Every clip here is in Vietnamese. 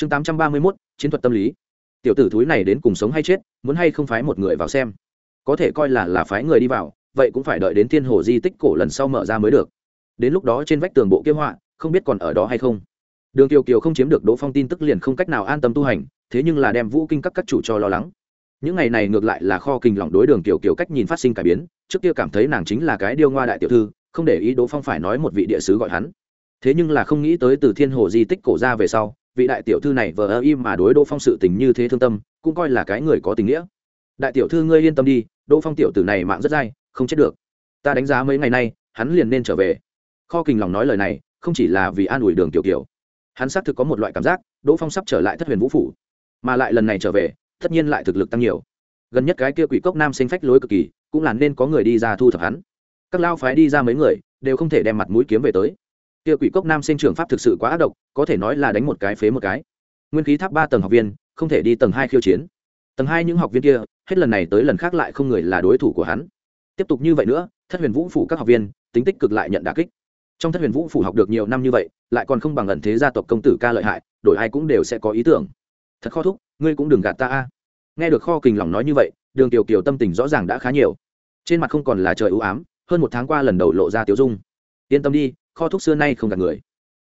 chương tám trăm ba mươi mốt, chiến thuật tâm lý. Tiểu tử thúi này đến cùng sống hay chết, muốn hay không phái một người vào xem. Có thể coi là là phái người đi vào, vậy cũng phải đợi đến thiên hồ di tích cổ lần sau mở ra mới được. Đến lúc đó trên vách tường bộ kế họa, không biết còn ở đó hay không. Đường kiều kiều không chiếm được đỗ phong tin tức liền không cách nào an tâm tu hành, thế nhưng là đem vũ kinh các các chủ cho lo lắng. Những ngày này ngược lại là kho kinh lỏng đối đường kiều kiều cách nhìn phát sinh cải biến, trước kia cảm thấy nàng chính là cái điêu ngoa đại tiểu thư, không để ý đỗ phong phải nói một vị địa sứ gọi hắn. Thế nhưng là không nghĩ tới từ thiên hồ di tích cổ ra về sau vị đại tiểu thư này vờ ơ im mà đối đỗ phong sự tình như thế thương tâm, cũng coi là cái người có tình nghĩa. Đại tiểu thư ngươi yên tâm đi, đỗ phong tiểu tử này mạng rất dai, không chết được. Ta đánh giá mấy ngày nay, hắn liền nên trở về. Kho kình lòng nói lời này, không chỉ là vì an ủi đường tiểu kiều, hắn xác thực có một loại cảm giác, đỗ phong sắp trở lại thất huyền vũ phủ, mà lại lần này trở về, tất nhiên lại thực lực tăng nhiều. Gần nhất cái kia quỷ cốc nam sinh phách lối cực kỳ, cũng là nên có người đi ra thu thập hắn. Các lao phái đi ra mấy người, đều không thể đem mặt mũi kiếm về tới kia quỷ cốc nam sinh trưởng pháp thực sự quá ác độc, có thể nói là đánh một cái phế một cái. Nguyên khí tháp ba tầng học viên, không thể đi tầng hai khiêu chiến. Tầng hai những học viên kia, hết lần này tới lần khác lại không người là đối thủ của hắn. Tiếp tục như vậy nữa, thất huyền vũ phủ các học viên, tính tích cực lại nhận đà kích. Trong thất huyền vũ phủ học được nhiều năm như vậy, lại còn không bằng ẩn thế gia tộc công tử ca lợi hại, đổi ai cũng đều sẽ có ý tưởng. Thật khó thúc, ngươi cũng đừng gạt ta a. Nghe được kho kình lòng nói như vậy, đường tiểu kiều tâm tình rõ ràng đã khá nhiều. Trên mặt không còn là trời ưu ám, hơn một tháng qua lần đầu lộ ra tiểu dung. Yên tâm đi kho thuốc xưa nay không gạt người.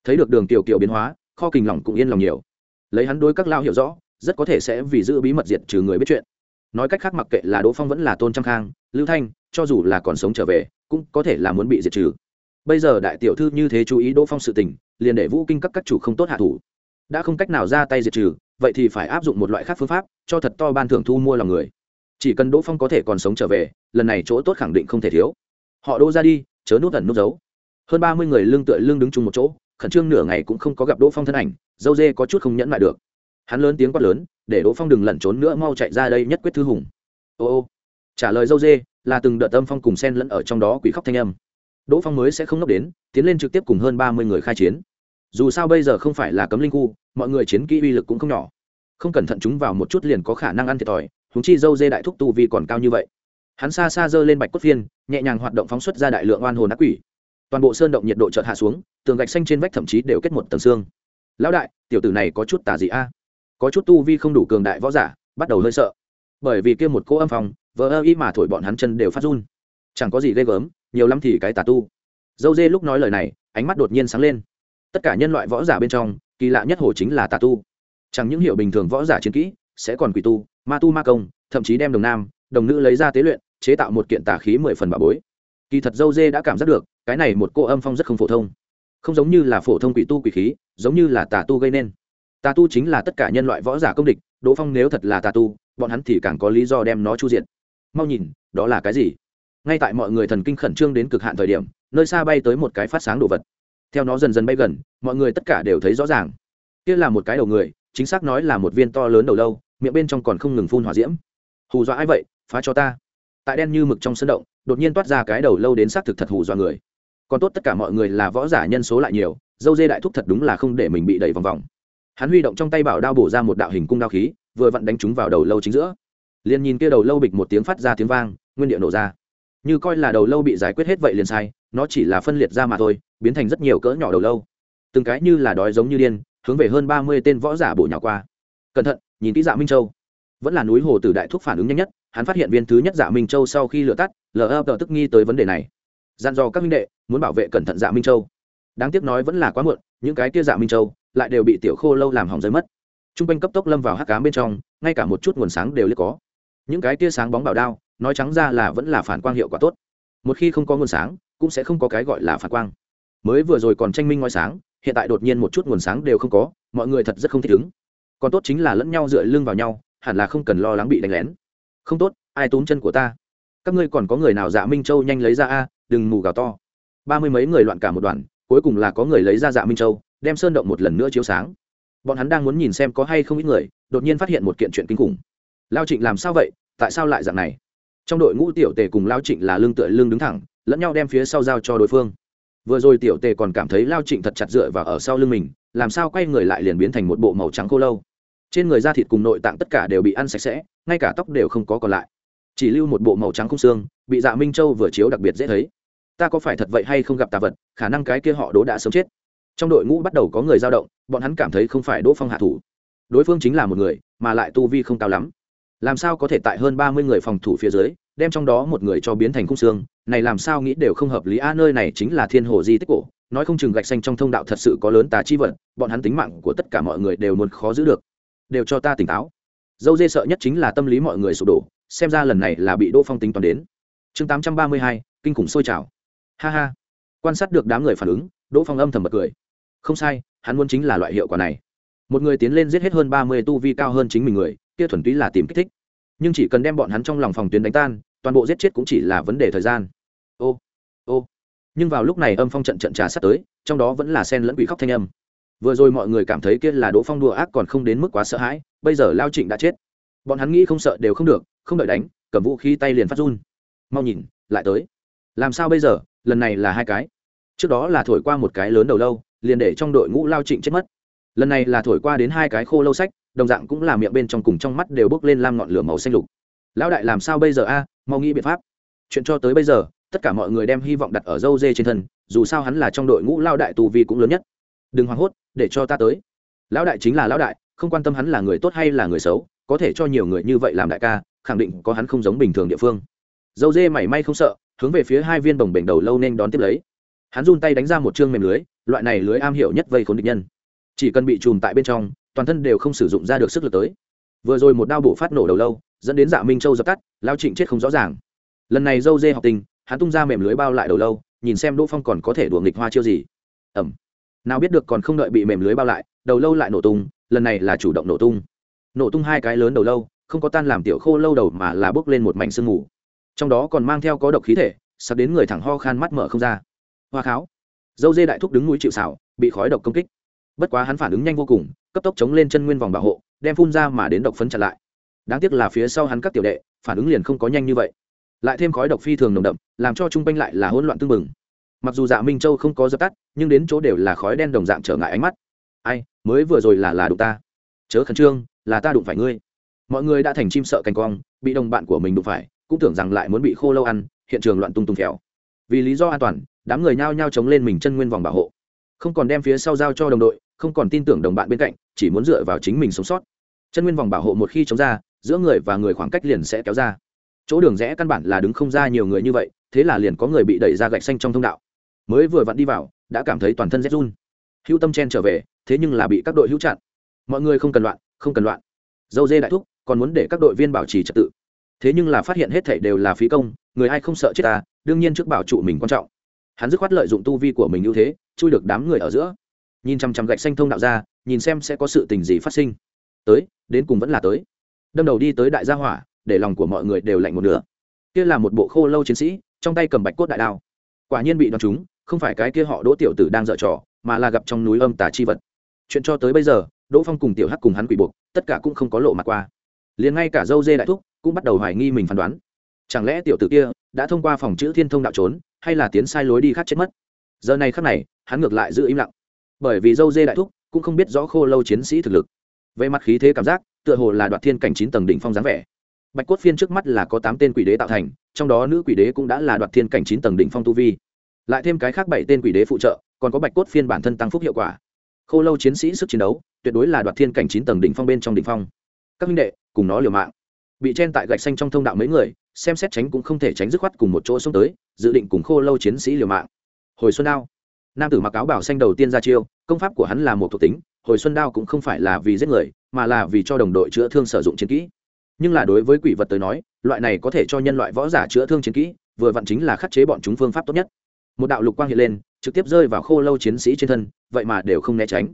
Thấy được đường tiểu kiều biến hóa, kho kình lòng cũng yên lòng nhiều. Lấy hắn đối các lao hiểu rõ, rất có thể sẽ vì giữ bí mật diệt trừ người biết chuyện. Nói cách khác mặc kệ là đỗ phong vẫn là tôn trăng khang, lưu thanh, cho dù là còn sống trở về, cũng có thể là muốn bị diệt trừ. Bây giờ đại tiểu thư như thế chú ý đỗ phong sự tình, liền để vũ kinh các các chủ không tốt hạ thủ. Đã không cách nào ra tay diệt trừ, vậy thì phải áp dụng một loại khác phương pháp, cho thật to ban thưởng thu mua lòng người. Chỉ cần đỗ phong có thể còn sống trở về, lần này chỗ tốt khẳng định không thể thiếu. Họ đỗ ra đi, chớ nút ẩn nút giấu hơn ba mươi người lương tựa lương đứng chung một chỗ, khẩn trương nửa ngày cũng không có gặp đỗ phong thân ảnh, dâu dê có chút không nhẫn lại được. Hắn lớn tiếng quát lớn, để đỗ phong đừng lẩn trốn nữa, mau chạy ra đây nhất quyết thư hùng. Ô ô. Trả lời dâu dê, là từng đợt tâm phong cùng sen lẫn ở trong đó quỷ khóc thanh âm. Đỗ phong mới sẽ không ngốc đến, tiến lên trực tiếp cùng hơn ba mươi người khai chiến. Dù sao bây giờ không phải là cấm linh khu, mọi người chiến kỹ uy lực cũng không nhỏ. Không cẩn thận chúng vào một chút liền có khả năng ăn thiệt thòi húng chi dâu dê đại thúc tu vi còn cao như vậy. Hắn xa xa giơ lên bạch cốt phiên, nhẹ nhàng hoạt động phóng xuất ra đại lượng oan hồn ác quỷ toàn bộ sơn động nhiệt độ chợt hạ xuống, tường gạch xanh trên vách thậm chí đều kết một tầng xương. Lão đại, tiểu tử này có chút tà gì a. Có chút tu vi không đủ cường đại võ giả, bắt đầu hơi sợ. Bởi vì kia một cô âm phòng vỡ ơ ý mà thổi bọn hắn chân đều phát run. Chẳng có gì ghê gớm, nhiều lắm thì cái tà tu. Dâu dê lúc nói lời này, ánh mắt đột nhiên sáng lên. Tất cả nhân loại võ giả bên trong, kỳ lạ nhất hồ chính là tà tu. Chẳng những hiểu bình thường võ giả chiến kỹ, sẽ còn quỷ tu, ma tu ma công, thậm chí đem đồng nam, đồng nữ lấy ra tế luyện, chế tạo một kiện tà khí mười phần bà bối. Kỳ thật dâu dê đã cảm giác được cái này một cô âm phong rất không phổ thông. Không giống như là phổ thông quỷ tu quỷ khí, giống như là tà tu gây nên. Tà tu chính là tất cả nhân loại võ giả công địch, đỗ phong nếu thật là tà tu, bọn hắn thì càng có lý do đem nó chu diện mau nhìn, đó là cái gì? Ngay tại mọi người thần kinh khẩn trương đến cực hạn thời điểm, nơi xa bay tới một cái phát sáng đồ vật. Theo nó dần dần bay gần, mọi người tất cả đều thấy rõ ràng. Kia là một cái đầu người, chính xác nói là một viên to lớn đầu lâu, miệng bên trong còn không ngừng phun hỏa diễm. Hù dọa ai vậy? Phá cho ta. Tại đen như mực trong sân động, đột nhiên toát ra cái đầu lâu đến xác thực thật hù dọa người còn tốt tất cả mọi người là võ giả nhân số lại nhiều, dâu dê đại thúc thật đúng là không để mình bị đẩy vòng vòng. Hắn huy động trong tay bảo đao bổ ra một đạo hình cung đao khí, vừa vặn đánh trúng vào đầu lâu chính giữa. Liền nhìn kia đầu lâu bịch một tiếng phát ra tiếng vang, nguyên điệu nổ ra. Như coi là đầu lâu bị giải quyết hết vậy liền sai, nó chỉ là phân liệt ra mà thôi, biến thành rất nhiều cỡ nhỏ đầu lâu. Từng cái như là đói giống như điên, hướng về hơn ba mươi tên võ giả bổ nhào qua. Cẩn thận, nhìn kỹ dạ minh châu. Vẫn là núi hồ tử đại thúc phản ứng nhanh nhất, hắn phát hiện viên thứ nhất dạ minh châu sau khi lửa tắt, lờ ập tức nghi tới vấn đề này dặn dò các minh đệ muốn bảo vệ cẩn thận dạ minh châu. Đáng tiếc nói vẫn là quá muộn, những cái kia dạ minh châu lại đều bị tiểu khô lâu làm hỏng rơi mất. T r u n g quanh cấp tốc lâm vào hắc cám bên trong, ngay cả một chút nguồn sáng đều liếc có. Những cái tia sáng bóng bảo đao, nói trắng ra là vẫn là phản quang hiệu quả tốt. Một khi không có nguồn sáng, cũng sẽ không có cái gọi là phản quang. Mới vừa rồi còn tranh minh ngói sáng, hiện tại đột nhiên một chút nguồn sáng đều không có, mọi người thật rất không thích ứng. Còn tốt chính là lẫn nhau dựa lưng vào nhau, hẳn là không cần lo lắng bị đánh lén. Không tốt, ai túm chân của ta? Các ngươi còn có người nào dạ minh châu nhanh lấy ra a đừng mù gào to. Ba mươi mấy người loạn cả một đoàn, cuối cùng là có người lấy ra dạ minh châu, đem sơn động một lần nữa chiếu sáng. Bọn hắn đang muốn nhìn xem có hay không ít người, đột nhiên phát hiện một kiện chuyện kinh khủng. Lao trịnh làm sao vậy? Tại sao lại dạng này? Trong đội ngũ tiểu tề cùng lao trịnh là lương tựa lương đứng thẳng, lẫn nhau đem phía sau giao cho đối phương. Vừa rồi tiểu tề còn cảm thấy lao trịnh thật chặt dựa và ở sau lưng mình, làm sao quay người lại liền biến thành một bộ màu trắng khô lâu. Trên người da thịt cùng nội tạng tất cả đều bị ăn sạch sẽ, ngay cả tóc đều không có còn lại. Chỉ lưu một bộ màu trắng không xương, bị dạ minh châu vừa chiếu đặc biệt dễ thấy ta có phải thật vậy hay không gặp tà vật, khả năng cái kia họ đỗ đã sớm chết. Trong đội ngũ bắt đầu có người dao động, bọn hắn cảm thấy không phải đỗ phong hạ thủ. Đối phương chính là một người, mà lại tu vi không cao lắm. Làm sao có thể tại hơn ba mươi người phòng thủ phía dưới, đem trong đó một người cho biến thành khung xương? Này làm sao nghĩ đều không hợp lý. A, nơi này chính là thiên hồ di tích cổ. Nói không chừng gạch xanh trong thông đạo thật sự có lớn tà chi vật, bọn hắn tính mạng của tất cả mọi người đều muốn khó giữ được. Đều cho ta tỉnh táo. Dâu dê sợ nhất chính là tâm lý mọi người sụp đổ, xem ra lần này là bị đỗ phong tính toàn đến. Chương tám trăm ba mươi hai, kinh khủng sôi trào ha ha. Quan sát được đám người phản ứng, đỗ phong âm thầm bật cười. Không sai, hắn muốn chính là loại hiệu quả này. Một người tiến lên giết hết hơn ba mươi tu vi cao hơn chính mình người, kia thuần túy là tìm kích thích. Nhưng chỉ cần đem bọn hắn trong lòng phòng tuyến đánh tan, toàn bộ giết chết cũng chỉ là vấn đề thời gian. Ô ô. Nhưng vào lúc này âm phong trận trận trà sắp tới, trong đó vẫn là sen lẫn quỷ khóc thanh âm. Vừa rồi mọi người cảm thấy kia là đỗ phong đùa ác còn không đến mức quá sợ hãi, bây giờ lao trịnh đã chết. Bọn hắn nghĩ không sợ đều không được, không đợi đánh, cầm vũ khí tay liền phát run. Mau nhìn, lại tới. Làm sao bây giờ? Lần này là hai cái. Trước đó là thổi qua một cái lớn đầu lâu, liền để trong đội ngũ lao trịnh chết mất. Lần này là thổi qua đến hai cái khô lâu sách, đồng dạng cũng là miệng bên trong cùng trong mắt đều bốc lên lam ngọn lửa màu xanh lục. Lão đại làm sao bây giờ a? Mau nghĩ biện pháp. Chuyện cho tới bây giờ, tất cả mọi người đem hy vọng đặt ở dâu dê trên thân, dù sao hắn là trong đội ngũ lao đại tù vi cũng lớn nhất. Đừng hoảng hốt, để cho ta tới. Lão đại chính là lão đại, không quan tâm hắn là người tốt hay là người xấu, có thể cho nhiều người như vậy làm đại ca, khẳng định có hắn không giống bình thường địa phương. Dâu dê mảy may không sợ hướng về phía hai viên bồng bềnh đầu lâu nên đón tiếp lấy. Hắn run tay đánh ra một chương mềm lưới, loại này lưới am hiểu nhất vây khốn địch nhân. Chỉ cần bị chùm tại bên trong, toàn thân đều không sử dụng ra được sức lực tới. Vừa rồi một đao bổ phát nổ đầu lâu, dẫn đến dạ minh châu dập tắt lao trịnh chết không rõ ràng. Lần này dâu dê học tình, hắn tung ra mềm lưới bao lại đầu lâu, nhìn xem đỗ phong còn có thể đùa nghịch hoa chiêu gì. Ẩm nào biết được còn không đợi bị mềm lưới bao lại, đầu lâu lại nổ tung, lần này là chủ động nổ tung. Nổ tung hai cái lớn đầu lâu, không có tan làm tiểu khô lâu đầu mà là bước lên một mảnh sương mù trong đó còn mang theo có độc khí thể sắp đến người thẳng ho khan mắt mở không ra. Hoa kháo. Dâu dê đại thúc đứng núi chịu xảo bị khói độc công kích. Bất quá hắn phản ứng nhanh vô cùng, cấp tốc chống lên chân nguyên vòng bảo hộ, đem phun ra mà đến độc phấn chặn lại. Đáng tiếc là phía sau hắn các tiểu đệ, phản ứng liền không có nhanh như vậy. Lại thêm khói độc phi thường nồng đậm, làm cho chung quanh lại là hỗn loạn tưng bừng. Mặc dù dạ minh châu không có dập tắt, nhưng đến chỗ đều là khói đen đồng dạng trở ngại ánh mắt. Ai, mới vừa rồi là là đụng ta. Chớ khẩn trương, là ta đụng phải ngươi. Mọi người đã thành chim sợ cành cong, bị đồng bạn của mình đụng phải cũng tưởng rằng lại muốn bị khô lâu ăn, hiện trường loạn tung tung khéo vì lý do an toàn, đám người nhao nhao chống lên mình chân nguyên vòng bảo hộ. Không còn đem phía sau giao cho đồng đội, không còn tin tưởng đồng bạn bên cạnh, chỉ muốn dựa vào chính mình sống sót. Chân nguyên vòng bảo hộ một khi chống ra, giữa người và người khoảng cách liền sẽ kéo ra. Chỗ đường rẽ căn bản là đứng không ra nhiều người như vậy, thế là liền có người bị đẩy ra gạch xanh trong thông đạo. Mới vừa vặn đi vào, đã cảm thấy toàn thân rét run. Hữu tâm chen trở về, thế nhưng là bị các đội hữu chặn. Mọi người không cần loạn, không cần loạn. Dâu dê đại thúc, còn muốn để các đội viên bảo trì trật tự thế nhưng là phát hiện hết thảy đều là phí công, người ai không sợ chết ta, đương nhiên trước bảo trụ mình quan trọng. Hắn dứt khoát lợi dụng tu vi của mình ưu thế, chui được đám người ở giữa. Nhìn chằm chằm gạch xanh thông đạo ra, nhìn xem sẽ có sự tình gì phát sinh. Tới, đến cùng vẫn là tới. Đâm đầu đi tới đại gia hỏa, để lòng của mọi người đều lạnh một nửa. Kia là một bộ khô lâu chiến sĩ, trong tay cầm bạch cốt đại đao. Quả nhiên bị đoán chúng, không phải cái kia họ đỗ tiểu tử đang dở trò, mà là gặp trong núi âm tà chi vật. Chuyện cho tới bây giờ, đỗ phong cùng tiểu hắc cùng hắn quỷ buộc, tất cả cũng không có lộ mặt qua liền ngay cả dâu dê đại thúc cũng bắt đầu hoài nghi mình phán đoán. Chẳng lẽ tiểu tử kia đã thông qua phòng chữ thiên thông đạo trốn, hay là tiến sai lối đi khác chết mất? Giờ này khắc này, hắn ngược lại giữ im lặng. Bởi vì dâu dê đại thúc cũng không biết rõ khô lâu chiến sĩ thực lực. Về mặt khí thế cảm giác, tựa hồ là đoạt thiên cảnh chín tầng đỉnh phong dáng vẻ. Bạch cốt phiên trước mắt là có tám tên quỷ đế tạo thành, trong đó nữ quỷ đế cũng đã là đoạt thiên cảnh chín tầng đỉnh phong tu vi. Lại thêm cái khác bảy tên quỷ đế phụ trợ, còn có bạch cốt phiên bản thân tăng phúc hiệu quả. Khô lâu chiến sĩ sức chiến đấu, tuyệt đối là đoạt thiên cảnh chín tầng đỉnh phong bên trong đỉnh phong. Các minh đệ cùng nó liều mạng. Bị chen tại gạch xanh trong thông đạo mấy người, xem xét tránh cũng không thể tránh dứt khoát cùng một chỗ xuống tới, dự định cùng khô lâu chiến sĩ liều mạng. Hồi xuân đao. Nam tử mặc áo bảo xanh đầu tiên ra chiêu, công pháp của hắn là một thuộc tính, hồi xuân đao cũng không phải là vì giết người, mà là vì cho đồng đội chữa thương sử dụng chiến kỹ. Nhưng là đối với quỷ vật tới nói, loại này có thể cho nhân loại võ giả chữa thương chiến kỹ, vừa vặn chính là khắc chế bọn chúng phương pháp tốt nhất. Một đạo lục quang hiện lên, trực tiếp rơi vào khô lâu chiến sĩ trên thân, vậy mà đều không né tránh.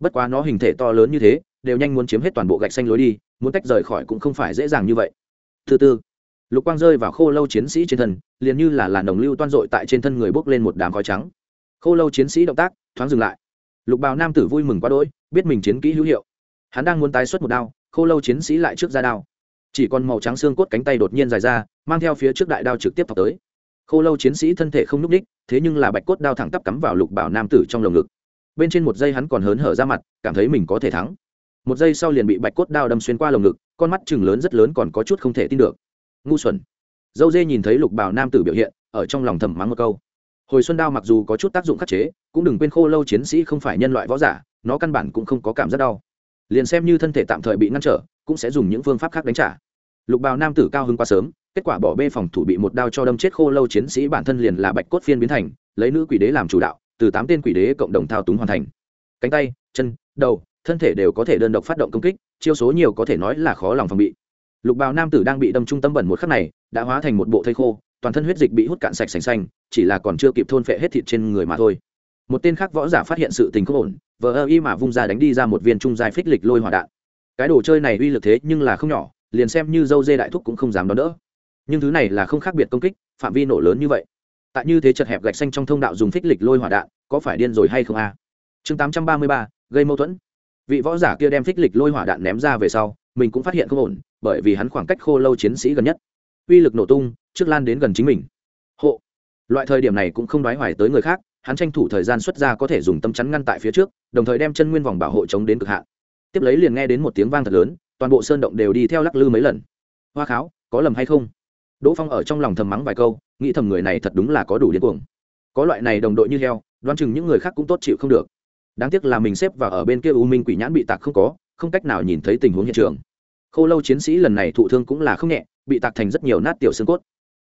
Bất quá nó hình thể to lớn như thế, đều nhanh muốn chiếm hết toàn bộ gạch xanh lối đi muốn tách rời khỏi cũng không phải dễ dàng như vậy. Thứ tư, lục quang rơi vào khô lâu chiến sĩ trên thân, liền như là làn đồng lưu toan dội tại trên thân người bốc lên một đám khói trắng. Khô lâu chiến sĩ động tác, thoáng dừng lại. Lục bào nam tử vui mừng quá đỗi, biết mình chiến kỹ hữu hiệu. Hắn đang muốn tái xuất một đao, khô lâu chiến sĩ lại trước ra đao. Chỉ còn màu trắng xương cốt cánh tay đột nhiên dài ra, mang theo phía trước đại đao trực tiếp thọc tới. Khô lâu chiến sĩ thân thể không n ních thế nhưng là bạch cốt đao thẳng tắp cắm vào lục bảo nam tử trong lồng ngực. Bên trên một giây hắn còn hớn hở ra mặt, cảm thấy mình có thể thắng một giây sau liền bị bạch cốt đao đâm xuyên qua lồng ngực, con mắt chừng lớn rất lớn còn có chút không thể tin được. Ngu xuẩn. Dâu dê nhìn thấy lục bảo nam tử biểu hiện, ở trong lòng thầm mắng một câu. Hồi xuân đao mặc dù có chút tác dụng khắc chế, cũng đừng quên khô lâu chiến sĩ không phải nhân loại võ giả, nó căn bản cũng không có cảm giác đau. Liền xem như thân thể tạm thời bị ngăn trở, cũng sẽ dùng những phương pháp khác đánh trả. Lục bào nam tử cao hứng quá sớm, kết quả bỏ bê phòng thủ bị một đao cho đâm chết khô lâu chiến sĩ bản thân liền là bạch cốt phiên biến thành, lấy nữ quỷ đế làm chủ đạo, từ tám tên quỷ đế cộng đồng thao túng hoàn thành. Cánh tay, chân, đầu thân thể đều có thể đơn độc phát động công kích, chiêu số nhiều có thể nói là khó lòng phòng bị. Lục bào nam tử đang bị đâm trung tâm bẩn một khắc này, đã hóa thành một bộ thây khô, toàn thân huyết dịch bị hút cạn sạch sành xanh, chỉ là còn chưa kịp thôn phệ hết thịt trên người mà thôi. Một tên khác võ giả phát hiện sự tình không ổn, vờ ơ y mà vung ra đánh đi ra một viên trung dài phích lịch lôi hỏa đạn. Cái đồ chơi này uy lực thế nhưng là không nhỏ, liền xem như dâu dê đại thúc cũng không dám đón đỡ. Nhưng thứ này là không khác biệt công kích, phạm vi nổ lớn như vậy. Tại như thế chật hẹp gạch xanh trong thông đạo dùng phích lịch lôi hỏa đạn, có phải điên rồi hay không a? Chương tám trăm ba mươi ba, gây mâu thuẫn vị võ giả kia đem phích lịch lôi hỏa đạn ném ra về sau, mình cũng phát hiện không ổn, bởi vì hắn khoảng cách khô lâu chiến sĩ gần nhất. Uy lực nổ tung, trước lan đến gần chính mình. Hộ. Loại thời điểm này cũng không đoái hoài tới người khác, hắn tranh thủ thời gian xuất ra có thể dùng tâm chắn ngăn tại phía trước, đồng thời đem chân nguyên vòng bảo hộ chống đến cực hạn. Tiếp lấy liền nghe đến một tiếng vang thật lớn, toàn bộ sơn động đều đi theo lắc lư mấy lần. Hoa kháo, có lầm hay không? Đỗ phong ở trong lòng thầm mắng vài câu, nghĩ thầm người này thật đúng là có đủ điên cuồng. Có loại này đồng đội như heo, đoán chừng những người khác cũng tốt chịu không được đáng tiếc là mình xếp và ở bên kia u minh quỷ nhãn bị tạc không có, không cách nào nhìn thấy tình huống hiện trường. Khô lâu chiến sĩ lần này thụ thương cũng là không nhẹ, bị tạc thành rất nhiều nát tiểu xương cốt.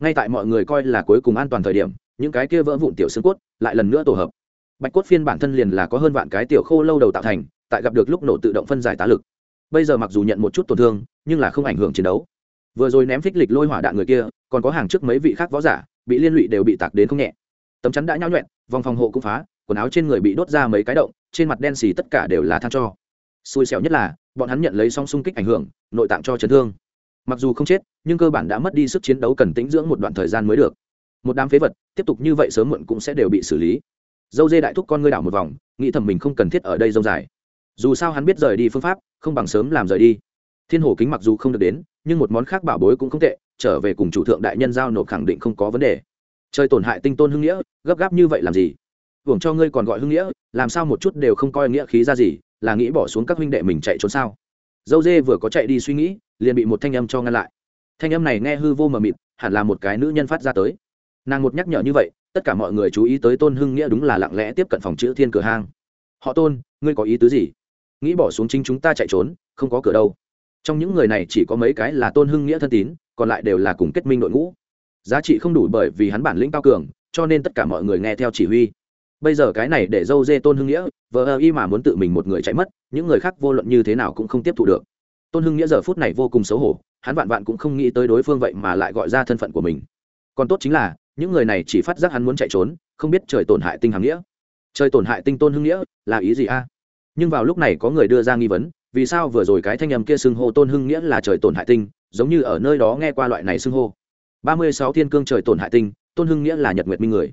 Ngay tại mọi người coi là cuối cùng an toàn thời điểm, những cái kia vỡ vụn tiểu xương cốt lại lần nữa tổ hợp. Bạch cốt phiên bản thân liền là có hơn vạn cái tiểu khô lâu đầu tạo thành, tại gặp được lúc nổ tự động phân giải tá lực. Bây giờ mặc dù nhận một chút tổn thương, nhưng là không ảnh hưởng chiến đấu. Vừa rồi ném phích lịch lôi hỏa đạn người kia, còn có hàng trước mấy vị khác võ giả, bị liên lụy đều bị tạc đến không nhẹ. Tấm chắn đã nhau nhuẹn, vòng phòng hộ cũng phá quần áo trên người bị đốt ra mấy cái động, trên mặt đen xì tất cả đều là than cho. Xui xẻo nhất là, bọn hắn nhận lấy song xung kích ảnh hưởng, nội tạng cho chấn thương. Mặc dù không chết, nhưng cơ bản đã mất đi sức chiến đấu cần tĩnh dưỡng một đoạn thời gian mới được. Một đám phế vật, tiếp tục như vậy sớm muộn cũng sẽ đều bị xử lý. Dâu dê đại thúc con ngươi đảo một vòng, nghĩ thầm mình không cần thiết ở đây dâu dài. Dù sao hắn biết rời đi phương pháp, không bằng sớm làm rời đi. Thiên hồ kính mặc dù không được đến, nhưng một món khác bảo bối cũng không tệ, trở về cùng chủ thượng đại nhân giao nộp khẳng định không có vấn đề. Chơi tổn hại tinh tôn hưng nghĩa, gấp gáp như vậy làm gì? Hưởng cho ngươi còn gọi hưng nghĩa, làm sao một chút đều không coi nghĩa khí ra gì, là nghĩ bỏ xuống các huynh đệ mình chạy trốn sao? Dâu dê vừa có chạy đi suy nghĩ, liền bị một thanh âm cho ngăn lại. Thanh âm này nghe hư vô mờ mịt, hẳn là một cái nữ nhân phát ra tới. Nàng một nhắc nhở như vậy, tất cả mọi người chú ý tới tôn hưng nghĩa đúng là lặng lẽ tiếp cận phòng chữ thiên cửa hang. Họ tôn, ngươi có ý tứ gì? Nghĩ bỏ xuống chính chúng ta chạy trốn, không có cửa đâu. Trong những người này chỉ có mấy cái là tôn hưng nghĩa thân tín, còn lại đều là cùng kết minh đội ngũ. Giá trị không đủ bởi vì hắn bản lĩnh cao cường, cho nên tất cả mọi người nghe theo chỉ huy bây giờ cái này để dâu dê tôn hưng nghĩa, vờ ơ y mà muốn tự mình một người chạy mất, những người khác vô luận như thế nào cũng không tiếp thu được. Tôn hưng nghĩa giờ phút này vô cùng xấu hổ, hắn vạn vạn cũng không nghĩ tới đối phương vậy mà lại gọi ra thân phận của mình. Còn tốt chính là, những người này chỉ phát giác hắn muốn chạy trốn, không biết trời tổn hại tinh hàm nghĩa. Trời tổn hại tinh tôn hưng nghĩa, là ý gì a? Nhưng vào lúc này có người đưa ra nghi vấn, vì sao vừa rồi cái thanh âm kia xưng hô tôn hưng nghĩa là trời tổn hại tinh, giống như ở nơi đó nghe qua loại này xưng hô? Ba mươi sáu thiên cương trời tổn hại tinh, tôn hưng nghĩa là nhật nguyệt minh người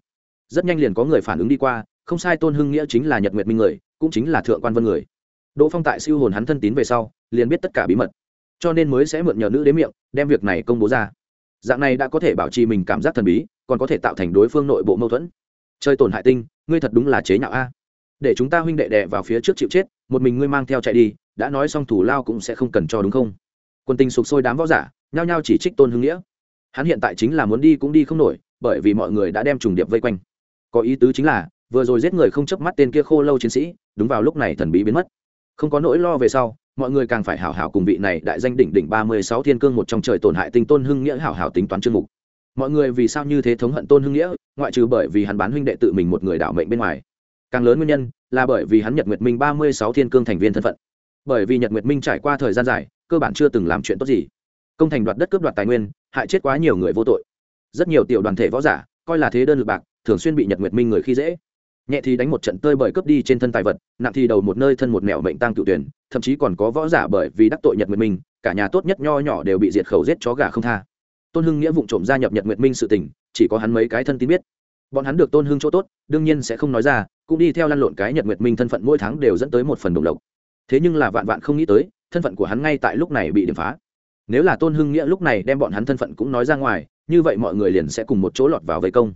rất nhanh liền có người phản ứng đi qua, không sai tôn hưng nghĩa chính là nhật nguyệt minh người, cũng chính là thượng quan vân người. Đỗ phong tại siêu hồn hắn thân tín về sau, liền biết tất cả bí mật. Cho nên mới sẽ mượn nhờ nữ đến miệng, đem việc này công bố ra. Dạng này đã có thể bảo trì mình cảm giác thần bí, còn có thể tạo thành đối phương nội bộ mâu thuẫn. Chơi tổn hại tinh, ngươi thật đúng là chế nhạo a. Để chúng ta huynh đệ đè vào phía trước chịu chết, một mình ngươi mang theo chạy đi, đã nói xong thủ lao cũng sẽ không cần cho đúng không? Quân tình sụp sôi đám võ giả, nhao nhao chỉ trích tôn hưng nghĩa. Hắn hiện tại chính là muốn đi cũng đi không nổi, bởi vì mọi người đã đem trùng điệp vây quanh có ý tứ chính là, vừa rồi giết người không chớp mắt tên kia khô lâu chiến sĩ, đúng vào lúc này thần bí biến mất. Không có nỗi lo về sau, mọi người càng phải hảo hảo cùng vị này đại danh đỉnh đỉnh ba mươi sáu thiên cương một trong trời tổn hại tinh tôn hưng nghĩa hảo hảo tính toán chương mục. Mọi người vì sao như thế thống hận tôn hưng nghĩa, ngoại trừ bởi vì hắn bán huynh đệ tự mình một người đạo mệnh bên ngoài. Càng lớn nguyên nhân là bởi vì hắn nhật nguyệt minh ba mươi sáu thiên cương thành viên thân phận. Bởi vì nhật nguyệt minh trải qua thời gian dài, cơ bản chưa từng làm chuyện tốt gì. Công thành đoạt đất cướp đoạt tài nguyên, hại chết quá nhiều người vô tội. Rất nhiều tiểu đoàn thể võ giả, coi là thế đơn lực bạc thường xuyên bị nhật nguyệt minh người khi dễ. Nhẹ thì đánh một trận tơi bởi cướp đi trên thân tài vật, nặng thì đầu một nơi thân một mẹo mệnh tăng cựu tuyển, thậm chí còn có võ giả bởi vì đắc tội nhật nguyệt minh, cả nhà tốt nhất nho nhỏ đều bị diệt khẩu giết chó gà không tha. Tôn hưng nghĩa vụng trộm gia nhập nhật nguyệt minh sự tình, chỉ có hắn mấy cái thân tín biết. Bọn hắn được tôn hưng chỗ tốt, đương nhiên sẽ không nói ra, cũng đi theo lăn lộn cái nhật nguyệt minh thân phận mỗi tháng đều dẫn tới một phần đồng lộc. Thế nhưng là vạn vạn không nghĩ tới, thân phận của hắn ngay tại lúc này bị điểm phá. Nếu là tôn hưng nghĩa lúc này đem bọn hắn thân phận cũng nói ra ngoài, như vậy mọi người liền sẽ cùng một chỗ lọt vào vây công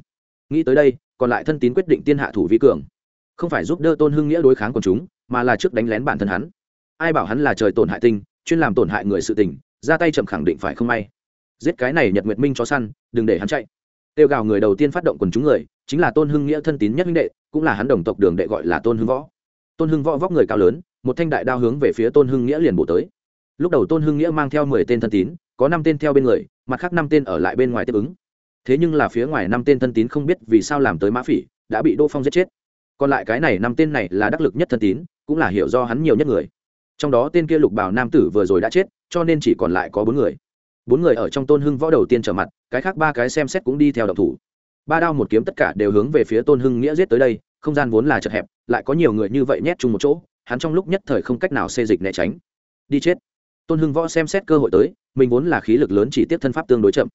nghĩ tới đây, còn lại thân tín quyết định tiên hạ thủ vi cường. Không phải giúp đỡ tôn hưng nghĩa đối kháng quần chúng, mà là trước đánh lén bản thân hắn. Ai bảo hắn là trời tổn hại tinh chuyên làm tổn hại người sự tình, ra tay chậm khẳng định phải không may. Giết cái này nhật nguyệt minh cho săn, đừng để hắn chạy. Tiêu gào người đầu tiên phát động quần chúng người, chính là tôn hưng nghĩa thân tín nhất huynh đệ, cũng là hắn đồng tộc đường đệ gọi là tôn hưng võ. Tôn hưng võ vóc người cao lớn, một thanh đại đao hướng về phía tôn hưng nghĩa liền bổ tới. Lúc đầu tôn hưng nghĩa mang theo mười tên thân tín, có năm tên theo bên người, mặt khác năm tên ở lại bên ngoài tiếp ứng thế nhưng là phía ngoài năm tên thân tín không biết vì sao làm tới mã phỉ, đã bị đỗ phong giết chết. Còn lại cái này năm tên này là đắc lực nhất thân tín, cũng là hiểu do hắn nhiều nhất người. Trong đó tên kia lục bảo nam tử vừa rồi đã chết, cho nên chỉ còn lại có bốn người. Bốn người ở trong tôn hưng võ đầu tiên trở mặt, cái khác ba cái xem xét cũng đi theo độc thủ. Ba đao một kiếm tất cả đều hướng về phía tôn hưng nghĩa giết tới đây, không gian vốn là chật hẹp, lại có nhiều người như vậy nhét chung một chỗ, hắn trong lúc nhất thời không cách nào xê dịch né tránh. Đi chết. Tôn hưng võ xem xét cơ hội tới, mình vốn là khí lực lớn chỉ tiếp thân pháp tương đối chậm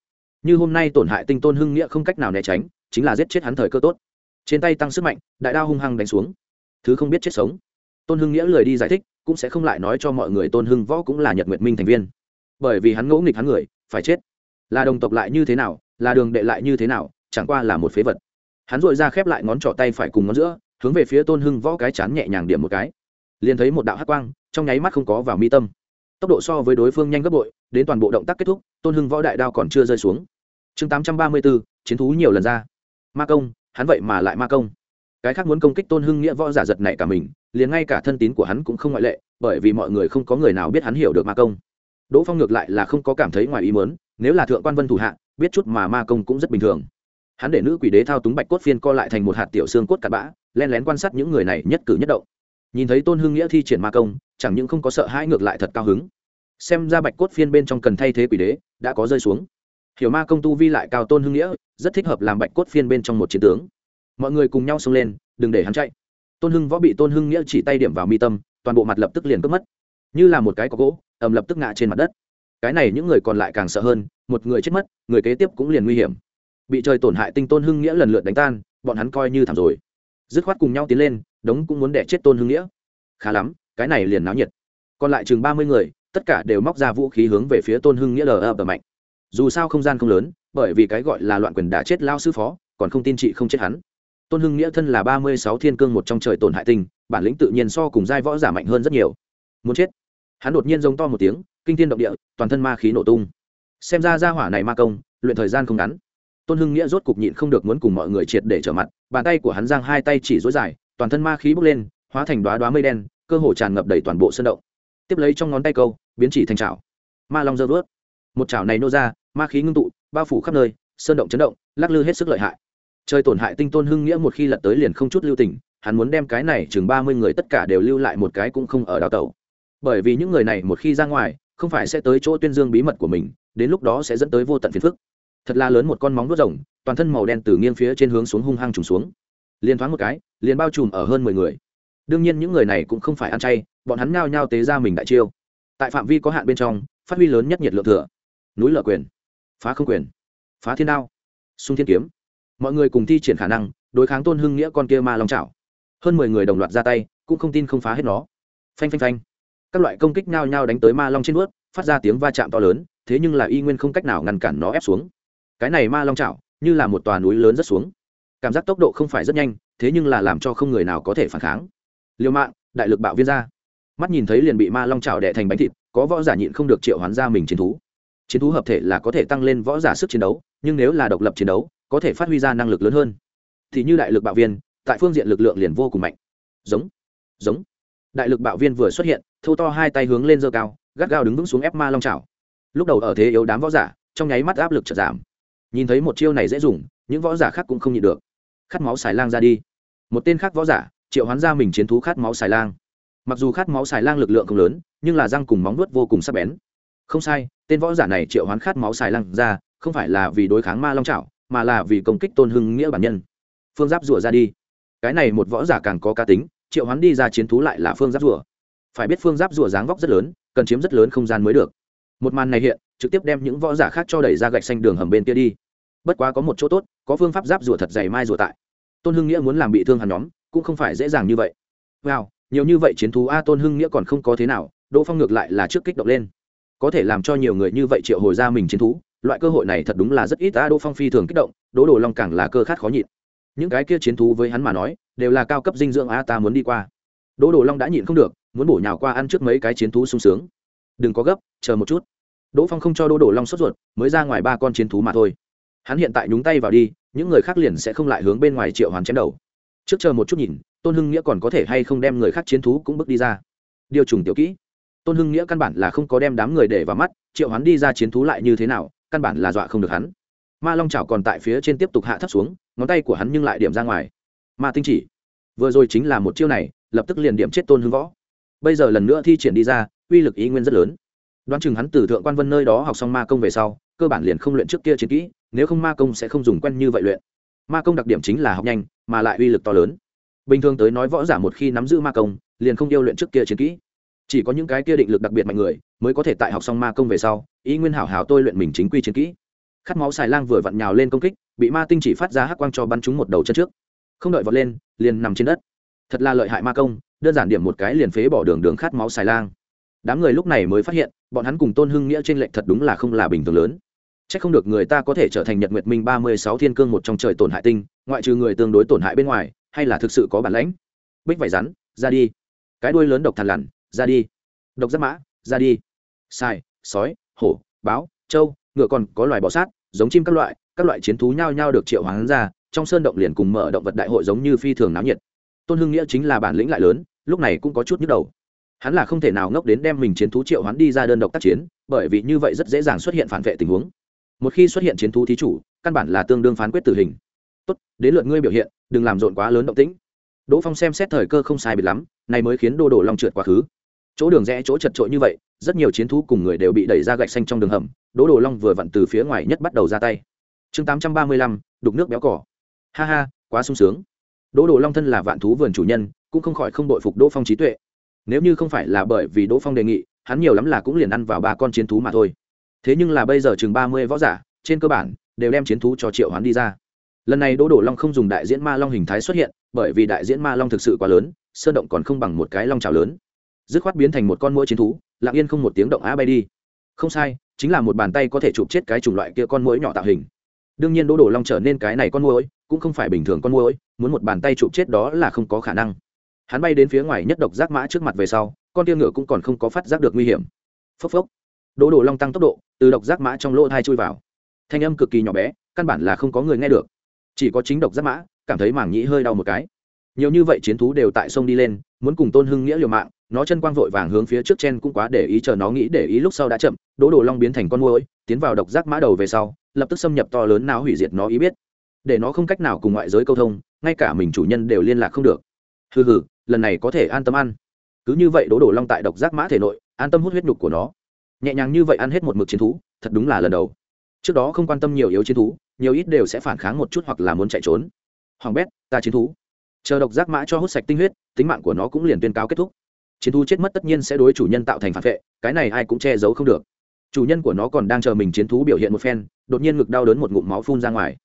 như hôm nay tổn hại tinh tôn hưng nghĩa không cách nào né tránh, chính là giết chết hắn thời cơ tốt. Trên tay tăng sức mạnh, đại đao hung hăng đánh xuống. Thứ không biết chết sống. Tôn hưng nghĩa lười đi giải thích, cũng sẽ không lại nói cho mọi người tôn hưng võ cũng là nhật nguyệt minh thành viên. Bởi vì hắn ngỗ nghịch hắn người, phải chết. Là đồng tộc lại như thế nào, là đường đệ lại như thế nào, chẳng qua là một phế vật. Hắn dội ra khép lại ngón trỏ tay phải cùng ngón giữa, hướng về phía tôn hưng võ cái chán nhẹ nhàng điểm một cái. Liền thấy một đạo hắc quang, trong nháy mắt không có vào mi tâm. Tốc độ so với đối phương nhanh gấp bội, đến toàn bộ động tác kết thúc, tôn hưng võ đại đao còn chưa rơi xuống chương tám trăm ba mươi bốn chiến thú nhiều lần ra. Ma công, hắn vậy mà lại ma công. Cái khác muốn công kích tôn hưng nghĩa võ giả giật này cả mình, liền ngay cả thân tín của hắn cũng không ngoại lệ, bởi vì mọi người không có người nào biết hắn hiểu được ma công. Đỗ phong ngược lại là không có cảm thấy ngoài ý mớn nếu là thượng quan vân thủ hạ, biết chút mà ma công cũng rất bình thường. Hắn để nữ quỷ đế thao túng bạch cốt phiên co lại thành một hạt tiểu xương cốt cặn bã, len lén quan sát những người này nhất cử nhất động. Nhìn thấy tôn hưng nghĩa thi triển ma công, chẳng những không có sợ hãi ngược lại thật cao hứng. Xem ra bạch cốt phiên bên trong cần thay thế quỷ đế, đã có rơi xuống hiểu ma công tu vi lại cao tôn hưng nghĩa, rất thích hợp làm bạch cốt phiên bên trong một chiến tướng. Mọi người cùng nhau xông lên, đừng để hắn chạy. Tôn hưng võ bị tôn hưng nghĩa chỉ tay điểm vào mi tâm, toàn bộ mặt lập tức liền cướp mất. Như là một cái có gỗ, ầm lập tức ngã trên mặt đất. Cái này những người còn lại càng sợ hơn, một người chết mất, người kế tiếp cũng liền nguy hiểm. Bị trời tổn hại tinh tôn hưng nghĩa lần lượt đánh tan, bọn hắn coi như thảm rồi. Dứt khoát cùng nhau tiến lên, đống cũng muốn đẻ chết tôn hưng nghĩa. Khá lắm, cái này liền náo nhiệt. Còn lại chừng ba mươi người, tất cả đều móc ra vũ khí hướng về phía tôn hưng nghĩa lờ ập mạnh dù sao không gian không lớn, bởi vì cái gọi là loạn quyền đã chết lao sư phó, còn không tin chị không chết hắn. Tôn hưng nghĩa thân là ba mươi sáu thiên cương một trong trời tổn hại tinh bản lĩnh tự nhiên so cùng giai võ giả mạnh hơn rất nhiều. Muốn chết? Hắn đột nhiên giống to một tiếng, kinh thiên động địa, toàn thân ma khí nổ tung. Xem ra ra hỏa này ma công, luyện thời gian không ngắn. Tôn hưng nghĩa rốt cục nhịn không được muốn cùng mọi người triệt để trở mặt, bàn tay của hắn giang hai tay chỉ dối dài, toàn thân ma khí bốc lên, hóa thành đoá đoá mây đen, cơ hồ tràn ngập đầy toàn bộ sân động. Tiếp lấy trong ngón tay câu, biến chỉ thành chảo. Ma long dơ vớt một chảo này nô ra ma khí ngưng tụ, bao phủ khắp nơi, sơn động chấn động, lắc lư hết sức lợi hại. Trời tổn hại tinh tôn hưng nghĩa một khi lật tới liền không chút lưu tình, hắn muốn đem cái này chừng ba mươi người tất cả đều lưu lại một cái cũng không ở đào tẩu. Bởi vì những người này một khi ra ngoài, không phải sẽ tới chỗ tuyên dương bí mật của mình, đến lúc đó sẽ dẫn tới vô tận phiền phức. Thật là lớn một con móng đốt rồng, toàn thân màu đen từ nghiêng phía trên hướng xuống hung hăng trùng xuống. Liền thoáng một cái, liền bao trùm ở hơn mười người. Đương nhiên những người này cũng không phải ăn chay, bọn hắn nhao nhao tế ra mình đại chiêu. Tại phạm vi có hạn bên trong, phát huy lớn nhất nhiệt lượng thừa. Núi lở quyền phá không quyền phá thiên đao sung thiên kiếm. Mọi người cùng thi triển khả năng đối kháng tôn hưng nghĩa con kia ma long trào hơn mười người đồng loạt ra tay cũng không tin không phá hết nó. Phanh phanh phanh. Các loại công kích nhao nhao đánh tới ma long trên bước, phát ra tiếng va chạm to lớn thế nhưng là y nguyên không cách nào ngăn cản nó ép xuống. Cái này ma long trào như là một tòa núi lớn rất xuống. Cảm giác tốc độ không phải rất nhanh thế nhưng là làm cho không người nào có thể phản kháng. Liêu mạng đại lực bạo viên ra. Mắt nhìn thấy liền bị ma long trào đẻ thành bánh thịt có võ giả nhịn không được triệu hoán ra mình chiến thú chiến thú hợp thể là có thể tăng lên võ giả sức chiến đấu, nhưng nếu là độc lập chiến đấu, có thể phát huy ra năng lực lớn hơn. Thì như đại lực bạo viên, tại phương diện lực lượng liền vô cùng mạnh. Giống giống. Đại lực bạo viên vừa xuất hiện, thâu to hai tay hướng lên dơ cao, gắt gao đứng vững xuống ép ma long trào lúc đầu ở thế yếu đám võ giả, trong nháy mắt áp lực chợt giảm. Nhìn thấy một chiêu này dễ dùng, những võ giả khác cũng không nhịn được. Khát máu xài lang ra đi. Một tên khác võ giả, triệu hoán ra mình chiến thú khát máu xài lang. Mặc dù khát máu xài lang lực lượng không lớn, nhưng là răng cùng móng nuốt vô cùng sắc bén. Không sai tên võ giả này triệu hoán khát máu xài lăng ra, không phải là vì đối kháng ma long trảo mà là vì công kích tôn hưng nghĩa bản nhân. Phương giáp rủa ra đi. Cái này một võ giả càng có cá tính, triệu hoán đi ra chiến thú lại là phương giáp rủa phải biết phương giáp rủa dáng vóc rất lớn, cần chiếm rất lớn không gian mới được. Một màn này hiện, trực tiếp đem những võ giả khác cho đẩy ra gạch xanh đường hầm bên kia đi. Bất quá có một chỗ tốt, có phương pháp giáp rủa thật dày mai rủa tại. Tôn hưng nghĩa muốn làm bị thương hắn nhóm, cũng không phải dễ dàng như vậy. Wow, nhiều như vậy chiến thú a tôn hưng nghĩa còn không có thế nào, đỗ phong ngược lại là trước kích động lên có thể làm cho nhiều người như vậy triệu hồi ra mình chiến thú, loại cơ hội này thật đúng là rất ít a đỗ phong phi thường kích động, đỗ đồ long càng là cơ khát khó nhịn. Những cái kia chiến thú với hắn mà nói, đều là cao cấp dinh dưỡng a ta muốn đi qua. Đỗ đồ long đã nhịn không được, muốn bổ nhào qua ăn trước mấy cái chiến thú sung sướng. Đừng có gấp, chờ một chút. Đỗ phong không cho đỗ đồ long sốt ruột, mới ra ngoài ba con chiến thú mà thôi. Hắn hiện tại nhúng tay vào đi, những người khác liền sẽ không lại hướng bên ngoài triệu hoàn chém đầu. Trước chờ một chút nhìn, tôn hưng nghĩa còn có thể hay không đem người khác chiến thú cũng bước đi ra. Điều trùng tiểu kỹ tôn hưng nghĩa căn bản là không có đem đám người để vào mắt, triệu hắn đi ra chiến thú lại như thế nào, căn bản là dọa không được hắn. Ma long chảo còn tại phía trên tiếp tục hạ thấp xuống, ngón tay của hắn nhưng lại điểm ra ngoài. Ma tinh chỉ, vừa rồi chính là một chiêu này, lập tức liền điểm chết tôn hưng võ. Bây giờ lần nữa thi triển đi ra, uy lực ý nguyên rất lớn. Đoán chừng hắn từ thượng quan vân nơi đó học xong ma công về sau, cơ bản liền không luyện trước kia chiến kỹ, nếu không ma công sẽ không dùng quen như vậy luyện. Ma công đặc điểm chính là học nhanh, mà lại uy lực to lớn. Bình thường tới nói võ giả một khi nắm giữ ma công, liền không yêu luyện trước kia chiến kỹ chỉ có những cái kia định lực đặc biệt mạnh người mới có thể tại học xong ma công về sau, ý nguyên hảo hảo tôi luyện mình chính quy chiến kỹ. Khát máu xài lang vừa vặn nhào lên công kích, bị ma tinh chỉ phát ra hắc quang cho bắn trúng một đầu chân trước. Không đợi vọt lên, liền nằm trên đất. Thật là lợi hại ma công, đơn giản điểm một cái liền phế bỏ đường đường khát máu xài lang. Đám người lúc này mới phát hiện, bọn hắn cùng tôn hưng nghĩa trên lệnh thật đúng là không là bình thường lớn. C h ắ c không được người ta có thể trở thành nhật nguyệt minh ba mươi sáu thiên cương một trong trời tổn hại tinh, ngoại trừ người tương đối tổn hại bên ngoài, hay là thực sự có bản lãnh? Bích vải rắn, ra đi. Cái đuôi lớn độc thằn lằn ra đi. Độc giáp mã, ra đi. Sai, sói, hổ, báo, trâu, ngựa còn có loài bọ sát, giống chim các loại các loại chiến thú nhao nhao được triệu hoán ra, trong sơn động liền cùng mở động vật đại hội giống như phi thường náo nhiệt. Tôn hưng nghĩa chính là bản lĩnh lại lớn, lúc này cũng có chút nhức đầu. Hắn là không thể nào ngốc đến đem mình chiến thú triệu hoán đi ra đơn độc tác chiến, bởi vì như vậy rất dễ dàng xuất hiện phản vệ tình huống. Một khi xuất hiện chiến thú thí chủ, căn bản là tương đương phán quyết tử hình. Tốt, đến lượt ngươi biểu hiện, đừng làm rộn quá lớn động tĩnh. Đỗ phong xem xét thời cơ không sai biệt lắm, này mới khiến đô đổ long trượt quá khứ chỗ đường rẽ chỗ chật trội như vậy, rất nhiều chiến thú cùng người đều bị đẩy ra gạch xanh trong đường hầm, đỗ đồ long vừa vặn từ phía ngoài nhất bắt đầu ra tay. Chương tám trăm ba mươi lăm, đục nước béo cỏ. Ha ha, quá sung sướng. Đỗ đồ long thân là vạn thú vườn chủ nhân, cũng không khỏi không đội phục đỗ phong trí tuệ. Nếu như không phải là bởi vì đỗ phong đề nghị, hắn nhiều lắm là cũng liền ăn vào ba con chiến thú mà thôi. Thế nhưng là bây giờ chừng ba mươi võ giả, trên cơ bản, đều đem chiến thú cho triệu hoán đi ra. Lần này đỗ đồ long không dùng đại diễn ma long hình thái xuất hiện, bởi vì đại diễn ma long thực sự quá lớn, sơn động còn không bằng một cái long trào lớn dứt khoát biến thành một con mũi chiến thú, lặng yên không một tiếng động á bay đi. Không sai, chính là một bàn tay có thể chụp chết cái chủng loại kia con mũi nhỏ tạo hình. Đương nhiên đỗ đồ long trở nên cái này con mũi, cũng không phải bình thường con mũi, muốn một bàn tay chụp chết đó là không có khả năng. Hắn bay đến phía ngoài nhất độc giác mã trước mặt về sau, con tia ngựa cũng còn không có phát giác được nguy hiểm. Phốc phốc. Đỗ đồ long tăng tốc độ, từ độc giác mã trong lỗ thai chui vào. Thanh âm cực kỳ nhỏ bé, căn bản là không có người nghe được. Chỉ có chính độc giác mã, cảm thấy mảng nhĩ hơi đau một cái. Nhiều như vậy chiến thú đều tại sông đi lên, muốn cùng tôn hưng nghĩa liều mạng nó chân quang vội vàng hướng phía trước chen cũng quá để ý, chờ nó nghĩ để ý lúc sau đã chậm, đỗ đồ long biến thành con môi tiến vào độc giác mã đầu về sau, lập tức xâm nhập to lớn nào hủy diệt nó ý biết. Để nó không cách nào cùng ngoại giới câu thông, ngay cả mình chủ nhân đều liên lạc không được. Hừ hừ, lần này có thể an tâm ăn. Cứ như vậy đỗ đồ long tại độc giác mã thể nội, an tâm hút huyết nhục của nó. Nhẹ nhàng như vậy ăn hết một mực chiến thú, thật đúng là lần đầu. Trước đó không quan tâm nhiều yếu chiến thú, nhiều ít đều sẽ phản kháng một chút hoặc là muốn chạy trốn. Hoàng bét, ta chiến thú. Chờ độc giác mã cho hút sạch tinh huyết, tính mạng của nó cũng liền tuyên cáo kết thúc chiến thú chết mất tất nhiên sẽ đối chủ nhân tạo thành phản vệ, cái này ai cũng che giấu không được. Chủ nhân của nó còn đang chờ mình chiến thú biểu hiện một phen, đột nhiên ngực đau đớn một ngụm máu phun ra ngoài.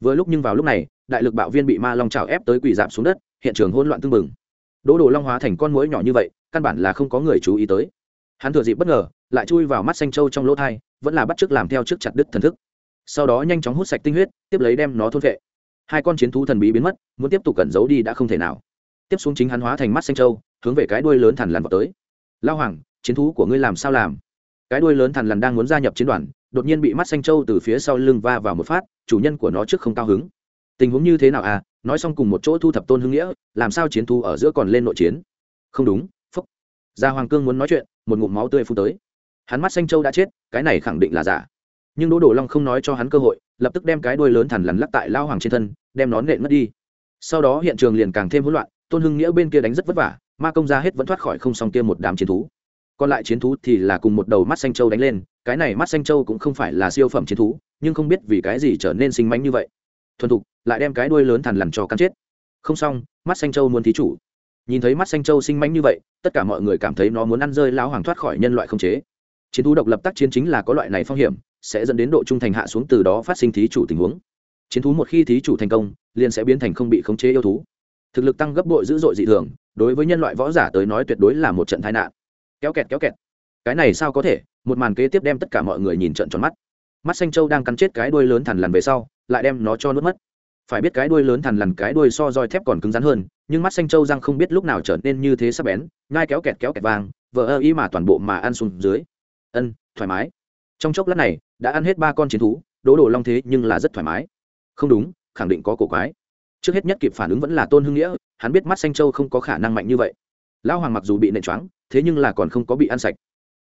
Vừa lúc nhưng vào lúc này, đại lực bạo viên bị ma long trào ép tới quỳ dạp xuống đất, hiện trường hỗn loạn tưng bừng. Đỗ đồ long hóa thành con mũi nhỏ như vậy, căn bản là không có người chú ý tới. Hắn thừa dịp bất ngờ, lại chui vào mắt xanh trâu trong lỗ thai, vẫn là bắt chước làm theo trước chặt đứt thần thức. Sau đó nhanh chóng hút sạch tinh huyết, tiếp lấy đem nó thôn vệ. Hai con chiến thú thần bí biến mất, muốn tiếp tục cẩn giấu đi đã không thể nào. Tiếp xuống chính hắn hóa thành mắt xanh trâu hướng về cái đuôi lớn thằn lằn vào tới. Lao hoàng, chiến thú của ngươi làm sao làm? Cái đuôi lớn thằn lằn đang muốn gia nhập chiến đoàn, đột nhiên bị mắt xanh trâu từ phía sau lưng va vào một phát, chủ nhân của nó trước không cao hứng. Tình huống như thế nào à? Nói xong cùng một chỗ thu thập tôn hưng nghĩa, làm sao chiến thú ở giữa còn lên nội chiến? Không đúng, phúc. Gia hoàng cương muốn nói chuyện, một ngụm máu tươi phun tới. Hắn mắt xanh châu đã chết, cái này khẳng định là giả. Nhưng đỗ đồ long không nói cho hắn cơ hội, lập tức đem cái đuôi lớn thằn lằn lắc tại lao hoàng trên thân, đem nó nện mất đi. Sau đó hiện trường liền càng thêm hỗn loạn tôn hưng nghĩa bên kia đánh rất vất vả, ma công ra hết vẫn thoát khỏi không xong kia một đám chiến thú. Còn lại chiến thú thì là cùng một đầu mắt xanh châu đánh lên, cái này mắt xanh châu cũng không phải là siêu phẩm chiến thú, nhưng không biết vì cái gì trở nên sinh mánh như vậy. Thuần thục, lại đem cái đuôi lớn thằn lằn cho cắn chết. Không xong, mắt xanh châu muốn thí chủ. Nhìn thấy mắt xanh châu sinh mánh như vậy, tất cả mọi người cảm thấy nó muốn ăn rơi lão hoàng thoát khỏi nhân loại không chế. Chiến thú độc lập tác chiến chính là có loại này phong hiểm, sẽ dẫn đến độ trung thành hạ xuống từ đó phát sinh thí chủ tình huống. Chiến thú một khi thí chủ thành công, liền sẽ biến thành không bị khống chế yêu thú thực lực tăng gấp bội dữ dội dị thường, đối với nhân loại võ giả tới nói tuyệt đối là một trận tai nạn. Kéo kẹt kéo kẹt. Cái này sao có thể? Một màn kế tiếp đem tất cả mọi người nhìn trận tròn mắt. Mắt xanh châu đang cắn chết cái đuôi lớn thằn lằn về sau, lại đem nó cho nuốt mất. Phải biết cái đuôi lớn thằn lằn, cái đuôi so roi thép còn cứng rắn hơn, nhưng mắt xanh châu răng không biết lúc nào trở nên như thế sắp bén ngai kéo kẹt kéo kẹt vàng vỡ ơ ý mà toàn bộ mà ăn xuống dưới. Ân, thoải mái. Trong chốc lát này, đã ăn hết ba con chiến thú, đố đồ long thế nhưng là rất thoải mái. Không đúng, khẳng định có cổ quái trước hết nhất kịp phản ứng vẫn là tôn hưng nghĩa hắn biết mắt xanh châu không có khả năng mạnh như vậy lão hoàng mặc dù bị nện choáng thế nhưng là còn không có bị ăn sạch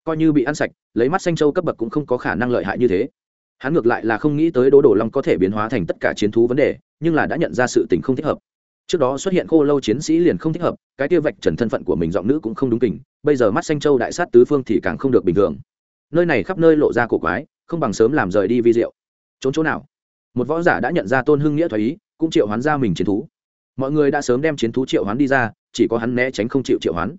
coi như bị ăn sạch lấy mắt xanh châu cấp bậc cũng không có khả năng lợi hại như thế hắn ngược lại là không nghĩ tới đố đổ long có thể biến hóa thành tất cả chiến thú vấn đề nhưng là đã nhận ra sự tình không thích hợp trước đó xuất hiện khô lâu chiến sĩ liền không thích hợp cái tiêu vạch trần thân phận của mình giọng nữ cũng không đúng tình bây giờ mắt xanh châu đại sát tứ phương thì càng không được bình thường nơi này khắp nơi lộ ra cổ quái không bằng sớm làm rời đi vi diệu trốn chỗ nào một võ giả đã nhận ra tôn hưng nghĩa thoái ý cũng triệu hoán ra mình chiến thú. Mọi người đã sớm đem chiến thú triệu hoán đi ra, chỉ có hắn né tránh không chịu triệu hoán.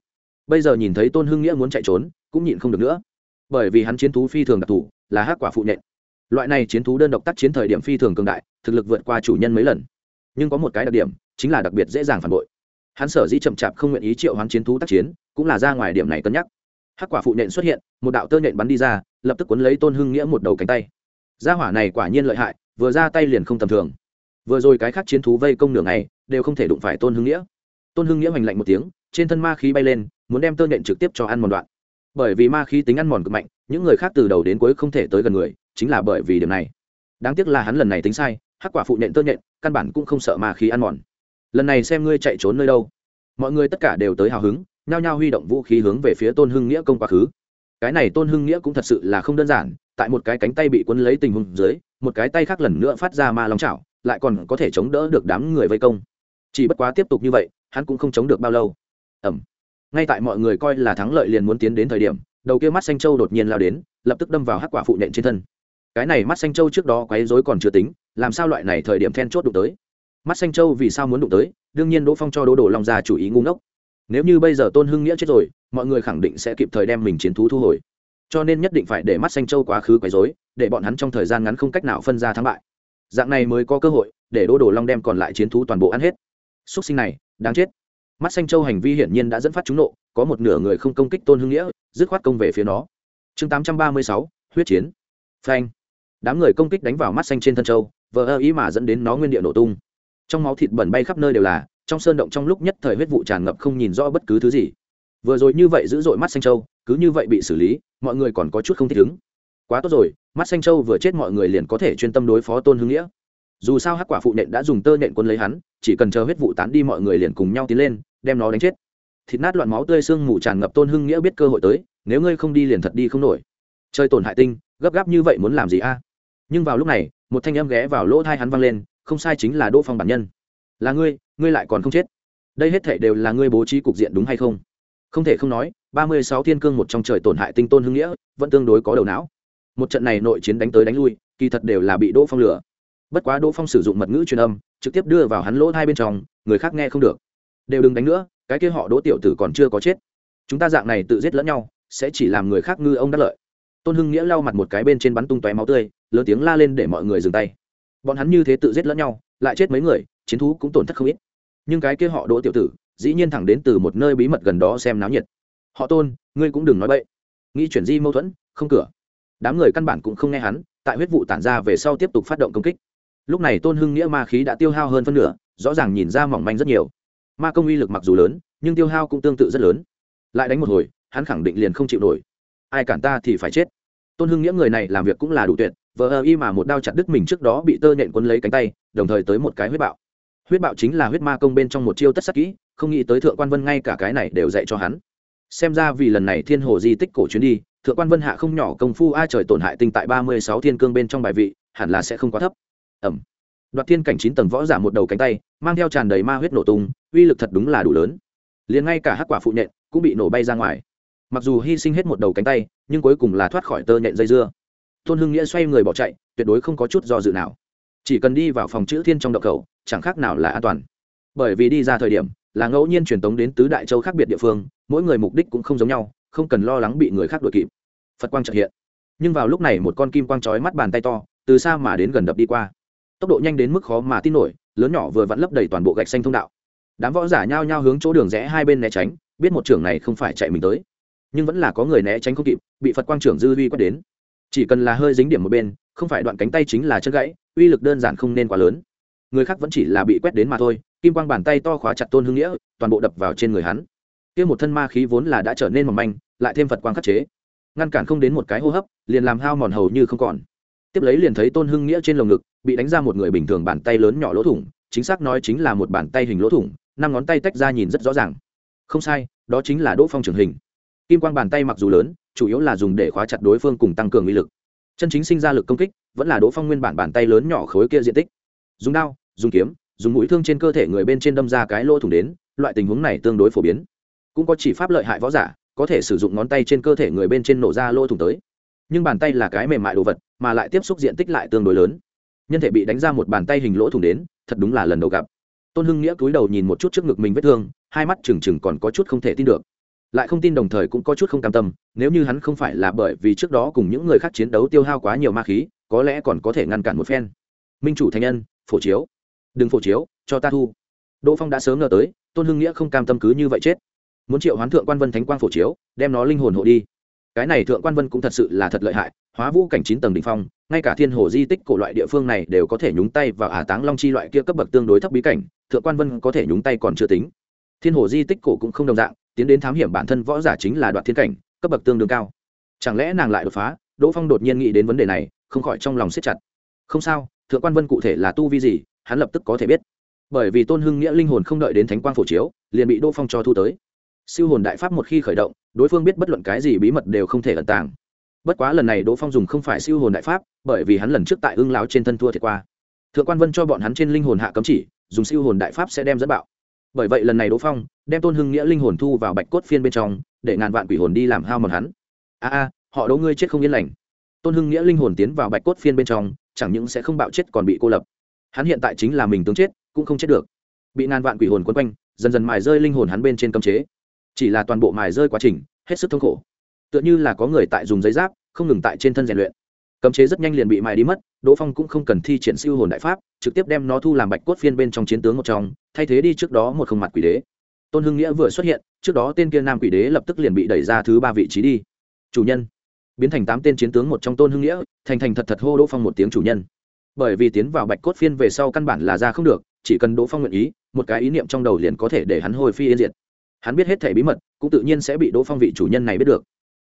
Bây giờ nhìn thấy tôn hưng nghĩa muốn chạy trốn, cũng nhịn không được nữa. Bởi vì hắn chiến thú phi thường đặc thù, là hát quả phụ nhện loại này chiến thú đơn độc tác chiến thời điểm phi thường cường đại, thực lực vượt qua chủ nhân mấy lần. Nhưng có một cái đặc điểm, chính là đặc biệt dễ dàng phản bội. Hắn sở dĩ chậm chạp không nguyện ý triệu hoán chiến thú tác chiến, cũng là ra ngoài điểm này cân nhắc. Hắc quả phụ nện xuất hiện, một đạo tơ nện bắn đi ra, lập tức cuốn lấy tôn hưng nghĩa một đầu cánh tay. Gia hỏa này quả nhiên lợi hại, vừa ra tay liền không tầm thường vừa rồi cái khác chiến thú vây công nửa ngày, đều không thể đụng phải tôn hưng nghĩa. Tôn hưng nghĩa hoành lạnh một tiếng, trên thân ma khí bay lên, muốn đem tơ nhện trực tiếp cho ăn mòn đoạn. Bởi vì ma khí tính ăn mòn cực mạnh, những người khác từ đầu đến cuối không thể tới gần người, chính là bởi vì điểm này. Đáng tiếc là hắn lần này tính sai, hắc quả phụ nhện tơ nhện, căn bản cũng không sợ ma khí ăn mòn. Lần này xem ngươi chạy trốn nơi đâu. Mọi người tất cả đều tới hào hứng, nhao nhao huy động vũ khí hướng về phía tôn hưng nghĩa công quá khứ. Cái này tôn hưng nghĩa cũng thật sự là không đơn giản, tại một cái cánh tay bị quấn lấy tình huống dưới, một cái tay khác lần nữa phát ra ma long chảo lại còn có thể chống đỡ được đám người vây công. Chỉ bất quá tiếp tục như vậy, hắn cũng không chống được bao lâu. Ẩm. Ngay tại mọi người coi là thắng lợi liền muốn tiến đến thời điểm, đầu kia mắt xanh châu đột nhiên lao đến, lập tức đâm vào hắc quả phụ nện trên thân. Cái này mắt xanh châu trước đó quấy rối còn chưa tính, làm sao loại này thời điểm then chốt đụng tới? Mắt xanh châu vì sao muốn đụng tới? Đương nhiên đỗ phong cho đỗ đổ long ra chủ ý ngu ngốc. Nếu như bây giờ tôn hưng nghĩa chết rồi, mọi người khẳng định sẽ kịp thời đem mình chiến thú thu hồi. Cho nên nhất định phải để mắt xanh châu quá khứ quấy rối, để bọn hắn trong thời gian ngắn không cách nào phân ra thắng bại dạng này mới có cơ hội để đỗ đồ long đem còn lại chiến thú toàn bộ ăn hết. Xúc sinh này, đáng chết. Mắt xanh châu hành vi hiển nhiên đã dẫn phát chúng nộ, có một nửa người không công kích tôn hưng nghĩa, dứt khoát công về phía nó. Chương tám trăm ba mươi sáu, huyết chiến. Phanh. Đám người công kích đánh vào mắt xanh trên thân châu, vờ ơ ý mà dẫn đến nó nguyên địa nổ tung. Trong máu thịt bẩn bay khắp nơi đều là, trong sơn động trong lúc nhất thời huyết vụ tràn ngập không nhìn rõ bất cứ thứ gì. Vừa rồi như vậy dữ dội mắt xanh châu, cứ như vậy bị xử lý, mọi người còn có chút không thích ứng quá tốt rồi, mắt xanh châu vừa chết mọi người liền có thể chuyên tâm đối phó tôn hưng nghĩa. Dù sao hắc quả phụ nện đã dùng tơ nện quân lấy hắn, chỉ cần chờ huyết vụ tán đi mọi người liền cùng nhau tiến lên, đem nó đánh chết. Thịt nát loạn máu tươi xương mù tràn ngập tôn hưng nghĩa biết cơ hội tới, nếu ngươi không đi liền thật đi không nổi. Chơi tổn hại tinh, gấp gáp như vậy muốn làm gì a? Nhưng vào lúc này, một thanh âm ghé vào lỗ thai hắn văng lên, không sai chính là đỗ phong bản nhân. Là ngươi ngươi lại còn không chết. Đây hết thể đều là ngươi bố trí cục diện đúng hay không? Không thể không nói, ba mươi sáu thiên cương một trong trời tổn hại tinh tôn hưng nghĩa, vẫn tương đối có đầu não một trận này nội chiến đánh tới đánh lui, kỳ thật đều là bị đỗ phong lửa bất quá đỗ phong sử dụng mật ngữ truyền âm, trực tiếp đưa vào hắn lỗ hai bên trong, người khác nghe không được. Đều đừng đánh nữa, cái kia họ đỗ tiểu tử còn chưa có chết. Chúng ta dạng này tự giết lẫn nhau, sẽ chỉ làm người khác ngư ông đắc lợi. Tôn hưng nghĩa lau mặt một cái bên trên bắn tung tóe máu tươi, lớn tiếng la lên để mọi người dừng tay. Bọn hắn như thế tự giết lẫn nhau, lại chết mấy người, chiến thú cũng tổn thất không ít. Nhưng cái kia họ đỗ tiểu tử, dĩ nhiên thẳng đến từ một nơi bí mật gần đó xem náo nhiệt. Họ tôn, ngươi cũng đừng nói bậy. Nghĩ chuyển di mâu thuẫn, không cửa đám người căn bản cũng không nghe hắn, tại huyết vụ tản ra về sau tiếp tục phát động công kích. Lúc này tôn hưng nghĩa ma khí đã tiêu hao hơn phân nửa, rõ ràng nhìn ra mỏng manh rất nhiều. Ma công uy lực mặc dù lớn, nhưng tiêu hao cũng tương tự rất lớn. Lại đánh một hồi, hắn khẳng định liền không chịu nổi. Ai cản ta thì phải chết. Tôn hưng nghĩa người này làm việc cũng là đủ tuyệt, vờ ơ y mà một đao chặt đứt mình trước đó bị tơ nhện quấn lấy cánh tay, đồng thời tới một cái huyết bạo. Huyết bạo chính là huyết ma công bên trong một chiêu tất sắc kỹ, không nghĩ tới thượng quan vân ngay cả cái này đều dạy cho hắn xem ra vì lần này thiên hồ di tích cổ chuyến đi, thượng quan vân hạ không nhỏ công phu ai trời tổn hại tinh tại ba mươi sáu thiên cương bên trong bài vị, hẳn là sẽ không quá thấp. Ẩm. Đoạt thiên cảnh chín tầng võ giả một đầu cánh tay, mang theo tràn đầy ma huyết nổ tung, uy lực thật đúng là đủ lớn. Liền ngay cả hắc quả phụ nhện cũng bị nổ bay ra ngoài. Mặc dù hy sinh hết một đầu cánh tay, nhưng cuối cùng là thoát khỏi tơ nhện dây dưa. Tôn hưng nghĩa xoay người bỏ chạy, tuyệt đối không có chút do dự nào. Chỉ cần đi vào phòng chữ thiên trong đậu cầu chẳng khác nào là an toàn. Bởi vì đi ra thời điểm là ngẫu nhiên truyền tống đến tứ đại châu khác biệt địa phương, mỗi người mục đích cũng không giống nhau, không cần lo lắng bị người khác đuổi kịp. Phật quang trợ hiện. Nhưng vào lúc này một con kim quang trói mắt bàn tay to, từ xa mà đến gần đập đi qua. Tốc độ nhanh đến mức khó mà tin nổi, lớn nhỏ vừa vặn lấp đầy toàn bộ gạch xanh thông đạo. Đám võ giả nhao nhao hướng chỗ đường rẽ hai bên né tránh, biết một trưởng này không phải chạy mình tới. Nhưng vẫn là có người né tránh không kịp, bị phật quang trưởng dư uy quét đến. Chỉ cần là hơi dính điểm một bên, không phải đoạn cánh tay chính là chân gãy, uy lực đơn giản không nên quá lớn người khác vẫn chỉ là bị quét đến mà thôi, kim quang bàn tay to khóa chặt tôn hương nghĩa, toàn bộ đập vào trên người hắn. Kia một thân ma khí vốn là đã trở nên mỏng manh, lại thêm phật quang khắc chế. Ngăn cản không đến một cái hô hấp, liền làm hao mòn hầu như không còn. Tiếp lấy liền thấy tôn hưng nghĩa trên lồng ngực, bị đánh ra một người bình thường bàn tay lớn nhỏ lỗ thủng, chính xác nói chính là một bàn tay hình lỗ thủng, năm ngón tay tách ra nhìn rất rõ ràng. Không sai, đó chính là đỗ phong trưởng hình. Kim quang bàn tay mặc dù lớn, chủ yếu là dùng để khóa chặt đối phương cùng tăng cường uy lực. Chân chính sinh ra lực công kích, vẫn là đỗ phong nguyên bản bàn tay lớn nhỏ khối kia diện tích dùng đao, dùng kiếm, dùng mũi thương trên cơ thể người bên trên đâm ra cái lỗ thủng đến, loại tình huống này tương đối phổ biến. Cũng có chỉ pháp lợi hại võ giả, có thể sử dụng ngón tay trên cơ thể người bên trên nổ ra lỗ thủng tới. Nhưng bàn tay là cái mềm mại đồ vật, mà lại tiếp xúc diện tích lại tương đối lớn. Nhân thể bị đánh ra một bàn tay hình lỗ thủng đến, thật đúng là lần đầu gặp. Tôn hưng nghĩa cúi đầu nhìn một chút trước ngực mình vết thương, hai mắt trừng trừng còn có chút không thể tin được. Lại không tin đồng thời cũng có chút không cam tâm, nếu như hắn không phải là bởi vì trước đó cùng những người khác chiến đấu tiêu hao quá nhiều ma khí, có lẽ còn có thể ngăn cản một phen. Minh chủ thành nhân phổ chiếu. Đừng phổ chiếu, cho ta thu. Đỗ phong đã sớm ngờ tới, tôn hưng nghĩa không cam tâm cứ như vậy chết. Muốn triệu hoán thượng quan vân thánh quang phổ chiếu, đem nó linh hồn hộ đi. Cái này thượng quan vân cũng thật sự là thật lợi hại, hóa vũ cảnh chín tầng đ ỉ n h phong, ngay cả thiên hồ di tích cổ loại địa phương này đều có thể nhúng tay vào ả táng long chi loại kia cấp bậc tương đối thấp bí cảnh, thượng quan vân có thể nhúng tay còn chưa tính. Thiên hồ di tích cổ cũng không đồng dạng, tiến đến thám hiểm bản thân võ giả chính là đoạn thiên cảnh, cấp bậc tương đương cao. Chẳng lẽ nàng lại đột phá? Đỗ phong đột nhiên nghĩ đến vấn đề này, không khỏi trong lòng siết chặt không sao, thượng quan vân cụ thể là tu vi gì, hắn lập tức có thể biết. Bởi vì tôn hưng nghĩa linh hồn không đợi đến thánh quang phổ chiếu, liền bị đỗ phong cho thu tới. Siêu hồn đại pháp một khi khởi động, đối phương biết bất luận cái gì bí mật đều không thể ẩn tàng. Bất quá lần này đỗ phong dùng không phải siêu hồn đại pháp, bởi vì hắn lần trước tại ương láo trên thân thua thiệt qua. Thượng quan vân cho bọn hắn trên linh hồn hạ cấm chỉ, dùng siêu hồn đại pháp sẽ đem dẫn bạo. Bởi vậy lần này đỗ phong đem tôn hưng nghĩa linh hồn thu vào bạch cốt phiên bên trong, để ngàn vạn quỷ hồn đi làm hao mòn hắn. A a, họ đỗ ngươi chết không yên lành. Tôn hưng nghĩa linh hồn tiến vào bạch cốt phiên bên trong chẳng những sẽ không bạo chết còn bị cô lập. Hắn hiện tại chính là mình tướng chết, cũng không chết được. Bị ngàn vạn quỷ hồn quấn quanh, dần dần mài rơi linh hồn hắn bên trên cấm chế. Chỉ là toàn bộ mài rơi quá trình, hết sức thống khổ. Tựa như là có người tại dùng giấy giáp, không ngừng tại trên thân rèn luyện. Cấm chế rất nhanh liền bị mài đi mất, đỗ phong cũng không cần thi triển siêu hồn đại pháp, trực tiếp đem nó thu làm bạch cốt phiên bên trong chiến tướng một trong, thay thế đi trước đó một không mặt quỷ đế. Tôn hưng nghĩa vừa xuất hiện, trước đó tên kia nam quỷ đế lập tức liền bị đẩy ra thứ ba vị trí đi. Chủ nhân biến thành tám tên chiến tướng một trong tôn hưng nghĩa, thành thành thật thật hô đỗ phong một tiếng chủ nhân. Bởi vì tiến vào bạch cốt phiên về sau căn bản là ra không được, chỉ cần đỗ phong nguyện ý, một cái ý niệm trong đầu liền có thể để hắn hồi phi yên diệt. Hắn biết hết thể bí mật, cũng tự nhiên sẽ bị đỗ phong vị chủ nhân này biết được.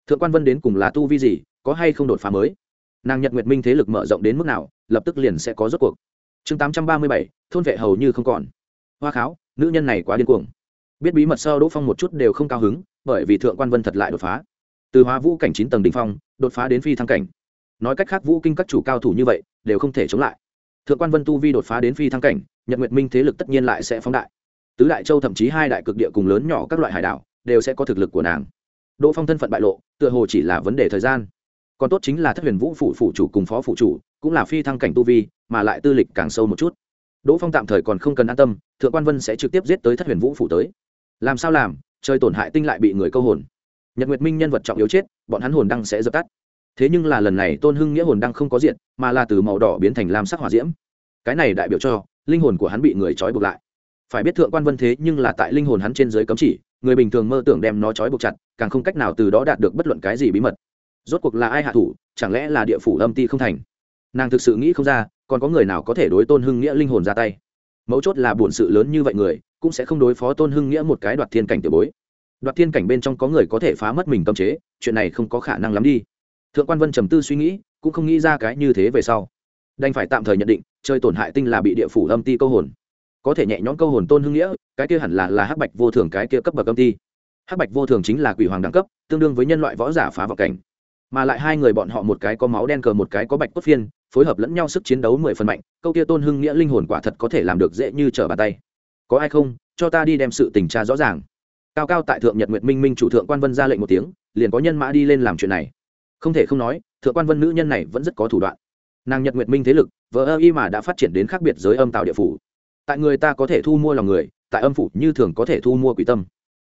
Thượng quan vân đến cùng là tu vi gì, có hay không đột phá mới? Nàng nhật nguyệt minh thế lực mở rộng đến mức nào, lập tức liền sẽ có rốt cuộc. Chương tám trăm ba mươi bảy, thôn vệ hầu như không còn. Hoa kháo, nữ nhân này quá điên cuồng. Biết bí mật sơ đỗ phong một chút đều không cao hứng, bởi vì thượng quan vân thật lại đột phá từ hóa vũ cảnh chín tầng đ ỉ n h phong, đột phá đến phi thăng cảnh. Nói cách khác vũ kinh các chủ cao thủ như vậy, đều không thể chống lại. Thượng quan vân tu vi đột phá đến phi thăng cảnh, nhật nguyệt minh thế lực tất nhiên lại sẽ phóng đại. Tứ đại châu thậm chí hai đại cực địa cùng lớn nhỏ các loại hải đảo, đều sẽ có thực lực của nàng. Đỗ phong thân phận bại lộ, tựa hồ chỉ là vấn đề thời gian. Còn tốt chính là thất huyền vũ phủ phủ chủ cùng phó phủ chủ, cũng là phi thăng cảnh tu vi, mà lại tư lịch càng sâu một chút. Đỗ phong tạm thời còn không cần an tâm, thượng quan vân sẽ trực tiếp giết tới thất huyền vũ phủ tới. Làm sao làm, Trời tổn hại tinh lại bị người câu hồn nhật nguyệt minh nhân vật trọng yếu chết, bọn hắn hồn đăng sẽ dập tắt. Thế nhưng là lần này tôn hưng nghĩa hồn đăng không có diện mà là từ màu đỏ biến thành lam sắc hỏa diễm. Cái này đại biểu cho, linh hồn của hắn bị người trói buộc lại. Phải biết thượng quan vân thế nhưng là tại linh hồn hắn trên dưới cấm chỉ, người bình thường mơ tưởng đem nó trói buộc chặt, càng không cách nào từ đó đạt được bất luận cái gì bí mật. Rốt cuộc là ai hạ thủ, chẳng lẽ là địa phủ âm ti không thành? Nàng thực sự nghĩ không ra, còn có người nào có thể đối tôn hưng nghĩa linh hồn ra tay? Mấu chốt là buồn sự lớn như vậy người, cũng sẽ không đối phó tôn hưng nghĩa một cái đoạt thiên cảnh tiểu bối đoạt thiên cảnh bên trong có người có thể phá mất mình cấm chế, chuyện này không có khả năng lắm đi. Thượng quan vân trầm tư suy nghĩ, cũng không nghĩ ra cái như thế về sau. Đành phải tạm thời nhận định chơi tổn hại tinh là bị địa phủ âm ti câu hồn. Có thể nhẹ nhõm câu hồn tôn hưng nghĩa, cái kia hẳn là là hắc bạch vô thường cái kia cấp bậc âm ti. Hắc bạch vô thường chính là quỷ hoàng đẳng cấp, tương đương với nhân loại võ giả phá vào cảnh. Mà lại hai người bọn họ một cái có máu đen cờ, một cái có bạch cốt phiên, phối hợp lẫn nhau sức chiến đấu mười phần mạnh, câu kia tôn hưng nghĩa linh hồn quả thật có thể làm được dễ như trở bàn tay. Có ai không? Cho ta đi đem sự tình tra rõ ràng cao cao tại thượng nhật nguyệt minh minh chủ thượng quan vân ra lệnh một tiếng, liền có nhân mã đi lên làm chuyện này. Không thể không nói, thượng quan vân nữ nhân này vẫn rất có thủ đoạn. Nàng nhật nguyệt minh thế lực vợ ơ y mà đã phát triển đến khác biệt giới âm tạo địa phủ. Tại người ta có thể thu mua lòng người, tại âm phủ như thường có thể thu mua quỷ tâm.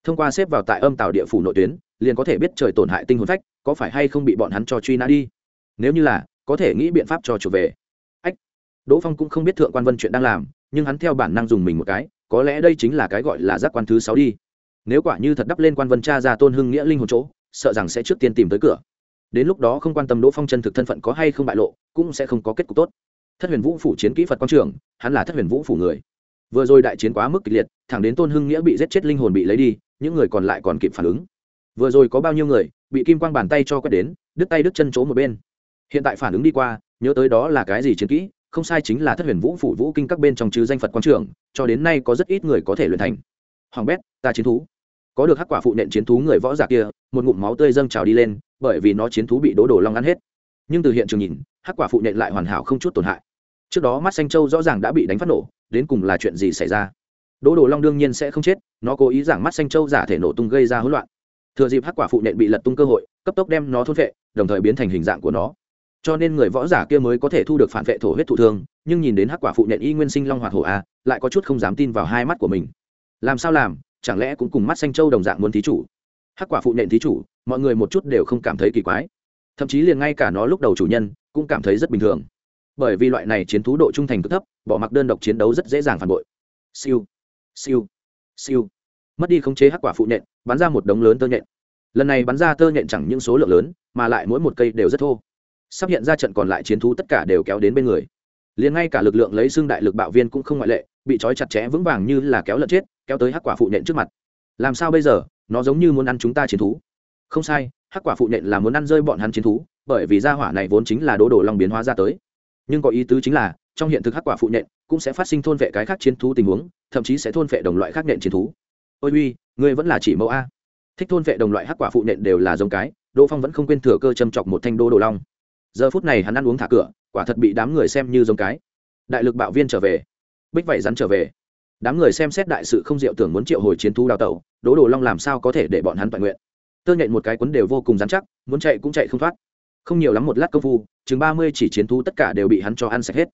Thông qua xếp vào tại âm tạo địa phủ nội tuyến, liền có thể biết trời tổn hại tinh hồn phách, có phải hay không bị bọn hắn cho truy nã đi. Nếu như là, có thể nghĩ biện pháp cho trở về. Ách! Đỗ phong cũng không biết thượng quan vân chuyện đang làm, nhưng hắn theo bản năng dùng mình một cái, có lẽ đây chính là cái gọi là giác quan thứ sáu đi nếu quả như thật đắp lên quan vân cha ra tôn hưng nghĩa linh hồn chỗ, sợ rằng sẽ trước tiên tìm tới cửa. Đến lúc đó không quan tâm đỗ phong chân thực thân phận có hay không bại lộ, cũng sẽ không có kết cục tốt. Thất huyền vũ phủ chiến kỹ phật quang trường, hắn là thất huyền vũ phủ người. Vừa rồi đại chiến quá mức kịch liệt, thẳng đến tôn hưng nghĩa bị giết chết linh hồn bị lấy đi, những người còn lại còn kịp phản ứng. Vừa rồi có bao nhiêu người, bị kim quang bàn tay cho quét đến, đứt tay đứt chân chỗ một bên. Hiện tại phản ứng đi qua, nhớ tới đó là cái gì chiến kỹ, không sai chính là thất huyền vũ phủ vũ kinh các bên trong chứ danh phật quang trường, cho đến nay có rất ít người có thể luyện thành. Hoàng bét, ta chiến thú có được hắc quả phụ nện chiến thú người võ giả kia, một ngụm máu tươi dâng trào đi lên, bởi vì nó chiến thú bị đố đổ long ăn hết. Nhưng từ hiện trường nhìn, hắc quả phụ nện lại hoàn hảo không chút tổn hại. Trước đó mắt xanh châu rõ ràng đã bị đánh phát nổ, đến cùng là chuyện gì xảy ra? Đỗ Đổ long đương nhiên sẽ không chết, nó cố ý giảng mắt xanh châu giả thể nổ tung gây ra hỗn loạn. Thừa dịp hắc quả phụ nện bị lật tung cơ hội, cấp tốc đem nó thôn vệ đồng thời biến thành hình dạng của nó. Cho nên người võ giả kia mới có thể thu được phản vệ thổ huyết thụ thương, nhưng nhìn đến hắc quả phụ nện y nguyên sinh long hoạt hổ a, lại có chút không dám tin vào hai mắt của mình. Làm sao làm? Chẳng lẽ cũng cùng mắt xanh châu đồng dạng muốn thí chủ? Hắc quả phụ nện thí chủ, mọi người một chút đều không cảm thấy kỳ quái. Thậm chí liền ngay cả nó lúc đầu chủ nhân cũng cảm thấy rất bình thường. Bởi vì loại này chiến thú độ trung thành cực thấp, bỏ mặc đơn độc chiến đấu rất dễ dàng phản bội. Siêu siêu siêu. Mất đi khống chế hắc quả phụ nện, bắn ra một đống lớn tơ nhện. Lần này bắn ra tơ nhện chẳng những số lượng lớn, mà lại mỗi một cây đều rất thô. Sắp hiện ra trận còn lại chiến thú tất cả đều kéo đến bên người liền ngay cả lực lượng lấy xương đại lực bạo viên cũng không ngoại lệ, bị trói chặt chẽ vững vàng như là kéo lợn chết, kéo tới hắc quả phụ nện trước mặt. Làm sao bây giờ? Nó giống như muốn ăn chúng ta chiến thú. Không sai, hắc quả phụ nện là muốn ăn rơi bọn hắn chiến thú, bởi vì gia hỏa này vốn chính là đố đổ long biến hóa ra tới. Nhưng có ý tứ chính là, trong hiện thực hắc quả phụ nện cũng sẽ phát sinh thôn vệ cái khác chiến thú tình huống, thậm chí sẽ thôn vệ đồng loại khác nện chiến thú. Ôi uy, ngươi vẫn là chỉ mẫu a. Thích thôn vệ đồng loại hắc quả phụ nện đều là giống cái, đỗ phong vẫn không quên thừa cơ châm chọc một thanh đô đồ long giờ phút này hắn ăn uống thả cửa, quả thật bị đám người xem như giống cái. Đại lực bạo viên trở về. Bích vảy rắn trở về. Đám người xem xét đại sự không diệu tưởng muốn triệu hồi chiến thú đào tẩu, đỗ đồ long làm sao có thể để bọn hắn toàn nguyện? Tơ nhện một cái quấn đều vô cùng dán chắc, muốn chạy cũng chạy không thoát. Không nhiều lắm một lát công phu, chừng ba mươi chỉ chiến thú tất cả đều bị hắn cho ăn sạch hết.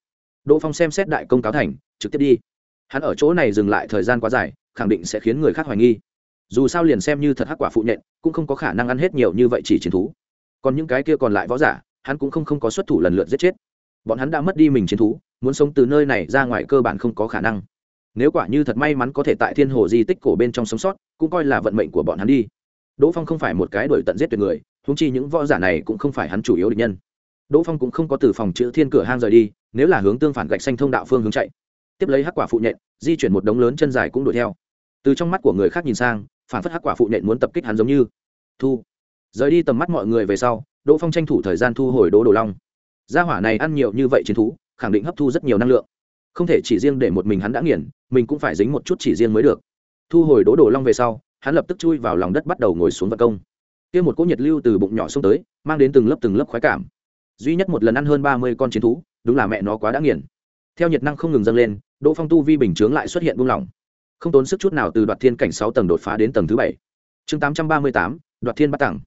Đỗ phong xem xét đại công cáo thành, trực tiếp đi. Hắn ở chỗ này dừng lại thời gian quá dài, khẳng định sẽ khiến người khác hoài nghi. Dù sao liền xem như thật hắc quả phụ nhện, cũng không có khả năng ăn hết nhiều như vậy chỉ chiến thú. Còn những cái kia còn lại võ giả hắn cũng không, không có xuất thủ lần lượt giết chết. Bọn hắn đã mất đi mình chiến thú muốn sống từ nơi này ra ngoài cơ bản không có khả năng. Nếu quả như thật may mắn có thể tại thiên hồ di tích cổ bên trong sống sót cũng coi là vận mệnh của bọn hắn đi. Đỗ phong không phải một cái đổi tận giết tuyệt người húng chi những võ giả này cũng không phải hắn chủ yếu địch nhân. Đỗ phong cũng không có từ phòng chữ thiên cửa hang rời đi nếu là hướng tương phản gạch xanh thông đạo phương hướng chạy. Tiếp lấy hắc quả phụ nhện di chuyển một đống lớn chân dài cũng đuổi theo. Từ trong mắt của người khác nhìn sang phản phất hắc quả phụ nhện muốn tập kích hắn giống như. Thu. Rời đi tầm mắt mọi người về sau đỗ phong tranh thủ thời gian thu hồi đỗ đồ long. Gia hỏa này ăn nhiều như vậy chiến thú, khẳng định hấp thu rất nhiều năng lượng. Không thể chỉ riêng để một mình hắn đã nghiền mình cũng phải dính một chút chỉ riêng mới được. Thu hồi đỗ đồ long về sau, hắn lập tức chui vào lòng đất bắt đầu ngồi xuống vật công. Kia một cỗ nhiệt lưu từ bụng nhỏ xuống tới, mang đến từng lớp từng lớp khoái cảm. Duy nhất một lần ăn hơn ba mươi con chiến thú, đúng là mẹ nó quá đã nghiền theo nhiệt năng không ngừng dâng lên, đỗ phong tu vi bình chướng lại xuất hiện buông lỏng. Không tốn sức chút nào từ đoạt thiên cảnh sáu tầng đột phá đến tầng thứ bảy. Chương tám trăm ba mươi tám, đoạt thiên bắt tặng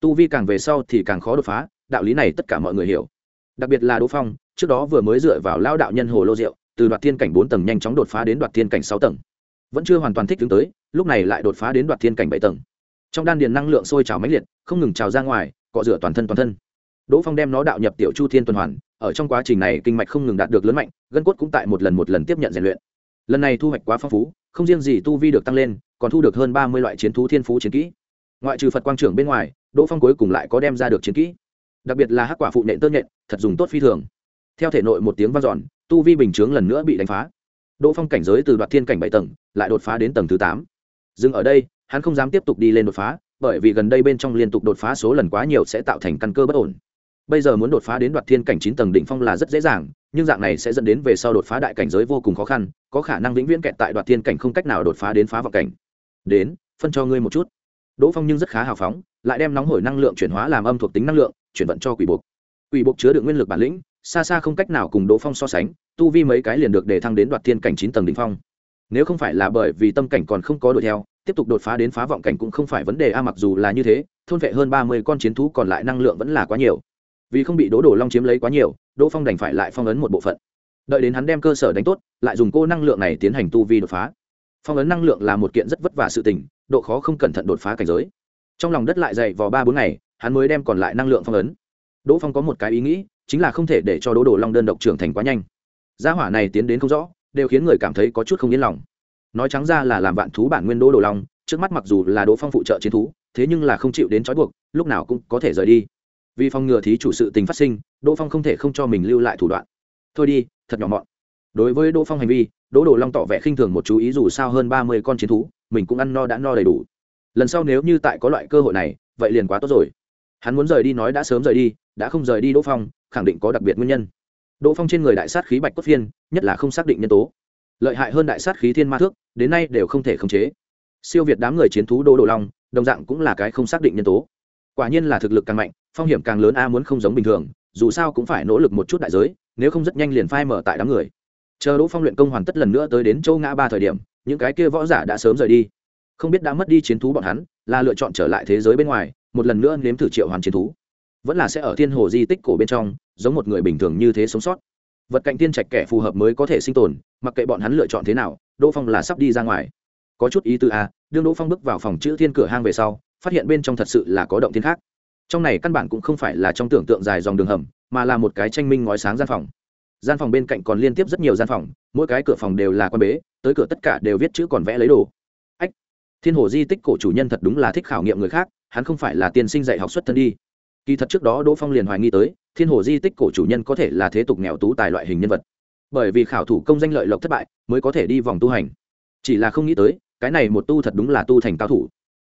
tu vi càng về sau thì càng khó đột phá, đạo lý này tất cả mọi người hiểu. Đặc biệt là đỗ phong, trước đó vừa mới dựa vào lao đạo nhân hồ lô rượu từ đoạt thiên cảnh bốn tầng nhanh chóng đột phá đến đoạt thiên cảnh sáu tầng. Vẫn chưa hoàn toàn thích ứng tới, lúc này lại đột phá đến đoạt thiên cảnh bảy tầng. Trong đan điền năng lượng sôi trào mãnh liệt, không ngừng trào ra ngoài, cọ rửa toàn thân toàn thân. Đỗ phong đem nó đạo nhập tiểu chu thiên tuần hoàn, ở trong quá trình này kinh mạch không ngừng đạt được lớn mạnh, gân cốt cũng tại một lần một lần tiếp nhận rèn luyện. Lần này thu hoạch quá phong phú, không riêng gì tu vi được tăng lên, còn thu được hơn ba mươi loại chiến thú thiên phú chiến kỹ ngoại trừ phật quang trưởng bên ngoài, đỗ phong cuối cùng lại có đem ra được chiến kỹ. Đặc biệt là hắc quả phụ nện tơ nhện, thật dùng tốt phi thường. Theo thể nội một tiếng vang dọn, tu vi bình chướng lần nữa bị đánh phá. Đỗ phong cảnh giới từ đoạt thiên cảnh bảy tầng, lại đột phá đến tầng thứ tám. Dừng ở đây, hắn không dám tiếp tục đi lên đột phá, bởi vì gần đây bên trong liên tục đột phá số lần quá nhiều sẽ tạo thành căn cơ bất ổn. Bây giờ muốn đột phá đến đoạt thiên cảnh chín tầng đỉnh phong là rất dễ dàng, nhưng dạng này sẽ dẫn đến về sau đột phá đại cảnh giới vô cùng khó khăn, có khả năng vĩnh viễn kẹt tại đoạt thiên cảnh không cách nào đột phá đến phá vào cảnh. Đến, phân cho ngươi một chút đỗ phong nhưng rất khá hào phóng, lại đem nóng hổi năng lượng chuyển hóa làm âm thuộc tính năng lượng, chuyển vận cho quỷ buộc. Quỷ buộc chứa được nguyên lực bản lĩnh, xa xa không cách nào cùng đỗ phong so sánh, tu vi mấy cái liền được để thăng đến đoạt thiên cảnh chín tầng đ ỉ n h phong. Nếu không phải là bởi vì tâm cảnh còn không có đuổi theo, tiếp tục đột phá đến phá vọng cảnh cũng không phải vấn đề, a, mặc dù là như thế, thôn vệ hơn ba mươi con chiến thú còn lại năng lượng vẫn là quá nhiều. Vì không bị đỗ đổ long chiếm lấy quá nhiều, đỗ phong đành phải lại phong ấn một bộ phận. Đợi đến hắn đem cơ sở đánh tốt, lại dùng cô năng lượng này tiến hành tu vi đột phá phong ấn năng lượng là một kiện rất vất vả sự tình, độ khó không cẩn thận đột phá cảnh giới. Trong lòng đất lại dày vào ba bốn ngày, hắn mới đem còn lại năng lượng phong ấn. Đỗ phong có một cái ý nghĩ, chính là không thể để cho đỗ đồ long đơn độc trưởng thành quá nhanh. Gia hỏa này tiến đến không rõ, đều khiến người cảm thấy có chút không yên lòng. Nói trắng ra là làm vạn thú bản nguyên đỗ đồ long, trước mắt mặc dù là đỗ phong phụ trợ chiến thú, thế nhưng là không chịu đến trói buộc, lúc nào cũng có thể rời đi. Vì phòng ngừa thí chủ sự tình phát sinh, đỗ phong không thể không cho mình lưu lại thủ đoạn. Thôi đi, thật nhỏ mọn đối với đỗ phong hành vi, đỗ đồ long tỏ vẻ khinh thường một chú ý dù sao hơn ba mươi con chiến thú, mình cũng ăn no đã no đầy đủ. Lần sau nếu như tại có loại cơ hội này, vậy liền quá tốt rồi. Hắn muốn rời đi nói đã sớm rời đi, đã không rời đi đỗ phong, khẳng định có đặc biệt nguyên nhân. Đỗ phong trên người đại sát khí bạch cốt phiên, nhất là không xác định nhân tố. Lợi hại hơn đại sát khí thiên ma thước, đến nay đều không thể khống chế. Siêu việt đám người chiến thú Đỗ đồ long, đồng dạng cũng là cái không xác định nhân tố. Quả nhiên là thực lực càng mạnh, phong hiểm càng lớn a muốn không giống bình thường, dù sao cũng phải nỗ lực một chút đại giới, nếu không rất nhanh liền phai mở tại đám người chờ đỗ phong luyện công hoàn tất lần nữa tới đến châu ngã ba thời điểm, những cái kia võ giả đã sớm rời đi. Không biết đã mất đi chiến thú bọn hắn, là lựa chọn trở lại thế giới bên ngoài, một lần nữa nếm thử triệu hoàn chiến thú. Vẫn là sẽ ở thiên hồ di tích cổ bên trong, giống một người bình thường như thế sống sót. Vật cạnh tiên trạch kẻ phù hợp mới có thể sinh tồn, mặc kệ bọn hắn lựa chọn thế nào, đỗ phong là sắp đi ra ngoài. Có chút ý tư a đương đỗ phong bước vào phòng chữ thiên cửa hang về sau, phát hiện bên trong thật sự là có động thiên khác. Trong này căn bản cũng không phải là trong tưởng tượng dài dòng đường hầm, mà là một cái tranh minh ngói sáng gian phòng gian phòng bên cạnh còn liên tiếp rất nhiều gian phòng, mỗi cái cửa phòng đều là quan bế, tới cửa tất cả đều viết chữ còn vẽ lấy đồ. Ách, thiên hồ di tích cổ chủ nhân thật đúng là thích khảo nghiệm người khác, hắn không phải là tiên sinh dạy học xuất thân đi. Kỳ thật trước đó đỗ phong liền hoài nghi tới, thiên hồ di tích cổ chủ nhân có thể là thế tục nghèo tú tài loại hình nhân vật. Bởi vì khảo thủ công danh lợi lộc thất bại, mới có thể đi vòng tu hành. Chỉ là không nghĩ tới, cái này một tu thật đúng là tu thành cao thủ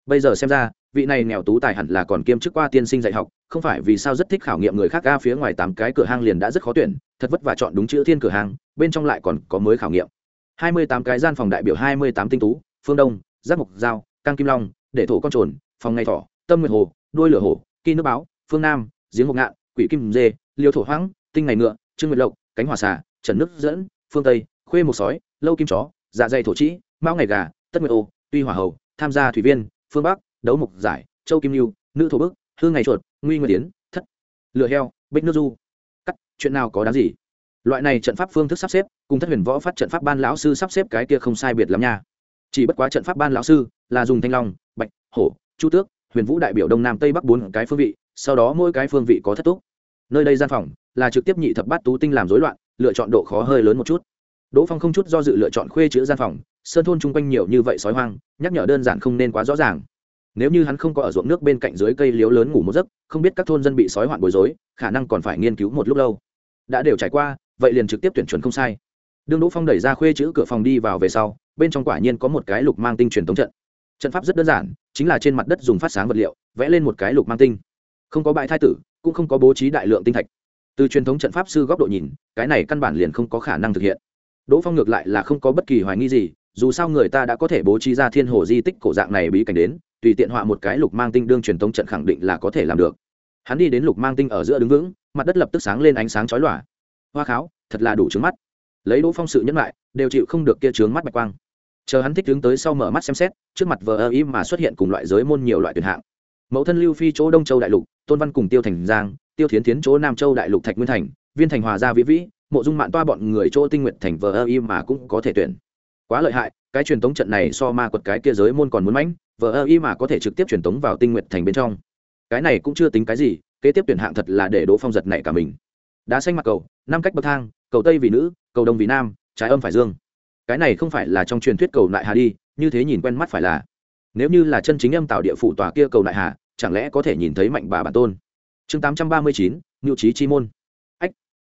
bây giờ xem ra, vị này nghèo tú tài hẳn là còn kiêm chức qua tiên sinh dạy học, không phải vì sao rất thích khảo nghiệm người khác ga phía ngoài tám cái cửa hàng liền đã rất khó tuyển, thật vất và chọn đúng chữ thiên cửa hàng bên trong lại còn có mới khảo nghiệm. Hai mươi tám cái gian phòng đại biểu hai mươi tám tinh tú, phương đông, giác mộc giao, cang kim long, để thổ con trồn, phòng ngày thỏ, tâm nguyệt hồ, đuôi lửa hồ, kỳ nước báo, phương nam, giếng ngọc ngạn, quỷ kim dê, liêu thổ hoãng tinh ngày ngựa, trương nguyệt lộc, cánh hòa xà, trần nước dẫn, phương tây, khuê một sói, lâu kim chó dạ dày thổ trĩ mão ngày gà, tất nguyệt ô, tuy hỏa hầu, tham gia thủy viên phương bắc, đấu mục giải, châu kim lưu, nữ thổ bức hương ngày chuột, nguy nguyệt tiến thất lựa heo, bích nước du. Cắt, chuyện nào có đáng gì? Loại này trận pháp phương thức sắp xếp, cùng thất huyền võ phát trận pháp ban lão sư sắp xếp cái kia không sai biệt lắm nha. Chỉ bất quá trận pháp ban lão sư là dùng thanh long, bạch, hổ, chu tước, huyền vũ đại biểu đông nam tây bắc bốn cái phương vị, sau đó mỗi cái phương vị có thất túc. Nơi đây gian phòng là trực tiếp nhị thập bát tú tinh làm rối loạn, lựa chọn độ khó hơi lớn một chút. Đỗ phong không chút do dự lựa chọn khuê chữ gian phòng sơn thôn chung quanh nhiều như vậy sói hoang, nhắc nhở đơn giản không nên quá rõ ràng. Nếu như hắn không có ở ruộng nước bên cạnh dưới cây liếu lớn ngủ một giấc, không biết các thôn dân bị sói hoạn bối rối, khả năng còn phải nghiên cứu một lúc lâu. Đã đều trải qua, vậy liền trực tiếp tuyển chuẩn không sai. Đương đỗ phong đẩy ra khuê chữ cửa phòng đi vào về sau, bên trong quả nhiên có một cái lục mang tinh truyền thống trận. Trận pháp rất đơn giản, chính là trên mặt đất dùng phát sáng vật liệu, vẽ lên một cái lục mang tinh. Không có bãi thai tử, cũng không có bố trí đại lượng tinh thạch. Từ truyền thống trận pháp sư góc độ nhìn, cái này căn bản liền không có khả năng thực hiện. Đỗ phong ngược lại là không có bất kỳ hoài nghi gì dù sao người ta đã có thể bố trí ra thiên hồ di tích cổ dạng này bí cảnh đến, tùy tiện họa một cái lục mang tinh đương truyền thống trận khẳng định là có thể làm được. Hắn đi đến lục mang tinh ở giữa đứng vững, mặt đất lập tức sáng lên ánh sáng chói lòa. Hoa kháo, thật là đủ trứng mắt. Lấy đỗ phong sự nhẫn lại, đều chịu không được kia trướng mắt bạch quang. Chờ hắn thích tướng tới sau mở mắt xem xét, trước mặt vờ ơ ý mà xuất hiện cùng loại giới môn nhiều loại tuyển hạng. Mẫu thân lưu phi chỗ đông châu đại lục, tôn văn cùng tiêu thành giang, tiêu thiến tiến chỗ nam châu đại lục thạch nguyên thành, viên thành hòa gia vĩ vĩ, mộ dung mạng toa bọn người chỗ tinh nguyện thành vờ ơ y mà cũng có thể tuyển quá lợi hại, cái truyền tống trận này so ma quật cái kia giới môn còn muốn mãnh, vờ ơ y mà có thể trực tiếp truyền tống vào tinh nguyện thành bên trong. Cái này cũng chưa tính cái gì, kế tiếp tuyển hạng thật là để đỗ phong giật này cả mình. Đá xanh mặt cầu, năm cách bậc thang, cầu tây vì nữ, cầu đông vì nam, trái âm phải dương. Cái này không phải là trong truyền thuyết cầu nại hà đi, như thế nhìn quen mắt phải là. Nếu như là chân chính âm tạo địa phủ tòa kia cầu nại hà, chẳng lẽ có thể nhìn thấy mạnh bà bản tôn? Chương tám trăm ba mươi chín ngự trí chi môn. Ách,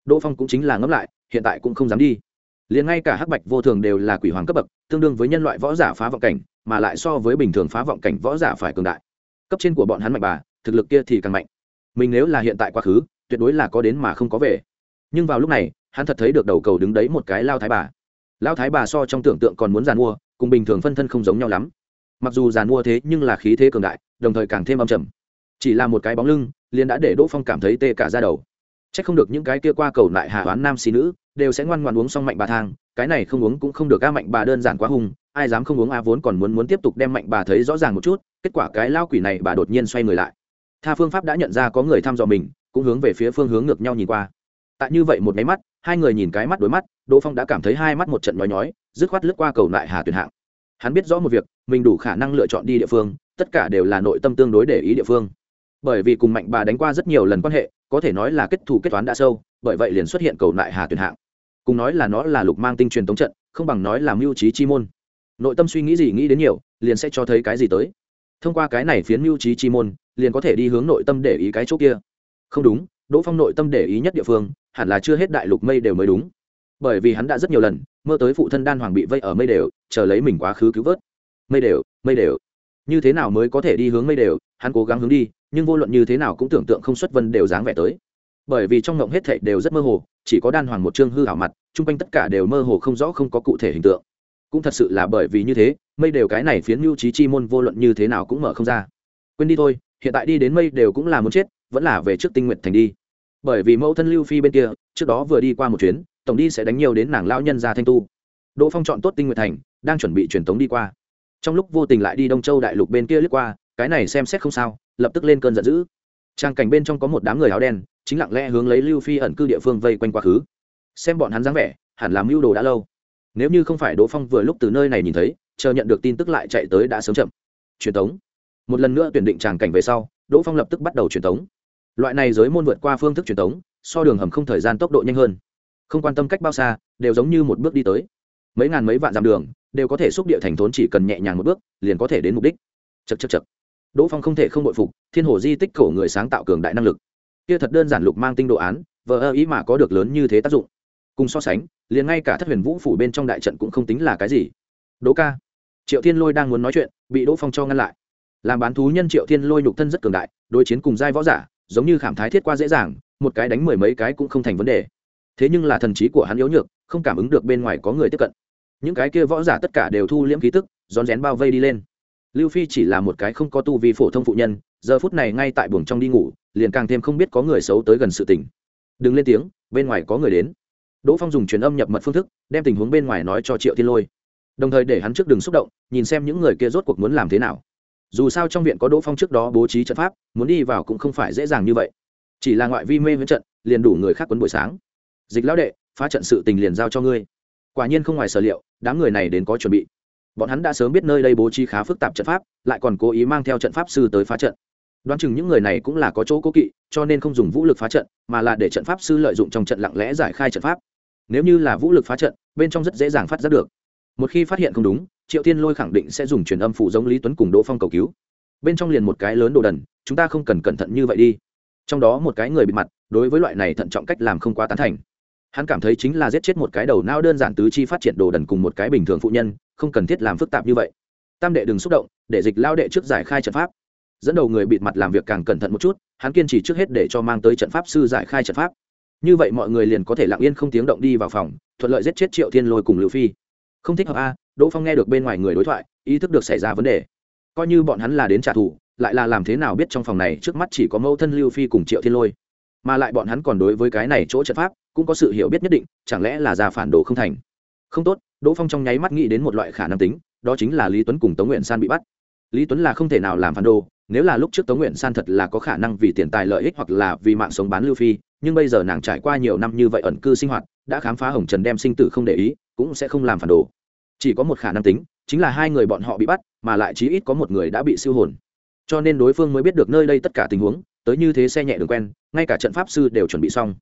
đỗ phong cũng chính là ngẫm lại, hiện tại cũng không dám đi liền ngay cả hắc bạch vô thường đều là quỷ hoàng cấp bậc, tương đương với nhân loại võ giả phá vọng cảnh, mà lại so với bình thường phá vọng cảnh võ giả phải cường đại. Cấp trên của bọn hắn mạnh bà, thực lực kia thì càng mạnh. Mình nếu là hiện tại quá khứ, tuyệt đối là có đến mà không có về. Nhưng vào lúc này, hắn thật thấy được đầu cầu đứng đấy một cái lao thái bà. Lao thái bà so trong tưởng tượng còn muốn giàn mua, cùng bình thường phân thân không giống nhau lắm. Mặc dù giàn mua thế nhưng là khí thế cường đại, đồng thời càng thêm âm trầm. Chỉ là một cái bóng lưng, liền đã để đỗ phong cảm thấy tê cả ra đầu. Chắc không được những cái kia qua cầu lại hạ toán nam xí nữ, đều sẽ ngoan ngoãn uống xong mạnh bà thang, cái này không uống cũng không được, a mạnh bà đơn giản quá hùng. ai dám không uống a vốn còn muốn muốn tiếp tục đem mạnh bà thấy rõ ràng một chút, kết quả cái lao quỷ này bà đột nhiên xoay người lại. Tha phương pháp đã nhận ra có người thăm dò mình, cũng hướng về phía phương hướng ngược nhau nhìn qua. Tại như vậy một cái mắt, hai người nhìn cái mắt đối mắt, đỗ phong đã cảm thấy hai mắt một trận nhói nhói, dứt khoát lướt qua cầu lại hà tuyển hạng. Hắn biết rõ một việc, mình đủ khả năng lựa chọn đi địa phương, tất cả đều là nội tâm tương đối để ý địa phương bởi vì cùng mạnh bà đánh qua rất nhiều lần quan hệ, có thể nói là kết thù kết toán đã sâu, bởi vậy liền xuất hiện cầu nại hà tuyển hạng. Cùng nói là nó là lục mang tinh truyền tống trận, không bằng nói là mưu trí chi môn. Nội tâm suy nghĩ gì nghĩ đến nhiều, liền sẽ cho thấy cái gì tới. Thông qua cái này phiến mưu trí chi môn, liền có thể đi hướng nội tâm để ý cái chỗ kia. Không đúng, đỗ phong nội tâm để ý nhất địa phương, hẳn là chưa hết đại lục mây đều mới đúng. Bởi vì hắn đã rất nhiều lần, mơ tới phụ thân đan hoàng bị vây ở mây đều, chờ lấy mình quá khứ cứu vớt. Mây đều mây đều. Như thế nào mới có thể đi hướng mây đều, hắn cố gắng hướng đi nhưng vô luận như thế nào cũng tưởng tượng không xuất vân đều dáng vẻ tới. Bởi vì trong ngộng hết thảy đều rất mơ hồ, chỉ có đan hoàng một chương hư hảo mặt, chung quanh tất cả đều mơ hồ không rõ không có cụ thể hình tượng. Cũng thật sự là bởi vì như thế, mây đều cái này phiến mưu trí chi môn vô luận như thế nào cũng mở không ra. Quên đi thôi, hiện tại đi đến mây đều cũng là muốn chết, vẫn là về trước tinh nguyện thành đi. Bởi vì mẫu thân lưu phi bên kia, trước đó vừa đi qua một chuyến, tổng đi sẽ đánh nhiều đến nàng lão nhân ra thanh tu. Đỗ phong chọn tốt tinh nguyện thành, đang chuẩn bị truyền tống đi qua. Trong lúc vô tình lại đi đông châu đại lục bên kia lướt qua cái này xem xét không sao, lập tức lên cơn giận dữ. Trang cảnh bên trong có một đám người áo đen, chính lặng lẽ hướng lấy lưu phi ẩn cư địa phương vây quanh quá khứ. Xem bọn hắn dáng vẻ, hẳn làm mưu đồ đã lâu. Nếu như không phải đỗ phong vừa lúc từ nơi này nhìn thấy, chờ nhận được tin tức lại chạy tới đã sớm chậm. Truyền tống. Một lần nữa tuyển định tràng cảnh về sau, đỗ phong lập tức bắt đầu truyền tống. Loại này giới môn vượt qua phương thức truyền tống, so đường hầm không thời gian tốc độ nhanh hơn. Không quan tâm cách bao xa, đều giống như một bước đi tới. Mấy ngàn mấy vạn dặm đường, đều có thể xúc địa thành thốn chỉ cần nhẹ nhàng một bước, liền có thể đến mục đích. Chật chật chật đỗ phong không thể không bội phục, thiên hồ di tích cổ người sáng tạo cường đại năng lực. Kia thật đơn giản lục mang tinh đồ án, vờ ơ ý mà có được lớn như thế tác dụng. Cùng so sánh, liền ngay cả thất huyền vũ phủ bên trong đại trận cũng không tính là cái gì. Đỗ ca. Triệu thiên lôi đang muốn nói chuyện, bị đỗ phong cho ngăn lại. Làm bán thú nhân triệu thiên lôi nhục thân rất cường đại, đối chiến cùng giai võ giả, giống như khảm thái thiết qua dễ dàng, một cái đánh mười mấy cái cũng không thành vấn đề. Thế nhưng là thần trí của hắn yếu nhược, không cảm ứng được bên ngoài có người tiếp cận. Những cái kia võ giả tất cả đều thu liễm khí tức, rón rén bao vây đi lên lưu phi chỉ là một cái không có tu vi phổ thông phụ nhân, giờ phút này ngay tại buồng trong đi ngủ, liền càng thêm không biết có người xấu tới gần sự tình. Đừng lên tiếng, bên ngoài có người đến. Đỗ phong dùng truyền âm nhập mật phương thức, đem tình huống bên ngoài nói cho triệu thiên lôi. Đồng thời để hắn trước đừng xúc động, nhìn xem những người kia rốt cuộc muốn làm thế nào. Dù sao trong viện có đỗ phong trước đó bố trí trận pháp, muốn đi vào cũng không phải dễ dàng như vậy. Chỉ là ngoại vi mê với trận, liền đủ người khác quấn buổi sáng. Dịch lão đệ, phá trận sự tình liền giao cho ngươi. Quả nhiên không ngoài sở liệu, đám người này đến có chuẩn bị bọn hắn đã sớm biết nơi đây bố trí khá phức tạp trận pháp, lại còn cố ý mang theo trận pháp sư tới phá trận. Đoán chừng những người này cũng là có chỗ cố kỵ, cho nên không dùng vũ lực phá trận, mà là để trận pháp sư lợi dụng trong trận lặng lẽ giải khai trận pháp. Nếu như là vũ lực phá trận, bên trong rất dễ dàng phát giác được. Một khi phát hiện không đúng, triệu tiên lôi khẳng định sẽ dùng truyền âm phụ giống lý tuấn cùng đỗ phong cầu cứu. Bên trong liền một cái lớn đồ đần, chúng ta không cần cẩn thận như vậy đi. Trong đó một cái người bị mặt, đối với loại này thận trọng cách làm không quá tán thành hắn cảm thấy chính là giết chết một cái đầu não đơn giản tứ chi phát triển đồ đần cùng một cái bình thường phụ nhân, không cần thiết làm phức tạp như vậy. Tam đệ đừng xúc động, để dịch lao đệ trước giải khai trận pháp. Dẫn đầu người bịt mặt làm việc càng cẩn thận một chút, hắn kiên trì trước hết để cho mang tới trận pháp sư giải khai trận pháp. Như vậy mọi người liền có thể lặng yên không tiếng động đi vào phòng, thuận lợi giết chết triệu thiên lôi cùng lưu phi. Không thích hợp a, đỗ phong nghe được bên ngoài người đối thoại, ý thức được xảy ra vấn đề. Coi như bọn hắn là đến trả thù, lại là làm thế nào biết trong phòng này trước mắt chỉ có mẫu thân lưu phi cùng triệu thiên lôi. Mà lại bọn hắn còn đối với cái này chỗ trận pháp cũng có sự hiểu biết nhất định, chẳng lẽ là già phản đồ không thành? Không tốt, đỗ phong trong nháy mắt nghĩ đến một loại khả năng tính, đó chính là lý tuấn cùng tống nguyện san bị bắt. Lý tuấn là không thể nào làm phản đồ, nếu là lúc trước tống nguyện san thật là có khả năng vì tiền tài lợi ích hoặc là vì mạng sống bán lưu phi, nhưng bây giờ nàng trải qua nhiều năm như vậy ẩn cư sinh hoạt, đã khám phá hồng trần đem sinh tử không để ý, cũng sẽ không làm phản đồ. Chỉ có một khả năng tính, chính là hai người bọn họ bị bắt, mà lại chí ít có một người đã bị siêu hồn. Cho nên đối phương mới biết được nơi đây tất cả tình huống, tới như thế xe nhẹ đường quen, ngay cả trận pháp sư đều chuẩn bị xong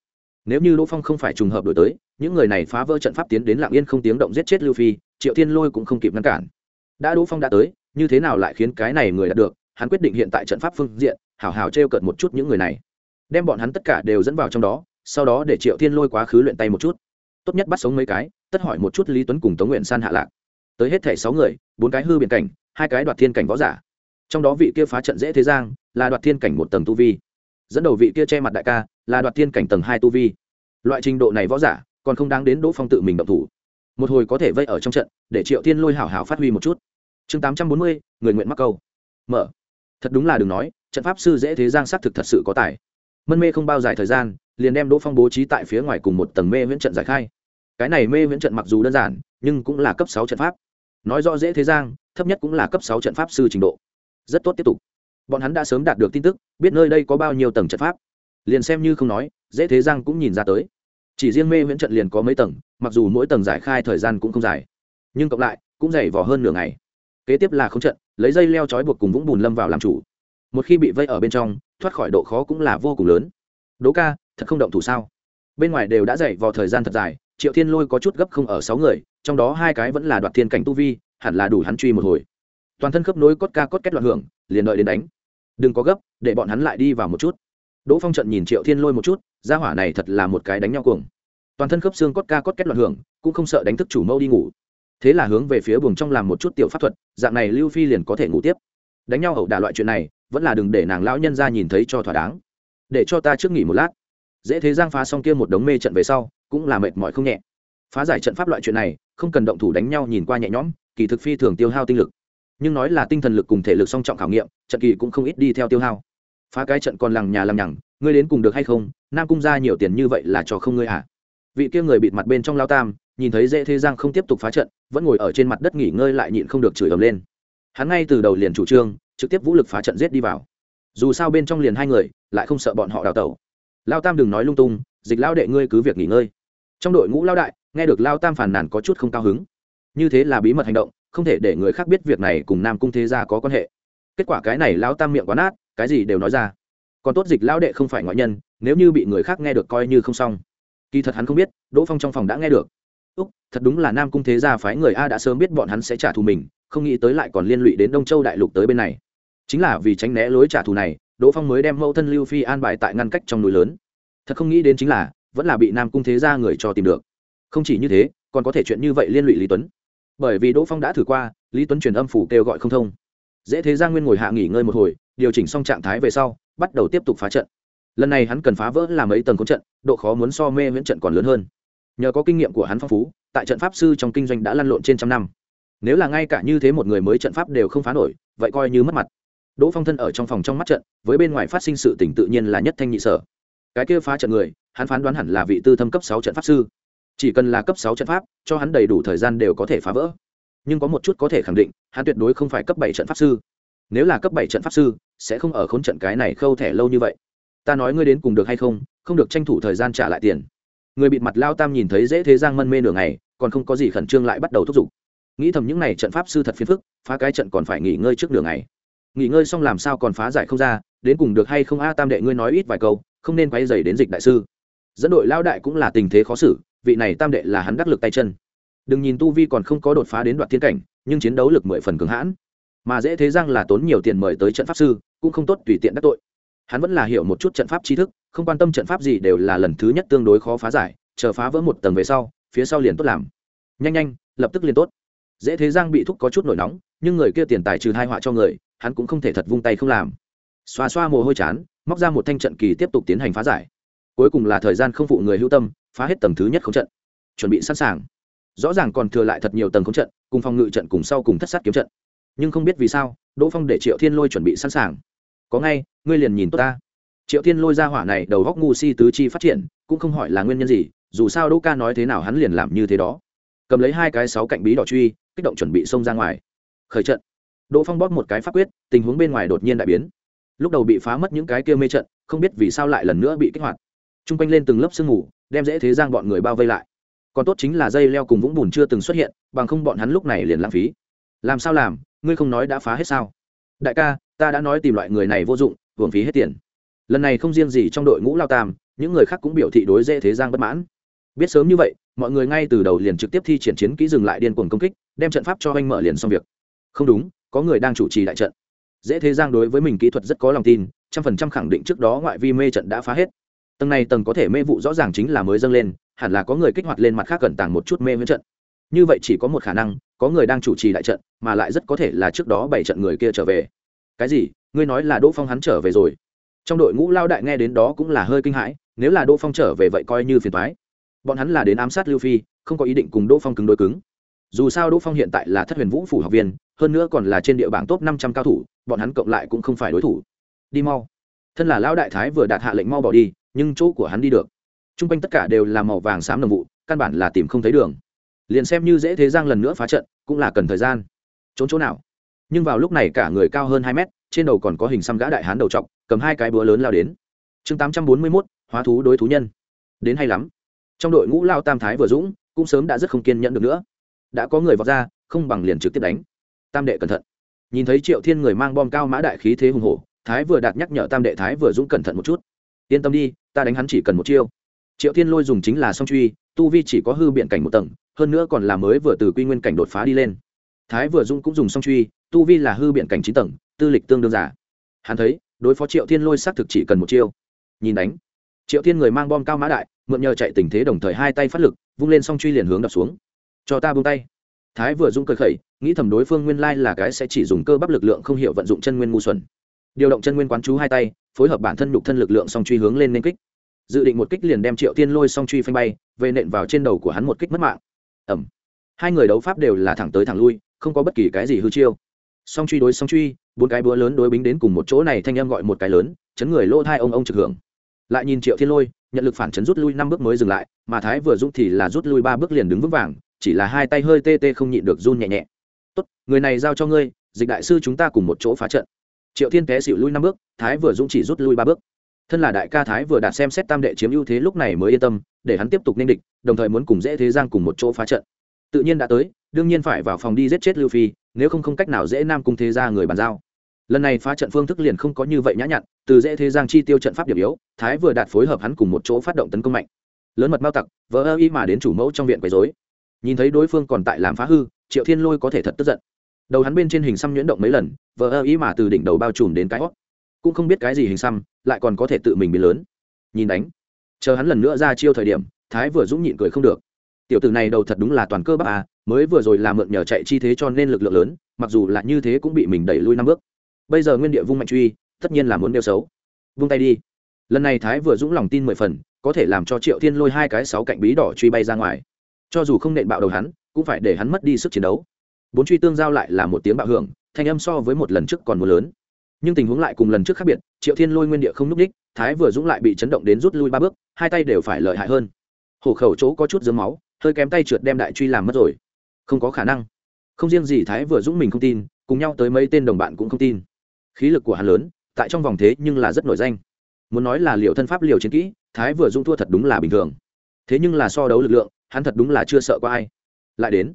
nếu như đỗ phong không phải trùng hợp đổi tới, những người này phá vỡ trận pháp tiến đến lạng yên không tiếng động giết chết lưu phi, triệu thiên lôi cũng không kịp ngăn cản. Đã đỗ phong đã tới, như thế nào lại khiến cái này người đạt được? Hắn quyết định hiện tại trận pháp phương diện hảo hảo t r e o cợt một chút những người này. Đem bọn hắn tất cả đều dẫn vào trong đó, sau đó để triệu thiên lôi quá khứ luyện tay một chút. Tốt nhất bắt sống mấy cái, tất hỏi một chút lý tuấn cùng tống nguyện san hạ lạc. Tới hết thẻ sáu người, bốn cái hư biện cảnh, hai cái đoạt thiên cảnh võ giả. Trong đó vị kia phá trận dễ thế giang, là đoạt thiên cảnh một tầng tu vi dẫn đầu vị kia che mặt đại ca là đoạt thiên cảnh tầng hai tu vi. Loại trình độ này võ giả, còn không đáng đến đỗ phong tự mình động thủ. Một hồi có thể vây ở trong trận, để triệu thiên lôi hảo hảo phát huy một chút. Chương tám trăm bốn mươi, người nguyện mắc câu. Mở. Thật đúng là đừng nói, trận pháp sư dễ thế giang xác thực thật sự có tài. Mân mê không bao dài thời gian, liền đem đỗ phong bố trí tại phía ngoài cùng một tầng mê viễn trận giải khai. Cái này mê viễn trận mặc dù đơn giản, nhưng cũng là cấp sáu trận pháp. Nói rõ dễ thế giang thấp nhất cũng là cấp sáu trận pháp sư trình độ. Rất tốt tiếp tục bọn hắn đã sớm đạt được tin tức, biết nơi đây có bao nhiêu tầng trận pháp. Liền xem như không nói, dễ thế giang cũng nhìn ra tới. Chỉ riêng mê viễn trận liền có mấy tầng, mặc dù mỗi tầng giải khai thời gian cũng không dài, nhưng cộng lại, cũng dày vỏ hơn nửa ngày. Kế tiếp là không trận, lấy dây leo trói buộc cùng vũng bùn lâm vào làm chủ. Một khi bị vây ở bên trong, thoát khỏi độ khó cũng là vô cùng lớn. Đố ca, thật không động thủ sao? Bên ngoài đều đã dày vò thời gian thật dài, triệu thiên lôi có chút gấp không ở sáu người, trong đó hai cái vẫn là đoạt thiên cảnh tu vi, hẳn là đủ hắn truy một hồi. Toàn thân khớp nối cốt ca cốt kết loạn hưởng, liền đợi đến đánh đừng có gấp, để bọn hắn lại đi vào một chút. Đỗ phong trận nhìn triệu thiên lôi một chút, gia hỏa này thật là một cái đánh nhau cuồng. Toàn thân khớp xương cốt ca cốt kết loạn hưởng, cũng không sợ đánh thức chủ mâu đi ngủ. Thế là hướng về phía buồng trong làm một chút tiểu pháp thuật, dạng này lưu phi liền có thể ngủ tiếp. Đánh nhau ẩu đả loại chuyện này, vẫn là đừng để nàng lão nhân ra nhìn thấy cho thỏa đáng. Để cho ta trước nghỉ một lát. Dễ thế giang phá xong kia một đống mê trận về sau, cũng là mệt mỏi không nhẹ. Phá giải trận pháp loại chuyện này, không cần động thủ đánh nhau nhìn qua nhẹ nhõm, kỳ thực phi thường tiêu hao tinh lực nhưng nói là tinh thần lực cùng thể lực song trọng khảo nghiệm, trận kỳ cũng không ít đi theo tiêu hao. Phá cái trận còn lằng nhà lằng nhằng, ngươi đến cùng được hay không? Nam cung ra nhiều tiền như vậy là cho không ngươi à? Vị kia người bịt mặt bên trong lao tam, nhìn thấy dễ thế giang không tiếp tục phá trận, vẫn ngồi ở trên mặt đất nghỉ ngơi lại nhịn không được chửi ầm lên. Hắn ngay từ đầu liền chủ trương, trực tiếp vũ lực phá trận giết đi vào. Dù sao bên trong liền hai người, lại không sợ bọn họ đào tẩu. Lao tam đừng nói lung tung, dịch lao đệ ngươi cứ việc nghỉ ngơi. Trong đội ngũ lao đại, nghe được lao tam phàn nàn có chút không cao hứng. Như thế là bí mật hành động không thể để người khác biết việc này cùng nam cung thế gia có quan hệ. Kết quả cái này lao tam miệng quá nát, cái gì đều nói ra. Còn tốt dịch lao đệ không phải ngoại nhân, nếu như bị người khác nghe được coi như không xong. Kỳ thật hắn không biết, đỗ phong trong phòng đã nghe được. Úc, thật đúng là nam cung thế gia phái người a đã sớm biết bọn hắn sẽ trả thù mình, không nghĩ tới lại còn liên lụy đến đông châu đại lục tới bên này. Chính là vì tránh né lối trả thù này, đỗ phong mới đem mẫu thân lưu phi an bài tại ngăn cách trong núi lớn. Thật không nghĩ đến chính là, vẫn là bị nam cung thế gia người cho tìm được. Không chỉ như thế, còn có thể chuyện như vậy liên lụy lý tuấn bởi vì đỗ phong đã thử qua, lý tuấn truyền âm phủ kêu gọi không thông. Dễ thế gia nguyên ngồi hạ nghỉ ngơi một hồi, điều chỉnh xong trạng thái về sau, bắt đầu tiếp tục phá trận. Lần này hắn cần phá vỡ làm mấy tầng cuốn trận, độ khó muốn so mê miễn trận còn lớn hơn. Nhờ có kinh nghiệm của hắn phong phú, tại trận pháp sư trong kinh doanh đã lăn lộn trên trăm năm. Nếu là ngay cả như thế một người mới trận pháp đều không phá nổi, vậy coi như mất mặt. Đỗ phong thân ở trong phòng trong mắt trận, với bên ngoài phát sinh sự tỉnh tự nhiên là nhất thanh nhị sở. Cái kia phá trận người, hắn phán đoán hẳn là vị tư thâm cấp sáu trận pháp sư chỉ cần là cấp sáu trận pháp, cho hắn đầy đủ thời gian đều có thể phá vỡ. Nhưng có một chút có thể khẳng định, hắn tuyệt đối không phải cấp bảy trận pháp sư. Nếu là cấp bảy trận pháp sư, sẽ không ở khốn trận cái này khâu thẻ lâu như vậy. Ta nói ngươi đến cùng được hay không không được tranh thủ thời gian trả lại tiền. Người bịt mặt lao tam nhìn thấy dễ thế giang mân mê nửa ngày, còn không có gì khẩn trương lại bắt đầu thúc giục. Nghĩ thầm những n à y trận pháp sư thật phiền phức, phá cái trận còn phải nghỉ ngơi trước nửa ngày. Nghỉ ngơi xong làm sao còn phá giải không ra, đến cùng được hay không a tam đệ ngươi nói ít vài câu, không nên quay dày đến dịch đại sư dẫn đội lao đại cũng là tình thế khó xử, vị này tam đệ là hắn đắc lực tay chân. Đừng nhìn tu vi còn không có đột phá đến đoạn thiên cảnh, nhưng chiến đấu lực mười phần cứng hãn. Mà dễ thế rằng là tốn nhiều tiền mời tới trận pháp sư, cũng không tốt tùy tiện đắc tội. Hắn vẫn là hiểu một chút trận pháp tri thức, không quan tâm trận pháp gì đều là lần thứ nhất tương đối khó phá giải, chờ phá vỡ một tầng về sau, phía sau liền tốt làm. Nhanh nhanh, lập tức liền tốt. Dễ thế giang bị thúc có chút nổi nóng, nhưng người kia tiền tài trừ hai họa cho người, hắn cũng không thể thật vung tay không làm. Xoa xoa mồ hôi chán, móc ra một thanh trận kỳ tiếp tục tiến hành phá giải cuối cùng là thời gian không phụ người hữu tâm, phá hết tầng thứ nhất không trận. Chuẩn bị sẵn sàng. Rõ ràng còn thừa lại thật nhiều tầng không trận, cùng phòng ngự trận cùng sau cùng thất sát kiếm trận. Nhưng không biết vì sao, đỗ phong để triệu thiên lôi chuẩn bị sẵn sàng. Có ngay, ngươi liền nhìn tốt ta. Triệu thiên lôi ra hỏa này đầu góc ngu si tứ chi phát triển, cũng không hỏi là nguyên nhân gì, dù sao đỗ ca nói thế nào hắn liền làm như thế đó. Cầm lấy hai cái sáu cạnh bí đỏ truy, kích động chuẩn bị xông ra ngoài. Khởi trận. Đỗ phong bóp một cái pháp quyết, tình huống bên ngoài đột nhiên đại biến. Lúc đầu bị phá mất những cái kia mê trận, không biết vì sao lại lần nữa bị kích hoạt t r u n g quanh lên từng lớp sương mù, đem dễ thế giang bọn người bao vây lại. Còn tốt chính là dây leo cùng vũng bùn chưa từng xuất hiện, bằng không bọn hắn lúc này liền lãng phí. Làm sao làm, ngươi không nói đã phá hết sao? Đại ca, ta đã nói tìm loại người này vô dụng, hưởng phí hết tiền. Lần này không riêng gì trong đội ngũ lao tam, những người khác cũng biểu thị đối dễ thế giang bất mãn. Biết sớm như vậy, mọi người ngay từ đầu liền trực tiếp thi triển chiến kỹ dừng lại điên cuồng công kích, đem trận pháp cho anh mở liền xong việc. Không đúng, có người đang chủ trì đại trận. Dễ thế giang đối với mình kỹ thuật rất có lòng tin, trăm phần trăm khẳng định trước đó ngoại vi mê trận đã phá hết tầng này tầng có thể mê vụ rõ ràng chính là mới dâng lên, hẳn là có người kích hoạt lên mặt khác cẩn tàng một chút mê với trận. Như vậy chỉ có một khả năng, có người đang chủ trì đại trận, mà lại rất có thể là trước đó bảy trận người kia trở về. Cái gì? Ngươi nói là đỗ phong hắn trở về rồi. Trong đội ngũ lao đại nghe đến đó cũng là hơi kinh hãi, nếu là đỗ phong trở về vậy coi như phiền thoái bọn hắn là đến ám sát lưu phi, không có ý định cùng đỗ phong cứng đối cứng. Dù sao đỗ phong hiện tại là thất huyền vũ phủ học viên, hơn nữa còn là trên địa bảng top năm trăm cao thủ, bọn hắn cộng lại cũng không phải đối thủ. Đi mau. Thân là lão đại thái vừa đạt hạ lệnh mau bỏ đi nhưng chỗ của hắn đi được. T r u n g quanh tất cả đều là màu vàng xám đồng vụ, căn bản là tìm không thấy đường. Liền xem như dễ thế giang lần nữa phá trận, cũng là cần thời gian. Trốn chỗ nào? Nhưng vào lúc này cả người cao hơn hai mét, trên đầu còn có hình xăm gã đại hán đầu t cầm hai cái búa lớn lao đến. Chương tám trăm bốn mươi mốt, hóa thú đối thú nhân. Đến hay lắm. Trong đội ngũ lao tam thái vừa dũng, cũng sớm đã rất không kiên nhẫn được nữa. Đã có người vọt ra, không bằng liền trực tiếp đánh. Tam đệ cẩn thận. Nhìn thấy triệu thiên người mang bom cao mã đại khí thế hùng hổ, thái vừa đạt nhắc nhở tam đệ thái vừa dũng cẩn thận một chút. Yên tâm đi ta đánh hắn chỉ cần một chiêu. Triệu thiên lôi dùng chính là song truy, tu vi chỉ có hư biện cảnh một tầng, hơn nữa còn là mới vừa từ quy nguyên cảnh đột phá đi lên. Thái vừa Dung cũng dùng song truy, tu vi là hư biện cảnh chín tầng, tư lịch tương đương giả. Hắn thấy, đối phó triệu thiên lôi xác thực chỉ cần một chiêu. Nhìn đánh. Triệu thiên người mang bom cao mã đại, mượn nhờ chạy tình thế đồng thời hai tay phát lực, vung lên song truy liền hướng đập xuống. Cho ta buông tay. Thái vừa Dung cười khẩy, nghĩ thầm đối phương nguyên lai là cái sẽ chỉ dùng cơ bắp lực lượng không hiểu vận dụng chân nguyên ngu xuẩn điều động chân nguyên quán chú hai tay, phối hợp bản thân nhục thân lực lượng song truy hướng lên nên kích. Dự định một kích liền đem triệu tiên lôi song truy phanh bay, về nện vào trên đầu của hắn một kích mất mạng. Ẩm hai người đấu pháp đều là thẳng tới thẳng lui, không có bất kỳ cái gì hư chiêu. Song truy đối song truy, bốn cái búa lớn đối bính đến cùng một chỗ này thanh em gọi một cái lớn, chấn người lỗ thai ông ông trực hưởng. Lại nhìn triệu thiên lôi, nhận lực phản chấn rút lui năm bước mới dừng lại, mà thái vừa dũng thì là rút lui ba bước liền đứng vững vàng, chỉ là hai tay hơi tê tê không nhịn được run nhẹ nhẹ. Tốt, người này giao cho ngươi, dịch đại sư chúng ta cùng một chỗ phá trận triệu thiên té xịu lui năm bước, thái vừa dũng chỉ rút lui ba bước. Thân là đại ca thái vừa đạt xem xét tam đệ chiếm ưu thế lúc này mới yên tâm, để hắn tiếp tục nên địch, đồng thời muốn cùng dễ thế giang cùng một chỗ phá trận. Tự nhiên đã tới, đương nhiên phải vào phòng đi giết chết lưu phi, nếu không không cách nào dễ nam cung thế ra người bàn giao. Lần này phá trận phương thức liền không có như vậy nhã nhặn, từ dễ thế giang chi tiêu trận pháp điểm yếu, thái vừa đạt phối hợp hắn cùng một chỗ phát động tấn công mạnh. Lớn mật bao tặc, vỡ ơ y mà đến chủ mẫu trong viện quấy dối nhìn thấy đối phương còn tại làm phá hư, triệu thiên lôi có thể thật tức giận đầu hắn bên trên hình xăm nhuyễn động mấy lần, vờ ơ ý mà từ đỉnh đầu bao trùm đến cái hót. Cũng không biết cái gì hình xăm, lại còn có thể tự mình biến lớn. Nhìn đánh. Chờ hắn lần nữa ra chiêu thời điểm, thái vừa dũng nhịn cười không được. Tiểu tử này đầu thật đúng là toàn cơ bắp à mới vừa rồi làm mượn nhờ chạy chi thế cho nên lực lượng lớn, mặc dù là như thế cũng bị mình đẩy lui năm bước. Bây giờ nguyên địa vung mạnh truy, tất nhiên là muốn đeo xấu. Vung tay đi. Lần này thái vừa dũng lòng tin mười phần, có thể làm cho triệu thiên lôi hai cái sáu cạnh bí đỏ truy bay ra ngoài. Cho dù không nện bạo đầu hắn, cũng phải để hắn mất đi sức chiến đấu bốn truy tương giao lại là một tiếng bạo hưởng, thanh âm so với một lần trước còn mưa lớn. Nhưng tình huống lại cùng lần trước khác biệt, triệu thiên lôi nguyên địa không n ú c ních thái vừa dũng lại bị chấn động đến rút lui ba bước, hai tay đều phải lợi hại hơn. Hổ khẩu chỗ có chút dướng máu, hơi kém tay trượt đem đại truy làm mất rồi. Không có khả năng. Không riêng gì thái vừa dũng mình không tin, cùng nhau tới mấy tên đồng bạn cũng không tin. Khí lực của hắn lớn, tại trong vòng thế nhưng là rất nổi danh. Muốn nói là liệu thân pháp liều chiến kỹ, thái vừa dũng thua thật đúng là bình thường. Thế nhưng là so đấu lực lượng, hắn thật đúng là chưa sợ có ai. Lại đến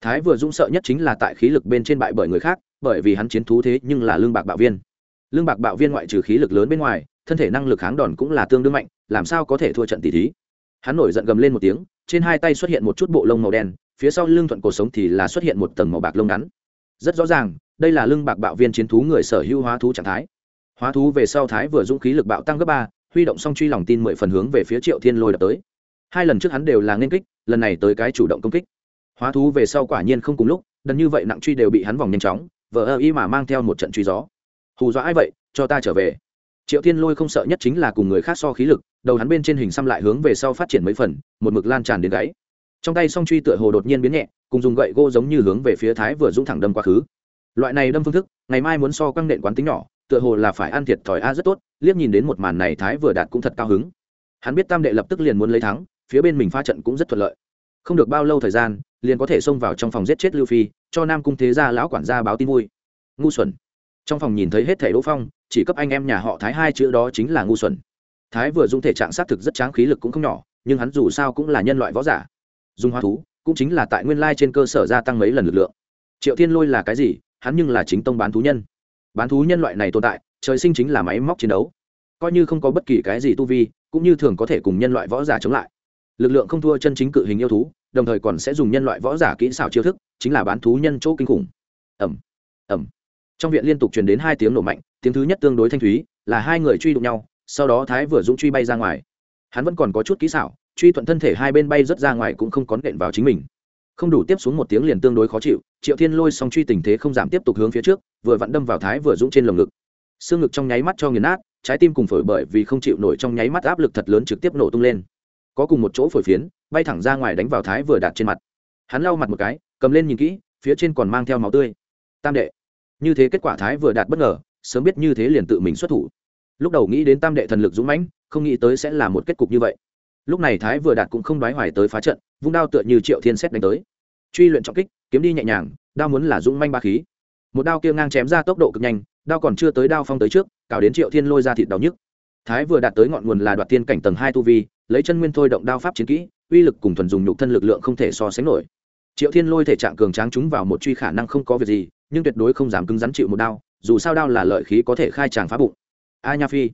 thái vừa dũng sợ nhất chính là tại khí lực bên trên bại bởi người khác, bởi vì hắn chiến thú thế nhưng là lương bạc bạo viên. Lương bạc bạo viên ngoại trừ khí lực lớn bên ngoài, thân thể năng lực kháng đòn cũng là tương đương mạnh, làm sao có thể thua trận tỷ thí? Hắn nổi giận gầm lên một tiếng, trên hai tay xuất hiện một chút bộ lông màu đen, phía sau lưng thuận cổ sống thì là xuất hiện một tầng màu bạc lông ngắn. Rất rõ ràng, đây là lưng bạc bạo viên chiến thú người sở hữu hóa thú trạng thái. Hóa thú về sau thái vừa dũng khí lực bạo tăng gấp ba, huy động song truy lòng tin mười phần hướng về phía triệu thiên lôi đập tới. Hai lần trước hắn đều là nên kích, lần này tới cái chủ động công kích hóa thú về sau quả nhiên không cùng lúc, đần như vậy nặng truy đều bị hắn vòng nhanh chóng, vờ ơ y mà mang theo một trận truy gió. Hù dọa ai vậy, cho ta trở về. Triệu thiên lôi không sợ nhất chính là cùng người khác so khí lực, đầu hắn bên trên hình xăm lại hướng về sau phát triển mấy phần, một mực lan tràn đến gáy. Trong tay song truy tựa hồ đột nhiên biến nhẹ, cùng dùng gậy gỗ giống như hướng về phía thái vừa dũng thẳng đâm quá khứ. Loại này đâm phương thức, ngày mai muốn so căng nện quán tính nhỏ, tựa hồ là phải ăn thiệt thòi a rất tốt, liếc nhìn đến một màn này thái vừa đạt cũng thật cao hứng. Hắn biết tam đệ lập tức liền muốn lấy thắng, phía bên mình pha trận cũng rất thuận lợi không được bao lâu thời gian, liền có thể xông vào trong phòng giết chết lưu phi, cho nam cung thế gia lão quản gia báo tin vui. Ngu xuẩn. Trong phòng nhìn thấy hết thẻ đỗ phong, chỉ cấp anh em nhà họ thái hai chữ đó chính là ngu xuẩn. Thái vừa dùng thể trạng xác thực rất tráng khí lực cũng không nhỏ, nhưng hắn dù sao cũng là nhân loại võ giả. Dùng hoa thú, cũng chính là tại nguyên lai trên cơ sở gia tăng mấy lần lực lượng. Triệu thiên lôi là cái gì? Hắn nhưng là chính tông bán thú nhân. Bán thú nhân loại này tồn tại, trời sinh chính là máy móc chiến đấu. Coi như không có bất kỳ cái gì tu vi, cũng như thường có thể cùng nhân loại võ giả chống lại lực lượng không thua chân chính cự hình yêu thú, đồng thời còn sẽ dùng nhân loại võ giả kỹ xảo chiêu thức, chính là bán thú nhân chỗ kinh khủng. Ẩm ẩm trong viện liên tục truyền đến hai tiếng nổ mạnh, tiếng thứ nhất tương đối thanh thúy, là hai người truy đụng nhau, sau đó thái vừa dũng truy bay ra ngoài. Hắn vẫn còn có chút kỹ xảo, truy thuận thân thể hai bên bay rớt ra ngoài cũng không có nện vào chính mình. Không đủ tiếp xuống một tiếng liền tương đối khó chịu, triệu thiên lôi song truy tình thế không giảm tiếp tục hướng phía trước, vừa vặn đâm vào thái vừa dũng trên lồng ngực. Xương ngực trong nháy mắt cho nghiền nát, trái tim cùng phổi bởi vì không chịu nổi trong nháy mắt áp lực thật lớn trực tiếp nổ tung lên có cùng một chỗ phổi phiến, bay thẳng ra ngoài đánh vào thái vừa đạt trên mặt. Hắn lau mặt một cái, cầm lên nhìn kỹ, phía trên còn mang theo máu tươi. Tam đệ. Như thế kết quả thái vừa đạt bất ngờ, sớm biết như thế liền tự mình xuất thủ. Lúc đầu nghĩ đến tam đệ thần lực dũng mãnh, không nghĩ tới sẽ là một kết cục như vậy. Lúc này thái vừa đạt cũng không đoái hoài tới phá trận, vung đao tựa như triệu thiên xét đánh tới. Truy luyện trọng kích, kiếm đi nhẹ nhàng, đao muốn là dũng manh ba khí. Một đao kia ngang chém ra tốc độ cực nhanh, đao còn chưa tới đao phong tới trước, cào đến triệu thiên lôi ra thịt đau nhức thái vừa đạt tới ngọn nguồn là đoạt tiên cảnh tầng hai tu vi, lấy chân nguyên thôi động đao pháp chiến kỹ, uy lực cùng thuần dùng nhục thân lực lượng không thể so sánh nổi. Triệu thiên lôi thể trạng cường tráng chúng vào một truy khả năng không có việc gì, nhưng tuyệt đối không dám cứng rắn chịu một đao, dù sao đao là lợi khí có thể khai tràng phá bụng. A nha phi.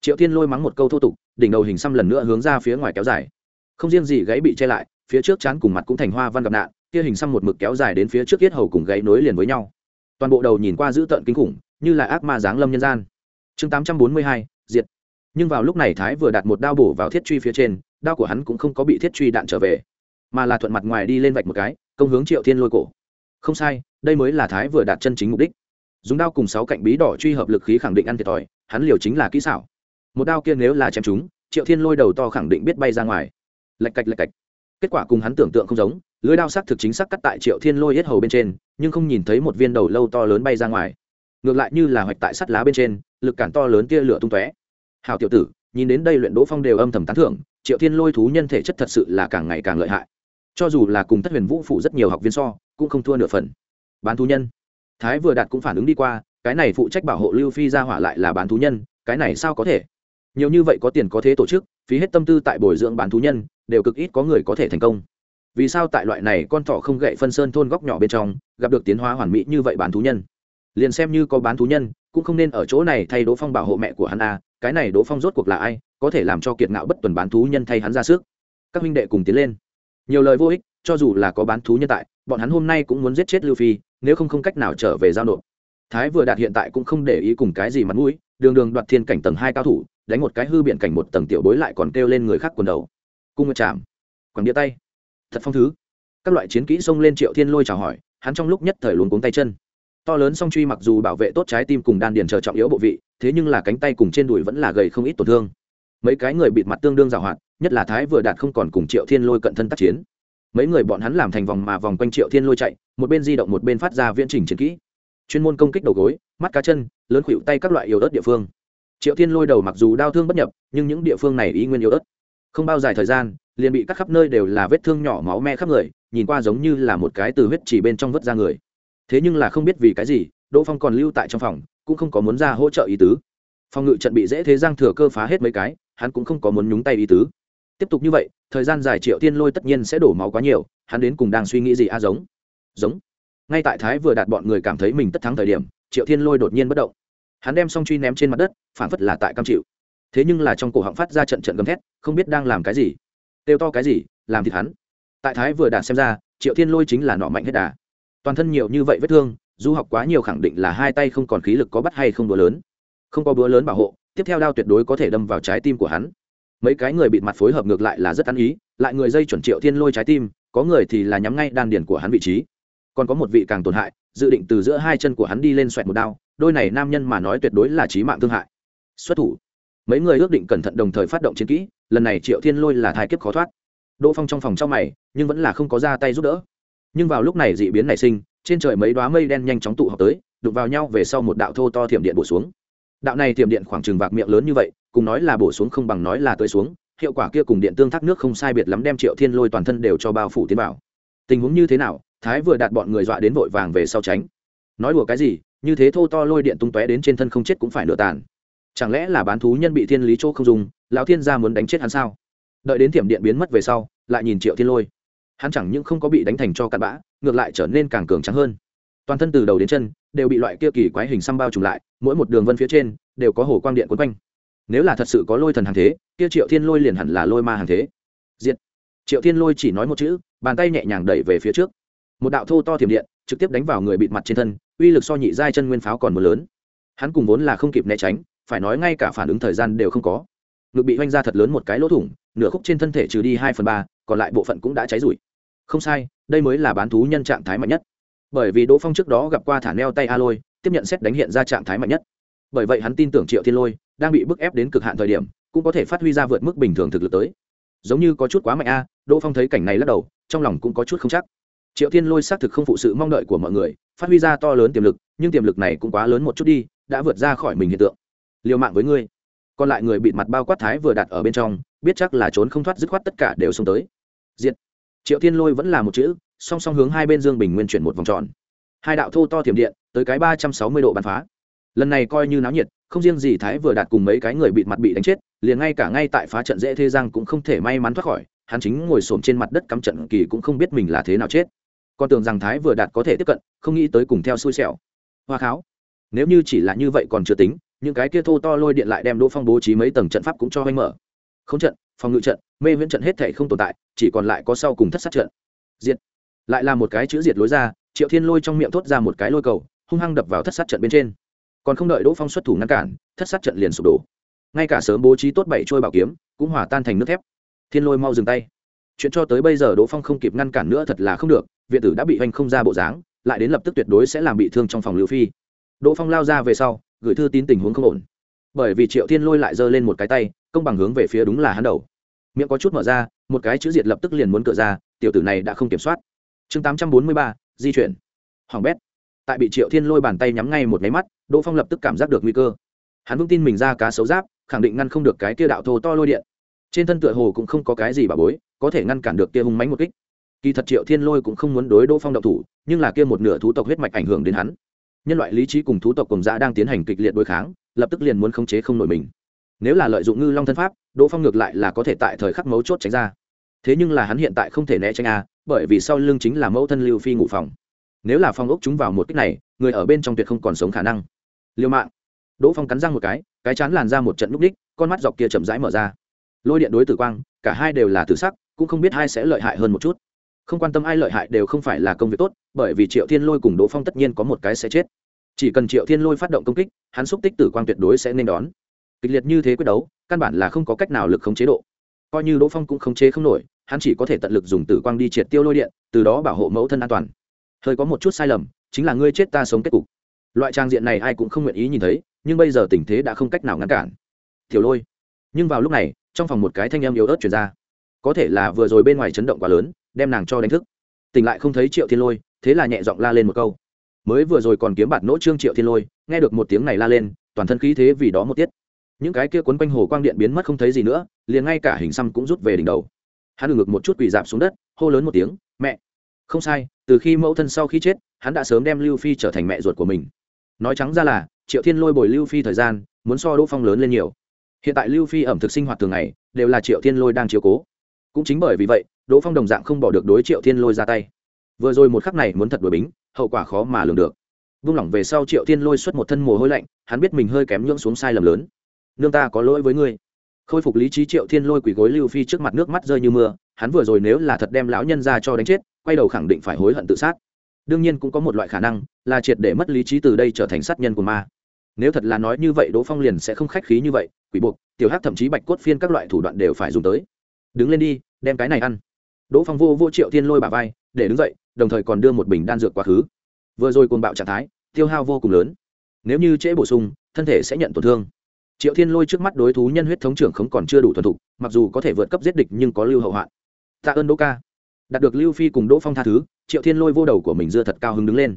Triệu thiên lôi mắng một câu thô tục, đỉnh đầu hình xăm lần nữa hướng ra phía ngoài kéo dài. Không riêng gì gãy bị che lại, phía trước chán cùng mặt cũng thành hoa văn gặp nạn, kia hình xăm một mực kéo dài đến phía trước yết hầu cùng gãy nối liền với nhau. Toàn bộ đầu nhìn qua dữ tợn kinh khủng, như là ác ma giáng lâm nhân gian. Chương tám trăm bốn mươi hai, diệt nhưng vào lúc này thái vừa đặt một đao bổ vào thiết truy phía trên, đao của hắn cũng không có bị thiết truy đạn trở về, mà là thuận mặt ngoài đi lên vạch một cái, công hướng triệu thiên lôi cổ. Không sai, đây mới là thái vừa đạt chân chính mục đích. Dùng đao cùng sáu cạnh bí đỏ truy hợp lực khí khẳng định ăn thiệt thòi, hắn liều chính là kỹ xảo. Một đao kia nếu là chém chúng triệu thiên lôi đầu to khẳng định biết bay ra ngoài. Lạch cạch lạch cạch. Kết quả cùng hắn tưởng tượng không giống, lưới đao sắc thực chính xác cắt tại triệu thiên lôi hết hầu bên trên, nhưng không nhìn thấy một viên đầu lâu to lớn bay ra ngoài. Ngược lại như là hoạch tại sắt lá bên trên, lực cản to lớn tia lửa tung tóe hào tiểu tử, nhìn đến đây luyện đỗ phong đều âm thầm tán thưởng, triệu thiên lôi thú nhân thể chất thật sự là càng ngày càng lợi hại. Cho dù là cùng thất huyền vũ phụ rất nhiều học viên so, cũng không thua nửa phần. Bán thú nhân. Thái vừa đạt cũng phản ứng đi qua, cái này phụ trách bảo hộ lưu phi ra hỏa lại là bán thú nhân, cái này sao có thể? Nhiều như vậy có tiền có thế tổ chức, phí hết tâm tư tại bồi dưỡng bán thú nhân, đều cực ít có người có thể thành công. Vì sao tại loại này con thỏ không gậy phân sơn thôn góc nhỏ bên trong, gặp được tiến hóa hoàn mỹ như vậy bán thú nhân? Liền xem như có bán thú nhân, cũng không nên ở chỗ này thay đỗ phong bảo hộ mẹ của hắn a cái này đỗ phong rốt cuộc là ai, có thể làm cho kiệt ngạo bất tuần bán thú nhân thay hắn ra sức. Các huynh đệ cùng tiến lên. Nhiều lời vô ích, cho dù là có bán thú nhân tại, bọn hắn hôm nay cũng muốn giết chết lưu phi, nếu không không cách nào trở về giao nộp. Thái vừa đạt hiện tại cũng không để ý cùng cái gì mặt mũi, đường đường đoạt thiên cảnh tầng hai cao thủ, đánh một cái hư biện cảnh một tầng tiểu bối lại còn kêu lên người khác quần đầu. Cung ngược chạm quẳng đĩa tay. Thật phong thứ. Các loại chiến kỹ xông lên triệu thiên lôi chào hỏi, hắn trong lúc nhất thời luống cuống tay chân to lớn song truy mặc dù bảo vệ tốt trái tim cùng đan điền chờ trọng yếu bộ vị, thế nhưng là cánh tay cùng trên đùi vẫn là gầy không ít tổn thương. Mấy cái người bịt mặt tương đương giàu hoạt, nhất là thái vừa đạt không còn cùng triệu thiên lôi cận thân tác chiến. Mấy người bọn hắn làm thành vòng mà vòng quanh triệu thiên lôi chạy, một bên di động một bên phát ra viễn trình chiến kỹ. Chuyên môn công kích đầu gối, mắt cá chân, lớn khuỵu tay các loại yếu ớt địa phương. Triệu thiên lôi đầu mặc dù đau thương bất nhập, nhưng những địa phương này ý nguyên yếu ớt. Không bao dài thời gian, liền bị cắt khắp nơi đều là vết thương nhỏ máu me khắp người, nhìn qua giống như là một cái từ huyết chỉ bên trong vớt ra người thế nhưng là không biết vì cái gì, đỗ phong còn lưu tại trong phòng, cũng không có muốn ra hỗ trợ ý tứ. Phòng ngự trận bị dễ thế giang thừa cơ phá hết mấy cái, hắn cũng không có muốn nhúng tay ý tứ. Tiếp tục như vậy, thời gian dài triệu tiên lôi tất nhiên sẽ đổ máu quá nhiều, hắn đến cùng đang suy nghĩ gì a? Giống. Giống. Ngay tại thái vừa đạt bọn người cảm thấy mình tất thắng thời điểm, triệu thiên lôi đột nhiên bất động. Hắn đem song truy ném trên mặt đất, phản phất là tại cam chịu. Thế nhưng là trong cổ họng phát ra trận trận gầm thét, không biết đang làm cái gì. Têu to cái gì, làm thịt hắn. Tại thái vừa đạt xem ra, triệu thiên lôi chính là nọ mạnh hết đà toàn thân nhiều như vậy vết thương, du học quá nhiều khẳng định là hai tay không còn khí lực có bắt hay không búa lớn. Không có búa lớn bảo hộ, tiếp theo đao tuyệt đối có thể đâm vào trái tim của hắn. Mấy cái người bịt mặt phối hợp ngược lại là rất ăn ý, lại người dây chuẩn triệu thiên lôi trái tim, có người thì là nhắm ngay đan điền của hắn vị trí. Còn có một vị càng tổn hại, dự định từ giữa hai chân của hắn đi lên xoẹt một đao, đôi này nam nhân mà nói tuyệt đối là trí mạng thương hại. Xuất thủ. Mấy người ước định cẩn thận đồng thời phát động chiến kỹ, lần này triệu thiên lôi là thai kiếp khó thoát. Đỗ phong trong phòng trong mày, nhưng vẫn là không có ra tay giúp đỡ nhưng vào lúc này dị biến nảy sinh, trên trời mấy đoá mây đen nhanh chóng tụ họp tới, đụng vào nhau về sau một đạo thô to thiểm điện bổ xuống. Đạo này thiểm điện khoảng trừng vạc miệng lớn như vậy, cùng nói là bổ xuống không bằng nói là tới xuống, hiệu quả kia cùng điện tương thác nước không sai biệt lắm đem triệu thiên lôi toàn thân đều cho bao phủ tiến vào. Tình huống như thế nào, thái vừa đạt bọn người dọa đến vội vàng về sau tránh. Nói đùa cái gì, như thế thô to lôi điện tung tóe đến trên thân không chết cũng phải nửa tàn. Chẳng lẽ là bán thú nhân bị thiên lý chỗ không dùng, lão thiên gia muốn đánh chết hắn sao? Đợi đến thiểm điện biến mất về sau, lại nhìn triệu thiên lôi hắn chẳng những không có bị đánh thành cho cặn bã, ngược lại trở nên càng cường trắng hơn. Toàn thân từ đầu đến chân đều bị loại kia kỳ quái hình xăm bao trùm lại, mỗi một đường vân phía trên đều có hồ quang điện quấn quanh. Nếu là thật sự có lôi thần hàng thế, kia triệu thiên lôi liền hẳn là lôi ma hàng thế. Diệt. Triệu thiên lôi chỉ nói một chữ, bàn tay nhẹ nhàng đẩy về phía trước. Một đạo thô to thiểm điện trực tiếp đánh vào người bịt mặt trên thân, uy lực so nhị giai chân nguyên pháo còn một lớn. Hắn cùng vốn là không kịp né tránh, phải nói ngay cả phản ứng thời gian đều không có. Ngực bị oanh ra thật lớn một cái lỗ thủng, nửa khúc trên thân thể trừ đi hai phần ba, còn lại bộ phận cũng đã cháy rụi không sai, đây mới là bán thú nhân trạng thái mạnh nhất. Bởi vì đỗ phong trước đó gặp qua thả neo tay a lôi, tiếp nhận xét đánh hiện ra trạng thái mạnh nhất. Bởi vậy hắn tin tưởng triệu thiên lôi đang bị bức ép đến cực hạn thời điểm, cũng có thể phát huy ra vượt mức bình thường thực lực tới. Giống như có chút quá mạnh a, đỗ phong thấy cảnh này lắc đầu, trong lòng cũng có chút không chắc. Triệu thiên lôi xác thực không phụ sự mong đợi của mọi người, phát huy ra to lớn tiềm lực, nhưng tiềm lực này cũng quá lớn một chút đi, đã vượt ra khỏi mình hiện tượng. Liều mạng với ngươi. Còn lại người bị mặt bao quát thái vừa đặt ở bên trong, biết chắc là trốn không thoát dứt khoát tất cả đều xông tới. Diện triệu thiên lôi vẫn là một chữ, song song hướng hai bên dương bình nguyên chuyển một vòng tròn. Hai đạo thô to thiểm điện tới cái ba trăm sáu mươi độ bắn phá. Lần này coi như náo nhiệt, không riêng gì thái vừa đạt cùng mấy cái người bị mặt bị đánh chết, liền ngay cả ngay tại phá trận dễ thế giang cũng không thể may mắn thoát khỏi, hắn chính ngồi xổm trên mặt đất cắm trận kỳ cũng không biết mình là thế nào chết. Con tưởng rằng thái vừa đạt có thể tiếp cận, không nghĩ tới cùng theo xui xẻo. Hoa kháo. Nếu như chỉ là như vậy còn chưa tính, những cái kia thô to lôi điện lại đem đỗ phong bố trí mấy tầng trận pháp cũng cho anh mở. Không trận phòng ngự trận, mê viễn trận hết thể không tồn tại, chỉ còn lại có sau cùng thất sát trận. Diệt. Lại là một cái chữ diệt lối ra, triệu thiên lôi trong miệng thốt ra một cái lôi cầu, hung hăng đập vào thất sát trận bên trên. Còn không đợi đỗ phong xuất thủ ngăn cản, thất sát trận liền sụp đổ. Ngay cả sớm bố trí tốt bảy trôi bảo kiếm, cũng hòa tan thành nước thép. Thiên lôi mau dừng tay. Chuyện cho tới bây giờ đỗ phong không kịp ngăn cản nữa thật là không được viện tử đã bị hoành không ra bộ dáng, lại đến lập tức tuyệt đối sẽ làm bị thương trong phòng lưu phi. Đỗ phong lao ra về sau, gửi thư tín tình huống không ổn bởi vì triệu thiên lôi lại giơ lên một cái tay, công bằng hướng về phía đúng là hắn đầu. Miệng có chút mở ra, một cái chữ diệt lập tức liền muốn cựa ra, tiểu tử này đã không kiểm soát. Chương tám trăm bốn mươi ba, di chuyển. Hoàng bét. Tại bị triệu thiên lôi bàn tay nhắm ngay một máy mắt, đỗ phong lập tức cảm giác được nguy cơ. Hắn vững tin mình ra cá xấu giáp, khẳng định ngăn không được cái kia đạo thô to lôi điện. Trên thân tựa hồ cũng không có cái gì bà bối, có thể ngăn cản được kia hung mánh một kích. Kỳ thật triệu thiên lôi cũng không muốn đối đỗ phong động thủ, nhưng là kia một nửa thú tộc huyết mạch ảnh hưởng đến hắn. Nhân loại lý trí cùng thú tộc cùng dã đang tiến hành kịch liệt đối kháng lập tức liền muốn khống chế không nổi mình. Nếu là lợi dụng ngư long thân pháp, đỗ phong ngược lại là có thể tại thời khắc mấu chốt tránh ra. Thế nhưng là hắn hiện tại không thể né tránh a, bởi vì sau lưng chính là mẫu thân lưu phi ngủ phòng. Nếu là phong ốc chúng vào một cách này, người ở bên trong tuyệt không còn sống khả năng. Liêu mạng. Đỗ phong cắn răng một cái cái chán làn ra một trận núp đích, con mắt dọc kia chậm rãi mở ra. Lôi điện đối tử quang, cả hai đều là tử sắc, cũng không biết hai sẽ lợi hại hơn một chút. Không quan tâm ai lợi hại đều không phải là công việc tốt, bởi vì triệu thiên lôi cùng đỗ phong tất nhiên có một cái sẽ chết chỉ cần triệu thiên lôi phát động công kích, hắn xúc tích tử quang tuyệt đối sẽ nên đón. Kịch liệt như thế quyết đấu, căn bản là không có cách nào lực khống chế độ. Coi như đỗ phong cũng khống chế không nổi, hắn chỉ có thể tận lực dùng tử quang đi triệt tiêu lôi điện, từ đó bảo hộ mẫu thân an toàn. Hơi có một chút sai lầm, chính là ngươi chết ta sống kết cục. Loại trang diện này ai cũng không nguyện ý nhìn thấy, nhưng bây giờ tình thế đã không cách nào ngăn cản. Tiểu lôi. Nhưng vào lúc này, trong phòng một cái thanh âm yếu ớt chuyển ra. Có thể là vừa rồi bên ngoài chấn động quá lớn, đem nàng cho đánh thức. Tỉnh lại không thấy triệu thiên lôi, thế là nhẹ giọng la lên một câu mới vừa rồi còn kiếm bạt nỗ trương triệu thiên lôi, nghe được một tiếng này la lên, toàn thân khí thế vì đó một tiết. Những cái kia quấn quanh hồ quang điện biến mất không thấy gì nữa, liền ngay cả hình xăm cũng rút về đỉnh đầu. Hắn ngực một chút quỳ dạp xuống đất, hô lớn một tiếng, mẹ! Không sai, từ khi mẫu thân sau khi chết, hắn đã sớm đem lưu phi trở thành mẹ ruột của mình. Nói trắng ra là, triệu thiên lôi bồi lưu phi thời gian, muốn so đỗ phong lớn lên nhiều. Hiện tại lưu phi ẩm thực sinh hoạt thường ngày, đều là triệu thiên lôi đang chiếu cố. Cũng chính bởi vì vậy, đỗ phong đồng dạng không bỏ được đối triệu thiên lôi ra tay vừa rồi một khắc này muốn thật đuổi bính, hậu quả khó mà lường được. Vung lỏng về sau triệu thiên lôi xuất một thân mồ hôi lạnh, hắn biết mình hơi kém nhưỡng xuống sai lầm lớn. Nương ta có lỗi với ngươi. Khôi phục lý trí triệu thiên lôi quỳ gối lưu phi trước mặt nước mắt rơi như mưa, hắn vừa rồi nếu là thật đem lão nhân ra cho đánh chết, quay đầu khẳng định phải hối hận tự sát. Đương nhiên cũng có một loại khả năng, là triệt để mất lý trí từ đây trở thành sát nhân của ma. Nếu thật là nói như vậy đỗ phong liền sẽ không khách khí như vậy, quỷ buộc, tiểu hát thậm chí bạch cốt phiên các loại thủ đoạn đều phải dùng tới. Đứng lên đi, đem cái này ăn. Đỗ phong vô vô triệu thiên lôi bà vai để đứng dậy, đồng thời còn đưa một bình đan dược quá khứ. Vừa rồi côn bạo trạng thái, tiêu hao vô cùng lớn. Nếu như trễ bổ sung, thân thể sẽ nhận tổn thương. Triệu thiên lôi trước mắt đối thú nhân huyết thống trưởng không còn chưa đủ thuần thục, mặc dù có thể vượt cấp giết địch nhưng có lưu hậu hoạn. Tạ ơn đỗ ca. Đạt được lưu phi cùng đỗ phong tha thứ, triệu thiên lôi vô đầu của mình dưa thật cao hứng đứng lên.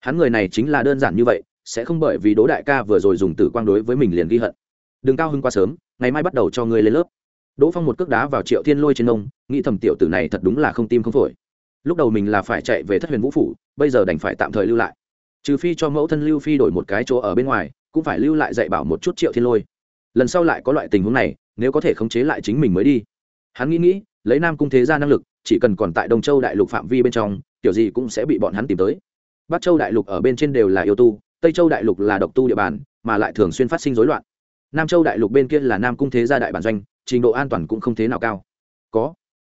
Hắn người này chính là đơn giản như vậy, sẽ không bởi vì đỗ đại ca vừa rồi dùng tử quang đối với mình liền ghi hận. Đừng cao hứng quá sớm, ngày mai bắt đầu cho ngươi lên lớp. Đỗ phong một cước đá vào triệu thiên lôi trên nông, nghĩ thầm tiểu tử này thật đúng là không tim không phổi lúc đầu mình là phải chạy về thất huyền vũ phủ, bây giờ đành phải tạm thời lưu lại. Trừ phi cho mẫu thân lưu phi đổi một cái chỗ ở bên ngoài, cũng phải lưu lại dạy bảo một chút triệu thiên lôi. Lần sau lại có loại tình huống này, nếu có thể khống chế lại chính mình mới đi. Hắn nghĩ nghĩ, lấy nam cung thế ra năng lực, chỉ cần còn tại đông châu đại lục phạm vi bên trong kiểu gì cũng sẽ bị bọn hắn tìm tới. Bắc châu đại lục ở bên trên đều là yêu tu, tây châu đại lục là độc tu địa bàn, mà lại thường xuyên phát sinh rối loạn. Nam châu đại lục bên kia là nam cung thế gia đại bản doanh, trình độ an toàn cũng không thế nào cao. Có.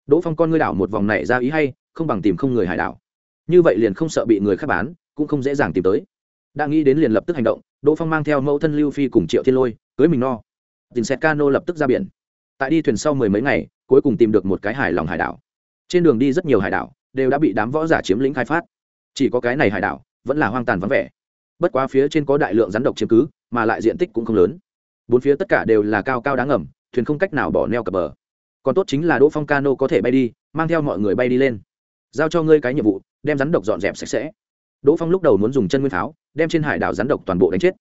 Đỗ phong con ngươi đảo một vòng này ra ý hay không bằng tìm không người hải đảo. Như vậy liền không sợ bị người khác bán, cũng không dễ dàng tìm tới. Đã nghĩ đến liền lập tức hành động, đỗ phong mang theo mẫu thân lưu phi cùng triệu thiên lôi, cưới mình no. Tìm xe cano lập tức ra biển. Tại đi thuyền sau mười mấy ngày, cuối cùng tìm được một cái hải lòng hải đảo. Trên đường đi rất nhiều hải đảo đều đã bị đám võ giả chiếm lĩnh khai phát. Chỉ có cái này hải đảo vẫn là hoang tàn vắng vẻ. Bất quá phía trên có đại lượng rắn độc chiếm cứ, mà lại diện tích cũng không lớn. Bốn phía tất cả đều là cao cao đáng ngầm, thuyền không cách nào bỏ neo cập bờ. Còn tốt chính là đỗ phong cano có thể bay đi, mang theo mọi người bay đi lên giao cho ngươi cái nhiệm vụ, đem rắn độc dọn dẹp sạch sẽ. Đỗ phong lúc đầu muốn dùng chân nguyên pháo, đem trên hải đảo rắn độc toàn bộ đánh chết.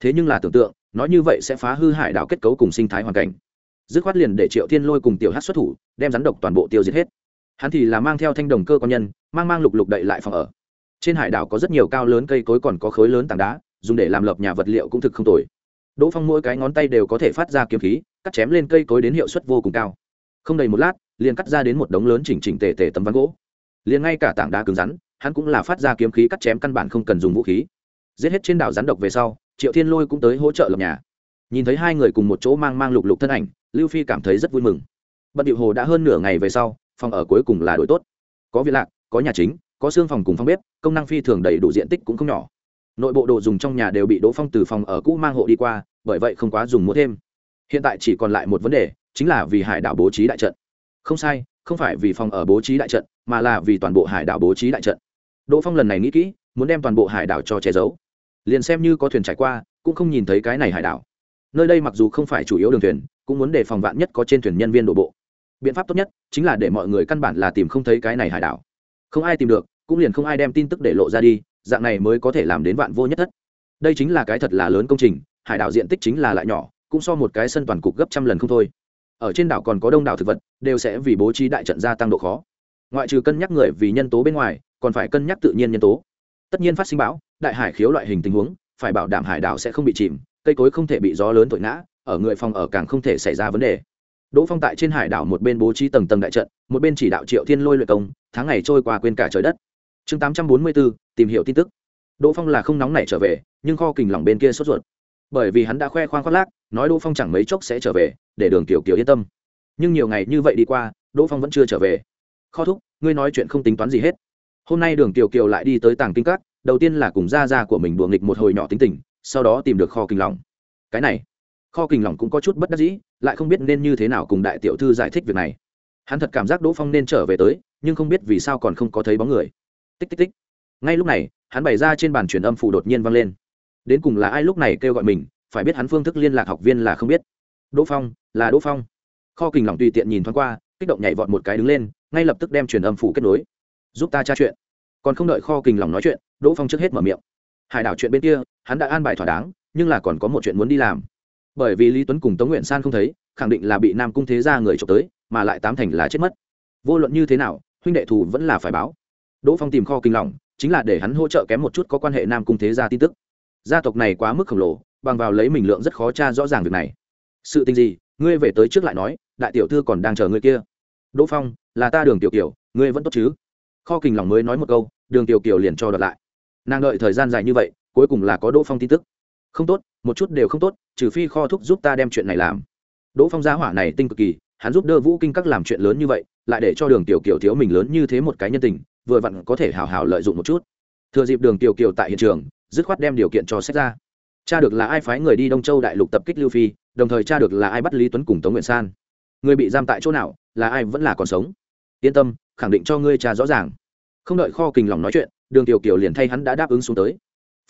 Thế nhưng là tưởng tượng, nói như vậy sẽ phá hư hải đảo kết cấu cùng sinh thái hoàn cảnh. Dứt khoát liền để triệu thiên lôi cùng tiểu hát xuất thủ, đem rắn độc toàn bộ tiêu diệt hết. Hắn thì là mang theo thanh đồng cơ quan nhân, mang mang lục lục đậy lại phòng ở. Trên hải đảo có rất nhiều cao lớn cây cối còn có khối lớn tảng đá, dùng để làm lập nhà vật liệu cũng thực không tồi. Đỗ phong mỗi cái ngón tay đều có thể phát ra kiếm khí, cắt chém lên cây cối đến hiệu suất vô cùng cao. Không đầy một lát, liền cắt ra đến một đống lớn chỉnh chỉnh tề tề tấm ván gỗ liền ngay cả tảng đá cứng rắn, hắn cũng là phát ra kiếm khí cắt chém căn bản không cần dùng vũ khí. Giết hết trên đảo rắn độc về sau, triệu thiên lôi cũng tới hỗ trợ lập nhà. Nhìn thấy hai người cùng một chỗ mang mang lục lục thân ảnh, lưu phi cảm thấy rất vui mừng. Bận điệu hồ đã hơn nửa ngày về sau, phòng ở cuối cùng là đổi tốt. Có viện lạc, có nhà chính, có xương phòng cùng phòng bếp, công năng phi thường đầy đủ diện tích cũng không nhỏ. Nội bộ đồ dùng trong nhà đều bị đỗ phong từ phòng ở cũ mang hộ đi qua, bởi vậy không quá dùng mua thêm. Hiện tại chỉ còn lại một vấn đề, chính là vì hải đảo bố trí đại trận. Không sai không phải vì phòng ở bố trí đại trận, mà là vì toàn bộ hải đảo bố trí đại trận. Đỗ phong lần này nghĩ kỹ, muốn đem toàn bộ hải đảo cho che giấu. Liền xem như có thuyền trải qua, cũng không nhìn thấy cái này hải đảo. Nơi đây mặc dù không phải chủ yếu đường thuyền, cũng muốn đề phòng vạn nhất có trên thuyền nhân viên đổ bộ. Biện pháp tốt nhất chính là để mọi người căn bản là tìm không thấy cái này hải đảo. Không ai tìm được, cũng liền không ai đem tin tức để lộ ra đi, dạng này mới có thể làm đến vạn vô nhất thất. Đây chính là cái thật là lớn công trình, hải đảo diện tích chính là lại nhỏ, cũng so một cái sân toàn cục gấp trăm lần không thôi ở trên đảo còn có đông đảo thực vật, đều sẽ vì bố trí đại trận gia tăng độ khó. Ngoại trừ cân nhắc người vì nhân tố bên ngoài, còn phải cân nhắc tự nhiên nhân tố. Tất nhiên phát sinh bão, đại hải khiếu loại hình tình huống, phải bảo đảm hải đảo sẽ không bị chìm, cây cối không thể bị gió lớn thổi ngã, ở người phòng ở càng không thể xảy ra vấn đề. Đỗ phong tại trên hải đảo một bên bố trí tầng tầng đại trận, một bên chỉ đạo triệu thiên lôi luyện công, tháng ngày trôi qua quên cả trời đất. Chương tám trăm bốn mươi bốn tìm hiểu tin tức. Đỗ phong là không nóng nảy trở về, nhưng kho kình lỏng bên kia sốt ruột. Bởi vì hắn đã khoe khoang khoác lác nói đỗ phong chẳng mấy chốc sẽ trở về, để đường kiểu kiểu yên tâm. Nhưng nhiều ngày như vậy đi qua, đỗ phong vẫn chưa trở về. Kho thúc, ngươi nói chuyện không tính toán gì hết. Hôm nay đường Kiều kiều lại đi tới tàng kinh các, đầu tiên là cùng gia gia của mình đùa nghịch một hồi nhỏ tính tình, sau đó tìm được kho kinh lòng. Cái này, kho kinh lòng cũng có chút bất đắc dĩ, lại không biết nên như thế nào cùng đại tiểu thư giải thích việc này. Hắn thật cảm giác đỗ phong nên trở về tới, nhưng không biết vì sao còn không có thấy bóng người. Tích tích tích. Ngay lúc này, hắn bày ra trên bàn truyền âm phủ đột nhiên vang lên. Đến cùng là ai lúc này kêu gọi mình phải biết hắn phương thức liên lạc học viên là không biết. Đỗ phong, là đỗ phong. Kho kình lòng tùy tiện nhìn thoáng qua, kích động nhảy vọt một cái đứng lên, ngay lập tức đem truyền âm phủ kết nối. Giúp ta tra chuyện. Còn không đợi kho kình lòng nói chuyện, đỗ phong trước hết mở miệng. Hải đảo chuyện bên kia, hắn đã an bài thỏa đáng, nhưng là còn có một chuyện muốn đi làm. Bởi vì lý tuấn cùng tống nguyện san không thấy, khẳng định là bị nam cung thế ra người trộm tới, mà lại tám thành là chết mất. Vô luận như thế nào, huynh đệ thù vẫn là phải báo. Đỗ phong tìm kho kinh lòng chính là để hắn hỗ trợ kém một chút có quan hệ nam cung thế gia tin tức. Gia tộc này quá mức khổng lồ bằng vào lấy mình lượng rất khó tra rõ ràng việc này. Sự tình gì? Ngươi về tới trước lại nói, đại tiểu thư còn đang chờ ngươi kia. Đỗ phong, là ta đường tiểu kiều, ngươi vẫn tốt chứ? Kho kình lòng mới nói một câu, đường tiểu kiều liền cho đợt lại. Nàng đợi thời gian dài như vậy, cuối cùng là có đỗ phong tin tức. Không tốt, một chút đều không tốt, trừ phi kho thúc giúp ta đem chuyện này làm. Đỗ phong giá hỏa này tinh cực kỳ, hắn giúp đỡ vũ kinh các làm chuyện lớn như vậy, lại để cho đường tiểu kiều thiếu mình lớn như thế một cái nhân tình, vừa vặn có thể hào hào lợi dụng một chút. Thừa dịp đường tiểu kiều tại hiện trường, dứt khoát đem điều kiện cho xét ra cha được là ai phái người đi đông châu đại lục tập kích lưu phi, đồng thời cha được là ai bắt lý tuấn cùng tống nguyện san? Người bị giam tại chỗ nào, là ai vẫn là còn sống? Yên tâm, khẳng định cho ngươi cha rõ ràng. Không đợi kho kình lòng nói chuyện, đường tiểu kiều liền thay hắn đã đáp ứng xuống tới.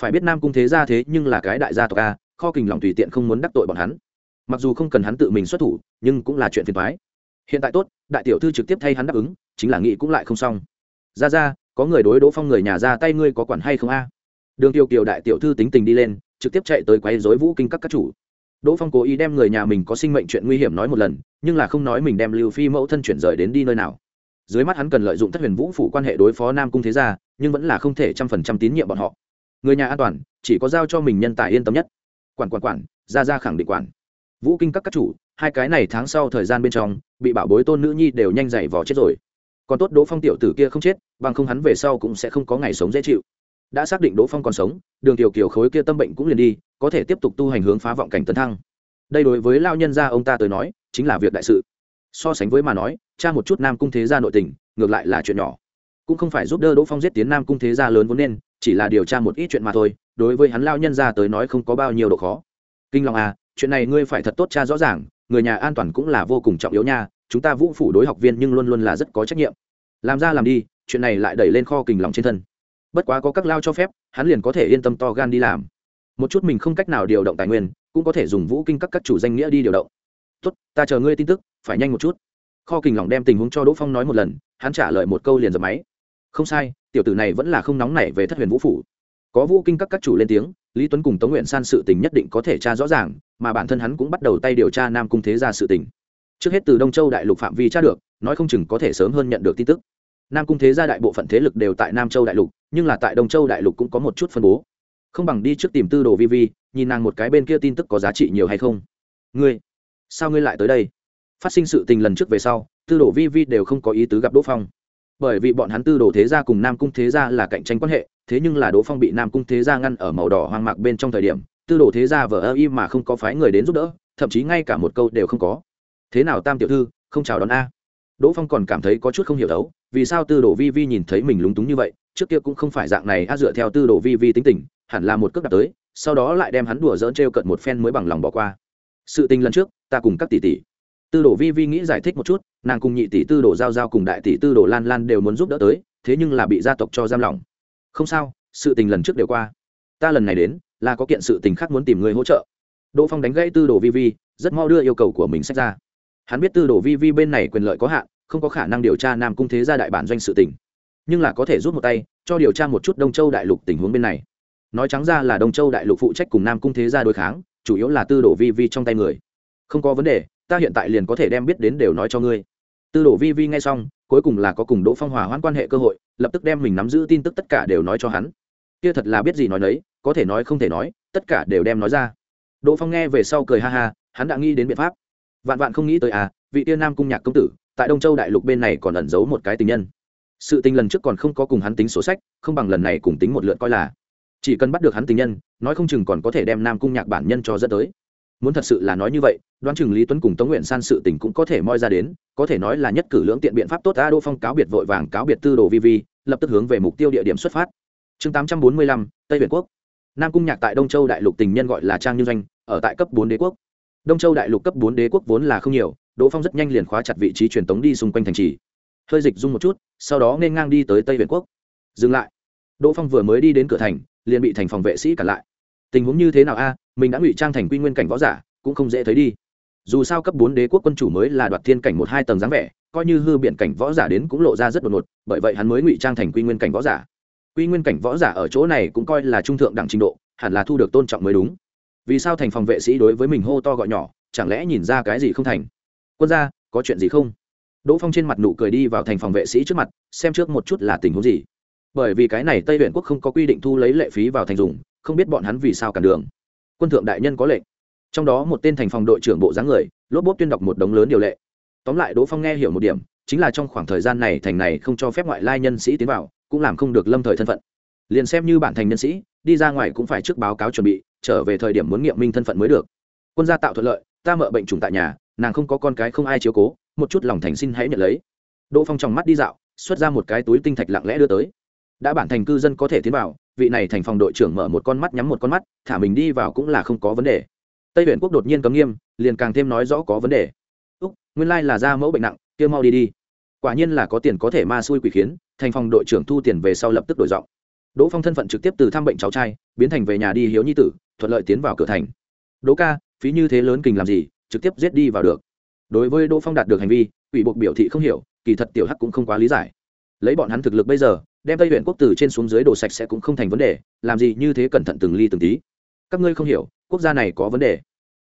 Phải biết nam cung thế ra thế nhưng là cái đại gia tộc a, kho kình lòng tùy tiện không muốn đắc tội bọn hắn. Mặc dù không cần hắn tự mình xuất thủ, nhưng cũng là chuyện phiền thoái hiện tại tốt, đại tiểu thư trực tiếp thay hắn đáp ứng, chính là nghĩ cũng lại không xong. Ra ra, có người đối đỗ phong người nhà ra tay ngươi có quản hay không a? Đường tiêu kiều đại tiểu thư tính tình đi lên trực tiếp chạy tới quấy rối vũ kinh các các chủ. Đỗ phong cố ý đem người nhà mình có sinh mệnh chuyện nguy hiểm nói một lần, nhưng là không nói mình đem lưu phi mẫu thân chuyển rời đến đi nơi nào. Dưới mắt hắn cần lợi dụng thất huyền vũ phủ quan hệ đối phó nam cung thế gia, nhưng vẫn là không thể trăm phần trăm tín nhiệm bọn họ. Người nhà an toàn, chỉ có giao cho mình nhân tài yên tâm nhất. Quản quản quản, ra ra khẳng định quản. Vũ kinh các các chủ, hai cái này tháng sau thời gian bên trong, bị bảo bối tôn nữ nhi đều nhanh dày vò chết rồi. Còn tốt đỗ phong tiểu tử kia không chết, bằng không hắn về sau cũng sẽ không có ngày sống dễ chịu đã xác định đỗ phong còn sống, đường tiểu kiều khối kia tâm bệnh cũng liền đi, có thể tiếp tục tu hành hướng phá vọng cảnh tấn thăng. Đây đối với lao nhân gia ông ta tới nói, chính là việc đại sự. So sánh với mà nói, cha một chút nam cung thế gia nội tình, ngược lại là chuyện nhỏ. Cũng không phải giúp đỡ đỗ phong giết tiến nam cung thế gia lớn vốn nên, chỉ là điều tra một ít chuyện mà thôi, đối với hắn lao nhân gia tới nói không có bao nhiêu độ khó. Kinh long à chuyện này ngươi phải thật tốt cha rõ ràng, người nhà an toàn cũng là vô cùng trọng yếu nha, chúng ta vũ phủ đối học viên nhưng luôn luôn là rất có trách nhiệm. Làm ra làm đi, chuyện này lại đẩy lên kho kình lòng trên thân bất quá có các lao cho phép, hắn liền có thể yên tâm to gan đi làm. Một chút mình không cách nào điều động tài nguyên, cũng có thể dùng vũ kinh các các chủ danh nghĩa đi điều động. Tốt, ta chờ ngươi tin tức, phải nhanh một chút. Kho kình lỏng đem tình huống cho đỗ phong nói một lần, hắn trả lời một câu liền dập máy. Không sai, tiểu tử này vẫn là không nóng nảy về thất huyền vũ phủ. Có vũ kinh các các chủ lên tiếng, lý tuấn cùng tống nguyện san sự tình nhất định có thể tra rõ ràng, mà bản thân hắn cũng bắt đầu tay điều tra nam cung thế gia sự tình. Trước hết từ đông châu đại lục phạm vi tra được, nói không chừng có thể sớm hơn nhận được tin tức nam cung thế gia đại bộ phận thế lực đều tại nam châu đại lục, nhưng là tại đông châu đại lục cũng có một chút phân bố. Không bằng đi trước tìm tư đồ vi vi, nhìn nàng một cái bên kia tin tức có giá trị nhiều hay không. Ngươi, sao ngươi lại tới đây? Phát sinh sự tình lần trước về sau, tư đồ vi vi đều không có ý tứ gặp đỗ phong. Bởi vì bọn hắn tư đồ thế gia cùng nam cung thế gia là cạnh tranh quan hệ, thế nhưng là đỗ phong bị nam cung thế gia ngăn ở màu đỏ hoang mạc bên trong thời điểm, tư đồ thế gia vờ ơ y mà không có phái người đến giúp đỡ, thậm chí ngay cả một câu đều không có. Thế nào tam tiểu thư, không chào đón a? Đỗ phong còn cảm thấy có chút không hiểu đấu vì sao tư đồ vi vi nhìn thấy mình lúng túng như vậy, trước kia cũng không phải dạng này, a, dựa theo tư đồ vi vi tính tình, hẳn là một cước đặt tới, sau đó lại đem hắn đùa dỡn t r e o cận một phen mới bằng lòng bỏ qua. Sự tình lần trước, ta cùng các tỷ tỷ. Tư đồ vi vi nghĩ giải thích một chút, nàng cùng nhị tỷ tư đồ giao giao cùng đại tỷ tư đồ lan lan đều muốn giúp đỡ tới, thế nhưng là bị gia tộc cho giam lỏng. Không sao, sự tình lần trước đều qua. Ta lần này đến, là có kiện sự tình khác muốn tìm người hỗ trợ. Đỗ phong đánh gãy tư đồ vi vi, rất mau đưa yêu cầu của mình sách ra. Hắn biết tư đồ vi vi bên này quyền lợi có hạn không có khả năng điều tra nam cung thế gia đại bản doanh sự tỉnh nhưng là có thể rút một tay, cho điều tra một chút đông châu đại lục tình huống bên này. Nói trắng ra là đông châu đại lục phụ trách cùng nam cung thế gia đối kháng, chủ yếu là tư đồ vi vi trong tay người. Không có vấn đề, ta hiện tại liền có thể đem biết đến đều nói cho ngươi. Tư đồ vi vi nghe xong, cuối cùng là có cùng đỗ phong hòa hoãn quan hệ cơ hội, lập tức đem mình nắm giữ tin tức tất cả đều nói cho hắn. Kia thật là biết gì nói đấy có thể nói không thể nói, tất cả đều đem nói ra. Đỗ phong nghe về sau cười ha ha, hắn đã nghĩ đến biện pháp. Vạn vạn không nghĩ tới à vị tiên nam cung nhạc công tử tại đông châu đại lục bên này còn ẩn giấu một cái tình nhân. Sự tình lần trước còn không có cùng hắn tính sổ sách, không bằng lần này cùng tính một lượt coi là. Chỉ cần bắt được hắn tình nhân, nói không chừng còn có thể đem nam cung nhạc bản nhân cho dẫn tới. Muốn thật sự là nói như vậy, đoán chừng lý tuấn cùng tống nguyện san sự tình cũng có thể moi ra đến, có thể nói là nhất cử lưỡng tiện biện pháp tốt, a đô phong cáo biệt vội vàng cáo biệt tư đồ vi vi, lập tức hướng về mục tiêu địa điểm xuất phát. Chương tám trăm bốn mươi lăm, tây việt quốc. Nam cung nhạc tại đông châu đại lục tình nhân gọi là trang như doanh, ở tại cấp bốn đế quốc. Đông châu đại lục cấp bốn đế quốc vốn là không nhiều đỗ phong rất nhanh liền khóa chặt vị trí truyền tống đi xung quanh thành trì. Hơi dịch dung một chút, sau đó nên ngang đi tới tây viện quốc. Dừng lại. Đỗ phong vừa mới đi đến cửa thành, liền bị thành phòng vệ sĩ cản lại. Tình huống như thế nào a? À, mình đã ngụy trang thành quy nguyên cảnh võ giả, cũng không dễ thấy đi. Dù sao cấp bốn đế quốc quân chủ mới là đoạt thiên cảnh một hai tầng dáng vẻ, coi như hư biện cảnh võ giả đến cũng lộ ra rất đột ngột, bởi vậy hắn mới ngụy trang thành quy nguyên cảnh võ giả. Quy nguyên cảnh võ giả ở chỗ này cũng coi là trung thượng đẳng trình độ, hẳn là thu được tôn trọng mới đúng. Vì sao thành phòng vệ sĩ đối với mình hô to gọi nhỏ, chẳng lẽ nhìn ra cái gì không thành? Quân gia, có chuyện gì không? Đỗ phong trên mặt nụ cười đi vào thành phòng vệ sĩ trước mặt, xem trước một chút là tình huống gì. Bởi vì cái này tây huyện quốc không có quy định thu lấy lệ phí vào thành dùng, không biết bọn hắn vì sao cản đường. Quân thượng đại nhân có lệnh. Trong đó một tên thành phòng đội trưởng bộ dáng người, lốp bốp tuyên đọc một đống lớn điều lệ. Tóm lại đỗ phong nghe hiểu một điểm, chính là trong khoảng thời gian này thành này không cho phép ngoại lai nhân sĩ tiến vào, cũng làm không được lâm thời thân phận. Liền xem như bản thành nhân sĩ, đi ra ngoài cũng phải trước báo cáo chuẩn bị, trở về thời điểm muốn nghiệm minh thân phận mới được. Quân gia tạo thuận lợi, ta mợ bệnh trùng tại nhà nàng không có con cái không ai chiếu cố, một chút lòng thành xin hãy nhận lấy. Đỗ phong trong mắt đi dạo, xuất ra một cái túi tinh thạch lặng lẽ đưa tới. Đã bản thành cư dân có thể tiến vào, vị này thành phòng đội trưởng mở một con mắt nhắm một con mắt, thả mình đi vào cũng là không có vấn đề. Tây huyện quốc đột nhiên cấm nghiêm, liền càng thêm nói rõ có vấn đề. Úc, nguyên lai là da mẫu bệnh nặng, kia mau đi đi. Quả nhiên là có tiền có thể ma xui quỷ khiến, thành phòng đội trưởng thu tiền về sau lập tức đổi giọng. Đỗ phong thân phận trực tiếp từ thăm bệnh cháu trai, biến thành về nhà đi hiếu nhi tử, thuận lợi tiến vào cửa thành. Đỗ ca, phí như thế lớn kình làm gì? Trực tiếp giết đi vào được. Đối với đỗ phong đạt được hành vi ủy buộc biểu thị không hiểu, kỳ thật tiểu hắc cũng không quá lý giải. Lấy bọn hắn thực lực bây giờ, đem tây huyện quốc từ trên xuống dưới đồ sạch sẽ cũng không thành vấn đề, làm gì như thế cẩn thận từng ly từng tí. Các ngươi không hiểu, quốc gia này có vấn đề.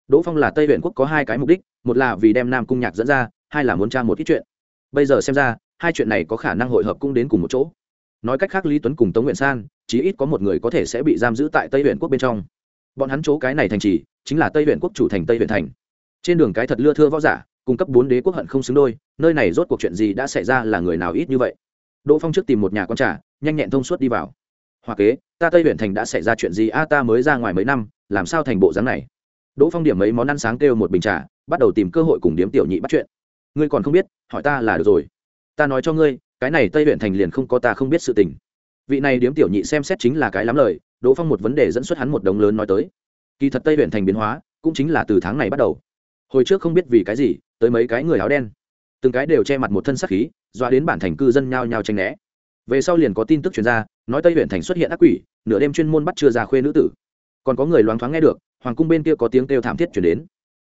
Đỗ phong là tây huyện quốc có hai cái mục đích, một là vì đem nam cung nhạc dẫn ra, hai là muốn tra một ít chuyện. Bây giờ xem ra, hai chuyện này có khả năng hội hợp cũng đến cùng một chỗ. Nói cách khác lý tuấn cùng tống nguyện san, chí ít có một người có thể sẽ bị giam giữ tại tây huyện quốc bên trong. Bọn hắn chỗ cái này thành trì, chính là tây huyện quốc chủ thành tây huyện thành trên đường cái thật lưa thưa võ giả, cung cấp bốn đế quốc hận không xứng đôi, nơi này rốt cuộc chuyện gì đã xảy ra là người nào ít như vậy? Đỗ phong trước tìm một nhà con trà, nhanh nhẹn thông suốt đi vào. Hoa kế, ta tây huyện thành đã xảy ra chuyện gì? A, ta mới ra ngoài mấy năm, làm sao thành bộ dáng này? Đỗ phong điểm mấy món ăn sáng kêu một bình trà, bắt đầu tìm cơ hội cùng điếm tiểu nhị bắt chuyện. Ngươi còn không biết, hỏi ta là được rồi. Ta nói cho ngươi, cái này tây huyện thành liền không có ta không biết sự tình. Vị này điếm tiểu nhị xem xét chính là cái lắm lời, đỗ phong một vấn đề dẫn xuất hắn một đống lớn nói tới. Kỳ thật tây huyện thành biến hóa, cũng chính là từ tháng này bắt đầu hồi trước không biết vì cái gì tới mấy cái người áo đen. Từng cái đều che mặt một thân sắc khí doa đến bản thành cư dân nhao nhao tranh né. Về sau liền có tin tức chuyên ra, nói tây huyện thành xuất hiện ác quỷ nửa đêm chuyên môn bắt chưa ra khuê nữ tử. Còn có người loáng thoáng nghe được hoàng cung bên kia có tiếng kêu thảm thiết chuyển đến.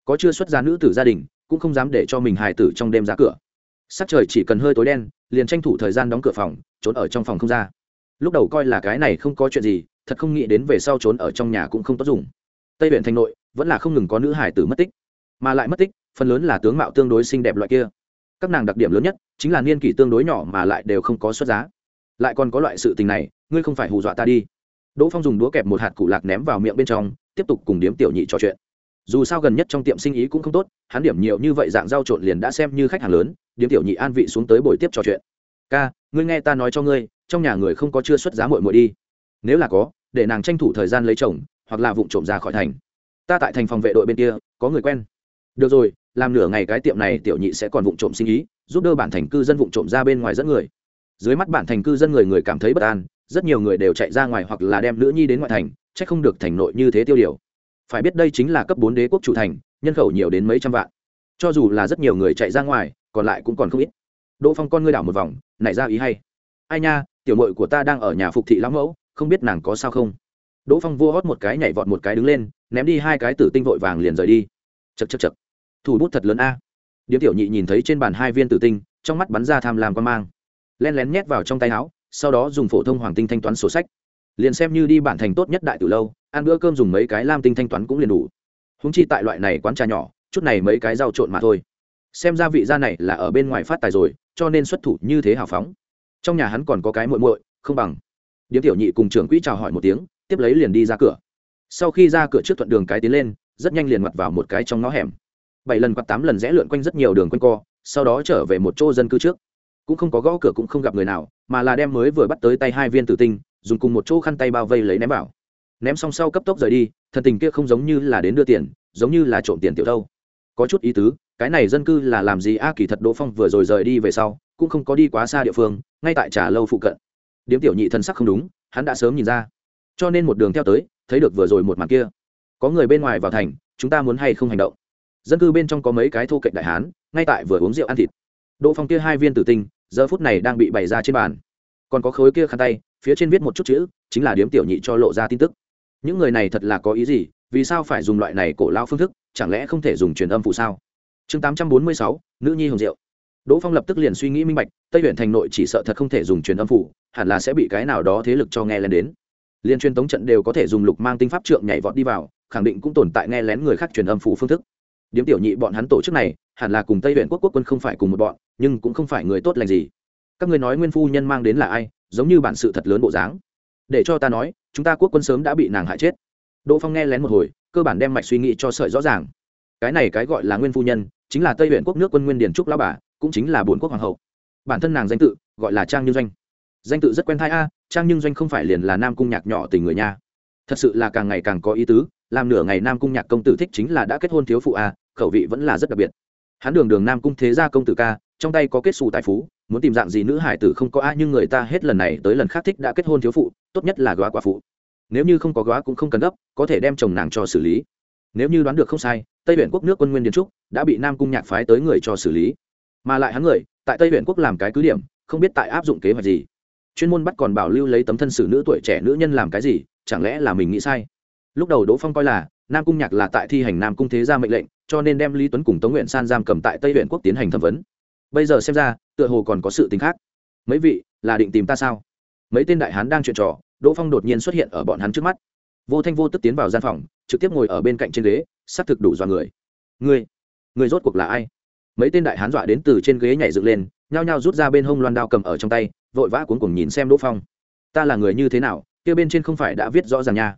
Có chưa xuất ra nữ tử gia đình cũng không dám để cho mình hài tử trong đêm ra cửa. Sắc trời chỉ cần hơi tối đen liền tranh thủ thời gian đóng cửa phòng trốn ở trong phòng không ra. Lúc đầu coi là cái này không có chuyện gì thật không nghĩ đến về sau trốn ở trong nhà cũng không tốt dùng. Tây huyện thành nội vẫn là không ngừng có nữ hải tử mất tích mà lại mất tích, phần lớn là tướng mạo tương đối xinh đẹp loại kia. Các nàng đặc điểm lớn nhất chính là niên kỷ tương đối nhỏ mà lại đều không có xuất giá. Lại còn có loại sự tình này, ngươi không phải hù dọa ta đi. Đỗ phong dùng đũa kẹp một hạt cụ lạc ném vào miệng bên trong, tiếp tục cùng điếm tiểu nhị trò chuyện. Dù sao gần nhất trong tiệm sinh ý cũng không tốt, hắn điểm nhiều như vậy dạng rau trộn liền đã xem như khách hàng lớn, điếm tiểu nhị an vị xuống tới buổi tiếp trò chuyện. Ca, ngươi nghe ta nói cho ngươi, trong nhà người không có chưa xuất giá muội muội đi. Nếu là có, để nàng tranh thủ thời gian lấy chồng, hoặc là vụng trộm ra khỏi thành. Ta tại thành phòng vệ đội bên kia, có người quen được rồi, làm nửa ngày cái tiệm này tiểu nhị sẽ còn vụng trộm sinh ý, giúp đỡ bản thành cư dân vụng trộm ra bên ngoài dẫn người. Dưới mắt bản thành cư dân người người cảm thấy bất an, rất nhiều người đều chạy ra ngoài hoặc là đem nữ nhi đến ngoại thành c h ắ c không được thành nội như thế tiêu điều. Phải biết đây chính là cấp bốn đế quốc chủ thành, nhân khẩu nhiều đến mấy trăm vạn. Cho dù là rất nhiều người chạy ra ngoài, còn lại cũng còn không ít. Đỗ phong con ngươi đảo một vòng, nảy ra ý hay. Ai nha, tiểu mội của ta đang ở nhà phục thị lão mẫu, không biết nàng có sao không? Đỗ phong vua hót một cái, nhảy vọt một cái đứng lên, ném đi hai cái tử tinh vội vàng liền rời đi. Chật chật chật thủ bút thật lớn a. Điếm tiểu nhị nhìn thấy trên bàn hai viên tử tinh, trong mắt bắn ra tham lam quan mang. Len lén nhét vào trong tay áo, sau đó dùng phổ thông hoàng tinh thanh toán sổ sách. Liền xem như đi bản thành tốt nhất đại từ lâu, ăn bữa cơm dùng mấy cái lam tinh thanh toán cũng liền đủ. Húng chi tại loại này quán trà nhỏ, chút này mấy cái rau trộn mà thôi. Xem ra vị gia này là ở bên ngoài phát tài rồi, cho nên xuất thủ như thế hào phóng. Trong nhà hắn còn có cái muội muội, không bằng. Điếm tiểu nhị cùng trưởng quỹ chào hỏi một tiếng, tiếp lấy liền đi ra cửa. Sau khi ra cửa trước thuận đường cái tiến lên, rất nhanh liền mặt vào một cái trong ngõ hẻm bảy lần quạt tám lần rẽ lượn quanh rất nhiều đường quanh co, sau đó trở về một chỗ dân cư trước. Cũng không có gõ cửa cũng không gặp người nào, mà là đem mới vừa bắt tới tay hai viên tử tinh, dùng cùng một chỗ khăn tay bao vây lấy ném vào. Ném xong sau cấp tốc rời đi, thần tình kia không giống như là đến đưa tiền, giống như là trộm tiền tiểu thâu. Có chút ý tứ, cái này dân cư là làm gì? A, kỳ thật đỗ phong vừa rồi rời đi về sau, cũng không có đi quá xa địa phương, ngay tại trà lâu phụ cận. Điếm tiểu nhị thân sắc không đúng, hắn đã sớm nhìn ra. Cho nên một đường theo tới, thấy được vừa rồi một màn kia. Có người bên ngoài vào thành, chúng ta muốn hay không hành động? Dân cư bên trong có mấy cái thô cạnh đại hán, ngay tại vừa uống rượu ăn thịt. Đỗ phong kia hai viên tử tinh, giờ phút này đang bị bày ra trên bàn. Còn có khối kia khăn tay, phía trên viết một chút chữ, chính là điếm tiểu nhị cho lộ ra tin tức. Những người này thật là có ý gì, vì sao phải dùng loại này cổ lao phương thức, chẳng lẽ không thể dùng truyền âm phụ sao? Chương tám trăm bốn mươi sáu, nữ nhi hồng diệu đỗ phong lập tức liền suy nghĩ minh bạch, tây huyện thành nội chỉ sợ thật không thể dùng truyền âm phủ hẳn là sẽ bị cái nào đó thế lực cho nghe lên đến. Liên truyền tống trận đều có thể dùng lục mang tinh pháp trượng nhảy vọt đi vào, khẳng định cũng tồn tại nghe lén người khác truyền âm phủ phương thức điếm tiểu nhị bọn hắn tổ chức này, hẳn là cùng tây huyện quốc quốc quân không phải cùng một bọn, nhưng cũng không phải người tốt lành gì. Các người nói nguyên phu nhân mang đến là ai, giống như bản sự thật lớn bộ dáng. Để cho ta nói, chúng ta quốc quân sớm đã bị nàng hại chết. Đỗ phong nghe lén một hồi, cơ bản đem mạch suy nghĩ cho sợi rõ ràng. Cái này cái gọi là nguyên phu nhân, chính là tây huyện quốc nước quân nguyên điền trúc lao bà, cũng chính là bồn quốc hoàng hậu. Bản thân nàng danh tự, gọi là trang như doanh. Danh tự rất quen thai a, trang nhưng doanh không phải liền là nam cung nhạc nhỏ tình người nha. Thật sự là càng ngày càng có ý tứ, làm nửa ngày nam cung nhạc công tử thích chính là đã kết hôn thiếu phụ a khẩu vị vẫn là rất đặc biệt. Hắn đường đường nam cung thế gia công tử ca, trong tay có kết xù tài phú, muốn tìm dạng gì nữ hải tử không có a nhưng người ta hết lần này tới lần khác thích đã kết hôn thiếu phụ, tốt nhất là góa quả phụ. Nếu như không có góa cũng không cần gấp, có thể đem chồng nàng cho xử lý. Nếu như đoán được không sai, tây huyện quốc nước quân nguyên điền trúc đã bị nam cung nhạc phái tới người cho xử lý. Mà lại hắn người, tại tây huyện quốc làm cái cứ điểm, không biết tại áp dụng kế hoạch gì. Chuyên môn bắt còn bảo lưu lấy tấm thân xử nữ tuổi trẻ nữ nhân làm cái gì, chẳng lẽ là mình nghĩ sai? Lúc đầu đỗ phong coi là nam cung nhạc là tại thi hành nam cung thế gia mệnh lệnh, cho nên đem lý tuấn cùng tống nguyện san giam cầm tại tây huyện quốc tiến hành thẩm vấn. Bây giờ xem ra, tựa hồ còn có sự t khác. Mấy vị, là định tìm ta sao? Mấy tên đại hán đang chuyện trò, đỗ phong đột nhiên xuất hiện ở bọn hắn trước mắt. Vô thanh vô tức tiến vào gian phòng, trực tiếp ngồi ở bên cạnh trên ghế xác thực đủ dọa người. Người người rốt cuộc là ai? Mấy tên đại hán dọa đến từ trên ghế nhảy dựng lên, nhao nhao rút ra bên hông loan đao cầm ở trong tay, vội vã cuốn cùng nhìn xem đỗ phong. Ta là người như thế nào? Kia bên trên không phải đã viết rõ ràng nha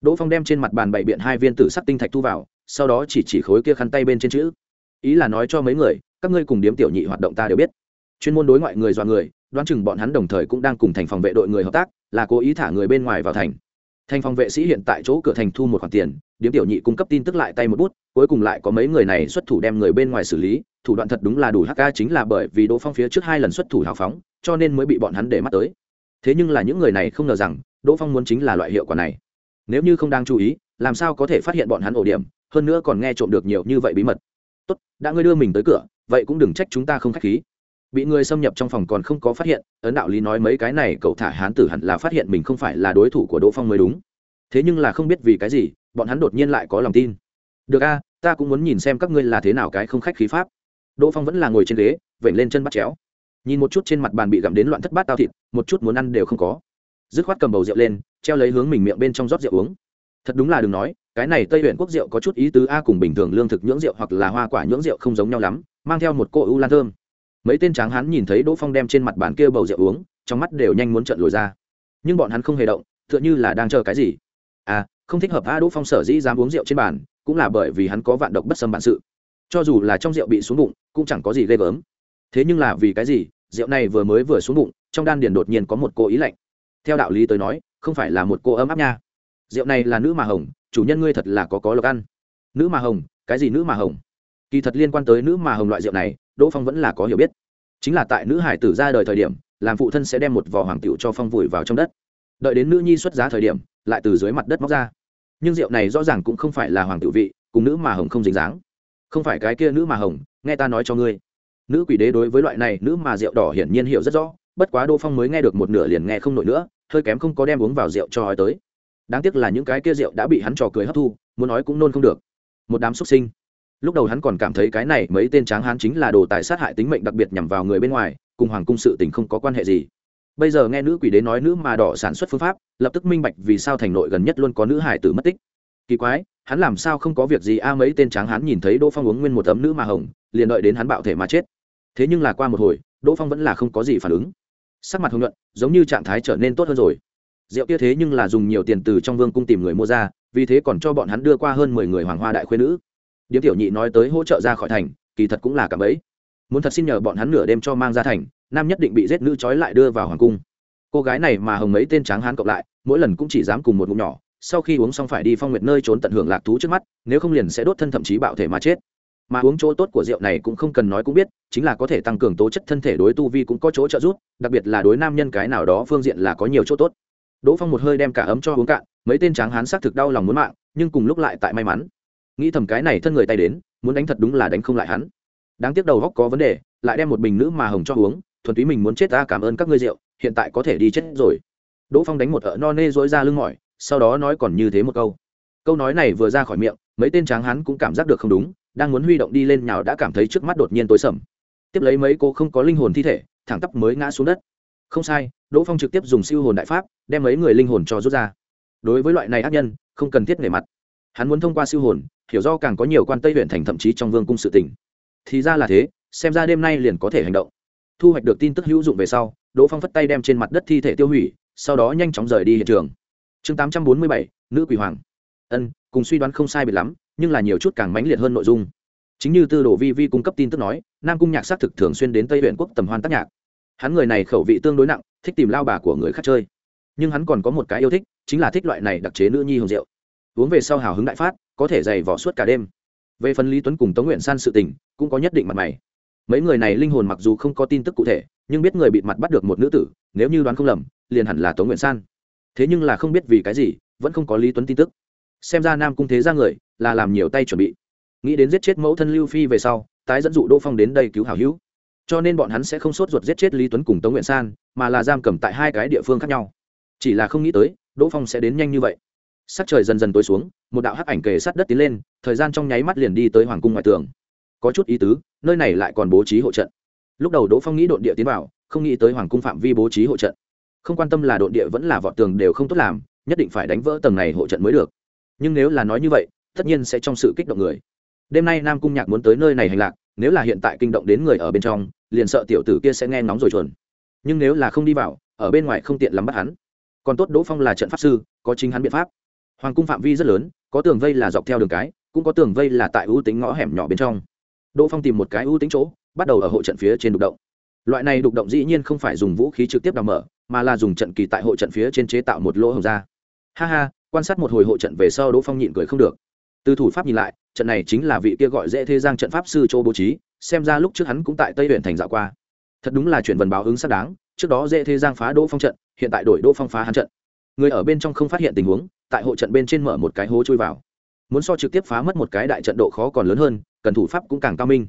đỗ phong đem trên mặt bàn bày biện hai viên tử sắc tinh thạch thu vào, sau đó chỉ chỉ khối kia khăn tay bên trên chữ. Ý là nói cho mấy người, các ngươi cùng điếm tiểu nhị hoạt động ta đều biết. Chuyên môn đối ngoại người dọa người, đoán chừng bọn hắn đồng thời cũng đang cùng thành phòng vệ đội người hợp tác, là cố ý thả người bên ngoài vào thành. Thành phòng vệ sĩ hiện tại chỗ cửa thành thu một khoản tiền, điếm tiểu nhị cung cấp tin tức lại tay một bút, cuối cùng lại có mấy người này xuất thủ đem người bên ngoài xử lý, thủ đoạn thật đúng là đủ hk chính là bởi vì đỗ phong phía trước hai lần xuất thủ hào phóng, cho nên mới bị bọn hắn để mắt tới. Thế nhưng là những người này không ngờ rằng, đỗ phong muốn chính là loại hiệu quả này nếu như không đang chú ý, làm sao có thể phát hiện bọn hắn ổ điểm, hơn nữa còn nghe trộm được nhiều như vậy bí mật. Tốt, đã ngươi đưa mình tới cửa, vậy cũng đừng trách chúng ta không k h á c h khí. Bị người xâm nhập trong phòng còn không có phát hiện, ấn đạo lý nói mấy cái này cậu thả hán tử hẳn là phát hiện mình không phải là đối thủ của đỗ phong mới đúng. Thế nhưng là không biết vì cái gì, bọn hắn đột nhiên lại có lòng tin. Được a, ta cũng muốn nhìn xem các ngươi là thế nào cái không khách khí pháp. Đỗ phong vẫn là ngồi trên ghế, vểnh lên chân bắt chéo. Nhìn một chút trên mặt bàn bị gặm đến loạn thất bát tao thịt, một chút muốn ăn đều không có dứt khoát cầm bầu rượu lên, treo lấy hướng mình miệng bên trong rót rượu uống. Thật đúng là đừng nói, cái này tây huyện quốc rượu có chút ý tứ a, cùng bình thường lương thực nhưỡng rượu hoặc là hoa quả nhưỡng rượu không giống nhau lắm, mang theo một cô ưu lan thơm. Mấy tên tráng hắn nhìn thấy đỗ phong đem trên mặt bàn kia bầu rượu uống, trong mắt đều nhanh muốn trợn lồi ra. Nhưng bọn hắn không hề động, tựa như là đang chờ cái gì. À không thích hợp a, đỗ phong sở dĩ dám uống rượu trên bàn, cũng là bởi vì hắn có vạn độc bất xâm bản sự. Cho dù là trong rượu bị xuống bụng, cũng chẳng có gì ghê gớm. Thế nhưng là vì cái gì, rượu này vừa mới vừa xuống bụng, trong đan điền đột nhiên có một cô ý lạnh theo đạo lý tới nói, không phải là một cô ấm áp nha. Rượu này là nữ mà hồng, chủ nhân ngươi thật là có có lộc ăn. Nữ mà hồng, cái gì nữ mà hồng? Kỳ thật liên quan tới nữ mà hồng loại rượu này, đỗ phong vẫn là có hiểu biết. Chính là tại nữ hải tử ra đời thời điểm, làm phụ thân sẽ đem một vỏ hoàng tiểu cho phong vùi vào trong đất. Đợi đến nữ nhi xuất giá thời điểm, lại từ dưới mặt đất móc ra. Nhưng rượu này rõ ràng cũng không phải là hoàng tiểu vị, cùng nữ mà hồng không dính dáng. Không phải cái kia nữ mà hồng, nghe ta nói cho ngươi. Nữ quỷ đế đối với loại này, nữ mà rượu đỏ hiển nhiên hiểu rất rõ bất quá đỗ phong mới nghe được một nửa liền nghe không nổi nữa, hơi kém không có đem uống vào rượu cho hói tới. Đáng tiếc là những cái kia rượu đã bị hắn trò cười hấp thu, muốn nói cũng nôn không được. Một đám xuất sinh. Lúc đầu hắn còn cảm thấy cái này mấy tên tráng hán chính là đồ tài sát hại tính mệnh đặc biệt nhằm vào người bên ngoài, cùng hoàng cung sự tình không có quan hệ gì. Bây giờ nghe nữ quỷ đế nói nữ mà đỏ sản xuất phương pháp, lập tức minh bạch vì sao thành nội gần nhất luôn có nữ hải tử mất tích. Kỳ quái, hắn làm sao không có việc gì a, mấy tên tráng hán nhìn thấy đỗ phong uống nguyên một tấm nữ mà hồng, liền đợi đến hắn bạo thể mà chết. Thế nhưng là qua một hồi, đỗ phong vẫn là không có gì phản ứng sắc mặt hồng nhuận, giống như trạng thái trở nên tốt hơn rồi. Rượu kia thế nhưng là dùng nhiều tiền từ trong vương cung tìm người mua ra, vì thế còn cho bọn hắn đưa qua hơn mười người hoàng hoa đại khuyên nữ. Điếm tiểu nhị nói tới hỗ trợ ra khỏi thành, kỳ thật cũng là cảm ấy muốn thật xin nhờ bọn hắn nửa đêm cho mang ra thành, nam nhất định bị giết nữ trói lại đưa vào hoàng cung. Cô gái này mà hồng mấy tên tráng hán cộng lại, mỗi lần cũng chỉ dám cùng một ngụm nhỏ, sau khi uống xong phải đi phong nguyệt nơi trốn tận hưởng lạc thú trước mắt, nếu không liền sẽ đốt thân thậm chí bạo thể mà chết mà uống chỗ tốt của rượu này cũng không cần nói cũng biết, chính là có thể tăng cường tố chất thân thể đối tu vi cũng có chỗ trợ giúp, đặc biệt là đối nam nhân cái nào đó phương diện là có nhiều chỗ tốt. Đỗ phong một hơi đem cả ấm cho uống cạn, mấy tên tráng hán xác thực đau lòng muốn mạng, nhưng cùng lúc lại tại may mắn. Nghĩ thầm cái này thân người tay đến, muốn đánh thật đúng là đánh không lại hắn. Đáng tiếc đầu góc có vấn đề, lại đem một bình nữ mà hồng cho uống, thuần túy mình muốn chết ta cảm ơn các ngươi rượu, hiện tại có thể đi chết rồi. Đỗ phong đánh một ợ no nê dối ra lưng mỏi, sau đó nói còn như thế một câu. Câu nói này vừa ra khỏi miệng, mấy tên tráng hán cũng cảm giác được không đúng đang muốn huy động đi lên nhào đã cảm thấy trước mắt đột nhiên tối sầm. Tiếp lấy mấy cô không có linh hồn thi thể, thẳng tắp mới ngã xuống đất. Không sai, đỗ phong trực tiếp dùng siêu hồn đại pháp, đem mấy người linh hồn cho rút ra. Đối với loại này ác nhân, không cần thiết nề mặt. Hắn muốn thông qua siêu hồn, hiểu do càng có nhiều quan tây huyện thành thậm chí trong vương cung sự tỉnh thì ra là thế, xem ra đêm nay liền có thể hành động. Thu hoạch được tin tức hữu dụng về sau, đỗ phong phất tay đem trên mặt đất thi thể tiêu hủy, sau đó nhanh chóng rời đi hiện trường. Chương tám trăm bốn mươi bảy, nữ quỷ hoàng. Ân, cùng suy đoán không sai biệt lắm nhưng là nhiều chút càng mãnh liệt hơn nội dung. Chính như tư đồ vi vi cung cấp tin tức nói, nam cung nhạc xác thực thường xuyên đến tây huyện quốc tầm hoan tác nhạc. Hắn người này khẩu vị tương đối nặng, thích tìm lao bà của người khác chơi. Nhưng hắn còn có một cái yêu thích, chính là thích loại này đặc chế nữ nhi hồng rượu. Uống về sau hào hứng đại phát, có thể dày vỏ suốt cả đêm. Về phần lý tuấn cùng tống nguyện san sự tình, cũng có nhất định mặt mày. Mấy người này linh hồn mặc dù không có tin tức cụ thể, nhưng biết người bị mặt bắt được một nữ tử, nếu như đoán không lầm, liền hẳn là tống nguyện san. Thế nhưng là không biết vì cái gì, vẫn không có lý tuấn tin tức. Xem ra nam cung thế ra người là làm nhiều tay chuẩn bị. Nghĩ đến giết chết mẫu thân lưu phi về sau, tái dẫn dụ đỗ phong đến đây cứu hảo hữu. Cho nên bọn hắn sẽ không sốt ruột giết chết lý tuấn cùng tống nguyện san, mà là giam cầm tại hai cái địa phương khác nhau. Chỉ là không nghĩ tới, đỗ phong sẽ đến nhanh như vậy. Sắc trời dần dần tối xuống, một đạo hắc ảnh kề sát đất tiến lên, thời gian trong nháy mắt liền đi tới hoàng cung ngoại tường. Có chút ý tứ, nơi này lại còn bố trí hộ trận. Lúc đầu đỗ phong nghĩ đội địa tiến vào, không nghĩ tới hoàng cung phạm vi bố trí hộ trận. Không quan tâm là đội địa vẫn là vọt tường đều không tốt làm, nhất định phải đánh vỡ tầng này hộ trận mới được. Nhưng nếu là nói như vậy tất nhiên sẽ trong sự kích động người. Đêm nay nam cung nhạc muốn tới nơi này hành lạc, nếu là hiện tại kinh động đến người ở bên trong, liền sợ tiểu tử kia sẽ nghe ngóng rồi chuẩn nhưng nếu là không đi vào, ở bên ngoài không tiện lắm bắt hắn. Còn tốt đỗ phong là trận pháp sư, có chính hắn biện pháp. Hoàng cung phạm vi rất lớn, có tường vây là dọc theo đường cái, cũng có tường vây là tại ưu tính ngõ hẻm nhỏ bên trong. Đỗ phong tìm một cái ưu tính chỗ, bắt đầu ở hộ trận phía trên đục động. Loại này đục động dĩ nhiên không phải dùng vũ khí trực tiếp đào mở, mà là dùng trận kỳ tại hộ trận phía trên chế tạo một lỗ hồng ra. Ha ha, quan sát một hồi hộ trận về sau đỗ phong nhịn cười không được từ thủ pháp nhìn lại, trận này chính là vị kia gọi dễ thế giang trận pháp sư châu bố trí, xem ra lúc trước hắn cũng tại tây huyện thành dạo qua. Thật đúng là chuyện vần báo ứng xác đáng, trước đó dễ thế giang phá đỗ phong trận, hiện tại đổi đỗ phong phá hắn trận. Người ở bên trong không phát hiện tình huống, tại hộ trận bên trên mở một cái hố chui vào. Muốn so trực tiếp phá mất một cái đại trận độ khó còn lớn hơn, cần thủ pháp cũng càng cao minh.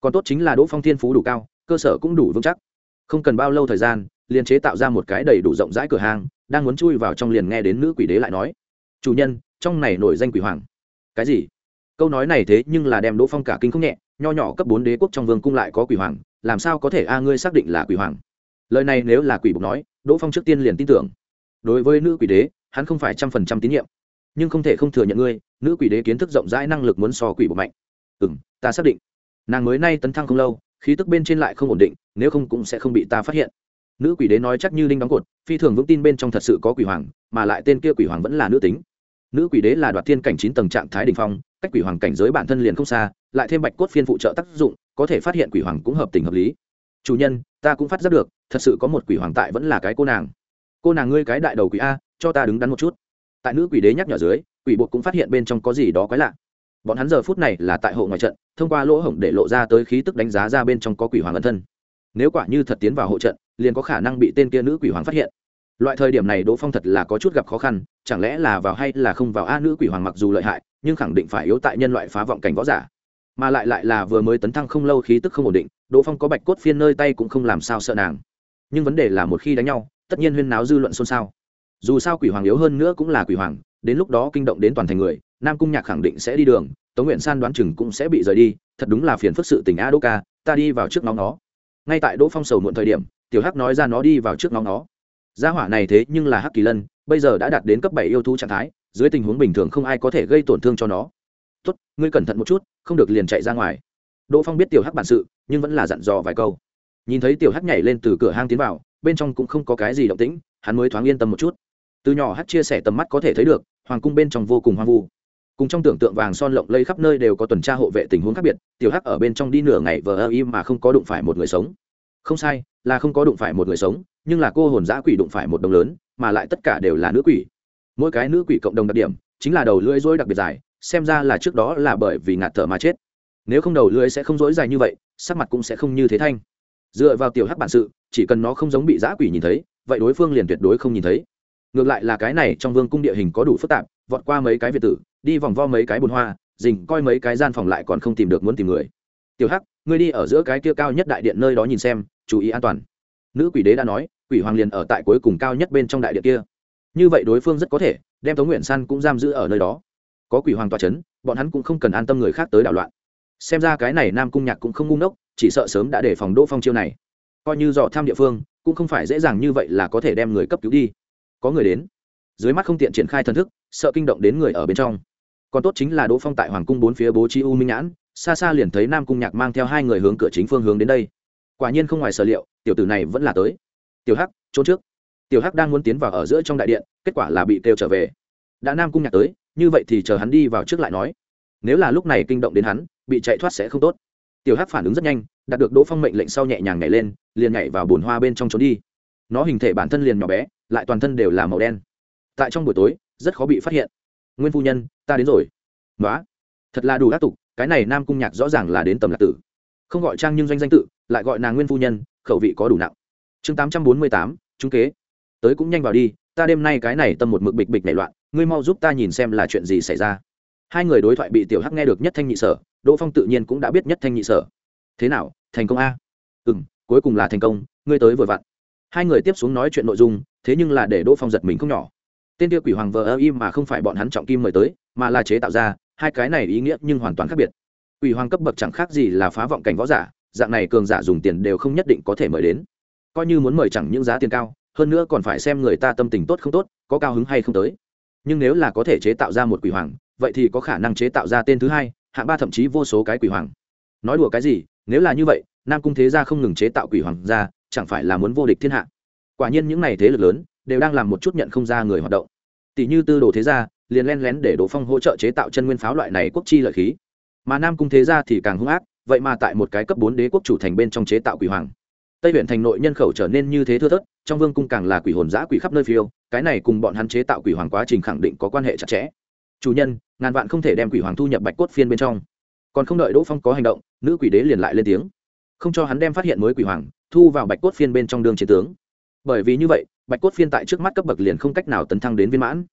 Còn tốt chính là đỗ phong thiên phú đủ cao, cơ sở cũng đủ vững chắc. Không cần bao lâu thời gian, liền chế tạo ra một cái đầy đủ rộng rãi cửa hàng, đang muốn chui vào trong liền nghe đến nữ quỷ đế lại nói. Chủ nhân, trong này nổi danh quỷ hoàng cái gì? Câu nói này thế nhưng là đem đỗ phong cả kinh không nhẹ, nho nhỏ cấp bốn đế quốc trong vương cung lại có quỷ hoàng, làm sao có thể a, ngươi xác định là quỷ hoàng? Lời này nếu là quỷ bục nói, đỗ phong trước tiên liền tin tưởng. Đối với nữ quỷ đế, hắn không phải trăm phần trăm tín nhiệm. Nhưng không thể không thừa nhận ngươi, nữ quỷ đế kiến thức rộng rãi năng lực muốn so quỷ bục mạnh. Ừ m ta xác định. Nàng mới nay tấn thăng không lâu, khí tức bên trên lại không ổn định, nếu không cũng sẽ không bị ta phát hiện. Nữ quỷ đế nói chắc như linh đóng cột, phi thường vững tin bên trong thật sự có quỷ hoàng, mà lại tên kia quỷ hoàng vẫn là nữ tính nữ quỷ đế là đoạt thiên cảnh chín tầng trạng thái đình phong, cách quỷ hoàng cảnh giới bản thân liền không xa, lại thêm bạch cốt phiên phụ trợ tác dụng, có thể phát hiện quỷ hoàng cũng hợp tình hợp lý. Chủ nhân, ta cũng phát giác được, thật sự có một quỷ hoàng tại vẫn là cái cô nàng. Cô nàng ngươi cái đại đầu quỷ a, cho ta đứng đắn một chút. Tại nữ quỷ đế nhắc nhở dưới, quỷ buộc cũng phát hiện bên trong có gì đó quái lạ. Bọn hắn giờ phút này là tại hộ ngoài trận, thông qua lỗ hổng để lộ ra tới khí tức đánh giá ra bên trong có quỷ hoàng ẩn thân. Nếu quả như thật tiến vào hộ trận, liền có khả năng bị tên kia nữ quỷ hoàng phát hiện loại thời điểm này đỗ phong thật là có chút gặp khó khăn, chẳng lẽ là vào hay là không vào a nữ quỷ hoàng mặc dù lợi hại, nhưng khẳng định phải yếu tại nhân loại phá vọng cảnh võ giả. Mà lại lại là vừa mới tấn thăng không lâu khí tức không ổn định, đỗ phong có bạch cốt phiên nơi tay cũng không làm sao sợ nàng. Nhưng vấn đề là một khi đánh nhau, tất nhiên huyên náo dư luận xôn xao. Dù sao quỷ hoàng yếu hơn nữa cũng là quỷ hoàng, đến lúc đó kinh động đến toàn thành người, nam cung nhạc khẳng định sẽ đi đường, tống nguyện san đoán chừng cũng sẽ bị rời đi, thật đúng là phiền phức sự tình a đô ca, ta đi vào trước nóng nó. Ngay tại đỗ phong sầu muộn thời điểm, tiểu hắc nói ra nó đi vào trước nóng nó gia hỏa này thế nhưng là hắc kỳ lân, bây giờ đã đạt đến cấp bảy yêu thú trạng thái, dưới tình huống bình thường không ai có thể gây tổn thương cho nó. Tốt, ngươi cẩn thận một chút, không được liền chạy ra ngoài. Đỗ phong biết tiểu hắc bản sự, nhưng vẫn là dặn dò vài câu. Nhìn thấy tiểu hắc nhảy lên từ cửa hang tiến vào, bên trong cũng không có cái gì động tĩnh, hắn mới thoáng yên tâm một chút. Từ nhỏ hắc chia sẻ tầm mắt có thể thấy được, hoàng cung bên trong vô cùng hoang vu. Cùng trong tưởng tượng vàng son lộng lây khắp nơi đều có tuần tra hộ vệ tình huống khác biệt, tiểu hắc ở bên trong đi nửa ngày vờ ơ im mà không có đụng phải một người sống không sai, là không có đụng phải một người sống, nhưng là cô hồn giã quỷ đụng phải một đồng lớn, mà lại tất cả đều là nữ quỷ. Mỗi cái nữ quỷ cộng đồng đặc điểm, chính là đầu lưỡi dối đặc biệt dài, xem ra là trước đó là bởi vì ngạt thở mà chết. Nếu không đầu lưỡi sẽ không dối dài như vậy, sắc mặt cũng sẽ không như thế thanh. Dựa vào tiểu hắc bản sự, chỉ cần nó không giống bị giã quỷ nhìn thấy, vậy đối phương liền tuyệt đối không nhìn thấy. Ngược lại là cái này trong vương cung địa hình có đủ phức tạp, vọt qua mấy cái việt tử, đi vòng vo mấy cái bồn hoa dình coi mấy cái gian phòng lại còn không tìm được muốn tìm người. Tiểu hắc ngươi đi ở giữa cái kia cao nhất đại điện nơi đó nhìn xem, chú ý an toàn. Nữ quỷ đế đã nói, quỷ hoàng liền ở tại cuối cùng cao nhất bên trong đại điện kia. Như vậy đối phương rất có thể đem tống nguyện san cũng giam giữ ở nơi đó. Có quỷ hoàng tòa c h ấ n bọn hắn cũng không cần an tâm người khác tới đảo loạn. Xem ra cái này nam cung nhạc cũng không ngu ngốc, chỉ sợ sớm đã để phòng đỗ phong chiêu này. Coi như dò tham địa phương, cũng không phải dễ dàng như vậy là có thể đem người cấp cứu đi. Có người đến. Dưới mắt không tiện triển khai thần thức, sợ kinh động đến người ở bên trong. Còn tốt chính là đỗ phong tại hoàng cung bốn phía bố trí u minh nhãn xa xa liền thấy nam cung nhạc mang theo hai người hướng cửa chính phương hướng đến đây. Quả nhiên không ngoài sở liệu, tiểu tử này vẫn là tới. Tiểu hắc, trốn trước. Tiểu hắc đang muốn tiến vào ở giữa trong đại điện, kết quả là bị kêu trở về. Đã nam cung nhạc tới, như vậy thì chờ hắn đi vào trước lại nói. Nếu là lúc này kinh động đến hắn, bị chạy thoát sẽ không tốt. Tiểu hắc phản ứng rất nhanh, đạt được đỗ phong mệnh lệnh sau nhẹ nhàng nhảy lên, liền nhảy vào bồn hoa bên trong trốn đi. Nó hình thể bản thân liền nhỏ bé, lại toàn thân đều là màu đen. Tại trong buổi tối, rất khó bị phát hiện. Nguyên phu nhân, ta đến rồi. Nói thật là đủ ác tục cái này nam cung nhạc rõ ràng là đến tầm lạc tử. Không gọi trang nhưng doanh danh tự, lại gọi nàng nguyên phu nhân, khẩu vị có đủ nặng. Chương tám trăm bốn mươi tám trung kế. Tới cũng nhanh vào đi, ta đêm nay cái này tâm một mực bịch bịch nảy loạn, ngươi mau giúp ta nhìn xem là chuyện gì xảy ra. Hai người đối thoại bị tiểu hắc nghe được nhất thanh nhị sở, đỗ phong tự nhiên cũng đã biết nhất thanh nhị sở. Thế nào, thành công a? Ừ m cuối cùng là thành công, ngươi tới vừa vặn. Hai người tiếp xuống nói chuyện nội dung, thế nhưng là để đỗ phong giật mình không nhỏ. Tên tiêu quỷ hoàng vờ ơ im mà không phải bọn hắn trọng kim mời tới, mà là chế tạo ra hai cái này ý nghĩa nhưng hoàn toàn khác biệt. Quỷ hoàng cấp bậc chẳng khác gì là phá vọng cảnh võ giả, dạng này cường giả dùng tiền đều không nhất định có thể mời đến. Coi như muốn mời chẳng những giá tiền cao, hơn nữa còn phải xem người ta tâm tình tốt không tốt, có cao hứng hay không tới. Nhưng nếu là có thể chế tạo ra một quỷ hoàng, vậy thì có khả năng chế tạo ra tên thứ hai, hạng ba thậm chí vô số cái quỷ hoàng. Nói đùa cái gì, nếu là như vậy, nam cung thế gia không ngừng chế tạo quỷ hoàng ra, chẳng phải là muốn vô địch thiên hạ. Quả nhiên những n à y thế lực lớn, đều đang làm một chút nhận không ra người hoạt động. Tỷ như tư đồ thế gia liền len lén để đỗ phong hỗ trợ chế tạo chân nguyên pháo loại này quốc chi lợi khí. Mà nam cung thế gia thì càng hung ác, vậy mà tại một cái cấp bốn đế quốc chủ thành bên trong chế tạo quỷ hoàng. Tây huyện thành nội nhân khẩu trở nên như thế thưa thớt, trong vương cung càng là quỷ hồn giã quỷ khắp nơi phiêu, cái này cùng bọn hắn chế tạo quỷ hoàng quá trình khẳng định có quan hệ chặt chẽ. Chủ nhân, ngàn vạn không thể đem quỷ hoàng thu nhập bạch cốt phiên bên trong. Còn không đợi đỗ phong có hành động, nữ quỷ đế liền lại lên tiếng. Không cho hắn đem phát hiện mới quỷ hoàng, thu vào bạch cốt phiên bên trong đường chiến tướng. Bởi vì như vậy, bạch cốt phiên tại trước mắt cấp bậc liền không cách nào tấn thăng đến viên mãn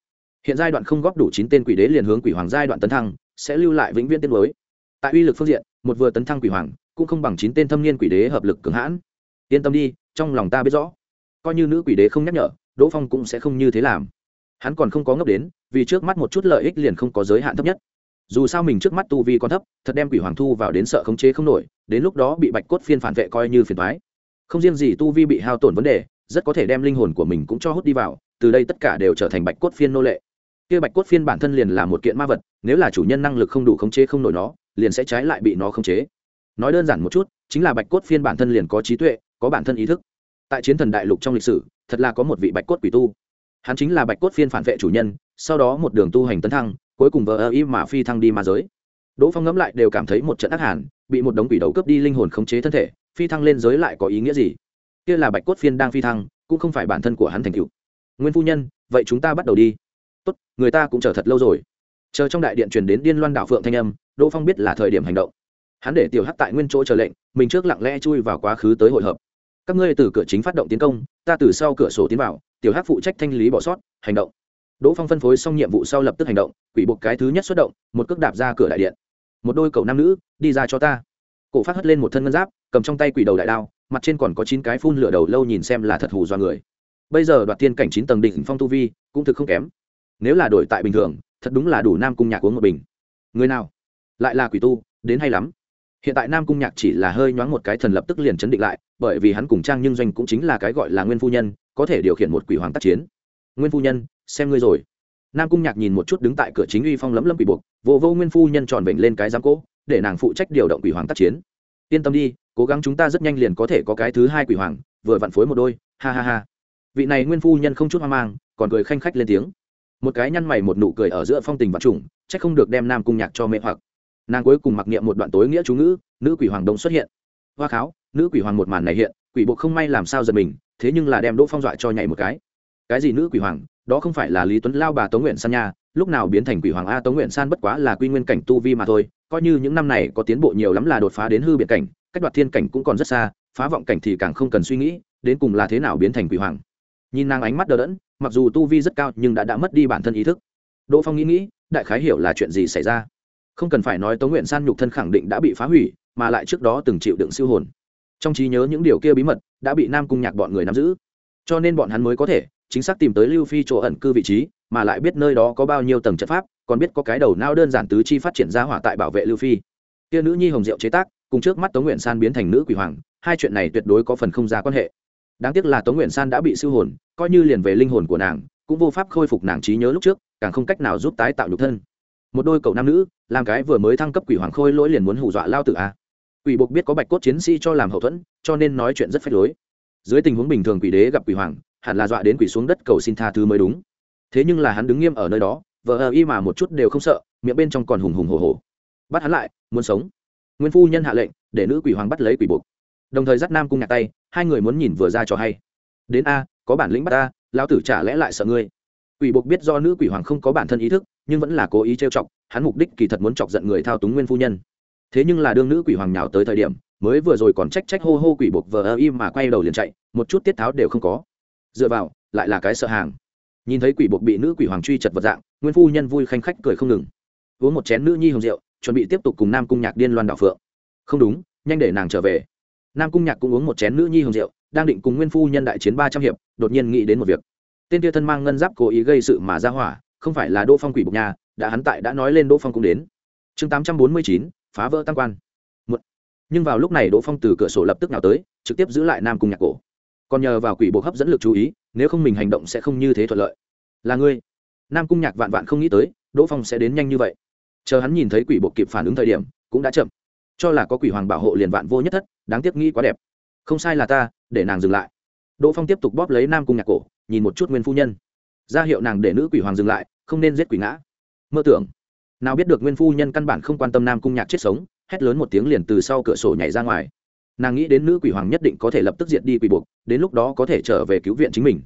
hiện giai đoạn không góp đủ chín tên quỷ đế liền hướng quỷ hoàng giai đoạn tấn thăng, sẽ lưu lại vĩnh viễn tiên mới tại uy lực phương diện, một vừa tấn thăng quỷ hoàng, cũng không bằng chín tên thâm niên quỷ đế hợp lực cường hãn. Yên tâm đi, trong lòng ta biết rõ. Coi như nữ quỷ đế không nhắc nhở, đỗ phong cũng sẽ không như thế làm. Hắn còn không có ngốc đến, vì trước mắt một chút lợi ích liền không có giới hạn thấp nhất. Dù sao mình trước mắt tu vi còn thấp, thật đem quỷ hoàng thu vào đến sợ khống chế không nổi, đến lúc đó bị bạch cốt phiên phản vệ coi như phiền thoái không riêng gì tu vi bị hao tổn vấn đề, rất có thể đem linh hồn của mình cũng cho hút đi vào, từ đây tất cả đều trở thành bạch cốt phiên nô lệ kia bạch cốt phiên bản thân liền là một kiện ma vật, nếu là chủ nhân năng lực không đủ khống chế không nổi nó, liền sẽ trái lại bị nó khống chế. Nói đơn giản một chút, chính là bạch cốt phiên bản thân liền có trí tuệ, có bản thân ý thức. Tại chiến thần đại lục trong lịch sử, thật là có một vị bạch cốt quỷ tu. Hắn chính là bạch cốt phiên phản vệ chủ nhân, sau đó một đường tu hành tấn thăng, cuối cùng vờ ơ y mà phi thăng đi ma giới. Đỗ phong ngẫm lại đều cảm thấy một trận ác hàn, bị một đống quỷ đầu cướp đi linh hồn khống chế thân thể, phi thăng lên giới lại có ý nghĩa gì? Kia là bạch cốt phiên đang phi thăng, cũng không phải bản thân của hắn thành cựu nguyên phu nhân, vậy chúng ta bắt đầu đi tốt, người ta cũng chờ thật lâu rồi. Chờ trong đại điện truyền đến điên loan đạo phượng thanh âm, đỗ phong biết là thời điểm hành động. Hắn để tiểu hắc tại nguyên chỗ chờ lệnh, mình trước lặng lẽ chui vào quá khứ tới hội hợp. Các ngươi từ cửa chính phát động tiến công, ta từ sau cửa sổ tiến vào, tiểu hắc phụ trách thanh lý bỏ sót, hành động. Đỗ phong phân phối xong nhiệm vụ sau lập tức hành động, quỷ buộc cái thứ nhất xuất động, một cước đạp ra cửa đại điện. Một đôi cầu nam nữ, đi ra cho ta. Cổ phát hất lên một thân ngân giáp, cầm trong tay quỷ đầu đại đao, mặt trên còn có chín cái phun lửa đầu lâu nhìn xem là thật hù do người. Bây giờ đoạt tiên cảnh chín tầng đỉnh phong tu vi, cũng thực không kém nếu là đổi tại bình thường, thật đúng là đủ nam cung nhạc uống một bình. Người nào? Lại là quỷ tu, đến hay lắm. Hiện tại nam cung nhạc chỉ là hơi nhoáng một cái thần lập tức liền chấn định lại, bởi vì hắn cùng trang nhưng doanh cũng chính là cái gọi là nguyên phu nhân, có thể điều khiển một quỷ hoàng tác chiến. Nguyên phu nhân, xem ngươi rồi. Nam cung nhạc nhìn một chút đứng tại cửa chính uy phong lấm lấm quỷ buộc, vô vô nguyên phu nhân tròn vểnh lên cái giám cỗ để nàng phụ trách điều động quỷ hoàng tác chiến. Yên tâm đi, cố gắng chúng ta rất nhanh liền có thể có cái thứ hai quỷ hoàng, vừa vặn phối một đôi, ha ha ha. Vị này nguyên phu nhân không chút hoang mang, còn cười khanh khách lên tiếng một cái nhăn mày một nụ cười ở giữa phong tình và trùng chắc không được đem nam cung nhạc cho mê hoặc. Nàng cuối cùng mặc niệm một đoạn tối nghĩa chú ngữ, nữ quỷ hoàng đông xuất hiện. Hoa kháo, nữ quỷ hoàng một màn này hiện, quỷ bộ không may làm sao giật mình, thế nhưng là đem đỗ phong dọa cho nhảy một cái. Cái gì nữ quỷ hoàng? Đó không phải là lý tuấn lao bà tống nguyện san nha, lúc nào biến thành quỷ hoàng a tống nguyện san bất quá là quy nguyên cảnh tu vi mà thôi, coi như những năm này có tiến bộ nhiều lắm là đột phá đến hư biệt cảnh, cách đoạt thiên cảnh cũng còn rất xa, phá vọng cảnh thì càng không cần suy nghĩ, đến cùng là thế nào biến thành quỷ hoàng? Nhìn nàng ánh mắt đờ đẫn, mặc dù tu vi rất cao nhưng đã đã mất đi bản thân ý thức. Đỗ phong nghĩ nghĩ, đại khái hiểu là chuyện gì xảy ra. Không cần phải nói tống nguyện san nhục thân khẳng định đã bị phá hủy, mà lại trước đó từng chịu đựng siêu hồn. Trong trí nhớ những điều kia bí mật, đã bị nam cung nhạc bọn người nắm giữ. Cho nên bọn hắn mới có thể chính xác tìm tới lưu phi chỗ ẩn cư vị trí, mà lại biết nơi đó có bao nhiêu tầng trận pháp, còn biết có cái đầu nao đơn giản tứ chi phát triển ra hỏa tại bảo vệ lưu phi. Kia nữ nhi hồng diệu chế tác, cùng trước mắt tống nguyện san biến thành nữ quỷ hoàng, hai chuyện này tuyệt đối có phần không ra quan hệ đáng tiếc là tống nguyện san đã bị siêu hồn, coi như liền về linh hồn của nàng, cũng vô pháp khôi phục nàng trí nhớ lúc trước, càng không cách nào giúp tái tạo nhục thân. Một đôi cậu nam nữ, làm cái vừa mới thăng cấp quỷ hoàng khôi lỗi liền muốn hù dọa lao tử a. Quỷ buộc biết có bạch cốt chiến sĩ cho làm hậu thuẫn, cho nên nói chuyện rất phách lối. Dưới tình huống bình thường quỷ đế gặp quỷ hoàng, hẳn là dọa đến quỷ xuống đất cầu xin tha thứ mới đúng. Thế nhưng là hắn đứng nghiêm ở nơi đó vợ ờ y mà một chút đều không sợ, miệng bên trong còn hùng hùng hồ hồ bắt hắn lại, muốn sống. Nguyên phu nhân hạ lệnh, để nữ quỷ hoàng bắt lấy quỷ buộc đồng thời dắt nam cung nhạc tay hai người muốn nhìn vừa ra cho hay. Đến a có bản lĩnh bắt ta, lao tử chả lẽ lại sợ ngươi? Quỷ buộc biết do nữ quỷ hoàng không có bản thân ý thức nhưng vẫn là cố ý trêu chọc hắn mục đích kỳ thật muốn chọc giận người thao túng nguyên phu nhân. Thế nhưng là đương nữ quỷ hoàng nhào tới thời điểm mới vừa rồi còn trách trách hô hô quỷ buộc vờ ơ im mà quay đầu liền chạy một chút tiết tháo đều không có. Dựa vào lại là cái sợ hàng. Nhìn thấy quỷ buộc bị nữ quỷ hoàng truy chật vật dạng nguyên phu nhân vui khanh khách cười không ngừng. Uống một chén nữ nhi hồng rượu chuẩn bị tiếp tục cùng nam cung nhạc điên loan đạo phượng. Không đúng nhanh để nàng trở về nam cung nhạc cũng uống một chén nữ nhi hồng rượu, đang định cùng nguyên phu nhân đại chiến ba trăm hiệp, đột nhiên nghĩ đến một việc. Tên tia thân mang ngân giáp cố ý gây sự mà ra hỏa, không phải là đỗ phong quỷ bục nhà, đã hắn tại đã nói lên đỗ phong cũng đến. Chương tám trăm bốn mươi chín, phá vỡ tam quan. Một. nhưng vào lúc này đỗ phong từ cửa sổ lập tức nào tới, trực tiếp giữ lại nam cung nhạc cổ. Còn nhờ vào quỷ buộc hấp dẫn lực chú ý, nếu không mình hành động sẽ không như thế thuận lợi. Là ngươi. Nam cung nhạc vạn vạn không nghĩ tới, đỗ phong sẽ đến nhanh như vậy. Chờ hắn nhìn thấy quỷ buộc kịp phản ứng thời điểm, cũng đã chậm cho là có quỷ hoàng bảo hộ liền vạn vô nhất thất, đáng tiếc nghĩ quá đẹp. Không sai là ta, để nàng dừng lại. Đỗ phong tiếp tục bóp lấy nam cung nhạc cổ, nhìn một chút nguyên phu nhân. Ra hiệu nàng để nữ quỷ hoàng dừng lại, không nên giết quỷ ngã. Mơ tưởng. Nào biết được nguyên phu nhân căn bản không quan tâm nam cung nhạc chết sống, hét lớn một tiếng liền từ sau cửa sổ nhảy ra ngoài. Nàng nghĩ đến nữ quỷ hoàng nhất định có thể lập tức diệt đi quỷ buộc, đến lúc đó có thể trở về cứu viện chính mình.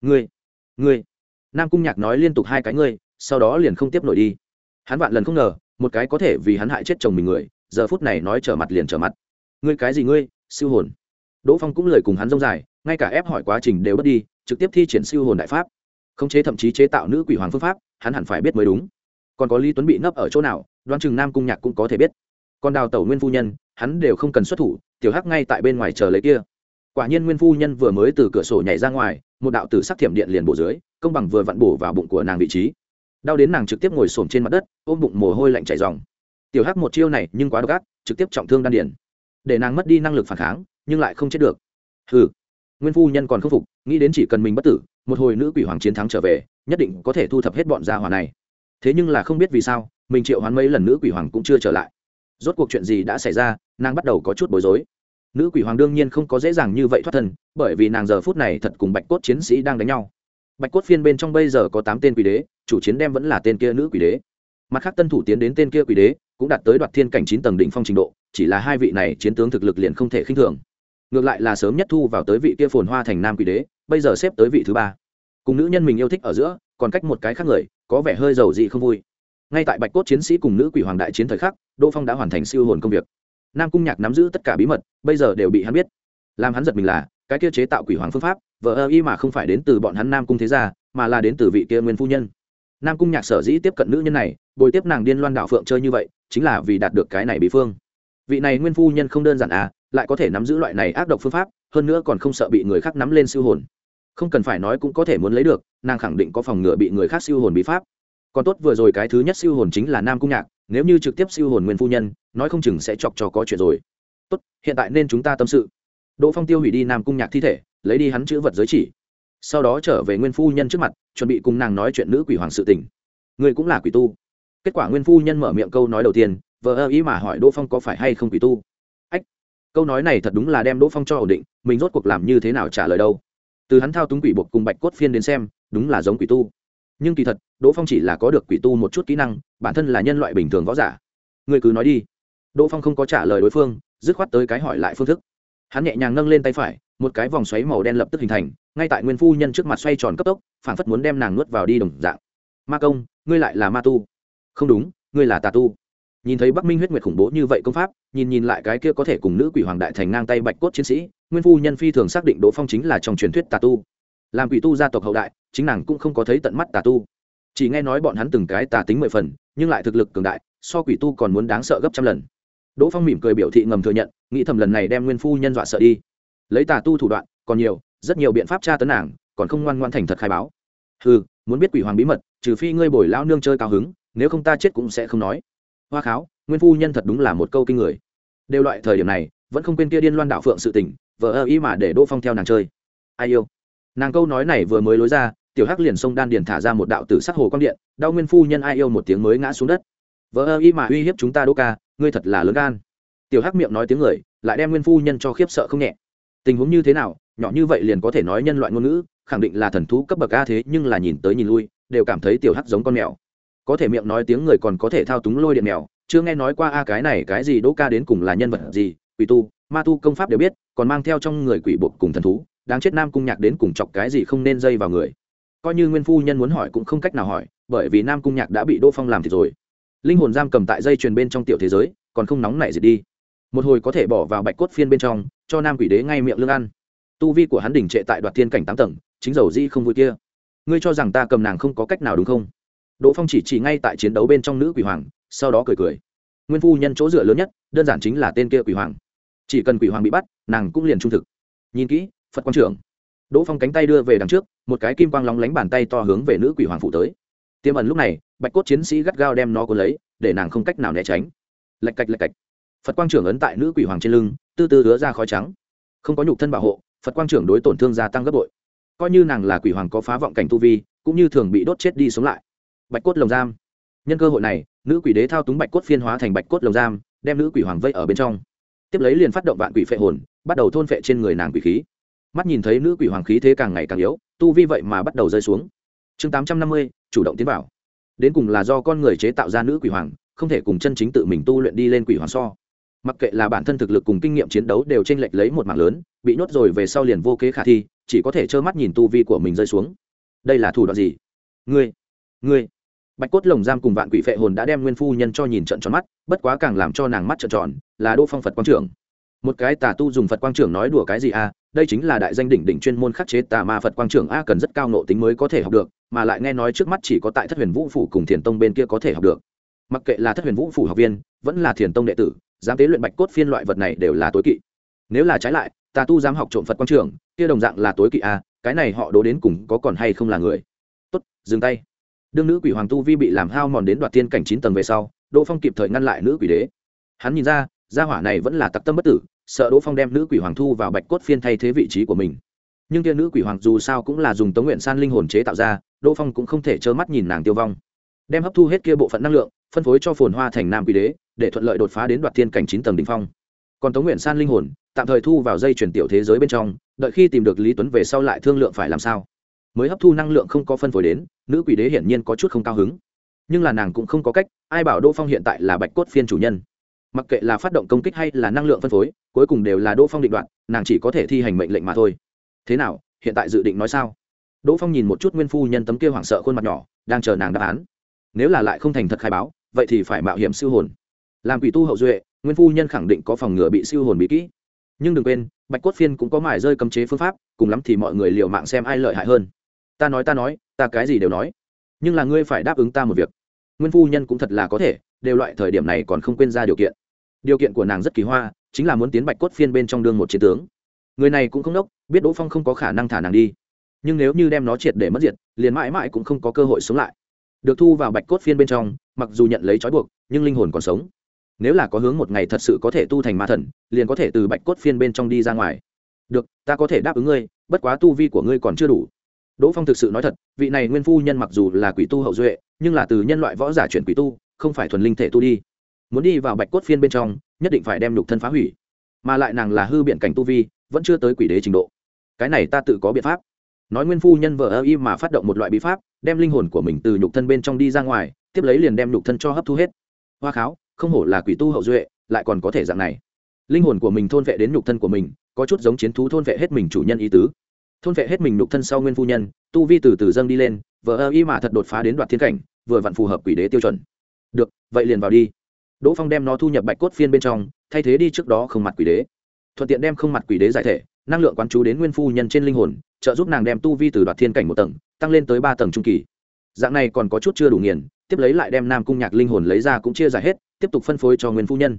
Ngươi ngươi. Nam cung nhạc nói liên tục hai cái ngươi, sau đó liền không tiếp nổi đi. Hắn vạn lần không ngờ, một cái có thể vì hắn hại chết chồng mình người giờ phút này nói trở mặt liền trở mặt. Ngươi cái gì ngươi, siêu hồn? Đỗ phong cũng lời cùng hắn rông dài, ngay cả ép hỏi quá trình đều bất đi, trực tiếp thi triển siêu hồn đại pháp. Khống chế thậm chí chế tạo nữ quỷ hoàng phương pháp, hắn hẳn phải biết mới đúng. Còn có lý tuấn bị nấp ở chỗ nào đoan chừng nam cung nhạc cũng có thể biết. Còn đào tẩu nguyên phu nhân, hắn đều không cần xuất thủ, tiểu hắc ngay tại bên ngoài chờ lấy kia. Quả nhiên nguyên phu nhân vừa mới từ cửa sổ nhảy ra ngoài, một đạo tử sắc thiểm điện liền bổ dưới, công bằng vừa vặn bổ vào bụng của nàng vị trí. Đau đến nàng trực tiếp ngồi xổm trên mặt đất, ôm bụng mồ hôi lạnh chảy dòng tiểu hắc một chiêu này nhưng quá độc ác, trực tiếp trọng thương đan điển để nàng mất đi năng lực phản kháng, nhưng lại không chết được. Ừ nguyên phu nhân còn không phục, nghĩ đến chỉ cần mình bất tử, một hồi nữ quỷ hoàng chiến thắng trở về, nhất định có thể thu thập hết bọn gia hỏa này. Thế nhưng là không biết vì sao, mình triệu hoán mấy lần nữ quỷ hoàng cũng chưa trở lại. Rốt cuộc chuyện gì đã xảy ra, nàng bắt đầu có chút bối rối. Nữ quỷ hoàng đương nhiên không có dễ dàng như vậy thoát thân, bởi vì nàng giờ phút này thật cùng bạch cốt chiến sĩ đang đánh nhau. Bạch cốt phiên bên trong bây giờ có tám tên quỷ đế, chủ chiến đem vẫn là tên kia nữ quỷ đế. Mặt khác tân thủ tiến đến tên kia quỷ đế cũng đạt tới đoạt thiên cảnh chín tầng đỉnh phong trình độ, chỉ là hai vị này chiến tướng thực lực liền không thể khinh thường. Ngược lại là sớm nhất thu vào tới vị kia phồn hoa thành nam quỷ đế, bây giờ xếp tới vị thứ ba. Cùng nữ nhân mình yêu thích ở giữa, còn cách một cái khác người, có vẻ hơi giàu dị không vui. Ngay tại bạch cốt chiến sĩ cùng nữ quỷ hoàng đại chiến thời khắc, đỗ phong đã hoàn thành siêu hồn công việc. Nam cung nhạc nắm giữ tất cả bí mật, bây giờ đều bị hắn biết. Làm hắn giật mình là, cái kia chế tạo quỷ hoàng phương pháp vợ ơ y mà không phải đến từ bọn hắn nam cung thế gia, mà là đến từ vị kia nguyên phu nhân. Nam cung nhạc sở dĩ tiếp cận nữ nhân này, bồi tiếp nàng điên loan đạo phượng chơi như vậy chính là vì đạt được cái này bí phương. Vị này nguyên phu nhân không đơn giản à lại có thể nắm giữ loại này ác độc phương pháp, hơn nữa còn không sợ bị người khác nắm lên siêu hồn. Không cần phải nói cũng có thể muốn lấy được, nàng khẳng định có phòng ngừa bị người khác siêu hồn bí pháp. Còn tốt vừa rồi cái thứ nhất siêu hồn chính là nam cung nhạc, nếu như trực tiếp siêu hồn nguyên phu nhân, nói không chừng sẽ chọc cho có chuyện rồi. Tốt, hiện tại nên chúng ta tâm sự. Đỗ phong tiêu hủy đi nam cung nhạc thi thể, lấy đi hắn chữ vật giới chỉ. Sau đó trở về nguyên phu nhân trước mặt, chuẩn bị cùng nàng nói chuyện nữ quỷ hoàng sự tình. Người cũng là quỷ tu kết quả nguyên phu nhân mở miệng câu nói đầu tiên, vờ ơ ý mà hỏi đỗ phong có phải hay không quỷ tu? Ách, câu nói này thật đúng là đem đỗ phong cho ổn định, mình rốt cuộc làm như thế nào trả lời đâu? Từ hắn thao túng quỷ buộc cùng bạch cốt phiên đến xem, đúng là giống quỷ tu. Nhưng kỳ thật, đỗ phong chỉ là có được quỷ tu một chút kỹ năng, bản thân là nhân loại bình thường võ giả. Người cứ nói đi. Đỗ phong không có trả lời đối phương, dứt khoát tới cái hỏi lại phương thức. Hắn nhẹ nhàng nâng lên tay phải, một cái vòng xoáy màu đen lập tức hình thành, ngay tại nguyên phu nhân trước mặt xoay tròn cấp tốc, phản phất muốn đem nàng nuốt vào đi đồng dạng. Ma công, ngươi lại là ma tu không đúng, ngươi là tà tu. Nhìn thấy bắc minh huyết nguyệt khủng bố như vậy công pháp, nhìn nhìn lại cái kia có thể cùng nữ quỷ hoàng đại thành ngang tay bạch cốt chiến sĩ, nguyên phu nhân phi thường xác định đỗ phong chính là trong truyền thuyết tà tu. Làm quỷ tu gia tộc hậu đại, chính nàng cũng không có thấy tận mắt tà tu. Chỉ nghe nói bọn hắn từng cái tà tính mười phần, nhưng lại thực lực cường đại, so quỷ tu còn muốn đáng sợ gấp trăm lần. Đỗ phong mỉm cười biểu thị ngầm thừa nhận, nghĩ thầm lần này đem nguyên phu nhân dọa sợ đi. Lấy tà tu thủ đoạn, còn nhiều, rất nhiều biện pháp tra tấn nàng, còn không ngoan ngoan thành thật khai báo. Ừ muốn biết quỷ hoàng bí mật, trừ phi ngươi bồi lao nương chơi cao hứng nếu không ta chết cũng sẽ không nói. Hoa kháo, nguyên phu nhân thật đúng là một câu kinh người. Đều loại thời điểm này, vẫn không quên kia điên loan đạo phượng sự tình vợ ơ ý mà để đỗ phong theo nàng chơi. Ai yêu? Nàng câu nói này vừa mới lối ra, tiểu hắc liền sông đan điền thả ra một đạo tử sắc hồ quang điện, đau nguyên phu nhân ai yêu một tiếng mới ngã xuống đất. Vợ ơ ý mà uy hiếp chúng ta đỗ ca, ngươi thật là lớn gan. Tiểu hắc miệng nói tiếng người, lại đem nguyên phu nhân cho khiếp sợ không nhẹ. Tình huống như thế nào, nhỏ như vậy liền có thể nói nhân loại ngôn ngữ, khẳng định là thần thú cấp bậc a thế, nhưng là nhìn tới nhìn lui, đều cảm thấy tiểu hắc giống con mèo có thể miệng nói tiếng người còn có thể thao túng lôi điện mèo, chưa nghe nói qua a, cái này cái gì đỗ ca đến cùng là nhân vật gì, quỷ tu, ma tu công pháp đều biết, còn mang theo trong người quỷ buộc cùng thần thú, đáng chết nam cung nhạc đến cùng chọc cái gì không nên dây vào người. Coi như nguyên phu nhân muốn hỏi cũng không cách nào hỏi, bởi vì nam cung nhạc đã bị đỗ phong làm thì rồi. Linh hồn giam cầm tại dây truyền bên trong tiểu thế giới, còn không nóng nảy gì đi. Một hồi có thể bỏ vào bạch cốt phiên bên trong, cho nam quỷ đế ngay miệng lương ăn. Tu vi của hắn đỉnh trệ tại đoạt thiên cảnh tám tầng, chính dầu di không vui kia. Ngươi cho rằng ta cầm nàng không có cách nào đúng không? Đỗ phong chỉ chỉ ngay tại chiến đấu bên trong nữ quỷ hoàng, sau đó cười cười. Nguyên phu nhân chỗ dựa lớn nhất, đơn giản chính là tên kia quỷ hoàng. Chỉ cần quỷ hoàng bị bắt, nàng cũng liền trung thực. Nhìn kỹ, phật quang trưởng. Đỗ phong cánh tay đưa về đằng trước, một cái kim quang lóng lánh bàn tay to hướng về nữ quỷ hoàng phụ tới. Tiêm ẩn lúc này, bạch cốt chiến sĩ gắt gao đem nó cuốn lấy, để nàng không cách nào né tránh. Lạch cạch lạch cạch. Phật quang trưởng ấn tại nữ quỷ hoàng trên lưng, từ từ đứa ra khói trắng. Không có nhục thân bảo hộ, phật quang trưởng đối tổn thương gia tăng gấp bội. Coi như nàng là quỷ hoàng có phá vọng cảnh tu vi, cũng như thường bị đốt chết đi sống lại bạch cốt lồng giam. Nhân cơ hội này, nữ quỷ đế thao túng bạch cốt phiên hóa thành bạch cốt lồng giam, đem nữ quỷ hoàng vây ở bên trong. Tiếp lấy liền phát động vạn quỷ phệ hồn, bắt đầu thôn phệ trên người nàng quỷ khí. Mắt nhìn thấy nữ quỷ hoàng khí thế càng ngày càng yếu, tu vi vậy mà bắt đầu rơi xuống. Chương tám trăm năm mươi, chủ động tiến vào. Đến cùng là do con người chế tạo ra nữ quỷ hoàng, không thể cùng chân chính tự mình tu luyện đi lên quỷ hoàng so. Mặc kệ là bản thân thực lực cùng kinh nghiệm chiến đấu đều t r ê n lệch lấy một mạng lớn, bị nhốt rồi về sau liền vô kế khả thi, chỉ có thể trơ mắt nhìn tu vi của mình rơi xuống. Đây là thủ đoạn gì? Ngươi ngươi bạch cốt lồng giam cùng vạn quỷ phệ hồn đã đem nguyên phu nhân cho nhìn trận tròn mắt bất quá càng làm cho nàng mắt trận tròn là đỗ phong phật quang trưởng. Một cái tà tu dùng phật quang trưởng nói đùa cái gì a đây chính là đại danh đỉnh đỉnh chuyên môn khắc chế tà ma phật quang trưởng a cần rất cao nộ tính mới có thể học được mà lại nghe nói trước mắt chỉ có tại thất huyền vũ phủ cùng thiền tông bên kia có thể học được. Mặc kệ là thất huyền vũ phủ học viên vẫn là thiền tông đệ tử dám tế luyện bạch cốt phiên loại vật này đều là tối kỵ. Nếu là trái lại tà tu dám học trộm phật quang Trưởng, kia đồng dạng là tối kỵ a cái này họ đố đến cùng có còn hay không là người? Tốt dừng tay đương nữ quỷ hoàng tu vi bị làm hao mòn đến đoạt tiên cảnh chín tầng về sau, đỗ phong kịp thời ngăn lại nữ quỷ đế. Hắn nhìn ra, gia hỏa này vẫn là tặc tâm bất tử, sợ đỗ phong đem nữ quỷ hoàng thu vào bạch cốt phiên thay thế vị trí của mình. Nhưng tia nữ quỷ hoàng dù sao cũng là dùng tống nguyện san linh hồn chế tạo ra, đỗ phong cũng không thể trơ mắt nhìn nàng tiêu vong. Đem hấp thu hết kia bộ phận năng lượng, phân phối cho phồn hoa thành nam quỷ đế, để thuận lợi đột phá đến đoạt thiên cảnh chín tầng đ ỉ n h phong. Còn tống nguyện san linh hồn, tạm thời thu vào dây chuyển tiểu thế giới bên trong, đợi khi tìm được lý tuấn về sau lại thương lượng phải làm sao mới hấp thu năng lượng không có phân phối đến, nữ quỷ đế hiển nhiên có chút không cao hứng. Nhưng là nàng cũng không có cách, ai bảo đỗ phong hiện tại là bạch cốt phiên chủ nhân. Mặc kệ là phát động công kích hay là năng lượng phân phối, cuối cùng đều là đỗ phong định đoạn nàng chỉ có thể thi hành mệnh lệnh mà thôi. Thế nào, hiện tại dự định nói sao? Đỗ phong nhìn một chút nguyên phu nhân tấm kia hoảng sợ khuôn mặt nhỏ, đang chờ nàng đáp án. Nếu là lại không thành thật khai báo, vậy thì phải mạo hiểm siêu hồn. Làm quỷ tu hậu duệ, nguyên phu nhân khẳng định có phòng ngừa bị siêu hồn bị kỹ. Nhưng đừng quên, bạch cốt phiên cũng có mải rơi cấm chế phương pháp, cùng lắm thì mọi người liều mạng xem ai lợi hại hơn ta nói ta nói, ta cái gì đều nói. Nhưng là ngươi phải đáp ứng ta một việc. Nguyên phu nhân cũng thật là có thể, đều loại thời điểm này còn không quên ra điều kiện. Điều kiện của nàng rất kỳ hoa, chính là muốn tiến bạch cốt phiên bên trong đương một chiến tướng. Người này cũng không đốc, biết đỗ phong không có khả năng thả nàng đi. Nhưng nếu như đem nó triệt để mất diệt, liền mãi mãi cũng không có cơ hội sống lại. Được thu vào bạch cốt phiên bên trong, mặc dù nhận lấy trói buộc, nhưng linh hồn còn sống. Nếu là có hướng một ngày thật sự có thể tu thành ma thần, liền có thể từ bạch cốt phiên bên trong đi ra ngoài. Được, ta có thể đáp ứng ngươi, bất quá tu vi của ngươi còn chưa đủ đỗ phong thực sự nói thật, vị này nguyên phu nhân mặc dù là quỷ tu hậu duệ, nhưng là từ nhân loại võ giả chuyển quỷ tu, không phải thuần linh thể tu đi. Muốn đi vào bạch cốt phiên bên trong, nhất định phải đem nhục thân phá hủy. Mà lại nàng là hư biện cảnh tu vi, vẫn chưa tới quỷ đế trình độ. Cái này ta tự có biện pháp. Nói nguyên phu nhân vợ ơ y mà phát động một loại bí pháp, đem linh hồn của mình từ nhục thân bên trong đi ra ngoài, tiếp lấy liền đem nhục thân cho hấp thu hết. Hoa kháo, không hổ là quỷ tu hậu duệ, lại còn có thể dạng này. Linh hồn của mình thôn vệ đến nhục thân của mình, có chút giống chiến thú thôn vệ hết mình chủ nhân ý tứ thôn vệ hết mình nhục thân sau nguyên phu nhân, tu vi từ từ dâng đi lên vợ ơ y mà thật đột phá đến đoạt thiên cảnh, vừa vặn phù hợp quỷ đế tiêu chuẩn. Được, vậy liền vào đi. Đỗ phong đem nó thu nhập bạch cốt phiên bên trong, thay thế đi trước đó không mặt quỷ đế. Thuận tiện đem không mặt quỷ đế giải thể, năng lượng quán chú đến nguyên phu nhân trên linh hồn, trợ giúp nàng đem tu vi từ đoạt thiên cảnh một tầng, tăng lên tới ba tầng trung kỳ. Dạng này còn có chút chưa đủ nghiền, tiếp lấy lại đem nam cung nhạc linh hồn lấy ra cũng chia giải hết, tiếp tục phân phối cho nguyên phu nhân.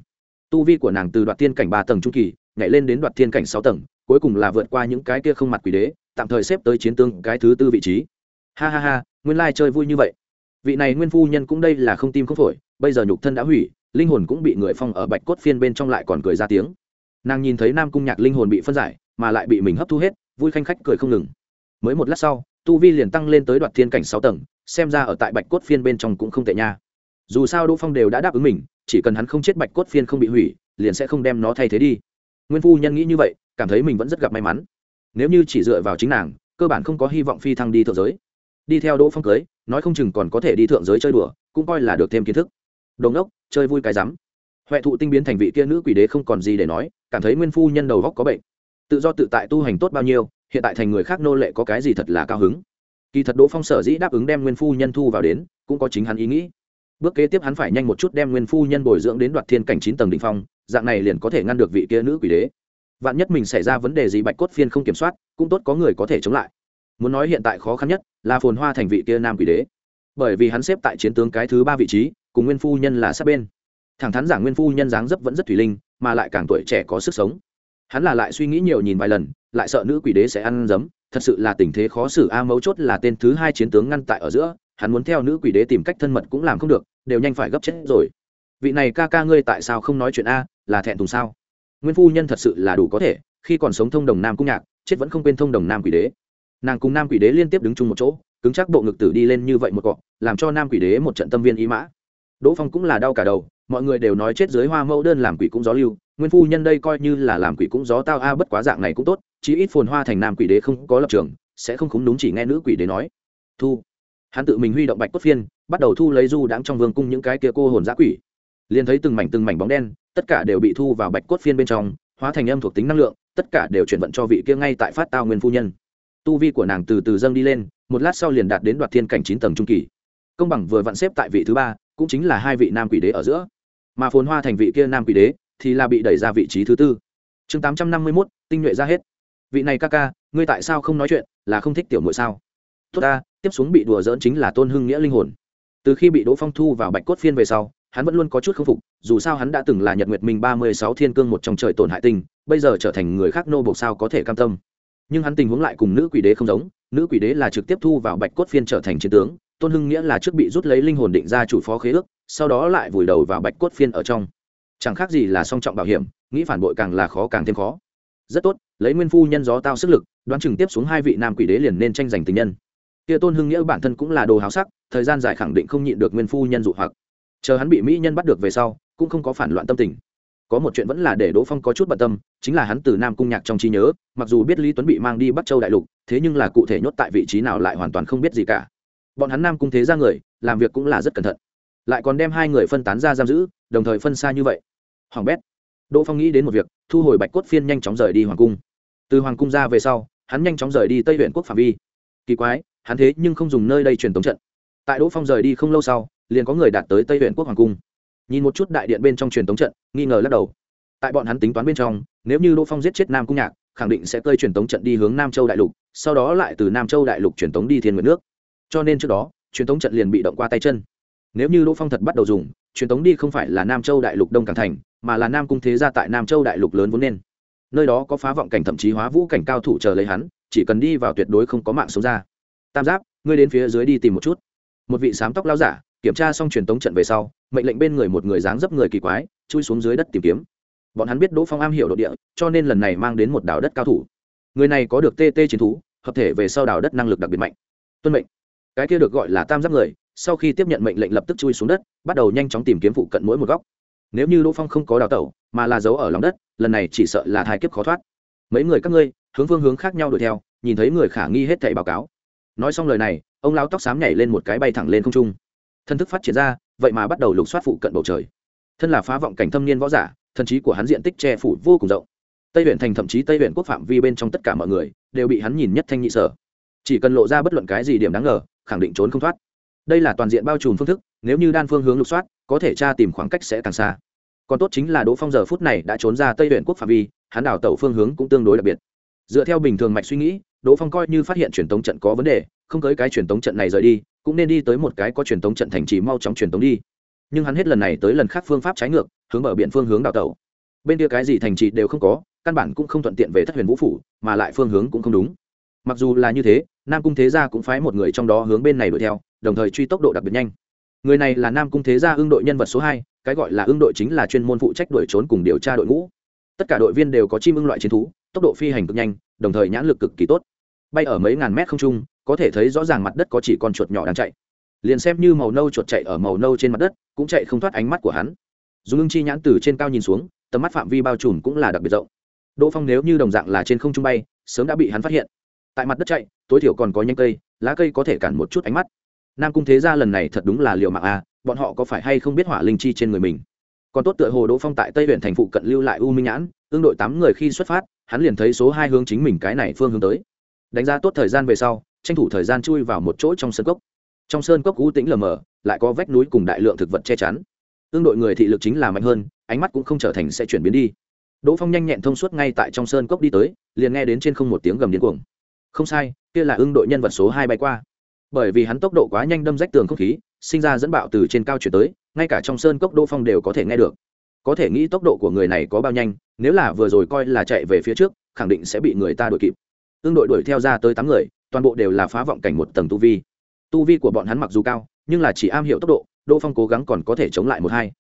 Tu vi của nàng từ đoạt thiên cảnh ba tầng trung kỳ, nhảy lên đến đoạt thiên cảnh sáu tầng cuối cùng là vượt qua những cái kia không mặt quỷ đế, tạm thời xếp tới chiến tương cái thứ tư vị trí. Ha ha ha, nguyên lai chơi vui như vậy. Vị này nguyên phu nhân cũng đây là không tim không phổi, bây giờ nhục thân đã hủy, linh hồn cũng bị người phong ở bạch cốt phiên bên trong lại còn cười ra tiếng. Nàng nhìn thấy nam cung nhạc linh hồn bị phân giải, mà lại bị mình hấp thu hết, vui khanh khách cười không ngừng. Mới một lát sau, tu vi liền tăng lên tới đoạt thiên cảnh sáu tầng, xem ra ở tại bạch cốt phiên bên trong cũng không tệ nha. Dù sao đỗ phong đều đã đáp ứng mình, chỉ cần hắn không chết bạch cốt phiên không bị hủy, liền sẽ không đem nó thay thế đi. Nguyên phu nhân nghĩ như vậy cảm thấy mình vẫn rất gặp may mắn. Nếu như chỉ dựa vào chính nàng, cơ bản không có hy vọng phi thăng đi thượng giới. Đi theo đỗ phong cưới, nói không chừng còn có thể đi thượng giới chơi đùa, cũng coi là được thêm kiến thức. Đồn đốc chơi vui cái rắm. Huệ thụ tinh biến thành vị kia nữ quỷ đế không còn gì để nói, cảm thấy nguyên phu nhân đầu góc có bệnh. Tự do tự tại tu hành tốt bao nhiêu, hiện tại thành người khác nô lệ có cái gì thật là cao hứng. Kỳ thật đỗ phong sở dĩ đáp ứng đem nguyên phu nhân thu vào đến, cũng có chính hắn ý nghĩ. Bước kế tiếp hắn phải nhanh một chút đem nguyên phu nhân bồi dưỡng đến đoạt thiên cảnh chín tầng đ ỉ n h phong, dạng này liền có thể ngăn được vị kia nữ quỷ đế vạn nhất mình xảy ra vấn đề gì bạch cốt phiên không kiểm soát, cũng tốt có người có thể chống lại. Muốn nói hiện tại khó khăn nhất là phồn hoa thành vị kia nam quỷ đế. Bởi vì hắn xếp tại chiến tướng cái thứ ba vị trí, cùng nguyên phu nhân là sát bên. Thẳng thắn giảng nguyên phu nhân dáng dấp vẫn rất thủy linh, mà lại càng tuổi trẻ có sức sống. Hắn là lại suy nghĩ nhiều nhìn vài lần, lại sợ nữ quỷ đế sẽ ăn dấm, thật sự là tình thế khó xử a, mấu chốt là tên thứ hai chiến tướng ngăn tại ở giữa, hắn muốn theo nữ quỷ đế tìm cách thân mật cũng làm không được, đều nhanh phải gấp chết rồi. Vị này ca ca ngươi tại sao không nói chuyện a, là thẹn thùng sao? Nguyên phu nhân thật sự là đủ có thể, khi còn sống thông đồng nam cung nhạc, chết vẫn không quên thông đồng nam quỷ đế. Nàng cùng nam quỷ đế liên tiếp đứng chung một chỗ, cứng chắc bộ ngực tử đi lên như vậy một cọ, làm cho nam quỷ đế một trận tâm viên ý mã. Đỗ phong cũng là đau cả đầu, mọi người đều nói chết dưới hoa mẫu đơn làm quỷ cũng gió lưu, nguyên phu nhân đây coi như là làm quỷ cũng gió tao a, bất quá dạng này cũng tốt, chí ít phồn hoa thành nam quỷ đế không có lập trường, sẽ không khúng đúng chỉ nghe nữ quỷ đế nói. Thu. Hắn tự mình huy động bạch cốt phiên, bắt đầu thu lấy du đãng trong vương cung những cái kia cô hồn giã quỷ. Liền thấy từng mảnh từng mảnh bóng đen tất cả đều bị thu vào bạch cốt phiên bên trong, hóa thành âm thuộc tính năng lượng, tất cả đều chuyển vận cho vị kia ngay tại phát tao nguyên phu nhân. Tu vi của nàng từ từ dâng đi lên, một lát sau liền đạt đến đoạt thiên cảnh chín tầng trung kỳ. Công bằng vừa vặn xếp tại vị thứ ba, cũng chính là hai vị nam quỷ đế ở giữa. Mà phồn hoa thành vị kia nam quỷ đế, thì là bị đẩy ra vị trí thứ tư. Chương tám trăm năm mươi mốt, tinh nhuệ ra hết. Vị này ca ca, ngươi tại sao không nói chuyện, là không thích tiểu mội sao? Tốt ta, tiếp xuống bị đùa dỡn chính là tôn hưng nghĩa linh hồn. Từ khi bị đỗ phong thu vào bạch cốt phiên về sau hắn vẫn luôn có chút k phục, dù sao hắn đã từng là nhật nguyệt minh ba mươi sáu thiên cương một trong trời tổn hại tinh bây giờ trở thành người khác nô buộc sao có thể cam tâm. Nhưng hắn tình huống lại cùng nữ quỷ đế không giống, nữ quỷ đế là trực tiếp thu vào bạch cốt phiên trở thành chiến tướng, tôn hưng nghĩa là trước bị rút lấy linh hồn định ra chủ phó khế ước, sau đó lại vùi đầu vào bạch cốt phiên ở trong. Chẳng khác gì là song trọng bảo hiểm, nghĩ phản bội càng là khó càng thêm khó. Rất tốt, lấy nguyên phu nhân gió tao sức lực, đoán chừng tiếp xuống hai vị nam quỷ đế liền nên tranh giành tình nhân. Kia tôn hưng nghĩa bản thân cũng là đồ háo sắc, thời gian dài khẳng định không nhịn được nguyên phu nhân dụ hoặc chờ hắn bị mỹ nhân bắt được về sau, cũng không có phản loạn tâm tình. Có một chuyện vẫn là để đỗ phong có chút bận tâm, chính là hắn từ nam cung nhạc trong trí nhớ, mặc dù biết lý tuấn bị mang đi bắt châu đại lục, thế nhưng là cụ thể nhốt tại vị trí nào lại hoàn toàn không biết gì cả. Bọn hắn nam cung thế ra người, làm việc cũng là rất cẩn thận. Lại còn đem hai người phân tán ra giam giữ, đồng thời phân xa như vậy. Hoàng bét. Đỗ phong nghĩ đến một việc, thu hồi bạch cốt phiên nhanh chóng rời đi hoàng cung. Từ hoàng cung ra về sau, hắn nhanh chóng rời đi tây huyện quốc phạm vi. Kỳ quái, hắn thế nhưng không dùng nơi đây truyền tống trận. Tại đỗ phong rời đi không lâu sau liền có người đạt tới tây huyện quốc hoàng cung. Nhìn một chút đại điện bên trong truyền tống trận, nghi ngờ lắc đầu. Tại bọn hắn tính toán bên trong, nếu như đỗ phong giết chết nam cung nhạc, khẳng định sẽ cơi truyền tống trận đi hướng nam châu đại lục, sau đó lại từ nam châu đại lục truyền tống đi thiên nguyện nước. Cho nên trước đó, truyền tống trận liền bị động qua tay chân. Nếu như đỗ phong thật bắt đầu dùng, truyền tống đi không phải là nam châu đại lục đông cảng thành, mà là nam cung thế gia tại nam châu đại lục lớn vốn nên. Nơi đó có phá vọng cảnh thậm chí hóa vũ cảnh cao thủ chờ lấy hắn, chỉ cần đi vào tuyệt đối không có mạng sống ra. Tam giáp, ngươi đến phía dưới đi tìm một chút. Một vị sám tóc lao giả kiểm tra xong truyền tống trận về sau, mệnh lệnh bên người một người dáng dấp người kỳ quái, chui xuống dưới đất tìm kiếm. Bọn hắn biết đỗ phong am hiểu độ địa, cho nên lần này mang đến một đảo đất cao thủ. Người này có được tt chiến thú, hợp thể về sau đảo đất năng lực đặc biệt mạnh. Tuân mệnh. Cái kia được gọi là tam giác người, sau khi tiếp nhận mệnh lệnh lập tức chui xuống đất, bắt đầu nhanh chóng tìm kiếm phụ cận mỗi một góc. Nếu như đỗ phong không có đào tẩu, mà là giấu ở lòng đất, lần này chỉ sợ là thai kiếp khó thoát. Mấy người các ngươi, hướng phương hướng khác nhau đuổi theo, nhìn thấy người khả nghi hết thảy báo cáo. Nói xong lời này, ông lão tóc xám nhảy lên một cái bay thẳng lên không trung thân thức phát triển ra, vậy mà bắt đầu lục soát phụ cận bầu trời. Thân là phá vọng cảnh thâm niên võ giả, thần trí của hắn diện tích che phủ vô cùng rộng. Tây huyện thành thậm chí tây huyện quốc phạm vi bên trong tất cả mọi người đều bị hắn nhìn nhất thanh nhị sở. Chỉ cần lộ ra bất luận cái gì điểm đáng ngờ, khẳng định trốn không thoát. Đây là toàn diện bao trùm phương thức, nếu như đan phương hướng lục soát, có thể tra tìm khoảng cách sẽ càng xa. Còn tốt chính là đỗ phong giờ phút này đã trốn ra tây huyện quốc phạm vi, hắn đảo tẩu phương hướng cũng tương đối đặc biệt. Dựa theo bình thường mạch suy nghĩ, đỗ phong coi như phát hiện truyền tống trận có vấn đề, không cưới cái truyền tống trận này rời đi cũng nên đi tới một cái có truyền tống trận thành trì mau chóng truyền tống đi. Nhưng hắn hết lần này tới lần khác phương pháp trái ngược, hướng mở biện phương hướng đào tẩu. Bên kia cái gì thành trì đều không có, căn bản cũng không thuận tiện về thất huyền vũ phủ, mà lại phương hướng cũng không đúng. Mặc dù là như thế, nam cung thế gia cũng phái một người trong đó hướng bên này đuổi theo, đồng thời truy tốc độ đặc biệt nhanh. Người này là nam cung thế gia ương đội nhân vật số hai, cái gọi là ương đội chính là chuyên môn phụ trách đuổi trốn cùng điều tra đội ngũ. Tất cả đội viên đều có chim ưng loại chiến thú, tốc độ phi hành cực nhanh, đồng thời nhãn lực cực kỳ tốt. Bay ở mấy ngàn mét không trung có thể thấy rõ ràng mặt đất có chỉ con chuột nhỏ đang chạy. Liền xem như màu nâu chuột chạy ở màu nâu trên mặt đất cũng chạy không thoát ánh mắt của hắn. Dùng ưng chi nhãn từ trên cao nhìn xuống tầm mắt phạm vi bao trùm cũng là đặc biệt rộng. Đỗ phong nếu như đồng dạng là trên không trung bay sớm đã bị hắn phát hiện. Tại mặt đất chạy tối thiểu còn có nhanh cây lá cây có thể cản một chút ánh mắt. Nam cung thế gia lần này thật đúng là liều mạng a à, bọn họ có phải hay không biết hỏa linh chi trên người mình? Còn tốt tựa hồ đỗ phong tại tây huyện thành phụ cận lưu lại u minh nhãn tương đội tám người khi xuất phát hắn liền thấy số hai hướng chính mình cái này phương hướng tới. Đánh giá tốt thời gian về sau tranh thủ thời gian chui vào một chỗ trong sơn cốc. Trong sơn cốc u tĩnh lờ mờ, lại có vách núi cùng đại lượng thực vật che chắn. Tương đội người thị lực chính là mạnh hơn, ánh mắt cũng không trở thành sẽ chuyển biến đi. Đỗ phong nhanh nhẹn thông suốt ngay tại trong sơn cốc đi tới, liền nghe đến trên không một tiếng gầm điên cuồng. Không sai, kia là ưng đội nhân vật số hai bay qua. Bởi vì hắn tốc độ quá nhanh đâm rách tường không khí, sinh ra dẫn bạo từ trên cao chuyển tới, ngay cả trong sơn cốc đỗ phong đều có thể nghe được. Có thể nghĩ tốc độ của người này có bao nhanh, nếu là vừa rồi coi là chạy về phía trước, khẳng định sẽ bị người ta đuổi kịp. Ương đội đuổi theo ra tới tám người toàn bộ đều là phá vọng cảnh một tầng tu vi. Tu vi của bọn hắn mặc dù cao, nhưng là chỉ am hiểu tốc độ, đỗ phong cố gắng còn có thể chống lại một hai.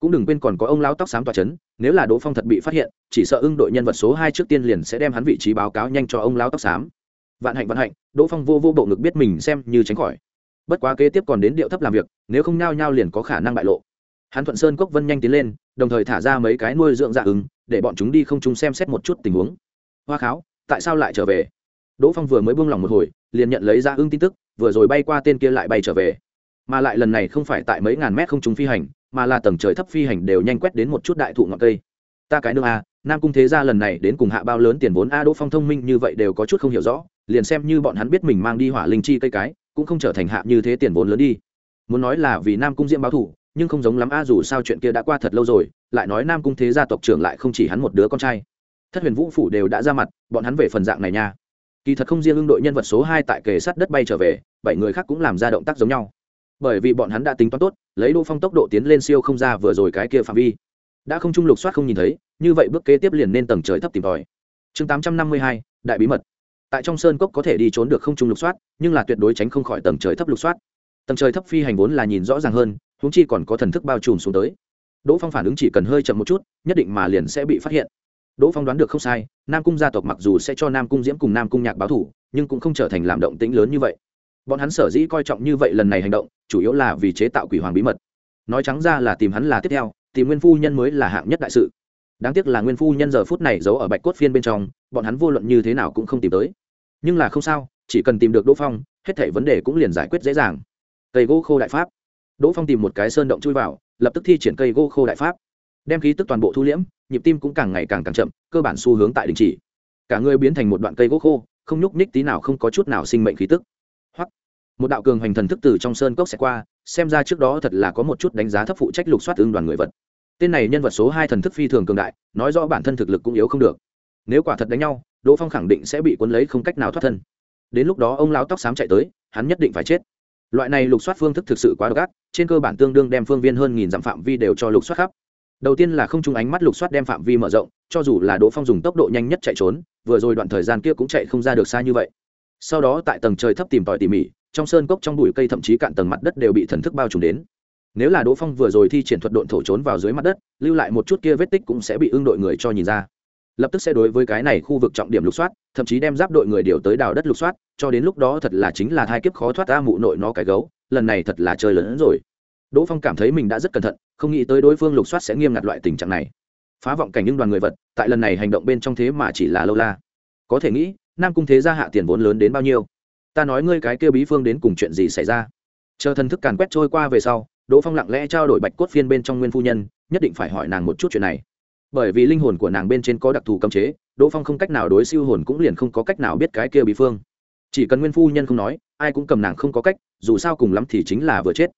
Cũng đừng quên còn có ông lão tóc xám tòa c h ấ n nếu là đỗ phong thật bị phát hiện, chỉ sợ ưng đội nhân vật số hai trước tiên liền sẽ đem hắn vị trí báo cáo nhanh cho ông lão tóc xám. Vạn hạnh vạn hạnh, đỗ phong vô vô bộ ngực biết mình xem như tránh khỏi. Bất quá kế tiếp còn đến điệu thấp làm việc, nếu không nao nhao liền có khả năng bại lộ. Hắn thuận sơn cốc vân nhanh tiến lên, đồng thời thả ra mấy cái nuôi dưỡng dạ ứng để bọn chúng đi không chúng xem xét một chút tình huống. Hoa kháo, tại sao lại trở về? Đỗ phong vừa mới buông lỏng một hồi, liền nhận lấy ra ưng tin tức, vừa rồi bay qua tên kia lại bay trở về. Mà lại lần này không phải tại mấy ngàn mét không trung phi hành, mà là tầng trời thấp phi hành đều nhanh quét đến một chút đại thụ ngọn cây. Ta cái nước a, nam cung thế gia lần này đến cùng hạ bao lớn tiền vốn a, đỗ phong thông minh như vậy đều có chút không hiểu rõ, liền xem như bọn hắn biết mình mang đi hỏa linh chi cây cái, cũng không trở thành hạ như thế tiền vốn lớn đi. Muốn nói là vì nam cung diễm báo thủ nhưng không giống lắm a, dù sao chuyện kia đã qua thật lâu rồi, lại nói nam cung thế gia tộc trưởng lại không chỉ hắn một đứa con trai. Thất huyền vũ phủ đều đã ra mặt, bọn hắn về phần dạng này nha kỳ thật không riêng ưng đội nhân vật số hai tại kề sát đất bay trở về, bảy người khác cũng làm ra động tác giống nhau. Bởi vì bọn hắn đã tính toán tốt, lấy đỗ phong tốc độ tiến lên siêu không ra vừa rồi cái kia phạm vi. Đã không trung lục soát không nhìn thấy, như vậy bước kế tiếp liền nên tầng trời thấp tìm tòi. Chương tám trăm năm mươi hai, đại bí mật. Tại trong sơn cốc có thể đi trốn được không trung lục soát, nhưng là tuyệt đối tránh không khỏi tầng trời thấp lục soát. Tầng trời thấp phi hành vốn là nhìn rõ ràng hơn húng chi còn có thần thức bao trùm xuống tới. Đỗ phong phản ứng chỉ cần hơi chậm một chút, nhất định mà liền sẽ bị phát hiện đỗ phong đoán được không sai, nam cung gia tộc mặc dù sẽ cho nam cung diễm cùng nam cung nhạc báo thủ, nhưng cũng không trở thành làm động tĩnh lớn như vậy. Bọn hắn sở dĩ coi trọng như vậy lần này hành động, chủ yếu là vì chế tạo quỷ hoàng bí mật. Nói trắng ra là tìm hắn là tiếp theo, tìm nguyên phu nhân mới là hạng nhất đại sự. Đáng tiếc là nguyên phu nhân giờ phút này giấu ở bạch cốt phiên bên trong, bọn hắn vô luận như thế nào cũng không tìm tới. Nhưng là không sao, chỉ cần tìm được đỗ phong, hết thảy vấn đề cũng liền giải quyết dễ dàng. Cây gỗ khô đại pháp. Đỗ phong tìm một cái sơn động chui vào, lập tức thi triển cây gỗ khô đại pháp đem khí tức toàn bộ thu liễm, nhịp tim cũng càng ngày càng càng chậm, cơ bản xu hướng tại đình chỉ. Cả người biến thành một đoạn cây gỗ khô, không nhúc nhích tí nào không có chút nào sinh mệnh khí tức. Hoặc một đạo cường hoành thần thức từ trong sơn cốc sẽ qua, xem ra trước đó thật là có một chút đánh giá thấp phụ trách lục soát ứng đoàn người vật. Tên này nhân vật số hai thần thức phi thường cường đại, nói rõ bản thân thực lực cũng yếu không được. Nếu quả thật đánh nhau, đỗ phong khẳng định sẽ bị cuốn lấy không cách nào thoát thân. Đến lúc đó ông lão tóc xám chạy tới, hắn nhất định phải chết. Loại này lục soát phương thức thực sự quá độc ác, trên cơ bản tương đương đem phương viên hơn nghìn dặm phạm vi đều cho lục soát khắp đầu tiên là không chung ánh mắt lục soát đem phạm vi mở rộng, cho dù là đỗ phong dùng tốc độ nhanh nhất chạy trốn, vừa rồi đoạn thời gian kia cũng chạy không ra được xa như vậy. Sau đó tại tầng trời thấp tìm tòi tỉ mỉ, trong sơn cốc trong bụi cây thậm chí cạn tầng mặt đất đều bị thần thức bao trùm đến. Nếu là đỗ phong vừa rồi thi triển thuật độn thổ trốn vào dưới mặt đất, lưu lại một chút kia vết tích cũng sẽ bị ương đội người cho nhìn ra. Lập tức sẽ đối với cái này khu vực trọng điểm lục soát, thậm chí đem giáp đội người điều tới đào đất lục soát, cho đến lúc đó thật là chính là thai kiếp khó thoát ra mụ nội nó cái gấu, lần này thật là chơi lớn hơn rồi đỗ phong cảm thấy mình đã rất cẩn thận, không nghĩ tới đối phương lục soát sẽ nghiêm ngặt loại tình trạng này. Phá vọng cảnh những đoàn người vật, tại lần này hành động bên trong thế mà chỉ là lâu la. Có thể nghĩ, nam cung thế gia hạ tiền vốn lớn đến bao nhiêu? Ta nói ngươi cái kia bí phương đến cùng chuyện gì xảy ra? Chờ thần thức càn quét trôi qua về sau, đỗ phong lặng lẽ trao đổi bạch cốt phiên bên trong nguyên phu nhân, nhất định phải hỏi nàng một chút chuyện này. Bởi vì linh hồn của nàng bên trên có đặc thù cấm chế, đỗ phong không cách nào đối siêu hồn cũng liền không có cách nào biết cái kia bí phương. Chỉ cần nguyên phu nhân không nói, ai cũng cầm nàng không có cách, dù sao cùng lắm thì chính là vừa chết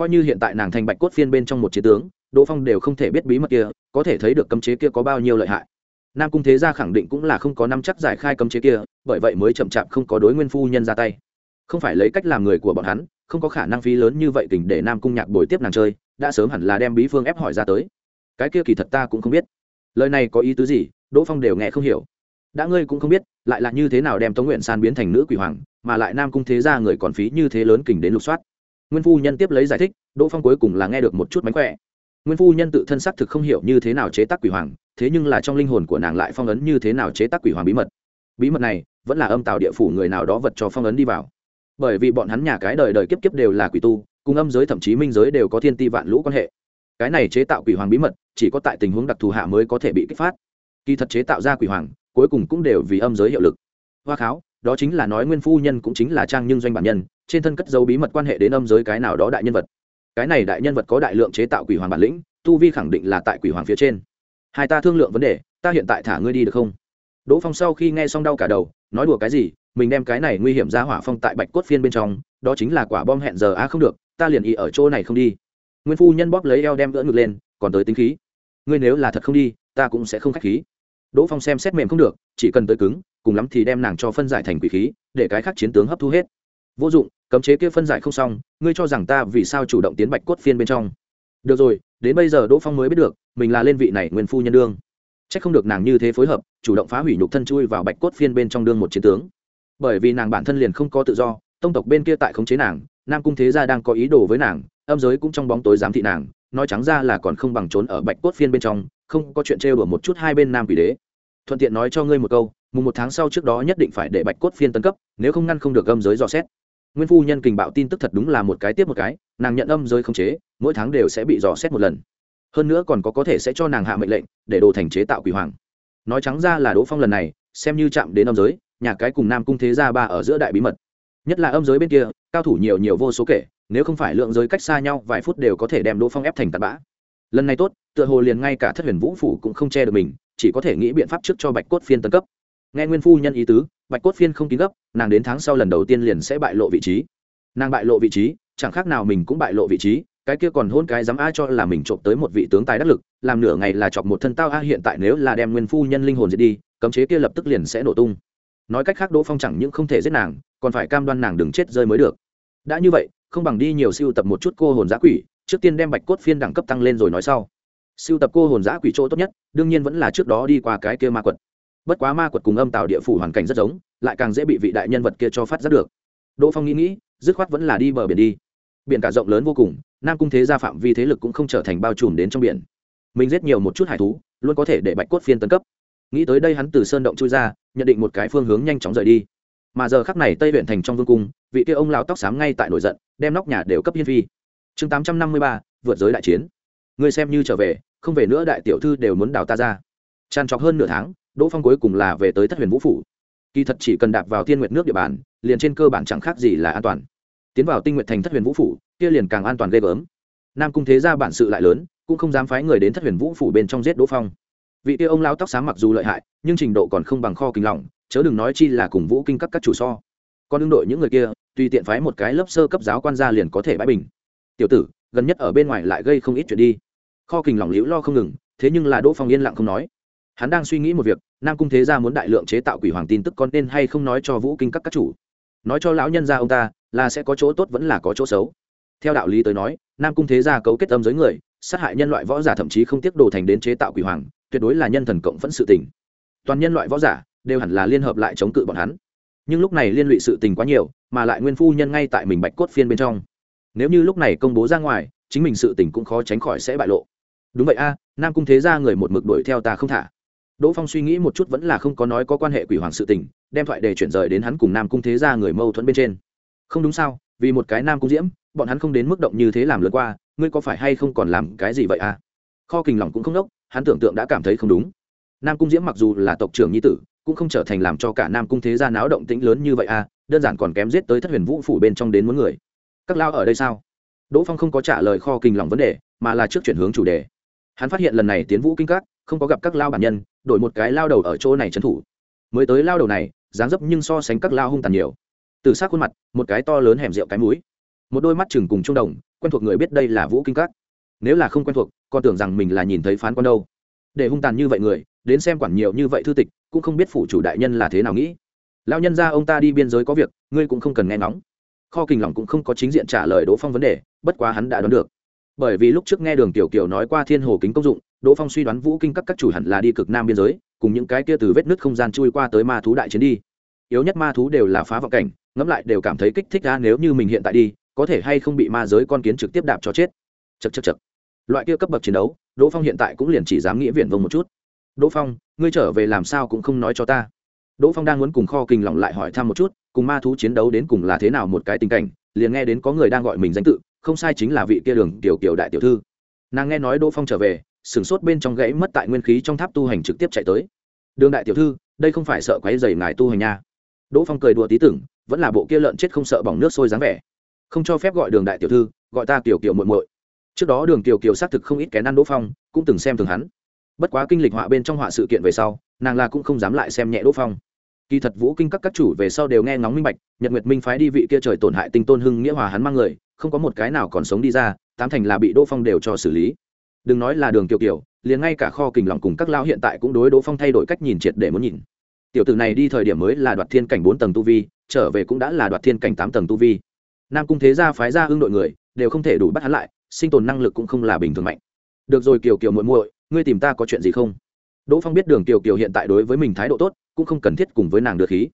coi như hiện tại nàng thành bạch cốt phiên bên trong một chiến tướng, đỗ phong đều không thể biết bí mật kia, có thể thấy được cấm chế kia có bao nhiêu lợi hại. Nam cung thế gia khẳng định cũng là không có năm chắc giải khai cấm chế kia, bởi vậy mới chậm chạp không có đối nguyên phu nhân ra tay. Không phải lấy cách làm người của bọn hắn, không có khả năng phí lớn như vậy tình để nam cung nhạc bồi tiếp nàng chơi, đã sớm hẳn là đem bí phương ép hỏi ra tới. Cái kia kỳ thật ta cũng không biết. Lời này có ý tứ gì, đỗ phong đều nghe không hiểu. Đã ngươi cũng không biết, lại là như thế nào đem tống nguyện san biến thành nữ quỷ hoàng, mà lại nam cung thế gia người còn phí như thế lớn kình đến lục soát nguyên phu nhân tiếp lấy giải thích, đỗ phong cuối cùng là nghe được một chút mánh khỏe. Nguyên phu nhân tự thân xác thực không hiểu như thế nào chế tác quỷ hoàng, thế nhưng là trong linh hồn của nàng lại phong ấn như thế nào chế tác quỷ hoàng bí mật. Bí mật này, vẫn là âm tạo địa phủ người nào đó vật cho phong ấn đi vào. Bởi vì bọn hắn nhà cái đời đời kiếp kiếp đều là quỷ tu, cùng âm giới thậm chí minh giới đều có thiên ti vạn lũ quan hệ. Cái này chế tạo quỷ hoàng bí mật, chỉ có tại tình huống đặc thù hạ mới có thể bị kích phát. Kỳ thật chế tạo ra quỷ hoàng, cuối cùng cũng đều vì âm giới hiệu lực. Hoa kháo đó chính là nói nguyên phu nhân cũng chính là trang nhưng doanh bản nhân, trên thân cất dấu bí mật quan hệ đến âm giới cái nào đó đại nhân vật. Cái này đại nhân vật có đại lượng chế tạo quỷ hoàng bản lĩnh, tu vi khẳng định là tại quỷ hoàng phía trên. Hai ta thương lượng vấn đề, ta hiện tại thả ngươi đi được không? Đỗ phong sau khi nghe xong đau cả đầu, nói đùa cái gì, mình đem cái này nguy hiểm ra hỏa phong tại bạch cốt phiên bên trong, đó chính là quả bom hẹn giờ á không được, ta liền ý ở chỗ này không đi. Nguyên phu nhân bóp lấy eo đem gỡ ngực lên, còn tới tính khí. Ngươi nếu là thật không đi, ta cũng sẽ không k h á c h khí. Đỗ phong xem xét mềm không được, chỉ cần tới cứng cùng lắm thì đem nàng cho phân giải thành quỷ khí, để cái khác chiến tướng hấp thu hết. Vô dụng, cấm chế kia phân giải không xong, ngươi cho rằng ta vì sao chủ động tiến bạch cốt phiên bên trong? Được rồi, đến bây giờ đỗ phong mới biết được, mình là lên vị này nguyên phu nhân đương. C h ắ c không được nàng như thế phối hợp, chủ động phá hủy nhục thân chui vào bạch cốt phiên bên trong đương một chiến tướng. Bởi vì nàng bản thân liền không có tự do, tông tộc bên kia tại khống chế nàng, nam cung thế gia đang có ý đồ với nàng, âm giới cũng trong bóng tối giám thị nàng, nói trắng ra là còn không bằng trốn ở bạch cốt phiên bên trong, không có chuyện trêu đùa một chút hai bên nam quỷ đế. Thuận tiện nói cho ngươi một câu mùng một tháng sau trước đó nhất định phải để bạch cốt phiên tấn cấp, nếu không ngăn không được âm giới dò xét. Nguyên phu nhân kình bạo tin tức thật đúng là một cái tiếp một cái, nàng nhận âm giới không chế, mỗi tháng đều sẽ bị dò xét một lần. Hơn nữa còn có có thể sẽ cho nàng hạ mệnh lệnh, để đồ thành chế tạo quỷ hoàng. Nói trắng ra là đỗ phong lần này, xem như chạm đến âm giới, nhà cái cùng nam cung thế gia ba ở giữa đại bí mật. Nhất là âm giới bên kia, cao thủ nhiều nhiều vô số kể, nếu không phải lượng giới cách xa nhau, vài phút đều có thể đem đỗ phong ép thành tạt bã. Lần này tốt, tựa hồ liền ngay cả thất huyền vũ phủ cũng không che được mình, chỉ có thể nghĩ biện pháp trước cho bạch cốt phiên tân cấp nghe nguyên phu nhân ý tứ, bạch cốt phiên không kín gấp, nàng đến tháng sau lần đầu tiên liền sẽ bại lộ vị trí. Nàng bại lộ vị trí, chẳng khác nào mình cũng bại lộ vị trí, cái kia còn hôn cái dám a cho là mình trộm tới một vị tướng tài đắc lực, làm nửa ngày là chọc một thân tao a hiện tại nếu là đem nguyên phu nhân linh hồn diệt đi, cấm chế kia lập tức liền sẽ nổ tung. Nói cách khác đỗ phong chẳng những không thể giết nàng, còn phải cam đoan nàng đừng chết rơi mới được. Đã như vậy, không bằng đi nhiều siêu tập một chút cô hồn giã quỷ, trước tiên đem bạch cốt phiên đẳng cấp tăng lên rồi nói sau. Siêu tập cô hồn giã quỷ chỗ tốt nhất, đương nhiên vẫn là trước đó đi qua cái kia ma quật bất quá ma quật cùng âm tạo địa phủ hoàn cảnh rất giống, lại càng dễ bị vị đại nhân vật kia cho phát giác được. Đỗ phong nghĩ nghĩ, dứt khoát vẫn là đi bờ biển đi. Biển cả rộng lớn vô cùng, nam cung thế gia phạm vi thế lực cũng không trở thành bao trùm đến trong biển. Mình giết nhiều một chút hải thú, luôn có thể để bạch cốt phiên tấn cấp. Nghĩ tới đây hắn từ sơn động chui ra, nhận định một cái phương hướng nhanh chóng rời đi. Mà giờ khắc này tây huyện thành trong vương cung, vị kia ông lao tóc xám ngay tại nổi giận, đem nóc nhà đều cấp hiên phi. Chương tám trăm năm mươi ba, vượt giới đại chiến. Người xem như trở về, không về nữa đại tiểu thư đều muốn đào ta ra. Tràn trọc hơn nửa tháng đỗ phong cuối cùng là về tới thất huyền vũ phủ. Kỳ thật chỉ cần đạp vào thiên nguyệt nước địa bàn, liền trên cơ bản chẳng khác gì là an toàn. Tiến vào tinh nguyện thành thất huyền vũ phủ, kia liền càng an toàn ghê gớm. Nam cung thế ra bản sự lại lớn, cũng không dám phái người đến thất huyền vũ phủ bên trong giết đỗ phong. Vị kia ông lao tóc sáng mặc dù lợi hại, nhưng trình độ còn không bằng kho kinh lỏng, chớ đừng nói chi là cùng vũ kinh các các chủ so. Còn đương đội những người kia, tùy tiện phái một cái lớp sơ cấp giáo quan gia liền có thể bãi bình. Tiểu tử, gần nhất ở bên ngoài lại gây không ít chuyện đi. Kho kình lỏng liễu lo không ngừng, thế nhưng là đỗ phong yên lặng không nói hắn đang suy nghĩ một việc, nam cung thế gia muốn đại lượng chế tạo quỷ hoàng tin tức con nên hay không nói cho vũ kinh các các chủ. Nói cho lão nhân gia ông ta, là sẽ có chỗ tốt vẫn là có chỗ xấu. Theo đạo lý tới nói, nam cung thế gia cấu kết âm giới người, sát hại nhân loại võ giả thậm chí không tiếc đồ thành đến chế tạo quỷ hoàng, tuyệt đối là nhân thần cộng vẫn sự tình. Toàn nhân loại võ giả đều hẳn là liên hợp lại chống cự bọn hắn. Nhưng lúc này liên lụy sự tình quá nhiều, mà lại nguyên phu nhân ngay tại mình bạch cốt phiên bên trong. Nếu như lúc này công bố ra ngoài, chính mình sự tình cũng khó tránh khỏi sẽ bại lộ. Đúng vậy a, nam cung thế gia người một mực đuổi theo ta không thả đỗ phong suy nghĩ một chút vẫn là không có nói có quan hệ quỷ hoàng sự tình, đem thoại để chuyển rời đến hắn cùng nam cung thế gia người mâu thuẫn bên trên. Không đúng sao, vì một cái nam cung diễm, bọn hắn không đến mức động như thế làm lượt qua, ngươi có phải hay không còn làm cái gì vậy a kho kình lòng cũng không đốc, hắn tưởng tượng đã cảm thấy không đúng. Nam cung diễm mặc dù là tộc trưởng nhi tử, cũng không trở thành làm cho cả nam cung thế gia náo động tĩnh lớn như vậy a đơn giản còn kém giết tới thất huyền vũ phủ bên trong đến muốn người. Các lao ở đây sao? Đỗ phong không có trả lời kho kình lòng vấn đề, mà là trước chuyển hướng chủ đề. Hắn phát hiện lần này tiến vũ kinh các không có gặp các lao bản nhân, đổi một cái lao đầu ở chỗ này trấn thủ. Mới tới lao đầu này, dáng dấp nhưng so sánh các lao hung tàn nhiều. Từ sát khuôn mặt, một cái to lớn hẻm rượu cái mũi. Một đôi mắt chừng cùng trung đồng, quen thuộc người biết đây là vũ kinh các. Nếu là không quen thuộc, còn tưởng rằng mình là nhìn thấy phán quan đâu. Để hung tàn như vậy người, đến xem quản nhiều như vậy thư tịch, cũng không biết phủ chủ đại nhân là thế nào nghĩ. Lao nhân ra ông ta đi biên giới có việc, ngươi cũng không cần nghe ngóng. Kho kình lòng cũng không có chính diện trả lời đỗ phong vấn đề, bất quá hắn đã đoán được. Bởi vì lúc trước nghe đường tiểu kiều nói qua thiên hồ kính công dụng đỗ phong suy đoán vũ kinh các các chủ hẳn là đi cực nam biên giới, cùng những cái kia từ vết nứt không gian chui qua tới ma thú đại chiến đi. Yếu nhất ma thú đều là phá vọng cảnh, ngẫm lại đều cảm thấy kích thích ra nếu như mình hiện tại đi, có thể hay không bị ma giới con kiến trực tiếp đạp cho chết. Chật chật chật loại kia cấp bậc chiến đấu, đỗ phong hiện tại cũng liền chỉ dám nghĩa viện vông một chút. Đỗ phong, ngươi trở về làm sao cũng không nói cho ta. Đỗ phong đang muốn cùng kho kinh lỏng lại hỏi thăm một chút, cùng ma thú chiến đấu đến cùng là thế nào một cái tình cảnh, liền nghe đến có người đang gọi mình danh tự, không sai chính là vị kia đường tiểu tiểu đại tiểu thư. Nàng nghe nói đỗ phong trở về sửng sốt bên trong gãy mất tại nguyên khí trong tháp tu hành trực tiếp chạy tới. Đường đại tiểu thư, đây không phải sợ quấy dày ngài tu hành nha. Đỗ phong cười đùa tí tưởng, vẫn là bộ kia lợn chết không sợ bỏng nước sôi dáng vẻ. Không cho phép gọi đường đại tiểu thư, gọi ta tiểu kiểu muội muội. Trước đó đường tiểu kiều xác thực không ít kén ăn đỗ phong, cũng từng xem thường hắn. Bất quá kinh lịch họa bên trong họa sự kiện về sau, nàng là cũng không dám lại xem nhẹ đỗ phong. Kỳ thật vũ kinh các các chủ về sau đều nghe ngóng minh bạch, nhật nguyệt minh phái đi vị kia trời tổn hại tinh tôn hưng nghĩa hòa hắn mang người, không có một cái nào còn sống đi ra, tám thành là bị đỗ phong đều cho xử lý đừng nói là đường kiều kiều, liền ngay cả kho kình lòng cùng các lao hiện tại cũng đối đỗ phong thay đổi cách nhìn triệt để muốn nhìn. Tiểu tử này đi thời điểm mới là đoạt thiên cảnh bốn tầng tu vi, trở về cũng đã là đoạt thiên cảnh tám tầng tu vi. Nam cung thế gia phái ra hưng đội người, đều không thể đủ bắt hắn lại, sinh tồn năng lực cũng không là bình thường mạnh. Được rồi kiều kiều muội muội, ngươi tìm ta có chuyện gì không? Đỗ phong biết đường kiều kiều hiện tại đối với mình thái độ tốt, cũng không cần thiết cùng với nàng đưa khí.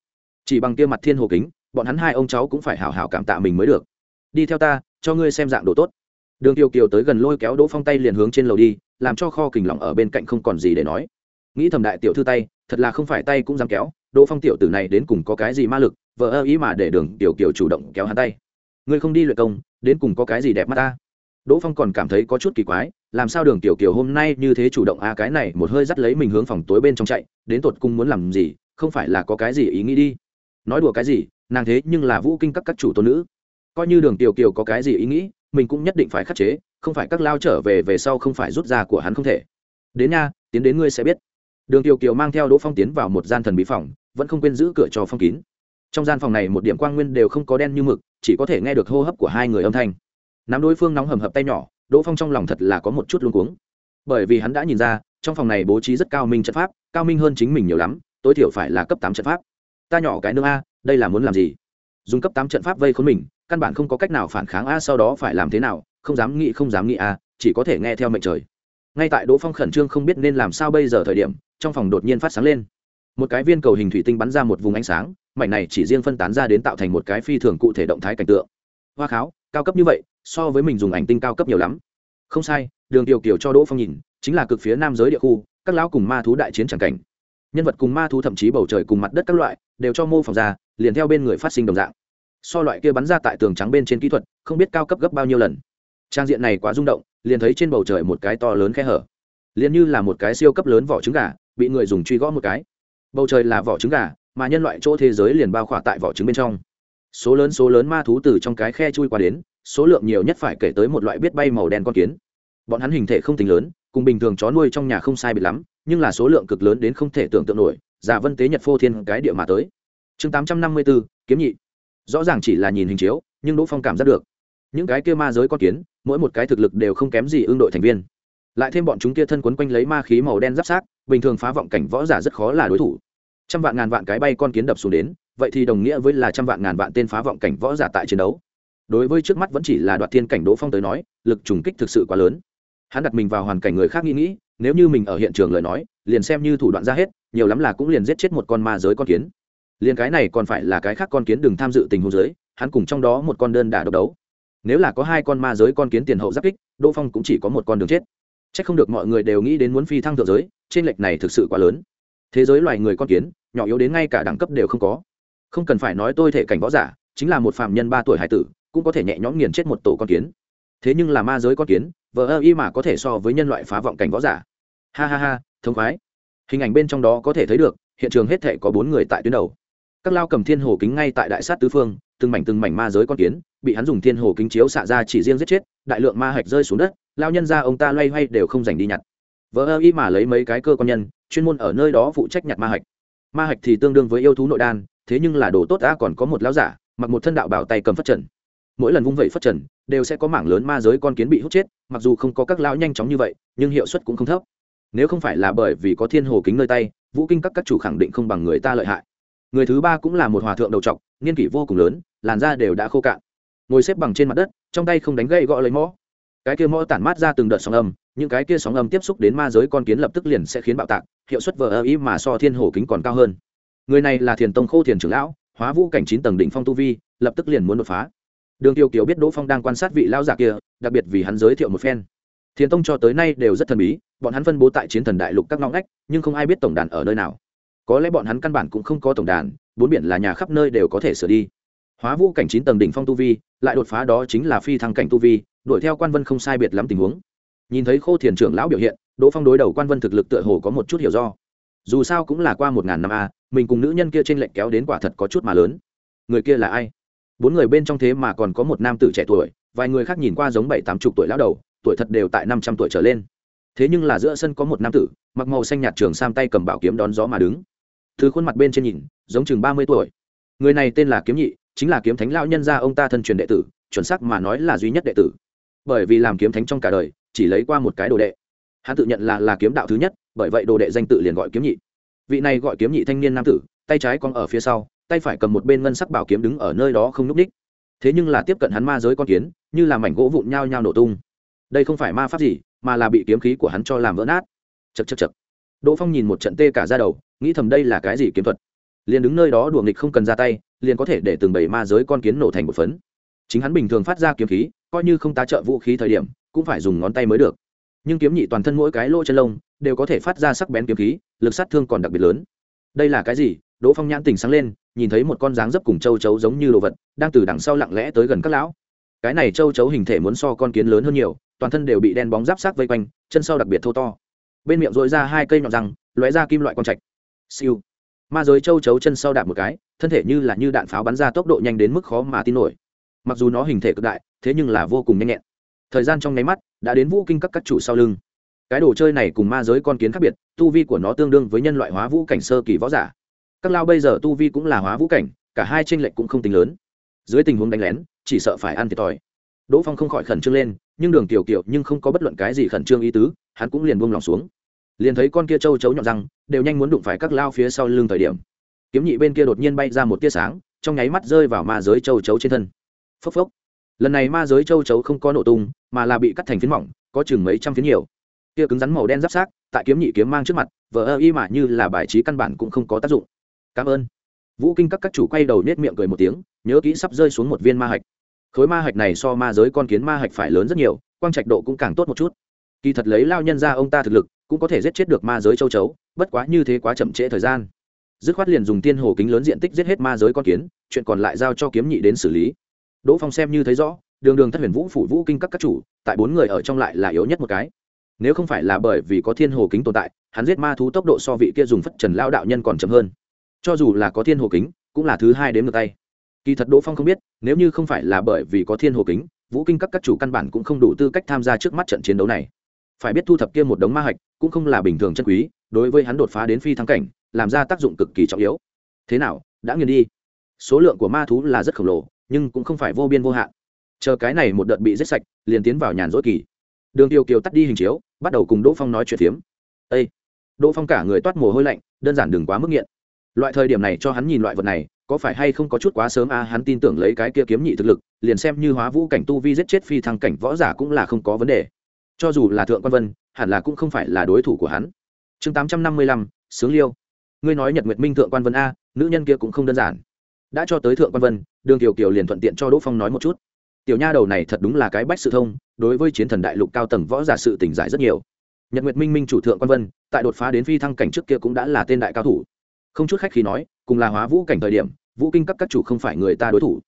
Chỉ bằng kia mặt thiên hồ kính, bọn hắn hai ông cháu cũng phải hảo hảo cảm tạ mình mới được. Đi theo ta, cho ngươi xem dạng độ tốt đường tiêu kiều tới gần lôi kéo đỗ phong tay liền hướng trên lầu đi, làm cho kho kình lỏng ở bên cạnh không còn gì để nói. Nghĩ thầm đại tiểu thư tay, thật là không phải tay cũng dám kéo, đỗ phong tiểu tử này đến cùng có cái gì ma lực vợ ơ ý mà để đường tiểu kiều chủ động kéo hắn tay. Ngươi không đi luyện công, đến cùng có cái gì đẹp mắt ta? Đỗ phong còn cảm thấy có chút kỳ quái, làm sao đường tiểu kiều hôm nay như thế chủ động a, cái này một hơi dắt lấy mình hướng phòng tối bên trong chạy, đến tột cung muốn làm gì, không phải là có cái gì ý nghĩ đi. Nói đùa cái gì, nàng thế nhưng là vũ kinh các các chủ tôn nữ. Coi như đường tiểu kiều có cái gì ý nghĩ mình cũng nhất định phải khắc chế, không phải các lao trở về về sau không phải rút ra của hắn không thể. Đến nha, tiến đến ngươi sẽ biết. Đường tiểu kiều mang theo đỗ phong tiến vào một gian thần bí phòng, vẫn không quên giữ cửa cho phong kín. Trong gian phòng này một điểm quang nguyên đều không có đen như mực, chỉ có thể nghe được hô hấp của hai người âm thanh. Nắm đối phương nóng hầm hập tay nhỏ, đỗ phong trong lòng thật là có một chút luống cuống. Bởi vì hắn đã nhìn ra, trong phòng này bố trí rất cao minh trận pháp, cao minh hơn chính mình nhiều lắm, tối thiểu phải là cấp tám trận pháp. Ta nhỏ cái nương a, đây là muốn làm gì? Dùng cấp tám trận pháp vây khốn mình căn bản không có cách nào phản kháng a, sau đó phải làm thế nào? Không dám nghĩ, không dám nghĩ a, chỉ có thể nghe theo mệnh trời. Ngay tại đỗ phong khẩn trương không biết nên làm sao bây giờ thời điểm, trong phòng đột nhiên phát sáng lên. Một cái viên cầu hình thủy tinh bắn ra một vùng ánh sáng, mảnh này chỉ riêng phân tán ra đến tạo thành một cái phi thường cụ thể động thái cảnh tượng. Hoa kháo, cao cấp như vậy, so với mình dùng ảnh tinh cao cấp nhiều lắm. Không sai, đường tiểu kiều cho đỗ phong nhìn, chính là cực phía nam giới địa khu, các lão cùng ma thú đại chiến tràng cảnh. Nhân vật cùng ma thú thậm chí bầu trời cùng mặt đất các loại, đều cho mô phỏng ra, liền theo bên người phát sinh đồng dạng so loại kia bắn ra tại tường trắng bên trên kỹ thuật, không biết cao cấp gấp bao nhiêu lần. Trang diện này quá rung động, liền thấy trên bầu trời một cái to lớn khe hở. Liền như là một cái siêu cấp lớn vỏ trứng gà, bị người dùng truy gõ một cái. Bầu trời là vỏ trứng gà, mà nhân loại chỗ thế giới liền bao khỏa tại vỏ trứng bên trong. Số lớn số lớn ma thú từ trong cái khe chui qua đến, số lượng nhiều nhất phải kể tới một loại biết bay màu đen con kiến. Bọn hắn hình thể không tính lớn, cùng bình thường chó nuôi trong nhà không sai biệt lắm, nhưng là số lượng cực lớn đến không thể tưởng tượng nổi, giả vân tế nhật phô thiên cái địa mà tới. Chương tám trăm năm mươi bốn kiếm nhị rõ ràng chỉ là nhìn hình chiếu, nhưng đỗ phong cảm giác được. Những cái kia ma giới con kiến, mỗi một cái thực lực đều không kém gì ương đội thành viên. Lại thêm bọn chúng kia thân quấn quanh lấy ma khí màu đen giáp sát, bình thường phá vọng cảnh võ giả rất khó là đối thủ. Trăm vạn ngàn vạn cái bay con kiến đập xuống đến, vậy thì đồng nghĩa với là trăm vạn ngàn vạn tên phá vọng cảnh võ giả tại chiến đấu. Đối với trước mắt vẫn chỉ là đoạt thiên cảnh đỗ phong tới nói, lực trùng kích thực sự quá lớn. Hắn đặt mình vào hoàn cảnh người khác nghĩ nghĩ, nếu như mình ở hiện trường lời nói, liền xem như thủ đoạn ra hết, nhiều lắm là cũng liền giết chết một con ma giới con kiến liền cái này còn phải là cái khác con kiến đừng tham dự tình huống giới, hắn cùng trong đó một con đơn đả độc đấu. Nếu là có hai con ma giới con kiến tiền hậu giáp kích, đỗ phong cũng chỉ có một con đường chết. C h ắ c không được mọi người đều nghĩ đến muốn phi thăng thượng giới, trên lệch này thực sự quá lớn. Thế giới loài người con kiến, nhỏ yếu đến ngay cả đẳng cấp đều không có. Không cần phải nói tôi thể cảnh võ giả, chính là một phạm nhân ba tuổi hải tử, cũng có thể nhẹ nhõm nghiền chết một tổ con kiến. Thế nhưng là ma giới con kiến, vờ ơ y mà có thể so với nhân loại phá vọng cảnh võ giả. Ha ha ha, thông khoái. Hình ảnh bên trong đó có thể thấy được, hiện trường hết thể có bốn người tại tuyến đầu các lao cầm thiên hồ kính ngay tại đại sát tứ phương, từng mảnh từng mảnh ma giới con kiến, bị hắn dùng thiên hồ kính chiếu xạ ra chỉ riêng giết chết, đại lượng ma hạch rơi xuống đất, lao nhân ra ông ta loay hoay đều không dành đi nhặt. Vỡ ơ y mà lấy mấy cái cơ quan nhân, chuyên môn ở nơi đó phụ trách nhặt ma hạch. Ma hạch thì tương đương với yêu thú nội đan, thế nhưng là đồ tốt đã còn có một lão giả, mặc một thân đạo bảo tay cầm phất trần. Mỗi lần vung vẩy phất trần, đều sẽ có mảng lớn ma giới con kiến bị hút chết, mặc dù không có các lão nhanh chóng như vậy, nhưng hiệu suất cũng không thấp. Nếu không phải là bởi vì có thiên hồ kính nơi tay, vũ kinh các các chủ khẳng định không bằng người ta lợi hại người thứ ba cũng là một hòa thượng đầu trọc, niên kỷ vô cùng lớn, làn da đều đã khô cạn. Ngồi xếp bằng trên mặt đất, trong tay không đánh gậy gõ lấy mõ. Cái kia mõ tản mát ra từng đợt sóng âm, những cái kia sóng âm tiếp xúc đến ma giới con kiến lập tức liền sẽ khiến bạo tạc, hiệu suất vờ ơ ý mà so thiên hồ kính còn cao hơn. Người này là thiền tông khô thiền trưởng lão, hóa vũ cảnh chín tầng đỉnh phong tu vi, lập tức liền muốn đột phá. Đường tiêu kiều biết đỗ phong đang quan sát vị lão giả kia, đặc biệt vì hắn giới thiệu một phen. Thiền tông cho tới nay đều rất thần bí, bọn hắn phân bố tại chiến thần đại lục các ngõ ngách, nhưng không ai biết tổng đàn ở nơi nào có lẽ bọn hắn căn bản cũng không có tổng đàn, bốn biển là nhà khắp nơi đều có thể sửa đi. Hóa vũ cảnh chín tầng đỉnh phong tu vi, lại đột phá đó chính là phi thăng cảnh tu vi, đuổi theo quan vân không sai biệt lắm tình huống. Nhìn thấy khô thiền trưởng lão biểu hiện, đỗ phong đối đầu quan vân thực lực tựa hồ có một chút hiểu do. Dù sao cũng là qua một ngàn năm a, mình cùng nữ nhân kia trên lệnh kéo đến quả thật có chút mà lớn. Người kia là ai? Bốn người bên trong thế mà còn có một nam tử trẻ tuổi, vài người khác nhìn qua giống bảy tám chục tuổi lão đầu, tuổi thật đều tại năm trăm tuổi trở lên. Thế nhưng là giữa sân có một nam tử, mặc màu xanh nhạt trường sam tay cầm bảo kiếm đón gió mà đứng thứ khuôn mặt bên trên nhìn, giống chừng ba mươi tuổi. Người này tên là kiếm nhị, chính là kiếm thánh lão nhân gia ông ta thân truyền đệ tử, chuẩn xác mà nói là duy nhất đệ tử. Bởi vì làm kiếm thánh trong cả đời, chỉ lấy qua một cái đồ đệ. Hắn tự nhận là là kiếm đạo thứ nhất, bởi vậy đồ đệ danh tự liền gọi kiếm nhị. Vị này gọi kiếm nhị thanh niên nam tử, tay trái còn ở phía sau, tay phải cầm một bên ngân sắc bảo kiếm đứng ở nơi đó không n ú c ních thế nhưng là tiếp cận hắn ma giới con kiến, như là mảnh gỗ vụn nhao nhao nổ tung. Đây không phải ma pháp gì, mà là bị kiếm khí của hắn cho làm vỡ nát. Chật chật chật đỗ phong nhìn một trận tê cả ra đầu, nghĩ thầm đây là cái gì kiếm thuật. Liền đứng nơi đó đùa nghịch không cần ra tay, liền có thể để từng bầy ma giới con kiến nổ thành một phấn. Chính hắn bình thường phát ra kiếm khí, coi như không tá trợ vũ khí thời điểm, cũng phải dùng ngón tay mới được. Nhưng kiếm nhị toàn thân mỗi cái lỗ chân lông đều có thể phát ra sắc bén kiếm khí, lực sát thương còn đặc biệt lớn. Đây là cái gì? Đỗ phong nhãn tỉnh sáng lên, nhìn thấy một con dáng dấp cùng châu chấu giống như đồ vật, đang từ đằng sau lặng lẽ tới gần các lão. Cái này châu chấu hình thể muốn so con kiến lớn hơn nhiều, toàn thân đều bị đen bóng giáp sát vây quanh, chân sau đặc biệt thô to bên miệng dội ra hai cây nhọn răng, lóe ra kim loại quang trạch. Siêu. Ma giới châu chấu chân sau đạp một cái, thân thể như là như đạn pháo bắn ra tốc độ nhanh đến mức khó mà tin nổi. Mặc dù nó hình thể cực đại, thế nhưng là vô cùng nhanh nhẹn. Thời gian trong nháy mắt, đã đến vũ kinh các các chủ sau lưng. Cái đồ chơi này cùng ma giới con kiến khác biệt, tu vi của nó tương đương với nhân loại hóa vũ cảnh sơ kỳ võ giả. Các lao bây giờ tu vi cũng là hóa vũ cảnh, cả hai tranh lệch cũng không tính lớn. Dưới tình huống đánh lén, chỉ sợ phải ăn thiệt thòi. Đỗ phong không khỏi khẩn trương lên, nhưng đường tiểu kiểu nhưng không có bất luận cái gì khẩn trương ý tứ, hắn cũng liền buông lòng xuống liền thấy con kia châu chấu nhọn răng đều nhanh muốn đụng phải các lao phía sau lưng thời điểm. Kiếm nhị bên kia đột nhiên bay ra một tia sáng, trong nháy mắt rơi vào ma giới châu chấu trên thân. Phốc phốc. Lần này ma giới châu chấu không có nổ tung, mà là bị cắt thành phiến mỏng, có chừng mấy trăm phiến nhiều. Kia cứng rắn màu đen giáp sát, tại kiếm nhị kiếm mang trước mặt, vờ ơ y mà như là bài trí căn bản cũng không có tác dụng. Cảm ơn. Vũ kinh các các chủ quay đầu nết miệng cười một tiếng, nhớ kỹ sắp rơi xuống một viên ma hạch. Khối ma hạch này so ma giới con kiến ma hạch phải lớn rất nhiều, quang trạch độ cũng càng tốt một chút. Kỳ thật lấy lao nhân ra ông ta thực lực cũng có thể giết chết được ma giới châu chấu, bất quá như thế quá chậm trễ thời gian. Dứt khoát liền dùng tiên hồ kính lớn diện tích giết hết ma giới con kiến, chuyện còn lại giao cho kiếm nhị đến xử lý. Đỗ phong xem như thấy rõ, đường đường thất huyền vũ phủ vũ kinh các các chủ, tại bốn người ở trong lại là yếu nhất một cái. Nếu không phải là bởi vì có thiên hồ kính tồn tại, hắn giết ma thú tốc độ so vị kia dùng phất trần lao đạo nhân còn chậm hơn. Cho dù là có thiên hồ kính, cũng là thứ hai đến ngược tay. Kỳ thật đỗ phong không biết, nếu như không phải là bởi vì có thiên hồ kính, vũ kinh các các chủ căn bản cũng không đủ tư cách tham gia trước mắt trận chiến đấu này phải biết thu thập kia một đống ma hạch cũng không là bình thường chân quý đối với hắn đột phá đến phi thắng cảnh làm ra tác dụng cực kỳ trọng yếu. Thế nào đã nghiền đi? Số lượng của ma thú là rất khổng lồ nhưng cũng không phải vô biên vô hạn. Chờ cái này một đợt bị giết sạch liền tiến vào nhàn rỗi kỳ. Đường tiêu kiều tắt đi hình chiếu bắt đầu cùng đỗ phong nói chuyện phiếm. Ây đỗ phong cả người toát mồ hôi lạnh đơn giản đừng quá mức nghiện. Loại thời điểm này cho hắn nhìn loại vật này có phải hay không có chút quá sớm à, hắn tin tưởng lấy cái kia kiếm nhị thực lực liền xem như hóa vũ cảnh tu vi giết chết phi thăng cảnh võ giả cũng là không có vấn đề cho dù là thượng quan vân, hẳn là cũng không phải là đối thủ của hắn. Chương tám trăm năm mươi lăm, sướng liêu. Ngươi nói nhật nguyệt minh thượng quan vân a, nữ nhân kia cũng không đơn giản. Đã cho tới thượng quan vân, đường kiều kiều liền thuận tiện cho đỗ phong nói một chút. Tiểu nha đầu này thật đúng là cái bách sự thông, đối với chiến thần đại lục cao tầng võ giả sự tỉnh giải rất nhiều. Nhật nguyệt minh minh chủ thượng quan vân, tại đột phá đến phi thăng cảnh trước kia cũng đã là tên đại cao thủ. Không chút khách khi nói, cùng là hóa vũ cảnh thời điểm, vũ kinh các các chủ không phải người ta đối thủ.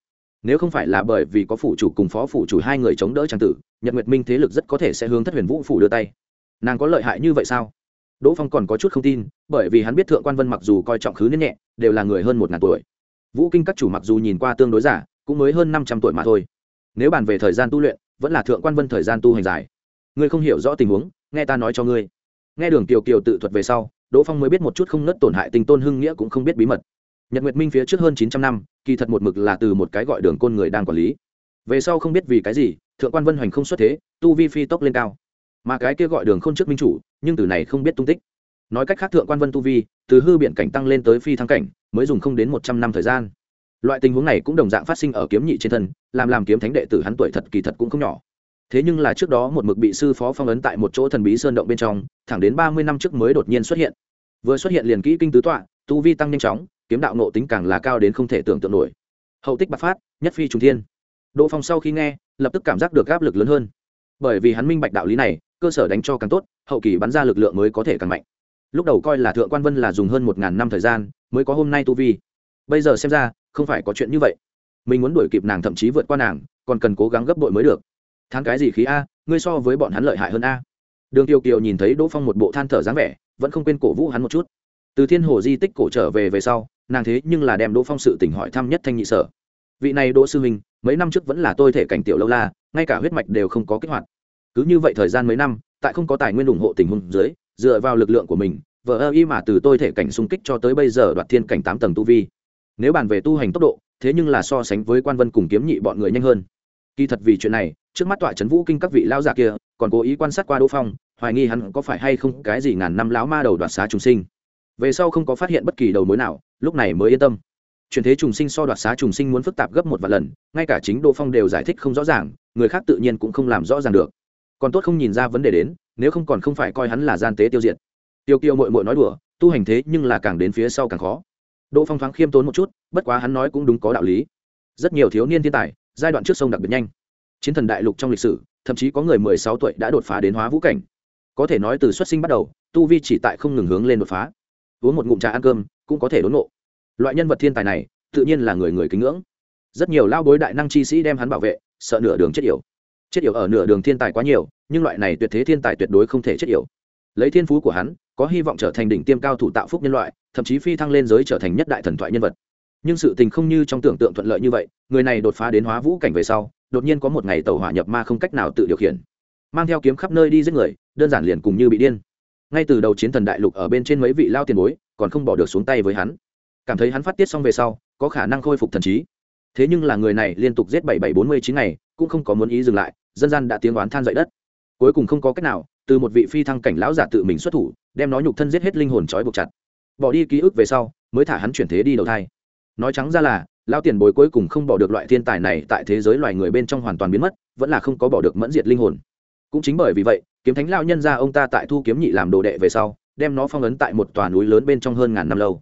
Nếu không phải là bởi vì có phủ chủ cùng phó phủ chủ hai người chống đỡ trang tử nhật nguyệt minh thế lực rất có thể sẽ hướng thất huyền vũ phủ đưa tay. Nàng có lợi hại như vậy sao? Đỗ phong còn có chút không tin, bởi vì hắn biết thượng quan vân mặc dù coi trọng khứ niên nhẹ, đều là người hơn một ngàn tuổi. Vũ kinh các chủ mặc dù nhìn qua tương đối giả, cũng mới hơn năm trăm tuổi mà thôi. Nếu bàn về thời gian tu luyện, vẫn là thượng quan vân thời gian tu hành dài. Ngươi không hiểu rõ tình huống, nghe ta nói cho ngươi. Nghe đường kiều kiều tự thuật về sau, đỗ phong mới biết một chút không nớt tổn hại tình tôn hưng nghĩa cũng không biết bí mật. Nhật nguyệt minh phía trước hơn chín trăm năm, kỳ thật một mực là từ một cái gọi đường côn người đang quản lý về sau không biết vì cái gì, thượng quan vân hoành không xuất thế, tu vi phi tốc lên cao. Mà cái kia gọi đường không trước minh chủ, nhưng từ này không biết tung tích. Nói cách khác thượng quan vân tu vi, từ hư biện cảnh tăng lên tới phi thăng cảnh, mới dùng không đến một trăm năm thời gian. Loại tình huống này cũng đồng dạng phát sinh ở kiếm nhị trên thân, làm làm kiếm thánh đệ tử hắn tuổi thật kỳ thật cũng không nhỏ. Thế nhưng là trước đó một mực bị sư phó phong ấn tại một chỗ thần bí sơn động bên trong, thẳng đến ba mươi năm trước mới đột nhiên xuất hiện. Vừa xuất hiện liền kỹ kinh tứ tọa, tu vi tăng nhanh chóng, kiếm đạo nộ tính càng là cao đến không thể tưởng tượng nổi. Hậu tích bạc phát, nhất phi trung thiên đỗ phong sau khi nghe, lập tức cảm giác được áp lực lớn hơn. Bởi vì hắn minh bạch đạo lý này, cơ sở đánh cho càng tốt, hậu kỳ bắn ra lực lượng mới có thể càng mạnh. Lúc đầu coi là thượng quan vân là dùng hơn một ngàn năm thời gian, mới có hôm nay tu vi. Bây giờ xem ra, không phải có chuyện như vậy. Mình muốn đuổi kịp nàng thậm chí vượt qua nàng, còn cần cố gắng gấp bội mới được. Tháng cái gì khí a, ngươi so với bọn hắn lợi hại hơn a. Đường kiều kiều nhìn thấy đỗ phong một bộ than thở dáng vẻ, vẫn không quên cổ vũ hắn một chút. Từ thiên hồ di tích cổ trở về về sau, nàng thế nhưng là đem đỗ phong sự tỉnh hỏi thăm nhất thanh nhị sở. Vị này đỗ sư huynh mấy năm trước vẫn là tôi thể cảnh tiểu lâu la, ngay cả huyết mạch đều không có kích hoạt. Cứ như vậy thời gian mấy năm, tại không có tài nguyên ủng hộ tình huống dưới, dựa vào lực lượng của mình vợ ơ y mà từ tôi thể cảnh xung kích cho tới bây giờ đoạt thiên cảnh tám tầng tu vi. Nếu bàn về tu hành tốc độ, thế nhưng là so sánh với quan vân cùng kiếm nhị bọn người nhanh hơn. Kỳ thật vì chuyện này, trước mắt tọa trấn vũ kinh các vị lao già kia, còn cố ý quan sát qua đỗ phong, hoài nghi hắn có phải hay không cái gì ngàn năm lão ma đầu đoạt xá trùng sinh. Về sau không có phát hiện bất kỳ đầu mối nào, lúc này mới yên tâm chuyển thế trùng sinh so đoạt xá trùng sinh muốn phức tạp gấp một vài lần, ngay cả chính đỗ phong đều giải thích không rõ ràng, người khác tự nhiên cũng không làm rõ ràng được. Còn tốt không nhìn ra vấn đề đến, nếu không còn không phải coi hắn là gian tế tiêu diệt. Tiêu kiêu mội mội nói đùa, tu hành thế nhưng là càng đến phía sau càng khó. Đỗ phong thoáng khiêm tốn một chút, bất quá hắn nói cũng đúng có đạo lý. Rất nhiều thiếu niên thiên tài, giai đoạn trước sông đặc biệt nhanh. Chiến thần đại lục trong lịch sử, thậm chí có người mười sáu tuổi đã đột phá đến hóa vũ cảnh. Có thể nói từ xuất sinh bắt đầu, tu vi chỉ tại không ngừng hướng lên đột phá. Uống một ngụm trà ăn cơm, cũng có thể đốn nộ loại nhân vật thiên tài này, tự nhiên là người người kính ngưỡng. Rất nhiều lao bối đại năng chi sĩ đem hắn bảo vệ, sợ nửa đường chết yểu. Chết yểu ở nửa đường thiên tài quá nhiều, nhưng loại này tuyệt thế thiên tài tuyệt đối không thể chết yểu. Lấy thiên phú của hắn, có hy vọng trở thành đỉnh tiêm cao thủ tạo phúc nhân loại, thậm chí phi thăng lên giới trở thành nhất đại thần thoại nhân vật. Nhưng sự tình không như trong tưởng tượng thuận lợi như vậy, người này đột phá đến hóa vũ cảnh về sau, đột nhiên có một ngày tàu hỏa nhập ma không cách nào tự điều khiển. Mang theo kiếm khắp nơi đi giết người, đơn giản liền cùng như bị điên. Ngay từ đầu chiến thần đại lục ở bên trên mấy vị lao tiền bối, còn không bỏ được xuống tay với hắn cảm thấy hắn phát tiết xong về sau, có khả năng khôi phục thần trí. Thế nhưng là người này liên tục giết bảy bảy bốn mươi chín ngày, cũng không có muốn ý dừng lại, dân gian đã tiếng oán than dậy đất. Cuối cùng không có cách nào, từ một vị phi thăng cảnh lão giả tự mình xuất thủ, đem nó nhục thân giết hết linh hồn trói buộc chặt. Bỏ đi ký ức về sau, mới thả hắn chuyển thế đi đầu thai. Nói trắng ra là lao tiền bối cuối cùng không bỏ được loại thiên tài này tại thế giới loài người bên trong hoàn toàn biến mất, vẫn là không có bỏ được mẫn diệt linh hồn. Cũng chính bởi vì vậy, kiếm thánh lao nhân ra ông ta tại thu kiếm nhị làm đồ đệ về sau, đem nó phong ấn tại một tòa núi lớn bên trong hơn ngàn năm lâu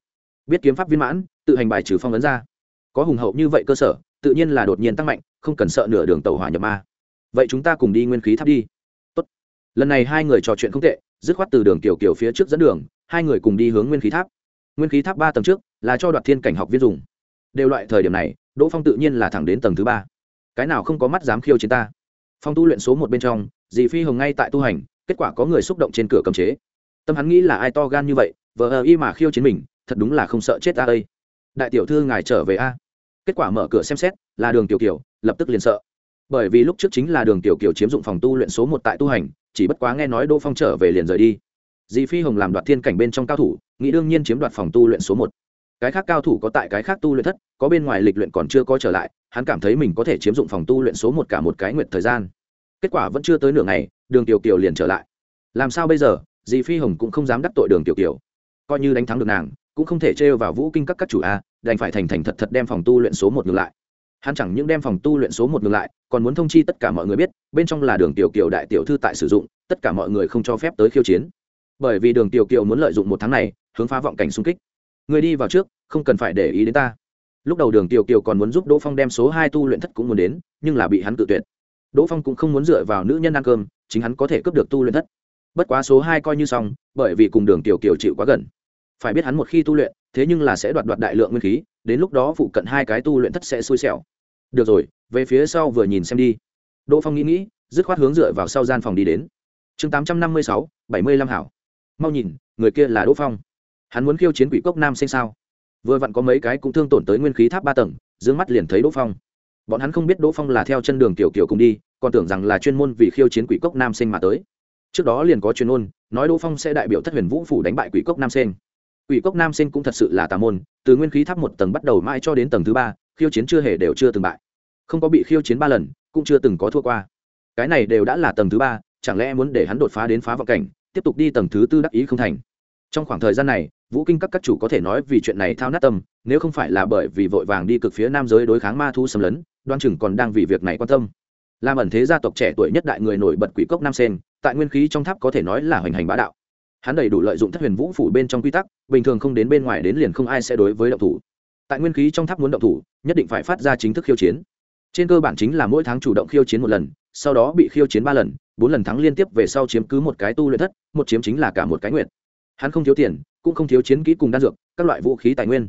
biết kiếm pháp viên mãn, tự hành bài trừ phong ấn ra. Có hùng hậu như vậy cơ sở, tự nhiên là đột nhiên tăng mạnh, không cần sợ nửa đường tàu hỏa nhập ma. Vậy chúng ta cùng đi nguyên khí tháp đi. Tốt. lần này hai người trò chuyện không tệ, dứt khoát từ đường kiểu kiểu phía trước dẫn đường, hai người cùng đi hướng nguyên khí tháp. Nguyên khí tháp ba tầng trước, là cho đoạt thiên cảnh học viên dùng. Đều loại thời điểm này, đỗ phong tự nhiên là thẳng đến tầng thứ ba. Cái nào không có mắt dám khiêu chiến ta? Phong tu luyện số một bên trong, dì phi hồng ngay tại tu hành, kết quả có người xúc động trên cửa cầm chế. Tâm hắn nghĩ là ai to gan như vậy, vờ ờ y mà khiêu chiến mình thật đúng là không sợ chết ta đây. Đại tiểu thư ngài trở về a. Kết quả mở cửa xem xét, là đường tiểu kiều, lập tức liền sợ. Bởi vì lúc trước chính là đường tiểu kiều chiếm dụng phòng tu luyện số một tại tu hành, chỉ bất quá nghe nói đỗ phong trở về liền rời đi. Dì phi hồng làm đoạt thiên cảnh bên trong cao thủ, nghĩ đương nhiên chiếm đoạt phòng tu luyện số một. Cái khác cao thủ có tại cái khác tu luyện thất, có bên ngoài lịch luyện còn chưa có trở lại, hắn cảm thấy mình có thể chiếm dụng phòng tu luyện số một cả một cái nguyện thời gian. Kết quả vẫn chưa tới nửa ngày, đường tiểu kiều liền trở lại. Làm sao bây giờ? Dì phi hồng cũng không dám đắc tội đường tiểu kiều. Coi như đánh thắng được nàng cũng không thể trêu vào vũ kinh các các chủ a, đành phải thành thành thật thật đem phòng tu luyện số một ngược lại. Hắn chẳng những đem phòng tu luyện số một ngược lại, còn muốn thông chi tất cả mọi người biết, bên trong là đường tiểu kiều đại tiểu thư tại sử dụng, tất cả mọi người không cho phép tới khiêu chiến. Bởi vì đường tiểu kiều muốn lợi dụng một tháng này, hướng phá vọng cảnh xung kích. Người đi vào trước, không cần phải để ý đến ta. Lúc đầu đường tiểu kiều còn muốn giúp đỗ phong đem số hai tu luyện thất cũng muốn đến, nhưng là bị hắn tự tuyệt. Đỗ phong cũng không muốn dựa vào nữ nhân ăn cơm, chính hắn có thể cướp được tu luyện thất. Bất quá số hai coi như xong, bởi vì cùng đường tiểu kiều chịu quá gần phải biết hắn một khi tu luyện, thế nhưng là sẽ đoạt đoạt đại lượng nguyên khí, đến lúc đó phụ cận hai cái tu luyện thất sẽ xui xẻo. Được rồi, về phía sau vừa nhìn xem đi. Đỗ phong nghĩ nghĩ, dứt khoát hướng dựa vào sau gian phòng đi đến. Chương tám trăm năm mươi sáu, bảy mươi lăm hảo. Mau nhìn, người kia là đỗ phong. Hắn muốn khiêu chiến quỷ cốc nam sinh sao? Vừa vặn có mấy cái cũng thương tổn tới nguyên khí tháp ba tầng d ư ơ n g mắt liền thấy đỗ phong. Bọn hắn không biết đỗ phong là theo chân đường kiểu kiểu cùng đi, còn tưởng rằng là chuyên môn vì khiêu chiến quỷ cốc nam sinh mà tới. Trước đó liền có chuyên môn, nói đỗ phong sẽ đại biểu thất huyền vũ phủ đánh bại quỷ cốc nam sinh quỷ cốc nam sinh cũng thật sự là tà môn, từ nguyên khí tháp một tầng bắt đầu mãi cho đến tầng thứ ba, khiêu chiến chưa hề đều chưa từng bại. Không có bị khiêu chiến ba lần, cũng chưa từng có thua qua. Cái này đều đã là tầng thứ ba, chẳng lẽ muốn để hắn đột phá đến phá vọng cảnh, tiếp tục đi tầng thứ tư đắc ý không thành? Trong khoảng thời gian này, vũ kinh các các chủ có thể nói vì chuyện này thao nát tâm, nếu không phải là bởi vì vội vàng đi cực phía nam giới đối kháng ma thu xâm lấn, đoan chừng còn đang vì việc này quan tâm. Làm ẩn thế gia tộc trẻ tuổi nhất đại người nổi bật quỷ cốc nam sen tại nguyên khí trong tháp có thể nói là hoành hành bá đạo hắn đầy đủ lợi dụng thất huyền vũ phủ bên trong quy tắc, bình thường không đến bên ngoài đến liền không ai sẽ đối với động thủ. Tại nguyên khí trong tháp muốn động thủ, nhất định phải phát ra chính thức khiêu chiến. Trên cơ bản chính là mỗi tháng chủ động khiêu chiến một lần, sau đó bị khiêu chiến ba lần, bốn lần thắng liên tiếp về sau chiếm cứ một cái tu luyện thất, một chiếm chính là cả một cái nguyện hắn không thiếu tiền, cũng không thiếu chiến kỹ cùng đan dược, các loại vũ khí tài nguyên.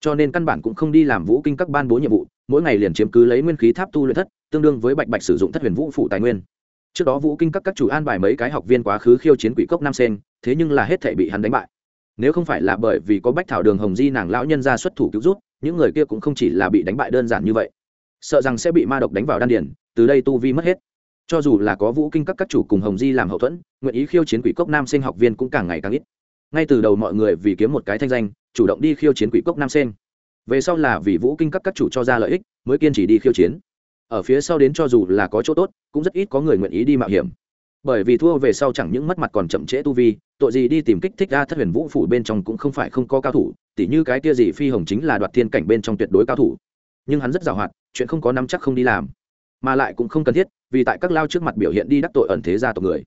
Cho nên căn bản cũng không đi làm vũ kinh các ban bố nhiệm vụ, mỗi ngày liền chiếm cứ lấy nguyên khí tháp tu luyện thất, tương đương với bạch bạch sử dụng thất huyền vũ phụ tài nguyên. Trước đó vũ kinh các các chủ an bài mấy cái học viên quá khứ khiêu chiến quỷ cốc nam sen thế nhưng là hết thể bị hắn đánh bại. Nếu không phải là bởi vì có bách thảo đường hồng di nàng lão nhân ra xuất thủ cứu rút những người kia cũng không chỉ là bị đánh bại đơn giản như vậy. Sợ rằng sẽ bị ma độc đánh vào đan điền, từ đây tu vi mất hết. Cho dù là có vũ kinh các các chủ cùng hồng di làm hậu thuẫn nguyện ý khiêu chiến quỷ cốc nam sinh học viên cũng càng ngày càng ít. Ngay từ đầu mọi người vì kiếm một cái thanh danh chủ động đi khiêu chiến quỷ cốc nam sinh. về sau là vì vũ kinh các các chủ cho ra lợi ích mới kiên trì đi khiêu chiến. Ở phía sau đến cho dù là có chỗ tốt cũng rất ít có người nguyện ý đi mạo hiểm bởi vì thua về sau chẳng những mất mặt còn chậm trễ tu vi, tội gì đi tìm kích thích ra thất huyền vũ phủ bên trong cũng không phải không có cao thủ, tỉ như cái kia gì phi hồng chính là đoạt thiên cảnh bên trong tuyệt đối cao thủ. Nhưng hắn rất giàu hoạt chuyện không có nắm chắc không đi làm. Mà lại cũng không cần thiết, vì tại các lao trước mặt biểu hiện đi đắc tội ẩn thế gia tộc người.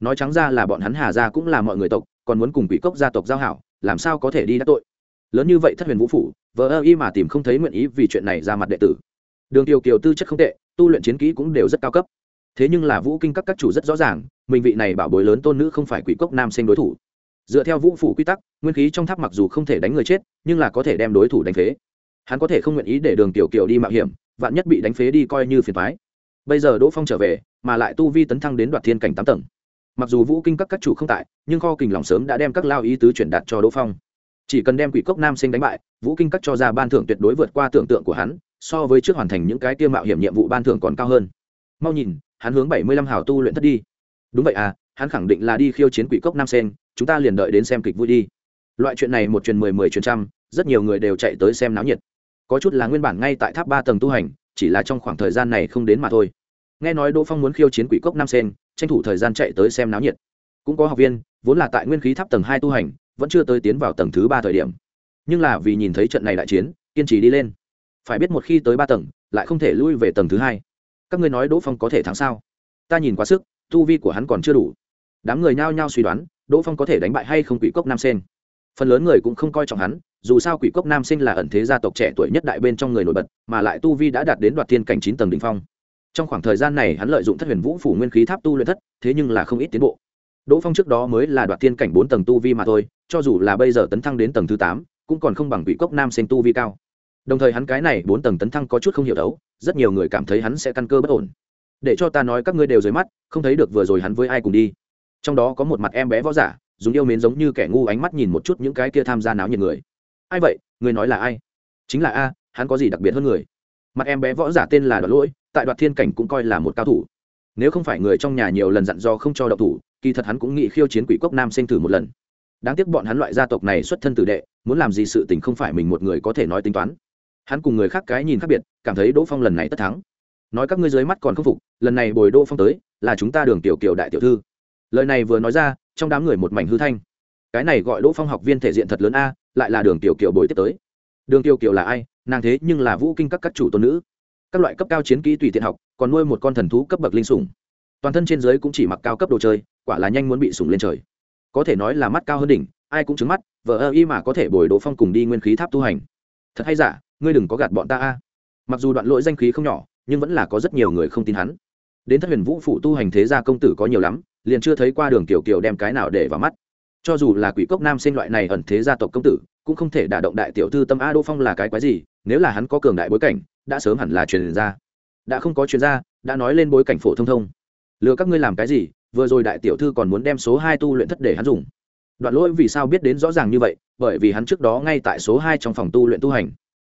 Nói trắng ra là bọn hắn hà gia cũng là mọi người tộc, còn muốn cùng quỷ cốc gia tộc giao hảo, làm sao có thể đi đắc tội? Lớn như vậy thất huyền vũ phủ vợ ơ y mà tìm không thấy nguyện ý vì chuyện này ra mặt đệ tử. Đường kiều kiều tư chất không tệ, tu luyện chiến kỹ cũng đều rất cao cấp thế nhưng là vũ kinh các các chủ rất rõ ràng, mình vị này bảo bối lớn tôn nữ không phải quỷ cốc nam sinh đối thủ. Dựa theo vũ phủ quy tắc, nguyên khí trong tháp mặc dù không thể đánh người chết, nhưng là có thể đem đối thủ đánh phế. Hắn có thể không nguyện ý để đường tiểu kiều đi mạo hiểm, vạn nhất bị đánh phế đi coi như phiền thoái bây giờ đỗ phong trở về, mà lại tu vi tấn thăng đến đoạt thiên cảnh tám tầng. Mặc dù vũ kinh các các chủ không tại, nhưng kho kình lòng sớm đã đem các lao ý tứ chuyển đạt cho đỗ phong. Chỉ cần đem quỷ cốc nam sinh đánh bại, vũ kinh các cho ra ban thưởng tuyệt đối vượt qua tưởng tượng của hắn, so với trước hoàn thành những cái tiêu mạo hiểm nhiệm vụ ban thưởng còn cao hơn. Mau nhìn hắn hướng bảy mươi lăm hào tu luyện thất đi. Đúng vậy à hắn khẳng định là đi khiêu chiến quỷ cốc nam sen, chúng ta liền đợi đến xem kịch vui đi. Loại chuyện này một truyền mười mười truyền trăm, rất nhiều người đều chạy tới xem náo nhiệt. Có chút là nguyên bản ngay tại tháp ba tầng tu hành, chỉ là trong khoảng thời gian này không đến mà thôi. Nghe nói đỗ phong muốn khiêu chiến quỷ cốc nam sen, tranh thủ thời gian chạy tới xem náo nhiệt. Cũng có học viên, vốn là tại nguyên khí tháp tầng hai tu hành, vẫn chưa tới tiến vào tầng thứ ba thời điểm. Nhưng là vì nhìn thấy trận này đại chiến, kiên trì đi lên. Phải biết một khi tới ba tầng, lại không thể lui về tầng thứ hai các ngươi nói đỗ phong có thể thắng sao? Ta nhìn quá sức, tu vi của hắn còn chưa đủ. Đám người nhao nhao suy đoán, đỗ phong có thể đánh bại hay không quỷ cốc nam sen phần lớn người cũng không coi trọng hắn, dù sao quỷ cốc nam sinh là ẩn thế gia tộc trẻ tuổi nhất đại bên trong người nổi bật, mà lại tu vi đã đạt đến đoạt thiên cảnh chín tầng đ ỉ n h phong. Trong khoảng thời gian này hắn lợi dụng thất huyền vũ phủ nguyên khí tháp tu luyện thất, thế nhưng là không ít tiến bộ. Đỗ phong trước đó mới là đoạt thiên cảnh bốn tầng tu vi mà thôi, cho dù là bây giờ tấn thăng đến tầng thứ tám, cũng còn không bằng quỷ cốc nam sinh tu vi cao. Đồng thời hắn cái này bốn tầng tấn thăng có chút không hiểu đấu rất nhiều người cảm thấy hắn sẽ căn cơ bất ổn. Để cho ta nói các ngươi đều dưới mắt, không thấy được vừa rồi hắn với ai cùng đi. Trong đó có một mặt em bé võ giả, dùng yêu mến giống như kẻ ngu ánh mắt nhìn một chút những cái kia tham gia náo nhiệt người. Ai vậy? Người nói là ai? Chính là a, hắn có gì đặc biệt hơn người? Mặt em bé võ giả tên là đoạt lỗi, tại đoạt thiên cảnh cũng coi là một cao thủ. Nếu không phải người trong nhà nhiều lần dặn do không cho đậu thủ, kỳ thật hắn cũng nghĩ khiêu chiến quỷ cốc nam sinh thử một lần. Đáng tiếc bọn hắn loại gia tộc này xuất thân tử đệ, muốn làm gì sự tình không phải mình một người có thể nói tính toán hắn cùng người khác cái nhìn khác biệt, cảm thấy đỗ phong lần này tất thắng. Nói các ngươi dưới mắt còn không phục, lần này bồi đỗ phong tới, là chúng ta đường tiểu kiều đại tiểu thư. Lời này vừa nói ra, trong đám người một mảnh hư thanh. Cái này gọi đỗ phong học viên thể diện thật lớn a, lại là đường tiểu kiều bồi tiếp tới. Đường tiểu kiều là ai? Nàng thế nhưng là vũ kinh các các chủ tôn nữ. Các loại cấp cao chiến kỹ tùy tiện học, còn nuôi một con thần thú cấp bậc linh sủng. Toàn thân trên giới cũng chỉ mặc cao cấp đồ chơi, quả là nhanh muốn bị sủng lên trời. Có thể nói là mắt cao hơn đỉnh, ai cũng trứng mắt vợ ơ y mà có thể bồi đỗ phong cùng đi nguyên khí tháp tu hành. Thật hay giả? Ngươi đừng có gạt bọn ta a. Mặc dù đoạn lỗi danh khí không nhỏ, nhưng vẫn là có rất nhiều người không tin hắn. Đến thất huyền vũ phụ tu hành thế gia công tử có nhiều lắm, liền chưa thấy qua đường kiểu kiểu đem cái nào để vào mắt. Cho dù là quỷ cốc nam sinh loại này ẩn thế gia tộc công tử, cũng không thể đả động đại tiểu thư tâm a đỗ phong là cái quái gì, nếu là hắn có cường đại bối cảnh, đã sớm hẳn là truyền ra. Đã không có chuyên gia đã nói lên bối cảnh phổ thông thông. Lừa các ngươi làm cái gì, vừa rồi đại tiểu thư còn muốn đem số hai tu luyện thất để hắn dùng. Đoạn lỗi vì sao biết đến rõ ràng như vậy, bởi vì hắn trước đó ngay tại số hai trong phòng tu luyện tu hành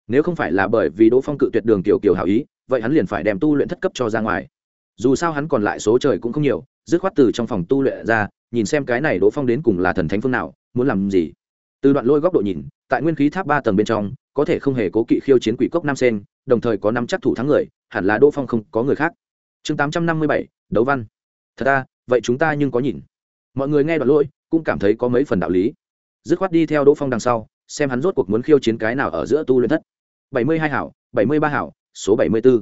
nếu không phải là bởi vì đỗ phong cự tuyệt đường tiểu kiều hảo ý vậy hắn liền phải đem tu luyện thất cấp cho ra ngoài. Dù sao hắn còn lại số trời cũng không nhiều dứt khoát từ trong phòng tu luyện ra nhìn xem cái này đỗ phong đến cùng là thần thánh phương nào muốn làm gì. Từ đoạn lôi góc độ nhìn tại nguyên khí tháp ba tầng bên trong có thể không hề cố kỵ khiêu chiến quỷ cốc nam sen đồng thời có năm chắc thủ thắng người hẳn là đỗ phong không có người khác. Chương tám trăm năm mươi bảy đấu văn. Thật ra, vậy chúng ta nhưng có nhìn. Mọi người nghe đoạn lỗi cũng cảm thấy có mấy phần đạo lý. Dứt khoát đi theo đỗ phong đằng sau xem hắn rốt cuộc muốn khiêu chiến cái nào ở giữa tu luyện thất bảy mươi hai hảo, bảy mươi ba hảo, số bảy mươi b ố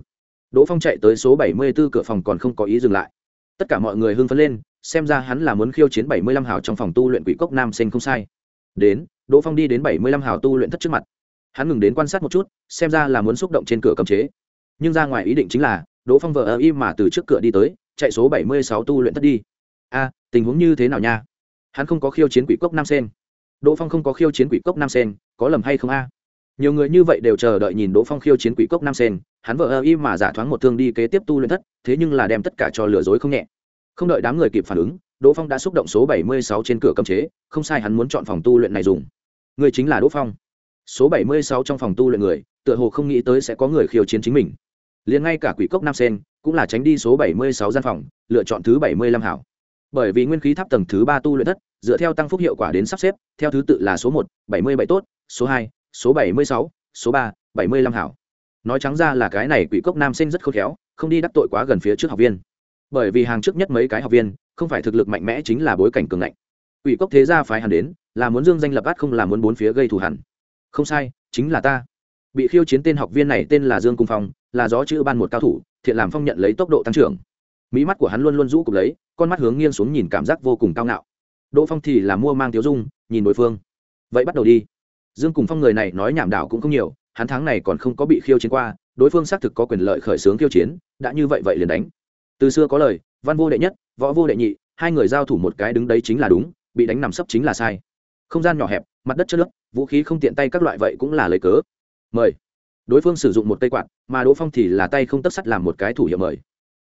đỗ phong chạy tới số bảy mươi b ố cửa phòng còn không có ý dừng lại. Tất cả mọi người hưng phấn lên, xem ra hắn là muốn khiêu chiến bảy mươi lăm hảo trong phòng tu luyện quỷ cốc nam sinh không sai. Đến, đỗ phong đi đến bảy mươi lăm hảo tu luyện thất trước mặt. Hắn ngừng đến quan sát một chút, xem ra là muốn xúc động trên cửa cấm chế. Nhưng ra ngoài ý định chính là, đỗ phong vờ im mà từ trước cửa đi tới, chạy số bảy mươi sáu tu luyện thất đi. A, tình huống như thế nào nha? Hắn không có khiêu chiến quỷ cốc nam sen đỗ phong không có khiêu chiến quỷ cốc nam sen có lầm hay không a? Nhiều người như vậy đều chờ đợi nhìn đỗ phong khiêu chiến quỷ cốc nam sen hắn vợ ơ y mà giả thoáng một thương đi kế tiếp tu luyện thất, thế nhưng là đem tất cả cho lừa dối không nhẹ. Không đợi đám người kịp phản ứng, đỗ phong đã xúc động số bảy mươi sáu trên cửa cấm chế, không sai hắn muốn chọn phòng tu luyện này dùng. Người chính là đỗ phong. Số bảy mươi sáu trong phòng tu luyện người, tựa hồ không nghĩ tới sẽ có người khiêu chiến chính mình. Liền ngay cả quỷ cốc nam sen cũng là tránh đi số bảy mươi sáu gian phòng, lựa chọn thứ bảy mươi lăm hảo. Bởi vì nguyên khí tháp tầng thứ ba tu luyện thất, dựa theo tăng phúc hiệu quả đến sắp xếp, theo thứ tự là số một, bảy mươi bảy tốt, số hai số bảy mươi sáu, số ba, bảy mươi lăm hảo. Nói trắng ra là cái này quỷ cốc nam sinh rất khôn khéo, không đi đắc tội quá gần phía trước học viên. Bởi vì hàng trước nhất mấy cái học viên, không phải thực lực mạnh mẽ chính là bối cảnh cường ngạnh. Quỷ cốc thế gia phái hẳn đến, là muốn dương danh lập át không là muốn bốn phía gây thù hẳn. Không sai, chính là ta. Bị khiêu chiến tên học viên này tên là dương cung phong, là gió chữ ban một cao thủ, thiện làm phong nhận lấy tốc độ tăng trưởng. Mỹ mắt của hắn luôn luôn rũ cục lấy, con mắt hướng nghiêng xuống nhìn cảm giác vô cùng cao ngạo. Đỗ phong thì là mua mang tiếu dung, nhìn đối phương. Vậy bắt đầu đi dương cùng phong người này nói nhảm đảo cũng không nhiều, hắn tháng này còn không có bị khiêu chiến qua, đối phương xác thực có quyền lợi khởi xướng khiêu chiến, đã như vậy vậy liền đánh. Từ xưa có lời, văn vô đệ nhất, võ vô đệ nhị, hai người giao thủ một cái đứng đấy chính là đúng, bị đánh nằm sấp chính là sai. Không gian nhỏ hẹp, mặt đất chất lớp vũ khí không tiện tay các loại vậy cũng là lời cớ. Mời. Đối phương sử dụng một cây quạt, mà đỗ phong thì là tay không tất sắt làm một cái thủ hiệu mời.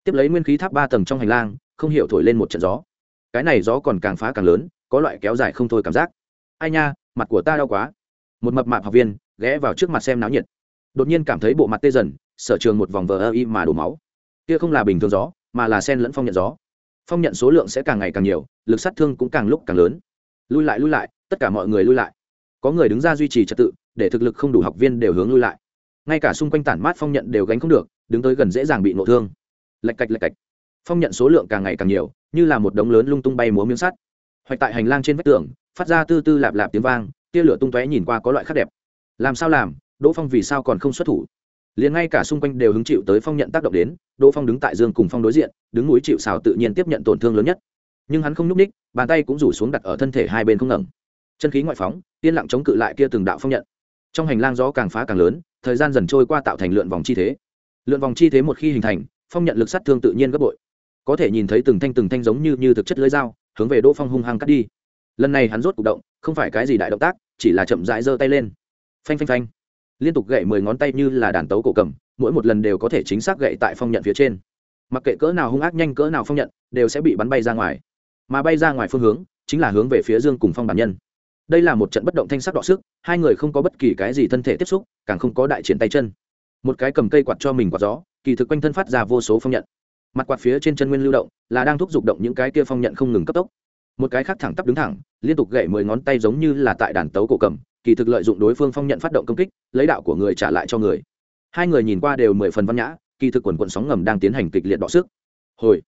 Tiếp lấy nguyên khí tháp ba tầng trong hành lang, không hiểu thổi lên một trận gió. Cái này gió còn càng phá càng lớn, có loại kéo dài không thôi cảm giác. Ai nha, mặt của ta đau quá một mập mạp học viên ghé vào trước mặt xem náo nhiệt. Đột nhiên cảm thấy bộ mặt tê dần, sở trường một vòng vờ ơ y mà đổ máu. Kia không là bình thường gió, mà là sen lẫn phong nhận gió. Phong nhận số lượng sẽ càng ngày càng nhiều, lực sát thương cũng càng lúc càng lớn. Lui lại lui lại, tất cả mọi người lui lại. Có người đứng ra duy trì trật tự, để thực lực không đủ học viên đều hướng lui lại. Ngay cả xung quanh tản mát phong nhận đều gánh không được, đứng tới gần dễ dàng bị nộ thương. Lạch cạch lạch cạch. Phong nhận số lượng càng ngày càng nhiều, như là một đống lớn lung tung bay múa miếng sắt. Hoạch tại hành lang trên vách tường, phát ra tư tư lạp lạp tiếng vang tia lửa tung tóe nhìn qua có loại khác đẹp. Làm sao làm? Đỗ phong vì sao còn không xuất thủ? Liền ngay cả xung quanh đều hứng chịu tới phong nhận tác động đến, đỗ phong đứng tại dương cùng phong đối diện, đứng núi chịu xào tự nhiên tiếp nhận tổn thương lớn nhất. Nhưng hắn không nhúc ních bàn tay cũng rủ xuống đặt ở thân thể hai bên không ngẩng. Chân khí ngoại phóng, yên lặng chống cự lại kia từng đạo phong nhận. Trong hành lang gió càng phá càng lớn, thời gian dần trôi qua tạo thành lượn vòng chi thế. Lượn vòng chi thế một khi hình thành, phong nhận lực sát thương tự nhiên gấp bội. Có thể nhìn thấy từng thanh từng thanh giống như như thực chất lưới dao, hướng về đỗ phong hung hăng cắt đi lần này hắn rốt c ụ c động, không phải cái gì đại động tác, chỉ là chậm rãi giơ tay lên. Phanh phanh phanh. Liên tục gậy mười ngón tay như là đàn tấu cổ cầm, mỗi một lần đều có thể chính xác gậy tại phong nhận phía trên. Mặc kệ cỡ nào hung ác nhanh cỡ nào phong nhận, đều sẽ bị bắn bay ra ngoài. Mà bay ra ngoài phương hướng, chính là hướng về phía dương cùng phong bản nhân. Đây là một trận bất động thanh sắc đọ sức, hai người không có bất kỳ cái gì thân thể tiếp xúc, càng không có đại triển tay chân. Một cái cầm cây quạt cho mình quạt gió, kỳ thực quanh thân phát ra vô số phong nhận. Mặt quạt phía trên chân nguyên lưu động, là đang thúc giục động những cái kia phong nhận không ngừng cấp tốc một cái khác thẳng tắp đứng thẳng, liên tục gậy mười ngón tay giống như là tại đàn tấu cổ cầm, kỳ thực lợi dụng đối phương phong nhận phát động công kích, lấy đạo của người trả lại cho người. Hai người nhìn qua đều mười phần văn nhã, kỳ thực quần quận sóng ngầm đang tiến hành kịch liệt đọ sức. Hồi,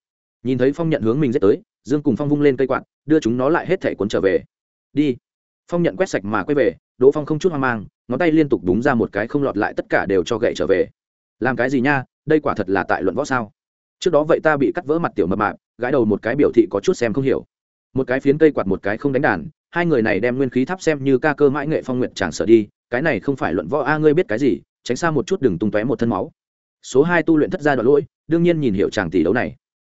nhìn thấy phong nhận hướng mình dết tới, dương cùng phong vung lên cây quạt, đưa chúng nó lại hết thể cuốn trở về. Đi. Phong nhận quét sạch mà quay về, đỗ phong không chút hoang mang, ngón tay liên tục đúng ra một cái không lọt lại tất cả đều cho gậy trở về. Làm cái gì nha, đây quả thật là tại luận võ sao? Trước đó vậy ta bị cắt vỡ mặt tiểu mập mạp, gãi đầu một cái biểu thị có chút xem không hiểu một cái phiến cây quạt một cái không đánh đàn, hai người này đem nguyên khí tháp xem như ca cơ mãi nghệ phong nguyện chàng sở đi, cái này không phải luận võ a, ngươi biết cái gì, tránh xa một chút đừng tung tóe một thân máu. Số hai tu luyện thất gia đoạn lỗi, đương nhiên nhìn hiểu chàng tỷ đấu này.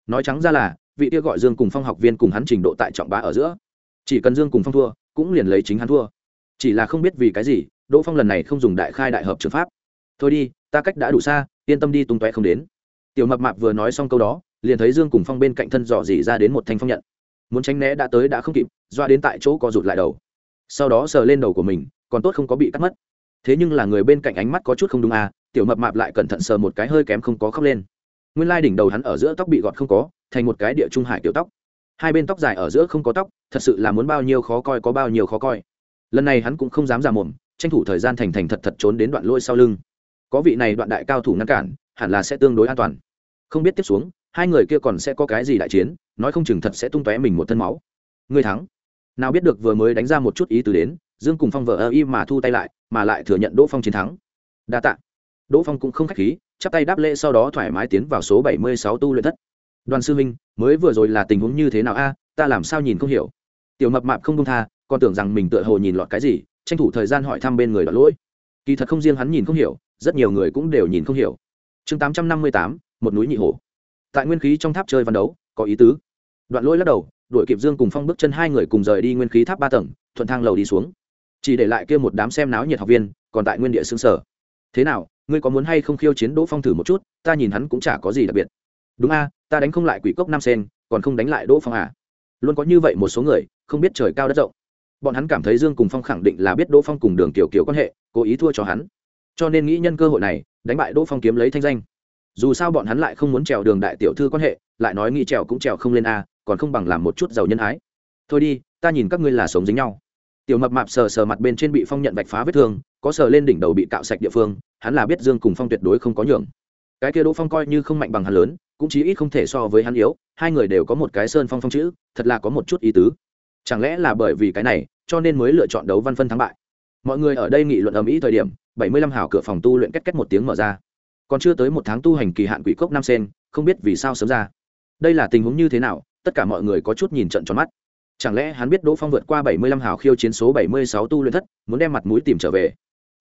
Nói trắng ra là, vị kia gọi dương cùng phong học viên cùng hắn trình độ tại trọng bá ở giữa. Chỉ cần dương cùng phong thua, cũng liền lấy chính hắn thua. Chỉ là không biết vì cái gì, đỗ phong lần này không dùng đại khai đại hợp trường pháp. Thôi đi, ta cách đã đủ xa, yên tâm đi tung tóe không đến. Tiểu mập mạp vừa nói xong câu đó, liền thấy dương cùng phong bên cạnh thân dò dỉ ra đến một thanh phong nhận muốn tránh né đã tới đã không kịp, doa đến tại chỗ co rụt lại đầu. Sau đó sờ lên đầu của mình, còn tốt không có bị cắt mất. Thế nhưng là người bên cạnh ánh mắt có chút không đúng à tiểu mập mạp lại cẩn thận sờ một cái hơi kém không có khóc lên. Nguyên lai đỉnh đầu hắn ở giữa tóc bị gọt không có, thành một cái địa trung hải kiểu tóc. Hai bên tóc dài ở giữa không có tóc, thật sự là muốn bao nhiêu khó coi có bao nhiêu khó coi. Lần này hắn cũng không dám ra mồm, tranh thủ thời gian thành thành thật thật trốn đến đoạn lôi sau lưng. Có vị này đoạn đại cao thủ ngăn cản, hẳn là sẽ tương đối an toàn. Không biết tiếp xuống hai người kia còn sẽ có cái gì đại chiến, nói không chừng thật sẽ tung tóe mình một thân máu. Người thắng. Nào biết được vừa mới đánh ra một chút ý từ đến, dương cùng phong vợ ơ y mà thu tay lại, mà lại thừa nhận đỗ phong chiến thắng. Đa t ạ đỗ phong cũng không k h á c h khí, chắp tay đáp lễ sau đó thoải mái tiến vào số bảy mươi sáu tu luyện thất. Đoàn sư minh mới vừa rồi là tình huống như thế nào a? Ta làm sao nhìn không hiểu. Tiểu mập mạp không công tha, còn tưởng rằng mình tựa hồ nhìn lọt cái gì, tranh thủ thời gian hỏi thăm bên người đ lỗi. Kỳ thật không riêng hắn nhìn không hiểu, rất nhiều người cũng đều nhìn không hiểu. Chương tám trăm năm mươi tám, một núi nhị hổ tại nguyên khí trong tháp chơi văn đấu, có ý tứ. Đoạn lỗi lắc đầu, đuổi kịp dương cùng phong bước chân hai người cùng rời đi nguyên khí tháp ba tầng, thuận thang lầu đi xuống. Chỉ để lại kia một đám xem náo nhiệt học viên, còn tại nguyên địa xương sở thế nào, ngươi có muốn hay không khiêu chiến đỗ phong thử một chút, ta nhìn hắn cũng chả có gì đặc biệt. Đúng a, ta đánh không lại quỷ cốc nam sen còn không đánh lại đỗ phong à? Luôn có như vậy một số người, không biết trời cao đất rộng. Bọn hắn cảm thấy dương cùng phong khẳng định là biết đỗ phong cùng đường kiểu kiểu quan hệ, cố ý thua cho hắn. Cho nên nghĩ nhân cơ hội này, đánh bại đỗ phong kiếm lấy thanh danh dù sao bọn hắn lại không muốn trèo đường đại tiểu thư quan hệ, lại nói nghĩ trèo cũng trèo không lên a, còn không bằng làm một chút giàu nhân ái. Thôi đi, ta nhìn các ngươi là sống dính nhau. Tiểu mập mạp sờ sờ mặt bên trên bị phong nhận vạch phá vết thương, có sờ lên đỉnh đầu bị cạo sạch địa phương, hắn là biết dương cùng phong tuyệt đối không có nhường. Cái kia đỗ phong coi như không mạnh bằng hắn lớn, cũng chí ít không thể so với hắn yếu, hai người đều có một cái sơn phong phong chữ, thật là có một chút ý tứ. Chẳng lẽ là bởi vì cái này, cho nên mới lựa chọn đấu văn phân thắng bại? Mọi người ở đây nghị luận ầm ĩ thời điểm, bảy mươi lăm hào cửa phòng tu luyện kết kết một tiếng mở ra còn chưa tới một tháng tu hành kỳ hạn quỷ cốc năm sen, không biết vì sao sớm ra. Đây là tình huống như thế nào, tất cả mọi người có chút nhìn trận tròn mắt. Chẳng lẽ hắn biết đỗ phong vượt qua bảy mươi lăm hào khiêu chiến số bảy mươi sáu tu luyện thất, muốn đem mặt mũi tìm trở về?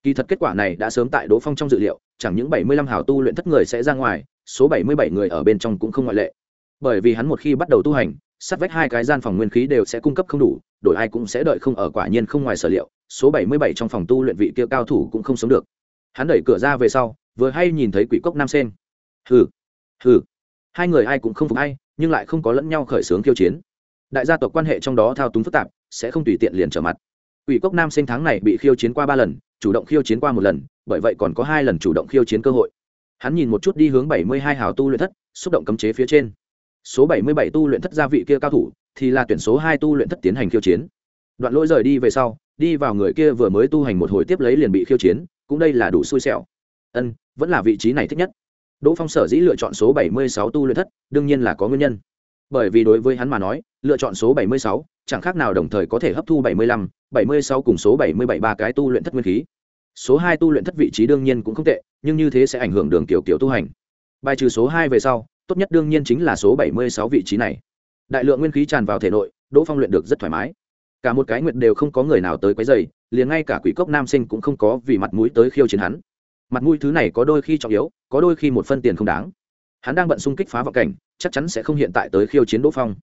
Kỳ thật kết quả này đã sớm tại đỗ phong trong dự liệu, chẳng những bảy mươi lăm hào tu luyện thất người sẽ ra ngoài, số bảy mươi bảy người ở bên trong cũng không ngoại lệ. Bởi vì hắn một khi bắt đầu tu hành, sát vách hai cái gian phòng nguyên khí đều sẽ cung cấp không đủ, đổi ai cũng sẽ đợi không ở quả nhiên không ngoài sở liệu, số bảy mươi bảy trong phòng tu luyện vị kia cao thủ cũng không sống được. Hắn đẩy cửa ra về sau vừa hay nhìn thấy quỷ cốc nam sen. Hừ hừ. Hai người ai cũng không phục ai, nhưng lại không có lẫn nhau khởi xướng khiêu chiến. Đại gia tộc quan hệ trong đó thao túng phức tạp, sẽ không tùy tiện liền trở mặt. Quỷ cốc nam sinh tháng này bị khiêu chiến qua ba lần, chủ động khiêu chiến qua một lần, bởi vậy còn có hai lần chủ động khiêu chiến cơ hội. Hắn nhìn một chút đi hướng bảy mươi hai hào tu luyện thất, xúc động cấm chế phía trên. Số bảy mươi bảy tu luyện thất gia vị kia cao thủ, thì là tuyển số hai tu luyện thất tiến hành khiêu chiến. Đoạn lỗi rời đi về sau, đi vào người kia vừa mới tu hành một hồi tiếp lấy liền bị khiêu chiến, cũng đây là đủ xui xẻo ân, vẫn là vị trí này thích nhất. Đỗ phong sở dĩ lựa chọn số bảy mươi sáu tu luyện thất, đương nhiên là có nguyên nhân. Bởi vì đối với hắn mà nói, lựa chọn số bảy mươi sáu, chẳng khác nào đồng thời có thể hấp thu bảy mươi lăm, bảy mươi sáu cùng số bảy mươi bảy ba cái tu luyện thất nguyên khí. Số hai tu luyện thất vị trí đương nhiên cũng không tệ, nhưng như thế sẽ ảnh hưởng đường kiểu kiểu tu hành. Bài trừ số hai về sau, tốt nhất đương nhiên chính là số bảy mươi sáu vị trí này. Đại lượng nguyên khí tràn vào thể nội, đỗ phong luyện được rất thoải mái. Cả một cái nguyện đều không có người nào tới quấy dày liền ngay cả quỷ cốc nam sinh cũng không có vì mặt mũi tới khiêu chiến hắn mặt mũi thứ này có đôi khi trọng yếu, có đôi khi một phân tiền không đáng. Hắn đang bận xung kích phá vọng cảnh, chắc chắn sẽ không hiện tại tới khiêu chiến đỗ phong.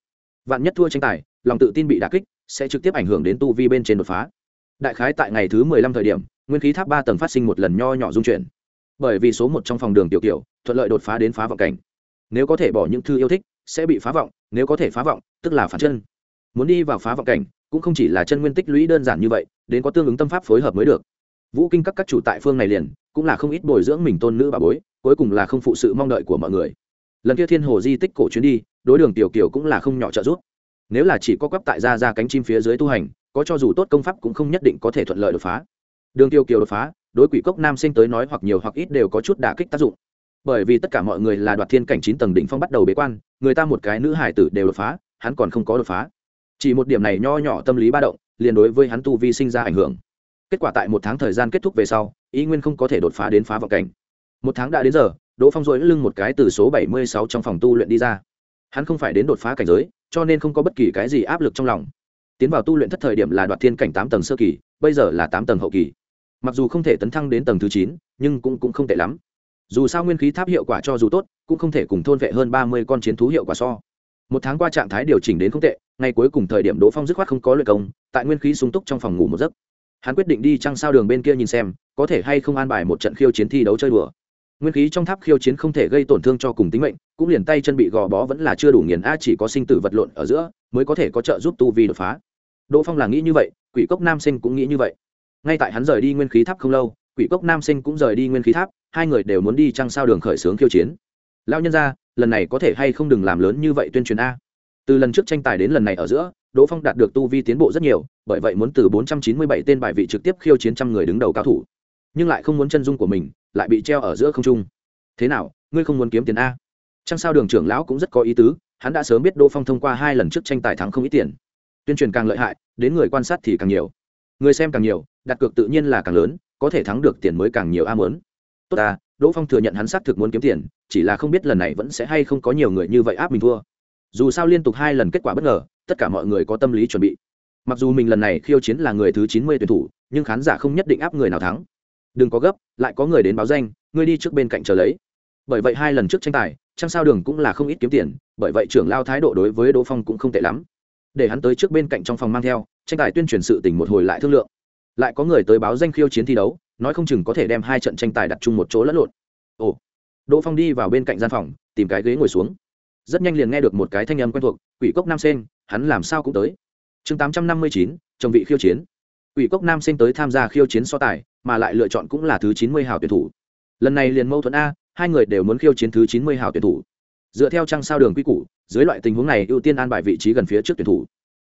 Vạn nhất thua tranh tài, lòng tự tin bị đà kích, sẽ trực tiếp ảnh hưởng đến tu vi bên trên đột phá. Đại khái tại ngày thứ mười lăm thời điểm, nguyên khí tháp ba tầng phát sinh một lần nho nhỏ dung chuyển. Bởi vì số một trong phòng đường tiểu kiểu, thuận lợi đột phá đến phá vọng cảnh. Nếu có thể bỏ những thư yêu thích, sẽ bị phá vọng, nếu có thể phá vọng, tức là phản chân. Muốn đi vào phá vọng cảnh, cũng không chỉ là chân nguyên tích lũy đơn giản như vậy, đến có tương ứng tâm pháp phối hợp mới được. Vũ kinh các các chủ tại phương này liền cũng là không ít bồi dưỡng mình tôn nữ bà bối, cuối cùng là không phụ sự mong đợi của mọi người. Lần kia thiên hồ di tích cổ chuyến đi, đối đường tiểu kiều cũng là không nhỏ trợ giúp. Nếu là chỉ có quắp tại ra ra cánh chim phía dưới tu hành, có cho dù tốt công pháp cũng không nhất định có thể thuận lợi đột phá. Đường tiêu kiều đột phá, đối quỷ cốc nam sinh tới nói hoặc nhiều hoặc ít đều có chút đả kích tác dụng. Bởi vì tất cả mọi người là đoạt thiên cảnh chín tầng đỉnh phong bắt đầu bế quan, người ta một cái nữ hải tử đều đột phá, hắn còn không có đột phá. Chỉ một điểm này nho nhỏ tâm lý ba động, liền đối với hắn tu vi sinh ra ảnh hưởng kết quả tại một tháng thời gian kết thúc về sau ý nguyên không có thể đột phá đến phá vọng cảnh. Một tháng đã đến giờ đỗ phong dội lưng một cái từ số bảy mươi sáu trong phòng tu luyện đi ra. Hắn không phải đến đột phá cảnh giới cho nên không có bất kỳ cái gì áp lực trong lòng. Tiến vào tu luyện thất thời điểm là đoạt thiên cảnh tám tầng sơ kỳ bây giờ là tám tầng hậu kỳ. Mặc dù không thể tấn thăng đến tầng thứ chín nhưng cũng, cũng không tệ lắm. Dù sao nguyên khí tháp hiệu quả cho dù tốt cũng không thể cùng thôn vệ hơn ba mươi con chiến thú hiệu quả so. Một tháng qua trạng thái điều chỉnh đến không tệ ngay cuối cùng thời điểm đỗ phong dứt khoát không có luyện công tại nguyên khí sung túc trong phòng ngủ một giấc hắn quyết định đi trăng sao đường bên kia nhìn xem, có thể hay không an bài một trận khiêu chiến thi đấu chơi đùa. Nguyên khí trong tháp khiêu chiến không thể gây tổn thương cho cùng tính mệnh, cũng liền tay chân bị gò bó vẫn là chưa đủ nghiền a chỉ có sinh tử vật lộn ở giữa, mới có thể có trợ giúp tu vi đột phá. Đỗ phong là nghĩ như vậy, quỷ cốc nam sinh cũng nghĩ như vậy. Ngay tại hắn rời đi nguyên khí tháp không lâu, quỷ cốc nam sinh cũng rời đi nguyên khí tháp, hai người đều muốn đi trăng sao đường khởi xướng khiêu chiến. Lao nhân ra lần này có thể hay không đừng làm lớn như vậy tuyên truyền a. Từ lần trước tranh tài đến lần này ở giữa, đỗ phong đạt được tu vi tiến bộ rất nhiều bởi vậy muốn từ 497 tên bài vị trực tiếp khiêu chiến trăm người đứng đầu cao thủ. Nhưng lại không muốn chân dung của mình, lại bị treo ở giữa không trung. Thế nào, ngươi không muốn kiếm tiền a? Trăng sao đường trưởng lão cũng rất có ý tứ, hắn đã sớm biết đỗ phong thông qua hai lần trước tranh tài thắng không ít tiền. Tuyên truyền càng lợi hại, đến người quan sát thì càng nhiều. Người xem càng nhiều, đặt cược tự nhiên là càng lớn, có thể thắng được tiền mới càng nhiều a mớn tốt ta đỗ phong thừa nhận hắn xác thực muốn kiếm tiền, chỉ là không biết lần này vẫn sẽ hay không có nhiều người như vậy áp mình thua. Dù sao liên tục hai lần kết quả bất ngờ, tất cả mọi người có tâm lý chuẩn bị mặc dù mình lần này khiêu chiến là người thứ chín mươi tuyển thủ, nhưng khán giả không nhất định áp người nào thắng. Đừng có gấp, lại có người đến báo danh, ngươi đi trước bên cạnh chờ lấy. Bởi vậy hai lần trước tranh tài trang sao đường cũng là không ít kiếm tiền, bởi vậy trưởng lao thái độ đối với đỗ phong cũng không tệ lắm. Để hắn tới trước bên cạnh trong phòng mang theo, tranh tài tuyên truyền sự tình một hồi lại thương lượng. Lại có người tới báo danh khiêu chiến thi đấu, nói không chừng có thể đem hai trận tranh tài đặt chung một chỗ lẫn lộn. Ồ. Đỗ phong đi vào bên cạnh gian phòng, tìm cái ghế ngồi xuống. Rất nhanh liền nghe được một cái thanh âm quen thuộc, quỷ cốc nam sen hắn làm sao cũng tới chương tám trăm năm mươi chín, chồng vị khiêu chiến. Quỷ cốc nam sinh tới tham gia khiêu chiến so tài, mà lại lựa chọn cũng là thứ chín mươi hào tuyển thủ. Lần này liền mâu thuẫn a, hai người đều muốn khiêu chiến thứ chín mươi hào tuyển thủ. Dựa theo trang sao đường quy củ, dưới loại tình huống này ưu tiên an bài vị trí gần phía trước tuyển thủ.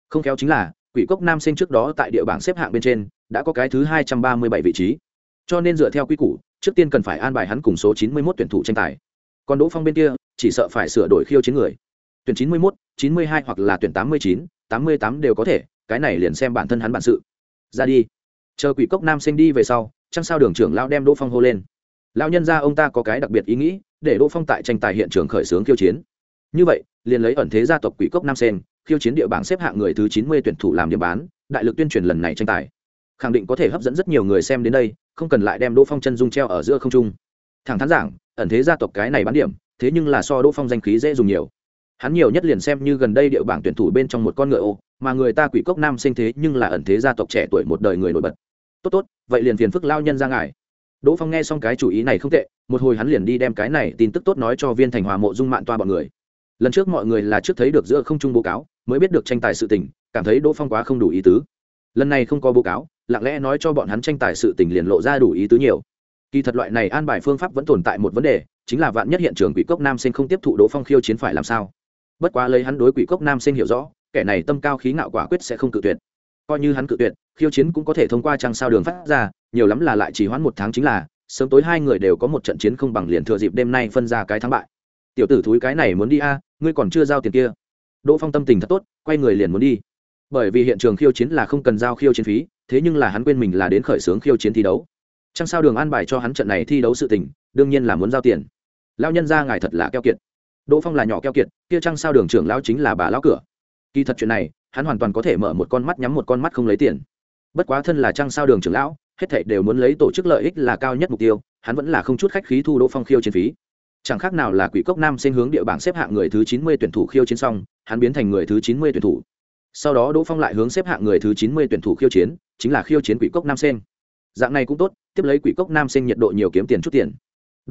Không khéo chính là, quỷ cốc nam sinh trước đó tại địa bảng xếp hạng bên trên, đã có cái thứ hai trăm ba mươi bảy vị trí. Cho nên dựa theo quy củ, trước tiên cần phải an bài hắn cùng số chín mươi 91 tuyển thủ tranh tài. Còn đỗ phong bên kia, chỉ sợ phải sửa đổi khiêu chiến người tuyển chín mươi 91, 92 hoặc là tuyển tám mươi chín, tám mươi tám đều có thể cái này liền xem bản thân hắn bản sự. Ra đi. Chờ quỷ cốc nam sinh đi về sau chăng sao đường trưởng lao đem đỗ phong hô lên. Lao nhân ra ông ta có cái đặc biệt ý nghĩ để đỗ phong tại tranh tài hiện trường khởi xướng khiêu chiến. Như vậy liền lấy ẩn thế gia tộc quỷ cốc nam sen khiêu chiến địa bảng xếp hạng người thứ chín mươi tuyển thủ làm điểm bán đại lực tuyên truyền lần này tranh tài. Khẳng định có thể hấp dẫn rất nhiều người xem đến đây không cần lại đem đỗ phong chân dung treo ở giữa không trung. Thẳng thắn giảng ẩn thế gia tộc cái này bán điểm thế nhưng là so đỗ phong danh khí dễ dùng nhiều hắn nhiều nhất liền xem như gần đây địa bảng tuyển thủ bên trong một con ngựa ô, mà người ta quỷ cốc nam sinh thế nhưng là ẩn thế gia tộc trẻ tuổi một đời người nổi bật. Tốt tốt, vậy liền phiền phức lao nhân ra ngài. Đỗ phong nghe xong cái chủ ý này không tệ, một hồi hắn liền đi đem cái này tin tức tốt nói cho viên thành hòa mộ dung mạng toa bọn người. Lần trước mọi người là trước thấy được giữa không trung báo cáo, mới biết được tranh tài sự tình, cảm thấy đỗ phong quá không đủ ý tứ. Lần này không có báo cáo, lặng lẽ nói cho bọn hắn tranh tài sự tình liền lộ ra đủ ý tứ nhiều. Kỳ thật loại này an bài phương pháp vẫn tồn tại một vấn đề, chính là vạn nhất hiện trường quỷ cốc nam sinh không tiếp thụ đỗ phong khiêu chiến phải làm sao bất quá lấy hắn đối quỷ cốc nam sinh hiểu rõ, kẻ này tâm cao khí ngạo quả quyết sẽ không cự tuyệt. Coi như hắn cự tuyệt, khiêu chiến cũng có thể thông qua trang sao đường phát ra, nhiều lắm là lại chỉ hoãn một tháng chính là, sớm tối hai người đều có một trận chiến không bằng liền thừa dịp đêm nay phân ra cái thắng bại. Tiểu tử thúi cái này muốn đi a, ngươi còn chưa giao tiền kia. Đỗ phong tâm tình thật tốt, quay người liền muốn đi. Bởi vì hiện trường khiêu chiến là không cần giao khiêu chiến phí, thế nhưng là hắn quên mình là đến khởi xướng khiêu chiến thi đấu. Chẳng sao đường an bài cho hắn trận này thi đấu sự tình, đương nhiên là muốn giao tiền. Lao nhân ra ngài thật là keo kiệt đỗ phong là nhỏ keo kiệt, kia chăng sao đường trưởng lão chính là bà lão cửa. Kỳ thật chuyện này, hắn hoàn toàn có thể mở một con mắt nhắm một con mắt không lấy tiền. Bất quá thân là chăng sao đường trưởng lão, hết thảy đều muốn lấy tổ chức lợi ích là cao nhất mục tiêu, hắn vẫn là không chút khách khí thu đỗ phong khiêu chiến phí. Chẳng khác nào là quỷ cốc nam xen hướng địa bảng xếp hạng người thứ chín mươi tuyển thủ khiêu chiến xong, hắn biến thành người thứ chín mươi tuyển thủ. Sau đó đỗ phong lại hướng xếp hạng người thứ chín mươi tuyển thủ khiêu chiến, chính là khiêu chiến quỷ cốc nam sen dạng này cũng tốt, tiếp lấy quỷ cốc nam sen nhiệt độ nhiều kiếm tiền chút tiền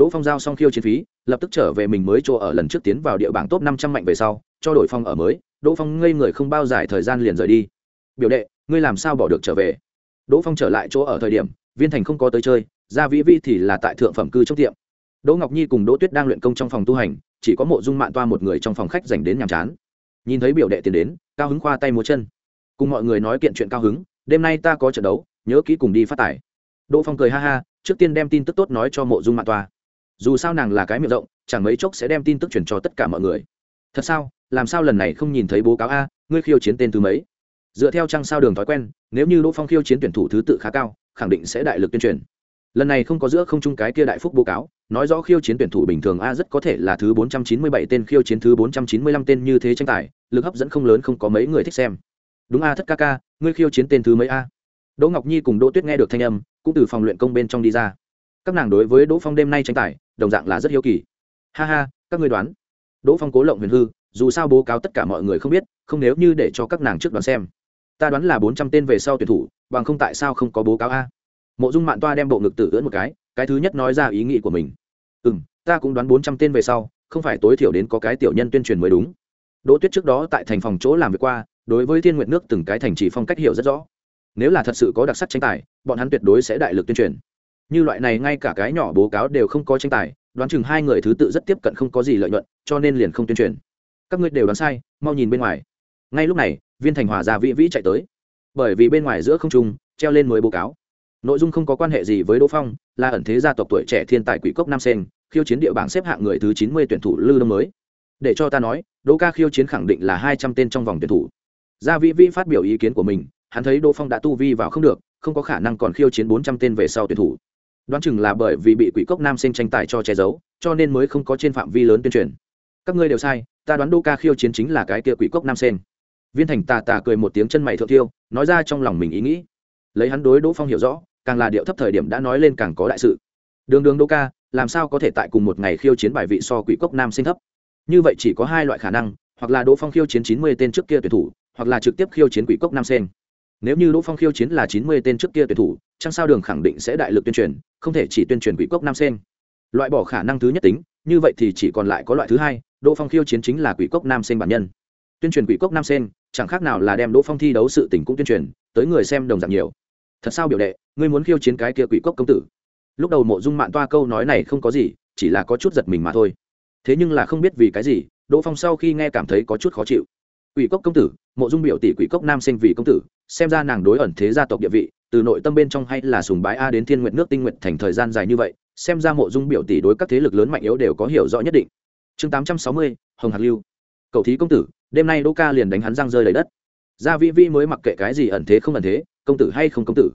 đỗ phong giao xong khiêu chiến phí, lập tức trở về mình mới chỗ ở lần trước tiến vào địa bảng top năm trăm mạnh về sau, cho đổi phong ở mới, đỗ phong ngây người không bao dài thời gian liền rời đi. Biểu đệ, ngươi làm sao bỏ được trở về? Đỗ phong trở lại chỗ ở thời điểm, viên thành không có tới chơi, gia vĩ vi thì là tại thượng phẩm cư trong tiệm. Đỗ ngọc nhi cùng đỗ tuyết đang luyện công trong phòng tu hành, chỉ có mộ dung mạn toa một người trong phòng khách dành đến nhàm chán. Nhìn thấy biểu đệ tiền đến, cao hứng khoa tay múa chân. Cùng mọi người nói kiện chuyện cao hứng, đêm nay ta có trận đấu, nhớ kỹ cùng đi phát tải đỗ phong cười ha ha, trước tiên đem tin tức tốt nói cho mộ dung mạn toa dù sao nàng là cái miệng rộng, chẳng mấy chốc sẽ đem tin tức truyền cho tất cả mọi người. Thật sao? Làm sao lần này không nhìn thấy bố cáo a, ngươi khiêu chiến tên thứ mấy? Dựa theo trang sao đường thói quen, nếu như đỗ phong khiêu chiến tuyển thủ thứ tự khá cao, khẳng định sẽ đại lực tuyên truyền. Lần này không có giữa không trung cái kia đại phúc bố cáo, nói rõ khiêu chiến tuyển thủ bình thường a rất có thể là thứ 497 tên, khiêu chiến thứ 495 tên như thế tranh tài, lực hấp dẫn không lớn không có mấy người thích xem. Đúng a, thất ca ca, ngươi khiêu chiến tên thứ mấy a? Đỗ ngọc nhi cùng đỗ tuyết nghe được thanh âm, cũng từ phòng luyện công bên trong đi ra các nàng đối với đỗ phong đêm nay tranh tài, đồng dạng là rất hiếu kỳ. Ha ha, các ngươi đoán. Đỗ phong cố lộng huyền hư, dù sao bố cáo tất cả mọi người không biết, không nếu như để cho các nàng trước đoán xem. Ta đoán là bốn trăm tên về sau tuyển thủ, bằng không tại sao không có bố cáo a? Mộ dung mạn toa đem bộ ngực tử ưỡn một cái cái thứ nhất nói ra ý nghĩ của mình. Ừ m ta cũng đoán bốn trăm tên về sau, không phải tối thiểu đến có cái tiểu nhân tuyên truyền mới đúng. Đỗ tuyết trước đó tại thành phòng chỗ làm việc qua, đối với thiên nguyện nước từng cái thành trì phong cách hiểu rất rõ. Nếu là thật sự có đặc sắc tranh tài, bọn hắn tuyệt đối sẽ đại lực tuyên truyền như loại này ngay cả cái nhỏ bố cáo đều không có tranh tài, đoán chừng hai người thứ tự rất tiếp cận không có gì lợi nhuận, cho nên liền không tuyên truyền. Các ngươi đều đoán sai, mau nhìn bên ngoài. Ngay lúc này, viên thành hòa ra vĩ vĩ chạy tới. Bởi vì bên ngoài giữa không trung, treo lên mới bố cáo. Nội dung không có quan hệ gì với đỗ phong, là ẩn thế gia tộc tuổi trẻ thiên tài quỷ cốc nam sen khiêu chiến địa bảng xếp hạng người thứ chín mươi tuyển thủ lư đông mới. Để cho ta nói, đỗ ca khiêu chiến khẳng định là hai trăm tên trong vòng tuyển thủ. Gia vĩ vĩ phát biểu ý kiến của mình, hắn thấy đỗ phong đã tu vi vào không được, không có khả năng còn khiêu chiến bốn trăm tên về sau tuyển thủ đoán chừng là bởi vì bị quỷ cốc nam sinh tranh tài cho che giấu, cho nên mới không có trên phạm vi lớn tuyên truyền. Các ngươi đều sai, ta đoán đô ca khiêu chiến chính là cái kia quỷ cốc nam sen viên thành tà tà cười một tiếng chân mày thượng tiêu nói ra trong lòng mình ý nghĩ. Lấy hắn đối đỗ phong hiểu rõ, càng là điệu thấp thời điểm đã nói lên càng có đại sự. Đường đường đô ca, làm sao có thể tại cùng một ngày khiêu chiến bài vị so quỷ cốc nam sinh thấp? Như vậy chỉ có hai loại khả năng, hoặc là đỗ phong khiêu chiến chín mươi tên trước kia tuyển thủ, hoặc là trực tiếp khiêu chiến quỷ cốc nam sen nếu như đỗ phong khiêu chiến là chín mươi tên trước kia tuyển thủ trăng sao đường khẳng định sẽ đại lực tuyên truyền, không thể chỉ tuyên truyền quỷ cốc nam sen. Loại bỏ khả năng thứ nhất tính, như vậy thì chỉ còn lại có loại thứ hai, đỗ phong khiêu chiến chính là quỷ cốc nam sen bản nhân. Tuyên truyền quỷ cốc nam sen, chẳng khác nào là đem đỗ phong thi đấu sự tình cũng tuyên truyền, tới người xem đồng dạng nhiều. Thật sao biểu đệ, ngươi muốn khiêu chiến cái kia quỷ cốc công tử? Lúc đầu mộ dung mạn toa câu nói này không có gì, chỉ là có chút giật mình mà thôi. Thế nhưng là không biết vì cái gì, đỗ phong sau khi nghe cảm thấy có chút khó chịu. Quỷ cốc công tử, mộ dung biểu tỷ quỷ cốc nam sinh vì công tử xem ra nàng đối ẩn thế gia tộc địa vị, từ nội tâm bên trong hay là sùng bái a đến thiên nguyện nước tinh nguyện thành thời gian dài như vậy, xem ra mộ dung biểu tỷ đối các thế lực lớn mạnh yếu đều có hiểu rõ nhất định. Chương tám trăm sáu mươi, hồng hạc lưu. Cậu thí công tử, đêm nay đỗ ca liền đánh hắn răng rơi lấy đất. Gia vĩ vĩ mới mặc kệ cái gì ẩn thế không ẩn thế, công tử hay không công tử.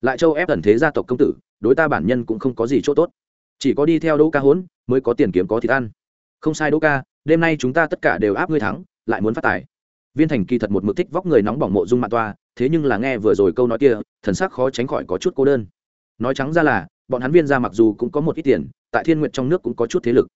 Lại châu ép ẩn thế gia tộc công tử, đối ta bản nhân cũng không có gì chỗ tốt. Chỉ có đi theo đỗ ca hốn mới có tiền kiếm có thịt ăn. Không sai đỗ ca, đêm nay chúng ta tất cả đều áp ngươi thắng, lại muốn phát tài. Viên thành kỳ thật một mực thích vóc người nóng bỏng mộ dung mạng toa thế nhưng là nghe vừa rồi câu nói kia, thần sắc khó tránh khỏi có chút cô đơn. Nói trắng ra là, bọn hắn viên ra mặc dù cũng có một ít tiền, tại thiên nguyện trong nước cũng có chút thế lực.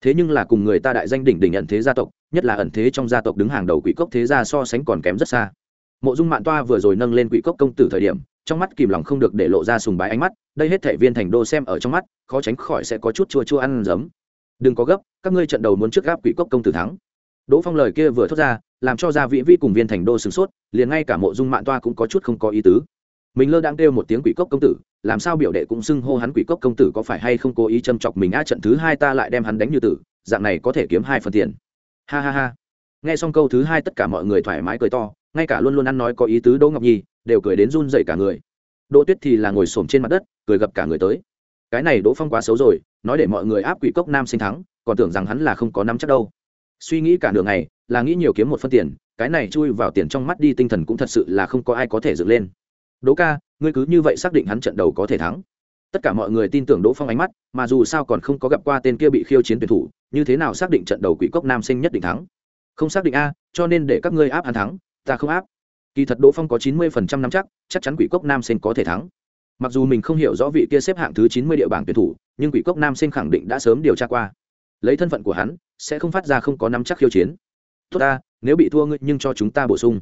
Thế nhưng là cùng người ta đại danh đỉnh đỉnh ẩn thế gia tộc, nhất là ẩn thế trong gia tộc đứng hàng đầu quỷ cốc thế gia so sánh còn kém rất xa. Mộ dung mạng toa vừa rồi nâng lên quỷ cốc công tử thời điểm, trong mắt kìm lòng không được để lộ ra sùng bái ánh mắt, đây hết thể viên thành đô xem ở trong mắt, khó tránh khỏi sẽ có chút chua chua ăn giấm. Đừng có gấp, các ngươi trận đầu muốn trước gáp quỷ cốc công tử thắng. Đỗ phong lời kia vừa thốt ra làm cho gia vị vi cùng viên thành đô sửng sốt, liền ngay cả mộ dung mạng toa cũng có chút không có ý tứ. Mình lơ đang kêu một tiếng quỷ cốc công tử, làm sao biểu đệ cũng xưng hô hắn quỷ cốc công tử có phải hay không cố ý châm chọc mình a trận thứ hai ta lại đem hắn đánh như tử, dạng này có thể kiếm hai phần tiền. Ha ha ha. Nghe xong câu thứ hai tất cả mọi người thoải mái cười to, ngay cả luôn luôn ăn nói có ý tứ đỗ ngọc nhi, đều cười đến run dậy cả người. Đỗ tuyết thì là ngồi xổm trên mặt đất, cười gặp cả người tới. Cái này đỗ phong quá xấu rồi, nói để mọi người áp quỷ cốc nam sinh thắng, còn tưởng rằng hắn là không có năm chắc đâu suy nghĩ cả đường này là nghĩ nhiều kiếm một phân tiền, cái này chui vào tiền trong mắt đi tinh thần cũng thật sự là không có ai có thể dựng lên. Đỗ ca, ngươi cứ như vậy xác định hắn trận đầu có thể thắng. Tất cả mọi người tin tưởng đỗ phong ánh mắt, mà dù sao còn không có gặp qua tên kia bị khiêu chiến tuyển thủ, như thế nào xác định trận đầu quỷ cốc nam sinh nhất định thắng? Không xác định a, cho nên để các ngươi áp hắn thắng, ta không áp. Kỳ thật đỗ phong có chín mươi phần trăm năm chắc chắc chắn quỷ cốc nam sinh có thể thắng. Mặc dù mình không hiểu rõ vị kia xếp hạng thứ chín mươi địa bảng tuyển thủ, nhưng quỷ cốc nam sinh khẳng định đã sớm điều tra qua lấy thân phận của hắn, sẽ không phát ra không có nắm chắc khiêu chiến. Tốt ta, nếu bị thua ngươi, nhưng cho chúng ta bổ sung.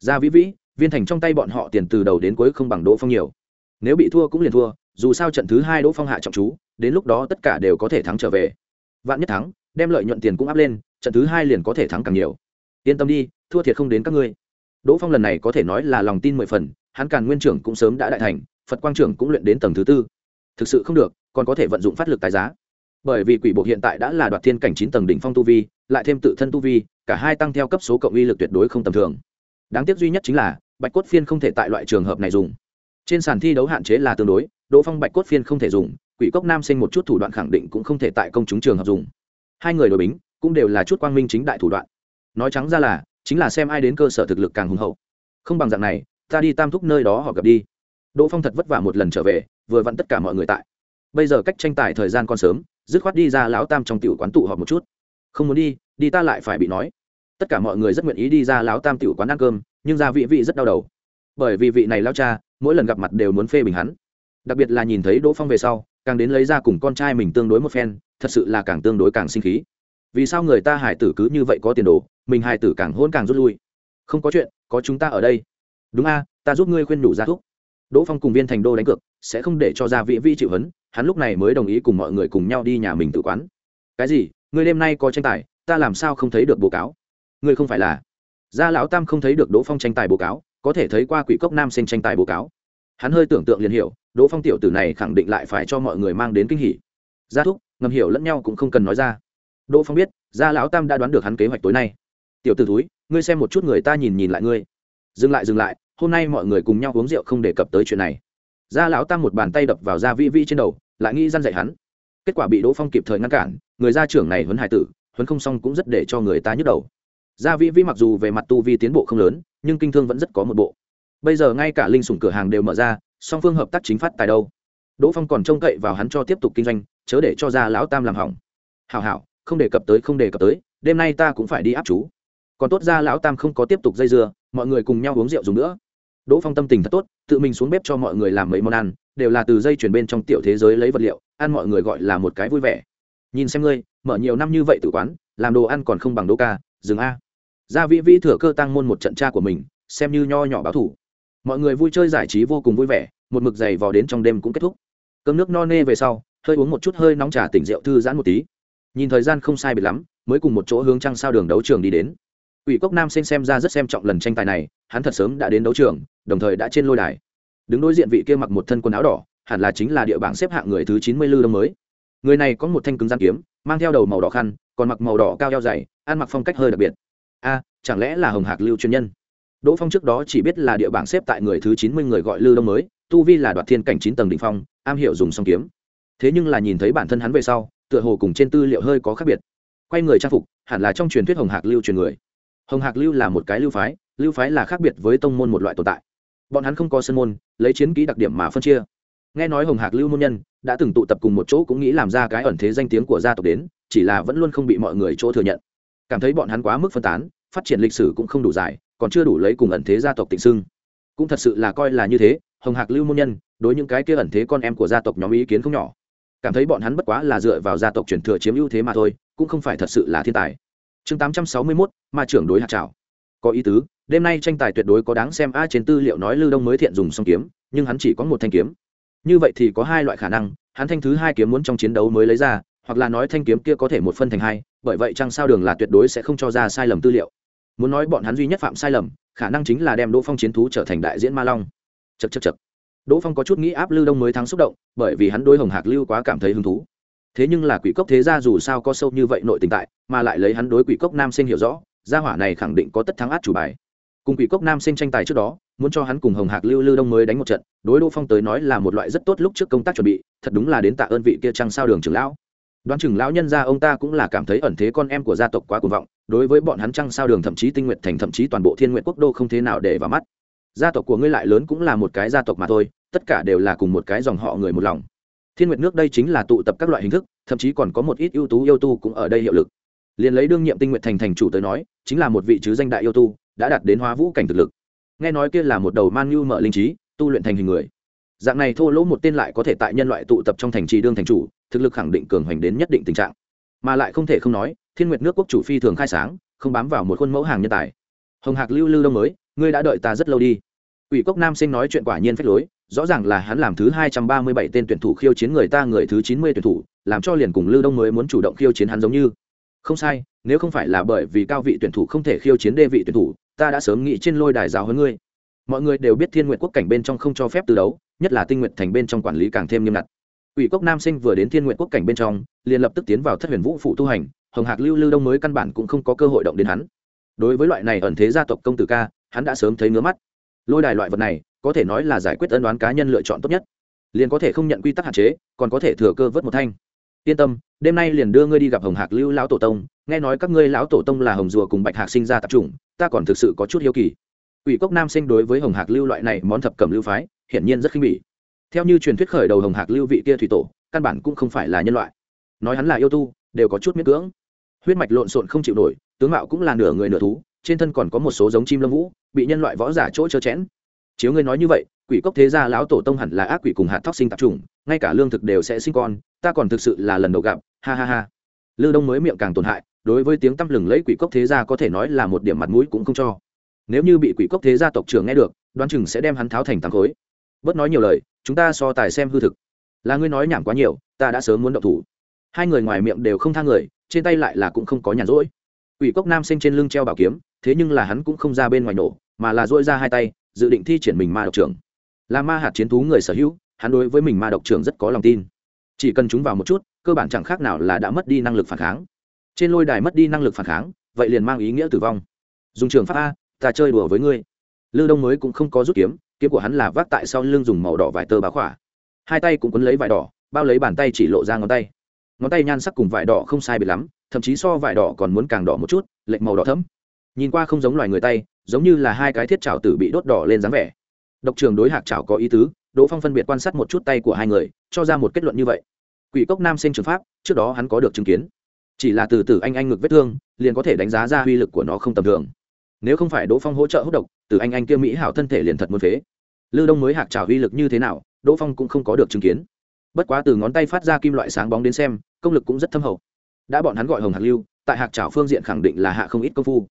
Ra vĩ vĩ, viên thành trong tay bọn họ tiền từ đầu đến cuối không bằng đỗ phong nhiều. Nếu bị thua cũng liền thua, dù sao trận thứ hai đỗ phong hạ trọng chú, đến lúc đó tất cả đều có thể thắng trở về. Vạn nhất thắng, đem lợi nhuận tiền cũng áp lên, trận thứ hai liền có thể thắng càng nhiều. Yên tâm đi, thua thiệt không đến các ngươi. Đỗ phong lần này có thể nói là lòng tin mười phần, hắn càn nguyên trưởng cũng sớm đã đại thành, phật quang trưởng cũng luyện đến tầng thứ tư. Thực sự không được, còn có thể vận dụng phát lực tài giá bởi vì quỷ bộ hiện tại đã là đoạt thiên cảnh chín tầng đỉnh phong tu vi, lại thêm tự thân tu vi, cả hai tăng theo cấp số cộng uy lực tuyệt đối không tầm thường. Đáng tiếc duy nhất chính là, bạch cốt phiên không thể tại loại trường hợp này dùng. Trên sàn thi đấu hạn chế là tương đối, đỗ phong bạch cốt phiên không thể dùng, quỷ cốc nam sinh một chút thủ đoạn khẳng định cũng không thể tại công chúng trường hợp dùng. Hai người đội bính cũng đều là chút quang minh chính đại thủ đoạn. Nói trắng ra là, chính là xem ai đến cơ sở thực lực càng hùng hậu. Không bằng dạng này, ta đi tam thúc nơi đó họ gặp đi. Đỗ phong thật vất vả một lần trở về, vừa vặn tất cả mọi người tại. Bây giờ cách tranh tài thời gian còn sớm dứt khoát đi ra lão tam trong tiểu quán tụ họp một chút. Không muốn đi đi ta lại phải bị nói. Tất cả mọi người rất nguyện ý đi ra lão tam tiểu quán ăn cơm, nhưng gia vị vị rất đau đầu. Bởi vì vị này lao cha, mỗi lần gặp mặt đều muốn phê bình hắn. Đặc biệt là nhìn thấy đỗ phong về sau, càng đến lấy ra cùng con trai mình tương đối một phen, thật sự là càng tương đối càng sinh khí. Vì sao người ta hải tử cứ như vậy có tiền đồ, mình hải tử càng hôn càng rút lui? Không có chuyện, có chúng ta ở đây. Đúng a, ta giúp ngươi khuyên nhủ ra thuốc đỗ phong cùng viên thành đô đánh cược, sẽ không để cho gia vị vi chịu hấn hắn lúc này mới đồng ý cùng mọi người cùng nhau đi nhà mình tự quán. Cái gì? Ngươi đêm nay có tranh tài, ta làm sao không thấy được bố cáo? Ngươi không phải là? Gia lão tam không thấy được đỗ phong tranh tài bố cáo, có thể thấy qua quỷ cốc nam sinh tranh tài bố cáo. Hắn hơi tưởng tượng liền hiểu, đỗ phong tiểu tử này khẳng định lại phải cho mọi người mang đến kinh hỉ. Gia thúc, ngầm hiểu lẫn nhau cũng không cần nói ra. Đỗ phong biết, gia lão tam đã đoán được hắn kế hoạch tối nay. Tiểu t ử túi ngươi xem một chút người ta nhìn nhìn lại ngươi. Dừng lại dừng lại, hôm nay mọi người cùng nhau uống rượu không đề cập tới chuyện này gia lão tam một bàn tay đập vào gia vi vi trên đầu, lại nghĩ răn dạy hắn. Kết quả bị đỗ phong kịp thời ngăn cản, người gia trưởng này huấn hải tử, huấn không xong cũng rất để cho người ta nhức đầu. Gia vi vi mặc dù về mặt tu vi tiến bộ không lớn, nhưng kinh thương vẫn rất có một bộ. Bây giờ ngay cả linh sủng cửa hàng đều mở ra, song phương hợp tác chính phát tài đâu. Đỗ phong còn trông cậy vào hắn cho tiếp tục kinh doanh, chớ để cho gia lão tam làm hỏng. Hảo hảo, không đề cập tới, không đề cập tới, đêm nay ta cũng phải đi áp chú. Còn tốt ra lão tam không có tiếp tục dây dưa, mọi người cùng nhau uống rượu dùng nữa. Đỗ phong tâm tình thật tốt tự mình xuống bếp cho mọi người làm mấy món ăn, đều là từ dây chuyển bên trong tiểu thế giới lấy vật liệu, ăn mọi người gọi là một cái vui vẻ. Nhìn xem ngươi, mở nhiều năm như vậy tự quán, làm đồ ăn còn không bằng đô ca, dừng a. Gia vĩ vĩ thừa cơ tăng môn một trận cha của mình, xem như nho nhỏ báo thủ. Mọi người vui chơi giải trí vô cùng vui vẻ, một mực dày vò đến trong đêm cũng kết thúc. Cơm nước no nê về sau, hơi uống một chút hơi nóng trà tỉnh rượu thư giãn một tí. Nhìn thời gian không sai biệt lắm, mới cùng một chỗ hướng trăng sao đường đấu trường đi đến. Ủy cốc nam xem xem ra rất xem trọng lần tranh tài này, hắn thật sớm đã đến đấu trường đồng thời đã trên lôi đài. Đứng đối diện vị kia mặc một thân quần áo đỏ, hẳn là chính là địa bảng xếp hạng người thứ chín mươi lư đông mới. Người này có một thanh cứng gian kiếm, mang theo đầu màu đỏ khăn, còn mặc màu đỏ cao eo dày, ăn mặc phong cách hơi đặc biệt. A, chẳng lẽ là hồng hạc lưu chuyên nhân? Đỗ phong trước đó chỉ biết là địa bảng xếp tại người thứ chín mươi người gọi lư đông mới, tu vi là đoạt thiên cảnh chín tầng đ ỉ n h phong, am hiểu dùng song kiếm. Thế nhưng là nhìn thấy bản thân hắn về sau, tựa hồ cùng trên tư liệu hơi có khác biệt. Quay người trang phục, hẳn là trong truyền thuyết hồng hạc lưu truyền người. Hồng hạc lưu là một cái lưu phái lưu phái là khác biệt với tông môn một loại tồn tại bọn hắn không có sân môn, lấy chiến kỹ đặc điểm mà phân chia. Nghe nói hồng hạc lưu môn nhân đã từng tụ tập cùng một chỗ cũng nghĩ làm ra cái ẩn thế danh tiếng của gia tộc đến, chỉ là vẫn luôn không bị mọi người chỗ thừa nhận. Cảm thấy bọn hắn quá mức phân tán, phát triển lịch sử cũng không đủ dài, còn chưa đủ lấy cùng ẩn thế gia tộc tịnh xưng. Cũng thật sự là coi là như thế, hồng hạc lưu môn nhân, đối những cái kia ẩn thế con em của gia tộc nhóm ý kiến không nhỏ. Cảm thấy bọn hắn bất quá là dựa vào gia tộc truyền thừa chiếm ưu thế mà thôi, cũng không phải thật sự là thiên tài. Chương tám trăm sáu mươi mốt, ma trưởng đối hạt trào có ý tứ, đêm nay tranh tài tuyệt đối có đáng xem. A, trên tư liệu nói lưu đông mới thiện dùng song kiếm, nhưng hắn chỉ có một thanh kiếm. Như vậy thì có hai loại khả năng, hắn thanh thứ hai kiếm muốn trong chiến đấu mới lấy ra, hoặc là nói thanh kiếm kia có thể một phân thành hai, bởi vậy chăng sao đường là tuyệt đối sẽ không cho ra sai lầm tư liệu. Muốn nói bọn hắn duy nhất phạm sai lầm, khả năng chính là đem đỗ phong chiến thú trở thành đại diễn ma long. Chật chật chật đỗ phong có chút nghĩ áp lưu đông mới thắng xúc động, bởi vì hắn đôi hồng hạc lưu quá cảm thấy hứng thú. Thế nhưng là quỷ cốc thế gia dù sao có sâu như vậy nội tình tại, mà lại lấy hắn đối quỷ cốc nam sinh hiểu rõ gia hỏa này khẳng định có tất thắng át chủ bài. Cùng quỷ cốc nam sinh tranh tài trước đó, muốn cho hắn cùng hồng hạc lưu lưu đông mới đánh một trận, đối đỗ phong tới nói là một loại rất tốt lúc trước công tác chuẩn bị, thật đúng là đến tạ ơn vị kia trăng sao đường trưởng lão. Đoán chừng lão nhân gia ông ta cũng là cảm thấy ẩn thế con em của gia tộc quá cuồng vọng, đối với bọn hắn trăng sao đường thậm chí tinh nguyện thành thậm chí toàn bộ thiên nguyện quốc đô không thế nào để vào mắt. Gia tộc của ngươi lại lớn cũng là một cái gia tộc mà thôi, tất cả đều là cùng một cái dòng họ người một lòng. Thiên nguyện nước đây chính là tụ tập các loại hình thức, thậm chí còn có một ít ưu tú, yêu tu cũng ở đây hiệu lực liền lấy đương nhiệm tinh nguyện thành thành chủ tới nói, chính là một vị chứ danh đại yêu tu, đã đạt đến hóa vũ cảnh thực lực. Nghe nói kia là một đầu man nhu mở linh trí, tu luyện thành hình người. Dạng này thô lỗ một tên lại có thể tại nhân loại tụ tập trong thành trì đương thành chủ, thực lực khẳng định cường hoành đến nhất định tình trạng. Mà lại không thể không nói, thiên nguyệt nước quốc chủ phi thường khai sáng, không bám vào một khuôn mẫu hàng nhân tài. Hồng hạc lưu lưu đông mới, ngươi đã đợi ta rất lâu đi. Ủy cốc nam sinh nói chuyện quả nhiên phép lối, rõ ràng là hắn làm thứ hai trăm ba mươi bảy tên tuyển thủ khiêu chiến người ta người thứ chín mươi tuyển thủ, làm cho liền cùng lưu đông mới muốn chủ động khiêu chiến hắn giống như không sai, nếu không phải là bởi vì cao vị tuyển thủ không thể khiêu chiến đê vị tuyển thủ, ta đã sớm nghĩ trên lôi đài giáo hơn ngươi. Mọi người đều biết thiên nguyện quốc cảnh bên trong không cho phép từ đấu, nhất là tinh nguyện thành bên trong quản lý càng thêm nghiêm ngặt. Ủy cốc nam sinh vừa đến thiên nguyện quốc cảnh bên trong, liền lập tức tiến vào thất huyền vũ phụ tu hành, hồng hạc lưu lưu đông mới căn bản cũng không có cơ hội động đến hắn. Đối với loại này ẩn thế gia tộc công tử ca, hắn đã sớm thấy ngứa mắt. Lôi đài loại vật này, có thể nói là giải quyết ân đoán cá nhân lựa chọn tốt nhất. Liền có thể không nhận quy tắc hạn chế, còn có thể thừa cơ vớt một thanh yên tâm, đêm nay liền đưa ngươi đi gặp hồng hạc lưu lão tổ tông, nghe nói các ngươi lão tổ tông là hồng rùa cùng bạch hạc sinh ra tập trung ta còn thực sự có chút hiếu kỳ. Ủy cốc nam sinh đối với hồng hạc lưu loại này món thập cẩm lưu phái, hiển nhiên rất khinh bỉ. Theo như truyền thuyết khởi đầu hồng hạc lưu vị kia thủy tổ, căn bản cũng không phải là nhân loại. Nói hắn là yêu tu, đều có chút miễn cưỡng. Huyết mạch lộn xộn không chịu nổi, tướng mạo cũng là nửa người nửa thú, trên thân còn có một số giống chim lông vũ, bị nhân loại võ giả chỗ trơ chẽn. Chiếu ngươi nói như vậy, quỷ cốc thế gia lão tổ tông hẳn là ác quỷ cùng hạt thóc sinh tạp trùng ngay cả lương thực đều sẽ sinh con ta còn thực sự là lần đầu gặp, ha ha ha. Lư đông mới miệng càng tổn hại, đối với tiếng tăm lừng lấy quỷ cốc thế gia có thể nói là một điểm mặt mũi cũng không cho. Nếu như bị quỷ cốc thế gia tộc trưởng nghe được, đoán chừng sẽ đem hắn tháo thành thắng khối. Bớt nói nhiều lời, chúng ta so tài xem hư thực. Là ngươi nói nhảm quá nhiều, ta đã sớm muốn động thủ. Hai người ngoài miệng đều không tha người, trên tay lại là cũng không có nhàn rỗi. Quỷ cốc nam sinh trên lưng treo bảo kiếm, thế nhưng là hắn cũng không ra bên ngoài nổ, mà là dỗi ra hai tay, dự định thi triển mình ma độc trưởng. Là ma hạt chiến thú người sở hữu, hắn đối với mình ma độc trưởng rất có lòng tin chỉ cần chúng vào một chút, cơ bản chẳng khác nào là đã mất đi năng lực phản kháng. Trên lôi đài mất đi năng lực phản kháng, vậy liền mang ý nghĩa tử vong. Dùng trường pháp a, ta chơi đùa với ngươi. Lư đông mới cũng không có rút kiếm kiếm của hắn là vác tại sau lưng dùng màu đỏ vải tơ bá khỏa. Hai tay cũng quấn lấy vải đỏ, bao lấy bàn tay chỉ lộ ra ngón tay. Ngón tay nhan sắc cùng vải đỏ không sai biệt lắm, thậm chí so vải đỏ còn muốn càng đỏ một chút lệnh màu đỏ thấm nhìn qua không giống loài người tay, giống như là hai cái thiết trào tử bị đốt đỏ lên dáng vẻ. Độc trường đối hạc trào có ý tứ đỗ phong phân biệt quan sát một chút tay của hai người, cho ra một kết luận như vậy. Quỷ cốc nam sinh trường pháp, trước đó hắn có được chứng kiến. Chỉ là từ từ anh anh ngực vết thương, liền có thể đánh giá ra uy lực của nó không tầm thường. Nếu không phải đỗ phong hỗ trợ hút độc, từ anh anh kia mỹ hảo thân thể liền thật muốn phế. Lư đông mới hạc trào uy lực như thế nào, đỗ phong cũng không có được chứng kiến. Bất quá từ ngón tay phát ra kim loại sáng bóng đến xem, công lực cũng rất thâm hậu. Đã bọn hắn gọi hồng hạc lưu, tại hạc trào phương diện khẳng định là hạ không ít công phu.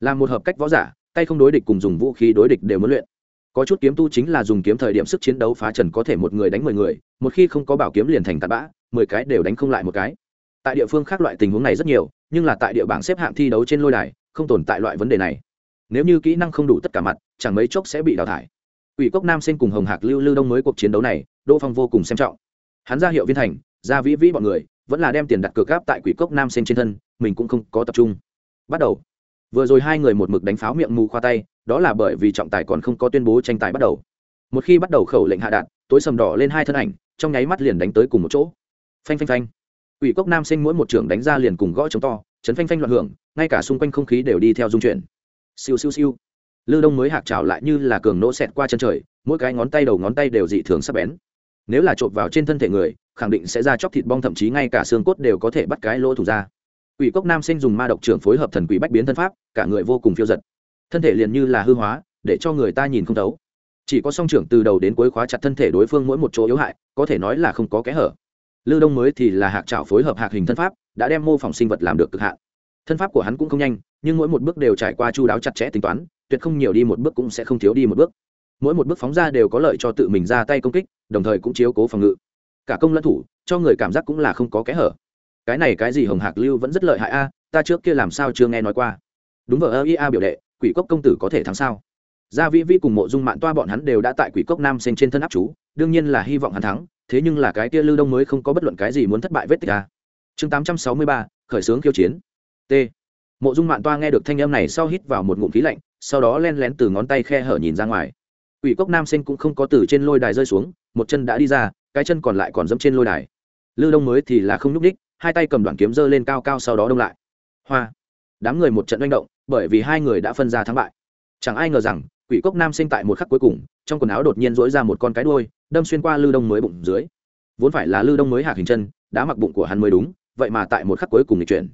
Làm một hợp cách võ giả, tay không đối địch cùng dùng vũ khí đối địch đều muốn luyện có chút kiếm tu chính là dùng kiếm thời điểm sức chiến đấu phá trần có thể một người đánh mười người, một khi không có bảo kiếm liền thành tạt bã, mười cái đều đánh không lại một cái. Tại địa phương khác loại tình huống này rất nhiều, nhưng là tại địa bảng xếp hạng thi đấu trên lôi đài, không tồn tại loại vấn đề này. Nếu như kỹ năng không đủ tất cả mặt, chẳng mấy chốc sẽ bị đào thải. Ủy cốc nam sinh cùng hồng hạc lưu lưu đông mới cuộc chiến đấu này, đỗ phong vô cùng xem trọng. Hắn ra hiệu viên thành, ra vĩ vĩ bọn người, vẫn là đem tiền đặt cược gáp tại quỷ cốc nam sinh trên thân, mình cũng không có tập trung. Bắt đầu vừa rồi hai người một mực đánh pháo miệng mù khoa tay, đó là bởi vì trọng tài còn không có tuyên bố tranh tài bắt đầu. Một khi bắt đầu khẩu lệnh hạ đạn, tối sầm đỏ lên hai thân ảnh, trong nháy mắt liền đánh tới cùng một chỗ. Phanh phanh phanh. Ủy cốc nam sinh mỗi một trưởng đánh ra liền cùng gõ chống to, chấn phanh phanh loạn hưởng, ngay cả xung quanh không khí đều đi theo dung chuyển. Siêu siêu siêu. Lư đông mới hạc trào lại như là cường nỗ xẹt qua chân trời, mỗi cái ngón tay đầu ngón tay đều dị thường sắp bén. Nếu là trộm vào trên thân thể người, khẳng định sẽ ra chóc thịt bong, thậm chí ngay cả xương cốt đều có thể bắt cái lỗ thủ ra quỷ cốc nam sinh dùng ma độc trưởng phối hợp thần quỷ bách biến thân pháp, cả người vô cùng phiêu giật. Thân thể liền như là hư hóa, để cho người ta nhìn không thấu. Chỉ có song trưởng từ đầu đến cuối khóa chặt thân thể đối phương mỗi một chỗ yếu hại, có thể nói là không có kẽ hở. Lư đông mới thì là hạc trảo phối hợp hạc hình thân pháp, đã đem mô phỏng sinh vật làm được cực hạn. Thân pháp của hắn cũng không nhanh, nhưng mỗi một bước đều trải qua chu đáo chặt chẽ tính toán, tuyệt không nhiều đi một bước cũng sẽ không thiếu đi một bước. Mỗi một bước phóng ra đều có lợi cho tự mình ra tay công kích, đồng thời cũng chiếu cố phòng ngự. Cả công lẫn thủ, cho người cảm giác cũng là không có kẽ hở cái này cái gì hồng hạc lưu vẫn rất lợi hại a à, ta trước kia làm sao chưa nghe nói qua. Đúng vờ ơ ia biểu đệ, quỷ cốc công tử có thể thắng sao? Gia vĩ vĩ cùng mộ dung mạng toa bọn hắn đều đã tại quỷ cốc nam sinh trên thân áp chú, đương nhiên là hy vọng hắn thắng, thế nhưng là cái kia lưu đông mới không có bất luận cái gì muốn thất bại vết tích a. Chương tám trăm sáu mươi ba, khởi xướng khiêu chiến. T. Mộ dung mạng toa nghe được thanh âm này sau hít vào một ngụm khí lạnh, sau đó len lén từ ngón tay khe hở nhìn ra ngoài. Quỷ cốc nam sinh cũng không có từ trên lôi đài rơi xuống, một chân đã đi ra, cái chân còn lại còn dẫm trên lôi đài. Lư đông mới thì là không nhúc ních hai tay cầm đoạn kiếm giơ lên cao cao sau đó đông lại. Hoa. Đám người một trận manh động, bởi vì hai người đã phân ra thắng bại. Chẳng ai ngờ rằng, quỷ cốc nam sinh tại một khắc cuối cùng, trong quần áo đột nhiên dỗi ra một con cái đôi đâm xuyên qua lư đông mới bụng dưới. Vốn phải là lư đông mới hạc hình chân, đã mặc bụng của hắn mới đúng, vậy mà tại một khắc cuối cùng lịch chuyển.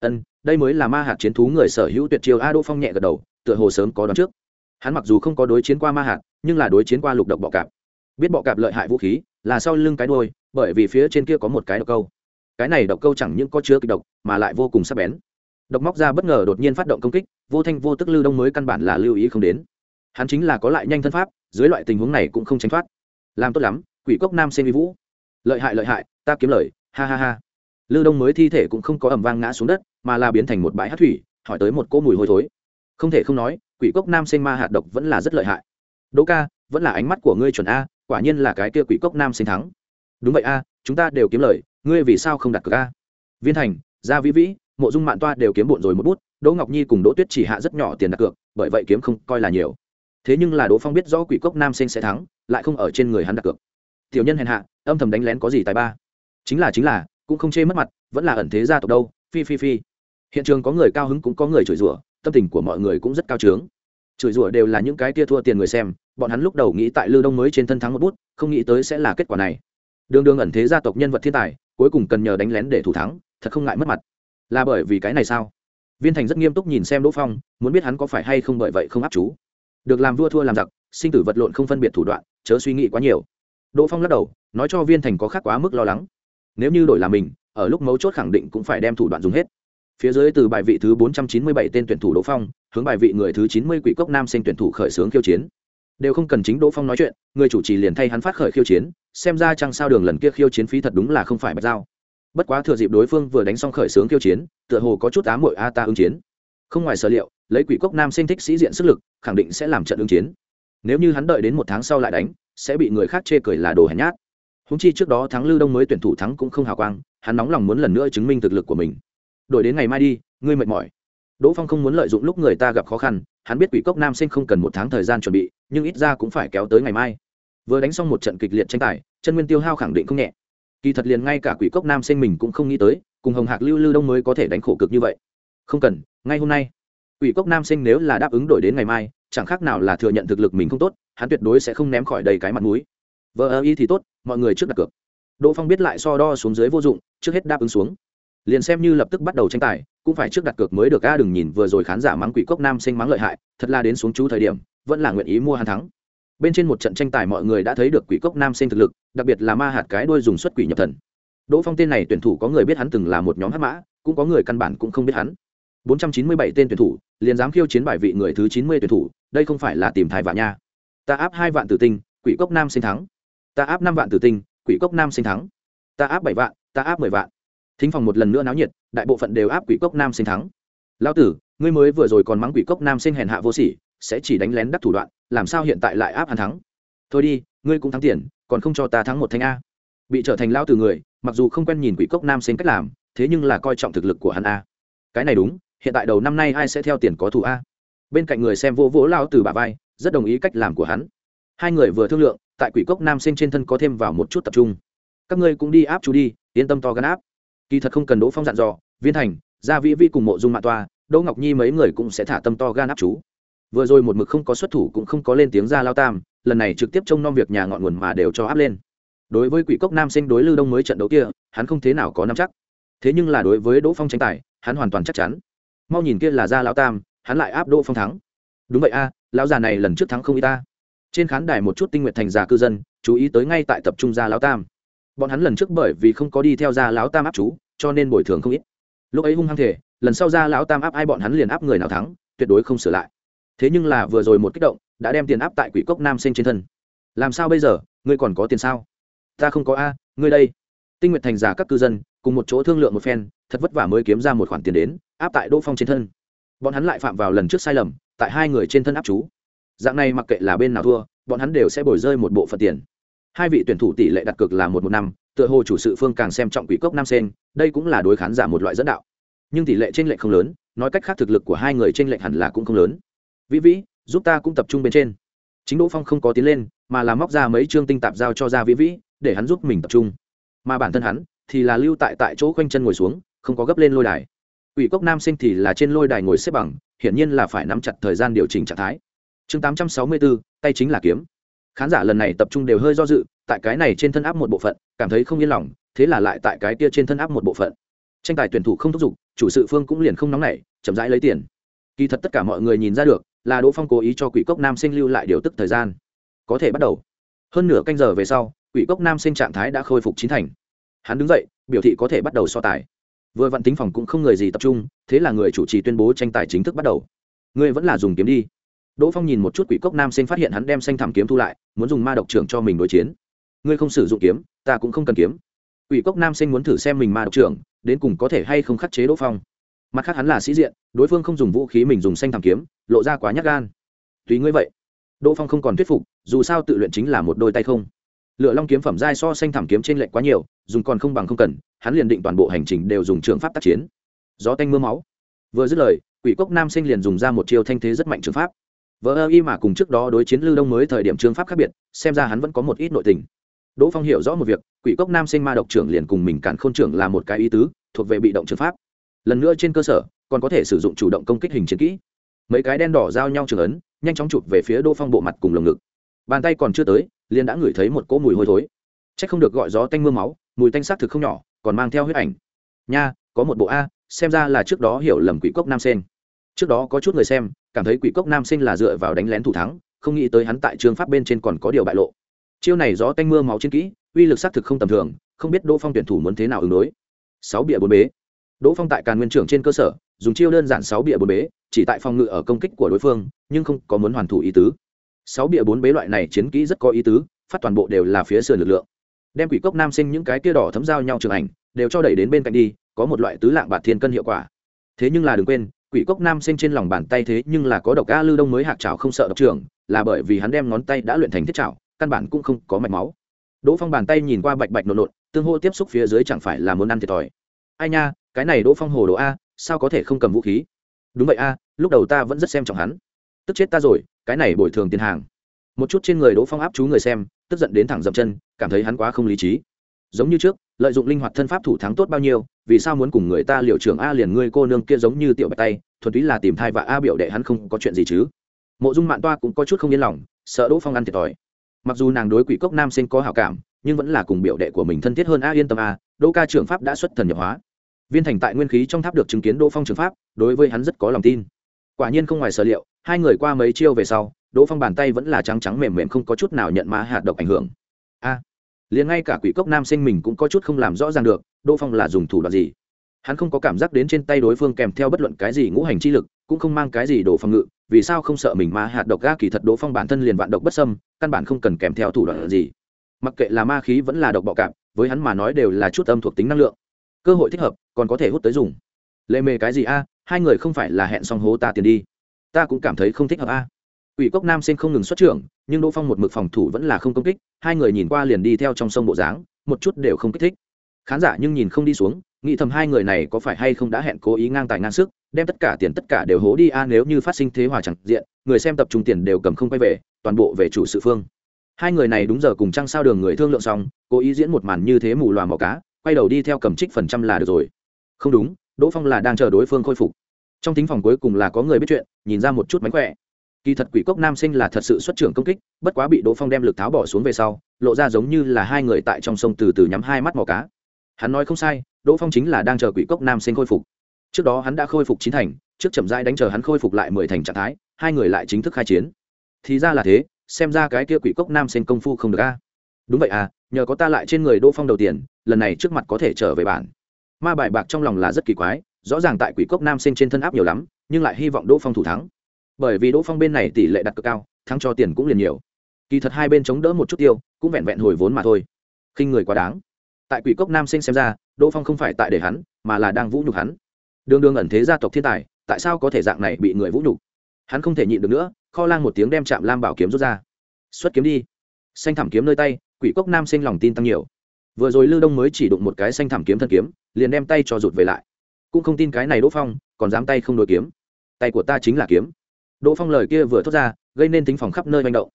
Ân, đây mới là ma hạt chiến thú người sở hữu tuyệt chiêu a đỗ phong nhẹ gật đầu, tựa hồ sớm có đón trước. Hắn mặc dù không có đối chiến qua ma hạt nhưng là đối chiến qua lục độc bọ cạp. Biết bọ cạp lợi hại vũ khí, là sau lưng cái đôi bởi vì phía trên kia có một cái độc câu cái này độc câu chẳng những có chứa kịch độc, mà lại vô cùng sắc bén. Độc móc ra bất ngờ đột nhiên phát động công kích, vô thanh vô tức lưu đông mới căn bản là lưu ý không đến. Hắn chính là có lại nhanh thân pháp, dưới loại tình huống này cũng không tránh thoát. Làm tốt lắm, quỷ cốc nam xem vi vũ. Lợi hại lợi hại, ta kiếm lời, ha ha ha. Lưu đông mới thi thể cũng không có ẩm vang ngã xuống đất, mà là biến thành một bãi hát thủy, hỏi tới một cỗ mùi hôi thối. Không thể không nói, quỷ cốc nam sinh ma hạt độc vẫn là rất lợi hại. Đỗ ca, vẫn là ánh mắt của ngươi chuẩn a, quả nhiên là cái kia quỷ cốc nam sinh thắng. Đúng vậy a, chúng ta đều kiếm lời ngươi vì sao không đặt cược a? Viên thành, gia vĩ vĩ, mộ dung mạn toa đều kiếm bộn rồi một bút, đỗ ngọc nhi cùng đỗ tuyết chỉ hạ rất nhỏ tiền đặt cược, bởi vậy kiếm không coi là nhiều. Thế nhưng là đỗ phong biết rõ quỷ cốc nam sinh sẽ thắng, lại không ở trên người hắn đặt cược. Tiểu nhân hèn hạ, âm thầm đánh lén có gì tài ba? Chính là chính là, cũng không chê mất mặt, vẫn là ẩn thế gia tộc đâu, phi phi phi. Hiện trường có người cao hứng cũng có người chửi rủa, tâm tình của mọi người cũng rất cao trướng. Chửi rủa đều là những cái tia thua tiền người xem, bọn hắn lúc đầu nghĩ tại lư đông mới trên thân thắng một bút, không nghĩ tới sẽ là kết quả này đường đường ẩn thế gia tộc nhân vật thiên tài, cuối cùng cần nhờ đánh lén để thủ thắng, thật không ngại mất mặt. Là bởi vì cái này sao? Viên thành rất nghiêm túc nhìn xem đỗ phong, muốn biết hắn có phải hay không bởi vậy không áp chú. Được làm vua thua làm giặc, sinh tử vật lộn không phân biệt thủ đoạn, chớ suy nghĩ quá nhiều. Đỗ phong lắc đầu, nói cho viên thành có khác quá mức lo lắng. Nếu như đổi là mình, ở lúc mấu chốt khẳng định cũng phải đem thủ đoạn dùng hết. Phía dưới từ bài vị thứ bốn trăm chín mươi bảy tên tuyển thủ đỗ phong, hướng bài vị người thứ chín mươi quỷ cốc nam sinh tuyển thủ khởi xướng khiêu chiến đều không cần chính đỗ phong nói chuyện, người chủ trì liền thay hắn phát khởi khiêu chiến, xem ra chăng sao đường lần kia khiêu chiến phí thật đúng là không phải bạch giao. Bất quá thừa dịp đối phương vừa đánh xong khởi xướng khiêu chiến, tựa hồ có chút ám mội a ta ứng chiến. Không ngoài sở liệu, lấy quỷ cốc nam sinh thích sĩ diện sức lực, khẳng định sẽ làm trận ứng chiến. Nếu như hắn đợi đến một tháng sau lại đánh, sẽ bị người khác chê cười là đồ hèn nhát. Húng chi trước đó thắng lưu đông mới tuyển thủ thắng cũng không hào quang, hắn nóng lòng muốn lần nữa chứng minh thực lực của mình. Đổi đến ngày mai đi, ngươi mệt mỏi đỗ phong không muốn lợi dụng lúc người ta gặp khó khăn, hắn biết quỷ cốc nam sinh không cần một tháng thời gian chuẩn bị, nhưng ít ra cũng phải kéo tới ngày mai. Vừa đánh xong một trận kịch liệt tranh tài chân nguyên tiêu hao khẳng định không nhẹ. Kỳ thật liền ngay cả quỷ cốc nam sinh mình cũng không nghĩ tới, cùng hồng hạc lưu lưu đông mới có thể đánh khổ cực như vậy. Không cần, ngay hôm nay, quỷ cốc nam sinh nếu là đáp ứng đổi đến ngày mai, chẳng khác nào là thừa nhận thực lực mình không tốt, hắn tuyệt đối sẽ không ném khỏi đầy cái mặt mũi. Vợ ý thì tốt, mọi người trước đặt cược. Đỗ phong biết lại so đo xuống dưới vô dụng, trước hết đáp ứng xuống liền xem như lập tức bắt đầu tranh tài, cũng phải trước đặt cược mới được a, đừng nhìn vừa rồi khán giả mắng quỷ cốc nam sinh mắng lợi hại, thật là đến xuống chú thời điểm, vẫn là nguyện ý mua hắn thắng. Bên trên một trận tranh tài mọi người đã thấy được quỷ cốc nam sinh thực lực, đặc biệt là ma hạt cái đuôi dùng xuất quỷ nhập thần. Đỗ phong tên này tuyển thủ có người biết hắn từng là một nhóm hát mã, cũng có người căn bản cũng không biết hắn. 497 tên tuyển thủ, liền dám khiêu chiến bài vị người thứ 90 tuyển thủ, đây không phải là tìm thai vạn nha. Ta áp hai vạn tử tinh, quỷ cốc nam sinh thắng. Ta áp năm vạn tử tinh, quỷ cốc nam sinh thắng. Ta áp bảy vạn, ta áp mười vạn thính phòng một lần nữa náo nhiệt, đại bộ phận đều áp quỷ cốc nam sinh thắng. Lão tử, ngươi mới vừa rồi còn mắng quỷ cốc nam sinh hèn hạ vô sỉ, sẽ chỉ đánh lén đắc thủ đoạn, làm sao hiện tại lại áp hắn thắng? Thôi đi, ngươi cũng thắng tiền, còn không cho ta thắng một thanh a. Bị trở thành lao từ người, mặc dù không quen nhìn quỷ cốc nam sinh cách làm, thế nhưng là coi trọng thực lực của hắn a. Cái này đúng, hiện tại đầu năm nay ai sẽ theo tiền có thù a? Bên cạnh người xem vô vỗ lao từ bà vai, rất đồng ý cách làm của hắn. Hai người vừa thương lượng, tại quỷ cốc nam sinh trên thân có thêm vào một chút tập trung. Các ngươi cũng đi áp chú đi, yên tâm to gắn áp kỳ thật không cần đỗ phong dặn dò, viên thành, gia vĩ vi cùng mộ dung mạ toa, đỗ ngọc nhi mấy người cũng sẽ thả tâm to gan áp chú. Vừa rồi một mực không có xuất thủ cũng không có lên tiếng ra lao tam, lần này trực tiếp trông nom việc nhà ngọn nguồn mà đều cho áp lên. Đối với quỷ cốc nam sinh đối lưu đông mới trận đấu kia, hắn không thế nào có nắm chắc. Thế nhưng là đối với đỗ phong tranh tài, hắn hoàn toàn chắc chắn. Mau nhìn kia là ra lao tam, hắn lại áp đỗ phong thắng. Đúng vậy a, lão già này lần trước thắng không y ta. Trên khán đài một chút tinh nguyện thành già cư dân, chú ý tới ngay tại tập trung gia lão tam bọn hắn lần trước bởi vì không có đi theo gia lão tam áp chú, cho nên bồi thường không ít. Lúc ấy hung hăng thể lần sau gia lão tam áp ai bọn hắn liền áp người nào thắng, tuyệt đối không sửa lại. Thế nhưng là vừa rồi một kích động, đã đem tiền áp tại quỷ cốc nam sinh trên thân. Làm sao bây giờ, ngươi còn có tiền sao? Ta không có a, ngươi đây. Tinh nguyện thành giả các cư dân, cùng một chỗ thương lượng một phen, thật vất vả mới kiếm ra một khoản tiền đến, áp tại đỗ phong trên thân. Bọn hắn lại phạm vào lần trước sai lầm, tại hai người trên thân áp chú. Dạng này mặc kệ là bên nào thua, bọn hắn đều sẽ bồi rơi một bộ phận tiền hai vị tuyển thủ tỷ lệ đặt cược là một một năm, tựa hồ chủ sự phương càng xem trọng quỷ cốc nam sen, đây cũng là đối khán giả một loại dẫn đạo. Nhưng tỷ lệ t r ê n lệch không lớn, nói cách khác thực lực của hai người t r ê n lệch hẳn là cũng không lớn. Vĩ vĩ, giúp ta cũng tập trung bên trên. Chính đỗ phong không có tiến lên, mà là móc ra mấy chương tinh tạp giao cho ra vĩ vĩ, để hắn giúp mình tập trung. Mà bản thân hắn thì là lưu tại tại chỗ khoanh chân ngồi xuống, không có gấp lên lôi đài. Quỷ cốc nam sinh thì là trên lôi đài ngồi xếp bằng, hiển nhiên là phải nắm chặt thời gian điều chỉnh trạng thái. Chương tám trăm sáu mươi bốn, tay chính là kiếm khán giả lần này tập trung đều hơi do dự, tại cái này trên thân áp một bộ phận, cảm thấy không yên lòng, thế là lại tại cái kia trên thân áp một bộ phận. Tranh tài tuyển thủ không thúc giục, chủ sự phương cũng liền không nóng nảy, chậm rãi lấy tiền. Kỳ thật tất cả mọi người nhìn ra được, là đỗ phong cố ý cho quỷ cốc nam sinh lưu lại điều tức thời gian. Có thể bắt đầu. Hơn nửa canh giờ về sau, quỷ cốc nam sinh trạng thái đã khôi phục chín thành. Hắn đứng dậy, biểu thị có thể bắt đầu so tài. Vừa vặn tính phòng cũng không người gì tập trung, thế là người chủ trì tuyên bố tranh tài chính thức bắt đầu. Ngươi vẫn là dùng kiếm đi đỗ phong nhìn một chút quỷ cốc nam sinh phát hiện hắn đem xanh thảm kiếm thu lại, muốn dùng ma độc trưởng cho mình đối chiến. Ngươi không sử dụng kiếm, ta cũng không cần kiếm. Quỷ cốc nam sinh muốn thử xem mình ma độc trưởng, đến cùng có thể hay không khắc chế đỗ phong. Mặt khác hắn là sĩ diện, đối phương không dùng vũ khí mình dùng xanh thảm kiếm, lộ ra quá nhát gan. Tùy ngươi vậy. Đỗ phong không còn thuyết phục, dù sao tự luyện chính là một đôi tay không. Lựa long kiếm phẩm giai so xanh thảm kiếm trên lệnh quá nhiều, dùng còn không bằng không cần, hắn liền định toàn bộ hành trình đều dùng trường pháp tác chiến. Gió tanh mưa máu. Vừa dứt lời, quỷ cốc nam sinh liền dùng ra một chiêu thanh thế rất mạnh trường pháp vợ ơ y mà cùng trước đó đối chiến lưu đông mới thời điểm trương pháp khác biệt, xem ra hắn vẫn có một ít nội tình. Đỗ phong hiểu rõ một việc, quỷ cốc nam sinh ma độc trưởng liền cùng mình cản k h ô n trưởng là một cái ý tứ, thuộc về bị động trừng pháp. Lần nữa trên cơ sở, còn có thể sử dụng chủ động công kích hình chiến kỹ. Mấy cái đen đỏ giao nhau trường ấn, nhanh chóng chụp về phía đỗ phong bộ mặt cùng lồng ngực. Bàn tay còn chưa tới, liền đã ngửi thấy một cỗ mùi hôi thối. C h ắ c không được gọi gió tanh m ư a máu, mùi tanh s á c thực không nhỏ, còn mang theo huyết ảnh. Nha, có một bộ a, xem ra là trước đó hiểu lầm quỷ cốc nam sen trước đó có chút người xem cảm thấy quỷ cốc nam sinh là dựa vào đánh lén thủ thắng, không nghĩ tới hắn tại trường pháp bên trên còn có điều bại lộ. Chiêu này gió tanh mưa máu chiến kỹ, uy lực xác thực không tầm thường, không biết đỗ phong tuyển thủ muốn thế nào ứng đối. Sáu bịa bốn bế. Đỗ phong tại càn nguyên trưởng trên cơ sở, dùng chiêu đơn giản sáu bịa bốn bế, chỉ tại phòng ngự ở công kích của đối phương, nhưng không có muốn hoàn thủ ý tứ. Sáu bịa bốn bế loại này chiến kỹ rất có ý tứ, phát toàn bộ đều là phía sườn lực lượng. Đem quỷ cốc nam sinh những cái kia đỏ thấm giao nhau trường ảnh, đều cho đẩy đến bên cạnh đi, có một loại tứ lạng bạt thiên cân hiệu quả. Thế nhưng là đừng quên quỷ cốc nam sinh trên lòng bàn tay thế nhưng là có độc a lư đông mới hạc trào không sợ độc trưởng, là bởi vì hắn đem ngón tay đã luyện thành thiết trào căn bản cũng không có mạch máu. Đỗ phong bàn tay nhìn qua bạch bạch nộn nộn, tương hô tiếp xúc phía dưới chẳng phải là muốn ăn thiệt thòi. Ai nha, cái này đỗ phong hồ đồ a, sao có thể không cầm vũ khí? Đúng vậy a, lúc đầu ta vẫn rất xem trọng hắn. Tức chết ta rồi, cái này bồi thường tiền hàng. Một chút trên người đỗ phong áp chú người xem, tức giận đến thẳng dậm chân, cảm thấy hắn quá không lý trí giống như trước, lợi dụng linh hoạt thân pháp thủ thắng tốt bao nhiêu, vì sao muốn cùng người ta liệu trưởng a liền ngươi cô nương kia giống như tiểu bạch tay, thuần túy là tìm thai và a biểu đệ hắn không có chuyện gì chứ? Mộ dung mạn toa cũng có chút không yên lòng, sợ đỗ phong ăn thiệt thòi. Mặc dù nàng đối quỷ cốc nam sinh có hảo cảm, nhưng vẫn là cùng biểu đệ của mình thân thiết hơn a yên tâm a, đỗ ca trưởng pháp đã xuất thần nhập hóa. Viên thành tại nguyên khí trong tháp được chứng kiến đỗ phong trường pháp, đối với hắn rất có lòng tin. Quả nhiên không ngoài sở liệu, hai người qua mấy chiêu về sau, đỗ phong bàn tay vẫn là trắng trắng mềm mềm không có chút nào nhận má hạt độc ảnh hưởng liền ngay cả quỷ cốc nam sinh mình cũng có chút không làm rõ ràng được, đỗ phong là dùng thủ đoạn gì? Hắn không có cảm giác đến trên tay đối phương kèm theo bất luận cái gì ngũ hành chi lực, cũng không mang cái gì đồ phòng ngự, vì sao không sợ mình ma hạt độc ga kỳ thật đỗ phong bản thân liền vạn độc bất sâm căn bản không cần kèm theo thủ đoạn gì. Mặc kệ là ma khí vẫn là độc bọ cạp, với hắn mà nói đều là chút âm thuộc tính năng lượng. Cơ hội thích hợp, còn có thể hút tới dùng. Lệ mề cái gì a, hai người không phải là hẹn xong hố ta tiền đi. Ta cũng cảm thấy không thích hợp a. Ủy cốc nam sinh không ngừng xuất trưởng nhưng đỗ phong một mực phòng thủ vẫn là không công kích, hai người nhìn qua liền đi theo trong sông bộ dáng, một chút đều không kích thích. Khán giả nhưng nhìn không đi xuống, nghĩ thầm hai người này có phải hay không đã hẹn cố ý ngang tài ngang sức, đem tất cả tiền tất cả đều hố đi a, nếu như phát sinh thế hòa chẳng diện, người xem tập trung tiền đều cầm không quay về, toàn bộ về chủ sự phương. Hai người này đúng giờ cùng trăng sao đường người thương lượng xong, cố ý diễn một màn như thế mù loà màu cá, quay đầu đi theo cầm trích phần trăm là được rồi. Không đúng, đỗ phong là đang chờ đối phương khôi phục. Trong thính phòng cuối cùng là có người biết chuyện, nhìn ra một chút mánh khỏe kỳ thật quỷ cốc nam sinh là thật sự xuất trưởng công kích, bất quá bị đỗ phong đem lực tháo bỏ xuống về sau, lộ ra giống như là hai người tại trong sông từ từ nhắm hai mắt mò cá. Hắn nói không sai, đỗ phong chính là đang chờ quỷ cốc nam sinh khôi phục. Trước đó hắn đã khôi phục chín thành, trước chậm rãi đánh chờ hắn khôi phục lại mười thành trạng thái, hai người lại chính thức khai chiến. Thì ra là thế, xem ra cái kia quỷ cốc nam sinh công phu không được a. Đúng vậy à nhờ có ta lại trên người đỗ phong đầu tiền, lần này trước mặt có thể trở về bản. Ma bài bạc trong lòng là rất kỳ quái, rõ ràng tại quỷ cốc nam sinh trên thân áp nhiều lắm, nhưng lại hy vọng đỗ phong thủ thắng bởi vì đỗ phong bên này tỷ lệ đặt cực cao, thắng cho tiền cũng liền nhiều. Kỳ thật hai bên chống đỡ một chút tiêu, cũng vẹn vẹn hồi vốn mà thôi. Khinh người quá đáng. Tại quỷ cốc nam sinh xem ra, đỗ phong không phải tại để hắn, mà là đang vũ nhục hắn. Đường đường ẩn thế gia tộc thiên tài, tại sao có thể dạng này bị người vũ nhục? Hắn không thể nhịn được nữa, kho lang một tiếng đem chạm lam bảo kiếm rút ra. Xuất kiếm đi. Xanh thảm kiếm nơi tay, quỷ cốc nam sinh lòng tin tăng nhiều. Vừa rồi lưu đông mới chỉ đụng một cái xanh thảm kiếm thân kiếm, liền đem tay cho rụt về lại. Cũng không tin cái này đỗ phong, còn dám tay không đối kiếm. Tay của ta chính là kiếm đỗ phong lời kia vừa thốt ra, gây nên tính phòng khắp nơi manh động.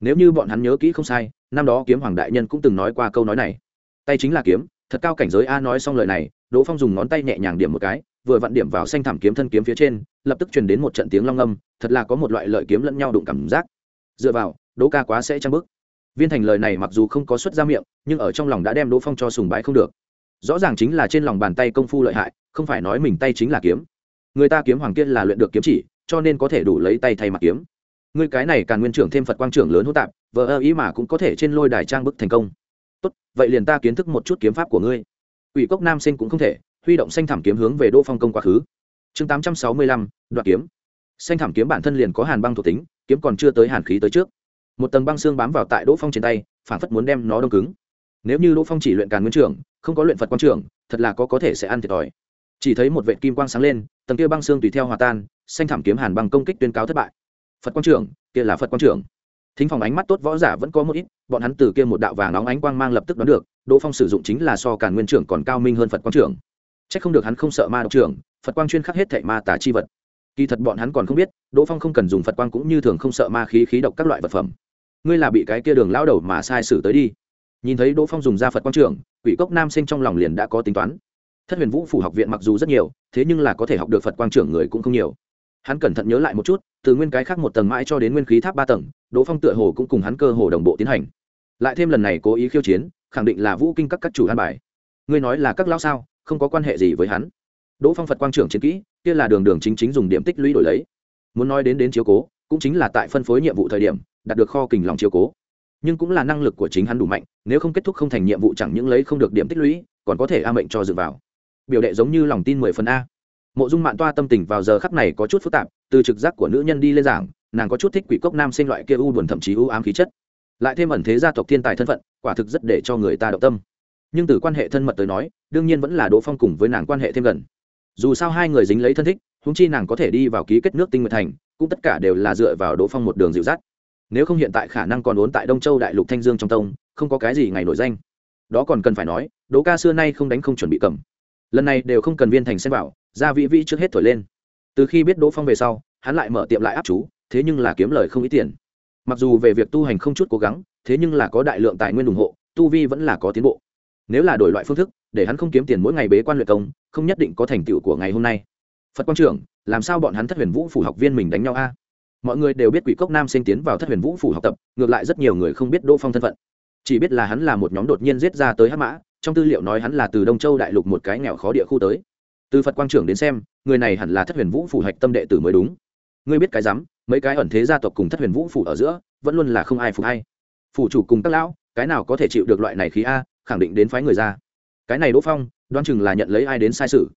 Nếu như bọn hắn nhớ kỹ không sai, năm đó kiếm hoàng đại nhân cũng từng nói qua câu nói này. Tay chính là kiếm, thật cao cảnh giới a nói xong lời này, đỗ phong dùng ngón tay nhẹ nhàng điểm một cái, vừa vặn điểm vào xanh thảm kiếm thân kiếm phía trên, lập tức truyền đến một trận tiếng long âm thật là có một loại lợi kiếm lẫn nhau đụng cảm giác. Dựa vào, đỗ ca quá sẽ trăng bức viên thành lời này mặc dù không có xuất ra miệng, nhưng ở trong lòng đã đem đỗ phong cho sùng bái không được. Rõ ràng chính là trên lòng bàn tay công phu lợi hại, không phải nói mình tay chính là kiếm. Người ta kiếm hoàng kia là luyện được kiếm chỉ cho nên có thể đủ lấy tay thay mặt kiếm. Người cái này càng nguyên trưởng thêm phật quang trưởng lớn hỗn tạp vợ ơ ý mà cũng có thể trên lôi đài trang bức thành công. Tốt, vậy liền ta kiến thức một chút kiếm pháp của ngươi. Ủy cốc nam sinh cũng không thể, huy động xanh thảm kiếm hướng về đỗ phong công quá khứ. Chương tám trăm sáu mươi lăm đoạn kiếm. Xanh thảm kiếm bản thân liền có hàn băng thuộc tính, kiếm còn chưa tới hàn khí tới trước. Một tầng băng xương bám vào tại đỗ phong trên tay, phản phất muốn đem nó đông cứng. Nếu như đỗ phong chỉ luyện càn nguyên trưởng, không có luyện phật quang trưởng, thật là có có thể sẽ ăn thiệt thòi. Chỉ thấy một vệ kim quang sáng lên, tầng kia băng xương tùy theo hòa tan xanh thảm kiếm hàn băng công kích tuyên cáo thất bại. Phật quang trưởng kia là phật quang trưởng thính phòng ánh mắt tốt võ giả vẫn có một ít, bọn hắn từ kia một đạo vàng nóng ánh quang mang lập tức đoán được, đỗ phong sử dụng chính là so càn nguyên trưởng còn cao minh hơn phật quang trưởng c h ắ c không được hắn không sợ ma độc trưởng phật quang chuyên khắc hết thệ ma tả chi vật. Kỳ thật bọn hắn còn không biết, đỗ phong không cần dùng phật quang cũng như thường không sợ ma khí khí độc các loại vật phẩm. Ngươi là bị cái kia đường lao đầu mà sai sử tới đi. Nhìn thấy đỗ phong dùng ra phật quang trưởng quỷ cốc nam sinh trong lòng liền đã có tính toán. Thất huyền vũ phủ học viện mặc dù rất nhiều, thế nhưng là có thể học được phật quang trưởng người cũng không nhiều hắn cẩn thận nhớ lại một chút, từ nguyên cái khác một tầng mãi cho đến nguyên khí tháp ba tầng, đỗ phong tựa hồ cũng cùng hắn cơ hồ đồng bộ tiến hành. Lại thêm lần này cố ý khiêu chiến, khẳng định là vũ kinh các các chủ an bài. Ngươi nói là các lao sao, không có quan hệ gì với hắn. Đỗ phong phật quang trưởng chiến kỹ, kia là đường đường chính chính dùng điểm tích lũy đổi lấy. Muốn nói đến đến chiếu cố, cũng chính là tại phân phối nhiệm vụ thời điểm, đạt được kho kình lòng chiếu cố. Nhưng cũng là năng lực của chính hắn đủ mạnh, nếu không kết thúc không thành nhiệm vụ chẳng những lấy không được điểm tích lũy, còn có thể a mệnh cho dựa vào. Biểu đệ giống như lòng tin mười phần a mộ dung mạng toa tâm tình vào giờ khắc này có chút phức tạp, từ trực giác của nữ nhân đi lên giảng, nàng có chút thích quỷ cốc nam sinh loại kia u buồn thậm chí u ám khí chất. Lại thêm ẩn thế gia tộc thiên tài thân phận, quả thực rất để cho người ta động tâm. Nhưng từ quan hệ thân mật tới nói, đương nhiên vẫn là đỗ phong cùng với nàng quan hệ thêm gần. Dù sao hai người dính lấy thân thích húng chi nàng có thể đi vào ký kết nước tinh nguyệt thành, cũng tất cả đều là dựa vào đỗ phong một đường dịu dắt. Nếu không hiện tại khả năng còn ốn tại đông châu đại lục thanh dương trong tông, không có cái gì ngày nổi danh. Đó còn cần phải nói, đỗ ca xưa nay không đánh không chuẩn bị cầm. Lần này đều không cần viên thành xem vào ra vị vị trước hết thổi lên. Từ khi biết đỗ phong về sau, hắn lại mở tiệm lại áp chú, thế nhưng là kiếm lời không ít tiền. Mặc dù về việc tu hành không chút cố gắng, thế nhưng là có đại lượng tài nguyên ủng hộ, tu vi vẫn là có tiến bộ. Nếu là đổi loại phương thức, để hắn không kiếm tiền mỗi ngày bế quan luyện công, không nhất định có thành tựu của ngày hôm nay. Phật quang trưởng làm sao bọn hắn thất huyền vũ phủ học viên mình đánh nhau a? Mọi người đều biết quỷ cốc nam sinh tiến vào thất huyền vũ phủ học tập, ngược lại rất nhiều người không biết đỗ phong thân phận. Chỉ biết là hắn là một nhóm đột nhiên giết ra tới hát mã, trong tư liệu nói hắn là từ đông châu đại lục một cái nghèo khó địa khu tới từ phật quang trưởng đến xem, người này hẳn là thất huyền vũ phủ hạch tâm đệ tử mới đúng. Ngươi biết cái rắm, mấy cái ẩn thế gia tộc cùng thất huyền vũ phủ ở giữa, vẫn luôn là không ai phục hay phủ chủ cùng các lão, cái nào có thể chịu được loại này khí a, khẳng định đến phái người ra. Cái này đỗ phong, đoán chừng là nhận lấy ai đến sai sự.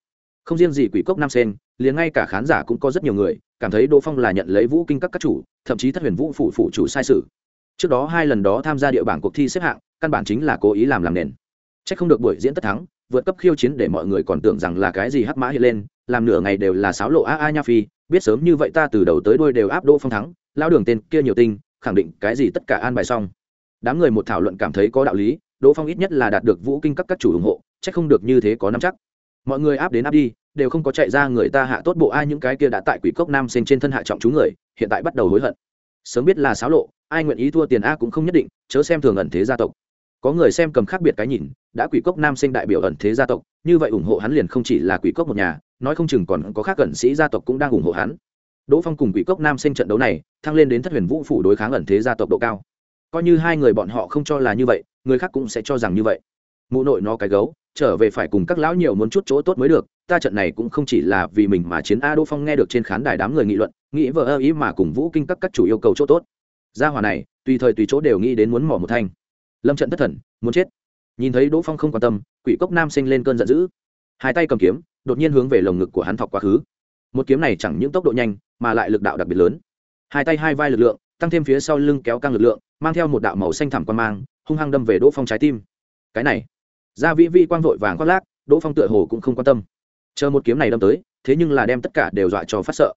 Không riêng gì quỷ cốc nam sen, liền ngay cả khán giả cũng có rất nhiều người, cảm thấy đỗ phong là nhận lấy vũ kinh các các chủ, thậm chí thất huyền vũ phủ phủ chủ sai sự. Trước đó hai lần đó tham gia địa bảng cuộc thi xếp hạng, căn bản chính là cố ý làm làm nền. C h ắ c không được buổi diễn tất thắng vượt cấp khiêu chiến để mọi người còn tưởng rằng là cái gì hắc mã hiện lên, làm nửa ngày đều là sáo lộ a a nha phi, biết sớm như vậy ta từ đầu tới đuôi đều áp đỗ phong thắng lao đường tên kia nhiều tinh, khẳng định cái gì tất cả an bài xong. Đám người một thảo luận cảm thấy có đạo lý, đỗ phong ít nhất là đạt được vũ kinh các các chủ ủng hộ c h ắ c không được như thế có năm chắc. Mọi người áp đến áp đi, đều không có chạy ra người ta hạ tốt bộ ai những cái kia đã tại quỷ cốc nam sinh trên thân hạ trọng chú người, hiện tại bắt đầu hối hận. Sớm biết là xáo lộ, ai nguyện ý thua tiền a cũng không nhất định, chớ xem thường ẩn thế gia tộc có người xem cầm khác biệt cái nhìn, đã quỷ cốc nam sinh đại biểu ẩn thế gia tộc, như vậy ủng hộ hắn liền không chỉ là quỷ cốc một nhà, nói không chừng còn có khác ẩn sĩ gia tộc cũng đang ủng hộ hắn. Đỗ phong cùng quỷ cốc nam sinh trận đấu này, thăng lên đến thất huyền vũ phủ đối kháng ẩn thế gia tộc độ cao. Coi như hai người bọn họ không cho là như vậy, người khác cũng sẽ cho rằng như vậy. Mụ nội nó cái gấu, trở về phải cùng các lão nhiều muốn chút chỗ tốt mới được, ta trận này cũng không chỉ là vì mình mà chiến a đỗ phong nghe được trên khán đài đám người nghị luận, nghĩ vợ ơ ý mà cùng vũ kinh các các chủ yêu cầu chỗ tốt. Gia hòa này, tùy thời tùy chỗ đều nghĩ đến muốn mỏ một thanh lâm trận thất thần, muốn chết. Nhìn thấy đỗ phong không quan tâm, quỷ cốc nam sinh lên cơn giận dữ. Hai tay cầm kiếm, đột nhiên hướng về lồng ngực của hắn thọc quá khứ. Một kiếm này chẳng những tốc độ nhanh, mà lại lực đạo đặc biệt lớn. Hai tay hai vai lực lượng, tăng thêm phía sau lưng kéo căng lực lượng, mang theo một đạo màu xanh thẳm quan mang, hung hăng đâm về đỗ phong trái tim. Cái này, gia vĩ vi quang vội vàng khoác lác, đỗ phong tựa hồ cũng không quan tâm. Chờ một kiếm này đâm tới, thế nhưng là đem tất cả đều dọa cho phát sợ.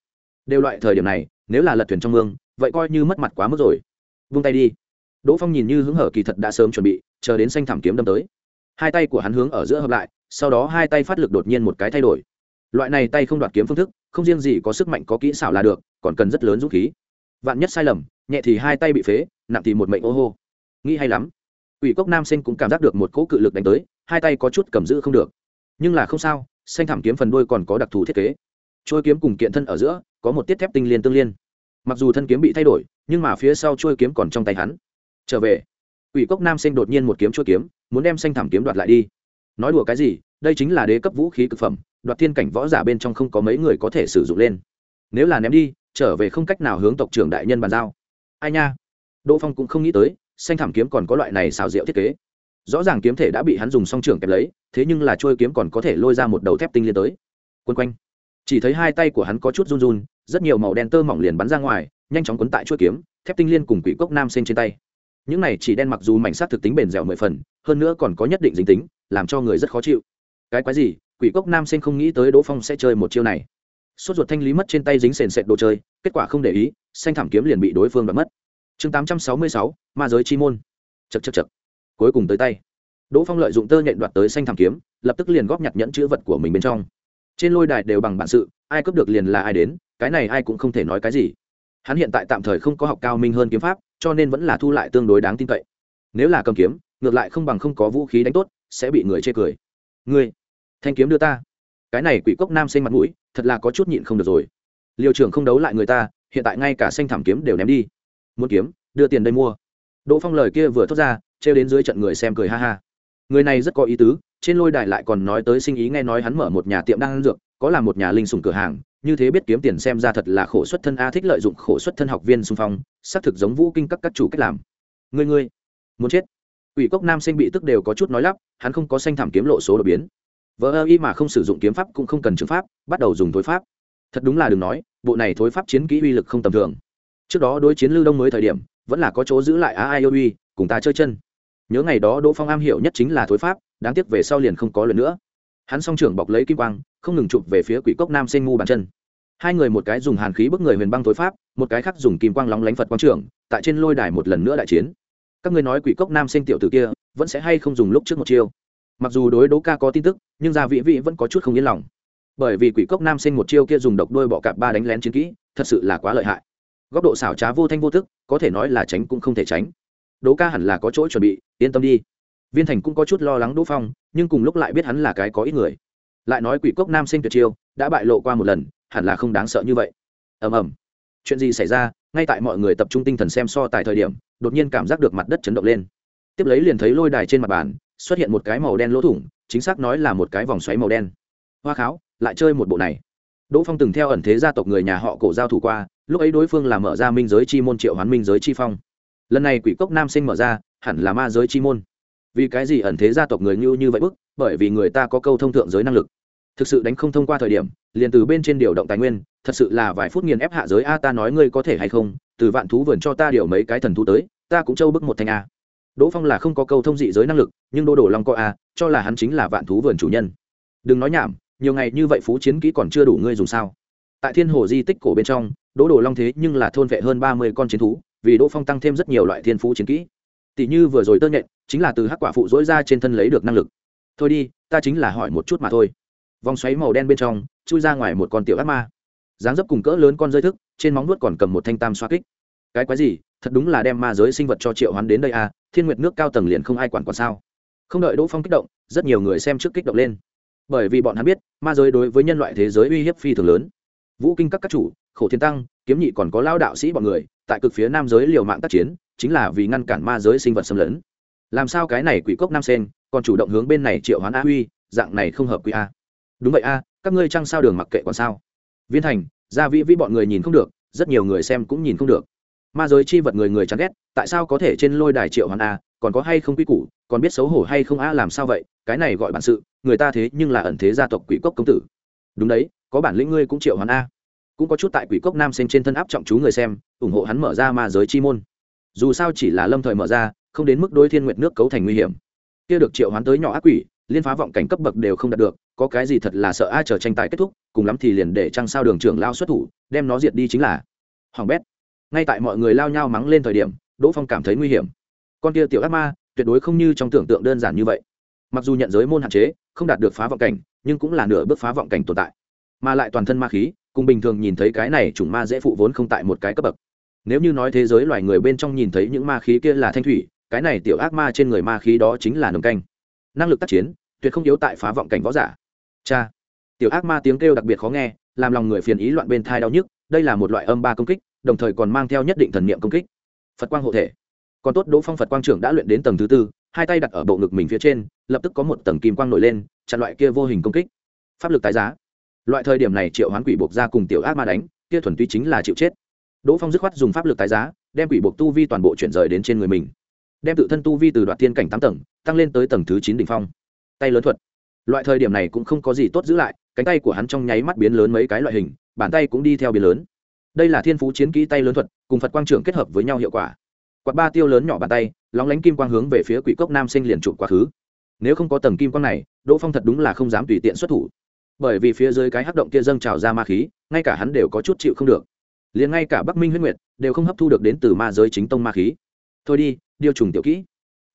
Đều loại thời điểm này, nếu là lật thuyền trong mương, vậy coi như mất mặt quá mức rồi. Vung tay đi đỗ phong nhìn như hứng hở kỳ thật đã sớm chuẩn bị, chờ đến xanh thảm kiếm đâm tới. Hai tay của hắn hướng ở giữa hợp lại, sau đó hai tay phát lực đột nhiên một cái thay đổi. Loại này tay không đoạt kiếm phương thức, không riêng gì có sức mạnh, có kỹ xảo là được, còn cần rất lớn dũng khí. Vạn nhất sai lầm, nhẹ thì hai tay bị phế, nặng thì một mệnh ô hô. Nghĩ hay lắm. Ủy cốc nam sinh cũng cảm giác được một cỗ cự lực đánh tới, hai tay có chút cầm giữ không được. Nhưng là không sao, xanh thảm kiếm phần đuôi còn có đặc thù thiết kế. Trôi kiếm cùng kiện thân ở giữa, có một tiết thép tinh liên tương liên. Mặc dù thân kiếm bị thay đổi, nhưng mà phía sau trôi kiếm còn trong tay hắn trở về. Ủy cốc nam sinh đột nhiên một kiếm chua kiếm, muốn đem xanh thảm kiếm đoạt lại đi. Nói đùa cái gì, đây chính là đế cấp vũ khí cực phẩm, đoạt thiên cảnh võ giả bên trong không có mấy người có thể sử dụng lên. Nếu là ném đi, trở về không cách nào hướng tộc trưởng đại nhân bàn giao. Ai nha? Đỗ phong cũng không nghĩ tới, xanh thảm kiếm còn có loại này xào rượu thiết kế. Rõ ràng kiếm thể đã bị hắn dùng song trưởng kẹp lấy, thế nhưng là trôi kiếm còn có thể lôi ra một đầu thép tinh liên tới. Quân quanh. Chỉ thấy hai tay của hắn có chút run run, rất nhiều màu đen tơ mỏng liền bắn ra ngoài, nhanh chóng quấn tại chuôi kiếm, thép tinh liên cùng quỷ cốc nam xên trên tay những này chỉ đen mặc dù mảnh sát thực tính bền dẻo mười phần, hơn nữa còn có nhất định dính tính, làm cho người rất khó chịu. Cái quái gì, quỷ cốc nam sinh không nghĩ tới đỗ phong sẽ chơi một chiêu này. Sốt ruột thanh lý mất trên tay dính sền sệt đồ chơi, kết quả không để ý, xanh thảm kiếm liền bị đối phương đoạt mất. Chương tám trăm sáu mươi sáu, ma giới chi môn. Chật chật chật cuối cùng tới tay. Đỗ phong lợi dụng tơ nhện đoạt tới xanh thảm kiếm, lập tức liền góp nhặt nhẫn chữ vật của mình bên trong. Trên lôi đài đều bằng bản sự, ai cướp được liền là ai đến, cái này ai cũng không thể nói cái gì hắn hiện tại tạm thời không có học cao minh hơn kiếm pháp, cho nên vẫn là thu lại tương đối đáng tin cậy. Nếu là cầm kiếm, ngược lại không bằng không có vũ khí đánh tốt, sẽ bị người chê cười. Ngươi, thanh kiếm đưa ta. Cái này quỷ cốc nam xanh mặt mũi, thật là có chút nhịn không được rồi. Liều trưởng không đấu lại người ta, hiện tại ngay cả xanh thảm kiếm đều ném đi. Muốn kiếm, đưa tiền đây mua. Đỗ phong lời kia vừa thốt ra, trêu đến dưới trận người xem cười ha ha. Người này rất có ý tứ, trên lôi đài lại còn nói tới sinh ý nghe nói hắn mở một nhà tiệm đang ăn dược có là một nhà linh sùng cửa hàng, như thế biết kiếm tiền xem ra thật là khổ xuất thân a, thích lợi dụng khổ xuất thân học viên xung phong, xác thực giống vũ kinh các các chủ cách làm. Ngươi ngươi, muốn chết? Ủy cốc nam sinh bị tức đều có chút nói lắp, hắn không có xanh thảm kiếm lộ số đột biến. Vợ ơ y mà không sử dụng kiếm pháp cũng không cần chứng pháp, bắt đầu dùng thối pháp. Thật đúng là đừng nói, bộ này thối pháp chiến kỹ uy lực không tầm thường. Trước đó đối chiến lưu đông mới thời điểm, vẫn là có chỗ giữ lại á ai ô uy cùng ta chơi chân. Nhớ ngày đó đỗ phong am hiểu nhất chính là thối pháp, đáng tiếc về sau liền không có lần nữa hắn song trưởng bọc lấy kim quang, không ngừng chụp về phía quỷ cốc nam sinh ngu bàn chân. Hai người một cái dùng hàn khí bức người huyền băng thối pháp, một cái khác dùng kim quang lóng lánh phật quang trưởng, tại trên lôi đài một lần nữa đại chiến. Các ngươi nói quỷ cốc nam sinh tiểu tử kia, vẫn sẽ hay không dùng lúc trước một chiêu? Mặc dù đối đố ca có tin tức, nhưng gia vị vị vẫn có chút không yên lòng. Bởi vì quỷ cốc nam sinh một chiêu kia dùng độc đôi bọ cạp ba đánh lén chiến kỹ, thật sự là quá lợi hại. Góc độ xảo trá vô thanh vô thức có thể nói là tránh cũng không thể tránh. Đố ca hẳn là có chỗ chuẩn bị, yên tâm đi viên thành cũng có chút lo lắng đỗ phong, nhưng cùng lúc lại biết hắn là cái có ít người. Lại nói quỷ cốc nam sinh tuyệt chiêu, đã bại lộ qua một lần, hẳn là không đáng sợ như vậy. Ầm ầm. Chuyện gì xảy ra? Ngay tại mọi người tập trung tinh thần xem so tại thời điểm, đột nhiên cảm giác được mặt đất chấn động lên. Tiếp lấy liền thấy lôi đài trên mặt bàn, xuất hiện một cái màu đen lỗ thủng, chính xác nói là một cái vòng xoáy màu đen. Hoa kháo, lại chơi một bộ này. Đỗ phong từng theo ẩn thế gia tộc người nhà họ cổ giao thủ qua, lúc ấy đối phương là mở ra minh giới chi môn triệu hoán minh giới chi phong. Lần này quỷ cốc nam sinh mở ra, hẳn là ma giới chi môn vì cái gì ẩn thế gia tộc người như như vậy bức, bởi vì người ta có câu thông thượng giới năng lực. Thực sự đánh không thông qua thời điểm, liền từ bên trên điều động tài nguyên, thật sự là vài phút nghiền ép hạ giới a, ta nói ngươi có thể hay không, từ vạn thú vườn cho ta điều mấy cái thần thú tới, ta cũng châu bức một thanh a. Đỗ phong là không có câu thông dị giới năng lực, nhưng đô đổ long co a, cho là hắn chính là vạn thú vườn chủ nhân. Đừng nói nhảm, nhiều ngày như vậy phú chiến kỹ còn chưa đủ ngươi dùng sao? Tại thiên hồ di tích cổ bên trong, đỗ đồ long thế nhưng là thôn vệ hơn ba mươi con chiến thú, vì đỗ phong tăng thêm rất nhiều loại thiên phú chiến kỹ tỷ như vừa rồi tơ nhện, chính là từ hắc quả phụ dỗi ra trên thân lấy được năng lực. Thôi đi, ta chính là hỏi một chút mà thôi. Vòng xoáy màu đen bên trong, chui ra ngoài một con tiểu ác ma. Dáng dấp cùng cỡ lớn con rơi thức, trên móng nuốt còn cầm một thanh tam xoa kích. Cái quái gì? Thật đúng là đem ma giới sinh vật cho triệu hoán đến đây à? Thiên nguyệt nước cao tầng liền không ai quản quản sao? Không đợi đỗ phong kích động, rất nhiều người xem trước kích động lên. Bởi vì bọn hắn biết, ma giới đối với nhân loại thế giới uy hiếp phi thường lớn. Vũ kinh các các chủ, khổ thiên tăng, kiếm nhị còn có lao đạo sĩ bọn người, tại cực phía nam giới liều mạng tác chiến chính là vì ngăn cản ma giới sinh vật xâm lấn. Làm sao cái này quỷ cốc nam sen còn chủ động hướng bên này triệu hoán a huy, dạng này không hợp quy a. Đúng vậy a, các ngươi trăng sao đường mặc kệ còn sao? Viên thành, gia vĩ vĩ bọn người nhìn không được, rất nhiều người xem cũng nhìn không được. Ma giới chi vật người người chán ghét, tại sao có thể trên lôi đài triệu hoán a, còn có hay không quy củ, còn biết xấu hổ hay không a, làm sao vậy? Cái này gọi bản sự, người ta thế nhưng là ẩn thế gia tộc quỷ cốc công tử. Đúng đấy, có bản lĩnh ngươi cũng triệu hoán a. Cũng có chút tại quỷ cốc nam sinh trên thân áp trọng chú người xem, ủng hộ hắn mở ra ma giới chi môn dù sao chỉ là lâm thời mở ra, không đến mức đối thiên nguyện nước cấu thành nguy hiểm. Kia được triệu hoán tới nhỏ ác quỷ, liên phá vọng cảnh cấp bậc đều không đạt được, có cái gì thật là sợ ai chờ tranh tài kết thúc, cùng lắm thì liền để trăng sao đường trưởng lao xuất thủ, đem nó diệt đi chính là. Hoàng bét. Ngay tại mọi người lao nhau mắng lên thời điểm, đỗ phong cảm thấy nguy hiểm. Con kia tiểu ác ma, tuyệt đối không như trong tưởng tượng đơn giản như vậy. Mặc dù nhận giới môn hạn chế, không đạt được phá vọng cảnh, nhưng cũng là nửa bước phá vọng cảnh tồn tại. Mà lại toàn thân ma khí, cùng bình thường nhìn thấy cái này chủng ma dễ phụ vốn không tại một cái cấp bậc nếu như nói thế giới loài người bên trong nhìn thấy những ma khí kia là thanh thủy, cái này tiểu ác ma trên người ma khí đó chính là nồng canh. Năng lực tác chiến, tuyệt không yếu tại phá vọng cảnh võ giả. Cha. Tiểu ác ma tiếng kêu đặc biệt khó nghe, làm lòng người phiền ý loạn bên thai đau nhức, đây là một loại âm ba công kích, đồng thời còn mang theo nhất định thần niệm công kích. Phật quang hộ thể. Còn tốt đỗ phong phật quang trưởng đã luyện đến tầng thứ tư, hai tay đặt ở bộ ngực mình phía trên, lập tức có một tầng kim quang nổi lên, chặn loại kia vô hình công kích. Pháp lực tái giá. Loại thời điểm này triệu hoán quỷ buộc ra cùng tiểu ác ma đánh, kia thuần túy chính là chịu chết đỗ phong dứt khoát dùng pháp lực tái giá, đem quỷ buộc tu vi toàn bộ chuyển rời đến trên người mình. Đem tự thân tu vi từ đoạn tiên cảnh tám tầng, tăng lên tới tầng thứ chín đ ỉ n h phong. Tay lớn thuật. Loại thời điểm này cũng không có gì tốt giữ lại, cánh tay của hắn trong nháy mắt biến lớn mấy cái loại hình, bàn tay cũng đi theo biến lớn. Đây là thiên phú chiến kỹ tay lớn thuật, cùng phật quang trưởng kết hợp với nhau hiệu quả. Quạt ba tiêu lớn nhỏ bàn tay, lóng lánh kim quang hướng về phía quỷ cốc nam sinh liền trụ quá khứ. Nếu không có tầng kim quang này, đỗ phong thật đúng là không dám tùy tiện xuất thủ. Bởi vì phía dưới cái hắc động kia dâng trào ra ma khí, ngay cả hắn đều có chút chịu không được liền ngay cả bắc minh huyết nguyệt đều không hấp thu được đến từ ma giới chính tông ma khí. Thôi đi, điều trùng tiểu kỹ.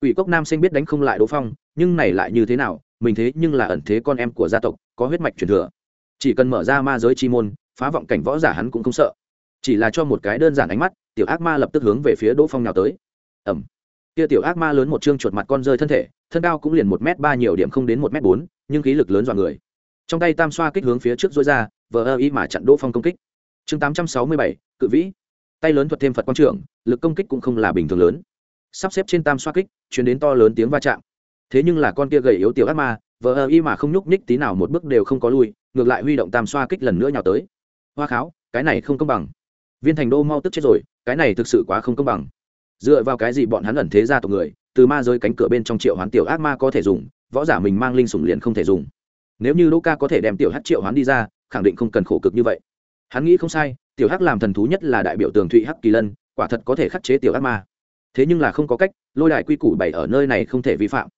Ủy cốc nam xanh biết đánh không lại đỗ phong, nhưng này lại như thế nào? Mình thế nhưng là ẩn thế con em của gia tộc, có huyết mạch truyền thừa. Chỉ cần mở ra ma giới chi môn, phá vọng cảnh võ giả hắn cũng không sợ. Chỉ là cho một cái đơn giản ánh mắt, tiểu ác ma lập tức hướng về phía đỗ phong nào tới. Ẩm kia tiểu ác ma lớn một chương chuột mặt con rơi thân thể, thân cao cũng liền một m ba nhiều điểm không đến một m bốn, nhưng khí lực lớn dọa người. Trong tay tam xoa kích hướng phía trước dối ra, vờ ơ ý mà chặn đỗ phong công kích chương tám trăm sáu mươi bảy, cự vĩ. Tay lớn thuật thêm phật quang trưởng, lực công kích cũng không là bình thường lớn. Sắp xếp trên tam xoa kích, chuyển đến to lớn tiếng va chạm. Thế nhưng là con kia gầy yếu tiểu ác ma, vờ ơ y mà không nhúc nhích tí nào một bước đều không có lui, ngược lại huy động tam xoa kích lần nữa nhào tới. Hoa kháo, cái này không công bằng. Viên thành đô mau tức chết rồi, cái này thực sự quá không công bằng. Dựa vào cái gì bọn hắn ẩn thế ra tộc người, từ ma giới cánh cửa bên trong triệu hoán tiểu ác ma có thể dùng, võ giả mình mang linh sủng liền không thể dùng. Nếu như đỗ ca có thể đem tiểu hát triệu hoán đi ra, khẳng định không cần khổ cực như vậy hắn nghĩ không sai, tiểu hắc làm thần thú nhất là đại biểu tường thụy hắc kỳ lân, quả thật có thể khắc chế tiểu ác ma. Thế nhưng là không có cách, lôi đại quy củ bày ở nơi này không thể vi phạm.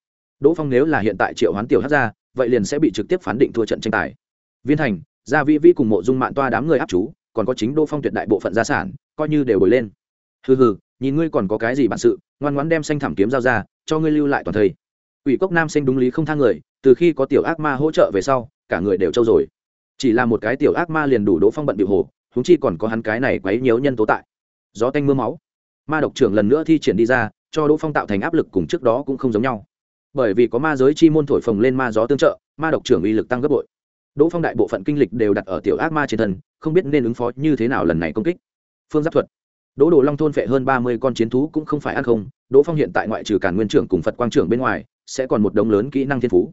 Đỗ phong nếu là hiện tại triệu hoán tiểu hắc ra, vậy liền sẽ bị trực tiếp phán định thua trận tranh tài. Viên thành, gia vĩ vĩ cùng mộ dung mạng toa đám người áp chú, còn có chính đỗ phong tuyệt đại bộ phận gia sản, coi như đều bồi lên. Hừ hừ, nhìn ngươi còn có cái gì bản sự, ngoan ngoãn đem xanh thảm kiếm giao ra, cho ngươi lưu lại toàn thây. Ủy cốc nam sinh đúng lý không thang người, từ khi có tiểu ác ma hỗ trợ về sau, cả người đều trâu rồi chỉ là một cái tiểu ác ma liền đủ đỗ phong bận bị hồ húng chi còn có hắn cái này quấy nhiễu nhân tố tại. Gió tanh mưa máu. Ma độc trưởng lần nữa thi triển đi ra, cho đỗ phong tạo thành áp lực cùng trước đó cũng không giống nhau. Bởi vì có ma giới chi môn thổi phồng lên ma gió tương trợ, ma độc trưởng uy lực tăng gấp bội. Đỗ phong đại bộ phận kinh lịch đều đặt ở tiểu ác ma trên thân, không biết nên ứng phó như thế nào lần này công kích. Phương giáp thuật. Đỗ đồ long thôn phệ hơn ba mươi con chiến thú cũng không phải ăn không, đỗ phong hiện tại ngoại trừ cản nguyên trưởng cùng phật quang trưởng bên ngoài, sẽ còn một đống lớn kỹ năng thiên phú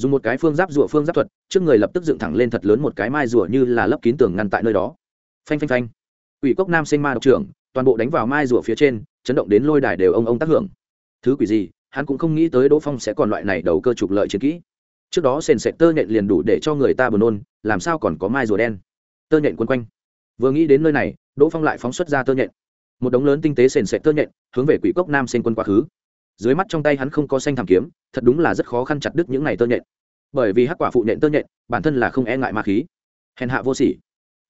dùng một cái phương giáp rùa phương giáp thuật, trước người lập tức dựng thẳng lên thật lớn một cái mai rùa như là lấp kín tường ngăn tại nơi đó. Phanh phanh phanh. Quỷ cốc nam sinh ma độc trưởng, toàn bộ đánh vào mai rùa phía trên, chấn động đến lôi đài đều ông ông tác hưởng. Thứ quỷ gì, hắn cũng không nghĩ tới đỗ phong sẽ còn loại này đầu cơ trục lợi chiến kỹ. Trước đó sền sệt tơ nhện liền đủ để cho người ta buồn nôn, làm sao còn có mai rùa đen? Tơ nhện quân quanh. Vừa nghĩ đến nơi này, đỗ phong lại phóng xuất ra tơ nhện. Một đống lớn tinh tế sền sệt tơ nhện, hướng về quỷ cốc nam sinh quân quá khứ dưới mắt trong tay hắn không có xanh thảm kiếm, thật đúng là rất khó khăn chặt đứt những này tơ nhện. Bởi vì hắc quả phụ nhện tơ nhện, bản thân là không e ngại ma khí. Hèn hạ vô sỉ.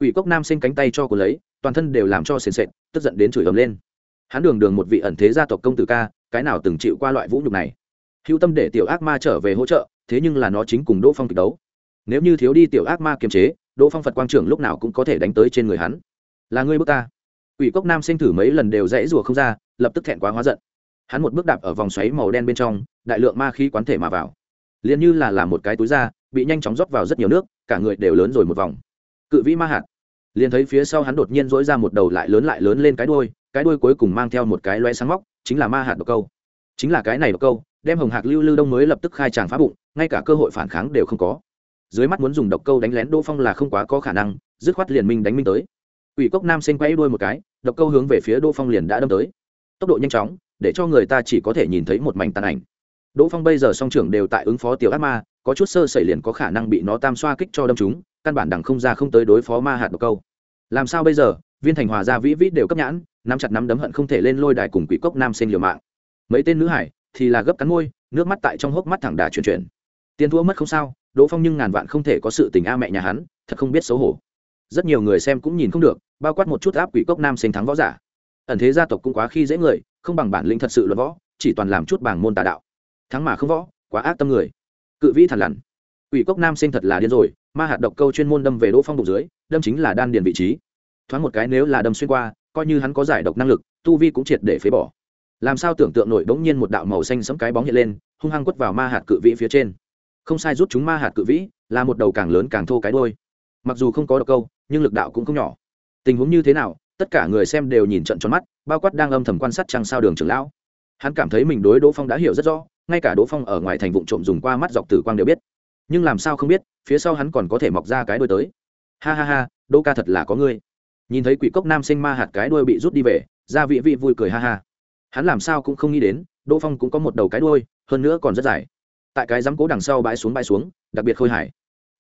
Quỷ cốc nam sinh cánh tay cho của lấy, toàn thân đều làm cho sền sệt, tức giận đến chửi ầm lên. Hắn đường đường một vị ẩn thế gia tộc công tử ca, cái nào từng chịu qua loại vũ nhục này? Hữu tâm để tiểu ác ma trở về hỗ trợ, thế nhưng là nó chính cùng đỗ phong kịch đấu. Nếu như thiếu đi tiểu ác ma kiềm chế, đỗ phong phật quang trưởng lúc nào cũng có thể đánh tới trên người hắn. Là ngươi bước ta. Ủy cốc nam sinh thử mấy lần đều dãy rùa không ra, lập tức thẹn quá hóa giận hắn một bước đạp ở vòng xoáy màu đen bên trong, đại lượng ma khí quán thể mà vào. Liền như là làm một cái túi da, bị nhanh chóng rót vào rất nhiều nước, cả người đều lớn rồi một vòng. Cự vĩ ma hạt. Liền thấy phía sau hắn đột nhiên dỗi ra một đầu lại lớn lại lớn lên cái đuôi cái đuôi cuối cùng mang theo một cái loe sáng móc, chính là ma hạt độc câu. Chính là cái này độc câu, đem hồng hạc lưu lưu đông mới lập tức khai tràng phá bụng, ngay cả cơ hội phản kháng đều không có. Dưới mắt muốn dùng độc câu đánh lén đỗ phong là không quá có khả năng, dứt khoát liền minh đánh minh tới. Ủy cốc nam xanh quay đuôi một cái, độc câu hướng về phía đỗ phong liền đã đâm tới. Tốc độ nhanh chóng để cho người ta chỉ có thể nhìn thấy một mảnh tàn ảnh. Đỗ phong bây giờ song trưởng đều tại ứng phó tiểu ác ma, có chút sơ sẩy liền có khả năng bị nó tam xoa kích cho đâm chúng căn bản đằng không ra không tới đối phó ma hạt độc câu. Làm sao bây giờ? Viên thành hòa ra vĩ vĩ đều cấp nhãn, nắm chặt nắm đấm hận không thể lên lôi đài cùng quỷ cốc nam sinh liều mạng. Mấy tên nữ hải thì là gấp cắn môi, nước mắt tại trong hốc mắt thẳng đà chuyển chuyển. Tiền thua mất không sao, đỗ phong nhưng ngàn vạn không thể có sự tình a mẹ nhà hắn, thật không biết xấu hổ. Rất nhiều người xem cũng nhìn không được, bao quát một chút áp quỷ cốc nam sinh thắng võ giả ẩn thế gia tộc cũng quá khi dễ người, không bằng bản lĩnh thật sự luận võ, chỉ toàn làm chút bảng môn tà đạo. Thắng mà không võ, quá ác tâm người. Cự vĩ thản lằn. Quỷ cốc nam sinh thật là điên rồi, ma hạt độc câu chuyên môn đâm về đỗ phong bụng dưới, đâm chính là đan điền vị trí. Thoáng một cái nếu là đâm xuyên qua, coi như hắn có giải độc năng lực, tu vi cũng triệt để phế bỏ. Làm sao tưởng tượng nổi bỗng nhiên một đạo màu xanh sẫm cái bóng hiện lên, hung hăng quất vào ma hạt cự vĩ phía trên. Không sai rút chúng ma hạt cự vĩ, là một đầu càng lớn càng thô cái đôi mặc dù không có độc câu, nhưng lực đạo cũng không nhỏ. Tình huống như thế nào tất cả người xem đều nhìn trận tròn mắt bao quát đang âm thầm quan sát trăng sao đường trưởng lão. Hắn cảm thấy mình đối đỗ phong đã hiểu rất rõ ngay cả đỗ phong ở ngoài thành vụ trộm dùng qua mắt dọc tử quang đều biết. Nhưng làm sao không biết phía sau hắn còn có thể mọc ra cái đôi tới. Ha ha ha đỗ ca thật là có ngươi. Nhìn thấy quỷ cốc nam sinh ma hạt cái đuôi bị rút đi về ra vị vị vui cười ha ha. Hắn làm sao cũng không nghĩ đến đỗ phong cũng có một đầu cái đuôi hơn nữa còn rất dài. Tại cái giám cố đằng sau bãi xuống bãi xuống đặc biệt khôi hải,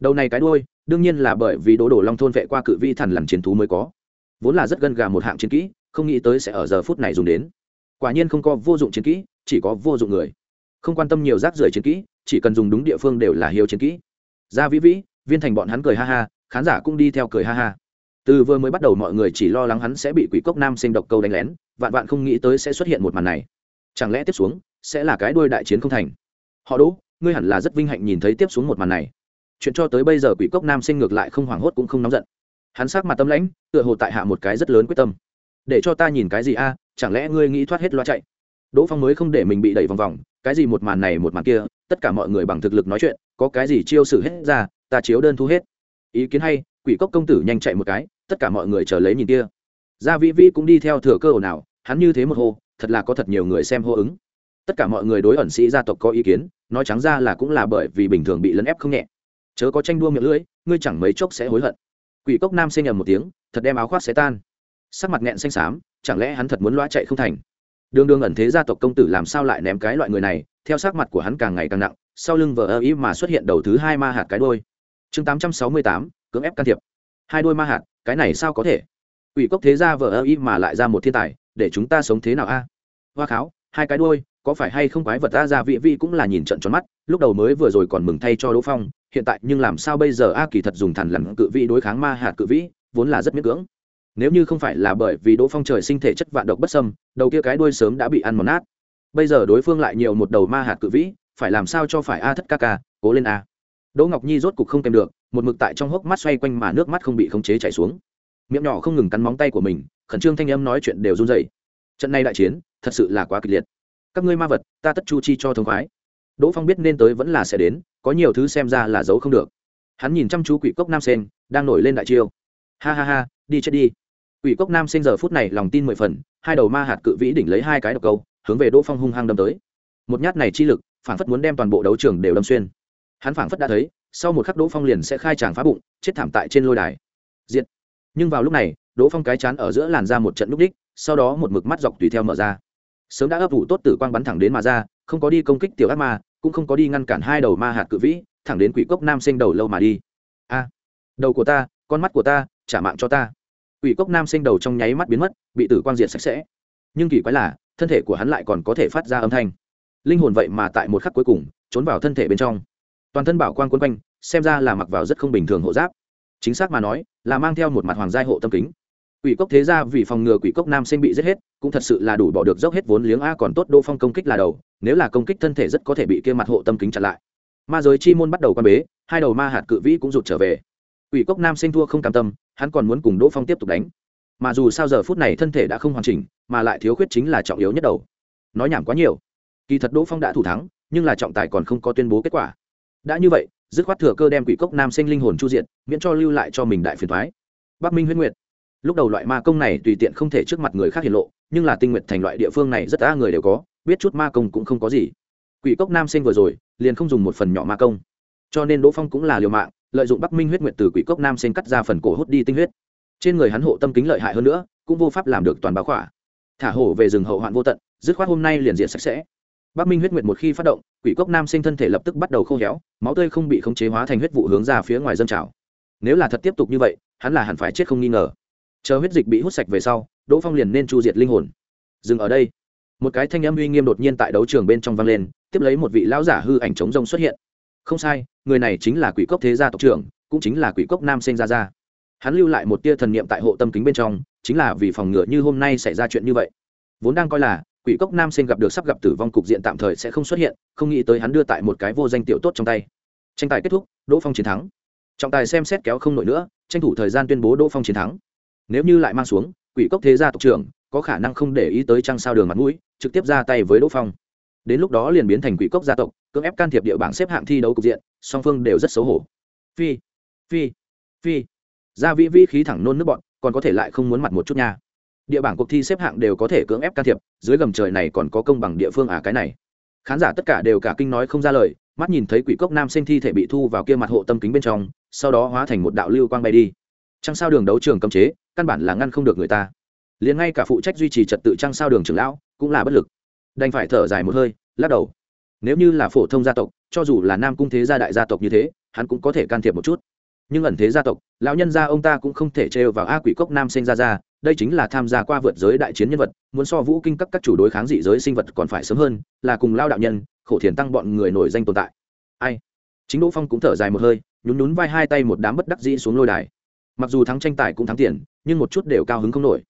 đầu này cái đuôi đương nhiên là bởi vì đỗ đổ long thôn vệ qua cự vi thần làm chiến thú mới có vốn là rất gân gà một hạng chiến kỹ, không nghĩ tới sẽ ở giờ phút này dùng đến. Quả nhiên không có vô dụng chiến kỹ, chỉ có vô dụng người. Không quan tâm nhiều rác rưởi chiến kỹ, chỉ cần dùng đúng địa phương đều là hiếu chiến kỹ. Ra vĩ vĩ, viên thành bọn hắn cười ha ha, khán giả cũng đi theo cười ha ha. Từ vừa mới bắt đầu mọi người chỉ lo lắng hắn sẽ bị quỷ cốc nam sinh độc câu đánh lén, vạn vạn không nghĩ tới sẽ xuất hiện một màn này. Chẳng lẽ tiếp xuống sẽ là cái đuôi đại chiến không thành? Họ đỗ, ngươi hẳn là rất vinh hạnh nhìn thấy tiếp xuống một màn này. Chuyện cho tới bây giờ quỷ cốc nam sinh ngược lại không hoảng hốt cũng không nóng giận hắn sắc mặt tâm lãnh, tựa hồ tại hạ một cái rất lớn quyết tâm. Để cho ta nhìn cái gì a, chẳng lẽ ngươi nghĩ thoát hết loa chạy? Đỗ phong mới không để mình bị đẩy vòng vòng, cái gì một màn này một màn kia, tất cả mọi người bằng thực lực nói chuyện, có cái gì chiêu xử hết ra, ta chiếu đơn thu hết. Ý kiến hay, quỷ cốc công tử nhanh chạy một cái, tất cả mọi người chờ lấy nhìn kia. Gia vĩ vĩ cũng đi theo thừa cơ ồn ào, hắn như thế một hô thật là có thật nhiều người xem hô ứng. Tất cả mọi người đối ẩn sĩ gia tộc có ý kiến, nói trắng ra là cũng là bởi vì bình thường bị lấn ép không nhẹ. Chớ có tranh đua miệng lưỡi, ngươi chẳng mấy chốc sẽ hối hận quỷ cốc nam xê nhầm một tiếng, thật đem áo khoác xé tan. Sắc mặt nghẹn xanh xám, chẳng lẽ hắn thật muốn loa chạy không thành? Đường đường ẩn thế gia tộc công tử làm sao lại ném cái loại người này? Theo sắc mặt của hắn càng ngày càng nặng, sau lưng vờ ơ ý mà xuất hiện đầu thứ hai ma hạt cái đôi chương tám trăm sáu mươi tám, cưỡng ép can thiệp. Hai đôi ma hạt, cái này sao có thể? Ủy cốc thế gia vờ ơ ý mà lại ra một thiên tài, để chúng ta sống thế nào a? Hoa kháo, hai cái đôi có phải hay không quái vật ta ra vị vi cũng là nhìn trận tròn mắt, lúc đầu mới vừa rồi còn mừng thay cho đỗ phong hiện tại nhưng làm sao bây giờ a kỳ thật dùng thằn lằn cự vĩ đối kháng ma hạt cự vĩ, vốn là rất miễn cưỡng. Nếu như không phải là bởi vì đỗ phong trời sinh thể chất vạn độc bất sâm đầu kia cái đuôi sớm đã bị ăn mòn nát. Bây giờ đối phương lại nhiều một đầu ma hạt cự vĩ, phải làm sao cho phải a thất ca ca, cố lên a. Đỗ ngọc nhi rốt cục không kèm được, một mực tại trong hốc mắt xoay quanh mà nước mắt không bị khống chế chảy xuống. Miệng nhỏ không ngừng cắn móng tay của mình, khẩn trương thanh âm nói chuyện đều run dày trận này đại chiến, thật sự là quá kịch liệt. Các ngươi ma vật, ta tất chu chi cho thông khoái. Đỗ phong biết nên tới vẫn là sẽ đến có nhiều thứ xem ra là giấu không được. Hắn nhìn chăm chú quỷ cốc nam sen đang nổi lên đại chiêu. Ha ha ha, đi chết đi. Quỷ cốc nam sen giờ phút này lòng tin mười phần, hai đầu ma hạt cự vĩ đỉnh lấy hai cái độc câu, hướng về đỗ phong hung hăng đâm tới. Một nhát này chi lực phản phất muốn đem toàn bộ đấu trường đều đâm xuyên. Hắn phản phất đã thấy, sau một khắc đỗ phong liền sẽ khai tràng phá bụng, chết thảm tại trên lôi đài. Diện nhưng vào lúc này, đỗ phong cái chán ở giữa làn ra một trận núp đích, sau đó một mực mắt dọc tùy theo mở ra. Sớm đã ấp ủ tốt tử quang bắn thẳng đến mà ra, không có đi công kích tiểu ác ma cũng không có đi ngăn cản hai đầu ma hạt cự vĩ, thẳng đến quỷ cốc nam sinh đầu lâu mà đi. A, đầu của ta, con mắt của ta, trả mạng cho ta. Quỷ cốc nam sinh đầu trong nháy mắt biến mất, bị tử quang diệt sạch sẽ. Nhưng kỳ quái là, thân thể của hắn lại còn có thể phát ra âm thanh. Linh hồn vậy mà tại một khắc cuối cùng, trốn vào thân thể bên trong. Toàn thân bảo quang quân quanh, xem ra là mặc vào rất không bình thường hộ giáp. Chính xác mà nói, là mang theo một mặt hoàng giai hộ tâm kính. Quỷ cốc thế ra vì phòng ngừa quỷ cốc nam sinh bị giết hết, cũng thật sự là đủ bỏ được dốc hết vốn liếng a, còn tốt đô phong công kích là đầu nếu là công kích thân thể rất có thể bị kia mặt hộ tâm kính chặn lại. Ma giới chi môn bắt đầu quan bế, hai đầu ma hạt cự vĩ cũng rụt trở về. Quỷ cốc nam sinh thua không cam tâm, hắn còn muốn cùng đỗ phong tiếp tục đánh. Mà dù sao giờ phút này thân thể đã không hoàn chỉnh, mà lại thiếu khuyết chính là trọng yếu nhất đầu. Nói nhảm quá nhiều. Kỳ thật đỗ phong đã thủ thắng, nhưng là trọng tài còn không có tuyên bố kết quả. Đã như vậy, dứt khoát thừa cơ đem quỷ cốc nam sinh linh hồn chu diện miễn cho lưu lại cho mình đại phiền thoái bắc minh huyết nguyệt. Lúc đầu loại ma công này tùy tiện không thể trước mặt người khác hiện lộ nhưng là tinh nguyện thành loại địa phương này rất đa người đều có, biết chút ma công cũng không có gì. Quỷ cốc nam sinh vừa rồi, liền không dùng một phần nhỏ ma công. Cho nên đỗ phong cũng là liều mạng, lợi dụng bắc minh huyết nguyệt từ quỷ cốc nam sinh cắt ra phần cổ hút đi tinh huyết. Trên người hắn hộ tâm kính lợi hại hơn nữa, cũng vô pháp làm được toàn báo khỏa. Thả hổ về rừng hậu hoạn vô tận, dứt khoát hôm nay liền diện sạch sẽ. Bắc minh huyết nguyệt một khi phát động, quỷ cốc nam sinh thân thể lập tức bắt đầu khô héo, máu tươi không bị khống chế hóa thành huyết vụ hướng ra phía ngoài dân trào. Nếu là thật tiếp tục như vậy, hắn là hẳn phải chết không nghi ngờ. Chờ huyết dịch bị hút sạch về sau đỗ phong liền nên chu diệt linh hồn. Dừng ở đây. Một cái thanh âm uy nghiêm đột nhiên tại đấu trường bên trong vang lên, tiếp lấy một vị lão giả hư ảnh chống rông xuất hiện. Không sai, người này chính là quỷ cốc thế gia tộc trưởng, cũng chính là quỷ cốc nam sinh ra ra hắn lưu lại một tia thần niệm tại hộ tâm kính bên trong, chính là vì phòng ngừa như hôm nay xảy ra chuyện như vậy. Vốn đang coi là, quỷ cốc nam sinh gặp được sắp gặp tử vong cục diện tạm thời sẽ không xuất hiện, không nghĩ tới hắn đưa tại một cái vô danh tiểu tốt trong tay. Tranh tài kết thúc, đỗ phong chiến thắng. Trọng tài xem xét kéo không nổi nữa, tranh thủ thời gian tuyên bố đỗ phong chiến thắng. Nếu như lại mang xuống quỷ cốc thế gia tộc trưởng, có khả năng không để ý tới trăng sao đường mặt mũi, trực tiếp ra tay với đỗ phong. Đến lúc đó liền biến thành quỷ cốc gia tộc, cưỡng ép can thiệp địa bảng xếp hạng thi đấu cục diện, song phương đều rất xấu hổ. Phi phi phi. Gia vĩ vĩ khí thẳng nôn nước bọn, còn có thể lại không muốn mặt một chút nha. Địa bảng cuộc thi xếp hạng đều có thể cưỡng ép can thiệp, dưới gầm trời này còn có công bằng địa phương à cái này. Khán giả tất cả đều cả kinh nói không ra lời, mắt nhìn thấy quỷ cốc nam sinh thi thể bị thu vào kia mặt hộ tâm kính bên trong, sau đó hóa thành một đạo lưu quang bay đi. Trăng sao đường đấu trường cấm chế căn bản là ngăn không được người ta. Liền ngay cả phụ trách duy trì trật tự trăng sao đường trưởng lão cũng là bất lực. Đành phải thở dài một hơi, lắc đầu. Nếu như là phổ thông gia tộc, cho dù là nam cung thế gia đại gia tộc như thế, hắn cũng có thể can thiệp một chút. Nhưng ẩn thế gia tộc, lão nhân gia ông ta cũng không thể trêu vào a quỷ cốc nam sinh ra ra, đây chính là tham gia qua vượt giới đại chiến nhân vật, muốn so vũ kinh các các chủ đối kháng dị giới sinh vật còn phải sớm hơn, là cùng lao đạo nhân, khổ thiền tăng bọn người nổi danh tồn tại. Ai? Chính đỗ phong cũng thở dài một hơi, nhún nhún vai hai tay một đám bất đắc dĩ xuống lôi đài mặc dù thắng tranh tài cũng thắng tiền, nhưng một chút đều cao hứng không nổi.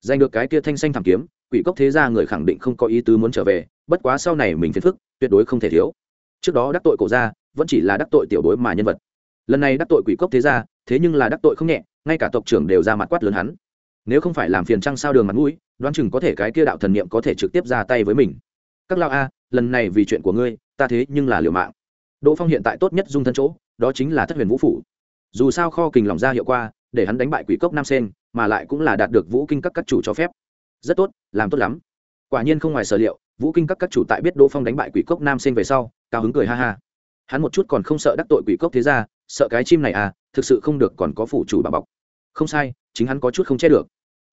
Giành được cái kia thanh xanh thảm kiếm, quỷ cốc thế ra người khẳng định không có ý tứ muốn trở về, bất quá sau này mình phiền phức, tuyệt đối không thể thiếu. Trước đó đắc tội cổ ra vẫn chỉ là đắc tội tiểu bối mà nhân vật. Lần này đắc tội quỷ cốc thế ra thế nhưng là đắc tội không nhẹ, ngay cả tộc trưởng đều ra mặt quát lớn hắn. Nếu không phải làm phiền trăng sao đường mặt mũi, đoán chừng có thể cái kia đạo thần niệm có thể trực tiếp ra tay với mình. Các lao a, lần này vì chuyện của ngươi, ta thế nhưng là liều mạng. Đỗ phong hiện tại tốt nhất dung thân chỗ, đó chính là thất huyền vũ phủ. Dù sao kho kình lòng ra hiệu qua để hắn đánh bại quỷ cốc nam sen mà lại cũng là đạt được vũ kinh các các chủ cho phép. Rất tốt, làm tốt lắm. Quả nhiên không ngoài sở liệu, vũ kinh các các chủ tại biết đỗ phong đánh bại quỷ cốc nam sen về sau, cao hứng cười ha ha. Hắn một chút còn không sợ đắc tội quỷ cốc thế ra sợ cái chim này à thực sự không được còn có phủ chủ bà bọc. Không sai, chính hắn có chút không che được.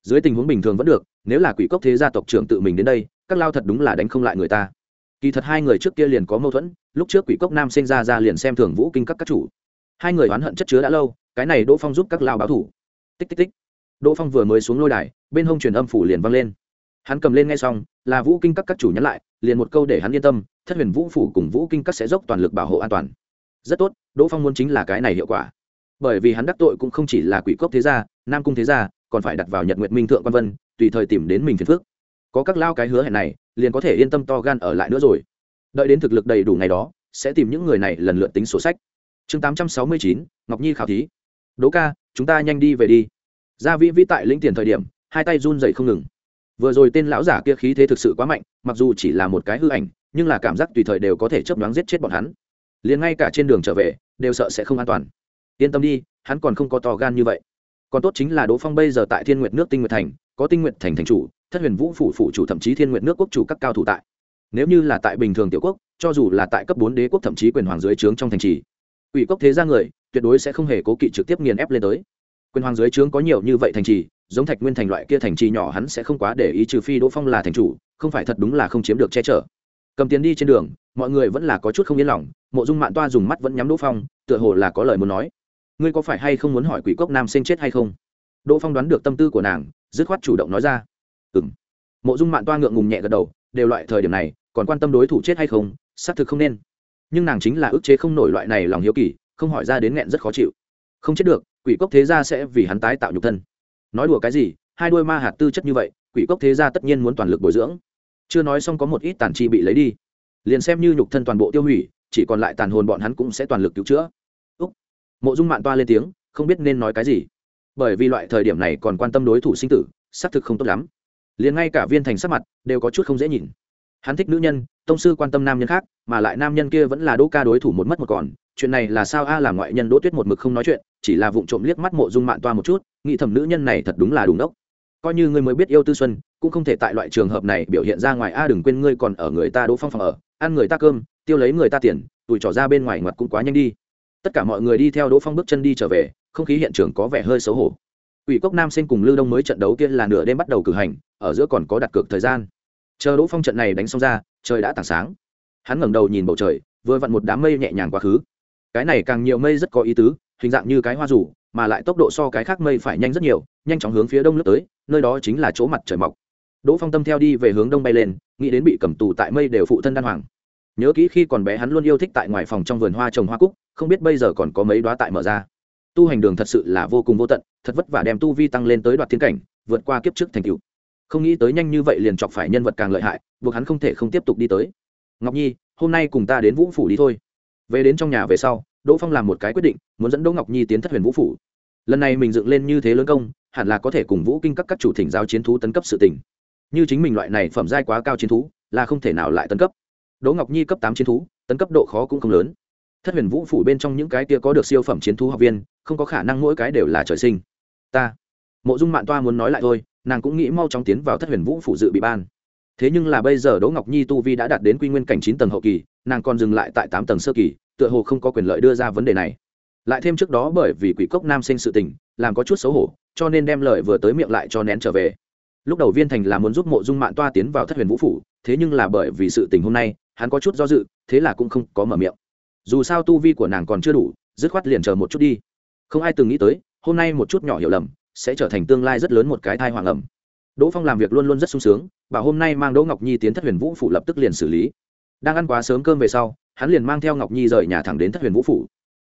Dưới tình huống bình thường vẫn được, nếu là quỷ cốc thế gia tộc trưởng tự mình đến đây, các lao thật đúng là đánh không lại người ta. Kỳ thật hai người trước kia liền có mâu thuẫn, lúc trước quỷ cốc nam sinh ra ra liền xem thường vũ kinh các các chủ. Hai người oán hận chất chứa đã lâu cái này đỗ phong giúp các lao báo thủ. Tích tích tích. Đỗ phong vừa mới xuống lôi đài, bên hông truyền âm phủ liền vang lên. Hắn cầm lên ngay xong, là vũ kinh các các chủ nhắn lại, liền một câu để hắn yên tâm, thất huyền vũ phủ cùng vũ kinh các sẽ dốc toàn lực bảo hộ an toàn. Rất tốt, đỗ phong muốn chính là cái này hiệu quả. Bởi vì hắn đắc tội cũng không chỉ là quỷ cốc thế gia, nam cung thế gia, còn phải đặt vào nhật nguyệt minh thượng quan vân, tùy thời tìm đến mình phiền phước có các lao cái hứa hẹn này, liền có thể yên tâm to gan ở lại nữa rồi. Đợi đến thực lực đầy đủ ngày đó, sẽ tìm những người này lần lượt tính sổ sách. Chương tám trăm sáu mươi chín, ngọc nhi khảo thí đỗ ca, chúng ta nhanh đi về đi. Gia vĩ vĩ tại lĩnh tiền thời điểm, hai tay run dậy không ngừng. Vừa rồi tên lão giả kia khí thế thực sự quá mạnh, mặc dù chỉ là một cái hư ảnh, nhưng là cảm giác tùy thời đều có thể chấp đoán giết chết bọn hắn. Liền ngay cả trên đường trở về, đều sợ sẽ không an toàn. Yên tâm đi, hắn còn không có to gan như vậy. Còn tốt chính là đỗ phong bây giờ tại thiên nguyệt nước tinh nguyệt thành, có tinh nguyệt thành thành chủ, thất huyền vũ phủ phủ chủ thậm chí thiên nguyệt nước quốc chủ các cao thủ tại. Nếu như là tại bình thường tiểu quốc, cho dù là tại cấp bốn đế quốc thậm chí quyền hoàng dưới trướng trong thành trì ủy cốc thế gia người tuyệt đối sẽ không hề cố kỵ trực tiếp nghiền ép lên tới. Quyền hoàng dưới trướng có nhiều như vậy thành trì, giống thạch nguyên thành loại kia thành trì nhỏ hắn sẽ không quá để ý trừ phi đỗ phong là thành chủ, không phải thật đúng là không chiếm được che chở. Cầm tiền đi trên đường, mọi người vẫn là có chút không yên lòng, mộ dung mạn toa dùng mắt vẫn nhắm đỗ phong, tựa hồ là có lời muốn nói. Ngươi có phải hay không muốn hỏi quỷ cốc nam sinh chết hay không? Đỗ phong đoán được tâm tư của nàng, dứt khoát chủ động nói ra. Ừ m mộ dung mạn toa ngượng ngùng nhẹ gật đầu, đều loại thời điểm này, còn quan tâm đối thủ chết hay không, xác thực không nên. Nhưng nàng chính là ức chế không nổi loại này lòng hiếu kỳ không hỏi ra đến nghẹn rất khó chịu. Không chết được, quỷ cốc thế gia sẽ vì hắn tái tạo nhục thân. Nói đùa cái gì, hai đôi ma hạt tư chất như vậy, quỷ cốc thế gia tất nhiên muốn toàn lực bồi dưỡng. Chưa nói xong có một ít tàn chi bị lấy đi. Liền xem như nhục thân toàn bộ tiêu hủy, chỉ còn lại tàn hồn bọn hắn cũng sẽ toàn lực cứu chữa. Úc. Mộ dung mạn toa lên tiếng, không biết nên nói cái gì. Bởi vì loại thời điểm này còn quan tâm đối thủ sinh tử, xác thực không tốt lắm. Liền ngay cả viên thành sắc mặt đều có chút không dễ nhìn. Hắn thích nữ nhân, tông sư quan tâm nam nhân khác, mà lại nam nhân kia vẫn là đỗ ca đối thủ một mất một còn chuyện này là sao a à làm ngoại nhân đỗ tuyết một mực không nói chuyện, chỉ là vụng trộm liếc mắt mộ dung mạn toa một chút, nghĩ thầm nữ nhân này thật đúng là đúng đốc. Coi như ngươi mới biết yêu tư xuân, cũng không thể tại loại trường hợp này biểu hiện ra ngoài a, đừng quên ngươi còn ở người ta đỗ phong phòng ở, ăn người ta cơm, tiêu lấy người ta tiền, tụi trỏ ra bên ngoài ngoặt cũng quá nhanh đi. Tất cả mọi người đi theo đỗ phong bước chân đi trở về, không khí hiện trường có vẻ hơi xấu hổ. Ủy cốc nam sinh cùng lưu đông mới trận đấu kia là nửa đêm bắt đầu cử hành, ở giữa còn có đặt cược thời gian. Chờ đỗ phong trận này đánh xong ra, trời đã tảng sáng. Hắn ngẩng đầu nhìn bầu trời, vừa vặn một đám mây nhẹ nhàng quá khứ cái này càng nhiều mây rất có ý tứ, hình dạng như cái hoa rủ, mà lại tốc độ so cái khác mây phải nhanh rất nhiều, nhanh chóng hướng phía đông lướt tới, nơi đó chính là chỗ mặt trời mọc. Đỗ phong tâm theo đi về hướng đông bay lên, nghĩ đến bị cầm tù tại mây đều phụ thân đan hoàng. Nhớ kỹ khi còn bé hắn luôn yêu thích tại ngoài phòng trong vườn hoa trồng hoa cúc, không biết bây giờ còn có mấy đoá tại mở ra. Tu hành đường thật sự là vô cùng vô tận, thật vất vả đem tu vi tăng lên tới đoạt thiên cảnh, vượt qua kiếp trước thành cựu không nghĩ tới nhanh như vậy liền chọc phải nhân vật càng lợi hại, buộc hắn không thể không tiếp tục đi tới. Ngọc nhi, hôm nay cùng ta đến vũ phủ đi thôi về đến trong nhà về sau, đỗ phong làm một cái quyết định, muốn dẫn đỗ ngọc nhi tiến thất huyền vũ phủ. Lần này mình dựng lên như thế lớn công, hẳn là có thể cùng vũ kinh các các chủ thỉnh giáo chiến thú tấn cấp sự tình. như chính mình loại này phẩm giai quá cao chiến thú, là không thể nào lại tấn cấp. Đỗ ngọc nhi cấp tám chiến thú, tấn cấp độ khó cũng không lớn. Thất huyền vũ phủ bên trong những cái kia có được siêu phẩm chiến thú học viên, không có khả năng mỗi cái đều là trời sinh. Ta, mộ dung mạn toa muốn nói lại thôi, nàng cũng nghĩ mau chóng tiến vào thất huyền vũ phủ dự bị ban. Thế nhưng là bây giờ đỗ ngọc nhi tu vi đã đạt đến quy nguyên cảnh chín tầng hậu kỳ nàng còn dừng lại tại tám tầng sơ kỳ, tựa hồ không có quyền lợi đưa ra vấn đề này. Lại thêm trước đó bởi vì quỷ cốc nam sinh sự tình, làm có chút xấu hổ, cho nên đem lời vừa tới miệng lại cho nén trở về. Lúc đầu viên thành là muốn giúp mộ dung mạn toa tiến vào thất huyền vũ phủ, thế nhưng là bởi vì sự tình hôm nay, hắn có chút do dự, thế là cũng không có mở miệng. Dù sao tu vi của nàng còn chưa đủ, dứt khoát liền chờ một chút đi. Không ai từng nghĩ tới, hôm nay một chút nhỏ hiểu lầm, sẽ trở thành tương lai rất lớn một cái thai hoàng ẩm đỗ phong làm việc luôn luôn rất sung sướng và hôm nay mang đỗ ngọc nhi tiến thất huyền vũ phủ lập tức liền xử lý đang ăn quá sớm cơm về sau, hắn liền mang theo ngọc nhi rời nhà thẳng đến thất huyền vũ phủ.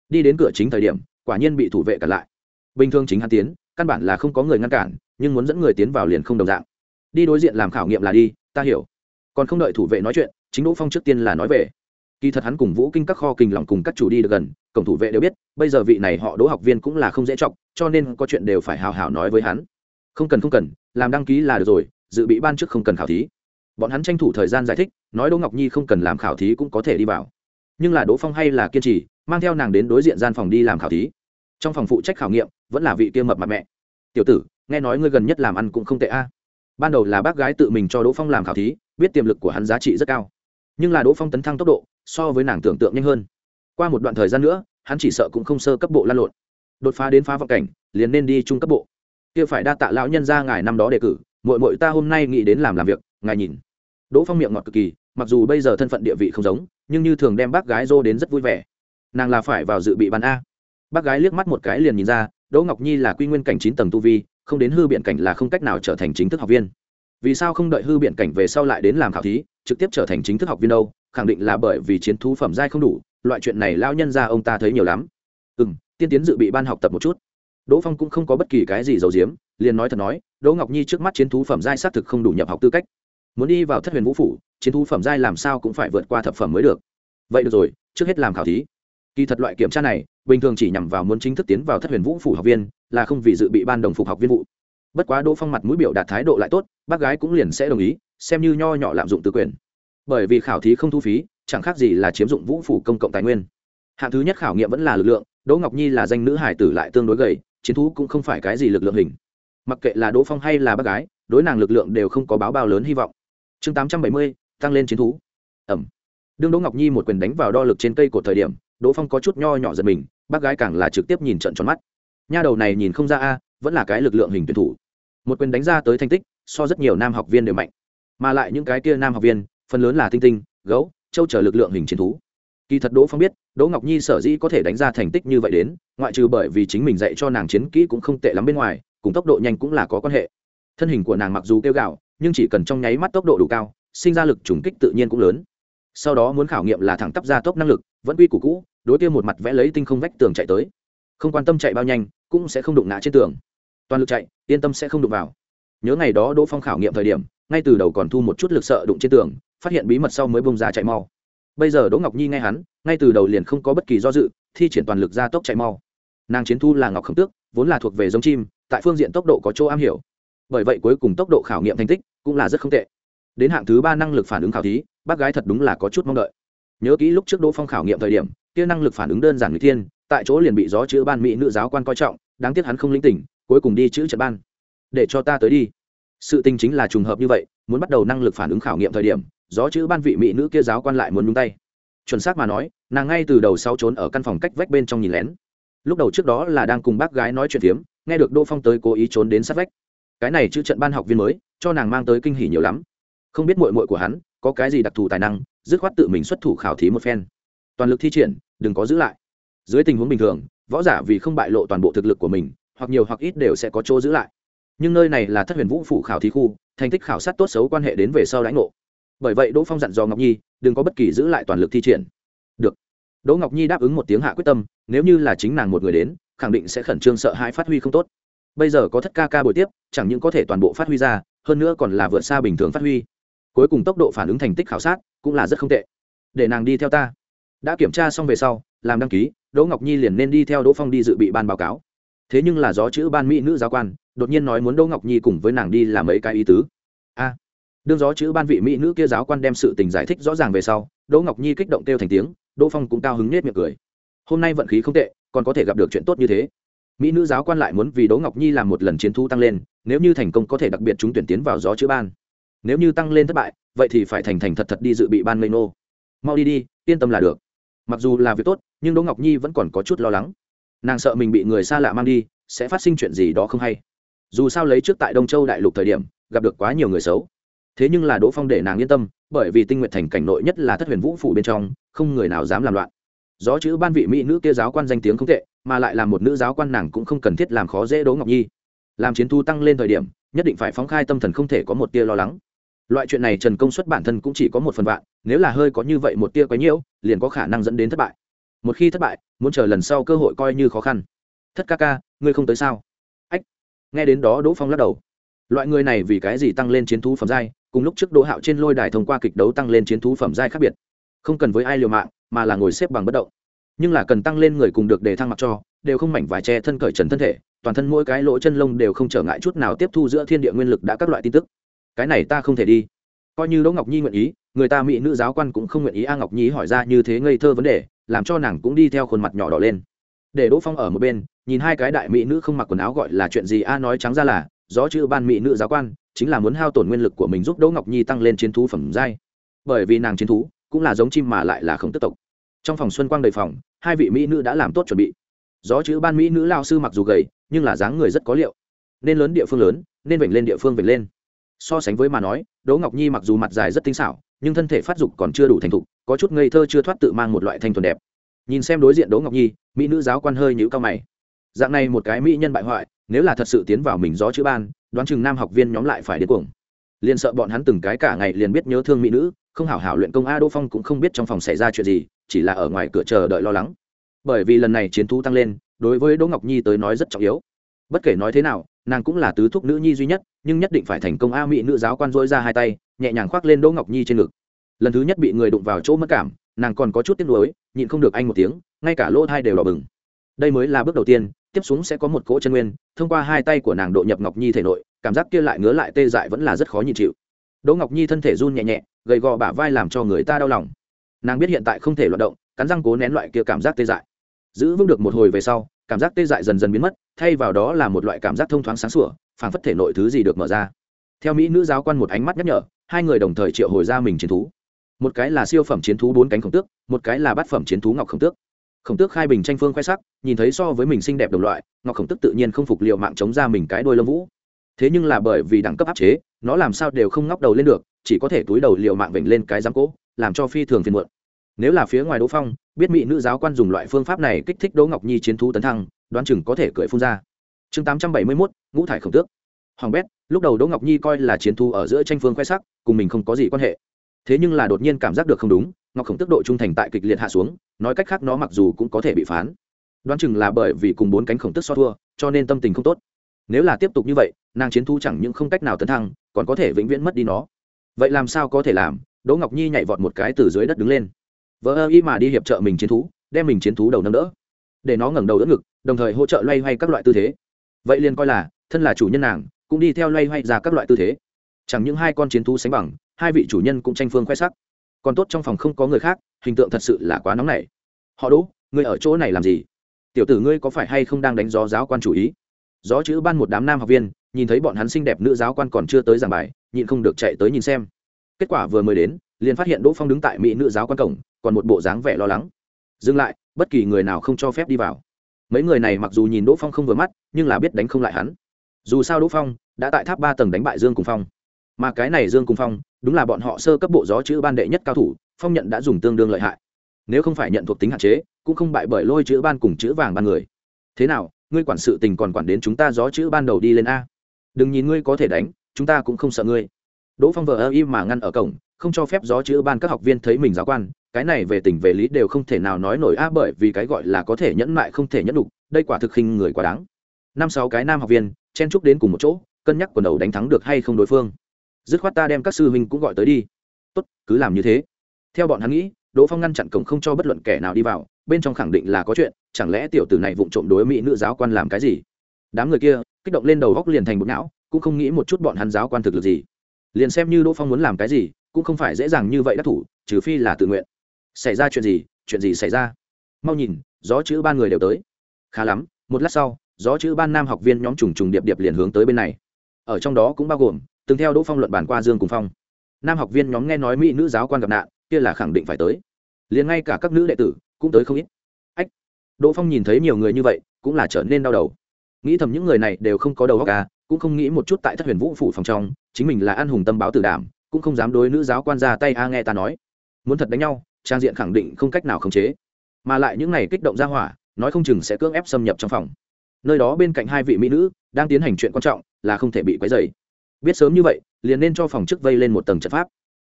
Đi đến cửa chính thời điểm, quả nhiên bị thủ vệ cản lại. Bình thường chính hắn tiến, căn bản là không có người ngăn cản, nhưng muốn dẫn người tiến vào liền không đồng dạng. Đi đối diện làm khảo nghiệm là đi, ta hiểu. Còn không đợi thủ vệ nói chuyện, chính đỗ phong trước tiên là nói về. Kỳ thật hắn cùng vũ kinh các kho kinh lòng cùng các chủ đi được gần, cổng thủ vệ đều biết, bây giờ vị này họ đỗ học viên cũng là không dễ chọc, cho nên có chuyện đều phải hào hào nói với hắn. Không cần không cần, làm đăng ký là được rồi, dự bị ban trước không cần khảo thí bọn hắn tranh thủ thời gian giải thích, nói đỗ ngọc nhi không cần làm khảo thí cũng có thể đi vào. Nhưng là đỗ phong hay là kiên trì, mang theo nàng đến đối diện gian phòng đi làm khảo thí. Trong phòng phụ trách khảo nghiệm, vẫn là vị kia mập mặt mẹ. Tiểu tử, nghe nói ngươi gần nhất làm ăn cũng không tệ a. Ban đầu là bác gái tự mình cho đỗ phong làm khảo thí, biết tiềm lực của hắn giá trị rất cao. Nhưng là đỗ phong tấn thăng tốc độ, so với nàng tưởng tượng nhanh hơn. Qua một đoạn thời gian nữa, hắn chỉ sợ cũng không sơ cấp bộ lan lộn. Đột phá đến phá vọng cảnh, liền nên đi trung cấp bộ. Kia phải đa tạ lão nhân ra ngài năm đó đề cử mội mội ta hôm nay nghĩ đến làm làm việc, ngài nhìn đỗ phong miệng ngọt cực kỳ, mặc dù bây giờ thân phận địa vị không giống, nhưng như thường đem bác gái dô đến rất vui vẻ. Nàng là phải vào dự bị bàn a. Bác gái liếc mắt một cái liền nhìn ra, đỗ ngọc nhi là quy nguyên cảnh chín tầng tu vi, không đến hư biện cảnh là không cách nào trở thành chính thức học viên. Vì sao không đợi hư biện cảnh về sau lại đến làm khảo thí, trực tiếp trở thành chính thức học viên đâu? Khẳng định là bởi vì chiến thú phẩm giai không đủ, loại chuyện này lao nhân ra ông ta thấy nhiều lắm. Ừ m tiên tiến dự bị ban học tập một chút. Đỗ phong cũng không có bất kỳ cái gì giấu giếm, liền nói thật nói, đỗ ngọc nhi trước mắt chiến thú phẩm giai xác thực không đủ nhập học tư cách muốn đi vào thất huyền vũ phủ, chiến thu phẩm giai làm sao cũng phải vượt qua thập phẩm mới được. Vậy được rồi, trước hết làm khảo thí. Kỳ thật loại kiểm tra này, bình thường chỉ nhằm vào muốn chính thức tiến vào thất huyền vũ phủ học viên, là không vì dự bị ban đồng phục học viên vụ. Bất quá đỗ phong mặt mũi biểu đạt thái độ lại tốt, bác gái cũng liền sẽ đồng ý, xem như nho nhỏ lạm dụng tư quyền. Bởi vì khảo thí không thu phí, chẳng khác gì là chiếm dụng vũ phủ công cộng tài nguyên. Hạng thứ nhất khảo nghiệm vẫn là lực lượng, đỗ ngọc nhi là danh nữ hải tử lại tương đối gầy, chiến thú cũng không phải cái gì lực lượng hình. Mặc kệ là đỗ phong hay là bác gái, đối nàng lực lượng đều không có báo bao lớn hy vọng chương tám trăm bảy mươi, tăng lên chiến thú. Ẩm. Đương đỗ ngọc nhi một quyền đánh vào đo lực trên cây của thời điểm, đỗ phong có chút nho nhỏ giật mình, bác gái càng là trực tiếp nhìn trận tròn mắt. Nha đầu này nhìn không ra a, vẫn là cái lực lượng hình tuyển thủ. Một quyền đánh ra tới thành tích, so rất nhiều nam học viên đều mạnh. Mà lại những cái kia nam học viên, phần lớn là tinh tinh, gấu châu trở lực lượng hình chiến thú. Kỳ thật đỗ phong biết, đỗ ngọc nhi sở dĩ có thể đánh ra thành tích như vậy đến, ngoại trừ bởi vì chính mình dạy cho nàng chiến kỹ cũng không tệ lắm bên ngoài, cùng tốc độ nhanh cũng là có quan hệ. Thân hình của nàng mặc dù kêu gạo nhưng chỉ cần trong nháy mắt tốc độ đủ cao, sinh ra lực trùng kích tự nhiên cũng lớn. Sau đó muốn khảo nghiệm là thẳng tắp ra tốc năng lực, vẫn quy củ cũ, đối kia một mặt vẽ lấy tinh không vách tường chạy tới. Không quan tâm chạy bao nhanh, cũng sẽ không đụng ngã trên tường. Toàn lực chạy, yên tâm sẽ không đụng vào. Nhớ ngày đó đỗ phong khảo nghiệm thời điểm, ngay từ đầu còn thu một chút lực sợ đụng trên tường, phát hiện bí mật sau mới bông ra chạy mau. Bây giờ đỗ ngọc nhi nghe hắn, ngay từ đầu liền không có bất kỳ do dự, thi triển toàn lực ra tốc chạy mau. Nàng chiến thu là ngọc khổng tước, vốn là thuộc về giống chim, tại phương diện tốc độ có chỗ am hiểu. Bởi vậy cuối cùng tốc độ khảo nghiệm thành tích cũng là rất không tệ. Đến hạng thứ ba năng lực phản ứng khảo thí, bác gái thật đúng là có chút mong đợi. Nhớ kỹ lúc trước đỗ phong khảo nghiệm thời điểm, kia năng lực phản ứng đơn giản người thiên, tại chỗ liền bị gió chữ ban mỹ nữ giáo quan coi trọng, đáng tiếc hắn không linh tỉnh, cuối cùng đi chữ trận ban. Để cho ta tới đi. Sự tình chính là trùng hợp như vậy, muốn bắt đầu năng lực phản ứng khảo nghiệm thời điểm, gió chữ ban vị mỹ nữ kia giáo quan lại muốn nhúng tay. Chuẩn xác mà nói, nàng ngay từ đầu sau trốn ở căn phòng cách vách bên trong nhìn lén. Lúc đầu trước đó là đang cùng bác gái nói chuyện phiếm, nghe được đỗ phong tới cố ý trốn đến sát vách cái này chữ trận ban học viên mới, cho nàng mang tới kinh hỉ nhiều lắm. Không biết mội mội của hắn có cái gì đặc thù tài năng, dứt khoát tự mình xuất thủ khảo thí một phen. Toàn lực thi triển, đừng có giữ lại. Dưới tình huống bình thường, võ giả vì không bại lộ toàn bộ thực lực của mình, hoặc nhiều hoặc ít đều sẽ có chỗ giữ lại. Nhưng nơi này là thất huyền vũ phủ khảo thí khu, thành tích khảo sát tốt xấu quan hệ đến về sau lãnh ngộ. Bởi vậy đỗ phong dặn dò ngọc nhi, đừng có bất kỳ giữ lại toàn lực thi triển. Được. Đỗ ngọc nhi đáp ứng một tiếng hạ quyết tâm, nếu như là chính nàng một người đến, khẳng định sẽ khẩn trương sợ hãi phát huy không tốt bây giờ có thất ca ca buổi tiếp, chẳng những có thể toàn bộ phát huy ra, hơn nữa còn là vượt xa bình thường phát huy. Cuối cùng tốc độ phản ứng thành tích khảo sát cũng là rất không tệ. Để nàng đi theo ta. Đã kiểm tra xong về sau, làm đăng ký, đỗ ngọc nhi liền nên đi theo đỗ phong đi dự bị ban báo cáo. Thế nhưng là gió chữ ban mỹ nữ giáo quan, đột nhiên nói muốn đỗ ngọc nhi cùng với nàng đi làm mấy cái ý tứ. A. Đương gió chữ ban vị mỹ nữ kia giáo quan đem sự tình giải thích rõ ràng về sau, đỗ ngọc nhi kích động kêu thành tiếng, đỗ phong cũng cao hứng nết miệng cười. Hôm nay vận khí không tệ, còn có thể gặp được chuyện tốt như thế mỹ nữ giáo quan lại muốn vì đỗ ngọc nhi làm một lần chiến thu tăng lên, nếu như thành công có thể đặc biệt chúng tuyển tiến vào gió chữ ban. Nếu như tăng lên thất bại, vậy thì phải thành thành thật thật đi dự bị ban mây nô mau đi đi, yên tâm là được. Mặc dù là việc tốt, nhưng đỗ ngọc nhi vẫn còn có chút lo lắng. Nàng sợ mình bị người xa lạ mang đi, sẽ phát sinh chuyện gì đó không hay. Dù sao lấy trước tại đông châu đại lục thời điểm, gặp được quá nhiều người xấu. Thế nhưng là đỗ phong để nàng yên tâm, bởi vì tinh nguyện thành cảnh nội nhất là thất huyền vũ phủ bên trong, không người nào dám làm loạn. Gió chữ ban vị mỹ nữ kia giáo quan danh tiếng không tệ mà lại là một nữ giáo quan nàng cũng không cần thiết làm khó dễ đỗ ngọc nhi. Làm chiến thu tăng lên thời điểm, nhất định phải phóng khai tâm thần không thể có một tia lo lắng. Loại chuyện này trần công suất bản thân cũng chỉ có một phần vạn, nếu là hơi có như vậy một tia quấy nhiễu, liền có khả năng dẫn đến thất bại. Một khi thất bại, muốn chờ lần sau cơ hội coi như khó khăn. Thất ca ca, ngươi không tới sao? Ách. Nghe đến đó đỗ phong lắc đầu. Loại người này vì cái gì tăng lên chiến thú phẩm giai, cùng lúc trước đỗ hạo trên lôi đài thông qua kịch đấu tăng lên chiến thú phẩm giai khác biệt. Không cần với ai liều mạng, mà là ngồi xếp bằng bất động nhưng là cần tăng lên người cùng được để thăng mặc cho, đều không mảnh vải che thân cởi trần thân thể, toàn thân mỗi cái lỗ chân lông đều không trở ngại chút nào tiếp thu giữa thiên địa nguyên lực đã các loại tin tức. Cái này ta không thể đi. Coi như đỗ ngọc nhi nguyện ý, người ta mỹ nữ giáo quan cũng không nguyện ý a ngọc nhi hỏi ra như thế ngây thơ vấn đề, làm cho nàng cũng đi theo khuôn mặt nhỏ đỏ lên. Để đỗ phong ở một bên, nhìn hai cái đại mỹ nữ không mặc quần áo gọi là chuyện gì a nói trắng ra là, gió chữ ban mỹ nữ giáo quan, chính là muốn hao tổn nguyên lực của mình giúp đỗ ngọc nhi tăng lên chiến thú phẩm giai. Bởi vì nàng chiến thú, cũng là giống chim mà lại là không tức tộc. Trong phòng xuân quang đầy phòng hai vị mỹ nữ đã làm tốt chuẩn bị. Gió chữ ban mỹ nữ lao sư mặc dù gầy, nhưng là dáng người rất có liệu. Nên lớn địa phương lớn, nên vểnh lên địa phương vểnh lên. So sánh với mà nói, đỗ ngọc nhi mặc dù mặt dài rất tinh xảo, nhưng thân thể phát dục còn chưa đủ thành thục, có chút ngây thơ chưa thoát tự mang một loại thanh thuần đẹp. Nhìn xem đối diện đỗ ngọc nhi, mỹ nữ giáo quan hơi nhũ cao mày. Dạng này một cái mỹ nhân bại hoại, nếu là thật sự tiến vào mình gió chữ ban, đoán chừng nam học viên nhóm lại phải đến cuồng. Liền sợ bọn hắn từng cái cả ngày liền biết nhớ thương mỹ nữ không hảo hảo luyện công a đỗ phong cũng không biết trong phòng xảy ra chuyện gì, chỉ là ở ngoài cửa chờ đợi lo lắng. Bởi vì lần này chiến thú tăng lên, đối với đỗ ngọc nhi tới nói rất trọng yếu. Bất kể nói thế nào, nàng cũng là tứ thúc nữ nhi duy nhất, nhưng nhất định phải thành công a mỹ nữ giáo quan dỗi ra hai tay, nhẹ nhàng khoác lên đỗ ngọc nhi trên ngực. Lần thứ nhất bị người đụng vào chỗ mất cảm, nàng còn có chút tiếc nuối, nhịn không được anh một tiếng, ngay cả lỗ thai đều đỏ bừng. Đây mới là bước đầu tiên, tiếp xuống sẽ có một cỗ chân nguyên, thông qua hai tay của nàng độ nhập ngọc nhi thể nội, cảm giác kia lại ngứa lại tê dại vẫn là rất khó nhịn chịu đỗ ngọc nhi thân thể run nhẹ nhẹ, gầy gò bả vai làm cho người ta đau lòng. Nàng biết hiện tại không thể loạt động, cắn răng cố nén loại kia cảm giác tê dại. Giữ vững được một hồi về sau, cảm giác tê dại dần dần biến mất, thay vào đó là một loại cảm giác thông thoáng sáng sủa, phảng phất thể nội thứ gì được mở ra. Theo mỹ nữ giáo quan một ánh mắt nhắc nhở, hai người đồng thời triệu hồi ra mình chiến thú. Một cái là siêu phẩm chiến thú bốn cánh khổng tước, một cái là bát phẩm chiến thú ngọc khổng tước. Khổng tước khai bình tranh phương khoe sắc, nhìn thấy so với mình xinh đẹp đồng loại, ngọc khổng tước tự nhiên không phục liệu mạng chống ra mình cái đôi lông vũ thế nhưng là bởi vì đẳng cấp áp chế, nó làm sao đều không ngóc đầu lên được, chỉ có thể túi đầu liều mạng vểnh lên cái giám cỗ làm cho phi thường phiền muộn. Nếu là phía ngoài đỗ phong, biết mỹ nữ giáo quan dùng loại phương pháp này kích thích đỗ ngọc nhi chiến thú tấn thăng, đoán chừng có thể cười phun ra. Chương tám trăm bảy mươi mốt, ngũ thải khổng tước. Hoàng bét, lúc đầu đỗ ngọc nhi coi là chiến thú ở giữa tranh phương khoe sắc, cùng mình không có gì quan hệ. Thế nhưng là đột nhiên cảm giác được không đúng, ngọc khổng tước độ trung thành tại kịch liệt hạ xuống, nói cách khác nó mặc dù cũng có thể bị phán. Đoán chừng là bởi vì cùng bốn cánh khổng tước so thua, cho nên tâm tình không tốt nếu là tiếp tục như vậy, nàng chiến thu chẳng những không cách nào tấn thăng, còn có thể vĩnh viễn mất đi nó. Vậy làm sao có thể làm? Đỗ ngọc nhi nhảy vọt một cái từ dưới đất đứng lên. Vỡ ơ y mà đi hiệp trợ mình chiến thú, đem mình chiến thú đầu nâng đỡ. Để nó ngẩng đầu đỡ ngực, đồng thời hỗ trợ loay hoay các loại tư thế. Vậy liền coi là, thân là chủ nhân nàng, cũng đi theo loay hoay ra các loại tư thế. Chẳng những hai con chiến thú sánh bằng, hai vị chủ nhân cũng tranh phương khoe sắc. Còn tốt trong phòng không có người khác, hình tượng thật sự là quá nóng nảy. Họ đỗ, ngươi ở chỗ này làm gì? Tiểu tử ngươi có phải hay không đang đánh gió giáo quan chủ ý? Gió chữ ban một đám nam học viên, nhìn thấy bọn hắn xinh đẹp nữ giáo quan còn chưa tới giảng bài, nhịn không được chạy tới nhìn xem. Kết quả vừa mới đến, liền phát hiện đỗ phong đứng tại mỹ nữ giáo quan cổng, còn một bộ dáng vẻ lo lắng. Dừng lại, bất kỳ người nào không cho phép đi vào. Mấy người này mặc dù nhìn đỗ phong không vừa mắt, nhưng là biết đánh không lại hắn. Dù sao đỗ phong đã tại tháp ba tầng đánh bại dương cùng phong. Mà cái này dương cùng phong, đúng là bọn họ sơ cấp bộ gió chữ ban đệ nhất cao thủ, phong nhận đã dùng tương đương lợi hại. Nếu không phải nhận thuộc tính hạn chế, cũng không bại bởi lôi chữ ban cùng chữ vàng ban người. Thế nào ngươi quản sự tình còn quản đến chúng ta gió chữ ban đầu đi lên a. Đừng nhìn ngươi có thể đánh, chúng ta cũng không sợ ngươi. Đỗ phong vờ ơ im mà ngăn ở cổng, không cho phép gió chữ ban các học viên thấy mình giáo quan, cái này về tình về lý đều không thể nào nói nổi a bởi vì cái gọi là có thể nhẫn mại không thể nhẫn đục đây quả thực khinh người quá đáng. Năm sáu cái nam học viên, chen chúc đến cùng một chỗ, cân nhắc quần đầu đánh thắng được hay không đối phương. Dứt khoát ta đem các sư huynh cũng gọi tới đi. Tốt, cứ làm như thế. Theo bọn hắn nghĩ đỗ phong ngăn chặn cổng không cho bất luận kẻ nào đi vào, bên trong khẳng định là có chuyện, chẳng lẽ tiểu tử này vụng trộm đối mỹ nữ giáo quan làm cái gì? Đám người kia, kích động lên đầu góc liền thành một não, cũng không nghĩ một chút bọn hắn giáo quan thực lực gì. Liền xem như đỗ phong muốn làm cái gì, cũng không phải dễ dàng như vậy đắc thủ, trừ phi là tự nguyện. Xảy ra chuyện gì chuyện gì xảy ra? Mau nhìn, gió chữ ba người đều tới. Khá lắm, một lát sau, gió chữ ban nam học viên nhóm trùng trùng điệp điệp liền hướng tới bên này. Ở trong đó cũng bao gồm, từng theo đỗ phong luận bản qua dương cùng phong. Nam học viên nhóm nghe nói mỹ nữ giáo quan gặp nạn kia là khẳng định phải tới. Liền ngay cả các nữ đệ tử cũng tới không ít. Ách, đỗ phong nhìn thấy nhiều người như vậy, cũng là trở nên đau đầu. Nghĩ thầm những người này đều không có đầu óc à cũng không nghĩ một chút tại thất huyền vũ phủ phòng trong, chính mình là an hùng tâm báo tử đảm, cũng không dám đối nữ giáo quan ra tay a nghe ta nói. Muốn thật đánh nhau, trang diện khẳng định không cách nào khống chế. Mà lại những này kích động ra hỏa, nói không chừng sẽ cưỡng ép xâm nhập trong phòng. Nơi đó bên cạnh hai vị mỹ nữ, đang tiến hành chuyện quan trọng là không thể bị quấy dày biết sớm như vậy, liền nên cho phòng chức vây lên một tầng trận pháp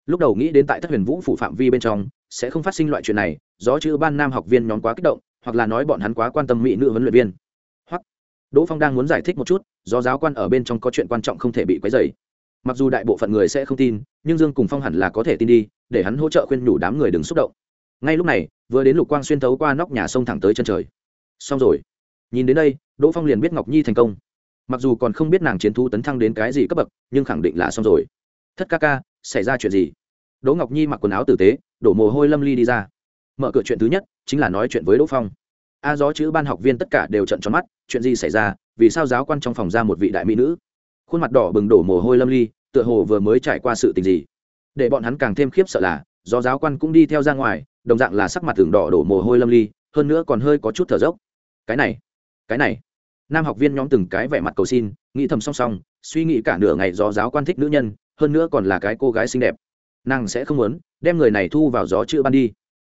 lúc đầu nghĩ đến tại thất huyền vũ phủ phạm vi bên trong, sẽ không phát sinh loại chuyện này do chữ ban nam học viên nhóm quá kích động, hoặc là nói bọn hắn quá quan tâm mỹ nữ huấn luyện viên. Hoặc, đỗ phong đang muốn giải thích một chút, do giáo quan ở bên trong có chuyện quan trọng không thể bị quấy dày mặc dù đại bộ phận người sẽ không tin, nhưng dương cùng phong hẳn là có thể tin đi, để hắn hỗ trợ khuyên nhủ đám người đừng xúc động. Ngay lúc này, vừa đến lục quang xuyên thấu qua nóc nhà sông thẳng tới chân trời. Xong rồi. Nhìn đến đây, đỗ phong liền biết ngọc nhi thành công. Mặc dù còn không biết nàng chiến thu tấn thăng đến cái gì cấp bậc, nhưng khẳng định là xong rồi. Thất ca ca xảy ra chuyện gì? Đỗ ngọc nhi mặc quần áo tử tế, đổ mồ hôi lâm ly đi ra. Mở cửa chuyện thứ nhất, chính là nói chuyện với đỗ phong. A gió chữ ban học viên tất cả đều trận tròn mắt, chuyện gì xảy ra, vì sao giáo quan trong phòng ra một vị đại mỹ nữ? Khuôn mặt đỏ bừng đổ mồ hôi lâm ly, tựa hồ vừa mới trải qua sự tình gì. Để bọn hắn càng thêm khiếp sợ là, do giáo quan cũng đi theo ra ngoài, đồng dạng là sắc mặt tường đỏ đổ mồ hôi lâm ly, hơn nữa còn hơi có chút thở dốc. Cái này cái này. Nam học viên nhóm từng cái vẻ mặt cầu xin, nghĩ thầm song song, suy nghĩ cả nửa ngày do giáo quan thích nữ nhân hơn nữa còn là cái cô gái xinh đẹp. Nàng sẽ không muốn đem người này thu vào gió chữ ban đi.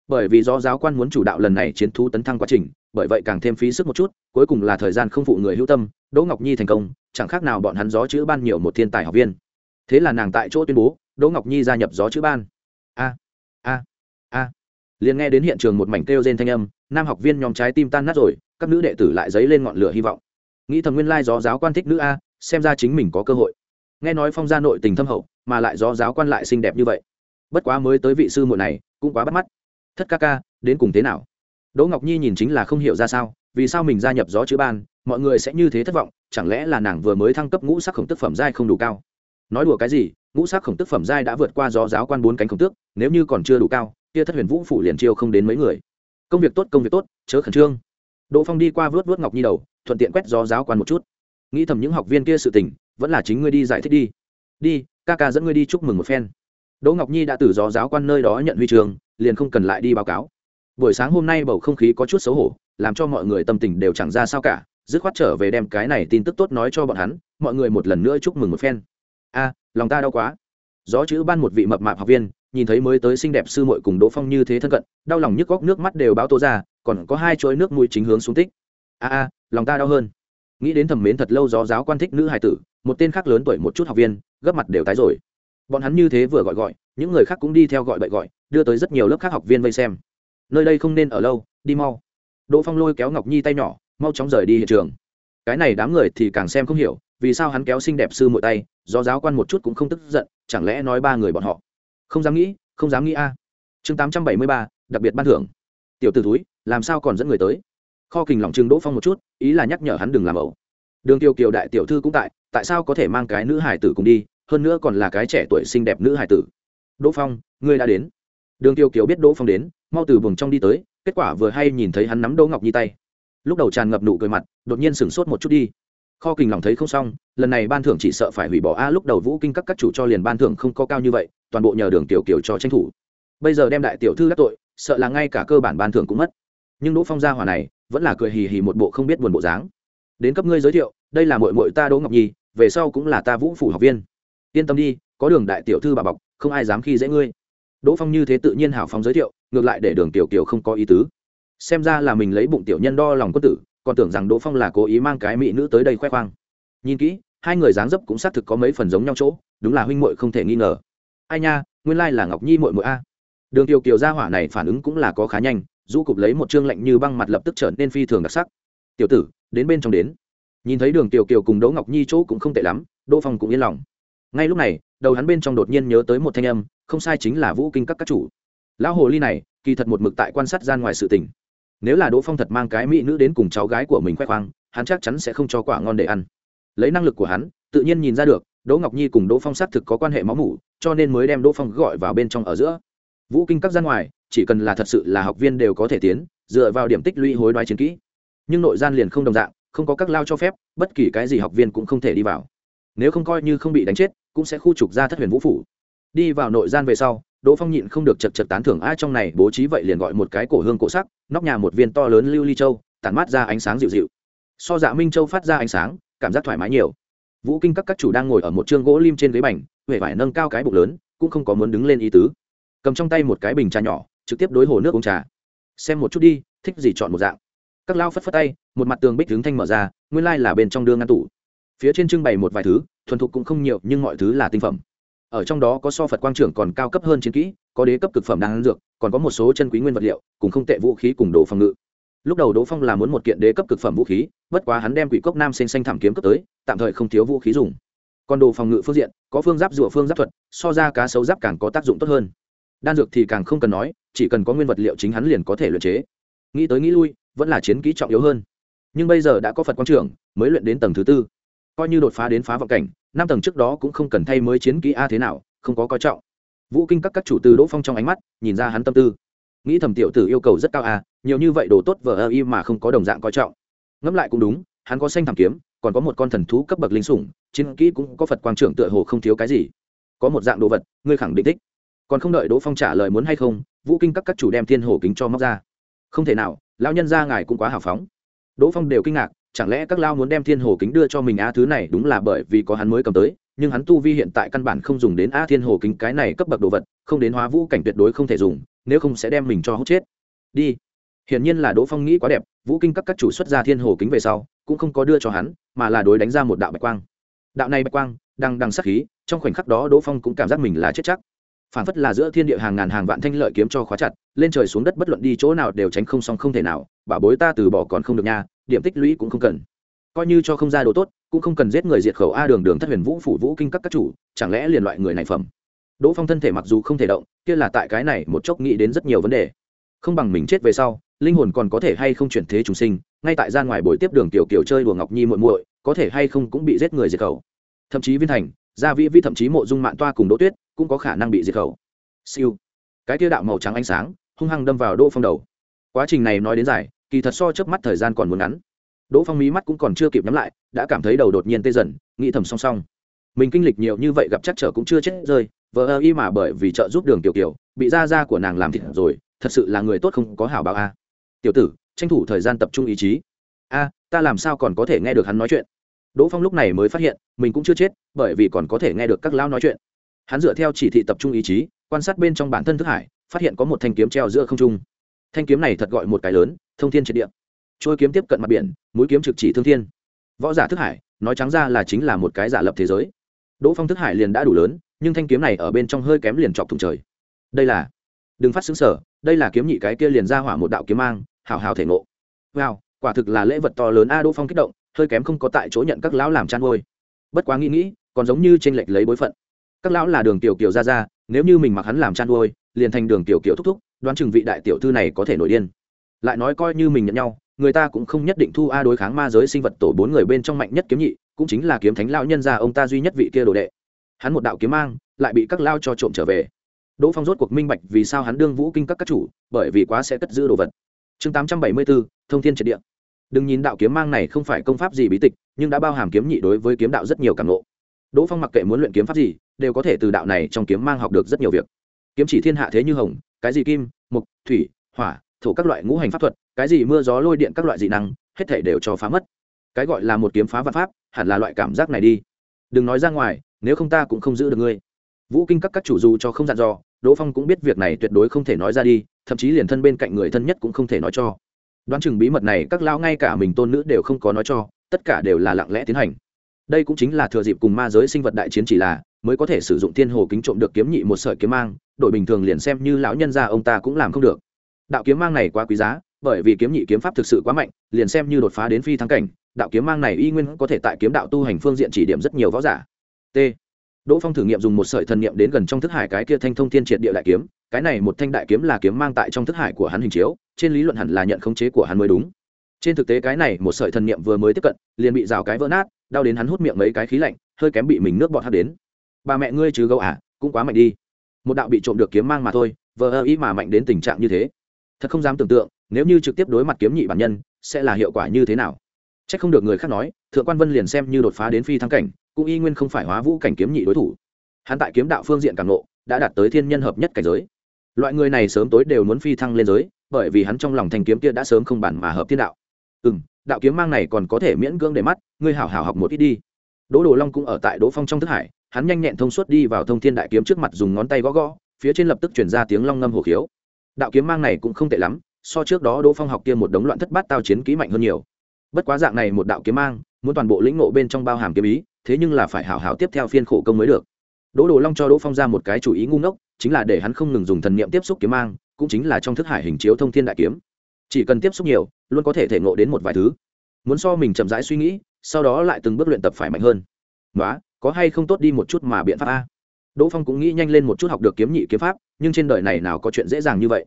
Bởi vì do giáo quan muốn chủ đạo lần này chiến thu tấn thăng quá trình, bởi vậy càng thêm phí sức một chút, cuối cùng là thời gian không phụ người hữu tâm, đỗ ngọc nhi thành công, chẳng khác nào bọn hắn gió chữ ban nhiều một thiên tài học viên. Thế là nàng tại chỗ tuyên bố, đỗ ngọc nhi gia nhập gió chữ ban. A a a. Liền nghe đến hiện trường một mảnh kêu rên thanh âm, nam học viên nhóm trái tim tan nát rồi, các nữ đệ tử lại dấy lên ngọn lửa hy vọng. Nghĩ thầm nguyên lai gió giáo quan thích nữ a, xem ra chính mình có cơ hội nghe nói phong gia nội tình thâm hậu, mà lại gió giáo quan lại xinh đẹp như vậy. Bất quá mới tới vị sư muội này, cũng quá bắt mắt. Thất ca ca, đến cùng thế nào? Đỗ ngọc nhi nhìn chính là không hiểu ra sao, vì sao mình gia nhập gió chữ ban, mọi người sẽ như thế thất vọng, chẳng lẽ là nàng vừa mới thăng cấp ngũ sắc khổng tức phẩm giai không đủ cao? Nói đùa cái gì, ngũ sắc khổng tức phẩm giai đã vượt qua gió giáo quan bốn cánh khổng tước, nếu như còn chưa đủ cao, kia thất huyền vũ phủ liền chiêu không đến mấy người. Công việc tốt, công việc tốt, chớ khẩn trương. Đỗ phong đi qua vớt vớt ngọc nhi đầu, thuận tiện quét gió giáo quan một chút. Nghĩ thầm những học viên kia sự tình vẫn là chính ngươi đi giải thích đi. Đi, ca ca dẫn ngươi đi chúc mừng một phen. Đỗ ngọc nhi đã từ gió giáo quan nơi đó nhận huy trường, liền không cần lại đi báo cáo. Buổi sáng hôm nay bầu không khí có chút xấu hổ, làm cho mọi người tâm tình đều chẳng ra sao cả, dứt khoát trở về đem cái này tin tức tốt nói cho bọn hắn, mọi người một lần nữa chúc mừng một phen. A, lòng ta đau quá. Gió chữ ban một vị mập mạp học viên, nhìn thấy mới tới xinh đẹp sư muội cùng đỗ phong như thế thân cận, đau lòng nhức góc nước mắt đều báo tố ra, còn có hai chuỗi nước mũi chính hướng xuống tích. A a, lòng ta đau hơn nghĩ đến thầm mến thật lâu gió giáo quan thích nữ hài tử, một tên khác lớn tuổi, một chút học viên, gấp mặt đều tái rồi. Bọn hắn như thế vừa gọi gọi, những người khác cũng đi theo gọi bậy gọi, đưa tới rất nhiều lớp khác học viên vây xem. Nơi đây không nên ở lâu, đi mau. Đỗ phong lôi kéo ngọc nhi tay nhỏ, mau chóng rời đi hiện trường. Cái này đám người thì càng xem không hiểu, vì sao hắn kéo xinh đẹp sư mội tay do giáo quan một chút cũng không tức giận, chẳng lẽ nói ba người bọn họ? Không dám nghĩ, không dám nghĩ a. Chương tám trăm bảy mươi ba, đặc biệt ban thưởng. Tiểu t ử túi làm sao còn dẫn người tới? Kho kình lòng chừng đỗ phong một chút, ý là nhắc nhở hắn đừng làm ẩu. Đường tiêu kiều đại tiểu thư cũng tại tại sao có thể mang cái nữ hải tử cùng đi, hơn nữa còn là cái trẻ tuổi xinh đẹp nữ hải tử. Đỗ phong, ngươi đã đến. Đường tiêu kiều biết đỗ phong đến, mau từ buồng trong đi tới, kết quả vừa hay nhìn thấy hắn nắm đỗ ngọc nhi tay. Lúc đầu tràn ngập nụ cười mặt, đột nhiên sửng sốt một chút đi. Kho kình lòng thấy không xong, lần này ban thưởng chỉ sợ phải hủy bỏ a, lúc đầu vũ kinh các các chủ cho liền ban thưởng không có cao như vậy, toàn bộ nhờ đường tiểu kiều cho tranh thủ. Bây giờ đem đại tiểu thư đắc tội, sợ là ngay cả cơ bản ban thưởng cũng mất. Nhưng đỗ phong gia hỏa này vẫn là cười hì hì một bộ không biết buồn bộ dáng. Đến cấp ngươi giới thiệu, đây là mội mội ta đỗ ngọc nhi, về sau cũng là ta vũ phủ học viên. Yên tâm đi, có đường đại tiểu thư bà bọc, không ai dám khi dễ ngươi. Đỗ phong như thế tự nhiên hào phóng giới thiệu, ngược lại để đường tiểu kiều không có ý tứ. Xem ra là mình lấy bụng tiểu nhân đo lòng quân tử, còn tưởng rằng đỗ phong là cố ý mang cái mỹ nữ tới đây khoe khoang. Nhìn kỹ, hai người dáng dấp cũng xác thực có mấy phần giống nhau chỗ, đúng là huynh muội không thể nghi ngờ. Ai nha, nguyên lai là ngọc nhi muội muội a. Đường tiểu kiều gia hỏa này phản ứng cũng là có khá nhanh du cục lấy một chương lạnh như băng mặt lập tức trở nên phi thường đặc sắc. Tiểu tử, đến bên trong đến. Nhìn thấy đường tiểu kiều cùng đỗ ngọc nhi chỗ cũng không tệ lắm, đỗ phong cũng yên lòng. Ngay lúc này, đầu hắn bên trong đột nhiên nhớ tới một thanh âm, không sai chính là vũ kinh các các chủ. Lão hồ ly này, kỳ thật một mực tại quan sát gian ngoài sự tình. Nếu là đỗ phong thật mang cái mỹ nữ đến cùng cháu gái của mình khoe khoang, hắn chắc chắn sẽ không cho quả ngon để ăn. Lấy năng lực của hắn, tự nhiên nhìn ra được, đỗ ngọc nhi cùng đỗ phong xác thực có quan hệ máu mủ, cho nên mới đem đỗ phong gọi vào bên trong ở giữa. Vũ kinh các gian ngoài chỉ cần là thật sự là học viên đều có thể tiến, dựa vào điểm tích lũy hối đoái chiến kỹ. Nhưng nội gian liền không đồng dạng, không có các lao cho phép, bất kỳ cái gì học viên cũng không thể đi vào. Nếu không coi như không bị đánh chết, cũng sẽ khu trục ra thất huyền vũ phủ. Đi vào nội gian về sau, đỗ phong nhịn không được chật chật tán thưởng ai trong này bố trí vậy liền gọi một cái cổ hương cổ sắc, nóc nhà một viên to lớn lưu ly châu, tản mát ra ánh sáng dịu dịu. So dạ minh châu phát ra ánh sáng, cảm giác thoải mái nhiều. Vũ kinh các các chủ đang ngồi ở một chương gỗ lim trên ghế bành huệ vải nâng cao cái bụng lớn, cũng không có muốn đứng lên ý tứ. Cầm trong tay một cái bình trà nhỏ trực tiếp đối hồ nước uống trà. Xem một chút đi, thích gì chọn một dạng. Các lao phất phất tay, một mặt tường bích hướng thanh mở ra, nguyên lai là bên trong đương ngăn tủ. Phía trên trưng bày một vài thứ, thuần thục cũng không nhiều, nhưng mọi thứ là tinh phẩm. Ở trong đó có so phật quang trưởng còn cao cấp hơn chiến kỹ, có đế cấp cực phẩm đang dược, còn có một số chân quý nguyên vật liệu, cùng không tệ vũ khí cùng đồ phòng ngự. Lúc đầu đỗ phong là muốn một kiện đế cấp cực phẩm vũ khí, bất quá hắn đem quỷ cốc nam xanh xanh thảm kiếm cấp tới, tạm thời không thiếu vũ khí dùng. Còn đồ phòng ngự phương diện, có phương giáp rùa phương giáp thuật, so ra cá sấu giáp càng có tác dụng tốt hơn đan dược thì càng không cần nói, chỉ cần có nguyên vật liệu chính hắn liền có thể luyện chế. Nghĩ tới nghĩ lui, vẫn là chiến kỹ trọng yếu hơn. Nhưng bây giờ đã có phật quang trưởng, mới luyện đến tầng thứ tư. Coi như đột phá đến phá vọng cảnh, năm tầng trước đó cũng không cần thay mới chiến kỹ a thế nào, không có coi trọng. Vũ kinh các các chủ từ đỗ phong trong ánh mắt, nhìn ra hắn tâm tư. Nghĩ thầm tiểu tử yêu cầu rất cao a, nhiều như vậy đồ tốt vờ ơ y mà không có đồng dạng coi trọng. Ngẫm lại cũng đúng, hắn có xanh thảm kiếm, còn có một con thần thú cấp bậc linh sủng, chiến kỹ cũng có phật quang trưởng tựa hồ không thiếu cái gì. Có một dạng đồ vật, ngươi khẳng định thích còn không đợi đỗ phong trả lời muốn hay không, vũ kinh các các chủ đem thiên Hổ kính cho móc ra. Không thể nào, lão nhân ra ngài cũng quá hào phóng. Đỗ phong đều kinh ngạc, chẳng lẽ các lao muốn đem thiên hồ kính đưa cho mình a thứ này đúng là bởi vì có hắn mới cầm tới, nhưng hắn tu vi hiện tại căn bản không dùng đến a thiên hồ kính cái này cấp bậc đồ vật, không đến hóa vũ cảnh tuyệt đối không thể dùng, nếu không sẽ đem mình cho hốt chết. Đi. Hiển nhiên là đỗ phong nghĩ quá đẹp, vũ kinh các các chủ xuất ra thiên hồ kính về sau, cũng không có đưa cho hắn, mà là đối đánh ra một đạo bạch quang. Đạo này bạch quang đang đằng sắc khí, trong khoảnh khắc đó đỗ phong cũng cảm giác mình là chết chắc phản phất là giữa thiên địa hàng ngàn hàng vạn thanh lợi kiếm cho khóa chặt, lên trời xuống đất bất luận đi chỗ nào đều tránh không xong không thể nào, bảo bối ta từ bỏ còn không được nha, điểm tích lũy cũng không cần. Coi như cho không ra đồ tốt, cũng không cần giết người diệt khẩu a đường đường thất huyền vũ phủ vũ kinh các các chủ, chẳng lẽ liền loại người này phẩm? Đỗ phong thân thể mặc dù không thể động, kia là tại cái này một chốc nghĩ đến rất nhiều vấn đề. Không bằng mình chết về sau, linh hồn còn có thể hay không chuyển thế trùng sinh, ngay tại gian ngoài buổi tiếp đường tiểu kiều chơi đùa ngọc nhi muội muội, có thể hay không cũng bị giết người diệt khẩu. Thậm chí viên thành, gia vĩ vi thậm chí mộ dung mạng toa cùng đỗ tuyết cũng có khả năng bị diệt khẩu. Siêu. Cái tia đạo màu trắng ánh sáng, hung hăng đâm vào đỗ phong đầu. Quá trình này nói đến dài, kỳ thật so chớp mắt thời gian còn muốn ngắn. Đỗ phong mí mắt cũng còn chưa kịp nhắm lại, đã cảm thấy đầu đột nhiên tê dần, nghĩ thầm song song. Mình kinh lịch nhiều như vậy gặp chắc trở cũng chưa chết rơi vợ ơ y mà bởi vì trợ giúp đường tiểu kiều, bị da da của nàng làm thịt rồi, thật sự là người tốt không có hảo báo a. Tiểu tử, tranh thủ thời gian tập trung ý chí. A, ta làm sao còn có thể nghe được hắn nói chuyện? Đỗ phong lúc này mới phát hiện, mình cũng chưa chết, bởi vì còn có thể nghe được các lão nói chuyện hắn dựa theo chỉ thị tập trung ý chí, quan sát bên trong bản thân thức hải, phát hiện có một thanh kiếm treo giữa không trung. Thanh kiếm này thật gọi một cái lớn, thông thiên triệt địa. Trôi kiếm tiếp cận mặt biển, mũi kiếm trực chỉ thương thiên. Võ giả thức hải, nói trắng ra là chính là một cái giả lập thế giới. Đỗ phong thức hải liền đã đủ lớn, nhưng thanh kiếm này ở bên trong hơi kém liền chọc thủng trời. Đây là, đừng phát xứng sở, đây là kiếm nhị cái kia liền ra hỏa một đạo kiếm mang, hào hào thể ngộ. Wow, quả thực là lễ vật to lớn a, đỗ phong kích động, hơi kém không có tại chỗ nhận các lão làm chăn ngôi bất quá nghĩ nghĩ, còn giống như tranh lệch lấy bối phận các lão là đường tiểu kiều ra ra nếu như mình mặc hắn làm chăn nuôi liền thành đường tiểu kiều thúc thúc, đoán chừng vị đại tiểu thư này có thể nổi điên. Lại nói coi như mình nhận nhau, người ta cũng không nhất định thu a đối kháng ma giới sinh vật tổ bốn người bên trong mạnh nhất kiếm nhị, cũng chính là kiếm thánh lão nhân gia ông ta duy nhất vị kia đồ đệ. Hắn một đạo kiếm mang, lại bị các lao cho trộm trở về. Đỗ phong rốt cuộc minh bạch vì sao hắn đương vũ kinh các các chủ, bởi vì quá sẽ cất giữ đồ vật. Chương tám trăm bảy mươi bốn thông thiên triệt địa. Đừng nhìn đạo kiếm mang này không phải công pháp gì bí tịch, nhưng đã bao hàm kiếm nhị đối với kiếm đạo rất nhiều cảm lộ đỗ phong mặc kệ muốn luyện kiếm pháp gì, đều có thể từ đạo này trong kiếm mang học được rất nhiều việc. Kiếm chỉ thiên hạ thế như hồng, cái gì kim, mục, thủy, hỏa, thổ các loại ngũ hành pháp thuật, cái gì mưa gió lôi điện các loại dị năng, hết thể đều cho phá mất. Cái gọi là một kiếm phá vạn pháp, hẳn là loại cảm giác này đi. Đừng nói ra ngoài, nếu không ta cũng không giữ được ngươi. Vũ kinh các các chủ dù cho không dặn dò, đỗ phong cũng biết việc này tuyệt đối không thể nói ra đi, thậm chí liền thân bên cạnh người thân nhất cũng không thể nói cho. Đoán chừng bí mật này các lão ngay cả mình tôn nữ đều không có nói cho, tất cả đều là lặng lẽ tiến hành đây cũng chính là thừa dịp cùng ma giới sinh vật đại chiến chỉ là, mới có thể sử dụng thiên hồ kính trộm được kiếm nhị một sợi kiếm mang, đội bình thường liền xem như lão nhân gia ông ta cũng làm không được. Đạo kiếm mang này quá quý giá, bởi vì kiếm nhị kiếm pháp thực sự quá mạnh, liền xem như đột phá đến phi thăng cảnh, đạo kiếm mang này y nguyên có thể tại kiếm đạo tu hành phương diện chỉ điểm rất nhiều võ giả. T. Đỗ phong thử nghiệm dùng một sợi thần niệm đến gần trong thức hải cái kia thanh thông thiên triệt địa đại kiếm, cái này một thanh đại kiếm là kiếm mang tại trong thức hải của hắn hình chiếu, trên lý luận hẳn là nhận khống chế của hắn mới đúng. Trên thực tế cái này một sợi thần niệm vừa mới tiếp cận, liền bị rào cái vỡ nát đau đến hắn hút miệng mấy cái khí lạnh, hơi kém bị mình nước bọt hắt đến. Bà mẹ ngươi chứ gấu à cũng quá mạnh đi. Một đạo bị trộm được kiếm mang mà thôi, vờ ơ ý mà mạnh đến tình trạng như thế. Thật không dám tưởng tượng, nếu như trực tiếp đối mặt kiếm nhị bản nhân, sẽ là hiệu quả như thế nào? C h ắ c không được người khác nói, thượng quan vân liền xem như đột phá đến phi thăng cảnh, cũng y nguyên không phải hóa vũ cảnh kiếm nhị đối thủ. Hắn tại kiếm đạo phương diện càng lộ, đã đạt tới thiên nhân hợp nhất cảnh giới. Loại người này sớm tối đều muốn phi thăng lên giới, bởi vì hắn trong lòng thành kiếm kia đã sớm không bản mà hợp thiên đạo. Ừ m đạo kiếm mang này còn có thể miễn cưỡng để mắt, ngươi hảo hảo học một ít đi. Đỗ đồ long cũng ở tại đỗ phong trong thức hải, hắn nhanh nhẹn thông suốt đi vào thông thiên đại kiếm trước mặt dùng ngón tay gõ gõ, phía trên lập tức chuyển ra tiếng long ngâm Hổ khiếu. Đạo kiếm mang này cũng không tệ lắm, so trước đó đỗ phong học kia một đống loạn thất bát tao chiến kỹ mạnh hơn nhiều. Bất quá dạng này một đạo kiếm mang, muốn toàn bộ lĩnh ngộ bên trong bao hàm kiếm ý, thế nhưng là phải hảo hảo tiếp theo phiên khổ công mới được. Đỗ đồ long cho đỗ phong ra một cái chủ ý ngu ngốc, chính là để hắn không ngừng dùng thần niệm tiếp xúc kiếm mang, cũng chính là trong thức hải hình chiếu thông thiên đại kiếm chỉ cần tiếp xúc nhiều, luôn có thể thể ngộ đến một vài thứ. Muốn so mình chậm rãi suy nghĩ, sau đó lại từng bước luyện tập phải mạnh hơn. Đó có hay không tốt đi một chút mà biện pháp a? Đỗ phong cũng nghĩ nhanh lên một chút học được kiếm nhị kiếm pháp, nhưng trên đời này nào có chuyện dễ dàng như vậy.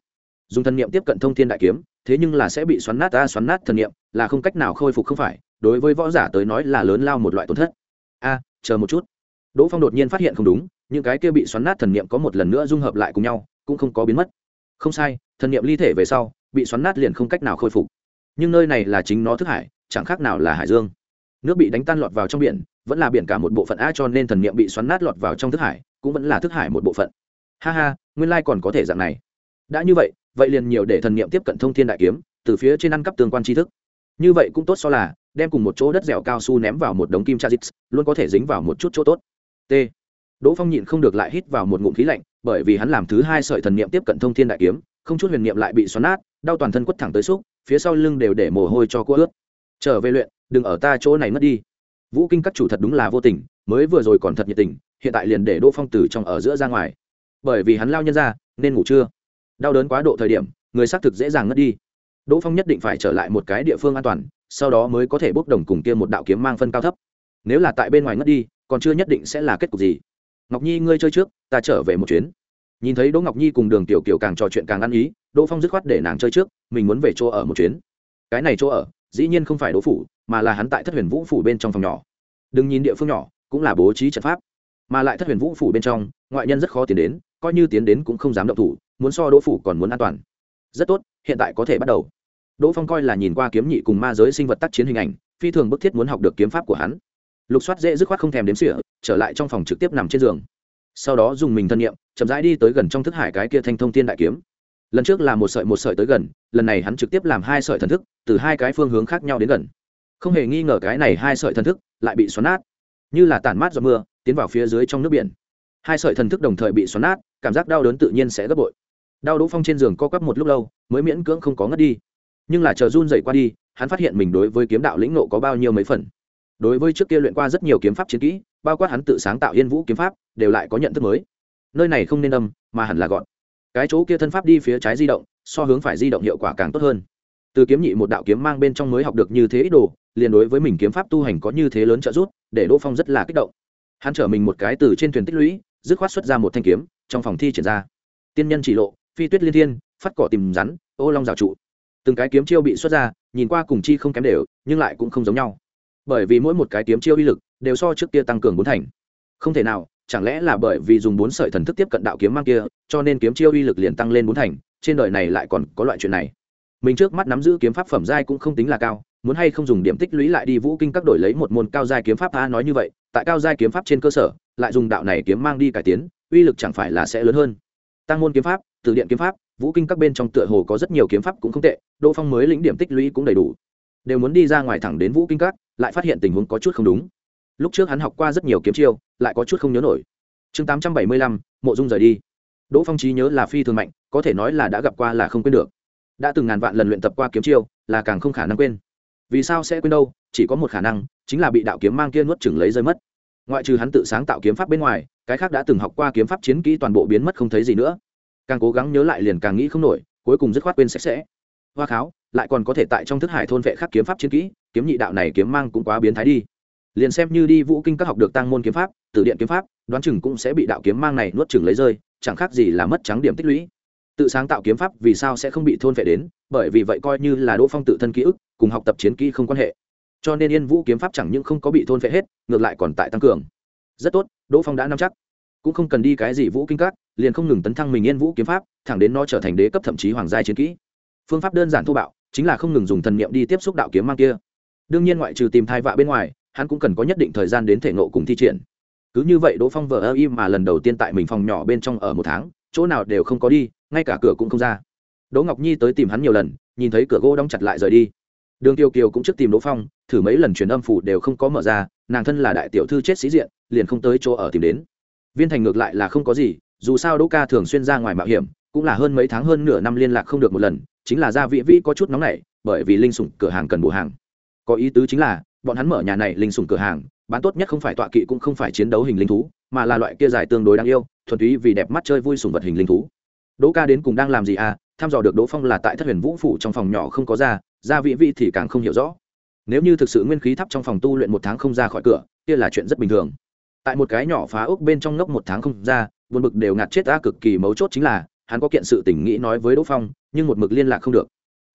Dùng thần niệm tiếp cận thông thiên đại kiếm, thế nhưng là sẽ bị xoắn nát ta xoắn nát thần niệm, là không cách nào khôi phục không phải, đối với võ giả tới nói là lớn lao một loại tổn thất. A, chờ một chút. Đỗ phong đột nhiên phát hiện không đúng, những cái kia bị xoắn nát thần niệm có một lần nữa dung hợp lại cùng nhau, cũng không có biến mất. Không sai, thần niệm ly thể về sau bị xoắn nát liền không cách nào khôi phục. Nhưng nơi này là chính nó thức hải, chẳng khác nào là hải dương. Nước bị đánh tan lọt vào trong biển, vẫn là biển cả một bộ phận a cho nên thần niệm bị xoắn nát lọt vào trong thức hải, cũng vẫn là thức hải một bộ phận. Ha ha, nguyên lai còn có thể dạng này. Đã như vậy vậy liền nhiều để thần niệm tiếp cận thông thiên đại kiếm, từ phía trên ăn cắp tương quan tri thức. Như vậy cũng tốt so là, đem cùng một chỗ đất dẻo cao su ném vào một đống kim tra luôn có thể dính vào một chút chỗ tốt. T. Đỗ phong nhịn không được lại hít vào một ngụm khí lạnh, bởi vì hắn làm thứ hai sợi thần niệm tiếp cận thông thiên đại kiếm, không chút huyền niệm lại bị xoắn nát đau toàn thân quất thẳng tới xúc, phía sau lưng đều để mồ hôi cho cô ướt. Trở về luyện, đừng ở ta chỗ này mất đi. Vũ kinh các chủ thật đúng là vô tình, mới vừa rồi còn thật nhiệt tình, hiện tại liền để đỗ phong tử trong ở giữa ra ngoài. Bởi vì hắn lao nhân ra, nên ngủ trưa. Đau đớn quá độ thời điểm, người xác thực dễ dàng ngất đi. Đỗ phong nhất định phải trở lại một cái địa phương an toàn, sau đó mới có thể bốc đồng cùng kia một đạo kiếm mang phân cao thấp. Nếu là tại bên ngoài ngất đi, còn chưa nhất định sẽ là kết cục gì. Ngọc nhi, ngươi chơi trước, ta trở về một chuyến nhìn thấy đỗ ngọc nhi cùng đường tiểu kiều càng trò chuyện càng ăn ý, đỗ phong dứt khoát để nàng chơi trước, mình muốn về chỗ ở một chuyến. Cái này chỗ ở, dĩ nhiên không phải đỗ phủ, mà là hắn tại thất huyền vũ phủ bên trong phòng nhỏ. Đừng nhìn địa phương nhỏ, cũng là bố trí trận pháp. Mà lại thất huyền vũ phủ bên trong, ngoại nhân rất khó tiến đến, coi như tiến đến cũng không dám động thủ, muốn so đỗ phủ còn muốn an toàn. Rất tốt, hiện tại có thể bắt đầu. Đỗ phong coi là nhìn qua kiếm nhị cùng ma giới sinh vật tác chiến hình ảnh, phi thường bức thiết muốn học được kiếm pháp của hắn. Lục soát dễ dứt khoát không thèm đếm sỉa trở lại trong phòng trực tiếp nằm trên giường. Sau đó dùng mình thân nhiệm chậm rãi đi tới gần trong thức hải cái kia thanh thông thiên đại kiếm. Lần trước là một sợi một sợi tới gần, lần này hắn trực tiếp làm hai sợi thần thức, từ hai cái phương hướng khác nhau đến gần. Không hề nghi ngờ cái này hai sợi thần thức lại bị xoắn nát. Như là tản mát giọt mưa, tiến vào phía dưới trong nước biển. Hai sợi thần thức đồng thời bị xoắn nát, cảm giác đau đớn tự nhiên sẽ gấp bội. Đau đỗ phong trên giường co quắp một lúc lâu, mới miễn cưỡng không có ngất đi. Nhưng là chờ run dậy qua đi, hắn phát hiện mình đối với kiếm đạo lĩnh nộ có bao nhiêu mấy phần. Đối với trước kia luyện qua rất nhiều kiếm pháp chiến kỹ, bao quát hắn tự sáng tạo yên vũ kiếm pháp, đều lại có nhận thức mới nơi này không nên âm, mà hẳn là gọn. Cái chỗ kia thân pháp đi phía trái di động so hướng phải di động hiệu quả càng tốt hơn. Từ kiếm nhị một đạo kiếm mang bên trong mới học được như thế ít đồ liền đối với mình kiếm pháp tu hành có như thế lớn trợ giúp để đỗ phong rất là kích động. Hắn trở mình một cái từ trên thuyền tích lũy dứt khoát xuất ra một thanh kiếm trong phòng thi triển ra. Tiên nhân chỉ lộ phi tuyết liên thiên phát cỏ tìm rắn ô long rào trụ. Từng cái kiếm chiêu bị xuất ra nhìn qua cùng chi không kém đều nhưng lại cũng không giống nhau. Bởi vì mỗi một cái kiếm chiêu uy lực đều so trước kia tăng cường bốn thành. Không thể nào chẳng lẽ là bởi vì dùng bốn sợi thần thức tiếp cận đạo kiếm mang kia, cho nên kiếm chiêu uy lực liền tăng lên bốn thành, trên đời này lại còn có loại chuyện này. Mình trước mắt nắm giữ kiếm pháp phẩm giai cũng không tính là cao, muốn hay không dùng điểm tích lũy lại đi vũ kinh các đổi lấy một môn cao giai kiếm pháp a nói như vậy, tại cao giai kiếm pháp trên cơ sở, lại dùng đạo này kiếm mang đi cải tiến, uy lực chẳng phải là sẽ lớn hơn. Tăng môn kiếm pháp, từ điện kiếm pháp, vũ kinh các bên trong tựa hồ có rất nhiều kiếm pháp cũng không tệ đỗ phong mới lĩnh điểm tích lũy cũng đầy đủ. Đều muốn đi ra ngoài thẳng đến vũ kinh các, lại phát hiện tình huống có chút không đúng lúc trước hắn học qua rất nhiều kiếm chiêu, lại có chút không nhớ nổi. Chương tám trăm bảy mươi lăm, mộ dung rời đi. Đỗ phong trí nhớ là phi thường mạnh, có thể nói là đã gặp qua là không quên được. Đã từng ngàn vạn lần luyện tập qua kiếm chiêu, là càng không khả năng quên. Vì sao sẽ quên đâu? Chỉ có một khả năng, chính là bị đạo kiếm mang kia nuốt chừng lấy rơi mất. Ngoại trừ hắn tự sáng tạo kiếm pháp bên ngoài, cái khác đã từng học qua kiếm pháp chiến kỹ toàn bộ biến mất không thấy gì nữa. Càng cố gắng nhớ lại liền càng nghĩ không nổi, cuối cùng dứt khoát quên sạch sẽ. Hoa kháo, lại còn có thể tại trong thức hải thôn vệ khắc kiếm pháp chiến kỹ, kiếm nhị đạo này kiếm mang cũng quá biến thái đi liền xem như đi vũ kinh các học được tăng môn kiếm pháp, từ điện kiếm pháp, đoán chừng cũng sẽ bị đạo kiếm mang này nuốt chừng lấy rơi, chẳng khác gì là mất trắng điểm tích lũy. Tự sáng tạo kiếm pháp vì sao sẽ không bị thôn vệ đến? Bởi vì vậy coi như là đỗ phong tự thân ký ức, cùng học tập chiến kỹ không quan hệ. Cho nên yên vũ kiếm pháp chẳng những không có bị thôn vệ hết, ngược lại còn tại tăng cường. Rất tốt, đỗ phong đã nắm chắc. Cũng không cần đi cái gì vũ kinh các, liền không ngừng tấn thăng mình yên vũ kiếm pháp, thẳng đến nó trở thành đế cấp thậm chí hoàng gia chiến kỹ. Phương pháp đơn giản thô bạo, chính là không ngừng dùng thần niệm đi tiếp xúc đạo kiếm mang kia. Đương nhiên ngoại trừ tìm thai vạ bên ngoài hắn cũng cần có nhất định thời gian đến thể nộ cùng thi triển. Cứ như vậy đỗ phong vờ ơ im mà lần đầu tiên tại mình phòng nhỏ bên trong ở một tháng, chỗ nào đều không có đi, ngay cả cửa cũng không ra. Đỗ ngọc nhi tới tìm hắn nhiều lần, nhìn thấy cửa gỗ đóng chặt lại rời đi. Đường tiêu kiều cũng trước tìm đỗ phong, thử mấy lần truyền âm phủ đều không có mở ra, nàng thân là đại tiểu thư chết sĩ diện, liền không tới chỗ ở tìm đến. Viên thành ngược lại là không có gì, dù sao đỗ ca thường xuyên ra ngoài mạo hiểm, cũng là hơn mấy tháng hơn nửa năm liên lạc không được một lần, chính là gia vị vĩ có chút nóng nảy, bởi vì linh sủng cửa hàng cần bổ hàng. Có ý tứ chính là bọn hắn mở nhà này linh sủng cửa hàng, bán tốt nhất không phải tọa kỵ cũng không phải chiến đấu hình linh thú, mà là loại kia giải tương đối đáng yêu, thuần túy vì đẹp mắt chơi vui sủng vật hình linh thú. Đỗ ca đến cùng đang làm gì à? Thăm dò được đỗ phong là tại thất huyền vũ phủ trong phòng nhỏ không có ra gia vị vị thì càng không hiểu rõ. Nếu như thực sự nguyên khí thắp trong phòng tu luyện một tháng không ra khỏi cửa, kia là chuyện rất bình thường. Tại một cái nhỏ phá ốc bên trong ngốc một tháng không ra, buồn bực đều ngạt chết ta cực kỳ mấu chốt chính là, hắn có kiện sự tình nghĩ nói với đỗ phong, nhưng một mực liên lạc không được.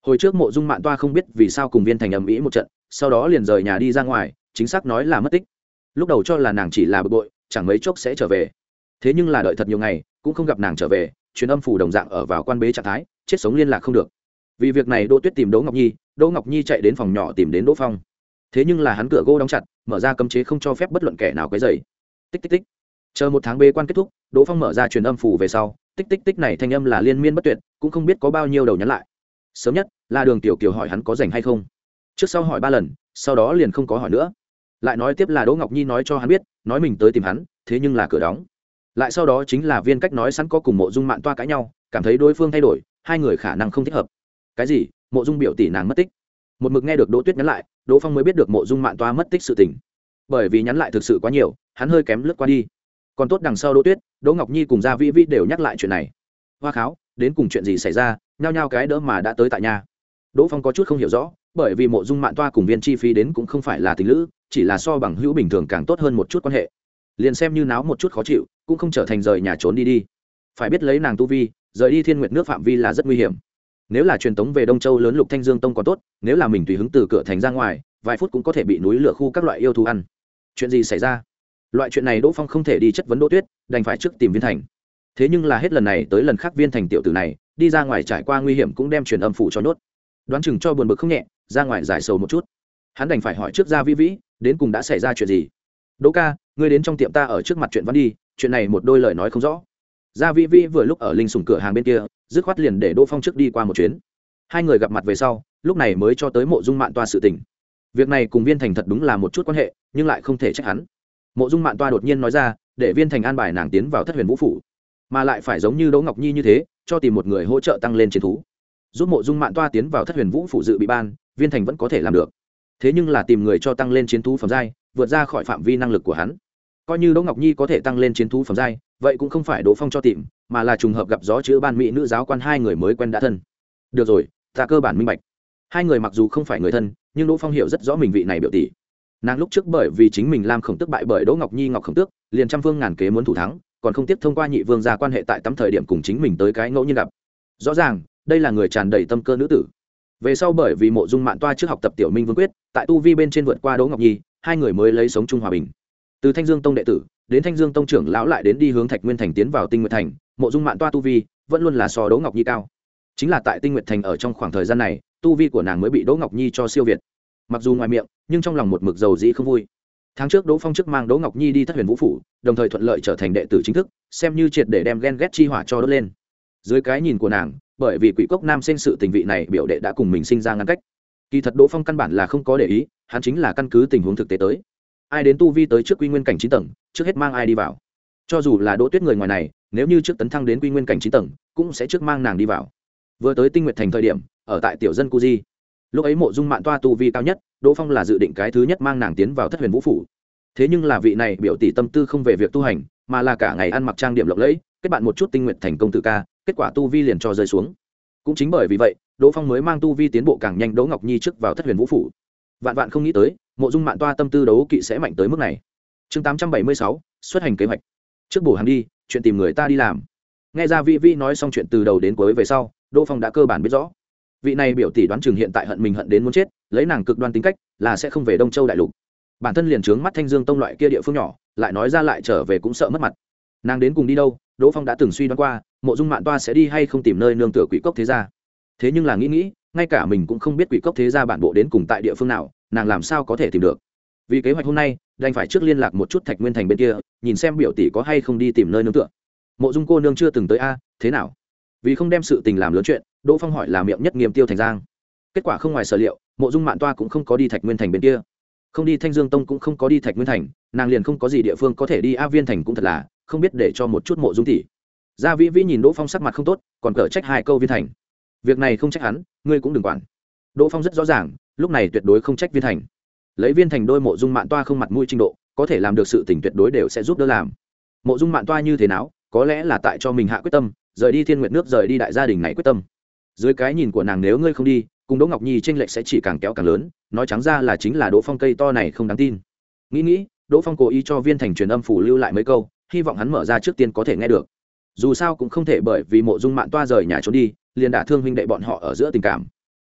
Hồi trước mộ dung mạn toa không biết vì sao cùng viên thành ầm ĩ một trận sau đó liền rời nhà đi ra ngoài, chính xác nói là mất tích. Lúc đầu cho là nàng chỉ là bực bội, chẳng mấy chốc sẽ trở về. Thế nhưng là đợi thật nhiều ngày, cũng không gặp nàng trở về chuyến âm phủ đồng dạng ở vào quan bế trạng thái, chết sống liên lạc không được. Vì việc này đỗ tuyết tìm đỗ ngọc nhi, đỗ ngọc nhi chạy đến phòng nhỏ tìm đến đỗ phong. Thế nhưng là hắn cửa gỗ đóng chặt, mở ra cấm chế không cho phép bất luận kẻ nào quấy dày tích tích tích. Chờ một tháng bê quan kết thúc, đỗ phong mở ra truyền âm phủ về sau, tích tích tích này thanh âm là liên miên bất tuyệt, cũng không biết có bao nhiêu đầu nhắn lại. Sớm nhất là đường tiểu kiều hỏi hắn có rảnh hay không trước sau hỏi ba lần, sau đó liền không có hỏi nữa. Lại nói tiếp là đỗ ngọc nhi nói cho hắn biết, nói mình tới tìm hắn, thế nhưng là cửa đóng. Lại sau đó chính là viên cách nói sẵn có cùng mộ dung mạng toa cãi nhau, cảm thấy đối phương thay đổi, hai người khả năng không thích hợp. Cái gì? Mộ dung biểu tỷ nàng mất tích. Một mực nghe được đỗ tuyết nhắn lại, đỗ phong mới biết được mộ dung mạng toa mất tích sự tình. Bởi vì nhắn lại thực sự quá nhiều, hắn hơi kém lướt qua đi. Còn tốt đằng sau đỗ tuyết, đỗ ngọc nhi cùng gia vĩ vĩ đều nhắc lại chuyện này. Hoa kháo, đến cùng chuyện gì xảy ra? Nhao nhao cái đỡ mà đã tới tại nhà. Đỗ phong có chút không hiểu rõ bởi vì mộ dung mạng toa cùng viên chi phí đến cũng không phải là tình lữ, chỉ là so bằng hữu bình thường càng tốt hơn một chút quan hệ. Liền xem như náo một chút khó chịu, cũng không trở thành rời nhà trốn đi đi. Phải biết lấy nàng tu vi, rời đi thiên nguyệt nước phạm vi là rất nguy hiểm. Nếu là truyền tống về đông châu lớn lục thanh dương tông còn tốt, nếu là mình tùy hứng từ cửa thành ra ngoài, vài phút cũng có thể bị núi lửa khu các loại yêu thú ăn. Chuyện gì xảy ra? Loại chuyện này đỗ phong không thể đi chất vấn đỗ tuyết, đành phải trước tìm viên thành. Thế nhưng là hết lần này tới lần khác viên thành tiểu tử này, đi ra ngoài trải qua nguy hiểm cũng đem truyền âm phủ cho nốt. Đoán chừng cho buồn bực không nhẹ ra ngoài giải sầu một chút. Hắn đành phải hỏi trước ra vĩ vĩ, đến cùng đã xảy ra chuyện gì? Đỗ ca, ngươi đến trong tiệm ta ở trước mặt chuyện văn đi, chuyện này một đôi lời nói không rõ. Gia vĩ vĩ vừa lúc ở linh sùng cửa hàng bên kia, dứt khoát liền để đỗ phong trước đi qua một chuyến. Hai người gặp mặt về sau, lúc này mới cho tới mộ dung mạng toa sự tình. Việc này cùng viên thành thật đúng là một chút quan hệ, nhưng lại không thể trách hắn. Mộ dung mạng toa đột nhiên nói ra, để viên thành an bài nàng tiến vào thất huyền vũ phủ, mà lại phải giống như đỗ ngọc nhi như thế, cho tìm một người hỗ trợ tăng lên chiến thú. Giúp mộ dung mạng toa tiến vào thất huyền vũ phủ dự bị ban viên thành vẫn có thể làm được. Thế nhưng là tìm người cho tăng lên chiến thú phẩm giai, vượt ra khỏi phạm vi năng lực của hắn. Coi như đỗ ngọc nhi có thể tăng lên chiến thú phẩm giai, vậy cũng không phải đỗ phong cho tìm, mà là trùng hợp gặp gió chữ ban mỹ nữ giáo quan hai người mới quen đã thân. Được rồi, ta cơ bản minh bạch. Hai người mặc dù không phải người thân, nhưng đỗ phong hiểu rất rõ mình vị này biểu tỷ. Nàng lúc trước bởi vì chính mình làm khổng tức bại bởi đỗ ngọc nhi ngọc khổng tước, liền trăm phương ngàn kế muốn thủ thắng, còn không tiếp thông qua nhị vương ra quan hệ tại tắm thời điểm cùng chính mình tới cái ngẫu nhiên gặp. Rõ ràng, đây là người tràn đầy tâm cơ nữ tử về sau bởi vì mộ dung mạng toa trước học tập tiểu minh vương quyết, tại tu vi bên trên vượt qua đỗ ngọc nhi, hai người mới lấy sống chung hòa bình. Từ thanh dương tông đệ tử, đến thanh dương tông trưởng lão lại đến đi hướng thạch nguyên thành tiến vào tinh nguyệt thành, mộ dung mạng toa tu vi vẫn luôn là so đỗ ngọc nhi cao. Chính là tại tinh nguyệt thành ở trong khoảng thời gian này, tu vi của nàng mới bị đỗ ngọc nhi cho siêu việt. Mặc dù ngoài miệng, nhưng trong lòng một mực dầu dĩ không vui. Tháng trước đỗ phong chức mang đỗ ngọc nhi đi thất huyền vũ phủ, đồng thời thuận lợi trở thành đệ tử chính thức, xem như triệt để đem ghen ghét chi hỏa cho đốt lên. Dưới cái nhìn của nàng bởi vì quỷ cốc nam sinh sự tình vị này biểu đệ đã cùng mình sinh ra ngăn cách. Kỳ thật đỗ phong căn bản là không có để ý, hắn chính là căn cứ tình huống thực tế tới. Ai đến tu vi tới trước quy nguyên cảnh chín tầng, trước hết mang ai đi vào. Cho dù là đỗ tuyết người ngoài này, nếu như trước tấn thăng đến quy nguyên cảnh chín tầng, cũng sẽ trước mang nàng đi vào. Vừa tới tinh nguyện thành thời điểm, ở tại tiểu dân cu di, lúc ấy mộ dung mạng toa tu vi cao nhất, đỗ phong là dự định cái thứ nhất mang nàng tiến vào thất huyền vũ phủ. Thế nhưng là vị này biểu tỷ tâm tư không về việc tu hành, mà là cả ngày ăn mặc trang điểm lộng lẫy, kết bạn một chút tinh nguyện thành công tự ca kết quả tu vi liền cho rơi xuống. Cũng chính bởi vì vậy, đỗ phong mới mang tu vi tiến bộ càng nhanh đỗ ngọc nhi trước vào thất huyền vũ phủ. Vạn vạn không nghĩ tới, mộ dung mạng toa tâm tư đấu kỵ sẽ mạnh tới mức này. Chương tám trăm bảy mươi sáu, xuất hành kế hoạch. Trước bổ hàng đi, chuyện tìm người ta đi làm. Nghe ra Vi vi nói xong chuyện từ đầu đến cuối về sau, đỗ phong đã cơ bản biết rõ. Vị này biểu tỷ đoán chừng hiện tại hận mình hận đến muốn chết, lấy nàng cực đoan tính cách, là sẽ không về đông châu đại lục. Bản thân liền trướng mắt thanh dương tông loại kia địa phương nhỏ, lại nói ra lại trở về cũng sợ mất mặt nàng đến cùng đi đâu, đỗ phong đã từng suy đoán qua, mộ dung mạng toa sẽ đi hay không tìm nơi nương tựa quỷ cốc thế gia. Thế nhưng là nghĩ nghĩ, ngay cả mình cũng không biết quỷ cốc thế gia bản bộ đến cùng tại địa phương nào, nàng làm sao có thể tìm được? Vì kế hoạch hôm nay, đành phải trước liên lạc một chút thạch nguyên thành bên kia, nhìn xem biểu tỷ có hay không đi tìm nơi nương tựa. Mộ dung cô nương chưa từng tới a, thế nào? Vì không đem sự tình làm lớn chuyện, đỗ phong hỏi là miệng nhất nghiêm tiêu thành giang. Kết quả không ngoài sở liệu, mộ dung mạng toa cũng không có đi thạch nguyên thành bên kia. Không đi thanh dương tông cũng không có đi thạch nguyên thành, nàng liền không có gì địa phương có thể đi, a viên thành cũng thật là không biết để cho một chút mộ dung tỷ gia vĩ vĩ nhìn đỗ phong sắc mặt không tốt, còn cở trách hai câu viên thành. Việc này không trách hắn, ngươi cũng đừng quản. Đỗ phong rất rõ ràng, lúc này tuyệt đối không trách viên thành. Lấy viên thành đôi mộ dung mạng toa không mặt mũi trình độ, có thể làm được sự tỉnh tuyệt đối đều sẽ giúp đỡ làm. Mộ dung mạng toa như thế nào, có lẽ là tại cho mình hạ quyết tâm, rời đi thiên nguyện nước, rời đi đại gia đình này quyết tâm. Dưới cái nhìn của nàng nếu ngươi không đi, cùng đỗ ngọc nhi tranh lệch sẽ chỉ càng kéo càng lớn, nói trắng ra là chính là đỗ phong cây to này không đáng tin. Nghĩ nghĩ, đỗ phong cố ý cho viên thành truyền âm phủ lưu lại mấy câu hy vọng hắn mở ra trước tiên có thể nghe được. Dù sao cũng không thể bởi vì mộ dung mạng toa rời nhà trốn đi, liền đả thương huynh đệ bọn họ ở giữa tình cảm.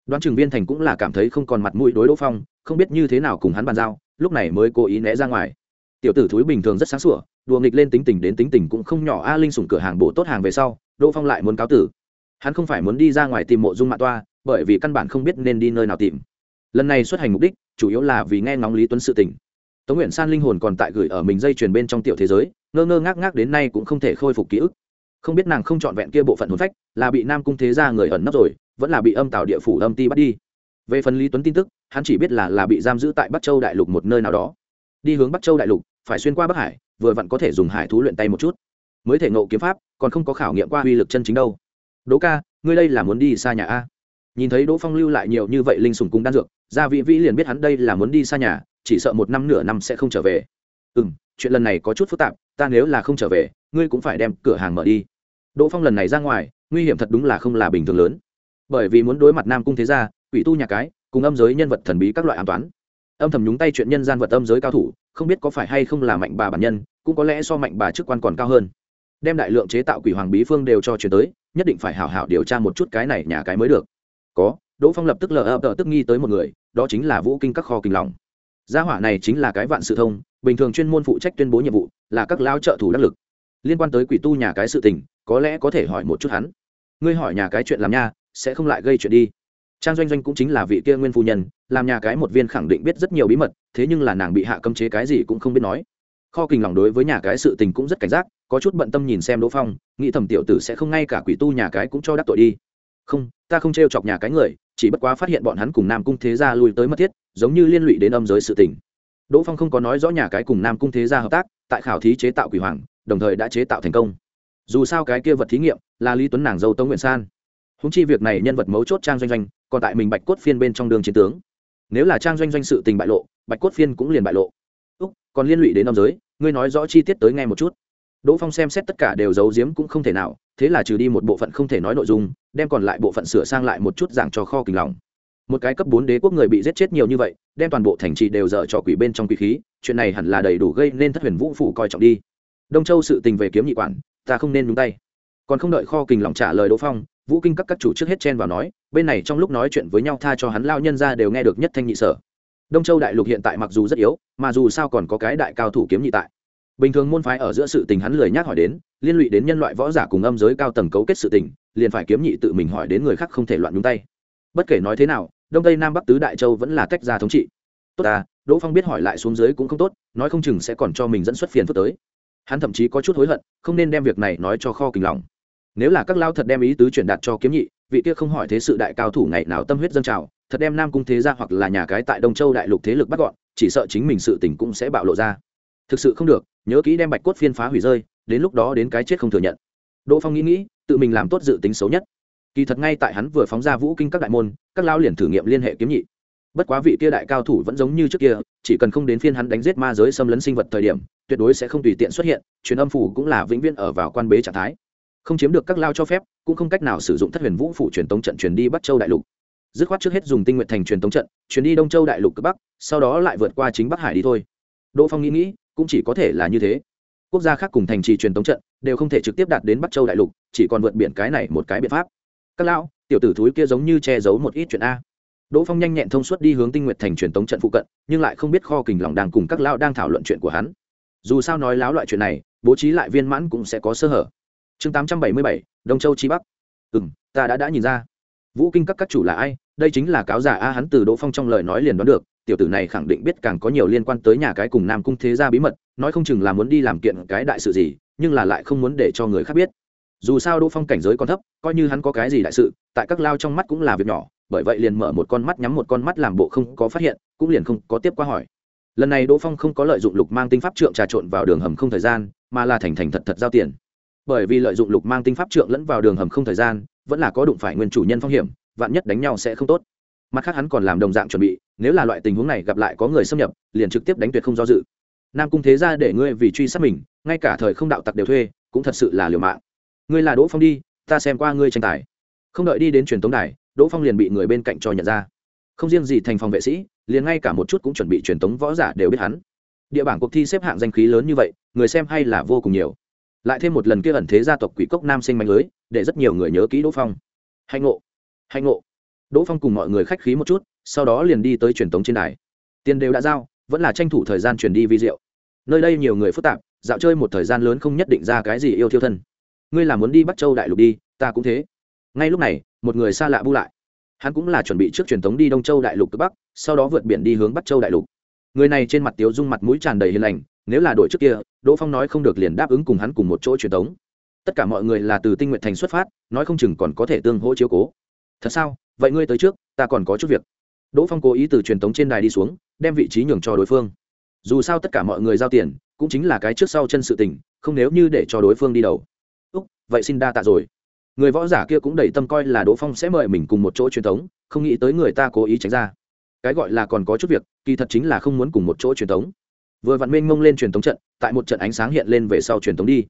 Đoán chừng viên thành cũng là cảm thấy không còn mặt mũi đối đỗ phong, không biết như thế nào cùng hắn bàn giao, lúc này mới cố ý né ra ngoài. Tiểu tử thúi bình thường rất sáng sủa, đùa nghịch lên tính tình đến tính tình cũng không nhỏ, a linh sủng cửa hàng bổ tốt hàng về sau, đỗ phong lại muốn cáo tử. Hắn không phải muốn đi ra ngoài tìm mộ dung mạng toa, bởi vì căn bản không biết nên đi nơi nào tìm. Lần này xuất hành mục đích, chủ yếu là vì nghe ngóng lý tuấn sự tình. Tống nguyện san linh hồn còn tại gửi ở mình dây chuyền bên trong tiểu thế giới ngơ ngơ ngác ngác đến nay cũng không thể khôi phục ký ức. Không biết nàng không trọn vẹn kia bộ phận hồn phách, là bị nam cung thế gia người ẩn nấp rồi, vẫn là bị âm tạo địa phủ âm ti bắt đi. Về phần lý tuấn tin tức, hắn chỉ biết là là bị giam giữ tại bắc châu đại lục một nơi nào đó. Đi hướng bắc châu đại lục, phải xuyên qua bắc hải, vừa vặn có thể dùng hải thú luyện tay một chút. Mới thể ngộ kiếm pháp, còn không có khảo nghiệm qua uy lực chân chính đâu. Đỗ ca, ngươi đây là muốn đi xa nhà a? Nhìn thấy đỗ phong lưu lại nhiều như vậy linh sùng cung đan dược, gia vị vĩ liền biết hắn đây là muốn đi xa nhà, chỉ sợ một năm nửa năm sẽ không trở về. Ừ m chuyện lần này có chút phức tạp ta nếu là không trở về, ngươi cũng phải đem cửa hàng mở đi. Đỗ phong lần này ra ngoài, nguy hiểm thật đúng là không là bình thường lớn. Bởi vì muốn đối mặt nam cung thế gia, quỷ tu nhà cái, cùng âm giới nhân vật thần bí các loại an toán. Âm thầm nhúng tay chuyện nhân gian vật âm giới cao thủ, không biết có phải hay không là mạnh bà bản nhân, cũng có lẽ so mạnh bà chức quan còn cao hơn. Đem đại lượng chế tạo quỷ hoàng bí phương đều cho chuyển tới, nhất định phải hảo hảo điều tra một chút cái này nhà cái mới được. Có, đỗ phong lập tức lờ ập tức nghi tới một người, đó chính là vũ kinh các kho kinh lòng gia hỏa này chính là cái vạn sự thông, bình thường chuyên môn phụ trách tuyên bố nhiệm vụ, là các lao trợ thủ đắc lực. Liên quan tới quỷ tu nhà cái sự tình, có lẽ có thể hỏi một chút hắn. Ngươi hỏi nhà cái chuyện làm nha, sẽ không lại gây chuyện đi. Trang doanh doanh cũng chính là vị kia nguyên phu nhân, làm nhà cái một viên khẳng định biết rất nhiều bí mật, thế nhưng là nàng bị hạ cấm chế cái gì cũng không biết nói. Kho kình lòng đối với nhà cái sự tình cũng rất cảnh giác, có chút bận tâm nhìn xem đỗ phong, nghĩ thầm tiểu tử sẽ không ngay cả quỷ tu nhà cái cũng cho đắc tội đi không, ta không t r e o chọc nhà cái người, chỉ bất quá phát hiện bọn hắn cùng nam cung thế gia lui tới mất thiết, giống như liên lụy đến âm giới sự tình. Đỗ phong không có nói rõ nhà cái cùng nam cung thế gia hợp tác, tại khảo thí chế tạo quỷ hoàng, đồng thời đã chế tạo thành công. Dù sao cái kia vật thí nghiệm, là lý tuấn nàng dâu tống nguyện san. Húng chi việc này nhân vật mấu chốt trang doanh doanh, còn tại mình bạch cốt phiên bên trong đường chiến tướng. Nếu là trang doanh doanh sự tình bại lộ, bạch cốt phiên cũng liền bại lộ. Úc, còn liên lụy đến âm giới, ngươi nói rõ chi tiết tới ngay một chút đỗ phong xem xét tất cả đều giấu giếm cũng không thể nào, thế là trừ đi một bộ phận không thể nói nội dung, đem còn lại bộ phận sửa sang lại một chút giảng cho kho kình lòng. Một cái cấp bốn đế quốc người bị giết chết nhiều như vậy, đem toàn bộ thành trì đều dở cho quỷ bên trong quỷ khí, chuyện này hẳn là đầy đủ gây nên thất huyền vũ phủ coi trọng đi. Đông châu sự tình về kiếm nhị quản, ta không nên nhúng tay. Còn không đợi kho kình lòng trả lời đỗ phong, vũ kinh các các chủ trước hết chen vào nói, bên này trong lúc nói chuyện với nhau tha cho hắn lao nhân ra đều nghe được nhất thanh nhị sở. Đông châu đại lục hiện tại mặc dù rất yếu, mà dù sao còn có cái đại cao thủ kiếm nhị tại bình thường môn phái ở giữa sự tình hắn lười nhác hỏi đến, liên lụy đến nhân loại võ giả cùng âm giới cao tầng cấu kết sự tình, liền phải kiếm nhị tự mình hỏi đến người khác không thể loạn nhúng tay. Bất kể nói thế nào, đông tây nam bắc tứ đại châu vẫn là tách ra thống trị. Tốt ta, đỗ phong biết hỏi lại xuống dưới cũng không tốt, nói không chừng sẽ còn cho mình dẫn xuất phiền phức tới. Hắn thậm chí có chút hối hận, không nên đem việc này nói cho kho kình lòng. Nếu là các lao thật đem ý tứ truyền đạt cho kiếm nhị, vị kia không hỏi thế sự đại cao thủ ngày nào tâm huyết dân trào, thật đem nam cung thế ra hoặc là nhà cái tại đông châu đại lục thế lực bắt gọn, chỉ sợ chính mình sự tình cũng sẽ bạo lộ ra thực sự không được, nhớ kỹ đem bạch cốt phiên phá hủy rơi, đến lúc đó đến cái chết không thừa nhận. Đỗ phong nghĩ nghĩ, tự mình làm tốt dự tính xấu nhất. Kỳ thật ngay tại hắn vừa phóng ra vũ kinh các đại môn, các lao liền thử nghiệm liên hệ kiếm nhị. Bất quá vị kia đại cao thủ vẫn giống như trước kia, chỉ cần không đến phiên hắn đánh giết ma giới xâm lấn sinh vật thời điểm, tuyệt đối sẽ không tùy tiện xuất hiện, truyền âm phủ cũng là vĩnh viễn ở vào quan bế trạng thái. Không chiếm được các lao cho phép, cũng không cách nào sử dụng thất huyền vũ phủ truyền tống trận truyền đi bắc châu đại lục. Dứt khoát trước hết dùng tinh nguyện thành truyền tống trận, truyền đi đông châu đại lục cực bắc, sau đó lại vượt qua chính bắc hải đi thôi. Đỗ phong nghĩ nghĩ cũng chỉ có thể là như thế. Quốc gia khác cùng thành trì truyền tống trận đều không thể trực tiếp đạt đến bắc châu đại lục, chỉ còn vượt biển cái này một cái biện pháp. Các lão, tiểu tử thúi kia giống như che giấu một ít chuyện a. Đỗ phong nhanh nhẹn thông suốt đi hướng tinh nguyện thành truyền tống trận phụ cận, nhưng lại không biết kho kình lòng đang cùng các lão đang thảo luận chuyện của hắn. Dù sao nói láo loại chuyện này, bố trí lại viên mãn cũng sẽ có sơ hở. Chương tám trăm bảy mươi bảy, đông châu chi bắc. Ừ m ta đã đã nhìn ra. Vũ kinh các các chủ là ai? Đây chính là cáo giả a hắn từ đỗ phong trong lời nói liền đoán được tiểu tử này khẳng định biết càng có nhiều liên quan tới nhà cái cùng nam cung thế gia bí mật, nói không chừng là muốn đi làm kiện cái đại sự gì, nhưng là lại không muốn để cho người khác biết. Dù sao đỗ phong cảnh giới còn thấp, coi như hắn có cái gì đại sự, tại các lao trong mắt cũng là việc nhỏ, bởi vậy liền mở một con mắt nhắm một con mắt làm bộ không có phát hiện, cũng liền không có tiếp qua hỏi. Lần này đỗ phong không có lợi dụng lục mang tinh pháp trượng trà trộn vào đường hầm không thời gian, mà là thành thành thật thật giao tiền. Bởi vì lợi dụng lục mang tinh pháp trượng lẫn vào đường hầm không thời gian, vẫn là có đụng phải nguyên chủ nhân phong hiểm, vạn nhất đánh nhau sẽ không tốt mặt khác hắn còn làm đồng dạng chuẩn bị, nếu là loại tình huống này gặp lại có người xâm nhập, liền trực tiếp đánh tuyệt không do dự. Nam cung thế ra để ngươi vì truy sát mình, ngay cả thời không đạo tặc đều thuê, cũng thật sự là liều mạng. Ngươi là đỗ phong đi, ta xem qua ngươi tranh tài. Không đợi đi đến truyền tống đài, đỗ phong liền bị người bên cạnh cho nhận ra. Không riêng gì thành phòng vệ sĩ, liền ngay cả một chút cũng chuẩn bị truyền tống võ giả đều biết hắn. Địa bảng cuộc thi xếp hạng danh khí lớn như vậy, người xem hay là vô cùng nhiều. Lại thêm một lần kia ẩn thế gia tộc quỷ cốc nam sinh mạnh lưới, để rất nhiều người nhớ kỹ đỗ phong. Hạnh ngộ. Hạnh ngộ đỗ phong cùng mọi người khách khí một chút, sau đó liền đi tới truyền tống trên đài. Tiền đều đã giao, vẫn là tranh thủ thời gian truyền đi vi diệu. Nơi đây nhiều người phức tạp, dạo chơi một thời gian lớn không nhất định ra cái gì yêu thiêu thân. Ngươi là muốn đi Bắc châu đại lục đi, ta cũng thế. Ngay lúc này, một người xa lạ bu lại. Hắn cũng là chuẩn bị trước truyền tống đi đông châu đại lục từ bắc, sau đó vượt biển đi hướng bắc châu đại lục. Người này trên mặt tiếu dung mặt mũi tràn đầy hiền lành, nếu là đội trước kia, đỗ phong nói không được liền đáp ứng cùng hắn cùng một chỗ truyền tống. Tất cả mọi người là từ tinh nguyện thành xuất phát, nói không chừng còn có thể tương hỗ chiếu cố. Thật sao? Vậy ngươi tới trước, ta còn có chút việc. Đỗ phong cố ý từ truyền thống trên đài đi xuống, đem vị trí nhường cho đối phương. Dù sao tất cả mọi người giao tiền, cũng chính là cái trước sau chân sự tình, không nếu như để cho đối phương đi đầu. Úc, vậy xin đa tạ rồi. Người võ giả kia cũng đầy tâm coi là đỗ phong sẽ mời mình cùng một chỗ truyền thống không nghĩ tới người ta cố ý tránh ra. Cái gọi là còn có chút việc, kỳ thật chính là không muốn cùng một chỗ truyền thống vừa vặn minh mông lên truyền thống trận, tại một trận ánh sáng hiện lên về sau truyền thống đi.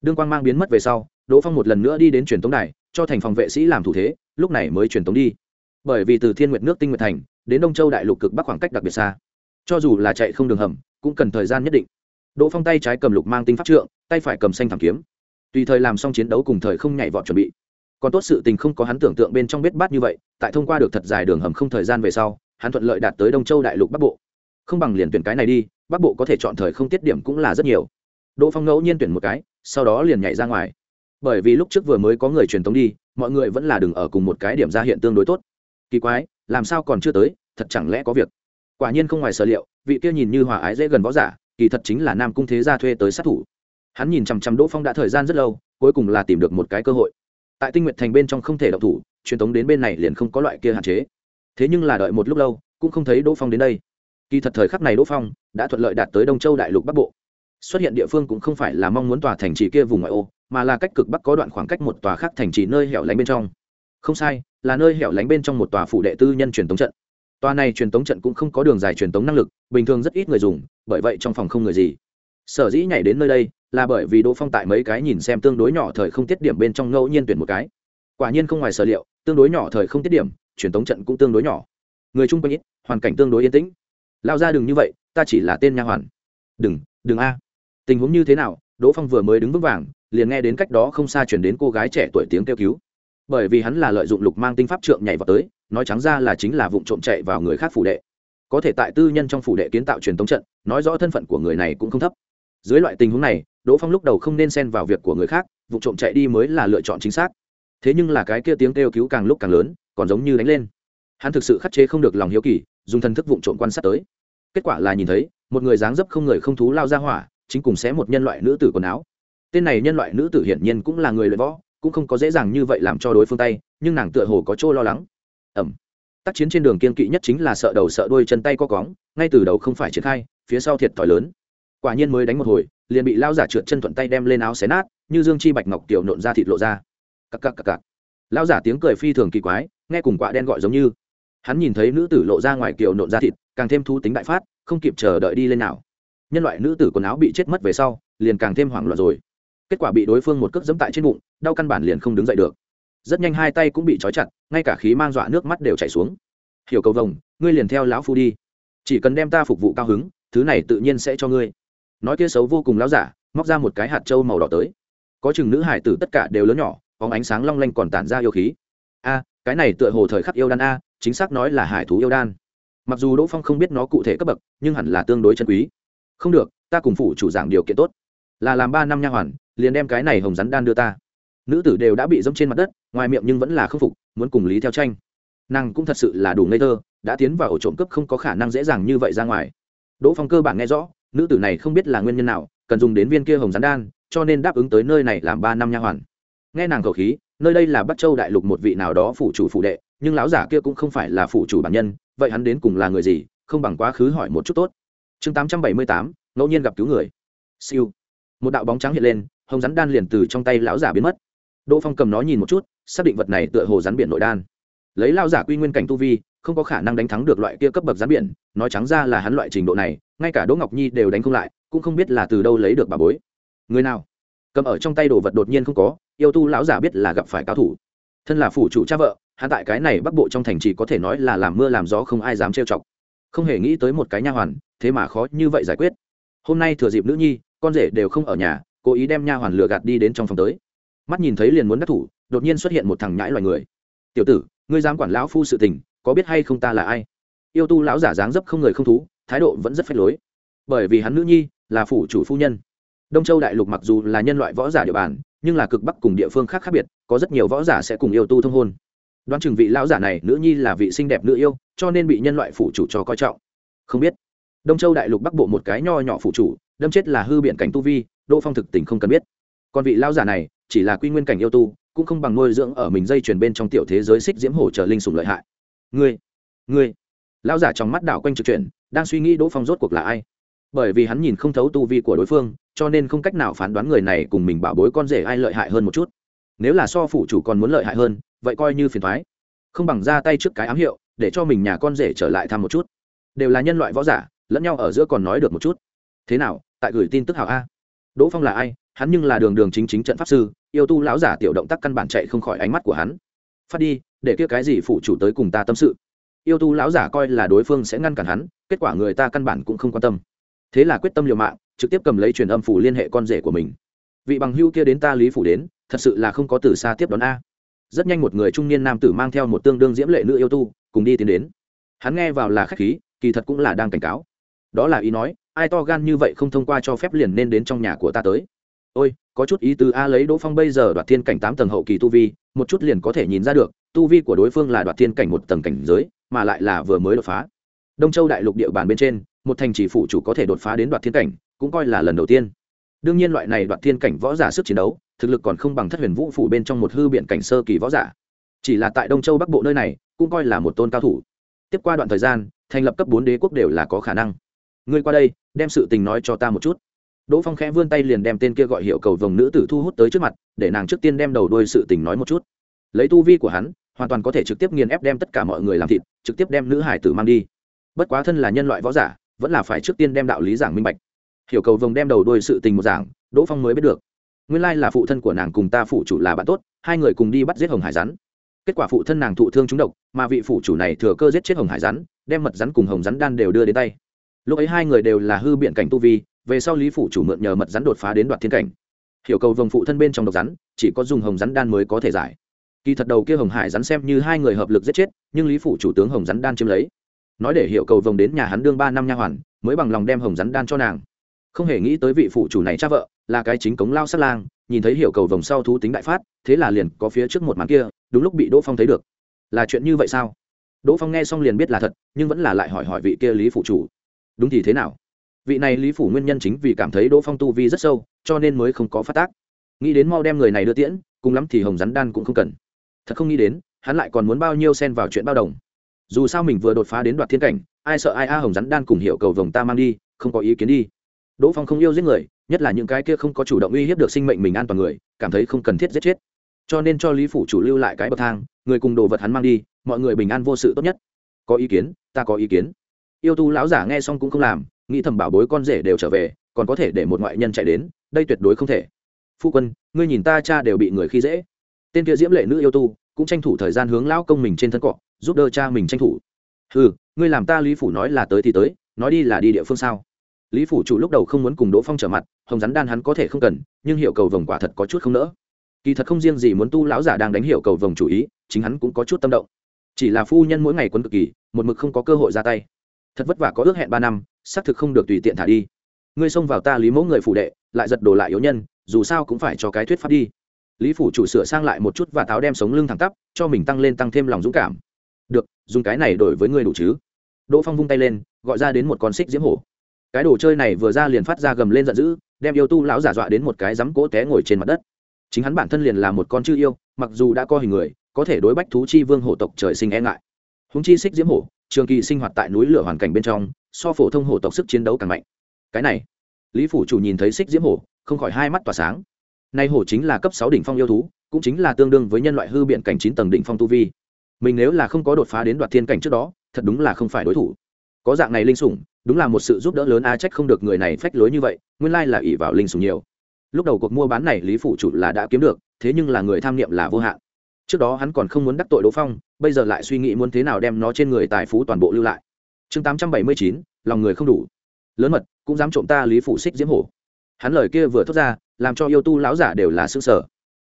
Đương quang mang biến mất về sau đỗ phong một lần nữa đi đến truyền thống đài, cho thành phòng vệ sĩ làm thủ thế, lúc này mới truyền thống đi. Bởi vì từ thiên nguyệt nước tinh nguyệt thành, đến đông châu đại lục cực bắc khoảng cách đặc biệt xa. Cho dù là chạy không đường hầm, cũng cần thời gian nhất định. Đỗ phong tay trái cầm lục mang tinh pháp trượng, tay phải cầm xanh thảm kiếm. Tùy thời làm xong chiến đấu cùng thời không nhảy vọt chuẩn bị. Còn tốt sự tình không có hắn tưởng tượng bên trong biết bát như vậy, tại thông qua được thật dài đường hầm không thời gian về sau, hắn thuận lợi đạt tới đông châu đại lục bắc bộ. Không bằng liền tuyển cái này đi, bắc bộ có thể chọn thời không tiết điểm cũng là rất nhiều. Đỗ phong ngẫu nhiên tuyển một cái, sau đó liền nhảy ra ngoài bởi vì lúc trước vừa mới có người truyền tống đi, mọi người vẫn là đừng ở cùng một cái điểm ra hiện tương đối tốt. Kỳ quái, làm sao còn chưa tới, thật chẳng lẽ có việc? Quả nhiên không ngoài sở liệu, vị kia nhìn như hòa ái dễ gần võ giả, kỳ thật chính là nam cung thế gia thuê tới sát thủ. Hắn nhìn chằm chằm đỗ phong đã thời gian rất lâu, cuối cùng là tìm được một cái cơ hội. Tại tinh nguyện thành bên trong không thể động thủ, truyền tống đến bên này liền không có loại kia hạn chế. Thế nhưng là đợi một lúc lâu, cũng không thấy đỗ phong đến đây. Kỳ thật thời khắc này đỗ phong đã thuận lợi đạt tới đông châu đại lục bắc bộ xuất hiện địa phương cũng không phải là mong muốn tòa thành trì kia vùng ngoại ô, mà là cách cực bắc có đoạn khoảng cách một tòa khác thành trì nơi hẻo lánh bên trong. Không sai, là nơi hẻo lánh bên trong một tòa phủ đệ tư nhân truyền tống trận. Tòa này truyền tống trận cũng không có đường dài truyền tống năng lực, bình thường rất ít người dùng, bởi vậy trong phòng không người gì. Sở dĩ nhảy đến nơi đây, là bởi vì đỗ phong tại mấy cái nhìn xem tương đối nhỏ thời không tiết điểm bên trong ngẫu nhiên tuyển một cái. Quả nhiên không ngoài sở liệu, tương đối nhỏ thời không tiết điểm, truyền tống trận cũng tương đối nhỏ. Người chung quanh ít, hoàn cảnh tương đối yên tĩnh. Lao ra đừng như vậy, ta chỉ là tên nha hoàn. Đừng đừng a tình huống như thế nào? Đỗ phong vừa mới đứng vững vàng, liền nghe đến cách đó không xa chuyển đến cô gái trẻ tuổi tiếng kêu cứu. Bởi vì hắn là lợi dụng lục mang tinh pháp trượng nhảy vào tới, nói trắng ra là chính là vụ trộm chạy vào người khác phủ đệ. Có thể tại tư nhân trong phủ đệ kiến tạo truyền tống trận, nói rõ thân phận của người này cũng không thấp. Dưới loại tình huống này, đỗ phong lúc đầu không nên xen vào việc của người khác vụ trộm chạy đi mới là lựa chọn chính xác. Thế nhưng là cái kia tiếng kêu cứu càng lúc càng lớn, còn giống như đánh lên. Hắn thực sự khắc chế không được lòng hiếu kỳ, dùng thân thức vụ trộm quan sát tới. Kết quả là nhìn thấy, một người dáng dấp không người không thú lao ra hỏa chính cùng xé một nhân loại nữ tử quần áo. Tên này nhân loại nữ tử hiển nhiên cũng là người luyện võ, cũng không có dễ dàng như vậy làm cho đối phương tay, nhưng nàng tựa hồ có chỗ lo lắng. Ẩm. Tác chiến trên đường kiên kỵ nhất chính là sợ đầu sợ đuôi chân tay co cóng, ngay từ đầu không phải triển khai, phía sau thiệt thòi lớn. Quả nhiên mới đánh một hồi, liền bị lao giả trượt chân thuận tay đem lên áo xé nát, như dương chi bạch ngọc tiểu nộn ra thịt lộ ra. Cặc cặc cặc cặc. Lao giả tiếng cười phi thường kỳ quái, nghe cùng quạ đen gọi giống như. Hắn nhìn thấy nữ tử lộ ra ngoài kiểu nộn ra thịt, càng thêm thu tính đại phát, không kịp chờ đợi đi lên nào nhân loại nữ tử quần áo bị chết mất về sau, liền càng thêm hoảng loạn rồi. Kết quả bị đối phương một cước dẫm tại trên bụng, đau căn bản liền không đứng dậy được. Rất nhanh hai tay cũng bị trói chặt, ngay cả khí mang dọa nước mắt đều chảy xuống. Hiểu cầu vồng, ngươi liền theo lão phu đi. Chỉ cần đem ta phục vụ cao hứng, thứ này tự nhiên sẽ cho ngươi. Nói kia xấu vô cùng lão giả, móc ra một cái hạt trâu màu đỏ tới. Có chừng nữ hải tử tất cả đều lớn nhỏ, bóng ánh sáng long lanh còn tản ra yêu khí. A, cái này tựa hồ thời khắc yêu đan a, chính xác nói là hải thú yêu đan. Mặc dù đỗ phong không biết nó cụ thể cấp bậc, nhưng hẳn là tương đối chân quý không được, ta cùng phụ chủ giảng điều kiện tốt. Là làm ba năm nha hoàn, liền đem cái này hồng rắn đan đưa ta. Nữ tử đều đã bị dẫm trên mặt đất, ngoài miệng nhưng vẫn là khâm phục, muốn cùng lý theo tranh. Nàng cũng thật sự là đủ ngây thơ, đã tiến vào ổ trộm cướp không có khả năng dễ dàng như vậy ra ngoài. Đỗ phong cơ bản nghe rõ, nữ tử này không biết là nguyên nhân nào, cần dùng đến viên kia hồng rắn đan, cho nên đáp ứng tới nơi này làm ba năm nha hoàn. Nghe nàng khẩu khí, nơi đây là bắc châu đại lục một vị nào đó phủ chủ phụ đệ, nhưng lão giả kia cũng không phải là phủ chủ bản nhân, vậy hắn đến cùng là người gì, không bằng quá khứ hỏi một chút tốt chương tám trăm bảy mươi tám, ngẫu nhiên gặp cứu người. Siêu. Một đạo bóng trắng hiện lên, hồng rắn đan liền từ trong tay lão giả biến mất. Đỗ phong cầm nó nhìn một chút, xác định vật này tựa hồ rắn biển nội đan. Lấy lao giả quy nguyên cảnh tu vi, không có khả năng đánh thắng được loại kia cấp bậc rắn biển, nói trắng ra là hắn loại trình độ này, ngay cả đỗ ngọc nhi đều đánh không lại, cũng không biết là từ đâu lấy được bà bối. Người nào? Cầm ở trong tay đồ vật đột nhiên không có, yêu tu lão giả biết là gặp phải cao thủ. Thân là phủ chủ cha vợ, hắn tại cái này bắc bộ trong thành chỉ có thể nói là làm mưa làm gió không ai dám trêu chọc không hề nghĩ tới một cái nha hoàn, thế mà khó như vậy giải quyết. Hôm nay thừa dịp nữ nhi, con rể đều không ở nhà, cố ý đem nha hoàn lừa gạt đi đến trong phòng tới. Mắt nhìn thấy liền muốn đắc thủ, đột nhiên xuất hiện một thằng nhãi loài người. Tiểu tử, ngươi dám quản lão phu sự tình, có biết hay không ta là ai? Yêu tu lão giả dáng dấp không người không thú, thái độ vẫn rất phách lối. Bởi vì hắn nữ nhi là phủ chủ phu nhân. Đông châu đại lục mặc dù là nhân loại võ giả địa bàn, nhưng là cực bắc cùng địa phương khác khác biệt, có rất nhiều võ giả sẽ cùng yêu tu thông hôn đoán chừng vị lão giả này nữ nhi là vị xinh đẹp nữ yêu, cho nên bị nhân loại phủ chủ cho coi trọng. Không biết. Đông châu đại lục bắc bộ một cái nho nhỏ phủ chủ, đâm chết là hư biện cảnh tu vi, đỗ phong thực tình không cần biết. Còn vị lão giả này, chỉ là quy nguyên cảnh yêu tu, cũng không bằng nuôi dưỡng ở mình dây chuyền bên trong tiểu thế giới xích diễm hổ trở linh sùng lợi hại. Ngươi ngươi. Lão giả trong mắt đảo quanh trực chuyển, đang suy nghĩ đỗ phong rốt cuộc là ai. Bởi vì hắn nhìn không thấu tu vi của đối phương, cho nên không cách nào phán đoán người này cùng mình bảo bối con rể ai lợi hại hơn một chút. Nếu là so phủ chủ còn muốn lợi hại hơn vậy coi như phiền thoái. Không bằng ra tay trước cái ám hiệu, để cho mình nhà con rể trở lại thăm một chút. Đều là nhân loại võ giả, lẫn nhau ở giữa còn nói được một chút. Thế nào, tại gửi tin tức hảo a? Đỗ phong là ai? Hắn nhưng là đường đường chính chính trận pháp sư, yêu tu lão giả tiểu động tác căn bản chạy không khỏi ánh mắt của hắn. Phát đi, để kia cái gì phụ chủ tới cùng ta tâm sự. Yêu tu lão giả coi là đối phương sẽ ngăn cản hắn, kết quả người ta căn bản cũng không quan tâm. Thế là quyết tâm liều mạng, trực tiếp cầm lấy truyền âm phủ liên hệ con rể của mình. Vị bằng hưu kia đến ta lý phủ đến, thật sự là không có từ xa tiếp đón a rất nhanh một người trung niên nam tử mang theo một tương đương diễm lệ nữ yêu tu cùng đi tiến đến. Hắn nghe vào là khách khí, kỳ thật cũng là đang cảnh cáo. Đó là ý nói, ai to gan như vậy không thông qua cho phép liền nên đến trong nhà của ta tới. Ôi, có chút ý tứ a lấy đỗ phong bây giờ đoạt thiên cảnh tám tầng hậu kỳ tu vi, một chút liền có thể nhìn ra được, tu vi của đối phương là đoạt thiên cảnh một tầng cảnh giới, mà lại là vừa mới đột phá. Đông châu đại lục địa bàn bên trên, một thành trì phụ chủ có thể đột phá đến đoạt thiên cảnh, cũng coi là lần đầu tiên. Đương nhiên loại này đoạt thiên cảnh võ giả sức chiến đấu thực lực còn không bằng thất huyền vũ phủ bên trong một hư biện cảnh sơ kỳ võ giả. Chỉ là tại đông châu bắc bộ nơi này, cũng coi là một tôn cao thủ. Tiếp qua đoạn thời gian, thành lập cấp bốn đế quốc đều là có khả năng. Ngươi qua đây, đem sự tình nói cho ta một chút. Đỗ phong khẽ vươn tay liền đem tên kia gọi hiệu cầu vồng nữ tử thu hút tới trước mặt, để nàng trước tiên đem đầu đuôi sự tình nói một chút. Lấy tu vi của hắn, hoàn toàn có thể trực tiếp nghiền ép đem tất cả mọi người làm thịt, trực tiếp đem nữ hải tử mang đi. Bất quá thân là nhân loại võ giả, vẫn là phải trước tiên đem đạo lý giảng minh bạch. Hiểu cầu vồng đem đầu đuôi sự tình một giảng, đỗ phong mới biết được nguyên lai là phụ thân của nàng cùng ta phụ chủ là bạn tốt, hai người cùng đi bắt giết hồng hải rắn. Kết quả phụ thân nàng thụ thương trúng độc, mà vị phụ chủ này thừa cơ giết chết hồng hải rắn, đem mật rắn cùng hồng rắn đan đều đưa đến tay. Lúc ấy hai người đều là hư biện cảnh tu vi, về sau lý phụ chủ mượn nhờ mật rắn đột phá đến đoạt thiên cảnh. Hiểu cầu vồng phụ thân bên trong độc rắn, chỉ có dùng hồng rắn đan mới có thể giải. Kỳ thật đầu kia hồng hải rắn xem như hai người hợp lực giết chết, nhưng lý phụ chủ tướng hồng rắn đan chiếm lấy. Nói để hiểu cầu vồng đến nhà hắn đương ba năm nha hoàn, mới bằng lòng đem hồng rắn đan cho nàng. Không hề nghĩ tới vị phụ chủ này cha vợ là cái chính cống lao sát lang, nhìn thấy hiểu cầu vòng sau thú tính đại phát, thế là liền có phía trước một màn kia, đúng lúc bị đỗ phong thấy được. Là chuyện như vậy sao? Đỗ phong nghe xong liền biết là thật, nhưng vẫn là lại hỏi hỏi vị kia lý phụ chủ. Đúng thì thế nào? Vị này lý phủ nguyên nhân chính vì cảm thấy đỗ phong tu vi rất sâu, cho nên mới không có phát tác. Nghĩ đến mau đem người này đưa tiễn, cùng lắm thì hồng rắn đan cũng không cần. Thật không nghĩ đến, hắn lại còn muốn bao nhiêu xen vào chuyện bao đồng. Dù sao mình vừa đột phá đến đoạt thiên cảnh, ai sợ ai a hồng rắn đan cùng hiệu cầu vồng ta mang đi, không có ý kiến đi. Đỗ phong không yêu giết người nhất là những cái kia không có chủ động uy hiếp được sinh mệnh mình an toàn người, cảm thấy không cần thiết giết chết. Cho nên cho lý phủ chủ lưu lại cái bậc thang, người cùng đồ vật hắn mang đi, mọi người bình an vô sự tốt nhất. Có ý kiến, ta có ý kiến. Yêu tu lão giả nghe xong cũng không làm, nghĩ thầm bảo bối con rể đều trở về, còn có thể để một ngoại nhân chạy đến, đây tuyệt đối không thể. Phu quân, ngươi nhìn ta cha đều bị người khi dễ. Tên kia diễm lệ nữ yêu tu, cũng tranh thủ thời gian hướng lão công mình trên thân cọ, giúp đỡ cha mình tranh thủ. Ừ ngươi làm ta lý phủ nói là tới thì tới, nói đi là đi địa phương sao? Lý phủ chủ lúc đầu không muốn cùng đỗ phong trở mặt, hồng rắn đan hắn có thể không cần, nhưng hiệu cầu vồng quả thật có chút không nỡ. Kỳ thật không riêng gì muốn tu lão giả đang đánh hiệu cầu vồng chủ ý, chính hắn cũng có chút tâm động. Chỉ là phu nhân mỗi ngày quấn cực kỳ, một mực không có cơ hội ra tay. Thật vất vả có ước hẹn ba năm, xác thực không được tùy tiện thả đi. Ngươi xông vào ta lý mẫu người phủ đệ, lại giật đồ lại yếu nhân, dù sao cũng phải cho cái thuyết pháp đi. Lý phủ chủ sửa sang lại một chút và tháo đem sống lưng thẳng tắp, cho mình tăng lên tăng thêm lòng dũng cảm. Được, dùng cái này đổi với ngươi đủ chứ? Đỗ phong vung tay lên, gọi ra đến một con xích diễm hổ cái đồ chơi này vừa ra liền phát ra gầm lên giận dữ, đem yêu tu lão giả dọa đến một cái rắm cỗ té ngồi trên mặt đất. Chính hắn bản thân liền là một con chư yêu, mặc dù đã có hình người, có thể đối bách thú chi vương hổ tộc trời sinh e ngại. Húng chi xích diễm hổ, trường kỳ sinh hoạt tại núi lửa hoàn cảnh bên trong, so phổ thông hổ tộc sức chiến đấu càng mạnh. Cái này, lý phủ chủ nhìn thấy xích diễm hổ, không khỏi hai mắt tỏa sáng. Nay hổ chính là cấp sáu đỉnh phong yêu thú, cũng chính là tương đương với nhân loại hư biện cảnh chín tầng đỉnh phong tu vi. Mình nếu là không có đột phá đến đoạt thiên cảnh trước đó, thật đúng là không phải đối thủ có dạng này linh sủng, đúng là một sự giúp đỡ lớn a trách không được người này phách lối như vậy, nguyên lai là ỷ vào linh sủng nhiều. Lúc đầu cuộc mua bán này lý phủ chủ là đã kiếm được, thế nhưng là người tham niệm là vô hạn. Trước đó hắn còn không muốn đắc tội đỗ phong, bây giờ lại suy nghĩ muốn thế nào đem nó trên người tài phú toàn bộ lưu lại. Chương tám trăm bảy mươi chín, lòng người không đủ. Lớn mật, cũng dám trộm ta lý phủ xích diễm hổ. Hắn lời kia vừa thốt ra, làm cho yêu tu lão giả đều là s ư ơ n g sở.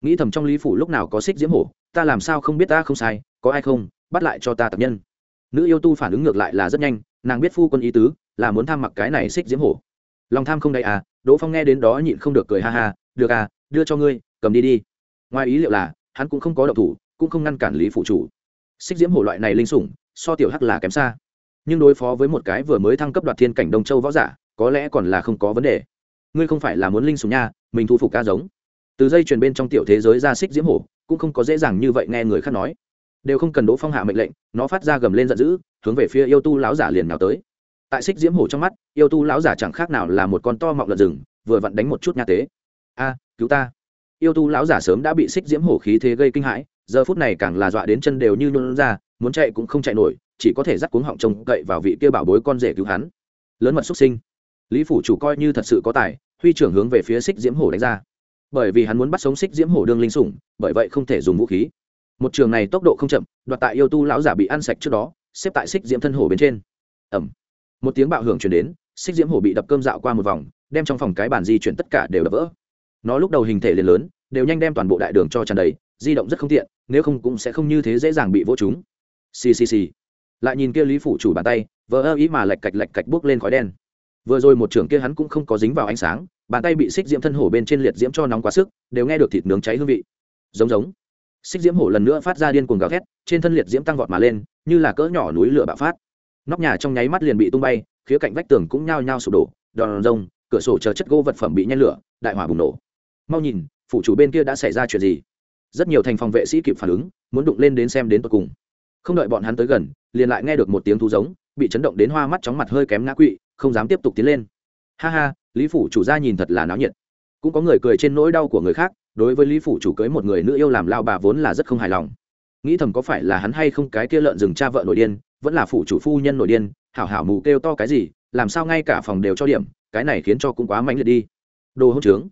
Nghĩ thầm trong lý phủ lúc nào có xích diễm hổ, ta làm sao không biết ta không sai, có ai không, bắt lại cho ta tập nhân. Nữ yêu tu phản ứng ngược lại là rất nhanh nàng biết phu quân ý tứ, là muốn tham mặc cái này xích diễm hổ. Lòng tham không đầy à đỗ phong nghe đến đó nhịn không được cười ha ha, được à đưa cho ngươi, cầm đi đi. Ngoài ý liệu là, hắn cũng không có động thủ, cũng không ngăn cản lý phụ chủ. Xích diễm hổ loại này linh sủng, so tiểu hắc là kém xa. Nhưng đối phó với một cái vừa mới thăng cấp đoạt thiên cảnh đông châu võ giả, có lẽ còn là không có vấn đề. Ngươi không phải là muốn linh sủng nha, mình thu phục ca giống. Từ dây truyền bên trong tiểu thế giới ra xích diễm hổ, cũng không có dễ dàng như vậy nghe người khác nói đều không cần đỗ phong hạ mệnh lệnh, nó phát ra gầm lên giận dữ, hướng về phía yêu tu lão giả liền nào tới. Tại xích diễm hổ trong mắt, yêu tu lão giả chẳng khác nào là một con to mọng lợn rừng, vừa vặn đánh một chút nha tế. A, cứu ta. Yêu tu lão giả sớm đã bị xích diễm hổ khí thế gây kinh hãi, giờ phút này càng là dọa đến chân đều như nôn ra, muốn chạy cũng không chạy nổi, chỉ có thể dắt cuống họng trông cậy vào vị kia bảo bối con rể cứu hắn. Lớn mật xuất sinh. Lý phủ chủ coi như thật sự có tài, huy trưởng hướng về phía xích diễm hổ đánh ra. Bởi vì hắn muốn bắt sống xích diễm hổ đương linh sủng, bởi vậy không thể dùng vũ khí một trường này tốc độ không chậm, đoạt tại yêu tu lão giả bị ăn sạch trước đó, xếp tại xích diễm thân hổ bên trên. Ẩm một tiếng bạo hưởng chuyển đến xích diễm hổ bị đập cơm dạo qua một vòng, đem trong phòng cái bàn di chuyển tất cả đều đập vỡ. Nó lúc đầu hình thể liền lớn, đều nhanh đem toàn bộ đại đường cho tràn đầy, di động rất không tiện, nếu không cũng sẽ không như thế dễ dàng bị vỗ chúng. Ccc lại nhìn kia lý phủ chủ bàn tay vỡ ơ ý mà lạch cạch lạch cạch bước lên khói đen. Vừa rồi một trưởng kia hắn cũng không có dính vào ánh sáng, bàn tay bị xích diễm thân hổ bên trên liệt diễm cho nóng quá sức, đều nghe được thịt nướng cháy hương vị. Giống giống xích diễm hổ lần nữa phát ra điên cuồng gào thét, trên thân liệt diễm tăng vọt mà lên, như là cỡ nhỏ núi lửa bạo phát. Nóc nhà trong nháy mắt liền bị tung bay, khía cạnh vách tường cũng nhao nhao sụp đổ, đòn rông cửa sổ chờ chất gỗ vật phẩm bị nhen lửa, đại hỏa bùng nổ. Mau nhìn, phủ chủ bên kia đã xảy ra chuyện gì? Rất nhiều thành phòng vệ sĩ kịp phản ứng, muốn đụng lên đến xem đến tận cùng. Không đợi bọn hắn tới gần, liền lại nghe được một tiếng thú giống, bị chấn động đến hoa mắt chóng mặt hơi kém ngã quỵ, không dám tiếp tục tiến lên. Ha ha, lý phủ chủ gia nhìn thật là náo nhiệt. Cũng có người cười trên nỗi đau của người khác đối với lý phủ chủ cưới một người nữ yêu làm lao bà vốn là rất không hài lòng. Nghĩ thầm có phải là hắn hay không cái kia lợn rừng cha vợ nội điên, vẫn là phủ chủ phu nhân nội điên, hảo hảo mù kêu to cái gì, làm sao ngay cả phòng đều cho điểm, cái này khiến cho cũng quá mạnh liệt đi. Đồ hỗn trướng.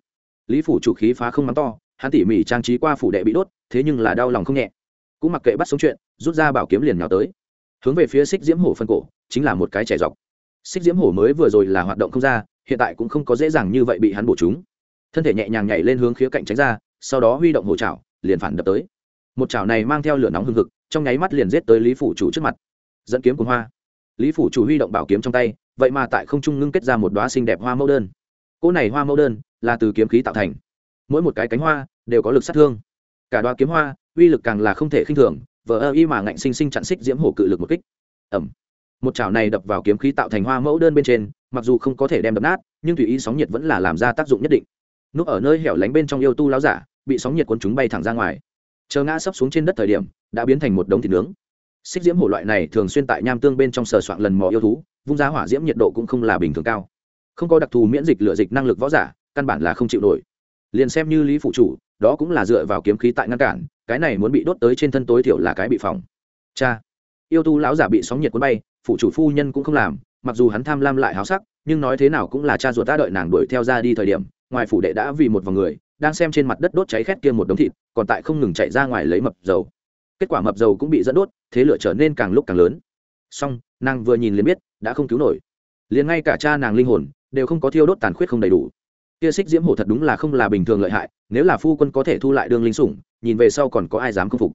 Lý phủ chủ khí phá không mắng to, hắn tỉ mỉ trang trí qua phủ đệ bị đốt, thế nhưng là đau lòng không nhẹ. Cũng mặc kệ bắt sống chuyện, rút ra bảo kiếm liền nhào tới. Hướng về phía xích diễm hổ phân cổ, chính là một cái trẻ dọc. Xích diễm hổ mới vừa rồi là hoạt động không ra, hiện tại cũng không có dễ dàng như vậy bị hắn bổ chúng thân thể nhẹ nhàng nhảy lên hướng khía cạnh tránh ra, sau đó huy động hổ trào liền phản đập tới. Một chảo này mang theo lửa nóng hừng hực, trong nháy mắt liền giết tới lý phủ chủ trước mặt. Dẫn kiếm cùng hoa. Lý phủ chủ huy động bảo kiếm trong tay, vậy mà tại không trung ngưng kết ra một đoá xinh đẹp hoa mẫu đơn. Cỗ này hoa mẫu đơn là từ kiếm khí tạo thành. Mỗi một cái cánh hoa đều có lực sát thương. Cả đoá kiếm hoa, uy lực càng là không thể khinh thường, vờ ơ y mà ngạnh sinh sinh chặn xích diễm hổ cự lực một kích. Ẩm. Một chảo này đập vào kiếm khí tạo thành hoa mẫu đơn bên trên, mặc dù không có thể đem đập nát, nhưng tùy ý sóng nhiệt vẫn là làm ra tác dụng nhất định núp ở nơi hẻo lánh bên trong yêu tu láo giả, bị sóng nhiệt cuốn chúng bay thẳng ra ngoài. Chờ ngã sấp xuống trên đất thời điểm, đã biến thành một đống thịt nướng. Xích diễm hổ loại này thường xuyên tại nham tương bên trong sờ soạn lần mò yêu thú, vung giá hỏa diễm nhiệt độ cũng không là bình thường cao. Không có đặc thù miễn dịch lựa dịch năng lực võ giả, căn bản là không chịu nổi. Liền xem như lý phụ chủ, đó cũng là dựa vào kiếm khí tại ngăn cản, cái này muốn bị đốt tới trên thân tối thiểu là cái bị phòng cha! Yêu tu lão giả bị sóng nhiệt cuốn bay, phụ chủ phu nhân cũng không làm, mặc dù hắn tham lam lại háo sắc, nhưng nói thế nào cũng là cha ruột ta đợi nàng đuổi theo ra đi thời điểm ngoài phủ đệ đã vì một vòng người, đang xem trên mặt đất đốt cháy khét kia một đống thịt, còn tại không ngừng chạy ra ngoài lấy mập dầu. Kết quả mập dầu cũng bị dẫn đốt, thế lửa trở nên càng lúc càng lớn. Song nàng vừa nhìn liền biết, đã không cứu nổi. Liền ngay cả cha nàng linh hồn, đều không có thiêu đốt tàn khuyết không đầy đủ. Kia xích diễm hổ thật đúng là không là bình thường lợi hại, nếu là phu quân có thể thu lại đường linh sủng, nhìn về sau còn có ai dám khâm phục.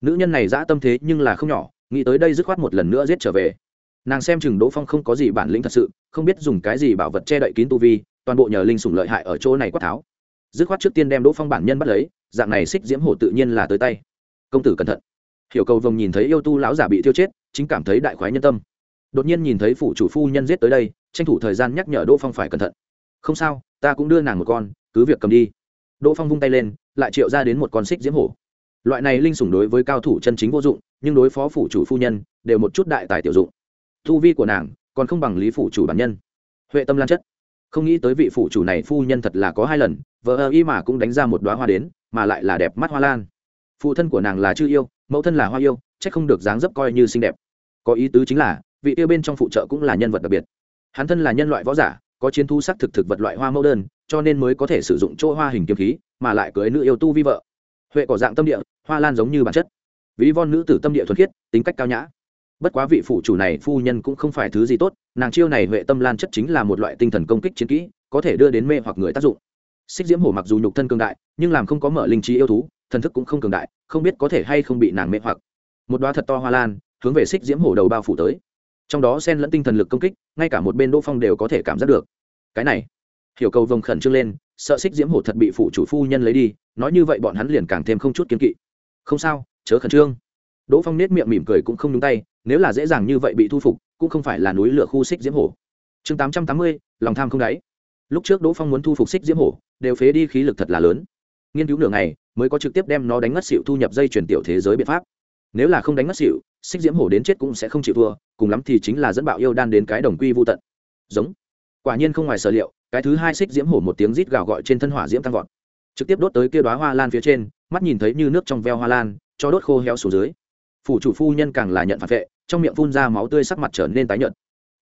Nữ nhân này dã tâm thế nhưng là không nhỏ, nghĩ tới đây dứt khoát một lần nữa giết trở về. Nàng xem chừng đỗ phong không có gì bản lĩnh thật sự, không biết dùng cái gì bảo vật che đậy kín tu vi toàn bộ nhờ linh sủng lợi hại ở chỗ này quát tháo. Dứt khoát trước tiên đem đỗ phong bản nhân bắt lấy, dạng này xích diễm hổ tự nhiên là tới tay. Công tử cẩn thận. Hiểu cầu vồng nhìn thấy yêu tu lão giả bị tiêu chết, chính cảm thấy đại khoái nhân tâm. Đột nhiên nhìn thấy phụ chủ phu nhân giết tới đây, tranh thủ thời gian nhắc nhở đỗ phong phải cẩn thận. Không sao, ta cũng đưa nàng một con, cứ việc cầm đi. Đỗ phong vung tay lên, lại triệu ra đến một con xích diễm hổ. Loại này linh sủng đối với cao thủ chân chính vô dụng, nhưng đối phó phủ chủ phu nhân, đều một chút đại tài tiểu dụng. Thu vi của nàng còn không bằng lý phủ chủ bản nhân. Huệ tâm lan chất không nghĩ tới vị phụ chủ này phu nhân thật là có hai lần, vợ ơ y mà cũng đánh ra một đoá hoa đến, mà lại là đẹp mắt hoa lan. Phụ thân của nàng là chư yêu, mẫu thân là hoa yêu c h ắ c không được dáng dấp coi như xinh đẹp. Có ý tứ chính là, vị yêu bên trong phụ trợ cũng là nhân vật đặc biệt. Hắn thân là nhân loại võ giả, có chiến thu sắc thực thực vật loại hoa mẫu đơn, cho nên mới có thể sử dụng chỗ hoa hình kiếm khí, mà lại cưới nữ yêu tu vi vợ. Huệ có dạng tâm địa, hoa lan giống như bản chất. Ví von nữ tử tâm địa thuần khiết, tính cách cao nhã bất quá vị phụ chủ này phu nhân cũng không phải thứ gì tốt, nàng chiêu này huệ tâm lan chất chính là một loại tinh thần công kích chiến kỹ, có thể đưa đến mê hoặc người tác dụng. Xích diễm hổ mặc dù nhục thân cường đại, nhưng làm không có mở linh trí yêu thú, thần thức cũng không cường đại, không biết có thể hay không bị nàng mê hoặc. Một đoá thật to hoa lan, hướng về xích diễm hổ đầu bao phủ tới. Trong đó sen lẫn tinh thần lực công kích, ngay cả một bên đỗ phong đều có thể cảm giác được. Cái này, hiểu cầu vồng khẩn trương lên, sợ xích diễm hổ thật bị phụ chủ phu nhân lấy đi, nói như vậy bọn hắn liền càng thêm không chút kiến kỵ. Không sao, chớ khẩn trương đỗ phong nết miệng mỉm cười cũng không nhúng tay, nếu là dễ dàng như vậy bị thu phục, cũng không phải là núi lửa khu xích diễm hổ. Chương tám trăm tám mươi, lòng tham không đáy. Lúc trước đỗ phong muốn thu phục xích diễm hổ, đều phế đi khí lực thật là lớn. Nghiên cứu nửa ngày, mới có trực tiếp đem nó đánh ngất xịu thu nhập dây chuyển tiểu thế giới biện pháp. Nếu là không đánh ngất xỉu, xích diễm hổ đến chết cũng sẽ không chịu thua, cùng lắm thì chính là dẫn bạo yêu đan đến cái đồng quy vô tận. Giống. Quả nhiên không ngoài sở liệu, cái thứ hai xích diễm hổ một tiếng rít gào gọi trên thân hỏa diễm tăng vọt. Trực tiếp đốt tới kia đoá hoa lan phía trên, mắt nhìn thấy như nước trong veo hoa lan, cho đốt khô heo xuống dưới phủ chủ phu nhân càng là nhận phản vệ, trong miệng phun ra máu tươi sắc mặt trở nên tái nhợt.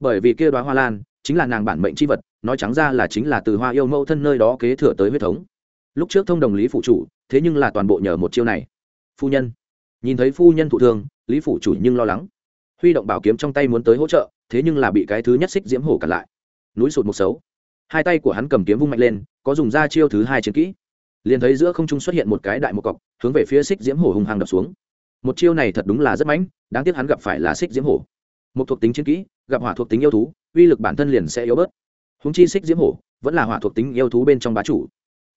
Bởi vì kia đoá hoa lan chính là nàng bản mệnh c h i vật, nói trắng ra là chính là từ hoa yêu mẫu thân nơi đó kế thừa tới huyết thống. Lúc trước thông đồng lý phụ chủ, thế nhưng là toàn bộ nhờ một chiêu này. Phu nhân. Nhìn thấy phu nhân thụ thương, lý phủ chủ nhưng lo lắng. Huy động bảo kiếm trong tay muốn tới hỗ trợ, thế nhưng là bị cái thứ nhất xích diễm hổ cản lại. Núi sụt một xấu. Hai tay của hắn cầm kiếm vung mạnh lên, có dùng ra chiêu thứ hai chiến kỹ. Liền thấy giữa không trung xuất hiện một cái đại một cọc, hướng về phía xích diễm hổ hung hăng đập xuống một chiêu này thật đúng là rất mãnh, đáng tiếc hắn gặp phải là xích diễm hổ. Một thuộc tính chiến kỹ, gặp hỏa thuộc tính yêu thú, uy lực bản thân liền sẽ yếu bớt. Húng chi xích diễm hổ vẫn là hỏa thuộc tính yêu thú bên trong bá chủ.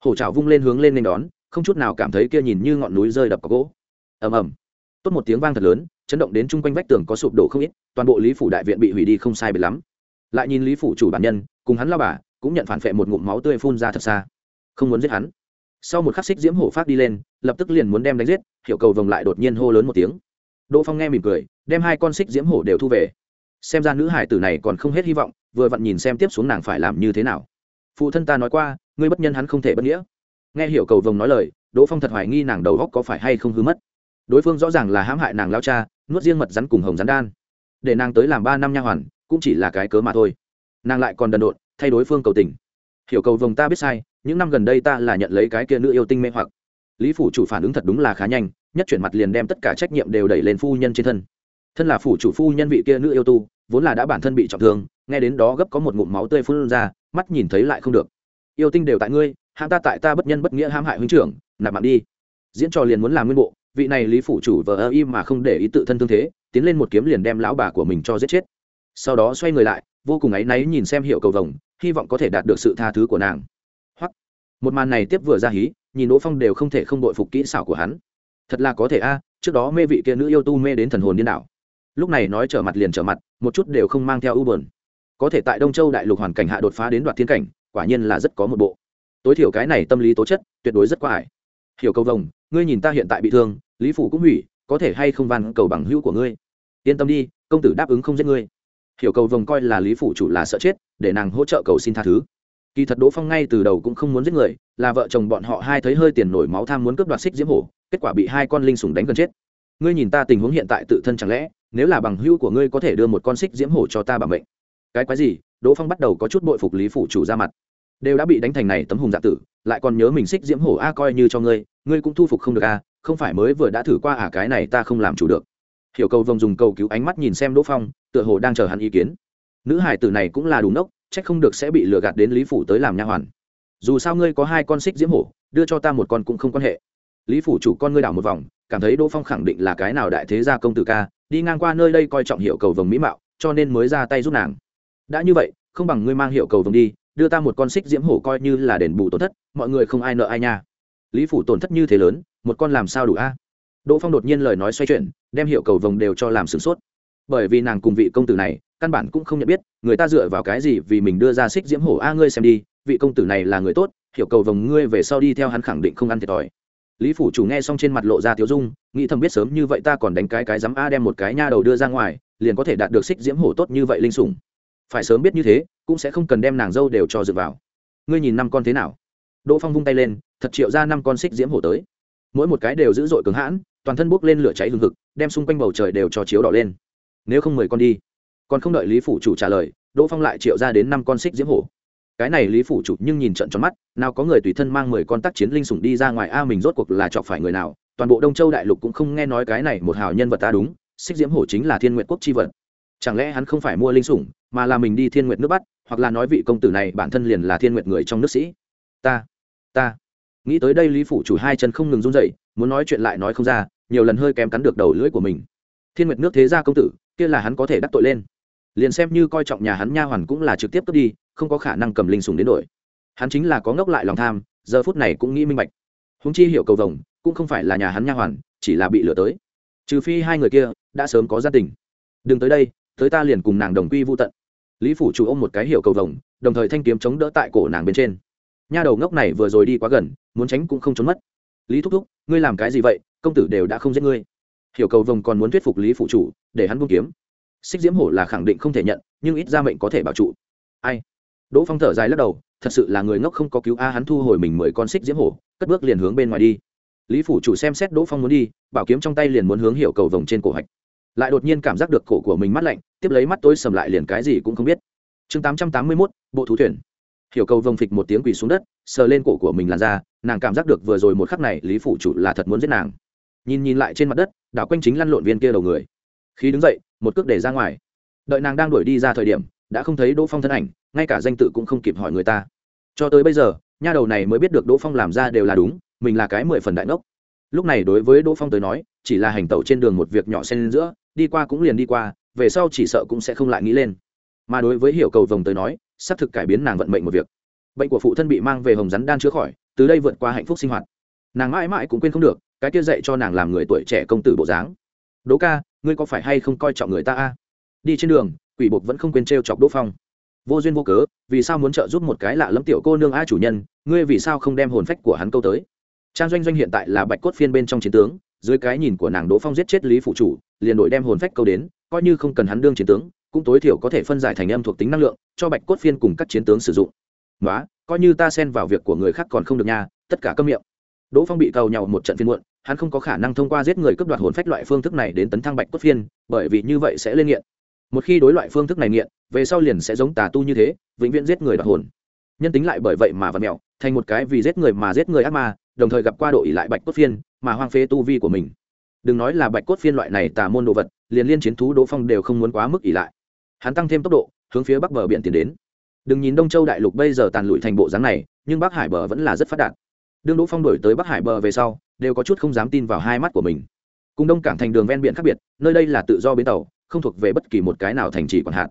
Hổ trào vung lên hướng lên nên đón, không chút nào cảm thấy kia nhìn như ngọn núi rơi đập có gỗ. Ầm ầm. Tốt một tiếng vang thật lớn, chấn động đến chung quanh vách tường có sụp đổ không ít, toàn bộ lý phủ đại viện bị hủy đi không sai biệt lắm. Lại nhìn lý phủ chủ bản nhân, cùng hắn lao bà, cũng nhận phản phệ một ngụm máu tươi phun ra thật xa. Không muốn giết hắn sau một khắc xích diễm hổ phát đi lên, lập tức liền muốn đem đánh giết hiệu cầu vồng lại đột nhiên hô lớn một tiếng. Đỗ phong nghe mỉm cười, đem hai con xích diễm hổ đều thu về. Xem ra nữ hải tử này còn không hết hy vọng, vừa vặn nhìn xem tiếp xuống nàng phải làm như thế nào. Phụ thân ta nói qua, ngươi bất nhân hắn không thể bất nghĩa. Nghe hiểu cầu vồng nói lời, đỗ phong thật hoài nghi nàng đầu góc có phải hay không hư mất. Đối phương rõ ràng là hãm hại nàng lao cha, nuốt riêng mật rắn cùng hồng rắn đan. Để nàng tới làm ba năm nha hoàn, cũng chỉ là cái cớ mà thôi. Nàng lại còn đần độn, thay đối phương cầu tình. Hiểu cầu vồng ta biết sai những năm gần đây ta là nhận lấy cái kia nữ yêu tinh mê hoặc. Lý phủ chủ phản ứng thật đúng là khá nhanh, nhất chuyển mặt liền đem tất cả trách nhiệm đều đẩy lên phu nhân trên thân. Thân là phủ chủ phu nhân vị kia nữ yêu tu, vốn là đã bản thân bị trọng thương, nghe đến đó gấp có một ngụm máu tươi phun ra, mắt nhìn thấy lại không được. Yêu tinh đều tại ngươi hãng ta tại ta bất nhân bất nghĩa hãm hại huynh trưởng, nạp mạng đi. Diễn trò liền muốn làm nguyên bộ, vị này lý phủ chủ vờ ơ im mà không để ý tự thân thương thế, tiến lên một kiếm liền đem lão bà của mình cho giết chết. Sau đó xoay người lại, vô cùng áy náy nhìn xem hiệu cầu vồng, hy vọng có thể đạt được sự tha thứ của nàng một màn này tiếp vừa ra hí, nhìn đỗ phong đều không thể không đội phục kỹ xảo của hắn. Thật là có thể a à, trước đó mê vị kia nữ yêu tu mê đến thần hồn điên đảo. Lúc này nói trở mặt liền trở mặt, một chút đều không mang theo ưu bờn có thể tại đông châu đại lục hoàn cảnh hạ đột phá đến đoạt thiên cảnh, quả nhiên là rất có một bộ. Tối thiểu cái này tâm lý tố chất, tuyệt đối rất quá ải. Hiểu cầu vồng, ngươi nhìn ta hiện tại bị thương, lý phủ cũng hủy, có thể hay không van cầu bằng hữu của ngươi? Yên tâm đi, công tử đáp ứng không giết ngươi. Hiểu cầu vồng coi là lý phủ chủ là sợ chết, để nàng hỗ trợ cầu xin tha thứ kỳ thật đỗ phong ngay từ đầu cũng không muốn giết người, là vợ chồng bọn họ hai thấy hơi tiền nổi máu tham muốn cướp đoạt xích diễm hổ, kết quả bị hai con linh sủng đánh gần chết. Ngươi nhìn ta tình huống hiện tại tự thân chẳng lẽ, nếu là bằng hữu của ngươi có thể đưa một con xích diễm hổ cho ta bằng bệnh cái quái gì? Đỗ phong bắt đầu có chút bội phục lý phủ chủ ra mặt. Đều đã bị đánh thành này tấm hùng dạ tử, lại còn nhớ mình xích diễm hổ a à coi như cho ngươi ngươi cũng thu phục không được a, không phải mới vừa đã thử qua à cái này ta không làm chủ được. Hiểu cầu vồng dùng cầu cứu ánh mắt nhìn xem đỗ phong, tựa hồ đang chờ hắn ý kiến. Nữ hải tử này cũng là đủ nốc trách không được sẽ bị lừa gạt đến lý phủ tới làm nha hoàn. Dù sao ngươi có hai con xích diễm hổ, đưa cho ta một con cũng không quan hệ. Lý phủ chủ con ngươi đảo một vòng, cảm thấy đỗ phong khẳng định là cái nào đại thế gia công tử ca, đi ngang qua nơi đây coi trọng hiệu cầu vồng mỹ mạo, cho nên mới ra tay giúp nàng. Đã như vậy, không bằng ngươi mang hiệu cầu vồng đi, đưa ta một con xích diễm hổ coi như là đền bù tổn thất, mọi người không ai nợ ai nha. Lý phủ tổn thất như thế lớn, một con làm sao đủ a? Đỗ phong đột nhiên lời nói xoay chuyển, đem hiệu cầu vồng đều cho làm sửng sốt bởi vì nàng cùng vị công tử này, căn bản cũng không nhận biết, người ta dựa vào cái gì vì mình đưa ra xích diễm hổ a ngươi xem đi, vị công tử này là người tốt, hiểu cầu vồng ngươi về sau đi theo hắn khẳng định không ăn thiệt thòi. Lý phủ chủ nghe xong trên mặt lộ ra tiếu dung, nghĩ thầm biết sớm như vậy ta còn đánh cái cái dám a đem một cái nha đầu đưa ra ngoài, liền có thể đạt được xích diễm hổ tốt như vậy linh sủng. Phải sớm biết như thế, cũng sẽ không cần đem nàng dâu đều cho dựa vào. Ngươi nhìn năm con thế nào? Đỗ phong vung tay lên, thật triệu ra năm con xích diễm hổ tới. Mỗi một cái đều dữ dội cứng hãn, toàn thân bốc lên lửa cháy hừng hực, đem xung quanh bầu trời đều cho chiếu đỏ lên nếu không mời con đi. Còn không đợi lý phủ chủ trả lời, đỗ phong lại triệu ra đến năm con xích diễm hổ. Cái này lý phủ chủ nhưng nhìn trận tròn mắt, nào có người tùy thân mang mười con tác chiến linh sủng đi ra ngoài a, mình rốt cuộc là chọc phải người nào? Toàn bộ đông châu đại lục cũng không nghe nói cái này một hào nhân vật ta đúng, xích diễm hổ chính là thiên nguyện quốc chi vật. Chẳng lẽ hắn không phải mua linh sủng, mà là mình đi thiên nguyện nước bắt hoặc là nói vị công tử này bản thân liền là thiên nguyện người trong nước sĩ? Ta ta. Nghĩ tới đây lý phủ chủ hai chân không ngừng run dậy muốn nói chuyện lại nói không ra, nhiều lần hơi kém cắn được đầu lưỡi của mình. Thiên nguyệt nước thế gia công tử kia là hắn có thể đắc tội lên. Liền xem như coi trọng nhà hắn nha hoàn cũng là trực tiếp cướp đi, không có khả năng cầm linh sùng đến đổi. Hắn chính là có ngốc lại lòng tham, giờ phút này cũng nghĩ minh bạch. Húng chi hiểu cầu vồng, cũng không phải là nhà hắn nha hoàn, chỉ là bị lừa tới. Trừ phi hai người kia đã sớm có gia tình. Đừng tới đây, tới ta liền cùng nàng đồng quy vô tận. Lý phủ chủ ôm một cái hiểu cầu vồng, đồng thời thanh kiếm chống đỡ tại cổ nàng bên trên. Nha đầu ngốc này vừa rồi đi quá gần, muốn tránh cũng không trốn mất. Lý thúc thúc, ngươi làm cái gì vậy? Công tử đều đã không giết ngươi hiểu cầu vồng còn muốn thuyết phục lý phụ chủ, để hắn buông kiếm. Xích diễm hổ là khẳng định không thể nhận, nhưng ít ra mệnh có thể bảo trụ. Ai? Đỗ phong thở dài lắc đầu, thật sự là người ngốc không có cứu a, hắn thu hồi mình mười con xích diễm hổ, cất bước liền hướng bên ngoài đi. Lý phủ chủ xem xét đỗ phong muốn đi, bảo kiếm trong tay liền muốn hướng hiểu cầu vồng trên cổ hạch. Lại đột nhiên cảm giác được cổ của mình mắt lạnh, tiếp lấy mắt tối sầm lại liền cái gì cũng không biết. Chương tám trăm tám mươi mốt, bộ thú thuyền. Hiểu cầu vồng phịch một tiếng quỳ xuống đất, sờ lên cổ của mình làn ra nàng cảm giác được vừa rồi một khắc này lý phủ chủ là thật muốn giết nàng nhìn nhìn lại trên mặt đất, đảo quanh chính lăn lộn viên kia đầu người. Khi đứng dậy, một cước để ra ngoài. Đợi nàng đang đuổi đi ra thời điểm, đã không thấy đỗ phong thân ảnh, ngay cả danh tự cũng không kịp hỏi người ta. Cho tới bây giờ, nha đầu này mới biết được đỗ phong làm ra đều là đúng, mình là cái mười phần đại ngốc. Lúc này đối với đỗ phong tới nói, chỉ là hành tẩu trên đường một việc nhỏ xen giữa, đi qua cũng liền đi qua, về sau chỉ sợ cũng sẽ không lại nghĩ lên. Mà đối với hiểu cầu vồng tới nói xác thực cải biến nàng vận mệnh một việc. Bệnh của phụ thân bị mang về hồng rắn đan chữa khỏi, từ đây vượt qua hạnh phúc sinh hoạt. Nàng mãi mãi cũng quên không được cái kia dạy cho nàng làm người tuổi trẻ công tử bộ dáng. Đỗ ca, ngươi có phải hay không coi trọng người ta a? Đi trên đường, quỷ buộc vẫn không quên t chọc đỗ phong. Vô duyên vô cớ, vì sao muốn trợ giúp một cái lạ lẫm tiểu cô nương a chủ nhân, ngươi vì sao không đem hồn phách của hắn câu tới? Trang doanh doanh hiện tại là bạch cốt phiên bên trong chiến tướng, dưới cái nhìn của nàng đỗ phong giết chết lý phụ chủ, liền đổi đem hồn phách câu đến, coi như không cần hắn đương chiến tướng, cũng tối thiểu có thể phân giải thành âm thuộc tính năng lượng, cho bạch cốt phiên cùng các chiến tướng sử dụng. Nói coi như ta xen vào việc của người khác còn không được nha, tất cả câm miệng. Đỗ phong bị cầu nhau một trận phiên muộn hắn không có khả năng thông qua giết người cướp đoạt hồn phách loại phương thức này đến tấn thăng bạch cốt phiên, bởi vì như vậy sẽ lên nghiện. Một khi đối loại phương thức này nghiện, về sau liền sẽ giống tà tu như thế, vĩnh viễn giết người đoạt hồn. Nhân tính lại bởi vậy mà vật mẹo thành một cái vì giết người mà giết người ác ma, đồng thời gặp qua độ ỉ lại bạch cốt phiên, mà hoang phế tu vi của mình. Đừng nói là bạch cốt phiên loại này tà môn đồ vật, liền liên chiến thú đỗ phong đều không muốn quá mức ỉ lại. Hắn tăng thêm tốc độ, hướng phía bắc bờ biển tiến đến. Đừng nhìn đông châu đại lục bây giờ tàn lụi thành bộ dáng này, nhưng bắc hải bờ vẫn là rất phát đạt. Đương đỗ phong đổi tới bắc hải bờ về sau đều có chút không dám tin vào hai mắt của mình. Cùng đông cảng thành đường ven biển khác biệt, nơi đây là tự do bến tàu, không thuộc về bất kỳ một cái nào thành trì còn hạn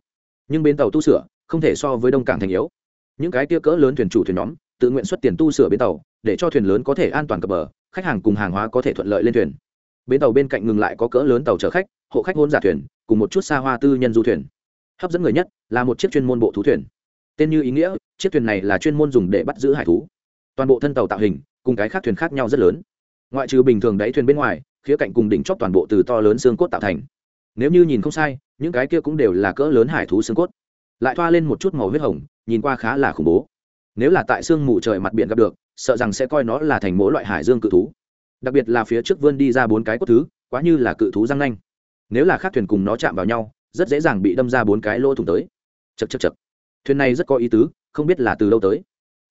nhưng bến tàu tu sửa, không thể so với đông cảng thành yếu. Những cái tia cỡ lớn thuyền chủ thuyền nhóm, tự nguyện xuất tiền tu sửa bến tàu, để cho thuyền lớn có thể an toàn cập bờ, khách hàng cùng hàng hóa có thể thuận lợi lên thuyền. Bến tàu bên cạnh ngừng lại có cỡ lớn tàu chở khách, hộ khách hôn giả thuyền, cùng một chút xa hoa tư nhân du thuyền. Hấp dẫn người nhất là một chiếc chuyên môn bộ thú thuyền. Tên như ý nghĩa, chiếc thuyền này là chuyên môn dùng để bắt giữ hải thú. Toàn bộ thân tàu tạo hình, cùng cái khác thuyền khác nhau rất lớn ngoại trừ bình thường đáy thuyền bên ngoài, khía cạnh cùng đỉnh chóp toàn bộ từ to lớn xương cốt tạo thành. Nếu như nhìn không sai, những cái kia cũng đều là cỡ lớn hải thú xương cốt. Lại thoa lên một chút màu huyết hồng, nhìn qua khá là khủng bố. Nếu là tại sương mù trời mặt biển gặp được, sợ rằng sẽ coi nó là thành mỗi loại hải dương cự thú. Đặc biệt là phía trước vươn đi ra bốn cái cốt thứ, quá như là cự thú răng nanh. Nếu là khác thuyền cùng nó chạm vào nhau, rất dễ dàng bị đâm ra bốn cái lỗ thủng tới. Chật chật chật thuyền này rất có ý tứ, không biết là từ đâu tới.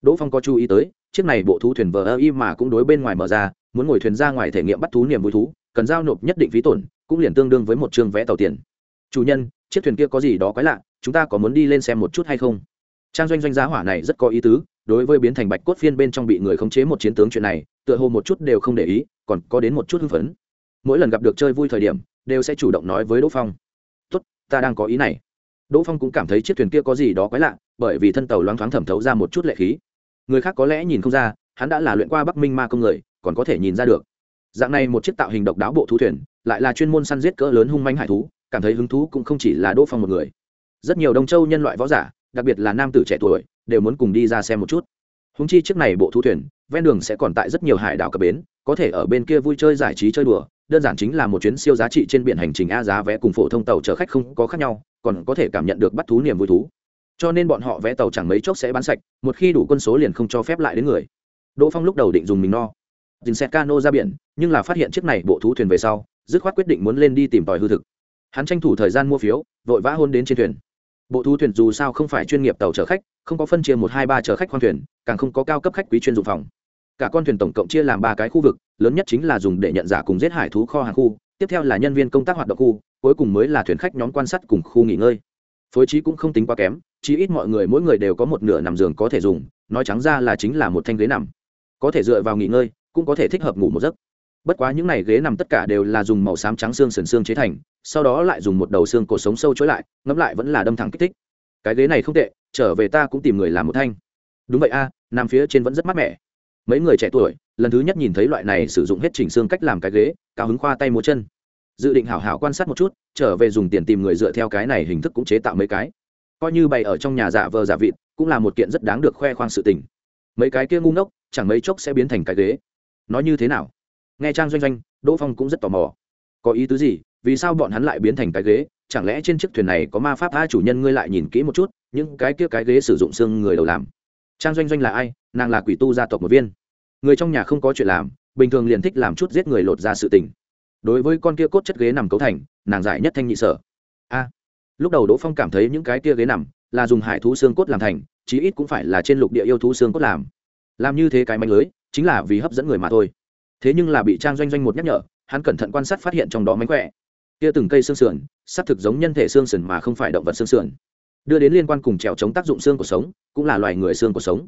Đỗ phong có chú ý tới chiếc này bộ thú thuyền vờ ơ y mà cũng đối bên ngoài mở ra, muốn ngồi thuyền ra ngoài thể nghiệm bắt thú niềm vui thú, cần giao nộp nhất định phí tổn, cũng liền tương đương với một chương vé tàu tiền. Chủ nhân, chiếc thuyền kia có gì đó quái lạ, chúng ta có muốn đi lên xem một chút hay không? Trang doanh doanh giá hỏa này rất có ý tứ, đối với biến thành bạch cốt phiên bên trong bị người khống chế một chiến tướng chuyện này, tựa hồ một chút đều không để ý, còn có đến một chút hưng phấn. Mỗi lần gặp được chơi vui thời điểm, đều sẽ chủ động nói với đỗ phong. Tốt, ta đang có ý này. Đỗ phong cũng cảm thấy chiếc thuyền kia có gì đó quái lạ, bởi vì thân tàu loáng thoáng thẩm thấu ra một chút lệ khí người khác có lẽ nhìn không ra, hắn đã là luyện qua bắc minh ma công người, còn có thể nhìn ra được. Dạng này một chiếc tạo hình độc đáo bộ thú thuyền, lại là chuyên môn săn giết cỡ lớn hung manh hải thú, cảm thấy hứng thú cũng không chỉ là đỗ phong một người. Rất nhiều đông châu nhân loại võ giả, đặc biệt là nam tử trẻ tuổi, đều muốn cùng đi ra xem một chút. Húng chi chiếc này bộ thú thuyền, ven đường sẽ còn tại rất nhiều hải đảo cập bến, có thể ở bên kia vui chơi giải trí chơi đùa, đơn giản chính là một chuyến siêu giá trị trên biển hành trình a giá vé cùng phổ thông tàu chở khách không có khác nhau, còn có thể cảm nhận được bắt thú niềm vui thú cho nên bọn họ vé tàu chẳng mấy chốc sẽ bán sạch, một khi đủ quân số liền không cho phép lại đến người. Đỗ phong lúc đầu định dùng mình no. Dình xe cano ra biển, nhưng là phát hiện chiếc này bộ thú thuyền về sau, dứt khoát quyết định muốn lên đi tìm tòi hư thực. Hắn tranh thủ thời gian mua phiếu, vội vã hôn đến trên thuyền. Bộ thú thuyền dù sao không phải chuyên nghiệp tàu chở khách, không có phân chia một hai ba chở khách khoang thuyền, càng không có cao cấp khách quý chuyên dụng phòng. Cả con thuyền tổng cộng chia làm ba cái khu vực, lớn nhất chính là dùng để nhận giả cùng giết hải thú kho hàng khu, tiếp theo là nhân viên công tác hoạt động khu, cuối cùng mới là thuyền khách nhóm quan sát cùng khu nghỉ ngơi. Phối trí cũng không tính quá kém chí ít mọi người mỗi người đều có một nửa nằm giường có thể dùng nói trắng ra là chính là một thanh ghế nằm. Có thể dựa vào nghỉ ngơi cũng có thể thích hợp ngủ một giấc. Bất quá những này ghế nằm tất cả đều là dùng màu xám trắng xương sườn xương chế thành sau đó lại dùng một đầu xương cổ sống sâu chối lại ngẫm lại vẫn là đâm thẳng kích thích. Cái ghế này không tệ trở về ta cũng tìm người làm một thanh. Đúng vậy a à, nằm phía trên vẫn rất mát mẻ. Mấy người trẻ tuổi lần thứ nhất nhìn thấy loại này sử dụng hết chỉnh xương cách làm cái ghế cao hứng khoa tay múa chân. Dự định hảo hảo quan sát một chút trở về dùng tiền tìm người dựa theo cái này hình thức cũng chế tạo mấy cái coi như bày ở trong nhà giả vờ giả vịt, cũng là một kiện rất đáng được khoe khoang sự tình. Mấy cái kia ngu ngốc, chẳng mấy chốc sẽ biến thành cái ghế. Nói như thế nào? Nghe trang doanh doanh, đỗ phong cũng rất tò mò. Có ý tứ gì? Vì sao bọn hắn lại biến thành cái ghế? Chẳng lẽ trên chiếc thuyền này có ma pháp a chủ nhân ngươi lại nhìn kỹ một chút, những cái kia cái ghế sử dụng xương người đầu làm? Trang doanh doanh là ai? Nàng là quỷ tu gia tộc một viên. Người trong nhà không có chuyện làm, bình thường liền thích làm chút giết người lột ra sự tình. Đối với con kia cốt chất ghế nằm cấu thành, nàng giải nhất thanh nhị sở. A lúc đầu đỗ phong cảm thấy những cái kia ghế nằm là dùng hải thú xương cốt làm thành, chí ít cũng phải là trên lục địa yêu thú xương cốt làm. Làm như thế cái manh lưới, chính là vì hấp dẫn người mà thôi. Thế nhưng là bị trang doanh doanh một nhắc nhở, hắn cẩn thận quan sát phát hiện trong đó mánh khỏe. Kia từng cây xương sườn, xác thực giống nhân thể xương sườn mà không phải động vật xương sườn. Đưa đến liên quan cùng trèo chống tác dụng xương của sống, cũng là loài người xương của sống.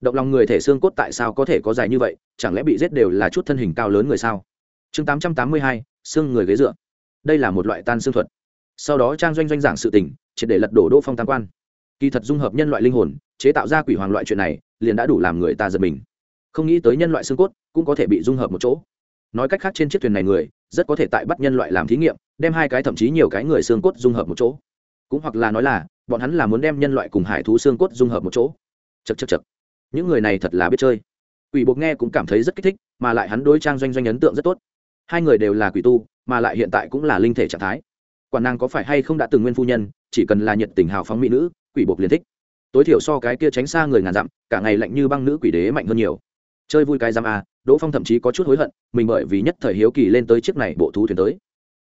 Động lòng người thể xương cốt tại sao có thể có dài như vậy, chẳng lẽ bị giết đều là chút thân hình cao lớn người sao? Chương tám trăm tám mươi hai, xương người ghế dựa. Đây là một loại tan xương thuật sau đó trang doanh doanh giảng sự tình, triệt để lật đổ đỗ phong tam quan. Kỳ thật dung hợp nhân loại linh hồn, chế tạo ra quỷ hoàng loại chuyện này, liền đã đủ làm người ta giật mình. Không nghĩ tới nhân loại xương cốt, cũng có thể bị dung hợp một chỗ. Nói cách khác trên chiếc thuyền này người, rất có thể tại bắt nhân loại làm thí nghiệm, đem hai cái thậm chí nhiều cái người xương cốt dung hợp một chỗ. Cũng hoặc là nói là, bọn hắn là muốn đem nhân loại cùng hải thú xương cốt dung hợp một chỗ. Chật chật chật những người này thật là biết chơi. Quỷ buộc nghe cũng cảm thấy rất kích thích, mà lại hắn đối trang doanh doanh ấn tượng rất tốt. Hai người đều là quỷ tu, mà lại hiện tại cũng là linh thể trạng thái quản nàng có phải hay không đã từng nguyên phu nhân chỉ cần là nhiệt tình hào phóng mỹ nữ quỷ buộc liền thích. Tối thiểu so cái kia tránh xa người ngàn dặm cả ngày lạnh như băng nữ quỷ đế mạnh hơn nhiều. Chơi vui cái giam à, đỗ phong thậm chí có chút hối hận mình bởi vì nhất thời hiếu kỳ lên tới chiếc này bộ thú thuyền tới.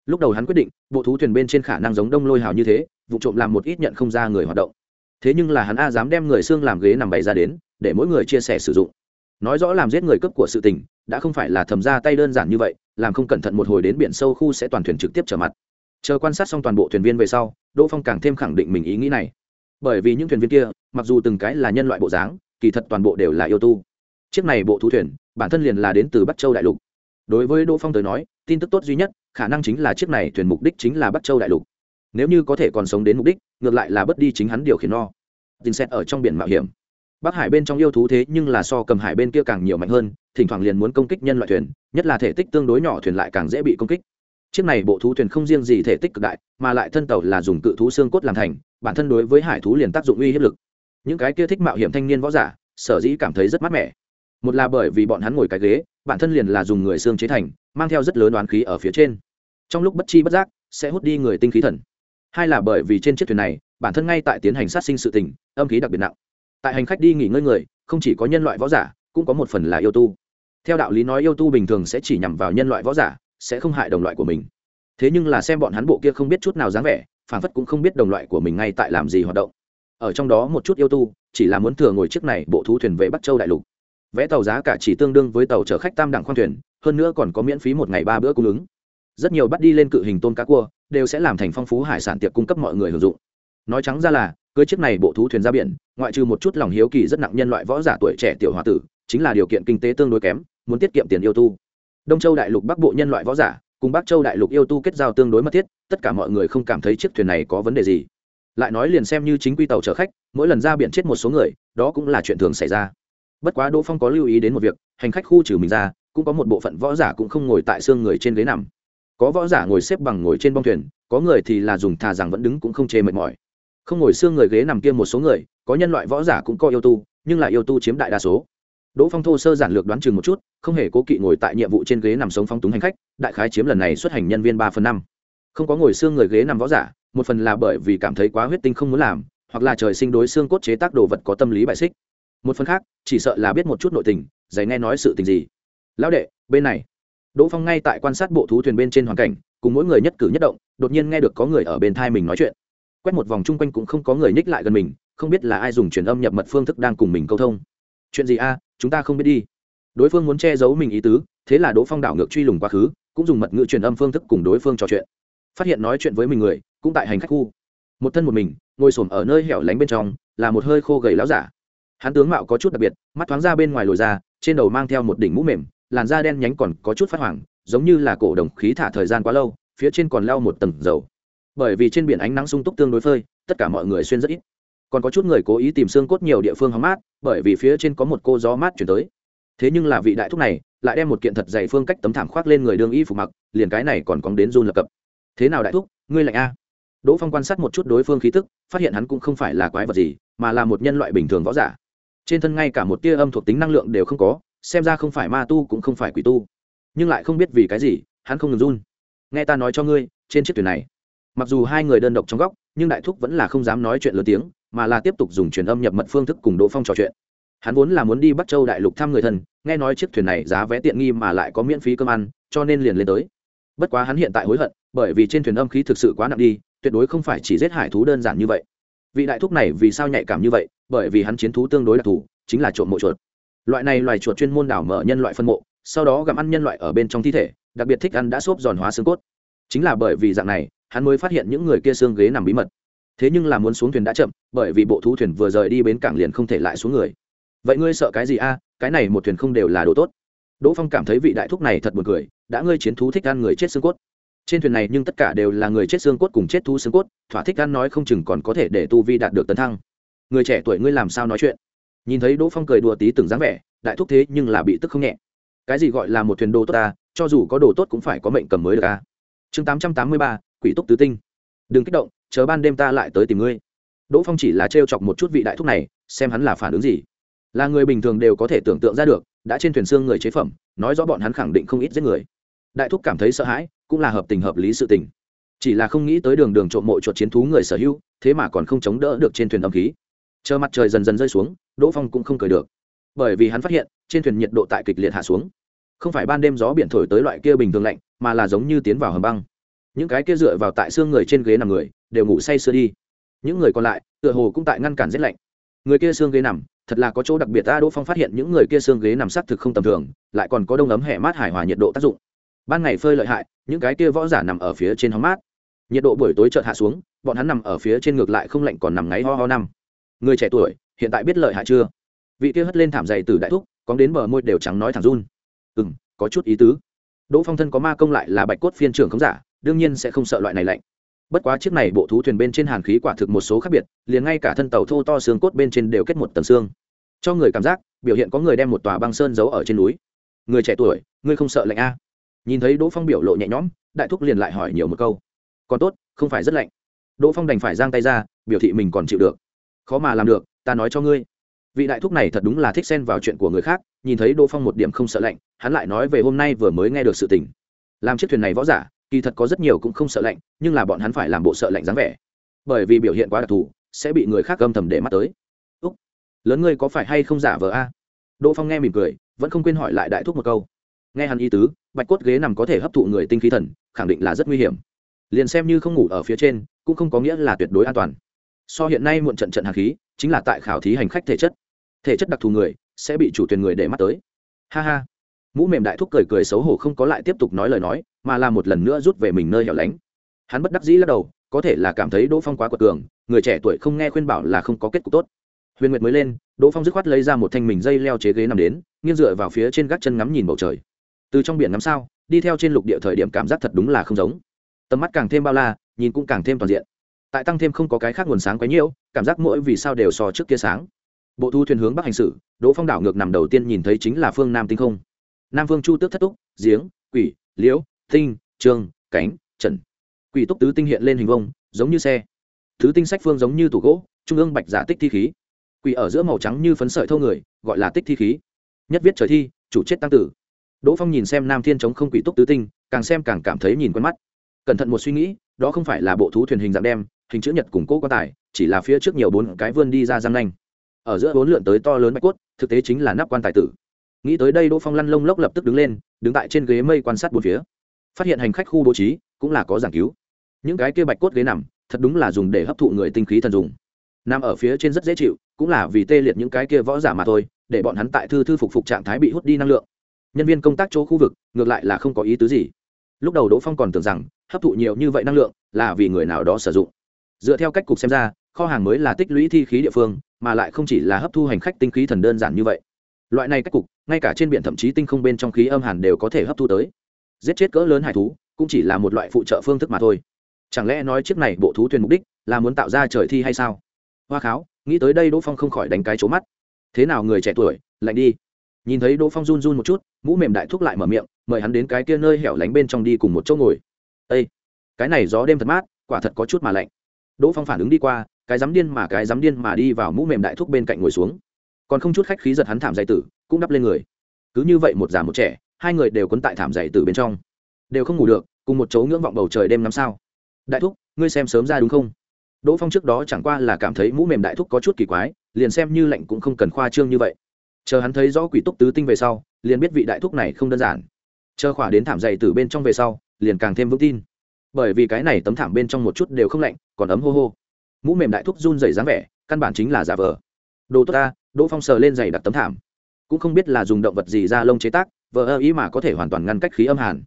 Lúc đầu hắn quyết định bộ thú thuyền bên trên khả năng giống đông lôi hào như thế vụ trộm làm một ít nhận không ra người hoạt động. Thế nhưng là hắn a dám đem người xương làm ghế nằm bày ra đến để mỗi người chia sẻ sử dụng. Nói rõ làm giết người cấp của sự tình đã không phải là thầm ra tay đơn giản như vậy làm không cẩn thận một hồi đến biển sâu khu sẽ toàn thuyền trực tiếp trở mặt chờ quan sát xong toàn bộ thuyền viên về sau, đỗ phong càng thêm khẳng định mình ý nghĩ này. Bởi vì những thuyền viên kia, mặc dù từng cái là nhân loại bộ dáng, kỳ thật toàn bộ đều là yêu tu. Chiếc này bộ thú thuyền, bản thân liền là đến từ bắc châu đại lục. Đối với đỗ phong tới nói, tin tức tốt duy nhất, khả năng chính là chiếc này thuyền mục đích chính là bắc châu đại lục. Nếu như có thể còn sống đến mục đích, ngược lại là bất đi chính hắn điều khiển no tình xét ở trong biển mạo hiểm. Bắc hải bên trong yêu thú thế nhưng là so cầm hải bên kia càng nhiều mạnh hơn, thỉnh thoảng liền muốn công kích nhân loại thuyền, nhất là thể tích tương đối nhỏ thuyền lại càng dễ bị công kích chiếc này bộ thú thuyền không riêng gì thể tích cực đại, mà lại thân tàu là dùng cự thú xương cốt làm thành, bản thân đối với hải thú liền tác dụng uy hiếp lực. Những cái kia thích mạo hiểm thanh niên võ giả, sở dĩ cảm thấy rất mát mẻ. Một là bởi vì bọn hắn ngồi cái ghế, bản thân liền là dùng người xương chế thành, mang theo rất lớn đoán khí ở phía trên. Trong lúc bất chi bất giác, sẽ hút đi người tinh khí thần. Hai là bởi vì trên chiếc thuyền này, bản thân ngay tại tiến hành sát sinh sự tình, âm khí đặc biệt nặng. Tại hành khách đi nghỉ ngơi người, không chỉ có nhân loại võ giả, cũng có một phần là yêu tu. Theo đạo lý nói yêu tu bình thường sẽ chỉ nhằm vào nhân loại võ giả sẽ không hại đồng loại của mình. Thế nhưng là xem bọn hắn bộ kia không biết chút nào dáng vẻ, phản phất cũng không biết đồng loại của mình ngay tại làm gì hoạt động. Ở trong đó một chút yêu tu, chỉ là muốn thừa ngồi chiếc này bộ thú thuyền về bắc châu đại lục. Vẽ tàu giá cả chỉ tương đương với tàu chở khách tam đẳng khoang thuyền, hơn nữa còn có miễn phí một ngày ba bữa cung ứng. Rất nhiều bắt đi lên cự hình tôm cá cua, đều sẽ làm thành phong phú hải sản tiệc cung cấp mọi người hưởng dụng. Nói trắng ra là, cưới chiếc này bộ thú thuyền ra biển, ngoại trừ một chút lòng hiếu kỳ rất nặng nhân loại võ giả tuổi trẻ tiểu h tử, chính là điều kiện kinh tế tương đối kém, muốn tiết kiệm tiền yêu tu đông châu đại lục bắc bộ nhân loại võ giả, cùng bắc châu đại lục yêu tu kết giao tương đối mật thiết, tất cả mọi người không cảm thấy chiếc thuyền này có vấn đề gì. Lại nói liền xem như chính quy tàu chở khách, mỗi lần ra biển chết một số người, đó cũng là chuyện thường xảy ra. Bất quá đỗ phong có lưu ý đến một việc, hành khách khu trừ mình ra, cũng có một bộ phận võ giả cũng không ngồi tại xương người trên ghế nằm. Có võ giả ngồi xếp bằng ngồi trên bong thuyền, có người thì là dùng thà rằng vẫn đứng cũng không chê mệt mỏi. Không ngồi xương người ghế nằm kia một số người, có nhân loại võ giả cũng có yêu tu, nhưng lại yêu tu chiếm đại đa số đỗ phong thô sơ giản lược đoán chừng một chút, không hề cố kỵ ngồi tại nhiệm vụ trên ghế nằm sống phong túng hành khách, đại khái chiếm lần này xuất hành nhân viên ba phần năm. Không có ngồi xương người ghế nằm võ giả, một phần là bởi vì cảm thấy quá huyết tinh không muốn làm, hoặc là trời sinh đối xương cốt chế tác đồ vật có tâm lý bại xích. Một phần khác, chỉ sợ là biết một chút nội tình giày nghe nói sự tình gì. Lão đệ, bên này. Đỗ phong ngay tại quan sát bộ thú thuyền bên trên hoàn cảnh, cùng mỗi người nhất cử nhất động, đột nhiên nghe được có người ở bên thai mình nói chuyện. Quét một vòng chung quanh cũng không có người nhích lại gần mình, không biết là ai dùng truyền âm nhập mật phương thức đang cùng mình câu thông chuyện gì a, chúng ta không biết đi. Đối phương muốn che giấu mình ý tứ, thế là đỗ phong đảo ngược truy lùng quá khứ, cũng dùng mật ngữ truyền âm phương thức cùng đối phương trò chuyện. Phát hiện nói chuyện với mình người, cũng tại hành khách khu. Một thân một mình, ngồi s ở nơi hẻo lánh bên trong, là một hơi khô gầy láo giả. Hắn tướng mạo có chút đặc biệt, mắt thoáng ra bên ngoài lồi ra, trên đầu mang theo một đỉnh mũ mềm, làn da đen nhánh còn có chút phát hoảng, giống như là cổ đồng khí thả thời gian quá lâu, phía trên còn leo một tầng dầu. Bởi vì trên biển ánh nắng sung túc tương đối phơi, tất cả mọi người xuyên rất ít còn có chút người cố ý tìm xương cốt nhiều địa phương hóng mát, bởi vì phía trên có một cô gió mát chuyển tới. Thế nhưng là vị đại thúc này lại đem một kiện thật dày phương cách tấm thảm khoác lên người đương y phục mặc, liền cái này còn cóng đến run lập cập. Thế nào đại thúc, ngươi lạnh a? Đỗ phong quan sát một chút đối phương khí tức, phát hiện hắn cũng không phải là quái vật gì, mà là một nhân loại bình thường võ giả. Trên thân ngay cả một tia âm thuộc tính năng lượng đều không có, xem ra không phải ma tu cũng không phải quỷ tu. Nhưng lại không biết vì cái gì, hắn không ngừng run. Nghe ta nói cho ngươi, trên chiếc thuyền này, mặc dù hai người đơn độc trong góc, nhưng đại thúc vẫn là không dám nói chuyện lớn tiếng mà là tiếp tục dùng truyền âm nhập mật phương thức cùng đỗ phong trò chuyện. Hắn vốn là muốn đi bắc châu đại lục thăm người thân, nghe nói chiếc thuyền này giá vé tiện nghi mà lại có miễn phí cơm ăn, cho nên liền lên tới. Bất quá hắn hiện tại hối hận, bởi vì trên thuyền âm khí thực sự quá nặng đi, tuyệt đối không phải chỉ giết hải thú đơn giản như vậy. Vị đại thúc này vì sao nhạy cảm như vậy? Bởi vì hắn chiến thú tương đối đặc thù, chính là trộm mộ chuột. Loại này loài chuột chuyên môn đảo mở nhân loại phân mộ, sau đó gặm ăn nhân loại ở bên trong thi thể, đặc biệt thích ăn đã xốp giòn hóa xương cốt. Chính là bởi vì dạng này, hắn mới phát hiện những người kia xương ghế nằm bí mật thế nhưng là muốn xuống thuyền đã chậm, bởi vì bộ thú thuyền vừa rời đi bến cảng liền không thể lại xuống người. Vậy ngươi sợ cái gì a? Cái này một thuyền không đều là đồ tốt. Đỗ phong cảm thấy vị đại thúc này thật buồn cười, đã ngươi chiến thú thích ăn người chết xương cốt. Trên thuyền này nhưng tất cả đều là người chết xương cốt cùng chết thú xương cốt, thỏa thích ăn nói không chừng còn có thể để tu vi đạt được tấn thăng. Người trẻ tuổi ngươi làm sao nói chuyện? Nhìn thấy đỗ phong cười đùa tí từng dáng vẻ, đại thúc thế nhưng là bị tức không nhẹ. Cái gì gọi là một thuyền đồ tốt ta cho dù có đồ tốt cũng phải có mệnh cầm mới được a chương tám trăm tám mươi ba, quỷ túc tứ tinh. Đừng kích động chờ ban đêm ta lại tới tìm ngươi. Đỗ phong chỉ là trêu chọc một chút vị đại thúc này, xem hắn là phản ứng gì. Là người bình thường đều có thể tưởng tượng ra được, đã trên thuyền xương người chế phẩm, nói rõ bọn hắn khẳng định không ít giết người. Đại thúc cảm thấy sợ hãi, cũng là hợp tình hợp lý sự tình. Chỉ là không nghĩ tới đường đường trộm mộ chuột chiến thú người sở hữu, thế mà còn không chống đỡ được trên thuyền âm khí. Chờ mặt trời dần dần rơi xuống, đỗ phong cũng không cười được. Bởi vì hắn phát hiện, trên thuyền nhiệt độ tại kịch liệt hạ xuống. Không phải ban đêm gió biển thổi tới loại kia bình thường lạnh, mà là giống như tiến vào hầm băng. Những cái kia dựa vào tại xương người trên ghế nằm người đều ngủ say sưa đi. Những người còn lại, tựa hồ cũng tại ngăn cản rét lạnh. Người kia xương ghế nằm, thật là có chỗ đặc biệt ta đỗ phong phát hiện những người kia xương ghế nằm sắc thực không tầm thường, lại còn có đông ấm hẻ mát hài hòa nhiệt độ tác dụng. Ban ngày phơi lợi hại, những cái kia võ giả nằm ở phía trên hóng mát. Nhiệt độ buổi tối chợt hạ xuống, bọn hắn nằm ở phía trên ngược lại không lạnh còn nằm ngáy ho ho năm. Người trẻ tuổi, hiện tại biết lợi hại chưa? Vị kia hất lên thảm dày từ đại thúc có đến bờ môi đều trắng nói thẳng run. Ừ m có chút ý tứ. Đỗ phong thân có ma công lại là bạch cốt phiên trưởng không giả, đương nhiên sẽ không sợ loại này lạnh bất quá chiếc này bộ thú thuyền bên trên hàn khí quả thực một số khác biệt, liền ngay cả thân tàu thô to xương cốt bên trên đều kết một tầng xương. Cho người cảm giác, biểu hiện có người đem một tòa băng sơn giấu ở trên núi. Người trẻ tuổi, ngươi không sợ lạnh a? Nhìn thấy đỗ phong biểu lộ nhẹ nhõm, đại thúc liền lại hỏi nhiều một câu. Còn tốt, không phải rất lạnh. Đỗ phong đành phải giang tay ra, biểu thị mình còn chịu được. Khó mà làm được, ta nói cho ngươi. Vị đại thúc này thật đúng là thích xen vào chuyện của người khác, nhìn thấy đỗ phong một điểm không sợ lạnh, hắn lại nói về hôm nay vừa mới nghe được sự tình. Làm chiếc thuyền này võ giả kỳ thật có rất nhiều cũng không sợ lạnh, nhưng là bọn hắn phải làm bộ sợ lạnh dáng vẻ. Bởi vì biểu hiện quá đặc thù, sẽ bị người khác âm thầm để mắt tới. Úc, lớn ngươi có phải hay không giả vờ a? Đỗ phong nghe mỉm cười, vẫn không quên hỏi lại đại thúc một câu. Nghe hắn Y tứ, bạch cốt ghế nằm có thể hấp thụ người tinh khí thần, khẳng định là rất nguy hiểm. Liền xem như không ngủ ở phía trên, cũng không có nghĩa là tuyệt đối an toàn. So hiện nay muộn trận trận hạt khí, chính là tại khảo thí hành khách thể chất. Thể chất đặc thù người, sẽ bị chủ thuyền người để mắt tới. Ha ha. Mũ mềm đại thúc cười cười xấu hổ không có lại tiếp tục nói lời nói mà là một lần nữa rút về mình nơi hẻo lánh. Hắn bất đắc dĩ lắc đầu, có thể là cảm thấy đỗ phong quá quật cường, người trẻ tuổi không nghe khuyên bảo là không có kết cục tốt. Huyền nguyệt mới lên, đỗ phong dứt khoát lấy ra một thanh mình dây leo chế ghế nằm đến, nghiêng dựa vào phía trên gác chân ngắm nhìn bầu trời. Từ trong biển ngắm sao, đi theo trên lục địa thời điểm cảm giác thật đúng là không giống. Tầm mắt càng thêm bao la, nhìn cũng càng thêm toàn diện. Tại tăng thêm không có cái khác nguồn sáng quấy nhiễu, cảm giác mỗi vì sao đều so trước kia sáng. Bộ thu thuyền hướng bắc hành xử, đỗ phong đảo ngược nằm đầu tiên nhìn thấy chính là phương nam tinh không. Nam phương chu tước thất túc, giếng, quỷ, liễu tinh trương cánh, trần. Quỷ túc tứ tinh hiện lên hình vông giống như xe. Thứ tinh sách phương giống như tủ gỗ, trung ương bạch giả tích thi khí. Quỷ ở giữa màu trắng như phấn sợi thâu người, gọi là tích thi khí. Nhất viết trời thi, chủ chết tăng tử. Đỗ phong nhìn xem nam thiên chống không quỷ túc tứ tinh, càng xem càng cảm thấy nhìn quen mắt. Cẩn thận một suy nghĩ, đó không phải là bộ thú thuyền hình dạng đem, hình chữ nhật củng cố quan tài, chỉ là phía trước nhiều bốn cái vươn đi ra răng nanh. Ở giữa bốn lượn tới to lớn bạch cốt, thực tế chính là nắp quan tài tử. Nghĩ tới đây đỗ phong lăn lông lốc lập tức đứng lên, đứng tại trên ghế mây quan sát bốn phía phát hiện hành khách khu bố trí cũng là có giảng cứu. Những cái kia bạch cốt ghế nằm, thật đúng là dùng để hấp thụ người tinh khí thần dùng. Nằm ở phía trên rất dễ chịu, cũng là vì tê liệt những cái kia võ giả mà thôi, để bọn hắn tại thư thư phục phục trạng thái bị hút đi năng lượng. Nhân viên công tác chỗ khu vực, ngược lại là không có ý tứ gì. Lúc đầu đỗ phong còn tưởng rằng, hấp thụ nhiều như vậy năng lượng là vì người nào đó sử dụng. Dựa theo cách cục xem ra, kho hàng mới là tích lũy thi khí địa phương, mà lại không chỉ là hấp thu hành khách tinh khí thần đơn giản như vậy. Loại này cách cục, ngay cả trên biển thậm chí tinh không bên trong khí âm hàn đều có thể hấp thu tới giết chết cỡ lớn hải thú cũng chỉ là một loại phụ trợ phương thức mà thôi. Chẳng lẽ nói chiếc này bộ thú thuyền mục đích là muốn tạo ra trời thi hay sao? Hoa kháo, nghĩ tới đây đỗ phong không khỏi đánh cái trố mắt. Thế nào người trẻ tuổi, lạnh đi. Nhìn thấy đỗ phong run run một chút, mũ mềm đại thúc lại mở miệng, mời hắn đến cái kia nơi hẻo lánh bên trong đi cùng một chỗ ngồi. Ây cái này gió đêm thật mát, quả thật có chút mà lạnh. Đỗ phong phản ứng đi qua, cái dám điên mà cái dám điên mà đi vào mũ mềm đại thúc bên cạnh ngồi xuống. Còn không chút khách khí giật hắn thảm dày tử, cũng đắp lên người. Cứ như vậy một già một trẻ hai người đều quấn tại thảm dày từ bên trong. Đều không ngủ được, cùng một chỗ ngưỡng vọng bầu trời đêm năm sao. Đại thúc, ngươi xem sớm ra đúng không? Đỗ phong trước đó chẳng qua là cảm thấy mũ mềm đại thúc có chút kỳ quái, liền xem như lệnh cũng không cần khoa trương như vậy. Chờ hắn thấy rõ quỷ túc tứ tinh về sau, liền biết vị đại thúc này không đơn giản. Chờ khỏa đến thảm dày từ bên trong về sau, liền càng thêm vững tin. Bởi vì cái này tấm thảm bên trong một chút đều không lạnh, còn ấm hô hô. Mũ mềm đại thúc run dày dáng vẻ, căn bản chính là giả vờ. Đồ tốt ta, đỗ phong sờ lên giày đặt tấm thảm. Cũng không biết là dùng động vật gì ra lông chế tác vờ ơ ý mà có thể hoàn toàn ngăn cách khí âm hàn.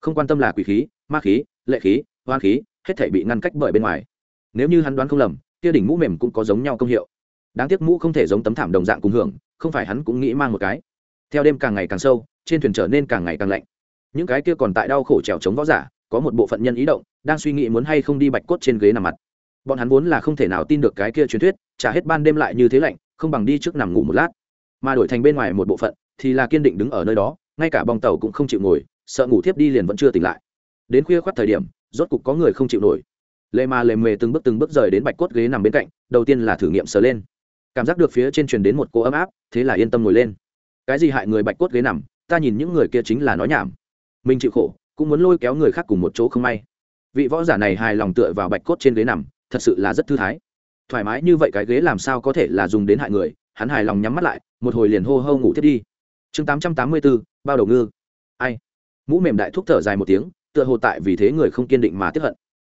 Không quan tâm là quỷ khí, ma khí, lệ khí hoan khí, hết thể bị ngăn cách bởi bên ngoài. Nếu như hắn đoán không lầm, kia đỉnh mũ mềm cũng có giống nhau công hiệu. Đáng tiếc mũ không thể giống tấm thảm đồng dạng cùng hưởng, không phải hắn cũng nghĩ mang một cái. Theo đêm càng ngày càng sâu, trên thuyền trở nên càng ngày càng lạnh. Những cái kia còn tại đau khổ trèo chống võ giả, có một bộ phận nhân ý động, đang suy nghĩ muốn hay không đi bạch cốt trên ghế nằm mặt. Bọn hắn vốn là không thể nào tin được cái kia truyền thuyết trả hết ban đêm lại như thế lạnh, không bằng đi trước nằm ngủ một lát. Mà đổi thành bên ngoài một bộ phận, thì là kiên định đứng ở nơi đó ngay cả bong tàu cũng không chịu ngồi, sợ ngủ thiếp đi liền vẫn chưa tỉnh lại. Đến khuya khoắt thời điểm, rốt cục có người không chịu nổi. Lê ma lề mề từng bước từng bước rời đến bạch cốt ghế nằm bên cạnh, đầu tiên là thử nghiệm sờ lên. Cảm giác được phía trên truyền đến một cô ấm áp, thế là yên tâm ngồi lên. Cái gì hại người bạch cốt ghế nằm, ta nhìn những người kia chính là nói nhảm. Mình chịu khổ, cũng muốn lôi kéo người khác cùng một chỗ không may. Vị võ giả này hài lòng tựa vào bạch cốt trên ghế nằm, thật sự là rất thư thái. Thoải mái như vậy cái ghế làm sao có thể là dùng đến hại người, hắn hài lòng nhắm mắt lại, một hồi liền hô hô ngủ thiết đi chương tám trăm tám mươi bốn, bao đầu ngư. Ai? Mũ mềm đại thuốc thở dài một tiếng, tựa hồ tại vì thế người không kiên định mà tiếp hận.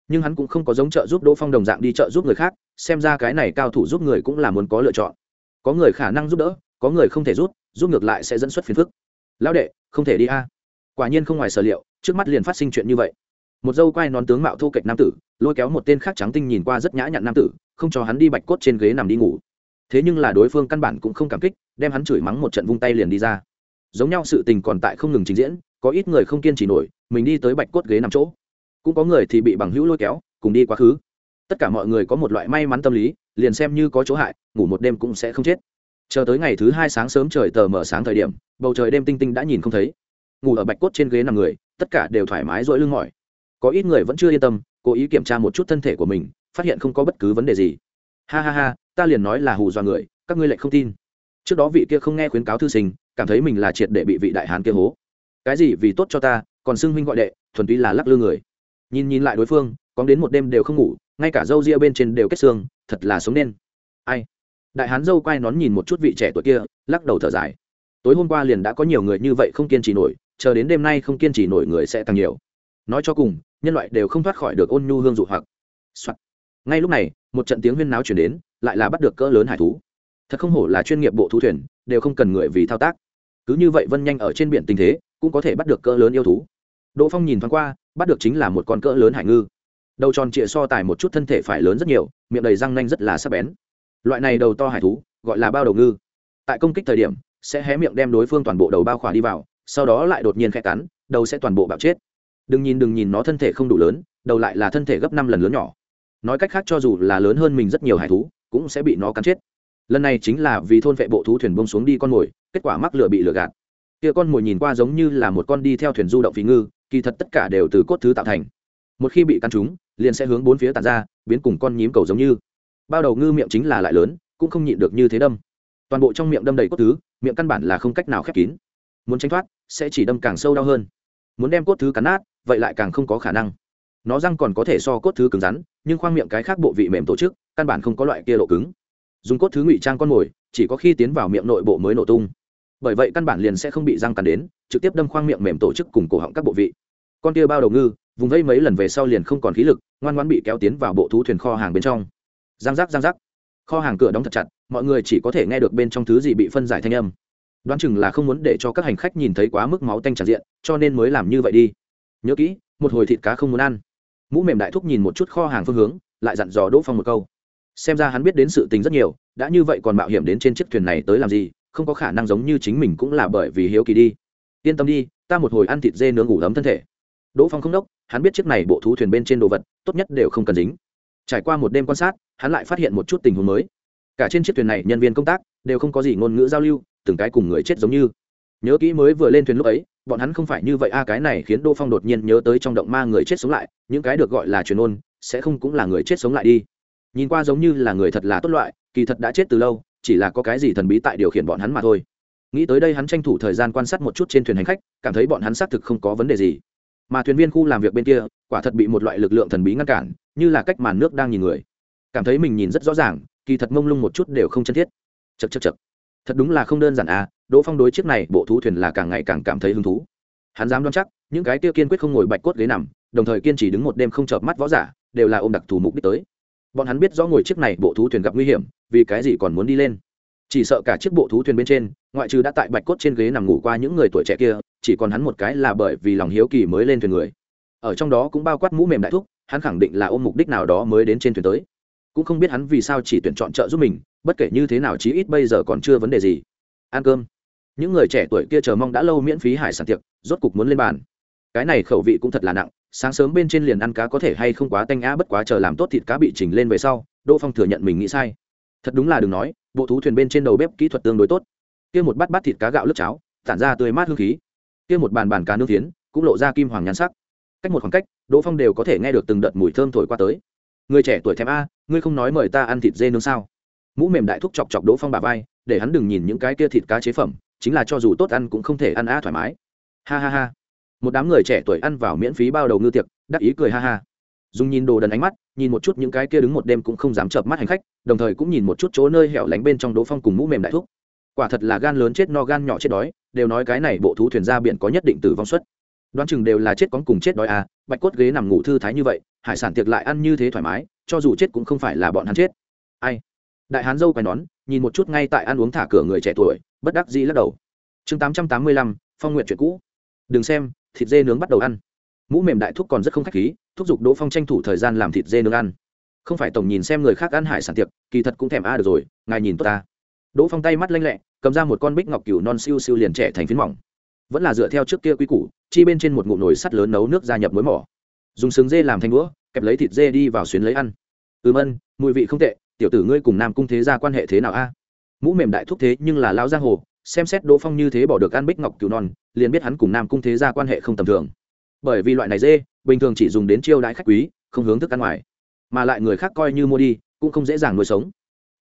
Nhưng hắn cũng không có giống trợ giúp đỗ phong đồng dạng đi trợ giúp người khác, xem ra cái này cao thủ giúp người cũng là muốn có lựa chọn. Có người khả năng giúp đỡ, có người không thể giúp giúp ngược lại sẽ dẫn xuất phiền phức. Lão đệ, không thể đi a. Quả nhiên không ngoài sở liệu, trước mắt liền phát sinh chuyện như vậy. Một dâu quai nón tướng mạo thu kệch nam tử, lôi kéo một tên khác trắng tinh nhìn qua rất nhã nhặn nam tử, không cho hắn đi bạch cốt trên ghế nằm đi ngủ thế nhưng là đối phương căn bản cũng không cảm kích, đem hắn chửi mắng một trận vung tay liền đi ra. Giống nhau sự tình còn tại không ngừng trình diễn, có ít người không kiên trì nổi, mình đi tới bạch cốt ghế nằm chỗ. Cũng có người thì bị bằng hữu lôi kéo, cùng đi quá khứ. Tất cả mọi người có một loại may mắn tâm lý, liền xem như có chỗ hại, ngủ một đêm cũng sẽ không chết. Chờ tới ngày thứ hai sáng sớm trời tờ mở sáng thời điểm, bầu trời đêm tinh tinh đã nhìn không thấy. Ngủ ở bạch cốt trên ghế nằm người, tất cả đều thoải mái dỗi lưng mỏi. Có ít người vẫn chưa yên tâm, cố ý kiểm tra một chút thân thể của mình, phát hiện không có bất cứ vấn đề gì ha ha ha, ta liền nói là hù dọa người, các ngươi lại không tin. Trước đó vị kia không nghe khuyến cáo thư sinh, cảm thấy mình là triệt để bị vị đại hán kia hố. Cái gì vì tốt cho ta, còn xưng huynh gọi đệ, thuần túy là lắc lư người. Nhìn nhìn lại đối phương, có đến một đêm đều không ngủ, ngay cả dâu ria bên trên đều kết xương, thật là sống nên. Ai? Đại hán dâu quay nón nhìn một chút vị trẻ tuổi kia, lắc đầu thở dài. Tối hôm qua liền đã có nhiều người như vậy không kiên trì nổi, chờ đến đêm nay không kiên trì nổi người sẽ càng nhiều. Nói cho cùng, nhân loại đều không thoát khỏi được ôn nhu hương dụ hoặc、Soạn. ngay lúc này một trận tiếng huyên náo chuyển đến, lại là bắt được cỡ lớn hải thú. Thật không hổ là chuyên nghiệp bộ thú thuyền, đều không cần người vì thao tác. Cứ như vậy vân nhanh ở trên biển tình thế, cũng có thể bắt được cỡ lớn yêu thú. Đỗ phong nhìn thoáng qua, bắt được chính là một con cỡ lớn hải ngư. Đầu tròn trịa so tài một chút thân thể phải lớn rất nhiều, miệng đầy răng nanh rất là sắc bén. Loại này đầu to hải thú, gọi là bao đầu ngư. Tại công kích thời điểm, sẽ hé miệng đem đối phương toàn bộ đầu bao khỏa đi vào, sau đó lại đột nhiên khẽ cắn, đầu sẽ toàn bộ bạo chết. Đừng nhìn đừng nhìn nó thân thể không đủ lớn, đầu lại là thân thể gấp năm lần lớn nhỏ nói cách khác cho dù là lớn hơn mình rất nhiều hải thú, cũng sẽ bị nó cắn chết. Lần này chính là vì thôn vệ bộ thú thuyền bông xuống đi con mồi, kết quả mắc lửa bị lửa gạt. Kia con mồi nhìn qua giống như là một con đi theo thuyền du động phí ngư, kỳ thật tất cả đều từ cốt thứ tạo thành. Một khi bị cắn trúng, liền sẽ hướng bốn phía tàn ra, biến cùng con nhím cầu giống như. Bao đầu ngư miệng chính là lại lớn, cũng không nhịn được như thế đâm. Toàn bộ trong miệng đâm đầy cốt thứ, miệng căn bản là không cách nào khép kín. Muốn tránh thoát, sẽ chỉ đâm càng sâu đau hơn. Muốn đem cốt thứ cắn nát, vậy lại càng không có khả năng nó răng còn có thể so cốt thứ cứng rắn, nhưng khoang miệng cái khác bộ vị mềm tổ chức, căn bản không có loại kia độ cứng. Dùng cốt thứ ngụy trang con mồi, chỉ có khi tiến vào miệng nội bộ mới nổ tung. Bởi vậy căn bản liền sẽ không bị răng cắn đến, trực tiếp đâm khoang miệng mềm tổ chức cùng cổ họng các bộ vị. Con kia bao đầu ngư, vùng vây mấy lần về sau liền không còn khí lực, ngoan ngoãn bị kéo tiến vào bộ thú thuyền kho hàng bên trong. Giang giác giang giác. Kho hàng cửa đóng thật chặt, mọi người chỉ có thể nghe được bên trong thứ gì bị phân giải thanh âm. Đoán chừng là không muốn để cho các hành khách nhìn thấy quá mức máu tanh tràn diện, cho nên mới làm như vậy đi. Nhớ kỹ, một hồi thịt cá không muốn ăn mũ mềm đại thúc nhìn một chút kho hàng phương hướng, lại dặn dò đỗ phong một câu. Xem ra hắn biết đến sự tình rất nhiều, đã như vậy còn mạo hiểm đến trên chiếc thuyền này tới làm gì, không có khả năng giống như chính mình cũng là bởi vì hiếu kỳ đi. Yên tâm đi, ta một hồi ăn thịt dê nướng ngủ ấm thân thể. Đỗ phong không đốc, hắn biết chiếc này bộ thú thuyền bên trên đồ vật, tốt nhất đều không cần dính. Trải qua một đêm quan sát, hắn lại phát hiện một chút tình huống mới. Cả trên chiếc thuyền này nhân viên công tác đều không có gì ngôn ngữ giao lưu, từng cái cùng người chết giống như. Nhớ kỹ mới vừa lên thuyền lúc ấy bọn hắn không phải như vậy. A, cái này khiến đỗ phong đột nhiên nhớ tới trong động ma người chết sống lại. Những cái được gọi là truyền ôn sẽ không cũng là người chết sống lại đi. Nhìn qua giống như là người thật là tốt loại, kỳ thật đã chết từ lâu, chỉ là có cái gì thần bí tại điều khiển bọn hắn mà thôi. Nghĩ tới đây hắn tranh thủ thời gian quan sát một chút trên thuyền hành khách, cảm thấy bọn hắn xác thực không có vấn đề gì. Mà thuyền viên khu làm việc bên kia, quả thật bị một loại lực lượng thần bí ngăn cản, như là cách màn nước đang nhìn người. Cảm thấy mình nhìn rất rõ ràng, kỳ thật mông lung một chút đều không chân thiết. Chật chật chật thật đúng là không đơn giản à đỗ phong đối chiếc này bộ thú thuyền là càng ngày càng cảm thấy hứng thú. Hắn dám đoán chắc, những cái kia kiên quyết không ngồi bạch cốt ghế nằm, đồng thời kiên trì đứng một đêm không chợp mắt võ giả, đều là ôm đặc thù mục đích tới. Bọn hắn biết rõ ngồi chiếc này bộ thú thuyền gặp nguy hiểm, vì cái gì còn muốn đi lên. Chỉ sợ cả chiếc bộ thú thuyền bên trên, ngoại trừ đã tại bạch cốt trên ghế nằm ngủ qua những người tuổi trẻ kia, chỉ còn hắn một cái là bởi vì lòng hiếu kỳ mới lên thuyền người. Ở trong đó cũng bao quát mũ mềm đại thúc, hắn khẳng định là ôm mục đích nào đó mới đến trên thuyền tới. Cũng không biết hắn vì sao chỉ tuyển chọn trợ giúp mình, bất kể như thế nào chí ít bây giờ còn chưa vấn đề gì. Ăn cơm những người trẻ tuổi kia chờ mong đã lâu miễn phí hải sản tiệc, rốt cục muốn lên bàn. Cái này khẩu vị cũng thật là nặng, sáng sớm bên trên liền ăn cá có thể hay không quá tanh á bất quá chờ làm tốt thịt cá bị chỉnh lên về sau, đỗ phong thừa nhận mình nghĩ sai. Thật đúng là đừng nói, bộ thú thuyền bên trên đầu bếp kỹ thuật tương đối tốt. Kia một bát bát thịt cá gạo lướt cháo, tản ra tươi mát hương khí. Kia một bàn bàn cá nương tiến cũng lộ ra kim hoàng nhàn sắc. Cách một khoảng cách, đỗ phong đều có thể nghe được từng đợt mùi thơm thổi qua tới. Người trẻ tuổi thèm a, ngươi không nói mời ta ăn thịt dê nướng sao? Mũ mềm đại thúc chọc chọc đỗ phong bà vai, để hắn đừng nhìn những cái kia thịt cá chế phẩm chính là cho dù tốt ăn cũng không thể ăn a thoải mái. Ha ha ha. Một đám người trẻ tuổi ăn vào miễn phí bao đầu ngư tiệc, đắc ý cười ha ha. Dùng nhìn đồ đần ánh mắt, nhìn một chút những cái kia đứng một đêm cũng không dám chợp mắt hành khách, đồng thời cũng nhìn một chút chỗ nơi hẻo lánh bên trong đỗ phong cùng mũ mềm đại thúc. Quả thật là gan lớn chết no gan nhỏ chết đói, đều nói cái này bộ thú thuyền ra biển có nhất định tử vong suất. Đoán chừng đều là chết con cùng chết đói à bạch cốt ghế nằm ngủ thư thái như vậy, hải sản tiệc lại ăn như thế thoải mái, cho dù chết cũng không phải là bọn hắn chết. Ai? Đại hán dâu quay nón, nhìn một chút ngay tại ăn uống thả cửa người trẻ tuổi, bất đắc dĩ lắc đầu. Chương tám trăm tám mươi lăm, phong nguyện chuyện cũ. Đừng xem, thịt dê nướng bắt đầu ăn. Mũ mềm đại thúc còn rất không khách khí, thúc giục đỗ phong tranh thủ thời gian làm thịt dê nướng ăn. Không phải tổng nhìn xem người khác ăn hải sản tiệc, kỳ thật cũng thèm a được rồi, ngài nhìn tốt ta. Đỗ phong tay mắt lanh lẹ, cầm ra một con bích ngọc cừu non siêu siêu liền trẻ thành phiến mỏng. Vẫn là dựa theo trước kia quy củ, chi bên trên một ngụm nồi sắt lớn nấu nước gia nhập muối mỏ. Dùng sừng dê làm thành đũa, kẹp lấy thịt dê đi vào xuyến lấy ăn. Ừm ân, mùi vị không tệ tiểu tử ngươi cùng nam cung thế ra quan hệ thế nào a? Mũ mềm đại thúc thế nhưng là lao giang hồ, xem xét đỗ phong như thế bỏ được An bích ngọc cửu non, liền biết hắn cùng nam cung thế ra quan hệ không tầm thường. Bởi vì loại này dê, bình thường chỉ dùng đến chiêu đãi khách quý, không hướng thức ăn ngoài. Mà lại người khác coi như mua đi, cũng không dễ dàng nuôi sống.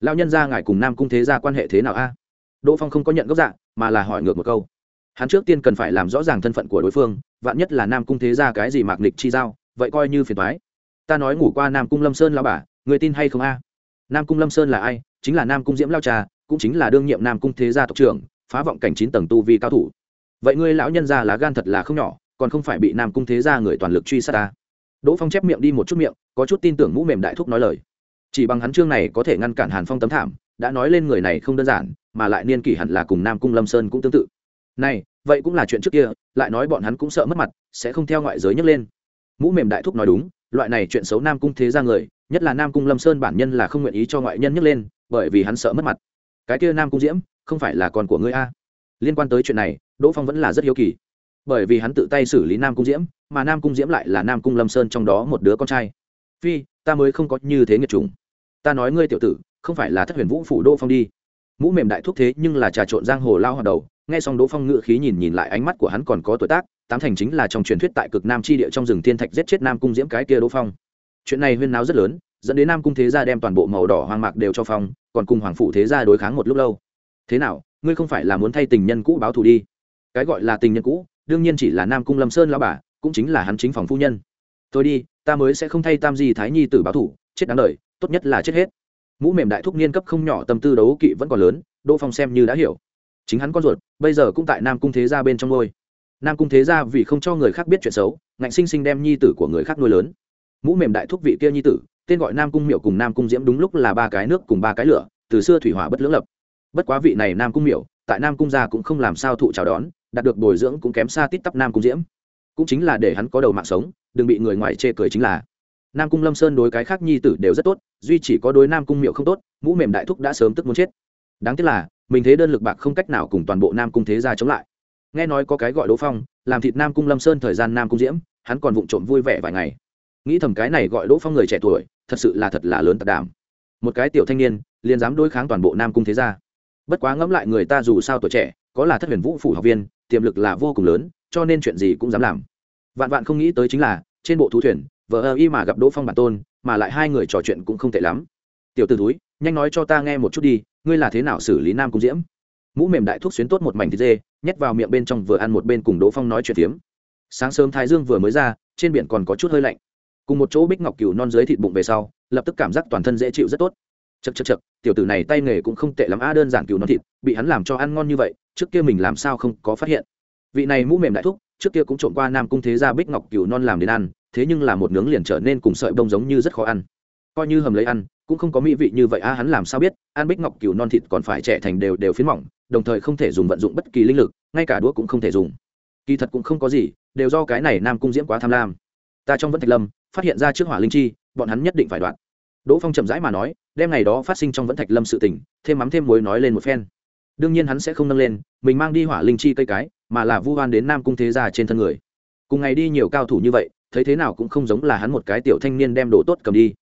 Lao nhân ra ngài cùng nam cung thế ra quan hệ thế nào a? Đỗ phong không có nhận gốc dạng mà là hỏi ngược một câu. Hắn trước tiên cần phải làm rõ ràng thân phận của đối phương, vạn nhất là nam cung thế ra cái gì mạc nịch chi giao, vậy coi như phiền thoái ta nói ngủ qua nam cung lâm sơn lao bà, người tin hay không a? Nam cung lâm sơn là ai? Chính là nam cung diễm lao trà, cũng chính là đương nhiệm nam cung thế gia tộc trưởng, phá vọng cảnh chín tầng tu vi cao thủ. Vậy ngươi lão nhân gia lá gan thật là không nhỏ, còn không phải bị nam cung thế gia người toàn lực truy sát ta. Đỗ phong chép miệng đi một chút miệng, có chút tin tưởng mũ mềm đại thúc nói lời. Chỉ bằng hắn chương này có thể ngăn cản hàn phong tấm thảm, đã nói lên người này không đơn giản, mà lại niên kỷ hẳn là cùng nam cung lâm sơn cũng tương tự. Này, vậy cũng là chuyện trước kia, lại nói bọn hắn cũng sợ mất mặt, sẽ không theo ngoại giới nhấc lên. Mũ mềm đại thúc nói đúng, loại này chuyện xấu nam cung thế ra người nhất là nam cung lâm sơn bản nhân là không nguyện ý cho ngoại nhân nhấc lên, bởi vì hắn sợ mất mặt. Cái kia nam cung diễm, không phải là con của ngươi a? Liên quan tới chuyện này, đỗ phong vẫn là rất hiếu kỳ. Bởi vì hắn tự tay xử lý nam cung diễm, mà nam cung diễm lại là nam cung lâm sơn trong đó một đứa con trai. Phi, ta mới không có như thế nghiệt trùng ta nói ngươi tiểu tử, không phải là thất huyền vũ phủ đỗ phong đi. Mũ mềm đại thúc thế nhưng là trà trộn giang hồ lao hoạt đầu. Nghe xong đỗ phong ngự khí nhìn nhìn lại ánh mắt của hắn còn có tuổi tác, tám thành chính là trong truyền thuyết tại cực nam chi địa trong rừng thiên thạch giết chết nam cung diễm cái kia đỗ phong chuyện này huyên náo rất lớn dẫn đến nam cung thế gia đem toàn bộ màu đỏ hoang mạc đều cho phong còn cùng hoàng phụ thế gia đối kháng một lúc lâu. Thế nào ngươi không phải là muốn thay tình nhân cũ báo thù đi? Cái gọi là tình nhân cũ đương nhiên chỉ là nam cung lâm sơn lao bà cũng chính là hắn chính phòng phu nhân. Tôi đi ta mới sẽ không thay tam di thái nhi tử báo thù, chết đáng đời tốt nhất là chết hết. Mũ mềm đại thúc niên cấp không nhỏ tâm tư đấu kỵ vẫn còn lớn đỗ phong xem như đã hiểu. Chính hắn con ruột bây giờ cũng tại nam cung thế gia bên trong ngôi. Nam cung thế gia vì không cho người khác biết chuyện xấu ngạnh sinh sinh đem nhi tử của người khác nuôi lớn mũ mềm đại thúc vị kia nhi tử tên gọi nam cung miệu cùng nam cung diễm đúng lúc là ba cái nước cùng ba cái lửa từ xưa thủy hỏa bất lưỡng lập bất quá vị này nam cung miệu tại nam cung gia cũng không làm sao thụ chào đón đạt được bồi dưỡng cũng kém xa tít tắp nam cung diễm cũng chính là để hắn có đầu mạng sống đừng bị người ngoài chê cười chính là nam cung lâm sơn đối cái khác nhi tử đều rất tốt duy chỉ có đối nam cung miệu không tốt mũ mềm đại thúc đã sớm tức muốn chết đáng tiếc là mình thế đơn lực bạc không cách nào cùng toàn bộ nam cung thế gia chống lại nghe nói có cái gọi đỗ phong làm thịt nam cung lâm sơn thời gian nam cung diễm hắn còn vụng trộm vui vẻ vài ngày nghĩ thầm cái này gọi đỗ phong người trẻ tuổi, thật sự là thật là lớn tạc đảm. Một cái tiểu thanh niên, liền dám đối kháng toàn bộ nam cung thế gia. Bất quá ngẫm lại người ta dù sao tuổi trẻ, có là thất huyền vũ phủ học viên, tiềm lực là vô cùng lớn, cho nên chuyện gì cũng dám làm. Vạn vạn không nghĩ tới chính là, trên bộ thú thuyền vợ ơ y mà gặp đỗ phong bản tôn, mà lại hai người trò chuyện cũng không tệ lắm. Tiểu t ử túi nhanh nói cho ta nghe một chút đi, ngươi là thế nào xử lý nam cung diễm? Mũ mềm đại thuốc xuyến tốt một mảnh thịt dê, nhét vào miệng bên trong vừa ăn một bên cùng đỗ phong nói chuyện phiếm. Sáng sớm thái dương vừa mới ra, trên biển còn có chút hơi lạnh cùng một chỗ bích ngọc cừu non dưới thịt bụng về sau, lập tức cảm giác toàn thân dễ chịu rất tốt. Chật chật chật tiểu tử này tay nghề cũng không tệ lắm a đơn giản cừu non thịt, bị hắn làm cho ăn ngon như vậy, trước kia mình làm sao không có phát hiện. Vị này mũ mềm đại thúc, trước kia cũng trộm qua nam cung thế gia bích ngọc cừu non làm đến ăn, thế nhưng là một nướng liền trở nên cùng sợi bông giống như rất khó ăn. Coi như hầm lấy ăn, cũng không có mỹ vị như vậy a hắn làm sao biết, ăn bích ngọc cừu non thịt còn phải trẻ thành đều đều phiến mỏng, đồng thời không thể dùng vận dụng bất kỳ linh lực, ngay cả đũa cũng không thể dùng. Kỳ thật cũng không có gì, đều do cái này nam cung diễm quá tham lam ta trong vẫn thạch lâm, phát hiện ra trước hỏa linh chi, bọn hắn nhất định phải đoạn đỗ phong chậm rãi mà nói, đem ngày đó phát sinh trong vẫn thạch lâm sự tỉnh thêm mắm thêm muối nói lên một phen. Đương nhiên hắn sẽ không nâng lên, mình mang đi hỏa linh chi cây cái, mà là vu hoan đến nam cung thế gia trên thân người. Cùng ngày đi nhiều cao thủ như vậy, thấy thế nào cũng không giống là hắn một cái tiểu thanh niên đem đồ tốt cầm đi.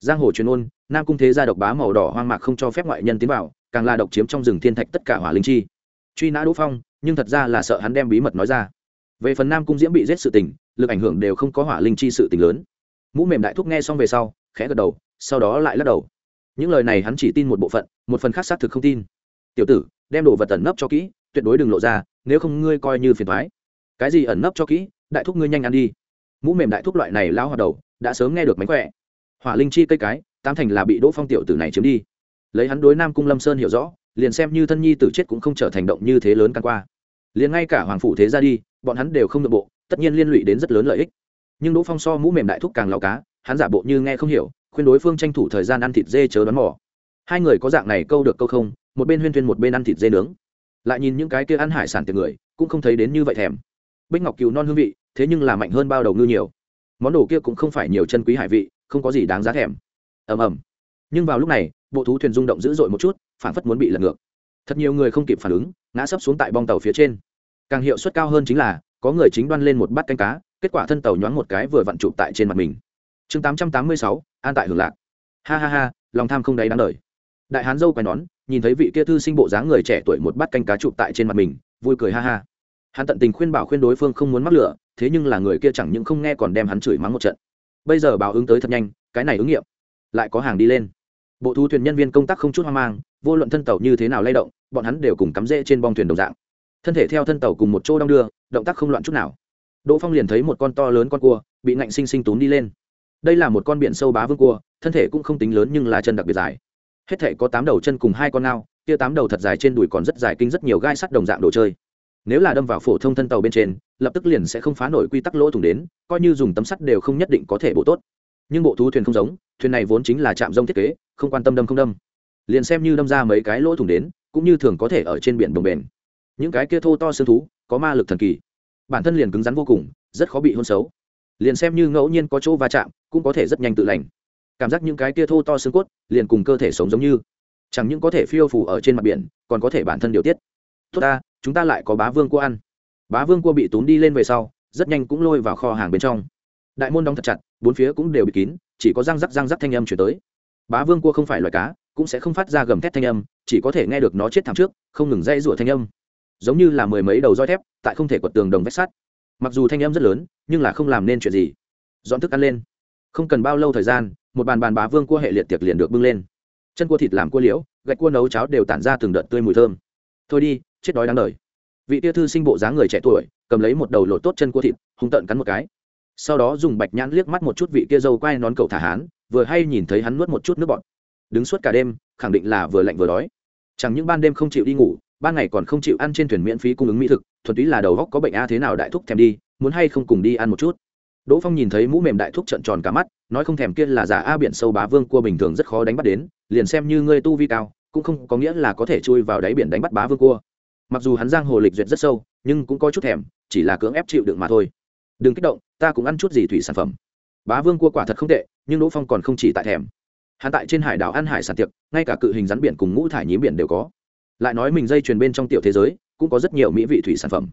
Giang hồ truyền ôn, nam cung thế gia độc bá màu đỏ hoang mạc không cho phép ngoại nhân tiến vào, càng là độc chiếm trong rừng thiên thạch tất cả hỏa linh chi. Truy nã đỗ phong, nhưng thật ra là sợ hắn đem bí mật nói ra. Về phần nam cung diễm bị giết sự tình lực ảnh hưởng đều không có hỏa linh chi sự tình lớn. Mũ mềm đại thúc nghe xong về sau, khẽ gật đầu, sau đó lại lắc đầu. Những lời này hắn chỉ tin một bộ phận, một phần khác xác thực không tin. Tiểu tử, đem đồ vật ẩn nấp cho kỹ, tuyệt đối đừng lộ ra, nếu không ngươi coi như phiền thoái cái gì ẩn nấp cho kỹ? Đại thúc ngươi nhanh ăn đi. Mũ mềm đại thúc loại này lao hoạt đầu, đã sớm nghe được mánh khỏe. Hỏa linh chi cây cái tam thành là bị đỗ phong tiểu tử này chiếm đi. Lấy hắn đối nam cung lâm sơn hiểu rõ, liền xem như thân nhi tử chết cũng không trở thành động như thế lớn căn qua. Liền ngay cả hoàng phủ thế ra đi, bọn hắn đều không nội bộ tất nhiên liên lụy đến rất lớn lợi ích. Nhưng đỗ phong so mũ mềm đại thúc càng lao cá, hắn giả bộ như nghe không hiểu, khuyên đối phương tranh thủ thời gian ăn thịt dê chớ đoán mỏ hai người có dạng này câu được câu không, một bên huyên thuyên một bên ăn thịt dê nướng. Lại nhìn những cái kia ăn hải sản tiệc người, cũng không thấy đến như vậy thèm. Bích ngọc cừu non hương vị, thế nhưng là mạnh hơn bao đầu ngư nhiều. Món đồ kia cũng không phải nhiều chân quý hải vị, không có gì đáng giá thèm. Ầm ầm. Nhưng vào lúc này, bộ thú thuyền rung động dữ dội một chút phản phất muốn bị lật ngược. Thật nhiều người không kịp phản ứng, ngã sấp xuống tại bong tàu phía trên. Càng hiệu suất cao hơn chính là có người chính đoan lên một bát canh cá, kết quả thân tàu nhoáng một cái vừa vặn chụp tại trên mặt mình. Chương tám trăm tám mươi sáu, an tại hưởng lạc. Ha ha ha, lòng tham không đáy đáng đời. Đại hán dâu quay nón, nhìn thấy vị kia thư sinh bộ dáng người trẻ tuổi một bát canh cá chụp tại trên mặt mình, vui cười ha ha. Hắn tận tình khuyên bảo khuyên đối phương không muốn mắc lửa, thế nhưng là người kia chẳng những không nghe còn đem hắn chửi mắng một trận. Bây giờ báo ứng tới thật nhanh, cái này ứng nghiệm lại có hàng đi lên. Bộ thu thuyền nhân viên công tác không chút hoang mang, vô luận thân tàu như thế nào lay động, bọn hắn đều cùng cắm rễ trên bong thuyền đồng dạng thân thể theo thân tàu cùng một chỗ đong đưa, động tác không loạn chút nào. Đỗ phong liền thấy một con to lớn con cua bị ngạnh sinh sinh túm đi lên. Đây là một con biển sâu bá vương cua, thân thể cũng không tính lớn nhưng là chân đặc biệt dài. Hết thể có tám đầu chân cùng hai con nao kia tám đầu thật dài trên đùi còn rất dài kinh rất nhiều gai sắt đồng dạng đồ chơi. Nếu là đâm vào phổ thông thân tàu bên trên, lập tức liền sẽ không phá nổi quy tắc lỗ thủng đến, coi như dùng tấm sắt đều không nhất định có thể bộ tốt. Nhưng bộ thú thuyền không giống, thuyền này vốn chính là trạm rông thiết kế, không quan tâm đâm không đâm. Liền xem như đâm ra mấy cái lỗ thủng đến, cũng như thường có thể ở trên biển đồng bền những cái kia thô to xương thú, có ma lực thần kỳ. Bản thân liền cứng rắn vô cùng, rất khó bị hôn xấu. Liền xem như ngẫu nhiên có chỗ va chạm, cũng có thể rất nhanh tự lành. Cảm giác những cái kia thô to xương cốt, liền cùng cơ thể sống giống như. Chẳng những có thể phiêu phủ ở trên mặt biển, còn có thể bản thân điều tiết. Tốt ta, chúng ta lại có bá vương cua ăn. Bá vương cua bị tốn đi lên về sau, rất nhanh cũng lôi vào kho hàng bên trong. Đại môn đóng thật chặt, bốn phía cũng đều bị kín, chỉ có răng rắc răng rắc thanh âm chuyển tới. Bá vương cua không phải loài cá, cũng sẽ không phát ra gầm thét thanh âm, chỉ có thể nghe được nó chết thảm trước, không ngừng dây rủa thanh âm giống như là mười mấy đầu roi thép, tại không thể quật tường đồng vách sắt. Mặc dù thanh âm rất lớn, nhưng là không làm nên chuyện gì. Dọn thức ăn lên. Không cần bao lâu thời gian, một bàn bàn bá vương cua hệ liệt tiệc liền được bưng lên. Chân cua thịt làm cua liễu, gạch cua nấu cháo đều tản ra từng đợt tươi mùi thơm. Thôi đi, chết đói đáng lời vị tia thư sinh bộ dáng người trẻ tuổi, cầm lấy một đầu lột tốt chân cua thịt, hung tợn cắn một cái. Sau đó dùng bạch nhãn liếc mắt một chút vị kia dâu quai nón cầu thả hán, vừa hay nhìn thấy hắn nuốt một chút nước bọt. Đứng suốt cả đêm, khẳng định là vừa lạnh vừa đói. Chẳng những ban đêm không chịu đi ngủ ban ngày còn không chịu ăn trên thuyền miễn phí cung ứng mỹ thực, thuần túy là đầu góc có bệnh a thế nào đại thúc thèm đi, muốn hay không cùng đi ăn một chút. Đỗ phong nhìn thấy mũ mềm đại thúc trận tròn cả mắt, nói không thèm kia là giả a biển sâu bá vương cua bình thường rất khó đánh bắt đến, liền xem như ngươi tu vi cao, cũng không có nghĩa là có thể chui vào đáy biển đánh bắt bá vương cua. Mặc dù hắn giang hồ lịch duyệt rất sâu, nhưng cũng có chút thèm, chỉ là cưỡng ép chịu đựng mà thôi. Đừng kích động, ta cũng ăn chút gì thủy sản phẩm. Bá vương cua quả thật không tệ, nhưng đỗ phong còn không chỉ tại thèm. Hắn tại trên hải đảo ăn hải sản tiệc, ngay cả cự hình rắn biển cùng ngũ thải nhím biển đều có lại nói mình dây chuyền bên trong tiểu thế giới, cũng có rất nhiều mỹ vị thủy sản phẩm.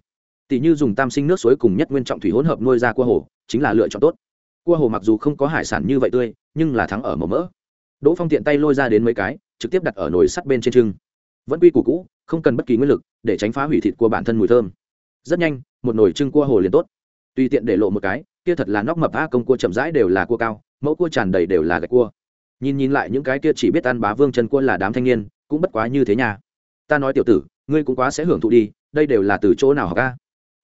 Tỷ như dùng tam sinh nước suối cùng nhất nguyên trọng thủy hỗn hợp nuôi ra cua hồ, chính là lựa chọn tốt. Cua hồ mặc dù không có hải sản như vậy tươi, nhưng là thắng ở màu mỡ. Đỗ phong tiện tay lôi ra đến mấy cái, trực tiếp đặt ở nồi sắt bên trên trưng. Vẫn quy củ cũ, không cần bất kỳ nguyên lực, để tránh phá hủy thịt của bản thân mùi thơm. Rất nhanh, một nồi trưng cua hồ liền tốt. Tùy tiện để lộ một cái, kia thật là nóc mập, a, công cua chậm rãi đều là cua cao, mẫu cua tràn đầy đều là gạch cua. Nhìn nhìn lại những cái kia chỉ biết ăn bá vương chân cua là đám thanh niên, cũng bất quá như thế nhà ta nói tiểu tử, ngươi cũng quá sẽ hưởng thụ đi, đây đều là từ chỗ nào học ca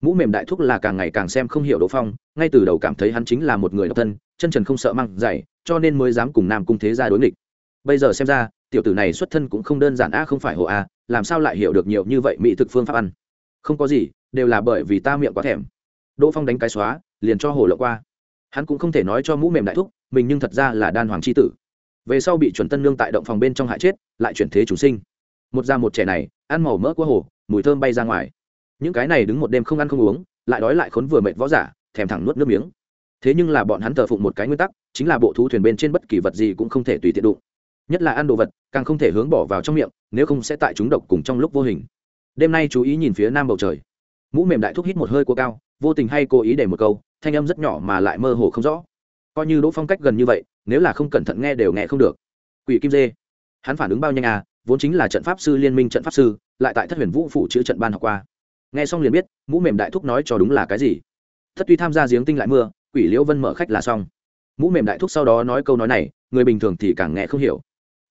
mũ mềm đại thúc là càng ngày càng xem không hiểu đỗ phong, ngay từ đầu cảm thấy hắn chính là một người độc thân, chân trần không sợ măng dày, cho nên mới dám cùng nam cung thế gia đối nghịch. Bây giờ xem ra, tiểu tử này xuất thân cũng không đơn giản a, không phải hộ a, làm sao lại hiểu được nhiều như vậy mỹ thực phương pháp ăn? Không có gì, đều là bởi vì ta miệng quá thèm. Đỗ phong đánh cái xóa, liền cho hồ lộ qua. Hắn cũng không thể nói cho mũ mềm đại thúc, mình nhưng thật ra là đan hoàng c h i tử. Về sau bị chuẩn tân lương tại động phòng bên trong hại chết, lại chuyển thế chủ sinh một da một trẻ này, ăn màu mỡ của hồ, mùi thơm bay ra ngoài. Những cái này đứng một đêm không ăn không uống, lại đói lại khốn vừa mệt võ giả, thèm thẳng nuốt nước miếng. Thế nhưng là bọn hắn thờ phụng một cái nguyên tắc, chính là bộ thú thuyền bên trên bất kỳ vật gì cũng không thể tùy tiện đụng. Nhất là ăn đồ vật, càng không thể hướng bỏ vào trong miệng, nếu không sẽ tại chúng độc cùng trong lúc vô hình. Đêm nay chú ý nhìn phía nam bầu trời. Mũ mềm đại thúc hít một hơi cua cao, vô tình hay cố ý để một câu, thanh âm rất nhỏ mà lại mơ hồ không rõ. Coi như đỗ phong cách gần như vậy, nếu là không cẩn thận nghe đều nghe không được. Quỷ kim dê hắn phản ứng bao nhanh à vốn chính là trận pháp sư liên minh trận pháp sư, lại tại thất huyền vũ phủ chữ trận ban học qua. Nghe xong liền biết, mũ mềm đại thúc nói cho đúng là cái gì. Thất tuy tham gia giếng tinh lại mưa, quỷ liễu vân mở khách là xong. Mũ mềm đại thúc sau đó nói câu nói này, người bình thường thì càng nghe không hiểu.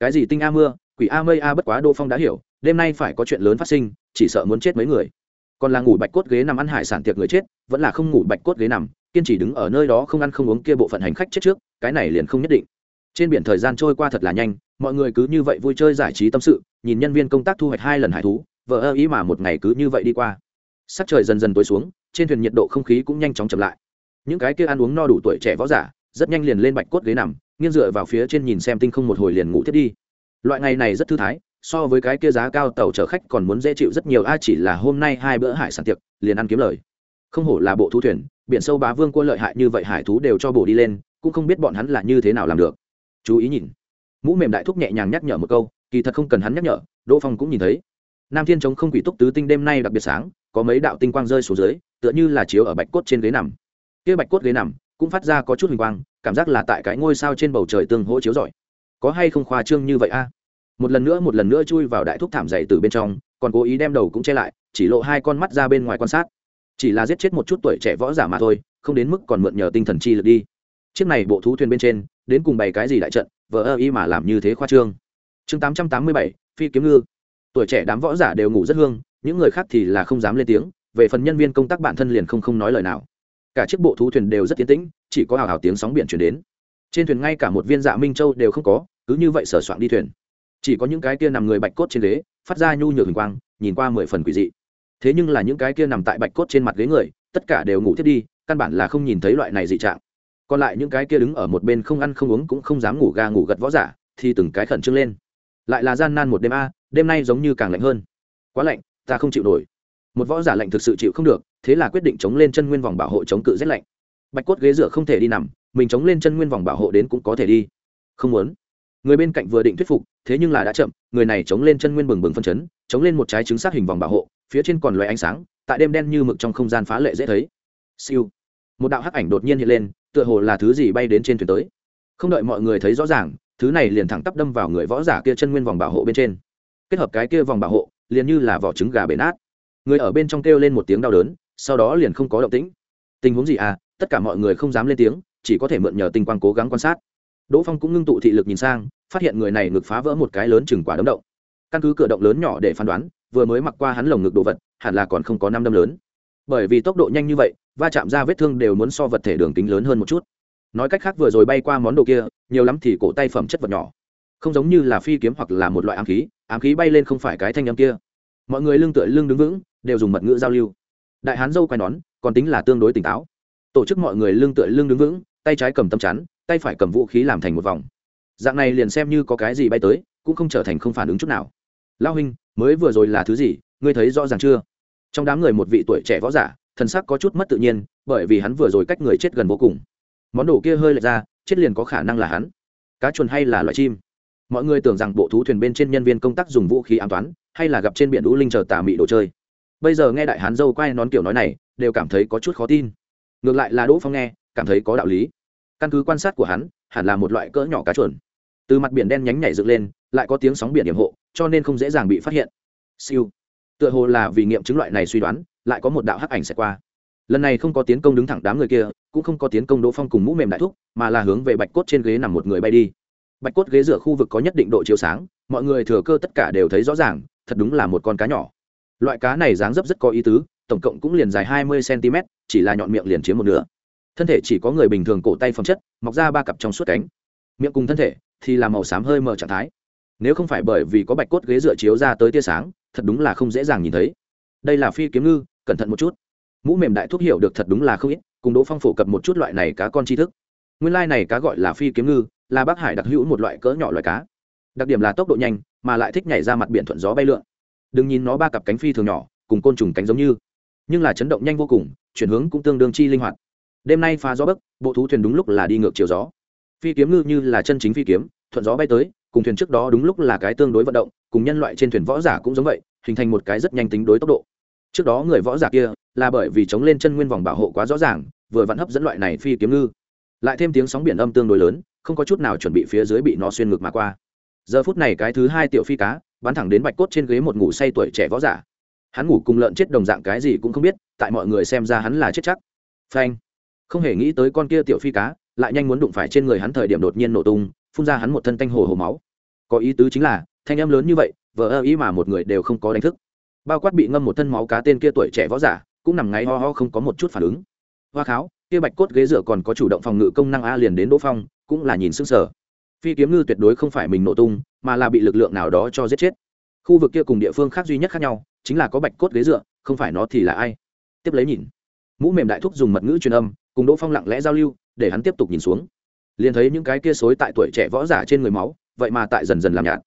Cái gì tinh a mưa, quỷ a mây a bất quá đô phong đã hiểu, đêm nay phải có chuyện lớn phát sinh, chỉ sợ muốn chết mấy người. Còn là ngủ bạch cốt ghế nằm ăn hải sản tiệc người chết, vẫn là không ngủ bạch cốt ghế nằm, kiên trì đứng ở nơi đó không ăn không uống kia bộ phận hành khách chết trước, cái này liền không nhất định trên biển thời gian trôi qua thật là nhanh, mọi người cứ như vậy vui chơi giải trí tâm sự, nhìn nhân viên công tác thu hoạch hai lần hải thú vợ ơ ý mà một ngày cứ như vậy đi qua. Sắc trời dần dần tối xuống, trên thuyền nhiệt độ không khí cũng nhanh chóng chậm lại. Những cái kia ăn uống no đủ tuổi trẻ võ giả, rất nhanh liền lên bạch cốt ghế nằm, nghiêng dựa vào phía trên nhìn xem tinh không một hồi liền ngủ thiết đi. Loại ngày này rất thư thái, so với cái kia giá cao tàu chở khách còn muốn dễ chịu rất nhiều, a, chỉ là hôm nay hai bữa hải sản tiệc, liền ăn kiếm lời. Không hổ là bộ thú thuyền, biển sâu bá vương cua lợi hại như vậy hải thú đều cho bổ đi lên, cũng không biết bọn hắn là như thế nào làm được chú ý nhìn. Mũ mềm đại thúc nhẹ nhàng nhắc nhở một câu, kỳ thật không cần hắn nhắc nhở, đỗ phong cũng nhìn thấy. Nam thiên chống không quỷ túc tứ tinh đêm nay đặc biệt sáng, có mấy đạo tinh quang rơi xuống dưới, tựa như là chiếu ở bạch cốt trên ghế nằm. Kia bạch cốt ghế nằm cũng phát ra có chút hình quang, cảm giác là tại cái ngôi sao trên bầu trời tương hỗ chiếu rọi. Có hay không khoa trương như vậy a? Một lần nữa, một lần nữa chui vào đại thúc thảm dày từ bên trong, còn cố ý đem đầu cũng che lại, chỉ lộ hai con mắt ra bên ngoài quan sát. Chỉ là giết chết một chút tuổi trẻ võ giả mà thôi, không đến mức còn mượn nhờ tinh thần chi lực đi chiếc này bộ thú thuyền bên trên, đến cùng bày cái gì đại trận, vờ ơ y mà làm như thế khoa trương. Chương tám trăm tám mươi bảy, phi kiếm ngư. Tuổi trẻ đám võ giả đều ngủ rất hương, những người khác thì là không dám lên tiếng, về phần nhân viên công tác bản thân liền không không nói lời nào. Cả chiếc bộ thú thuyền đều rất tiến tĩnh, chỉ có hào hào tiếng sóng biển chuyển đến. Trên thuyền ngay cả một viên dạ minh châu đều không có, cứ như vậy sở soạn đi thuyền. Chỉ có những cái kia nằm người bạch cốt trên ghế, phát ra nhu nhược hình quang, nhìn qua mười phần quỷ dị. Thế nhưng là những cái kia nằm tại bạch cốt trên mặt ghế người, tất cả đều ngủ thiết đi, căn bản là không nhìn thấy loại này dị trạng còn lại những cái kia đứng ở một bên không ăn không uống cũng không dám ngủ ga ngủ gật võ giả, thì từng cái khẩn trương lên. Lại là gian nan một đêm a, đêm nay giống như càng lạnh hơn. Quá lạnh, ta không chịu nổi. Một võ giả lạnh thực sự chịu không được, thế là quyết định chống lên chân nguyên vòng bảo hộ chống cự rét lạnh. Bạch cốt ghế dựa không thể đi nằm, mình chống lên chân nguyên vòng bảo hộ đến cũng có thể đi. Không muốn. Người bên cạnh vừa định thuyết phục, thế nhưng là đã chậm, người này chống lên chân nguyên bừng bừng phân chấn, chống lên một trái trứng sát hình vòng bảo hộ, phía trên còn loài ánh sáng, tại đêm đen như mực trong không gian phá lệ dễ thấy. Siêu. Một đạo hắc ảnh đột nhiên hiện lên tựa hồ là thứ gì bay đến trên thuyền tới. Không đợi mọi người thấy rõ ràng, thứ này liền thẳng tắp đâm vào người võ giả kia chân nguyên vòng bảo hộ bên trên. Kết hợp cái kia vòng bảo hộ, liền như là vỏ trứng gà bể nát. Người ở bên trong kêu lên một tiếng đau đớn, sau đó liền không có động tĩnh. Tình huống gì à? Tất cả mọi người không dám lên tiếng, chỉ có thể mượn nhờ tinh quang cố gắng quan sát. Đỗ phong cũng ngưng tụ thị lực nhìn sang, phát hiện người này ngực phá vỡ một cái lớn chừng quả đấm động. Căn cứ cửa động lớn nhỏ để phán đoán, vừa mới mặc qua hắn lồng ngực đồ vật, hẳn là còn không có năm đâm lớn. Bởi vì tốc độ nhanh như vậy va chạm ra vết thương đều muốn so vật thể đường kính lớn hơn một chút. Nói cách khác vừa rồi bay qua món đồ kia, nhiều lắm thì cổ tay phẩm chất vật nhỏ. Không giống như là phi kiếm hoặc là một loại ám khí ám khí bay lên không phải cái thanh âm kia. Mọi người lưng tựa lưng đứng vững, đều dùng mật ngữ giao lưu. Đại hán dâu quay nón, còn tính là tương đối tỉnh táo. Tổ chức mọi người lưng tựa lưng đứng vững, tay trái cầm tâm chắn, tay phải cầm vũ khí làm thành một vòng. Dạng này liền xem như có cái gì bay tới, cũng không trở thành không phản ứng chút nào. Lao huynh, mới vừa rồi là thứ gì, ngươi thấy rõ ràng chưa? Trong đám người một vị tuổi trẻ võ giả thần sắc có chút mất tự nhiên, bởi vì hắn vừa rồi cách người chết gần vô cùng. Món đồ kia hơi lệch ra, chết liền có khả năng là hắn. Cá chuồn hay là loại chim? Mọi người tưởng rằng bộ thú thuyền bên trên nhân viên công tác dùng vũ khí an toán, hay là gặp trên biển đũ linh chờ tà mị đồ chơi. Bây giờ nghe đại hán dâu quay nón kiểu nói này, đều cảm thấy có chút khó tin. Ngược lại là đỗ phong nghe, cảm thấy có đạo lý. Căn cứ quan sát của hắn, hẳn là một loại cỡ nhỏ cá chuồn. Từ mặt biển đen nhánh nhảy dựng lên, lại có tiếng sóng biển điểm hộ, cho nên không dễ dàng bị phát hiện. Siêu tựa hồ là vì nghiệm chứng loại này suy đoán, lại có một đạo hắc ảnh sẽ qua. Lần này không có tiến công đứng thẳng đám người kia, cũng không có tiến công đỗ phong cùng mũ mềm đại thúc, mà là hướng về bạch cốt trên ghế nằm một người bay đi. Bạch cốt ghế dựa khu vực có nhất định độ chiếu sáng, mọi người thừa cơ tất cả đều thấy rõ ràng, thật đúng là một con cá nhỏ. Loại cá này dáng dấp rất có ý tứ, tổng cộng cũng liền dài hai mươi cm, chỉ là nhọn miệng liền chiếm một nửa. Thân thể chỉ có người bình thường cổ tay phẩm chất, mọc ra ba cặp trong suốt cánh. Miệng cùng thân thể thì là màu xám hơi mờ trạng thái. Nếu không phải bởi vì có bạch cốt ghế dựa chiếu ra tới tia sáng thật đúng là không dễ dàng nhìn thấy. Đây là phi kiếm ngư, cẩn thận một chút. Mũ mềm đại thuốc hiểu được thật đúng là không ít, cùng đỗ phong phổ cập một chút loại này cá con tri thức. Nguyên lai này cá gọi là phi kiếm ngư, là bác hải đặc hữu một loại cỡ nhỏ loại cá. Đặc điểm là tốc độ nhanh, mà lại thích nhảy ra mặt biển thuận gió bay lượn. Đừng nhìn nó ba cặp cánh phi thường nhỏ, cùng côn trùng cánh giống như, nhưng là chấn động nhanh vô cùng, chuyển hướng cũng tương đương chi linh hoạt. Đêm nay phá gió bấc bộ thú thuyền đúng lúc là đi ngược chiều gió. Phi kiếm ngư như là chân chính phi kiếm, thuận gió bay tới, cùng thuyền trước đó đúng lúc là cái tương đối vận động cùng nhân loại trên thuyền võ giả cũng giống vậy, hình thành một cái rất nhanh tính đối tốc độ. Trước đó người võ giả kia là bởi vì chống lên chân nguyên vòng bảo hộ quá rõ ràng, vừa vặn hấp dẫn loại này phi kiếm ngư. Lại thêm tiếng sóng biển âm tương đối lớn, không có chút nào chuẩn bị phía dưới bị nó xuyên ngược mà qua. Giờ phút này cái thứ hai tiểu phi cá, bắn thẳng đến bạch cốt trên ghế một ngủ say tuổi trẻ võ giả. Hắn ngủ cùng lợn chết đồng dạng cái gì cũng không biết, tại mọi người xem ra hắn là chết chắc. Phanh. Không hề nghĩ tới con kia tiểu phi cá, lại nhanh muốn đụng phải trên người hắn thời điểm đột nhiên nổ tung, phun ra hắn một thân tanh hồ hồ máu. Có ý tứ chính là thanh em lớn như vậy, vờ ơ ý mà một người đều không có đánh thức. Bao quát bị ngâm một thân máu cá tên kia tuổi trẻ võ giả, cũng nằm ngáy ho ho không có một chút phản ứng. Hoa kháo, kia bạch cốt ghế dựa còn có chủ động phòng ngự công năng a liền đến đỗ phong, cũng là nhìn s ư n g sở phi kiếm ngư tuyệt đối không phải mình nổ tung, mà là bị lực lượng nào đó cho giết chết. Khu vực kia cùng địa phương khác duy nhất khác nhau, chính là có bạch cốt ghế dựa, không phải nó thì là ai? Tiếp lấy nhìn. Mũ mềm đại thúc dùng mật ngữ truyền âm, cùng đỗ phong lặng lẽ giao lưu, để hắn tiếp tục nhìn xuống. Liền thấy những cái kia xối tại tuổi trẻ võ giả trên người máu, vậy mà tại dần dần làm nhạt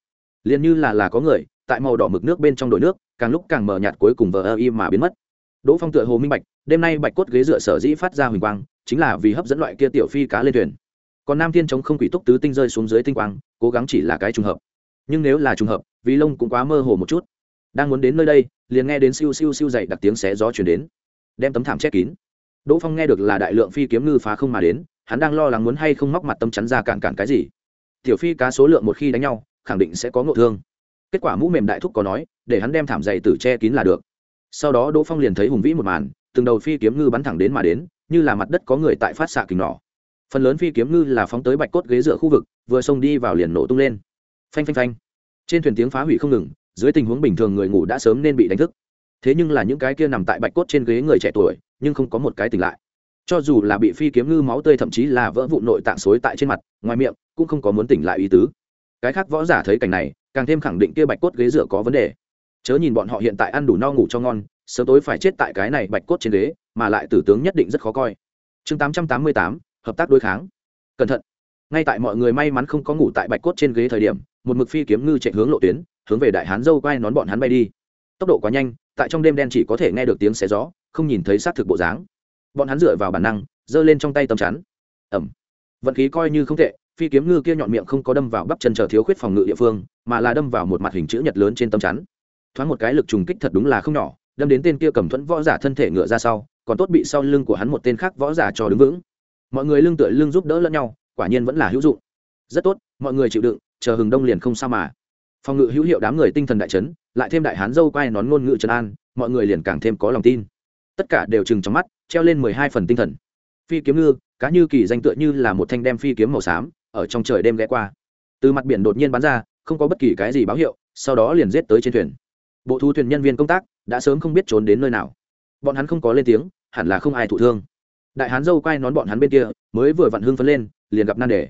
liền như là là có người, tại màu đỏ mực nước bên trong đồi nước, càng lúc càng mờ nhạt cuối cùng vờ ơ im mà biến mất. Đỗ phong tựa hồ minh bạch, đêm nay bạch cốt ghế dựa sở dĩ phát ra huỳnh quang, chính là vì hấp dẫn loại kia tiểu phi cá lên thuyền. Còn nam thiên chống không quỷ túc tứ tinh rơi xuống dưới tinh quang, cố gắng chỉ là cái trùng hợp. Nhưng nếu là trùng hợp, vì lông cũng quá mơ hồ một chút. Đang muốn đến nơi đây, liền nghe đến siêu siêu siêu dậy đặc tiếng xé gió chuyển đến. Đem tấm thảm che kín. Đỗ phong nghe được là đại lượng phi kiếm ngư phá không mà đến, hắn đang lo lắng muốn hay không móc mặt tâm chắn ra cản cản cái gì. Tiểu phi cá số lượng một khi đánh nhau khẳng định sẽ có ngộ thương. Kết quả mũ mềm đại thúc có nói, để hắn đem thảm dày tử che kín là được. Sau đó đỗ phong liền thấy hùng vĩ một màn, từng đầu phi kiếm ngư bắn thẳng đến mà đến, như là mặt đất có người tại phát xạ kình nỏ. Phần lớn phi kiếm ngư là phóng tới bạch cốt ghế dựa khu vực, vừa xông đi vào liền nổ tung lên. Phanh phanh phanh. Trên thuyền tiếng phá hủy không ngừng, dưới tình huống bình thường người ngủ đã sớm nên bị đánh thức. Thế nhưng là những cái kia nằm tại bạch cốt trên ghế người trẻ tuổi, nhưng không có một cái tỉnh lại. Cho dù là bị phi kiếm ngư máu tươi thậm chí là vỡ vụ nội tạng xối tại trên mặt, ngoài miệng, cũng không có muốn tỉnh lại ý tứ cái khác võ giả thấy cảnh này, càng thêm khẳng định kia bạch cốt ghế dựa có vấn đề. Chớ nhìn bọn họ hiện tại ăn đủ no ngủ cho ngon, sớm tối phải chết tại cái này bạch cốt trên ghế, mà lại tử tướng nhất định rất khó coi. Chương tám trăm tám mươi tám, hợp tác đối kháng. Cẩn thận. Ngay tại mọi người may mắn không có ngủ tại bạch cốt trên ghế thời điểm, một mực phi kiếm ngư chạy hướng lộ tuyến, hướng về đại hán dâu quay nón bọn hắn bay đi. Tốc độ quá nhanh, tại trong đêm đen chỉ có thể nghe được tiếng xé gió, không nhìn thấy xác thực bộ dáng. Bọn hắn dựa vào bản năng, giơ lên trong tay tầm chắn. Ẩm vận khí coi như không tệ phi kiếm ngư kia nhọn miệng không có đâm vào bắp chân chờ thiếu khuyết phòng ngự địa phương, mà là đâm vào một mặt hình chữ nhật lớn trên tấm chắn. Thoáng một cái lực trùng kích thật đúng là không nhỏ, đâm đến tên kia cầm thuẫn võ giả thân thể ngựa ra sau, còn tốt bị sau lưng của hắn một tên khác võ giả cho đứng vững. Mọi người lưng tựa lưng giúp đỡ lẫn nhau, quả nhiên vẫn là hữu dụng. Rất tốt, mọi người chịu đựng, chờ hừng đông liền không sao mà. Phòng ngự hữu hiệu đám người tinh thần đại chấn, lại thêm đại hán dâu quai nón ngôn ngữ trấn an, mọi người liền càng thêm có lòng tin. Tất cả đều chừng trong mắt, treo lên mười hai phần tinh thần. Phi kiếm ngư, cá như kỳ danh tựa như là một thanh đem phi kiếm màu xám ở trong trời đêm ghé qua. Từ mặt biển đột nhiên bắn ra, không có bất kỳ cái gì báo hiệu, sau đó liền giết tới trên thuyền. Bộ thu thuyền nhân viên công tác đã sớm không biết trốn đến nơi nào. Bọn hắn không có lên tiếng, hẳn là không ai thụ thương. Đại hán dâu quay nón bọn hắn bên kia, mới vừa vặn hưng phấn lên, liền gặp nan đề.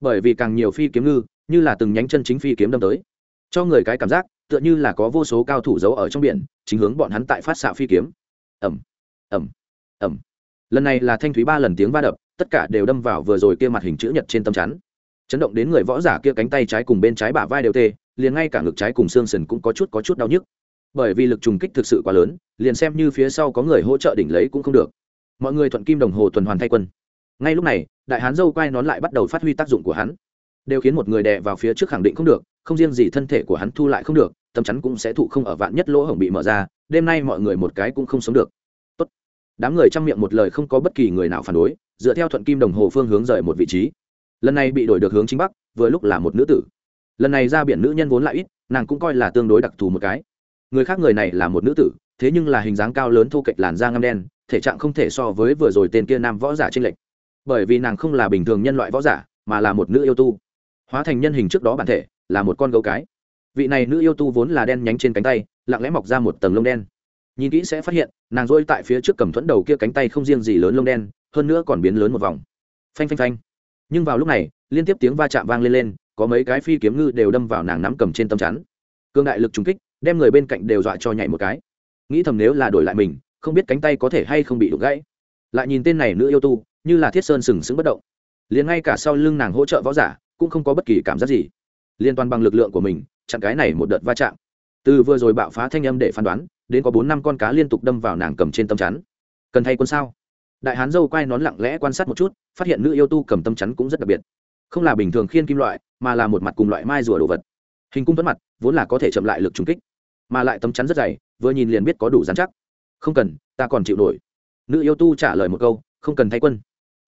Bởi vì càng nhiều phi kiếm ngư, như là từng nhánh chân chính phi kiếm đâm tới. Cho người cái cảm giác, tựa như là có vô số cao thủ giấu ở trong biển, chính hướng bọn hắn tại phát xạ phi kiếm. Ẩm ẩm ẩm lần này là thanh thúy ba lần tiếng va đập tất cả đều đâm vào vừa rồi kia mặt hình chữ nhật trên tâm chắn. Chấn động đến người võ giả kia cánh tay trái cùng bên trái bả vai đều tê, liền ngay cả ngực trái cùng xương sườn cũng có chút có chút đau nhức. Bởi vì lực trùng kích thực sự quá lớn, liền xem như phía sau có người hỗ trợ đỉnh lấy cũng không được. Mọi người thuận kim đồng hồ tuần hoàn thay quân. Ngay lúc này, đại hán dâu quay nón lại bắt đầu phát huy tác dụng của hắn. Đều khiến một người đè vào phía trước khẳng định không được, không riêng gì thân thể của hắn thu lại không được, tâm chắn cũng sẽ thụ không ở vạn nhất lỗ hổng bị mở ra, đêm nay mọi người một cái cũng không sống được đám người trong miệng một lời không có bất kỳ người nào phản đối, dựa theo thuận kim đồng hồ phương hướng rời một vị trí. Lần này bị đổi được hướng chính bắc, vừa lúc là một nữ tử. Lần này ra biển nữ nhân vốn lại ít, nàng cũng coi là tương đối đặc thù một cái. Người khác người này là một nữ tử, thế nhưng là hình dáng cao lớn thu kệch làn da ngăm đen, thể trạng không thể so với vừa rồi tên kia nam võ giả trinh lệch. Bởi vì nàng không là bình thường nhân loại võ giả, mà là một nữ yêu tu. Hóa thành nhân hình trước đó bản thể, là một con gấu cái. Vị này nữ yêu tu vốn là đen nhánh trên cánh tay, lặng lẽ mọc ra một tầng lông đen nhìn kỹ sẽ phát hiện, nàng dôi tại phía trước cầm thuẫn đầu kia cánh tay không riêng gì lớn lông đen, hơn nữa còn biến lớn một vòng. Phanh phanh phanh. Nhưng vào lúc này, liên tiếp tiếng va chạm vang lên lên, có mấy cái phi kiếm ngư đều đâm vào nàng nắm cầm trên tâm chắn. Cương đại lực trùng kích, đem người bên cạnh đều dọa cho nhảy một cái. Nghĩ thầm nếu là đổi lại mình, không biết cánh tay có thể hay không bị đục gãy. Lại nhìn tên này nữ yêu tu, như là thiết sơn sừng sững bất động. Liền ngay cả sau lưng nàng hỗ trợ võ giả, cũng không có bất kỳ cảm giác gì. Liên toàn bằng lực lượng của mình, chặn cái này một đợt va chạm. Từ vừa rồi bạo phá thanh âm để phán đoán đến có bốn năm con cá liên tục đâm vào nàng cầm trên tâm chắn. Cần thay quân sao? Đại hán dâu quay nón lặng lẽ quan sát một chút, phát hiện nữ yêu tu cầm tâm chắn cũng rất đặc biệt. Không là bình thường khiên kim loại, mà là một mặt cùng loại mai rùa đồ vật. Hình cung tuấn mặt, vốn là có thể chậm lại lực trung kích, mà lại tấm chắn rất dày, vừa nhìn liền biết có đủ dán chắc. Không cần, ta còn chịu nổi. Nữ yêu tu trả lời một câu, không cần thay quân.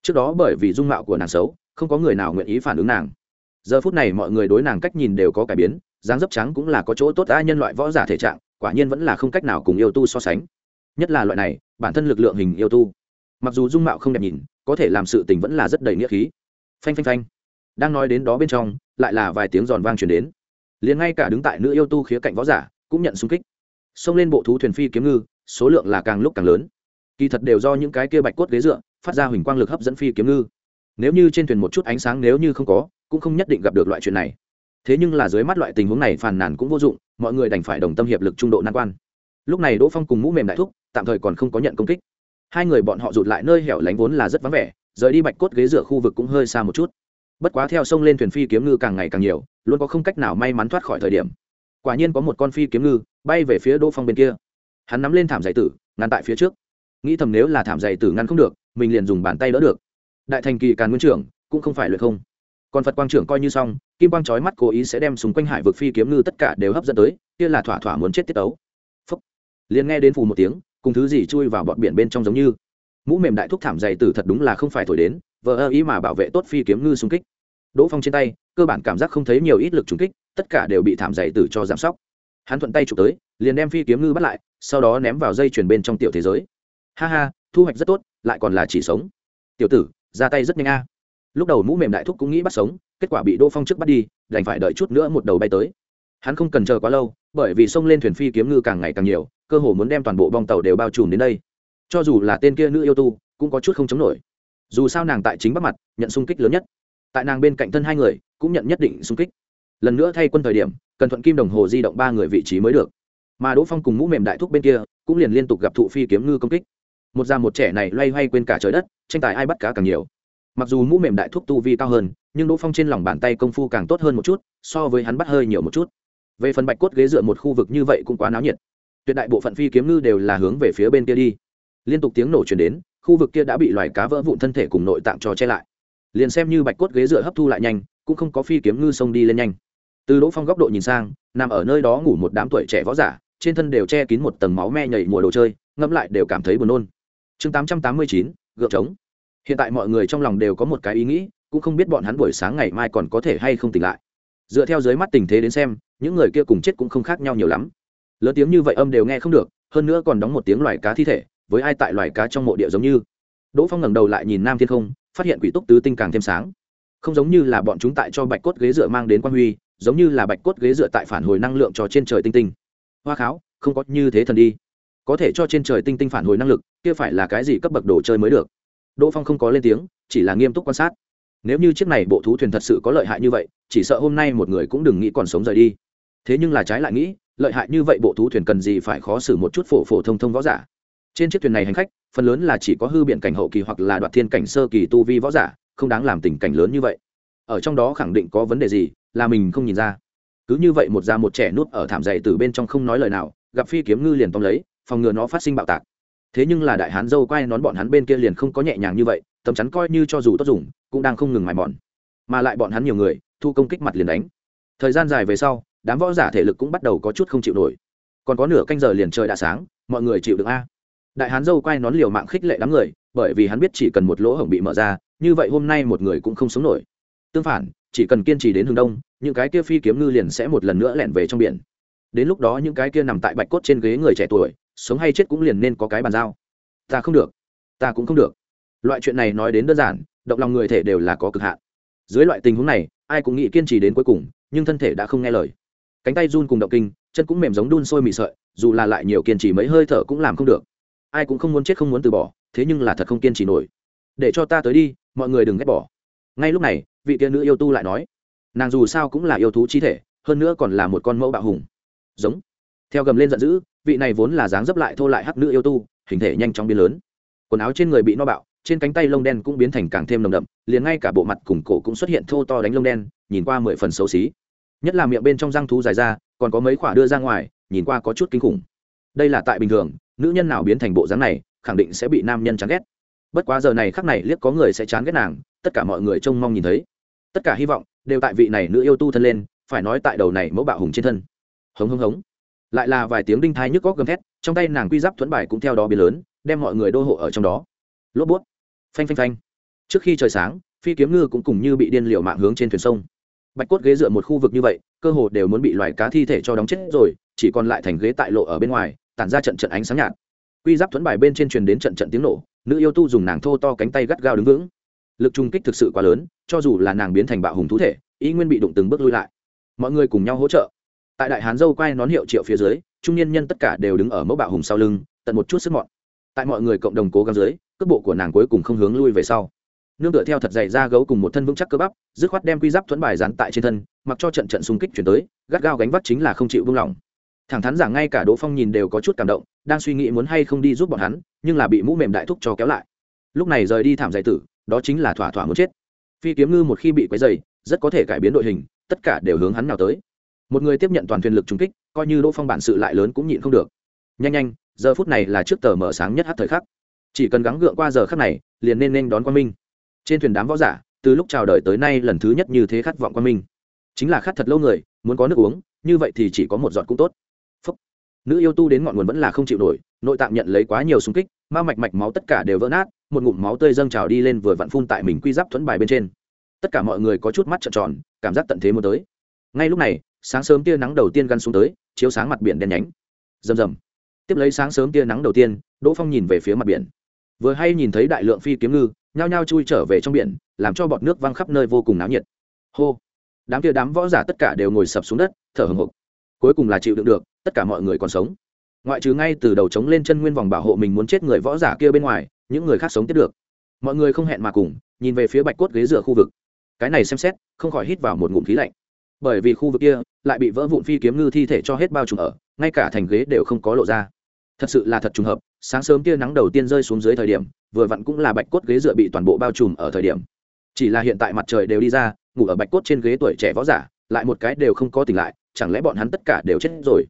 Trước đó bởi vì dung mạo của nàng xấu, không có người nào nguyện ý phản ứng nàng. Giờ phút này mọi người đối nàng cách nhìn đều có cải biến, dáng dấp trắng cũng là có chỗ tốt đã nhân loại võ giả thể trạng quả nhiên vẫn là không cách nào cùng yêu tu so sánh. Nhất là loại này, bản thân lực lượng hình yêu tu. Mặc dù dung mạo không đẹp nhìn, có thể làm sự tình vẫn là rất đầy nghĩa khí. Phanh phanh phanh. Đang nói đến đó bên trong, lại là vài tiếng giòn vang truyền đến. Liền ngay cả đứng tại nữ yêu tu khía cạnh võ giả, cũng nhận xung kích. Xông lên bộ thú thuyền phi kiếm ngư, số lượng là càng lúc càng lớn. Kỳ thật đều do những cái kia bạch cốt ghế dựa, phát ra huỳnh quang lực hấp dẫn phi kiếm ngư. Nếu như trên thuyền một chút ánh sáng nếu như không có, cũng không nhất định gặp được loại chuyện này thế nhưng là dưới mắt loại tình huống này phàn nàn cũng vô dụng, mọi người đành phải đồng tâm hiệp lực trung độ nan quan. Lúc này đỗ phong cùng mũ mềm đại thúc, tạm thời còn không có nhận công kích. Hai người bọn họ rụt lại nơi hẻo lánh vốn là rất vắng vẻ, rời đi bạch cốt ghế dựa khu vực cũng hơi xa một chút. Bất quá theo sông lên thuyền phi kiếm ngư càng ngày càng nhiều, luôn có không cách nào may mắn thoát khỏi thời điểm. Quả nhiên có một con phi kiếm ngư bay về phía đỗ phong bên kia. Hắn nắm lên thảm giày tử, ngăn tại phía trước. Nghĩ thầm nếu là thảm giày tử ngăn không được, mình liền dùng bàn tay đỡ được. Đại thành kỳ càn nguyên trưởng, cũng không phải luyện không. Còn phật quang trưởng coi như xong kim quang chói mắt cố ý sẽ đem súng quanh hải vực phi kiếm ngư tất cả đều hấp dẫn tới, kia là thỏa thỏa muốn chết tiết ấu phúc. Liền nghe đến phù một tiếng, cùng thứ gì chui vào bọn biển bên trong giống như. Mũ mềm đại thúc thảm dày tử thật đúng là không phải thổi đến, vờ ơ ý mà bảo vệ tốt phi kiếm ngư xung kích. Đỗ phong trên tay, cơ bản cảm giác không thấy nhiều ít lực trúng kích, tất cả đều bị thảm dày tử cho giảm sóc. Hắn thuận tay chụp tới, liền đem phi kiếm ngư bắt lại, sau đó ném vào dây chuyền bên trong tiểu thế giới. Ha ha, thu hoạch rất tốt, lại còn là chỉ sống. Tiểu tử, ra tay rất nhanh a lúc đầu mũ mềm đại thúc cũng nghĩ bắt sống, kết quả bị đỗ phong trước bắt đi, đành phải đợi chút nữa một đầu bay tới. Hắn không cần chờ quá lâu, bởi vì xông lên thuyền phi kiếm ngư càng ngày càng nhiều, cơ hồ muốn đem toàn bộ bong tàu đều bao trùm đến đây. Cho dù là tên kia nữ yêu tu, cũng có chút không chống nổi. Dù sao nàng tại chính bắc mặt, nhận xung kích lớn nhất. Tại nàng bên cạnh thân hai người, cũng nhận nhất định xung kích. Lần nữa thay quân thời điểm, cần thuận kim đồng hồ di động ba người vị trí mới được. Mà đỗ phong cùng mũ mềm đại thúc bên kia, cũng liền liên tục gặp thụ phi kiếm ngư công kích. Một già một trẻ này loay hoay quên cả trời đất, tranh tài ai bắt cá càng nhiều mặc dù mũ mềm đại thúc tu vi cao hơn, nhưng đỗ phong trên lòng bàn tay công phu càng tốt hơn một chút, so với hắn bắt hơi nhiều một chút. Về phần bạch cốt ghế dựa một khu vực như vậy cũng quá náo nhiệt. Tuyệt đại bộ phận phi kiếm ngư đều là hướng về phía bên kia đi. Liên tục tiếng nổ chuyển đến, khu vực kia đã bị loài cá vỡ vụn thân thể cùng nội tạng cho che lại. Liền xem như bạch cốt ghế dựa hấp thu lại nhanh, cũng không có phi kiếm ngư xông đi lên nhanh. Từ đỗ phong góc độ nhìn sang, nằm ở nơi đó ngủ một đám tuổi trẻ võ giả, trên thân đều che kín một tầng máu me nhảy mùa đồ chơi, ngẫm lại đều cảm thấy buồn nôn. Chương tám trăm tám mươi chín, gượng trống hiện tại mọi người trong lòng đều có một cái ý nghĩ, cũng không biết bọn hắn buổi sáng ngày mai còn có thể hay không tỉnh lại. Dựa theo dưới mắt tình thế đến xem, những người kia cùng chết cũng không khác nhau nhiều lắm. Lớn tiếng như vậy âm đều nghe không được, hơn nữa còn đóng một tiếng loài cá thi thể, với ai tại loài cá trong mộ địa giống như. Đỗ phong ngẩng đầu lại nhìn nam thiên không, phát hiện quỷ túc tứ tinh càng thêm sáng. Không giống như là bọn chúng tại cho bạch cốt ghế dựa mang đến quan huy, giống như là bạch cốt ghế dựa tại phản hồi năng lượng cho trên trời tinh tinh. Hoa kháo, không có như thế thần đi. Có thể cho trên trời tinh tinh phản hồi năng lực, kia phải là cái gì cấp bậc đồ chơi mới được? Đỗ phong không có lên tiếng, chỉ là nghiêm túc quan sát. Nếu như chiếc này bộ thú thuyền thật sự có lợi hại như vậy, chỉ sợ hôm nay một người cũng đừng nghĩ còn sống rời đi. Thế nhưng là trái lại nghĩ, lợi hại như vậy bộ thú thuyền cần gì phải khó xử một chút phổ phổ thông thông võ giả? Trên chiếc thuyền này hành khách, phần lớn là chỉ có hư biện cảnh hậu kỳ hoặc là đoạt thiên cảnh sơ kỳ tu vi võ giả, không đáng làm tình cảnh lớn như vậy. Ở trong đó khẳng định có vấn đề gì, là mình không nhìn ra. Cứ như vậy một da một trẻ nuốt ở thảm dày từ bên trong không nói lời nào, gặp phi kiếm ngư liền tóm lấy, phòng ngừa nó phát sinh bạo tạc thế nhưng là đại hán dâu quay nón bọn hắn bên kia liền không có nhẹ nhàng như vậy tầm chắn coi như cho dù tốt dùng, cũng đang không ngừng mài mòn. Mà lại bọn hắn nhiều người, thu công kích mặt liền đánh. Thời gian dài về sau, đám võ giả thể lực cũng bắt đầu có chút không chịu nổi. Còn có nửa canh giờ liền trời đã sáng, mọi người chịu được a. Đại hán dâu quay nón liều mạng khích lệ đám người, bởi vì hắn biết chỉ cần một lỗ hổng bị mở ra, như vậy hôm nay một người cũng không sống nổi. Tương phản, chỉ cần kiên trì đến hướng đông, những cái kia phi kiếm ngư liền sẽ một lần nữa lẻn về trong biển. Đến lúc đó những cái kia nằm tại bạch cốt trên ghế người trẻ tuổi sống hay chết cũng liền nên có cái bàn giao. Ta không được. Ta cũng không được. Loại chuyện này nói đến đơn giản, động lòng người thể đều là có cực hạn. Dưới loại tình huống này, ai cũng nghĩ kiên trì đến cuối cùng, nhưng thân thể đã không nghe lời. Cánh tay run cùng động kinh, chân cũng mềm giống đun sôi mị sợi, dù là lại nhiều kiên trì mấy hơi thở cũng làm không được. Ai cũng không muốn chết không muốn từ bỏ, thế nhưng là thật không kiên trì nổi. Để cho ta tới đi, mọi người đừng ghét bỏ. Ngay lúc này, vị tiên nữ yêu tu lại nói, nàng dù sao cũng là yêu thú chi thể, hơn nữa còn là một con mẫu bạo hùng. Giống theo gầm lên giận dữ, vị này vốn là dáng dấp lại thô lại hắc nữ yêu tu, hình thể nhanh chóng biến lớn. Quần áo trên người bị no bạo, trên cánh tay lông đen cũng biến thành càng thêm nồng đậm, liền ngay cả bộ mặt cùng cổ cũng xuất hiện thô to đánh lông đen, nhìn qua mười phần xấu xí. Nhất là miệng bên trong răng thú dài ra, còn có mấy khoả đưa ra ngoài, nhìn qua có chút kinh khủng. Đây là tại bình thường, nữ nhân nào biến thành bộ dáng này, khẳng định sẽ bị nam nhân chán ghét. Bất quá giờ này khắc này liếc có người sẽ chán ghét nàng, tất cả mọi người trông mong nhìn thấy. Tất cả hy vọng đều tại vị này nữ yêu tu thân lên, phải nói tại đầu này mẫu bạo hùng trên thân. Hống hống hống lại là vài tiếng đinh thai nhức góc gầm thét, trong tay nàng quy giáp thuẫn bài cũng theo đó biến lớn, đem mọi người đô hộ ở trong đó. Lốp bút. Phanh phanh phanh. Trước khi trời sáng, phi kiếm ngư cũng cùng như bị điên liều mạng hướng trên thuyền sông. Bạch cốt ghế dựa một khu vực như vậy, cơ hồ đều muốn bị loài cá thi thể cho đóng chết rồi, chỉ còn lại thành ghế tại lộ ở bên ngoài, tản ra trận trận ánh sáng nhạt. Quy giáp thuẫn bài bên trên truyền đến trận trận tiếng nổ, nữ yêu tu dùng nàng thô to cánh tay gắt gao đứng vững. Lực trung kích thực sự quá lớn, cho dù là nàng biến thành bạo hùng thú thể, ý nguyên bị đụng từng bước lui lại. Mọi người cùng nhau hỗ trợ tại đại hán dâu quay nón hiệu triệu phía dưới, trung niên nhân tất cả đều đứng ở mẫu bạo hùng sau lưng, tận một chút sức mọn. Tại mọi người cộng đồng cố gắng dưới, cước bộ của nàng cuối cùng không hướng lui về sau. Nương tựa theo thật dày ra gấu cùng một thân vững chắc cơ bắp, dứt khoát đem quy giáp thuẫn bài dán tại trên thân, mặc cho trận trận xung kích chuyển tới, gắt gao gánh vác chính là không chịu buông lỏng. Thẳng thắn rằng ngay cả đỗ phong nhìn đều có chút cảm động, đang suy nghĩ muốn hay không đi giúp bọn hắn, nhưng là bị mũ mềm đại thúc cho kéo lại. Lúc này rời đi thảm giải tử, đó chính là thỏa thỏa muốn chết. Phi kiếm ngư một khi bị quấy dày rất có thể cải biến đội hình, tất cả đều hướng hắn nào tới một người tiếp nhận toàn thuyền lực trúng kích, coi như đỗ phong bản sự lại lớn cũng nhịn không được. Nhanh nhanh, giờ phút này là trước tờ mở sáng nhất hát thời khắc. Chỉ cần gắng gượng qua giờ khắc này, liền nên nên đón quan minh. Trên thuyền đám võ giả, từ lúc chào đời tới nay lần thứ nhất như thế khát vọng quan minh. Chính là khát thật lâu người, muốn có nước uống, như vậy thì chỉ có một giọt cũng tốt. Phúc. nữ yêu tu đến ngọn nguồn vẫn là không chịu nổi, nội tạng nhận lấy quá nhiều súng kích, ma mạch mạch máu tất cả đều vỡ nát, một ngụm máu tươi dâng trào đi lên vừa vặn phun tại mình quy giáp thuẫn bài bên trên. Tất cả mọi người có chút mắt trợn tròn, cảm giác tận thế muốn tới ngay lúc này, sáng sớm tia nắng đầu tiên gắn xuống tới, chiếu sáng mặt biển đen nhánh. Rầm rầm. Tiếp lấy sáng sớm tia nắng đầu tiên, đỗ phong nhìn về phía mặt biển. Vừa hay nhìn thấy đại lượng phi kiếm ngư, nhao nhao chui trở về trong biển, làm cho bọt nước văng khắp nơi vô cùng náo nhiệt. Hô. Đám tia đám võ giả tất cả đều ngồi sập xuống đất, thở hồng hộc. Cuối cùng là chịu đựng được, tất cả mọi người còn sống. Ngoại trừ ngay từ đầu trống lên chân nguyên vòng bảo hộ mình muốn chết người võ giả kia bên ngoài, những người khác sống tiếp được. Mọi người không hẹn mà cùng, nhìn về phía bạch cốt ghế dựa khu vực. Cái này xem xét, không khỏi hít vào một ngụm khí lạnh bởi vì khu vực kia lại bị vỡ vụn phi kiếm ngư thi thể cho hết bao trùm ở, ngay cả thành ghế đều không có lộ ra. Thật sự là thật trùng hợp, sáng sớm kia nắng đầu tiên rơi xuống dưới thời điểm, vừa vặn cũng là bạch cốt ghế dựa bị toàn bộ bao trùm ở thời điểm. Chỉ là hiện tại mặt trời đều đi ra, ngủ ở bạch cốt trên ghế tuổi trẻ võ giả, lại một cái đều không có tỉnh lại, chẳng lẽ bọn hắn tất cả đều chết rồi?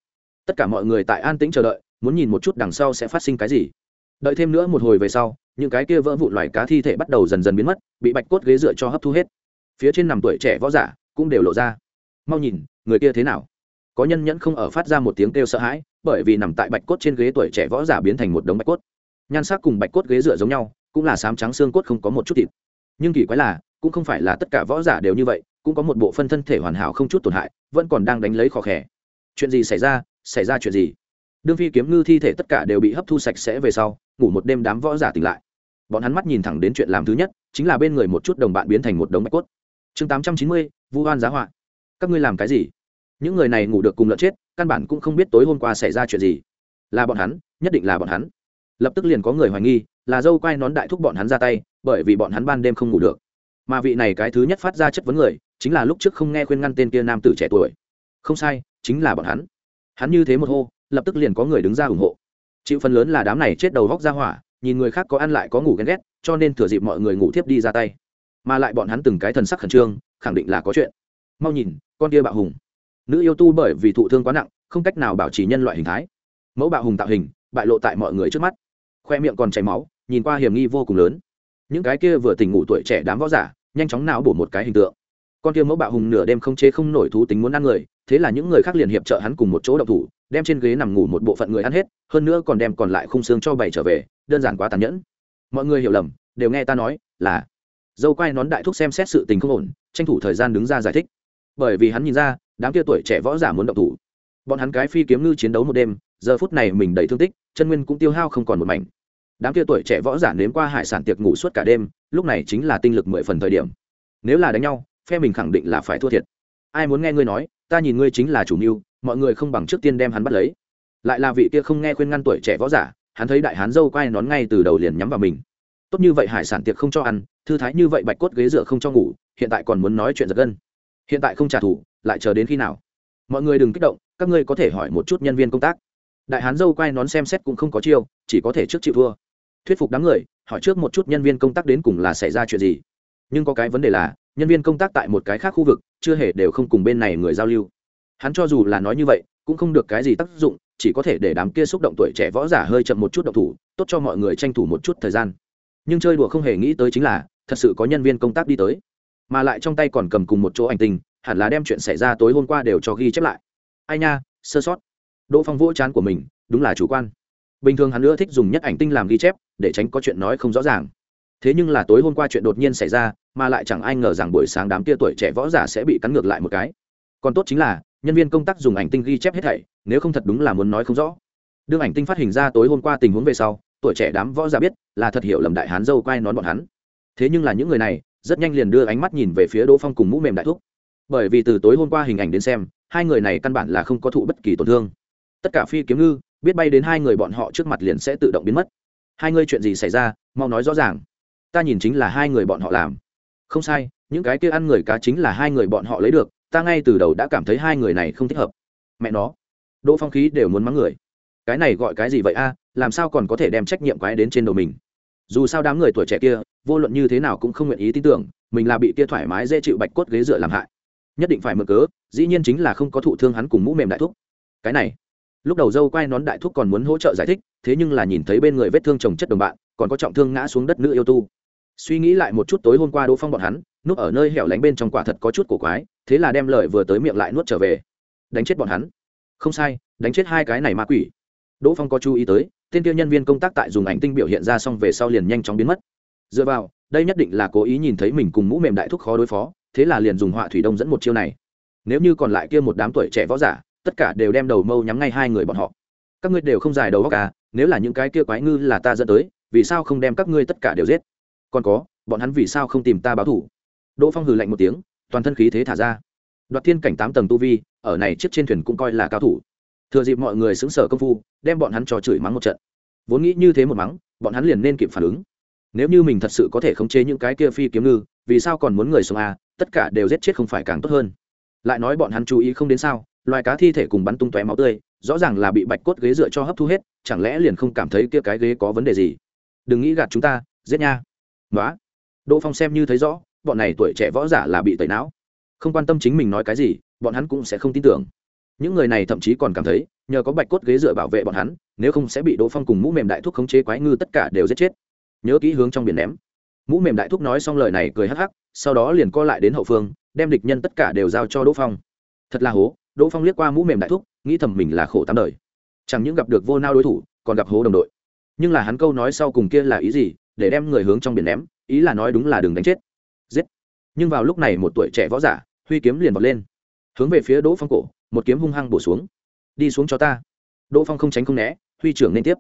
Tất cả mọi người tại an tĩnh chờ đợi, muốn nhìn một chút đằng sau sẽ phát sinh cái gì. Đợi thêm nữa một hồi về sau, những cái kia vỡ vụn loài cá thi thể bắt đầu dần dần biến mất, bị bạch cốt ghế dựa cho hấp thu hết. Phía trên nằm tuổi trẻ võ giả cũng đều lộ ra mau nhìn, người kia thế nào? Có nhân nhẫn không ở phát ra một tiếng kêu sợ hãi, bởi vì nằm tại bạch cốt trên ghế tuổi trẻ võ giả biến thành một đống bạch cốt. Nhan sắc cùng bạch cốt ghế dựa giống nhau, cũng là sám trắng xương cốt không có một chút thịt. Nhưng kỳ quái là, cũng không phải là tất cả võ giả đều như vậy, cũng có một bộ phân thân thể hoàn hảo không chút tổn hại, vẫn còn đang đánh lấy khó khẽ chuyện gì xảy ra? Xảy ra chuyện gì? Đương phi kiếm ngư thi thể tất cả đều bị hấp thu sạch sẽ về sau, ngủ một đêm đám võ giả tỉnh lại. Bọn hắn mắt nhìn thẳng đến chuyện làm thứ nhất, chính là bên người một chút đồng bạn biến thành một đống bạch cốt. Chương tám trăm chín mươi, vu hoan giá họa các ngươi làm cái gì? Những người này ngủ được cùng lợn chết, căn bản cũng không biết tối hôm qua xảy ra chuyện gì. Là bọn hắn, nhất định là bọn hắn. Lập tức liền có người hoài nghi, là dâu quai nón đại thúc bọn hắn ra tay, bởi vì bọn hắn ban đêm không ngủ được. Mà vị này cái thứ nhất phát ra chất vấn người, chính là lúc trước không nghe khuyên ngăn tên kia nam tử trẻ tuổi. Không sai, chính là bọn hắn. Hắn như thế một hô, lập tức liền có người đứng ra ủng hộ. Chịu phần lớn là đám này chết đầu vóc ra hỏa, nhìn người khác có ăn lại có ngủ ghen ghét, cho nên thừa dịp mọi người ngủ thiếp đi ra tay. Mà lại bọn hắn từng cái thần sắc khẩn trương, khẳng định là có chuyện. Mau nhìn con kia bạo hùng. Nữ yêu tu bởi vì thụ thương quá nặng, không cách nào bảo trì nhân loại hình thái. Mẫu bạo hùng tạo hình, bại lộ tại mọi người trước mắt. Khoe miệng còn chảy máu, nhìn qua hiểm nghi vô cùng lớn. Những cái kia vừa tỉnh ngủ tuổi trẻ đám võ giả, nhanh chóng não bổ một cái hình tượng. Con kia mẫu bạo hùng nửa đêm không chế không nổi thú tính muốn ăn người, thế là những người khác liền hiệp trợ hắn cùng một chỗ đậu thủ, đem trên ghế nằm ngủ một bộ phận người ăn hết, hơn nữa còn đem còn lại khung xương cho bày trở về, đơn giản quá tàn nhẫn. Mọi người hiểu lầm, đều nghe ta nói là dâu quai nón đại thúc xem xét sự tình không ổn, tranh thủ thời gian đứng ra giải thích bởi vì hắn nhìn ra, đám kia tuổi trẻ võ giả muốn động thủ. Bọn hắn cái phi kiếm ngư chiến đấu một đêm, giờ phút này mình đầy thương tích, chân nguyên cũng tiêu hao không còn một mảnh. Đám kia tuổi trẻ võ giả nếm qua hải sản tiệc ngủ suốt cả đêm, lúc này chính là tinh lực mười phần thời điểm. Nếu là đánh nhau, phe mình khẳng định là phải thua thiệt. Ai muốn nghe ngươi nói, ta nhìn ngươi chính là chủ mưu, mọi người không bằng trước tiên đem hắn bắt lấy. Lại là vị kia không nghe khuyên ngăn tuổi trẻ võ giả, hắn thấy đại hán dâu quay nón ngay từ đầu liền nhắm vào mình. Tốt như vậy hải sản tiệc không cho ăn, thư thái như vậy bạch cốt ghế dựa không cho ngủ, hiện tại còn muốn nói chuyện giật gân hiện tại không trả thù, lại chờ đến khi nào? Mọi người đừng kích động, các ngươi có thể hỏi một chút nhân viên công tác. Đại hán dâu quay nón xem xét cũng không có chiêu, chỉ có thể trước chịu thua. Thuyết phục đám người, hỏi trước một chút nhân viên công tác đến cùng là xảy ra chuyện gì. Nhưng có cái vấn đề là, nhân viên công tác tại một cái khác khu vực, chưa hề đều không cùng bên này người giao lưu. Hắn cho dù là nói như vậy, cũng không được cái gì tác dụng, chỉ có thể để đám kia xúc động tuổi trẻ võ giả hơi chậm một chút động thủ, tốt cho mọi người tranh thủ một chút thời gian. Nhưng chơi đùa không hề nghĩ tới chính là, thật sự có nhân viên công tác đi tới mà lại trong tay còn cầm cùng một chỗ ảnh tình hẳn là đem chuyện xảy ra tối hôm qua đều cho ghi chép lại. Ai nha, sơ sót. Đỗ phong vỗ chán của mình, đúng là chủ quan. Bình thường hắn nữa thích dùng nhất ảnh tinh làm ghi chép, để tránh có chuyện nói không rõ ràng. Thế nhưng là tối hôm qua chuyện đột nhiên xảy ra, mà lại chẳng ai ngờ rằng buổi sáng đám kia tuổi trẻ võ giả sẽ bị cắn ngược lại một cái. Còn tốt chính là, nhân viên công tác dùng ảnh tinh ghi chép hết thảy, nếu không thật đúng là muốn nói không rõ. Đương ảnh tinh phát hình ra tối hôm qua tình huống về sau, tuổi trẻ đám võ giả biết là thật hiểu lầm đại hán dâu quay nón bọn hắn. Thế nhưng là những người này rất nhanh liền đưa ánh mắt nhìn về phía đỗ phong cùng mũ mềm đại thúc. Bởi vì từ tối hôm qua hình ảnh đến xem, hai người này căn bản là không có thụ bất kỳ tổn thương. Tất cả phi kiếm ngư, biết bay đến hai người bọn họ trước mặt liền sẽ tự động biến mất. Hai ngươi chuyện gì xảy ra, mau nói rõ ràng. Ta nhìn chính là hai người bọn họ làm. Không sai, những cái kia ăn người cá chính là hai người bọn họ lấy được, ta ngay từ đầu đã cảm thấy hai người này không thích hợp. Mẹ nó. Đỗ phong khí đều muốn mắng người. Cái này gọi cái gì vậy a? Làm sao còn có thể đem trách nhiệm quái đến trên đầu mình? Dù sao đám người tuổi trẻ kia, vô luận như thế nào cũng không nguyện ý tin tưởng, mình là bị kia thoải mái dễ chịu bạch cốt ghế dựa làm hại. Nhất định phải mở cớ, dĩ nhiên chính là không có thụ thương hắn cùng mũ mềm đại thúc. Cái này, lúc đầu dâu quay nón đại thúc còn muốn hỗ trợ giải thích, thế nhưng là nhìn thấy bên người vết thương chồng chất đồng bạn, còn có trọng thương ngã xuống đất nữ yêu tu. Suy nghĩ lại một chút tối hôm qua đỗ phong bọn hắn, núp ở nơi hẻo lánh bên trong quả thật có chút cổ quái, thế là đem lời vừa tới miệng lại nuốt trở về. Đánh chết bọn hắn. Không sai, đánh chết hai cái này ma quỷ. Đỗ phong có chú ý tới tên tiêu nhân viên công tác tại dùng ảnh tinh biểu hiện ra xong về sau liền nhanh chóng biến mất. Dựa vào, đây nhất định là cố ý nhìn thấy mình cùng mũ mềm đại thúc khó đối phó, thế là liền dùng họa thủy đông dẫn một chiêu này. Nếu như còn lại kia một đám tuổi trẻ võ giả, tất cả đều đem đầu mâu nhắm ngay hai người bọn họ. Các ngươi đều không dài đầu góc à nếu là những cái kia quái ngư là ta dẫn tới, vì sao không đem các ngươi tất cả đều giết? Còn có, bọn hắn vì sao không tìm ta báo thủ? Đỗ phong hừ lạnh một tiếng, toàn thân khí thế thả ra. Đoạt thiên cảnh tám tầng tu vi, ở này chiếc trên thuyền cũng coi là cao thủ thừa dịp mọi người xứng sở công phu, đem bọn hắn cho chửi mắng một trận. Vốn nghĩ như thế một mắng, bọn hắn liền nên kịp phản ứng. Nếu như mình thật sự có thể khống chế những cái kia phi kiếm ngư, vì sao còn muốn người sống à tất cả đều giết chết không phải càng tốt hơn. Lại nói bọn hắn chú ý không đến sao, loài cá thi thể cùng bắn tung tóe máu tươi, rõ ràng là bị bạch cốt ghế dựa cho hấp thu hết, chẳng lẽ liền không cảm thấy kia cái ghế có vấn đề gì? Đừng nghĩ gạt chúng ta, giết nha. Nói đỗ phong xem như thấy rõ, bọn này tuổi trẻ võ giả là bị tẩy não. Không quan tâm chính mình nói cái gì, bọn hắn cũng sẽ không tin tưởng những người này thậm chí còn cảm thấy, nhờ có bạch cốt ghế dựa bảo vệ bọn hắn, nếu không sẽ bị đỗ phong cùng mũ mềm đại thúc khống chế quái ngư tất cả đều giết chết. Nhớ kỹ hướng trong biển ném. Mũ mềm đại thúc nói xong lời này cười hắc hắc, sau đó liền co lại đến hậu phương, đem địch nhân tất cả đều giao cho đỗ phong. Thật là hố, đỗ phong liếc qua mũ mềm đại thúc, nghĩ thầm mình là khổ tám đời. Chẳng những gặp được vô nao đối thủ, còn gặp hố đồng đội. Nhưng là hắn câu nói sau cùng kia là ý gì, để đem người hướng trong biển ném, ý là nói đúng là đừng đánh chết. Giết. Nhưng vào lúc này một tuổi trẻ võ giả, huy kiếm liền vọt lên. Hướng về phía đỗ phong cổ một kiếm hung hăng bổ xuống. Đi xuống cho ta. Đỗ phong không tránh không né, huy trưởng nên tiếp.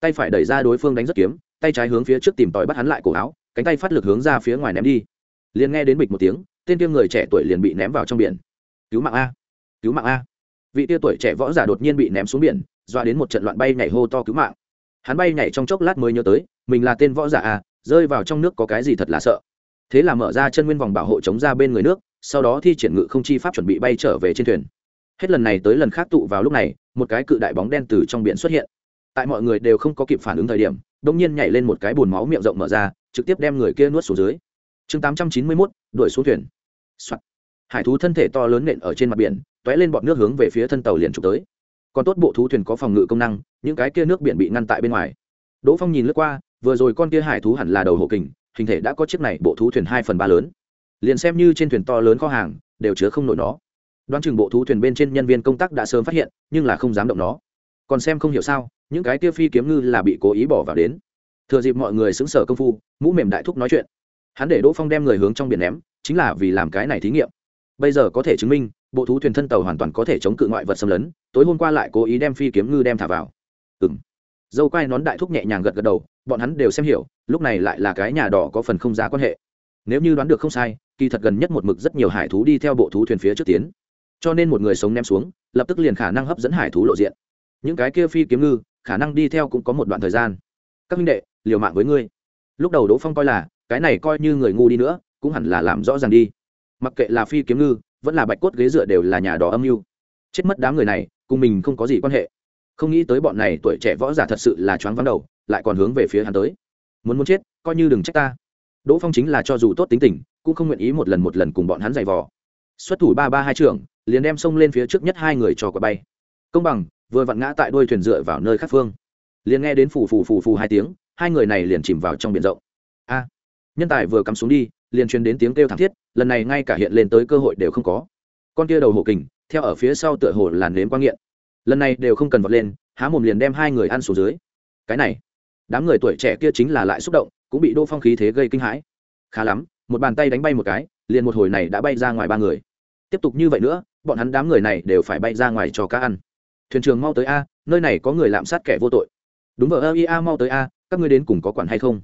Tay phải đẩy ra đối phương đánh rất kiếm, tay trái hướng phía trước tìm tòi bắt hắn lại cổ áo, cánh tay phát lực hướng ra phía ngoài ném đi. Liền nghe đến bịch một tiếng, tên tiêm người trẻ tuổi liền bị ném vào trong biển. Cứu mạng a! Cứu mạng a! Vị tia tuổi trẻ võ giả đột nhiên bị ném xuống biển doa đến một trận loạn bay nhảy hô to cứu mạng. Hắn bay nhảy trong chốc lát mới nhớ tới, mình là tên võ giả a, rơi vào trong nước có cái gì thật là sợ. Thế là mở ra chân nguyên vòng bảo hộ chống ra bên người nước, sau đó thi triển ngự không chi pháp chuẩn bị bay trở về trên thuyền hết lần này tới lần khác tụ vào lúc này, một cái cự đại bóng đen từ trong biển xuất hiện. Tại mọi người đều không có kịp phản ứng thời điểm đ ỗ n g nhiên nhảy lên một cái bùn máu miệng rộng mở ra, trực tiếp đem người kia nuốt xuống dưới. Chương tám trăm chín mươi mốt, đuổi xuống thuyền、Soạn. hải thú thân thể to lớn nện ở trên mặt biển t ó é lên bọt nước hướng về phía thân tàu liền trục tới. Còn tốt bộ thú thuyền có phòng ngự công năng, những cái kia nước biển bị ngăn tại bên ngoài. Đỗ phong nhìn lướt qua, vừa rồi con kia hải thú hẳn là đầu hộ kình, hình thể đã có chiếc này bộ thú thuyền hai phần ba lớn. Liền xem như trên thuyền to lớn kho hàng, đều chứa không nổi nó đoán chừng bộ thú thuyền bên trên nhân viên công tác đã sớm phát hiện, nhưng là không dám động nó. Còn xem không hiểu sao, những cái tia phi kiếm ngư là bị cố ý bỏ vào đến. Thừa dịp mọi người xứng sở công phu, mũ mềm đại thúc nói chuyện. Hắn để đỗ phong đem người hướng trong biển ném, chính là vì làm cái này thí nghiệm. Bây giờ có thể chứng minh, bộ thú thuyền thân tàu hoàn toàn có thể chống cự ngoại vật xâm lấn, tối hôm qua lại cố ý đem phi kiếm ngư đem thả vào. Ừng dâu quai nón đại thúc nhẹ nhàng gật gật đầu, bọn hắn đều xem hiểu, lúc này lại là cái nhà đỏ có phần không giá quan hệ. Nếu như đoán được không sai, kỳ thật gần nhất một mực rất nhiều hải thú đi theo bộ thú thuyền phía trước tiến cho nên một người sống ném xuống, lập tức liền khả năng hấp dẫn hải thú lộ diện. Những cái kia phi kiếm ngư, khả năng đi theo cũng có một đoạn thời gian. Các huynh đệ, liều mạng với ngươi. Lúc đầu đỗ phong coi là, cái này coi như người ngu đi nữa, cũng hẳn là làm rõ ràng đi. Mặc kệ là phi kiếm ngư, vẫn là bạch cốt ghế dựa đều là nhà đỏ âm mưu. Chết mất đám người này, cùng mình không có gì quan hệ. Không nghĩ tới bọn này tuổi trẻ võ giả thật sự là choáng vắng đầu, lại còn hướng về phía hắn tới. Muốn muốn chết, coi như đừng trách ta. Đỗ phong chính là cho dù tốt tính tình, cũng không nguyện ý một lần một lần cùng bọn hắn giày vò xuất thủ ba ba hai trưởng, liền đem xông lên phía trước nhất hai người cho quả bay. Công bằng, vừa vặn ngã tại đôi thuyền dựa vào nơi khác phương. Liền nghe đến phù phù phù phù hai tiếng, hai người này liền chìm vào trong biển rộng. A! Nhân tài vừa cắm xuống đi, liền truyền đến tiếng kêu thảm thiết, lần này ngay cả hiện lên tới cơ hội đều không có. Con kia đầu hổ kình, theo ở phía sau tựa hồ làn nếm quang nghiện. Lần này đều không cần vọt lên, há mồm liền đem hai người ăn xuống dưới. Cái này, đám người tuổi trẻ kia chính là lại xúc động, cũng bị đô phong khí thế gây kinh hãi. Khá lắm, một bàn tay đánh bay một cái, liền một hồi này đã bay ra ngoài ba người tiếp tục như vậy nữa, bọn hắn đám người này đều phải bay ra ngoài cho cá ăn. Thuyền trường mau tới a, nơi này có người lạm sát kẻ vô tội. Đúng vợ ơ ia mau tới a, các ngươi đến cùng có quản hay không?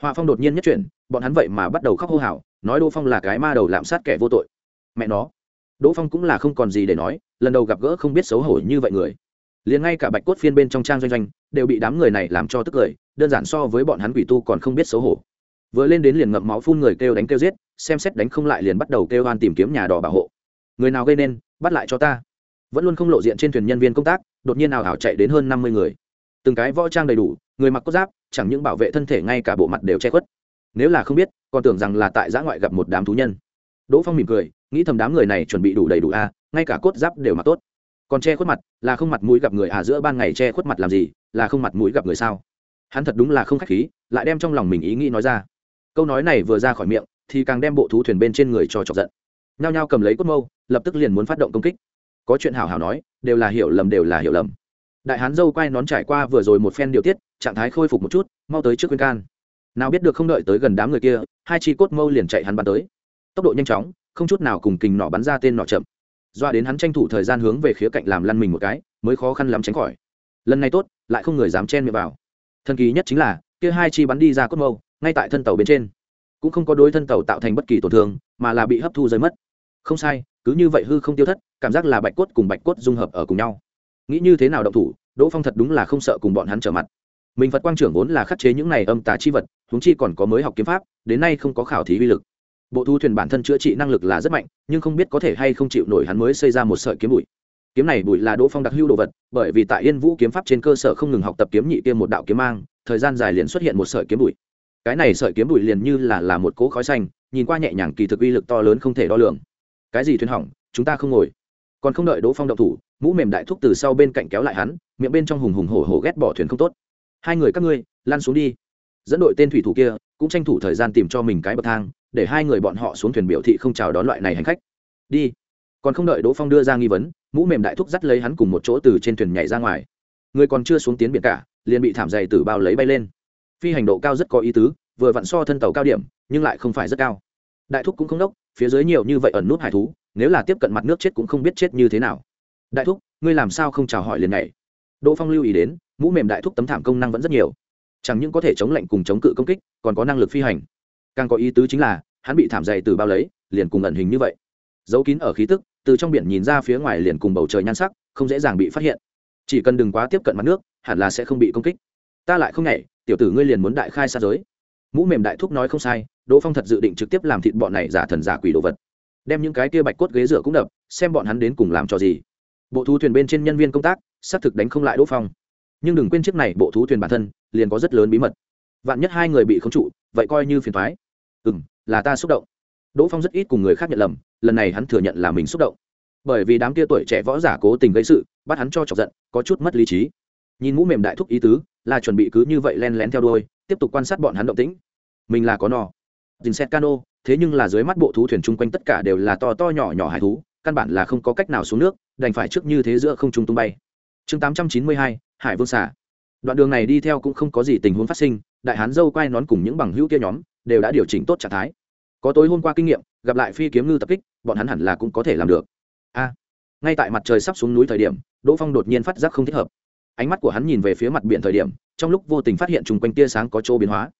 Họa phong đột nhiên nhất chuyển, bọn hắn vậy mà bắt đầu khóc hô hào, nói đỗ phong là cái ma đầu lạm sát kẻ vô tội. Mẹ nó, đỗ phong cũng là không còn gì để nói, lần đầu gặp gỡ không biết xấu hổ như vậy người. Liền ngay cả bạch cốt phiên bên trong trang doanh doanh, đều bị đám người này làm cho tức cười, đơn giản so với bọn hắn quỷ tu còn không biết xấu hổ. Vừa lên đến liền ngậm máu phun người kêu đánh kêu giết, xem xét đánh không lại liền bắt đầu kêu oan tìm kiếm nhà đỏ bảo hộ người nào gây nên, bắt lại cho ta. Vẫn luôn không lộ diện trên thuyền nhân viên công tác, đột nhiên nào ảo chạy đến hơn năm mươi người. Từng cái võ trang đầy đủ, người mặc cốt giáp, chẳng những bảo vệ thân thể, ngay cả bộ mặt đều che khuất. Nếu là không biết, còn tưởng rằng là tại giã ngoại gặp một đám thú nhân. Đỗ phong mỉm cười, nghĩ thầm đám người này chuẩn bị đủ đầy đủ a, ngay cả cốt giáp đều mặc tốt. Còn che khuất mặt, là không mặt mũi gặp người à giữa ban ngày che khuất mặt làm gì, là không mặt mũi gặp người sao? Hắn thật đúng là không khách khí, lại đem trong lòng mình ý nghĩ nói ra. Câu nói này vừa ra khỏi miệng, thì càng đem bộ thú thuyền bên trên người cho chọc giận nhao nhao cầm lấy cốt mâu, lập tức liền muốn phát động công kích. Có chuyện hảo hảo nói, đều là hiểu lầm, đều là hiểu lầm. Đại hán dâu quay nón trải qua vừa rồi một phen điều tiết, trạng thái khôi phục một chút, mau tới trước khuyên can. Nào biết được không đợi tới gần đám người kia, hai chi cốt mâu liền chạy hắn bắn tới. Tốc độ nhanh chóng, không chút nào cùng kình nỏ bắn ra tên nỏ chậm. Doa đến hắn tranh thủ thời gian hướng về khía cạnh làm lăn mình một cái, mới khó khăn lắm tránh khỏi. Lần này tốt, lại không người dám chen miệng vào. Thần kỳ nhất chính là, kia hai chi bắn đi ra cốt mâu, ngay tại thân tàu bên trên. Cũng không có đối thân tàu tạo thành bất kỳ tổn thương, mà là bị hấp thu rơi mất không sai, cứ như vậy hư không tiêu thất, cảm giác là bạch cốt cùng bạch cốt dung hợp ở cùng nhau. Nghĩ như thế nào động thủ, đỗ phong thật đúng là không sợ cùng bọn hắn trở mặt. Mình phật quang trưởng vốn là khắc chế những này âm tà chi vật húng chi còn có mới học kiếm pháp, đến nay không có khảo thí uy lực. Bộ thu thuyền bản thân chữa trị năng lực là rất mạnh, nhưng không biết có thể hay không chịu nổi hắn mới xây ra một sợi kiếm bụi. Kiếm này bụi là đỗ phong đặc hưu đồ vật, bởi vì tại yên vũ kiếm pháp trên cơ sở không ngừng học tập kiếm nhị kia một đạo kiếm mang, thời gian dài liền xuất hiện một sợi kiếm bụi. Cái này sợi kiếm bụi liền như là là một cỗ khói xanh, nhìn qua nhẹ nhàng kỳ thực uy lực to lớn không thể đo lường cái gì thuyền hỏng, chúng ta không ngồi. Còn không đợi đỗ phong động thủ, mũ mềm đại thúc từ sau bên cạnh kéo lại hắn, miệng bên trong hùng hùng hổ hổ ghét bỏ thuyền không tốt. Hai người các ngươi, lăn xuống đi. Dẫn đội tên thủy thủ kia, cũng tranh thủ thời gian tìm cho mình cái bậc thang, để hai người bọn họ xuống thuyền biểu thị không chào đón loại này hành khách. Đi. Còn không đợi đỗ phong đưa ra nghi vấn, mũ mềm đại thúc dắt lấy hắn cùng một chỗ từ trên thuyền nhảy ra ngoài. Người còn chưa xuống tiến biển cả, liền bị thảm dày từ bao lấy bay lên. Phi hành độ cao rất có ý tứ, vừa vặn so thân tàu cao điểm, nhưng lại không phải rất cao đại thúc cũng không đốc, phía dưới nhiều như vậy ẩn nút hải thú, nếu là tiếp cận mặt nước chết cũng không biết chết như thế nào. Đại thúc, ngươi làm sao không chào hỏi liền này đỗ phong lưu ý đến, mũ mềm đại thúc tấm thảm công năng vẫn rất nhiều. Chẳng những có thể chống lạnh cùng chống cự công kích, còn có năng lực phi hành. Càng có ý tứ chính là, hắn bị thảm dày từ bao lấy, liền cùng ẩn hình như vậy. Giấu kín ở khí tức, từ trong biển nhìn ra phía ngoài liền cùng bầu trời nhan sắc, không dễ dàng bị phát hiện. Chỉ cần đừng quá tiếp cận mặt nước, hẳn là sẽ không bị công kích. Ta lại không nhảy, tiểu tử ngươi liền muốn đại khai xa giới mũ mềm đại thúc nói không sai, đỗ phong thật dự định trực tiếp làm thịt bọn này giả thần giả quỷ đồ vật. Đem những cái kia bạch cốt ghế rửa cũng đập, xem bọn hắn đến cùng làm cho gì. Bộ thú thuyền bên trên nhân viên công tác, xác thực đánh không lại đỗ phong. Nhưng đừng quên chiếc này bộ thú thuyền bản thân, liền có rất lớn bí mật. Vạn nhất hai người bị khống trụ, vậy coi như phiền thoái ừ m là ta xúc động. Đỗ phong rất ít cùng người khác nhận lầm, lần này hắn thừa nhận là mình xúc động. Bởi vì đám kia tuổi trẻ võ giả cố tình gây sự, bắt hắn cho chọc giận, có chút mất lý trí. Nhìn mũ mềm đại thúc ý tứ, là chuẩn bị cứ như vậy len lén theo đuôi tiếp tục quan sát bọn hắn động tĩnh. Mình là có nò, dình xét cano thế nhưng là dưới mắt bộ thú thuyền chung quanh tất cả đều là to to nhỏ nhỏ hải thú căn bản là không có cách nào xuống nước đành phải trước như thế giữa không trung tung bay. Chương tám trăm chín mươi hai hải vương xả đoạn đường này đi theo cũng không có gì tình huống phát sinh đại hán dâu quay nón cùng những bằng hữu kia nhóm đều đã điều chỉnh tốt trạng thái. Có tối hôm qua kinh nghiệm gặp lại phi kiếm ngư tập kích bọn hắn hẳn là cũng có thể làm được. A ngay tại mặt trời sắp xuống núi thời điểm đỗ phong đột nhiên phát giác không thích hợp ánh mắt của hắn nhìn về phía mặt biển thời điểm, trong lúc vô tình phát hiện chung quanh tia sáng có chỗ biến hóa.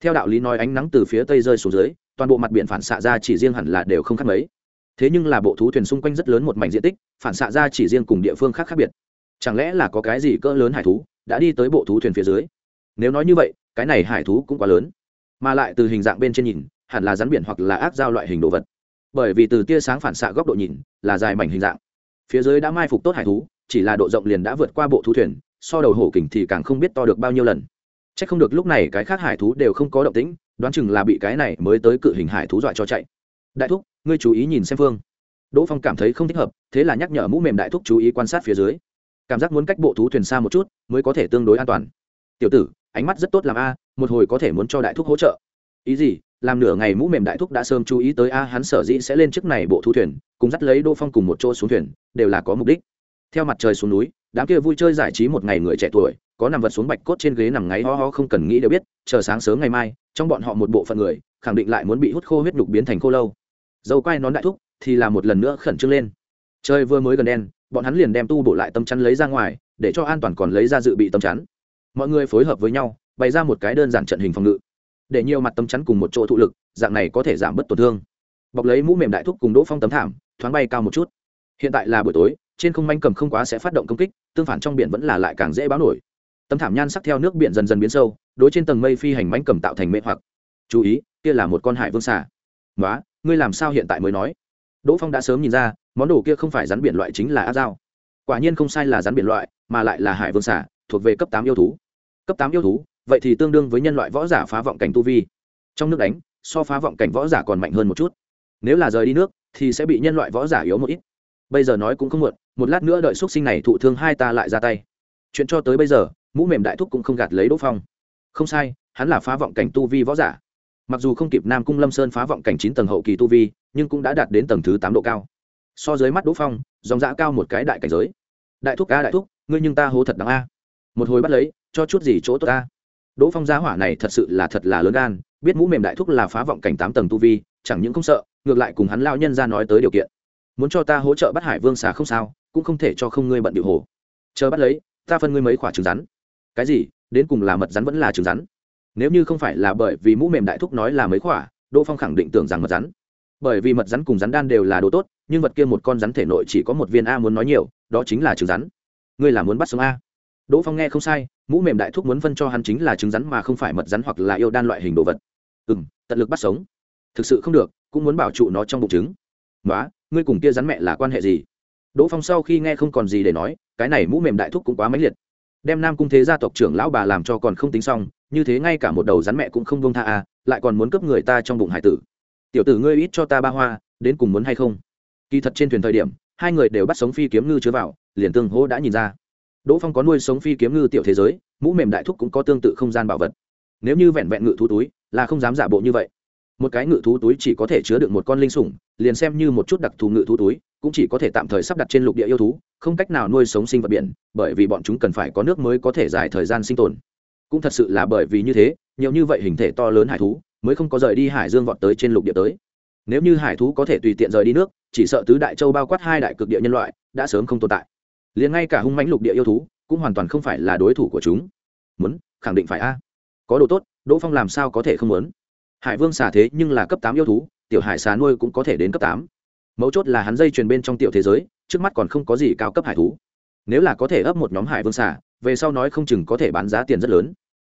Theo đạo lý nói ánh nắng từ phía tây rơi xuống dưới, toàn bộ mặt biển phản xạ ra chỉ riêng hẳn là đều không khác mấy. Thế nhưng là bộ thú thuyền xung quanh rất lớn một mảnh diện tích, phản xạ ra chỉ riêng cùng địa phương khác khác biệt. Chẳng lẽ là có cái gì cỡ lớn hải thú đã đi tới bộ thú thuyền phía dưới? Nếu nói như vậy, cái này hải thú cũng quá lớn. Mà lại từ hình dạng bên trên nhìn, hẳn là rắn biển hoặc là ác giao loại hình đồ vật. Bởi vì từ tia sáng phản xạ góc độ nhìn, là dài mảnh hình dạng. Phía dưới đã mai phục tốt hải thú chỉ là độ rộng liền đã vượt qua bộ thú thuyền, so đầu hổ kình thì càng không biết to được bao nhiêu lần. C h ắ c không được lúc này cái khác hải thú đều không có động tĩnh, đoán chừng là bị cái này mới tới cự hình hải thú dọa cho chạy. Đại thúc, ngươi chú ý nhìn xem phương. Đỗ phong cảm thấy không thích hợp, thế là nhắc nhở mũ mềm đại thúc chú ý quan sát phía dưới. Cảm giác muốn cách bộ thú thuyền xa một chút, mới có thể tương đối an toàn. Tiểu tử, ánh mắt rất tốt làm a, một hồi có thể muốn cho đại thúc hỗ trợ. Ý gì? Làm nửa ngày mũ mềm đại thúc đã sớm chú ý tới a, hắn sở dĩ sẽ lên chiếc này bộ thú thuyền, cùng dắt lấy đỗ phong cùng một chỗ xuống thuyền, đều là có mục đích theo mặt trời xuống núi, đám kia vui chơi giải trí một ngày người trẻ tuổi, có nằm vật xuống bạch cốt trên ghế nằm ngáy ho ho không cần nghĩ đều biết, chờ sáng sớm ngày mai, trong bọn họ một bộ phận người, khẳng định lại muốn bị hút khô huyết nhục biến thành khô lâu. Dầu quai nón đại thúc, thì là một lần nữa khẩn trương lên. Trời vừa mới gần đen, bọn hắn liền đem tu bổ lại tâm chắn lấy ra ngoài, để cho an toàn còn lấy ra dự bị tâm chắn. Mọi người phối hợp với nhau, bày ra một cái đơn giản trận hình phòng ngự. Để nhiều mặt tâm chắn cùng một chỗ thụ lực, dạng này có thể giảm bớt tổn thương. Bọc lấy mũ mềm đại thúc cùng đỗ phong tấm thảm, thoáng bay cao một chút. Hiện tại là buổi tối trên không manh cầm không quá sẽ phát động công kích, tương phản trong biển vẫn là lại càng dễ báo nổi. Tấm thảm nhan sắc theo nước biển dần dần biến sâu, đối trên tầng mây phi hành manh cầm tạo thành mê hoặc. Chú ý, kia là một con hải vương xà. Nói ngươi làm sao hiện tại mới nói? Đỗ phong đã sớm nhìn ra, món đồ kia không phải rắn biển loại chính là áp dao. Quả nhiên không sai là rắn biển loại, mà lại là hải vương xà, thuộc về cấp tám yêu thú. Cấp tám yêu thú, vậy thì tương đương với nhân loại võ giả phá vọng cảnh tu vi. Trong nước đánh, so phá vọng cảnh võ giả còn mạnh hơn một chút. Nếu là rời đi nước, thì sẽ bị nhân loại võ giả yếu một ít. Bây giờ nói cũng không muộn một lát nữa đợi x u ấ t sinh này thụ thương hai ta lại ra tay. Chuyện cho tới bây giờ, mũ mềm đại thúc cũng không gạt lấy đỗ phong. Không sai, hắn là phá vọng cảnh tu vi võ giả. Mặc dù không kịp nam cung lâm sơn phá vọng cảnh chín tầng hậu kỳ tu vi, nhưng cũng đã đạt đến tầng thứ tám độ cao. So dưới mắt đỗ phong, dòng giã cao một cái đại cảnh giới. Đại thúc ca đại thúc, ngươi nhưng ta hố thật đáng a. Một hồi bắt lấy, cho chút gì chỗ tốt ta đỗ phong giá hỏa này thật sự là thật là lớn gan, biết mũ mềm đại thúc là phá vọng cảnh tám tầng tu vi, chẳng những không sợ, ngược lại cùng hắn lao nhân ra nói tới điều kiện. Muốn cho ta hỗ trợ bắt hải vương xà không sao cũng không thể cho không ngươi bận điệu hồ. Chờ bắt lấy, ta phân ngươi mấy quả trứng rắn. Cái gì? Đến cùng là mật rắn vẫn là trứng rắn? Nếu như không phải là bởi vì mũ mềm đại thúc nói là mấy quả, đỗ phong khẳng định tưởng rằng mật rắn. Bởi vì mật rắn cùng rắn đan đều là đồ tốt, nhưng vật kia một con rắn thể nội chỉ có một viên a muốn nói nhiều, đó chính là trứng rắn. Ngươi là muốn bắt sống a. Đỗ phong nghe không sai, mũ mềm đại thúc muốn phân cho hắn chính là trứng rắn mà không phải mật rắn hoặc là yêu đan loại hình đồ vật. Ừ m tận lực bắt sống. Thực sự không được, cũng muốn bảo trụ nó trong bụng trứng. Nói ngươi cùng kia rắn mẹ là quan hệ gì? Đỗ phong sau khi nghe không còn gì để nói, cái này mũ mềm đại thúc cũng quá mãnh liệt. Đem nam cung thế gia tộc trưởng lão bà làm cho còn không tính xong, như thế ngay cả một đầu rắn mẹ cũng không bông tha à lại còn muốn cướp người ta trong bụng hải tử. Tiểu tử ngươi ít cho ta ba hoa, đến cùng muốn hay không? Kỳ thật trên thuyền thời điểm, hai người đều bắt sống phi kiếm ngư chứa vào, liền tương hỗ đã nhìn ra. Đỗ phong có nuôi sống phi kiếm ngư tiểu thế giới, mũ mềm đại thúc cũng có tương tự không gian bảo vật. Nếu như vẹn vẹn ngự thú túi, là không dám giả bộ như vậy. Một cái ngự thú túi chỉ có thể chứa được một con linh sủng, liền xem như một chút đặc thù ngự thú túi cũng chỉ có thể tạm thời sắp đặt trên lục địa yêu thú, không cách nào nuôi sống sinh vật biển, bởi vì bọn chúng cần phải có nước mới có thể dài thời gian sinh tồn. Cũng thật sự là bởi vì như thế, nhiều như vậy hình thể to lớn hải thú mới không có rời đi hải dương vọt tới trên lục địa tới. Nếu như hải thú có thể tùy tiện rời đi nước, chỉ sợ tứ đại châu bao quát hai đại cực địa nhân loại đã sớm không tồn tại. Liền ngay cả hung mãnh lục địa yêu thú cũng hoàn toàn không phải là đối thủ của chúng. Muốn, khẳng định phải a. Có đồ tốt, đỗ phong làm sao có thể không muốn? Hải vương xả thế nhưng là cấp tám yêu thú, tiểu hải xà nuôi cũng có thể đến cấp tám mấu chốt là hắn dây truyền bên trong tiểu thế giới, trước mắt còn không có gì cao cấp hải thú. Nếu là có thể ấp một nhóm hải vương xả về sau nói không chừng có thể bán giá tiền rất lớn.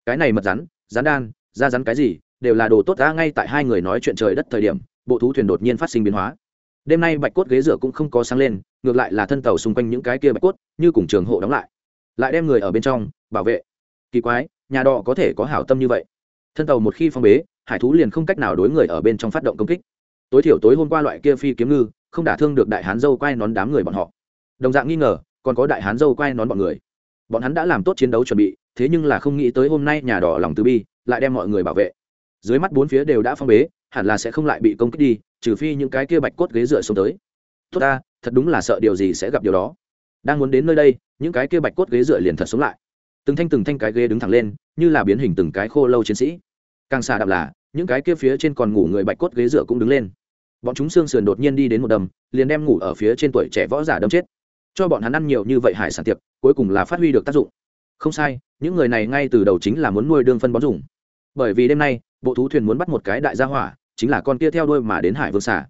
Cái này mật rắn rắn đan, da rắn cái gì, đều là đồ tốt ra ngay tại hai người nói chuyện trời đất thời điểm, bộ thú thuyền đột nhiên phát sinh biến hóa. Đêm nay bạch cốt ghế rửa cũng không có sáng lên, ngược lại là thân tàu xung quanh những cái kia bạch cốt, như cùng trường hộ đóng lại. Lại đem người ở bên trong, bảo vệ. Kỳ quái, nhà đỏ có thể có hảo tâm như vậy. Thân tàu một khi phong bế, hải thú liền không cách nào đối người ở bên trong phát động công kích tối thiểu tối hôm qua loại kia phi kiếm ngư, không đả thương được đại hán dâu quay nón đám người bọn họ. Đồng dạng nghi ngờ, còn có đại hán dâu quay nón bọn người. Bọn hắn đã làm tốt chiến đấu chuẩn bị, thế nhưng là không nghĩ tới hôm nay nhà đỏ lòng từ bi, lại đem mọi người bảo vệ. Dưới mắt bốn phía đều đã phong bế, hẳn là sẽ không lại bị công kích đi, trừ phi những cái kia bạch cốt ghế dựa xuống tới. Tốt ta, thật đúng là sợ điều gì sẽ gặp điều đó. Đang muốn đến nơi đây, những cái kia bạch cốt ghế dựa liền thật sống lại. Từng thanh từng thanh cái ghế đứng thẳng lên, như là biến hình từng cái khô lâu chiến sĩ. Càng xa đạp là những cái kia phía trên còn ngủ người bạch cốt ghế dựa cũng đứng lên. Bọn chúng xương sườn đột nhiên đi đến một đầm, liền đem ngủ ở phía trên tuổi trẻ võ giả đâm chết. Cho bọn hắn ăn nhiều như vậy hải sản tiệc, cuối cùng là phát huy được tác dụng. Không sai, những người này ngay từ đầu chính là muốn nuôi đương phân bón dùng. Bởi vì đêm nay, bộ thú thuyền muốn bắt một cái đại gia hỏa, chính là con kia theo đuôi mà đến hải vương xả